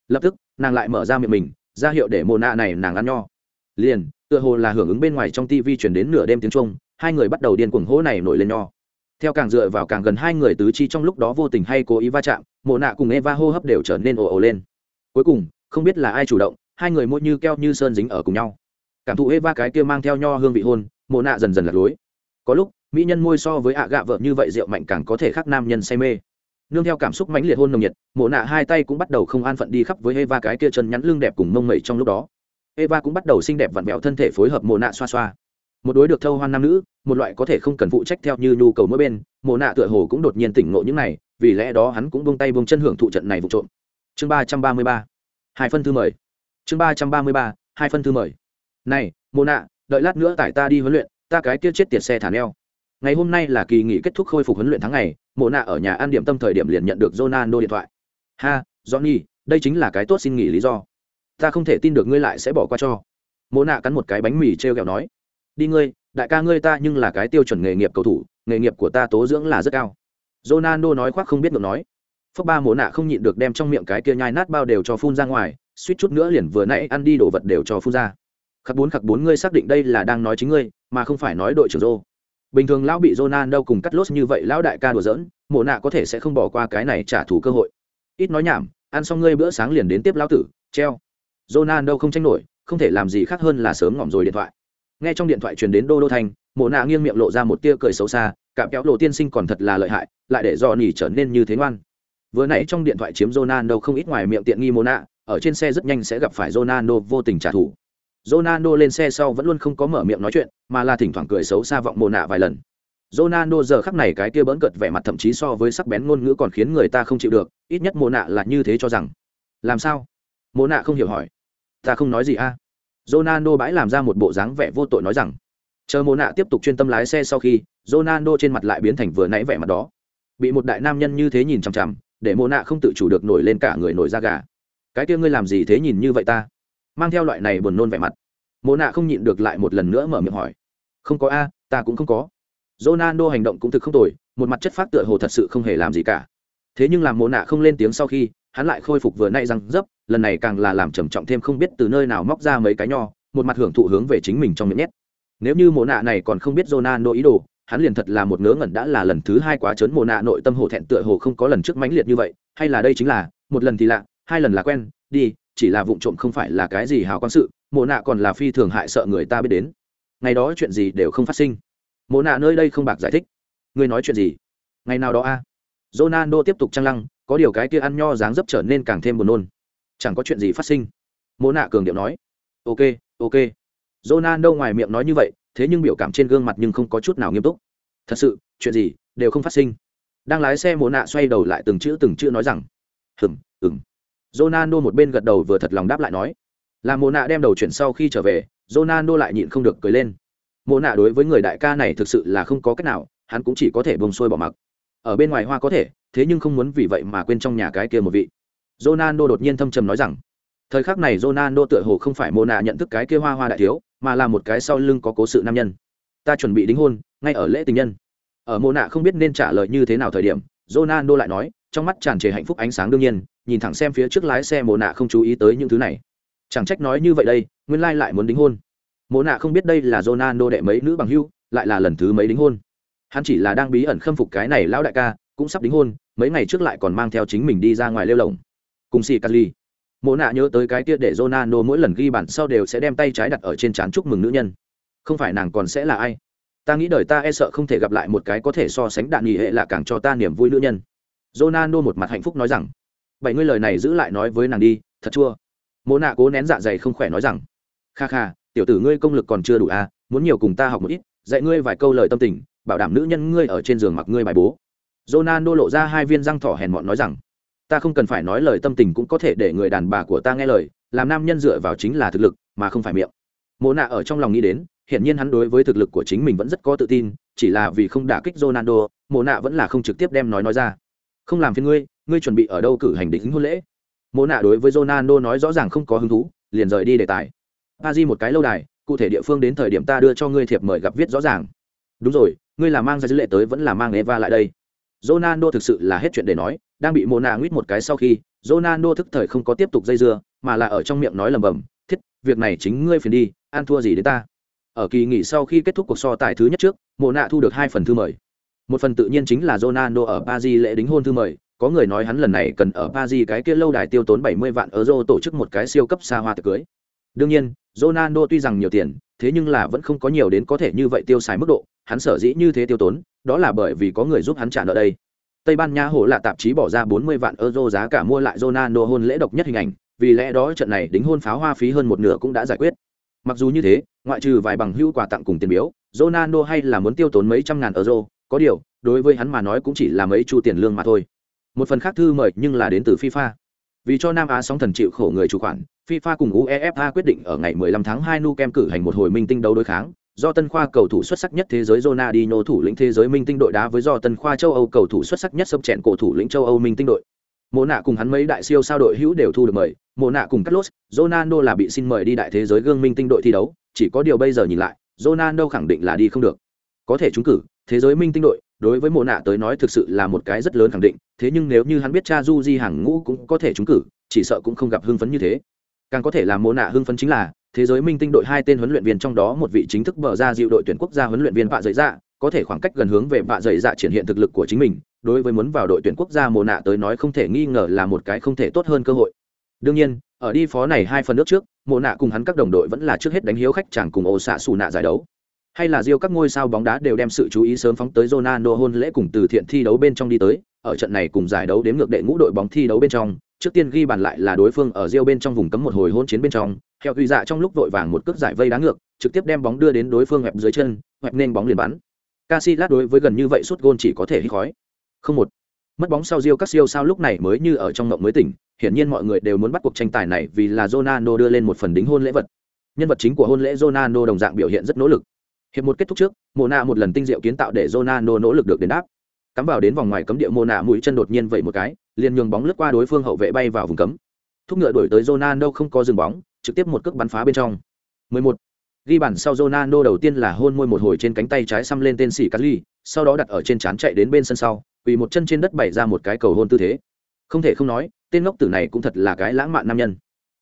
Lập tức, nàng lại mở ra miệng mình, ra hiệu để mô nạ này nàng ăn nho. Liền, tựa hồ là hưởng ứng bên ngoài trong tivi chuyển đến nửa đêm tiếng trung hai người bắt đầu điên cuồng hố này nổi lên nho. Theo càng dựa vào càng gần hai người tứ chi trong lúc đó vô tình hay cố ý va chạm mộ nạ cùng eva hô hấp đều trở nên ồ ồ lên. Cuối cùng, không biết là ai chủ động hai người môi như keo như sơn dính ở cùng nhau. Cảm thụ eva cái kia mang theo nho hương vị hôn, mộ nạ dần dần lật lối. Có lúc, mỹ nhân môi so với ạ gạ vợ như vậy rượu mạnh càng có thể khác nam nhân say mê. Nương theo cảm xúc mãnh liệt hôn nồng nhiệt, mộ nạ hai tay cũng bắt đầu không an phận đi khắp với eva cái kia chân nhắn lưng đẹp cùng mông mẩy trong lúc đó. Eva cũng bắt đầu xinh đẹp vặn vẹo thân thể phối hợp mộ nạ xoa xoa. Một đối được thâu hoan nam nữ, một loại có thể không cần phụ trách theo như nhu cầu mỗi bên, mộ nạ tựa hồ cũng đột nhiên tỉnh ngộ những này, vì lẽ đó hắn cũng buông tay buông chân hưởng thụ trận này vụ trộm. Chương ba trăm ba mươi ba. Hai phân thư mời chương ba trăm ba mươi ba, hai phân thư mời. Này mô nạ, đợi lát nữa tải ta đi huấn luyện, ta cái kia chết tiệt xe thả neo. Ngày hôm nay là kỳ nghỉ kết thúc khôi phục huấn luyện tháng ngày, mộ nạ ở nhà ăn điểm tâm thời điểm liền nhận được Ronaldo điện thoại. Ha, johnny, đây chính là cái tốt xin nghỉ lý do. Ta không thể tin được ngươi lại sẽ bỏ qua cho. Mộ nạ cắn một cái bánh mì t r e o kẹo nói. Đi ngươi, đại ca ngươi ta nhưng là cái tiêu chuẩn nghề nghiệp cầu thủ, nghề nghiệp của ta tố dưỡng là rất cao. Ronaldo nói khoác không biết ngược nói. Phước ba mộ nạ không nhịn được đem trong miệng cái kia nhai nát bao đều cho phun ra ngoài suýt chút nữa liền vừa nãy ăn đi đồ vật đều cho phun ra khắc bốn khắc bốn, ngươi xác định đây là đang nói chính ngươi, mà không phải nói đội trưởng rô bình thường lão bị đâu cùng cắt lốt như vậy, lão đại ca đùa giỡn, mộ nạ có thể sẽ không bỏ qua cái này trả thù cơ hội. Ít nói nhảm, ăn xong ngươi bữa sáng liền đến tiếp lão tử, treo. Đâu không tranh nổi, không thể làm gì khác hơn là sớm ngỏm rồi điện thoại. Nghe trong điện thoại truyền đến đô đô thành, mộ nạ nghiêng miệng lộ ra một tia cười xấu xa, cạm kéo lộ tiên sinh còn thật là lợi hại, lại để dò nỉ trở nên như thế ngoan. Vừa nãy trong điện thoại chiếm Ronaldo không ít ngoài miệng tiện nghi Mộ nạ ở trên xe rất nhanh sẽ gặp phải Ronaldo vô tình trả thù. Ronaldo lên xe sau vẫn luôn không có mở miệng nói chuyện, mà là thỉnh thoảng cười xấu xa vọng mồ nạ vài lần. Ronaldo giờ khắc này cái kia bỡn cợt vẻ mặt thậm chí so với sắc bén ngôn ngữ còn khiến người ta không chịu được, ít nhất mồ nạ là như thế cho rằng. Làm sao? Mồ nạ không hiểu hỏi. Ta không nói gì a. À? Ronaldo bãi làm ra một bộ dáng vẻ vô tội nói rằng. Chờ mồ nạ tiếp tục chuyên tâm lái xe sau khi, Ronaldo trên mặt lại biến thành vừa nãy vẻ mặt đó. Bị một đại nam nhân như thế nhìn chằm chằm, để mồ nạ không tự chủ được nổi lên cả người nổi da gà cái kia ngươi làm gì thế nhìn như vậy ta? Mang theo loại này buồn nôn vẻ mặt. Mộ nạ không nhịn được lại một lần nữa mở miệng hỏi. Không có a, ta cũng không có. Ronaldo hành động cũng thực không tồi, một mặt chất phát tựa hồ thật sự không hề làm gì cả. Thế nhưng làm mộ nạ không lên tiếng sau khi, hắn lại khôi phục vừa nay răng dấp, lần này càng là làm trầm trọng thêm không biết từ nơi nào móc ra mấy cái nho, một mặt hưởng thụ hướng về chính mình trong miệng nhét. Nếu như mộ nạ này còn không biết Ronaldo ý đồ, hắn liền thật là một ngớ ngẩn đã là lần thứ hai quá trớn mộ nạ nội tâm hồ thẹn tựa hồ không có lần trước mãnh liệt như vậy, hay là đây chính là, một lần thì lạ hai lần là quen, đi, chỉ là vụ trộm không phải là cái gì hào quang sự, mộ nạ còn là phi thường hại sợ người ta biết đến. Ngày đó chuyện gì đều không phát sinh. Mộ nạ nơi đây không bạc giải thích. Ngươi nói chuyện gì? Ngày nào đó a? À? ronaldo tiếp tục trăng lăng, có điều cái kia ăn nho dáng dấp trở nên càng thêm buồn nôn. Chẳng có chuyện gì phát sinh. Mộ nạ cường điệu nói. Ok ok. Ronaldo ngoài miệng nói như vậy, thế nhưng biểu cảm trên gương mặt nhưng không có chút nào nghiêm túc. Thật sự, chuyện gì đều không phát sinh. Đang lái xe mộ nạ xoay đầu lại từng chữ từng chữ nói rằng hừng ừng ronaldo một bên gật đầu vừa thật lòng đáp lại nói. Là mộ nạ đem đầu chuyển sau khi trở về, ronaldo lại nhịn không được cười lên. Mộ nạ đối với người đại ca này thực sự là không có cách nào, hắn cũng chỉ có thể buông xuôi bỏ mặc. Ở bên ngoài hoa có thể, thế nhưng không muốn vì vậy mà quên trong nhà cái kia một vị. Ronaldo đột nhiên thâm trầm nói rằng, thời khắc này ronaldo tựa hồ không phải Mộ nạ nhận thức cái kia hoa hoa đại thiếu, mà là một cái sau lưng có cố sự nam nhân. Ta chuẩn bị đính hôn, ngay ở lễ tình nhân. Ở Mộ nạ không biết nên trả lời như thế nào thời điểm, ronaldo lại nói trong mắt tràn trề hạnh phúc ánh sáng đương nhiên, nhìn thẳng xem phía trước lái xe mồ nạ không chú ý tới những thứ này. Chẳng trách nói như vậy đây, nguyên lai lại muốn đính hôn. Mồ nạ không biết đây là ronaldo đệ mấy nữ bằng hưu, lại là lần thứ mấy đính hôn. Hắn chỉ là đang bí ẩn khâm phục cái này lão đại ca, cũng sắp đính hôn, mấy ngày trước lại còn mang theo chính mình đi ra ngoài lêu lồng. Cùng xì cắt ly mộ nạ nhớ tới cái kia để ronaldo mỗi lần ghi bản sau đều sẽ đem tay trái đặt ở trên trán chúc mừng nữ nhân. Không phải nàng còn sẽ là ai? Ta nghĩ đời ta e sợ không thể gặp lại một cái có thể so sánh đạn nghỉ hệ là càng cho ta niềm vui nữ nhân ronaldo một mặt hạnh phúc nói rằng, bảy ngươi lời này giữ lại nói với nàng đi, thật chua. Mộ nạ cố nén dạ dày không khỏe nói rằng, kha kha, tiểu tử ngươi công lực còn chưa đủ à muốn nhiều cùng ta học một ít, dạy ngươi vài câu lời tâm tình, bảo đảm nữ nhân ngươi ở trên giường mặc ngươi bài bố. Ronaldo lộ ra hai viên răng thỏ hèn mọn nói rằng, ta không cần phải nói lời tâm tình cũng có thể để người đàn bà của ta nghe lời, làm nam nhân dựa vào chính là thực lực, mà không phải miệng. Mộ nạ ở trong lòng nghĩ đến hiện nhiên hắn đối với thực lực của chính mình vẫn rất có tự tin, chỉ là vì không đả kích ronaldo, mộ nạ vẫn là không trực tiếp đem nói nói ra không làm phiền ngươi ngươi chuẩn bị ở đâu cử hành định hôn lễ? Mộ nạ đối với ronaldo nói rõ ràng không có hứng thú, liền rời đi đề tài. Pa di một cái lâu đài, cụ thể địa phương đến thời điểm ta đưa cho ngươi thiệp mời gặp viết rõ ràng. Đúng rồi, ngươi là mang ra dữ lệ tới vẫn là mang eva lại đây. Ronaldo thực sự là hết chuyện để nói, đang bị mô nạ nguyết một cái sau khi, ronaldo thức thời không có tiếp tục dây dưa, mà là ở trong miệng nói lầm bầm thiết, việc này chính ngươi phiền đi, ăn thua gì đến ta? Ở kỳ nghỉ sau khi kết thúc cuộc so tài thứ nhất trước, Mộ nạ thu được hai phần thư mời một phần tự nhiên chính là ronaldo ở paris lễ đính hôn thư mời. Có người nói hắn lần này cần ở paris cái kia lâu đài tiêu tốn 70 vạn euro tổ chức một cái siêu cấp xa hoa tiệc cưới. Đương nhiên ronaldo tuy rằng nhiều tiền thế nhưng là vẫn không có nhiều đến có thể như vậy tiêu xài mức độ. Hắn sở dĩ như thế tiêu tốn đó là bởi vì có người giúp hắn trả nợ đây. Tây Ban Nha hổ là tạp chí bỏ ra 40 vạn euro giá cả mua lại Ronaldo hôn lễ độc nhất hình ảnh, vì lẽ đó trận này đính hôn pháo hoa phí hơn một nửa cũng đã giải quyết. Mặc dù như thế, ngoại trừ vài bằng hữu quà tặng cùng tiền biếu, Ronaldo hay là muốn tiêu tốn mấy trăm ngàn euro, có điều, đối với hắn mà nói cũng chỉ là mấy chu tiền lương mà thôi. Một phần khác thư mời nhưng là đến từ FIFA. Vì cho Nam Á sóng thần chịu khổ người chủ khoản, FIFA cùng UEFA quyết định ở ngày 15 tháng 2 nu kem cử hành một hồi minh tinh đấu đối kháng, do tân khoa cầu thủ xuất sắc nhất thế giới Ronaldinho thủ lĩnh thế giới minh tinh đội đá với do tân khoa châu Âu cầu thủ xuất sắc nhất sông chẹn cổ thủ lĩnh châu Âu minh tinh đội. Mộ nạ cùng hắn mấy đại siêu sao đội hữu đều thu được mời, Mộ nạ cùng Carlos, Ronaldo là bị xin mời đi đại thế giới gương minh tinh đội thi đấu, chỉ có điều bây giờ nhìn lại, Ronaldo khẳng định là đi không được. Có thể trúng cử, thế giới minh tinh đội, đối với Mộ nạ tới nói thực sự là một cái rất lớn khẳng định, thế nhưng nếu như hắn biết cha Juji hàng ngũ cũng có thể trúng cử, chỉ sợ cũng không gặp hưng phấn như thế. Càng có thể là Mộ nạ hưng phấn chính là, thế giới minh tinh đội hai tên huấn luyện viên trong đó một vị chính thức mở ra dịu đội tuyển quốc gia huấn luyện viên vạ dậy dạ có thể khoảng cách gần hướng về vạ dậy dạ triển hiện thực lực của chính mình đối với muốn vào đội tuyển quốc gia mồ nạ tới nói không thể nghi ngờ là một cái không thể tốt hơn cơ hội đương nhiên ở đi phó này hai phần nước trước mồ nạ cùng hắn các đồng đội vẫn là trước hết đánh hiếu khách chẳng cùng ô xạ xù nạ giải đấu hay là riêu các ngôi sao bóng đá đều đem sự chú ý sớm phóng tới Ronaldo hôn lễ cùng từ thiện thi đấu bên trong đi tới, ở trận này cùng giải đấu đếm ngược đệ ngũ đội bóng thi đấu bên trong, trước tiên ghi bàn lại là đối phương ở riêu bên trong vùng cấm một hồi hôn chiến bên trong, theo ghi dạ trong lúc vội vàng một cước giải vây đá ngược, trực tiếp đem bóng đưa đến đối phương hẹp dưới chân, hẹp nên bóng liền bắn. Casillas đối với gần như vậy suốt gôn chỉ có thể hít khói. Không một. Mất bóng sau riêu các siêu sao lúc này mới như ở trong mộng mới tỉnh, hiển nhiên mọi người đều muốn bắt cuộc tranh tài này vì là Ronaldo đưa lên một phần đính hôn lễ vật. Nhân vật chính của hôn lễ Ronaldo đồng dạng biểu hiện rất nỗ lực hiệp một kết thúc trước mộ nạ một lần tinh diệu kiến tạo để Ronaldo nỗ lực được đền đáp. Cắm vào đến vòng ngoài cấm địa mộ nạ mũi chân đột nhiên vậy một cái liền nhường bóng lướt qua đối phương hậu vệ bay vào vùng cấm. Thúc ngựa đuổi tới Ronaldo không có dừng bóng trực tiếp một cước bắn phá bên trong. 11. ghi bàn sau Ronaldo đầu tiên là hôn môi một hồi trên cánh tay trái xăm lên tên sĩ Cali, sau đó đặt ở trên trán chạy đến bên sân sau vì một chân trên đất bày ra một cái cầu hôn tư thế. Không thể không nói tên ngốc tử này cũng thật là cái lãng mạn nam nhân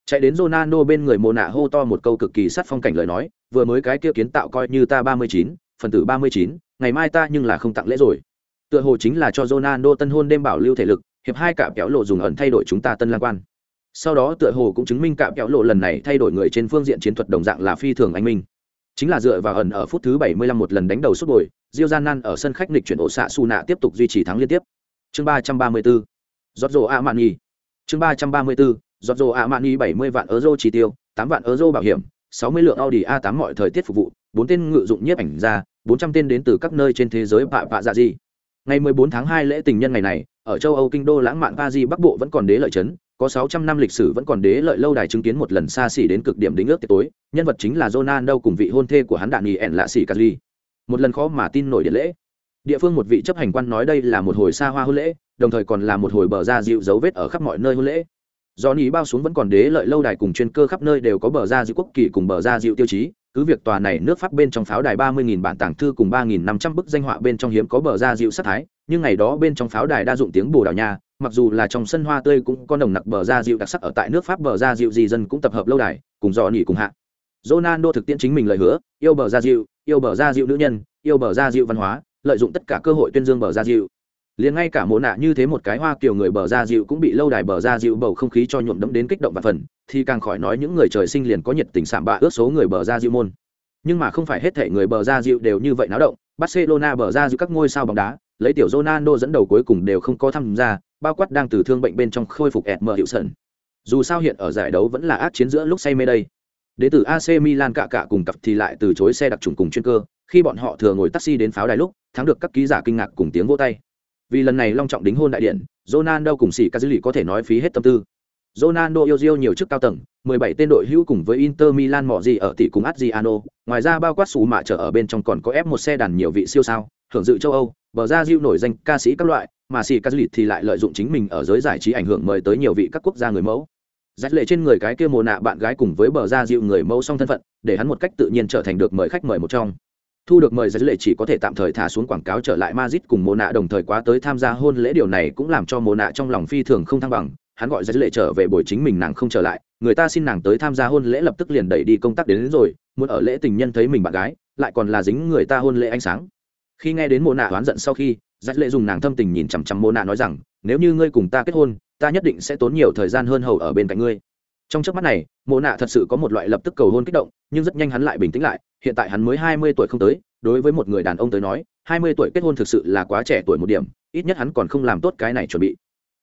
chạy đến Ronaldo bên người mồ nạ hô to một câu cực kỳ sát phong cảnh lời nói vừa mới cái kia kiến tạo coi như ta 39, phần tử 39, ngày mai ta nhưng là không tặng lễ rồi. Tựa hồ chính là cho Ronaldo tân hôn đêm bảo lưu thể lực hiệp hai cạm kéo lộ dùng ẩn thay đổi chúng ta tân lang quan. Sau đó tựa hồ cũng chứng minh cạm kéo lộ lần này thay đổi người trên phương diện chiến thuật đồng dạng là phi thường anh minh. Chính là dựa vào ẩn ở phút thứ 75 một lần đánh đầu sút bồi Diêu Gian ở sân khách nghịch chuyển ổ xạ su nạ tiếp tục duy trì thắng liên tiếp. Chương 334 Giorgio Armani. Chương 334 Giorgio bảy 70 vạn euro chi tiêu 8 vạn euro bảo hiểm 60 lượng Audi A8 mọi thời tiết phục vụ bốn tên ngự dụng nhiếp ảnh ra 400 tên đến từ các nơi trên thế giới bạ bạ dạ gì ngày 14 tháng 2 lễ tình nhân ngày này ở châu Âu kinh đô lãng mạn Paris Bắc Bộ vẫn còn đế lợi chấn có 600 năm lịch sử vẫn còn đế lợi lâu đài chứng kiến một lần xa xỉ đến cực điểm đính ước tiệc tối, nhân vật chính là Ronaldo cùng vị hôn thê của hắn đạn nhì ẻn lạ xỉ Cazli. Một lần khó mà tin nổi điện lễ. Địa phương một vị chấp hành quan nói đây là một hồi xa hoa hôn lễ, đồng thời còn là một hồi bờ ra dịu dấu vết ở khắp mọi nơi hôn lễ. Do ní bao xuống vẫn còn đế lợi lâu đài cùng chuyên cơ khắp nơi đều có bờ ra dịu quốc kỳ cùng bờ ra dịu tiêu chí, cứ việc tòa này nước pháp bên trong pháo đài 30.000 bản tàng thư cùng 3.500 bức danh họa bên trong hiếm có bờ ra dịu sát thái, nhưng ngày đó bên trong pháo đài đa dụng tiếng Bồ Đào Nha, mặc dù là trong sân hoa tươi cũng có nồng nặc bờ ra dịu đặc sắc ở tại nước pháp bờ ra dịu gì dân cũng tập hợp lâu đài cùng dò nỉ cùng hạ. Ronaldo thực tiễn chính mình lời hứa yêu bờ ra dịu yêu bờ ra dịu nữ nhân yêu bờ ra dịu văn hóa lợi dụng tất cả cơ hội tuyên dương bờ ra dịu liền ngay cả mộ nạ như thế một cái hoa kiểu người bờ ra dịu cũng bị lâu đài bờ ra dịu bầu không khí cho nhuộm đẫm đến kích động và phần, thì càng khỏi nói những người trời sinh liền có nhiệt tình sảm bạ ước số người bờ ra dịu môn. Nhưng mà không phải hết thể người bờ ra dịu đều như vậy náo động, barcelona bờ ra dịu các ngôi sao bóng đá, lấy tiểu Ronaldo dẫn đầu cuối cùng đều không có tham gia, bao quát đang từ thương bệnh bên trong khôi phục ẹt mờ hiệu sần dù sao hiện ở giải đấu vẫn là ác chiến giữa lúc say mê đây. Đến từ AC Milan cạ cạ cùng cặp thì lại từ chối xe đặc trùng cùng chuyên cơ, khi bọn họ thừa ngồi taxi đến pháo đài lúc, thắng được các ký giả kinh ngạc cùng tiếng vỗ tay vì lần này long trọng đính hôn đại điện, Ronaldo cùng sĩ ca dữ lì có thể nói phí hết tâm tư. Ronaldo yêu diêu nhiều chức cao tầng 17 tên đội hữu cùng với Inter Milan mỏ gì ở tỷ cùng Adriano, ngoài ra bao quát sủ mạ trở ở bên trong còn có ép một xe đàn nhiều vị siêu sao hưởng dự châu Âu, bờ ra diêu nổi danh ca sĩ các loại, mà sĩ ca thì lại lợi dụng chính mình ở giới giải trí ảnh hưởng mời tới nhiều vị các quốc gia người mẫu. Dắt lệ trên người cái kia mồ nạ bạn gái cùng với bờ ra dịu người mẫu song thân phận, để hắn một cách tự nhiên trở thành được mời khách mời một trong thu được mời giải lệ chỉ có thể tạm thời thả xuống quảng cáo trở lại Madrid cùng mồ nạ đồng thời quá tới tham gia hôn lễ. Điều này cũng làm cho mồ nạ trong lòng phi thường không thăng bằng. Hắn gọi giải lệ trở về buổi chính mình nàng không trở lại. Người ta xin nàng tới tham gia hôn lễ lập tức liền đẩy đi công tác đến, đến rồi muốn ở lễ tình nhân thấy mình bạn gái lại còn là dính người ta hôn lễ ánh sáng. Khi nghe đến mồ nạ oán giận sau khi giải lệ dùng nàng thâm tình nhìn chằm chằm mô nạ nói rằng nếu như ngươi cùng ta kết hôn ta nhất định sẽ tốn nhiều thời gian hơn hầu ở bên cạnh ngươi trong trước mắt này, Mộ nạ thật sự có một loại lập tức cầu hôn kích động, nhưng rất nhanh hắn lại bình tĩnh lại, hiện tại hắn mới hai mươi tuổi không tới, đối với một người đàn ông tới nói, hai mươi tuổi kết hôn thực sự là quá trẻ tuổi một điểm, ít nhất hắn còn không làm tốt cái này chuẩn bị.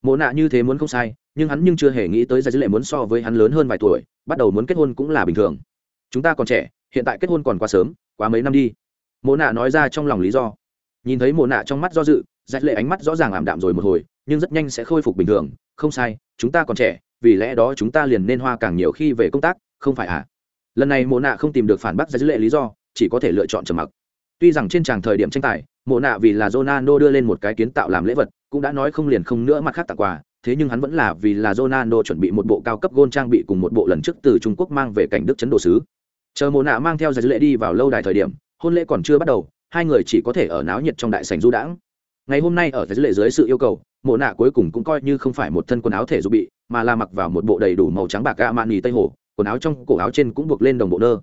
Mộ nạ như thế muốn không sai, nhưng hắn nhưng chưa hề nghĩ tới dắt lệ muốn so với hắn lớn hơn vài tuổi, bắt đầu muốn kết hôn cũng là bình thường. Chúng ta còn trẻ, hiện tại kết hôn còn quá sớm, quá mấy năm đi. Mộ nạ nói ra trong lòng lý do. Nhìn thấy Mộ nạ trong mắt do dự dạch lệ ánh mắt rõ ràng ảm đạm rồi một hồi, nhưng rất nhanh sẽ khôi phục bình thường. Không sai, chúng ta còn trẻ vì lẽ đó chúng ta liền nên hoa càng nhiều khi về công tác không phải à? Lần này mộ nạ không tìm được phản bác ra dữ lệ lý do chỉ có thể lựa chọn trầm mặc. Tuy rằng trên tràng thời điểm tranh tài mộ nạ vì là Ronaldo đưa lên một cái kiến tạo làm lễ vật cũng đã nói không liền không nữa mặt khác tặng quà thế nhưng hắn vẫn là vì là Ronaldo chuẩn bị một bộ cao cấp gôn trang bị cùng một bộ lần trước từ Trung Quốc mang về cảnh đức chấn đồ sứ. Chờ Mộ Nạ mang theo Giải Lệ đi vào lâu đài thời điểm, hôn lễ còn chưa bắt đầu, hai người chỉ có thể ở náo nhiệt trong đại sảnh du đãng. Ngày hôm nay ở dữ lệ dưới sự yêu cầu mộ nạ cuối cùng cũng coi như không phải một thân quần áo thể dục bị mà là mặc vào một bộ đầy đủ màu trắng bạc gạ mạn nhì tây hồ quần áo trong cổ áo trên cũng buộc lên đồng bộ nơ.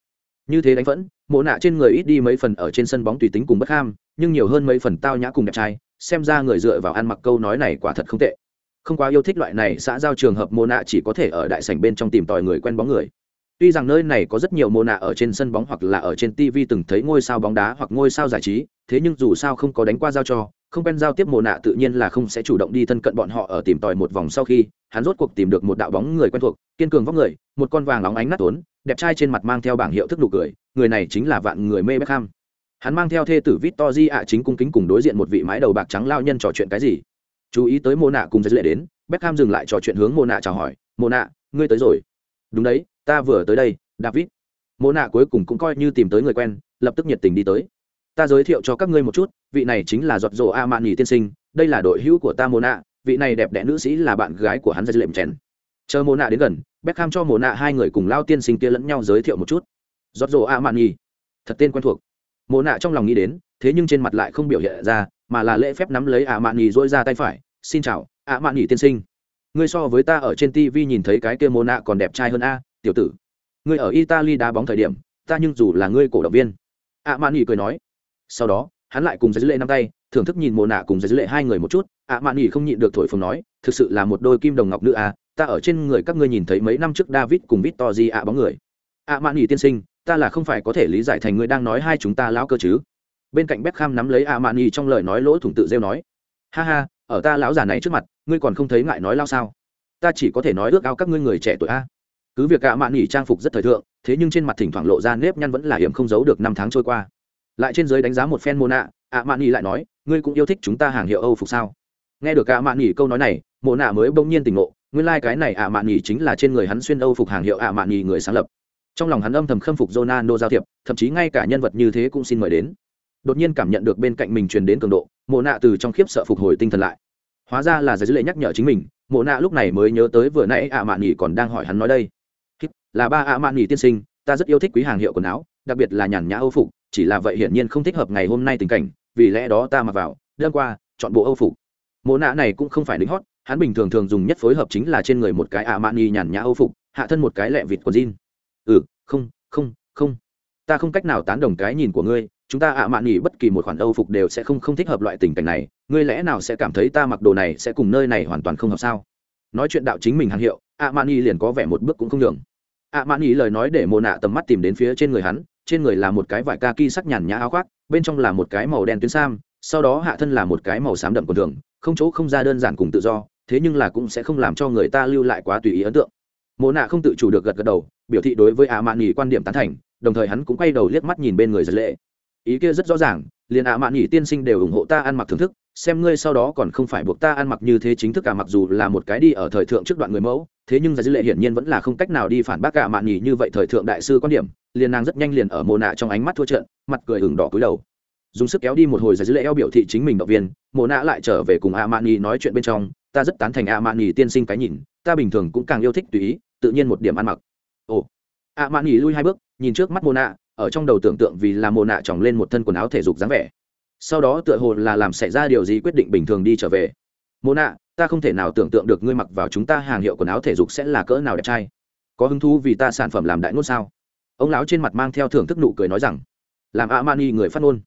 Như thế đánh vẫn mộ nạ trên người ít đi mấy phần ở trên sân bóng tùy tính cùng bất ham nhưng nhiều hơn mấy phần tao nhã cùng đẹp trai xem ra người dựa vào ăn mặc câu nói này quả thật không tệ. Không quá yêu thích loại này xã giao trường hợp mộ nạ chỉ có thể ở đại sảnh bên trong tìm tòi người quen bóng người. Tuy rằng nơi này có rất nhiều mô nạ ở trên sân bóng hoặc là ở trên TV từng thấy ngôi sao bóng đá hoặc ngôi sao giải trí, thế nhưng dù sao không có đánh qua giao cho, không quen giao tiếp mồ nạ tự nhiên là không sẽ chủ động đi thân cận bọn họ ở tìm tòi một vòng sau khi, hắn rốt cuộc tìm được một đạo bóng người quen thuộc, kiên cường vóc người, một con vàng óng ánh nát tốn, đẹp trai trên mặt mang theo bảng hiệu thức nụ cười, người này chính là vạn người mê Beckham. Hắn mang theo thê tử Victory ạ chính cung kính cùng đối diện một vị mái đầu bạc trắng lao nhân trò chuyện cái gì. Chú ý tới mồ nạ cùng giới lệ đến, Beckham dừng lại trò chuyện hướng mồ nạ chào hỏi, mồ nạ, ngươi tới rồi?" "Đúng đấy, ta vừa tới đây." david mồ nạ cuối cùng cũng coi như tìm tới người quen lập tức nhiệt tình đi tới ta giới thiệu cho các ngươi một chút, vị này chính là giọt rổ a mạn nhì tiên sinh, đây là đội hữu của ta mô nạ, vị này đẹp đẽ nữ sĩ là bạn gái của hắn ra lệm chèn chờ mô nạ đến gần, Beckham cho mô nạ hai người cùng lao tiên sinh kia lẫn nhau giới thiệu một chút. Giọt rổ a mạn nhì, thật tên quen thuộc. Mô nạ trong lòng nghĩ đến, thế nhưng trên mặt lại không biểu hiện ra, mà là lễ phép nắm lấy a mạn nhì dỗi ra tay phải, xin chào, a mạn nhì tiên sinh. Ngươi so với ta ở trên tv nhìn thấy cái kia mô nạ còn đẹp trai hơn a, tiểu tử. Ngươi ở italy đá bóng thời điểm, ta nhưng dù là ngươi cổ động viên. A mạn nghỉ cười nói sau đó, hắn lại cùng giấy lệ năm tay, thưởng thức nhìn mồ nạ cùng giấy lệ hai người một chút. Ạ mạn nghỉ không nhịn được thổi phồng nói, thực sự là một đôi kim đồng ngọc nữ à ta ở trên người các ngươi nhìn thấy mấy năm trước david cùng victor di ạ bóng người. Ạ mạn nghỉ tiên sinh, ta là không phải có thể lý giải thành ngươi đang nói hai chúng ta lão cơ chứ? Bên cạnh Beckham nắm lấy ạ mạn nghỉ trong lời nói lỗ thủng tự rêu nói, ha ha, ở ta lão già này trước mặt, ngươi còn không thấy ngại nói lao sao? Ta chỉ có thể nói ước ao các ngươi người trẻ tuổi a. Cứ việc ạ mạn nghỉ trang phục rất thời thượng, thế nhưng trên mặt thỉnh thoảng lộ ra nếp nhăn vẫn là hiểm không giấu được năm tháng trôi qua lại trên giới đánh giá một phen mô nạ ạ mạn nghỉ lại nói, ngươi cũng yêu thích chúng ta hàng hiệu âu phục sao? Nghe được ạ mạn nghỉ câu nói này mô nạ mới bỗng nhiên tỉnh ngộ, nguyên lai、like、cái này ạ mạn nghỉ chính là trên người hắn xuyên âu phục hàng hiệu ạ mạn nghỉ người sáng lập. Trong lòng hắn âm thầm khâm phục Ronaldo giao thiệp, thậm chí ngay cả nhân vật như thế cũng xin mời đến. Đột nhiên cảm nhận được bên cạnh mình truyền đến cường độ mộ nạ từ trong khiếp sợ phục hồi tinh thần lại. Hóa ra là giải dữ lệ nhắc nhở chính mình mộ nạ lúc này mới nhớ tới vừa nãy ạ mạn nghỉ còn đang hỏi hắn nói đây. Là ba ạ mạn nghỉ tiên sinh, ta rất yêu thích quý hàng hiệu quần áo, đặc biệt là nhàn nhã âu phục chỉ là vậy hiển nhiên không thích hợp ngày hôm nay tình cảnh, vì lẽ đó ta mặc vào, đơn qua, chọn bộ âu phục. Mộ nạ này cũng không phải đính hót, hắn bình thường thường dùng nhất phối hợp chính là trên người một cái ạ mạn y nhàn nhã âu phục, hạ thân một cái lẹ vịt quần jean. Ừ không không không. Ta không cách nào tán đồng cái nhìn của ngươi, chúng ta ạ mạn nghỉ bất kỳ một khoản âu phục đều sẽ không không thích hợp loại tình cảnh này, ngươi lẽ nào sẽ cảm thấy ta mặc đồ này sẽ cùng nơi này hoàn toàn không hợp sao? Nói chuyện đạo chính mình hàng hiệu, ạ mạn nghỉ liền có vẻ một bước cũng không đường ạ mạn nghỉ lời nói để mồ nạ tầm mắt tìm đến phía trên người hắn trên người là một cái vải ca ki sắc nhàn nhã áo khoác, bên trong là một cái màu đen tuyến sam, sau đó hạ thân là một cái màu xám đậm quần thường, không chỗ không ra đơn giản cùng tự do, thế nhưng là cũng sẽ không làm cho người ta lưu lại quá tùy ý ấn tượng. Mồ nạ không tự chủ được gật gật đầu, biểu thị đối với ạ mạn nghỉ quan điểm tán thành, đồng thời hắn cũng quay đầu liếc mắt nhìn bên người giật lệ. Ý kia rất rõ ràng, liền ạ mạn nghỉ tiên sinh đều ủng hộ ta ăn mặc thưởng thức, xem ngươi sau đó còn không phải buộc ta ăn mặc như thế chính thức cả mặc dù là một cái đi ở thời thượng trước đoạn người mẫu, thế nhưng giải lệ hiển nhiên vẫn là không cách nào đi phản bác cả mạn nghỉ như vậy thời thượng đại sư quan điểm liền nàng rất nhanh liền ở mồ nạ trong ánh mắt thua trận, mặt cười hừng đỏ cúi đầu. Dùng sức kéo đi một hồi giải dữ lễ eo biểu thị chính mình động viên mồ nạ lại trở về cùng a nói chuyện bên trong, ta rất tán thành a tiên sinh cái nhìn, ta bình thường cũng càng yêu thích tùy ý, tự nhiên một điểm ăn mặc. Ồ. A lui hai bước, nhìn trước mắt mồ nạ, ở trong đầu tưởng tượng vì là mồ nạ tròng lên một thân quần áo thể dục dáng vẻ. Sau đó tựa hồ là làm xảy ra điều gì quyết định bình thường đi trở về. Mồ nạ, ta không thể nào tưởng tượng được ngươi mặc vào chúng ta hàng hiệu quần áo thể dục sẽ là cỡ nào đẹp trai. Có hứng thú vì ta sản phẩm làm đại ngôn sao? Ông lão trên mặt mang theo thưởng thức nụ cười nói rằng, làm a mani người phát ngôn.